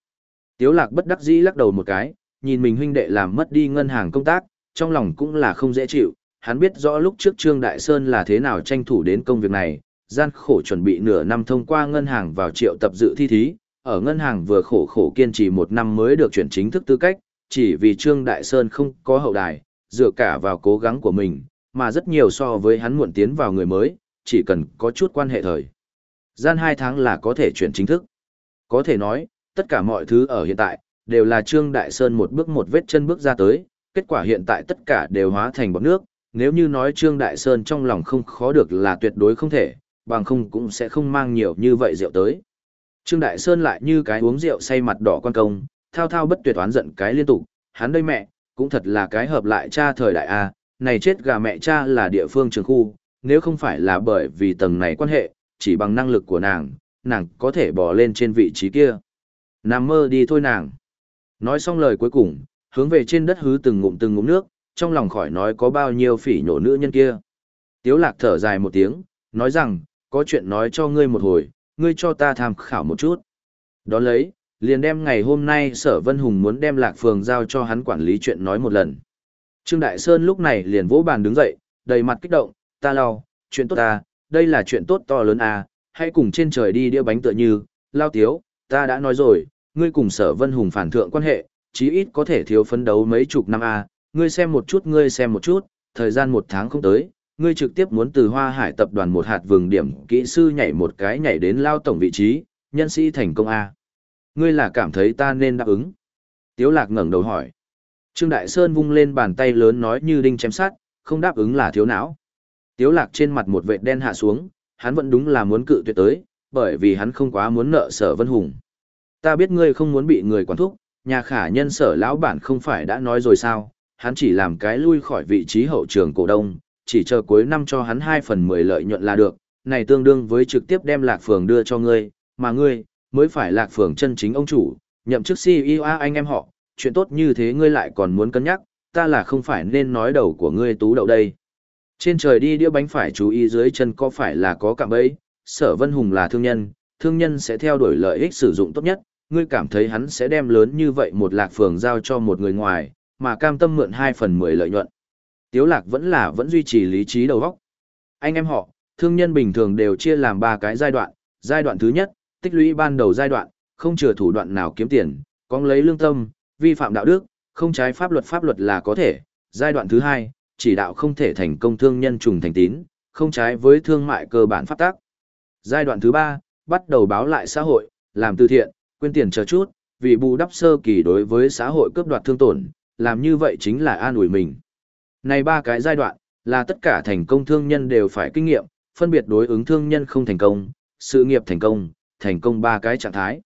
Tiếu lạc bất đắc dĩ lắc đầu một cái, nhìn mình huynh đệ làm mất đi ngân hàng công tác, trong lòng cũng là không dễ chịu, hắn biết rõ lúc trước Trương Đại Sơn là thế nào tranh thủ đến công việc này, gian khổ chuẩn bị nửa năm thông qua ngân hàng vào triệu tập dự thi thí, ở ngân hàng vừa khổ khổ kiên trì một năm mới được chuyển chính thức tư cách, chỉ vì Trương Đại Sơn không có hậu đài, dựa cả vào cố gắng của mình, mà rất nhiều so với hắn muộn tiến vào người mới, chỉ cần có chút quan hệ thời. Gian 2 tháng là có thể chuyển chính thức. Có thể nói, tất cả mọi thứ ở hiện tại, đều là Trương Đại Sơn một bước một vết chân bước ra tới, kết quả hiện tại tất cả đều hóa thành bọt nước, nếu như nói Trương Đại Sơn trong lòng không khó được là tuyệt đối không thể, bằng không cũng sẽ không mang nhiều như vậy rượu tới. Trương Đại Sơn lại như cái uống rượu say mặt đỏ quan công, thao thao bất tuyệt oán giận cái liên tục, hắn đây mẹ, cũng thật là cái hợp lại cha thời đại A, này chết gà mẹ cha là địa phương trường khu, nếu không phải là bởi vì tầng này quan hệ, chỉ bằng năng lực của nàng, nàng có thể bỏ lên trên vị trí kia. Nằm mơ đi thôi nàng. Nói xong lời cuối cùng, hướng về trên đất hứ từng ngụm từng ngụm nước, trong lòng khỏi nói có bao nhiêu phỉ nhổ nữ nhân kia. Tiếu lạc thở dài một tiếng, nói rằng, có chuyện nói cho ngươi một hồi, ngươi cho ta tham khảo một chút. đó lấy, liền đem ngày hôm nay sở Vân Hùng muốn đem lạc phường giao cho hắn quản lý chuyện nói một lần. Trương Đại Sơn lúc này liền vỗ bàn đứng dậy, đầy mặt kích động, ta lao, chuyện tốt ta, đây là chuyện tốt to lớn à, hãy cùng trên trời đi đĩa bánh tựa như, lao tiếu, ta đã nói rồi, ngươi cùng sở Vân Hùng phản thượng quan hệ, chí ít có thể thiếu phấn đấu mấy chục năm à, ngươi xem một chút ngươi xem một chút, thời gian một tháng không tới, ngươi trực tiếp muốn từ hoa hải tập đoàn một hạt vừng điểm kỹ sư nhảy một cái nhảy đến lao tổng vị trí, nhân sĩ thành công A. Ngươi là cảm thấy ta nên đáp ứng. Tiếu lạc ngẩng đầu hỏi. Trương Đại Sơn vung lên bàn tay lớn nói như đinh chém sát, không đáp ứng là thiếu não. Tiếu lạc trên mặt một vệt đen hạ xuống, hắn vẫn đúng là muốn cự tuyệt tới, bởi vì hắn không quá muốn nợ sở vân hùng. Ta biết ngươi không muốn bị người quản thúc, nhà khả nhân sở lão bản không phải đã nói rồi sao, hắn chỉ làm cái lui khỏi vị trí hậu trường cổ đông, chỉ chờ cuối năm cho hắn 2 phần 10 lợi nhuận là được, này tương đương với trực tiếp đem lạc phường đưa cho ngươi, mà ngươi, mới phải lạc phường chân chính ông chủ, nhậm chức CEO à, anh em họ, chuyện tốt như thế ngươi lại còn muốn cân nhắc, ta là không phải nên nói đầu của ngươi tú đậu đây. Trên trời đi đĩa bánh phải chú ý dưới chân có phải là có cạm bẫy, sở vân hùng là thương nhân, thương nhân sẽ theo đuổi lợi ích sử dụng tốt nhất, ngươi cảm thấy hắn sẽ đem lớn như vậy một lạc phường giao cho một người ngoài, mà cam tâm mượn 2 phần 10 lợi nhuận. Tiếu lạc vẫn là vẫn duy trì lý trí đầu óc. Anh em họ, thương nhân bình thường đều chia làm ba cái giai đoạn. Giai đoạn thứ nhất, tích lũy ban đầu giai đoạn, không chừa thủ đoạn nào kiếm tiền, có lấy lương tâm, vi phạm đạo đức, không trái pháp luật pháp luật là có thể. Giai đoạn thứ hai, chỉ đạo không thể thành công thương nhân trùng thành tín, không trái với thương mại cơ bản pháp tắc. Giai đoạn thứ ba, bắt đầu báo lại xã hội, làm từ thiện, quên tiền chờ chút, vì bù đắp sơ kỳ đối với xã hội cướp đoạt thương tổn, làm như vậy chính là an ủi mình. Này ba cái giai đoạn, là tất cả thành công thương nhân đều phải kinh nghiệm, phân biệt đối ứng thương nhân không thành công, sự nghiệp thành công, thành công ba cái trạng thái.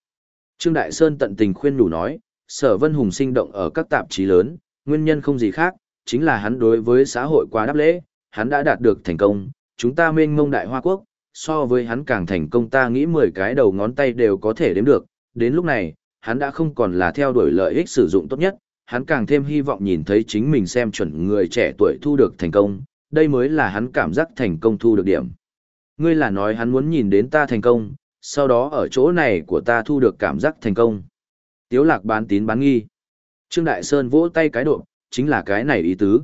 Trương Đại Sơn tận tình khuyên đủ nói, sở vân hùng sinh động ở các tạp chí lớn, nguyên nhân không gì khác, chính là hắn đối với xã hội quá đáp lễ, hắn đã đạt được thành công, chúng ta mênh mông đại hoa quốc, so với hắn càng thành công ta nghĩ 10 cái đầu ngón tay đều có thể đếm được, đến lúc này, hắn đã không còn là theo đuổi lợi ích sử dụng tốt nhất, hắn càng thêm hy vọng nhìn thấy chính mình xem chuẩn người trẻ tuổi thu được thành công, đây mới là hắn cảm giác thành công thu được điểm. Ngươi là nói hắn muốn nhìn đến ta thành công, sau đó ở chỗ này của ta thu được cảm giác thành công. Tiếu lạc bán tín bán nghi. Trương Đại Sơn vỗ tay cái độ, chính là cái này ý tứ.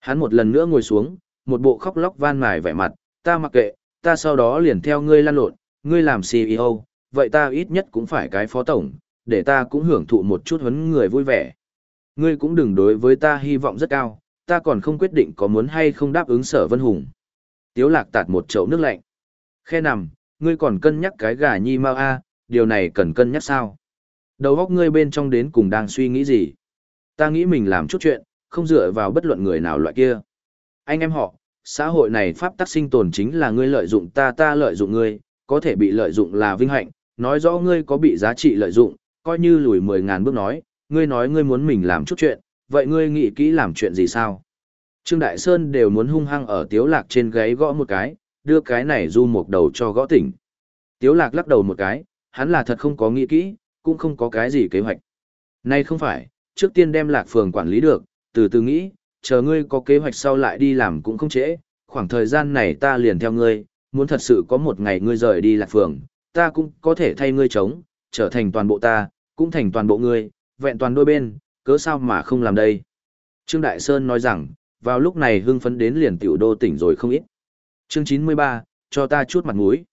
Hắn một lần nữa ngồi xuống, một bộ khóc lóc van mài vẻ mặt, ta mặc kệ, ta sau đó liền theo ngươi lan lộn, ngươi làm CEO, vậy ta ít nhất cũng phải cái phó tổng, để ta cũng hưởng thụ một chút huấn người vui vẻ. Ngươi cũng đừng đối với ta hy vọng rất cao, ta còn không quyết định có muốn hay không đáp ứng sở vân hùng. Tiếu lạc tạt một chậu nước lạnh. Khe nằm, ngươi còn cân nhắc cái gà nhi mau a, điều này cần cân nhắc sao? Đầu óc ngươi bên trong đến cùng đang suy nghĩ gì? Ta nghĩ mình làm chút chuyện, không dựa vào bất luận người nào loại kia. Anh em họ, xã hội này pháp tắc sinh tồn chính là ngươi lợi dụng ta ta lợi dụng ngươi, có thể bị lợi dụng là vinh hạnh, nói rõ ngươi có bị giá trị lợi dụng, coi như lùi mười ngàn bước nói, ngươi nói ngươi muốn mình làm chút chuyện, vậy ngươi nghĩ kỹ làm chuyện gì sao? Trương Đại Sơn đều muốn hung hăng ở Tiếu Lạc trên gáy gõ một cái, đưa cái này du một đầu cho gõ tỉnh. Tiếu Lạc lắc đầu một cái, hắn là thật không có nghĩ kỹ, cũng không có cái gì kế hoạch. Nay không phải, trước tiên đem Lạc Phường quản lý được, từ từ nghĩ, chờ ngươi có kế hoạch sau lại đi làm cũng không trễ, khoảng thời gian này ta liền theo ngươi, muốn thật sự có một ngày ngươi rời đi Lạc Phường, ta cũng có thể thay ngươi chống, trở thành toàn bộ ta, cũng thành toàn bộ ngươi, vẹn toàn đôi bên, cớ sao mà không làm đây. Trương Đại Sơn nói rằng, vào lúc này hưng phấn đến liền tiểu đô tỉnh rồi không ít. Chương 93, cho ta chút mặt mũi.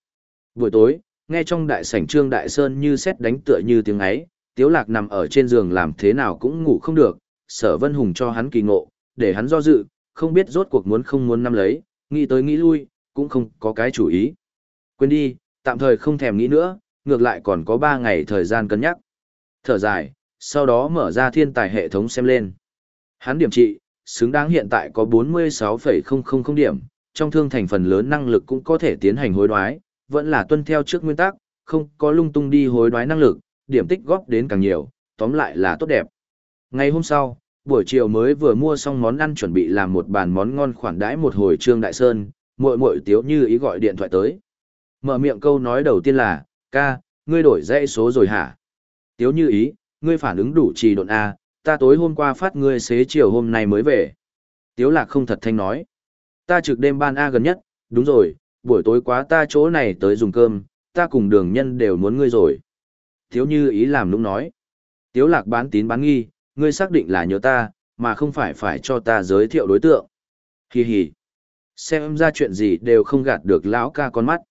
Buổi tối, nghe trong đại sảnh Trương Đại Sơn như xét đánh tựa như tiếng ấy, Tiếu Lạc nằm ở trên giường làm thế nào cũng ngủ không được, Sở Vân Hùng cho hắn kỳ ngộ, để hắn do dự, không biết rốt cuộc muốn không muốn nắm lấy, nghĩ tới nghĩ lui, cũng không có cái chủ ý. Quên đi, tạm thời không thèm nghĩ nữa, ngược lại còn có 3 ngày thời gian cân nhắc. Thở dài, sau đó mở ra thiên tài hệ thống xem lên. Hắn điểm trị, xứng đáng hiện tại có 46,000 điểm, trong thương thành phần lớn năng lực cũng có thể tiến hành hối đoái, vẫn là tuân theo trước nguyên tắc, không có lung tung đi hối đoái năng lực, điểm tích góp đến càng nhiều, tóm lại là tốt đẹp. Ngày hôm sau, buổi chiều mới vừa mua xong món ăn chuẩn bị làm một bàn món ngon khoản đãi một hồi trương đại sơn, muội muội tiếu như ý gọi điện thoại tới. Mở miệng câu nói đầu tiên là, ca, ngươi đổi dãy số rồi hả? Tiếu như ý, ngươi phản ứng đủ trì độn A, ta tối hôm qua phát ngươi xế chiều hôm nay mới về. Tiếu lạc không thật thanh nói. Ta trực đêm ban A gần nhất, đúng rồi, buổi tối quá ta chỗ này tới dùng cơm, ta cùng đường nhân đều muốn ngươi rồi. Tiếu như ý làm lúc nói. Tiếu lạc bán tín bán nghi, ngươi xác định là nhớ ta, mà không phải phải cho ta giới thiệu đối tượng. Hi hi. Xem ra chuyện gì đều không gạt được lão ca con mắt.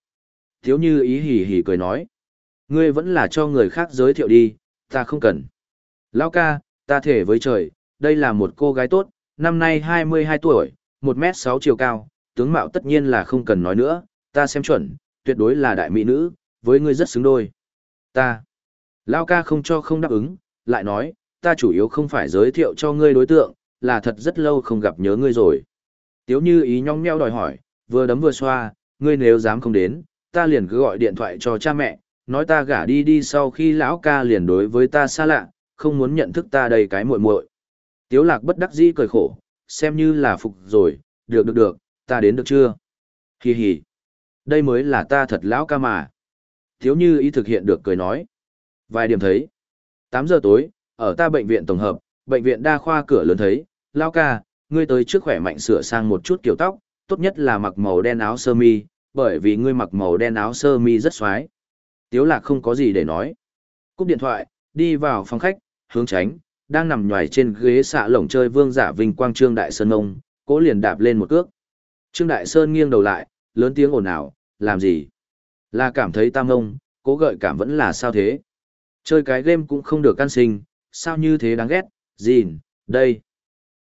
Tiếu như ý hì hì cười nói. Ngươi vẫn là cho người khác giới thiệu đi, ta không cần. Lão ca, ta thể với trời, đây là một cô gái tốt, năm nay 22 tuổi, 1m6 chiều cao, tướng mạo tất nhiên là không cần nói nữa, ta xem chuẩn, tuyệt đối là đại mỹ nữ, với ngươi rất xứng đôi. Ta. Lão ca không cho không đáp ứng, lại nói, ta chủ yếu không phải giới thiệu cho ngươi đối tượng, là thật rất lâu không gặp nhớ ngươi rồi. Tiếu như ý nhong nheo đòi hỏi, vừa đấm vừa xoa, ngươi nếu dám không đến, ta liền cứ gọi điện thoại cho cha mẹ, nói ta gả đi đi sau khi lão ca liền đối với ta xa lạ, không muốn nhận thức ta đầy cái muội muội. Tiếu lạc bất đắc dĩ cười khổ, xem như là phục rồi, được được được, ta đến được chưa? Hi hi. Đây mới là ta thật lão ca mà. Tiếu như ý thực hiện được cười nói. Vài điểm thấy. 8 giờ tối, ở ta bệnh viện tổng hợp, bệnh viện đa khoa cửa lớn thấy, lão ca, ngươi tới trước khỏe mạnh sửa sang một chút kiểu tóc, tốt nhất là mặc màu đen áo sơ mi, bởi vì ngươi mặc màu đen áo sơ mi rất xoái. Tiếu lạc không có gì để nói. Cúp điện thoại, đi vào phòng khách, hướng tránh, đang nằm nhòi trên ghế xạ lồng chơi vương giả vinh quang Trương Đại Sơn ông, cố liền đạp lên một cước. Trương Đại Sơn nghiêng đầu lại, lớn tiếng ồn ào, làm gì? Là cảm thấy tam ông, cố gợi cảm vẫn là sao thế? Chơi cái game cũng không được can sinh, sao như thế đáng ghét, gìn, đây.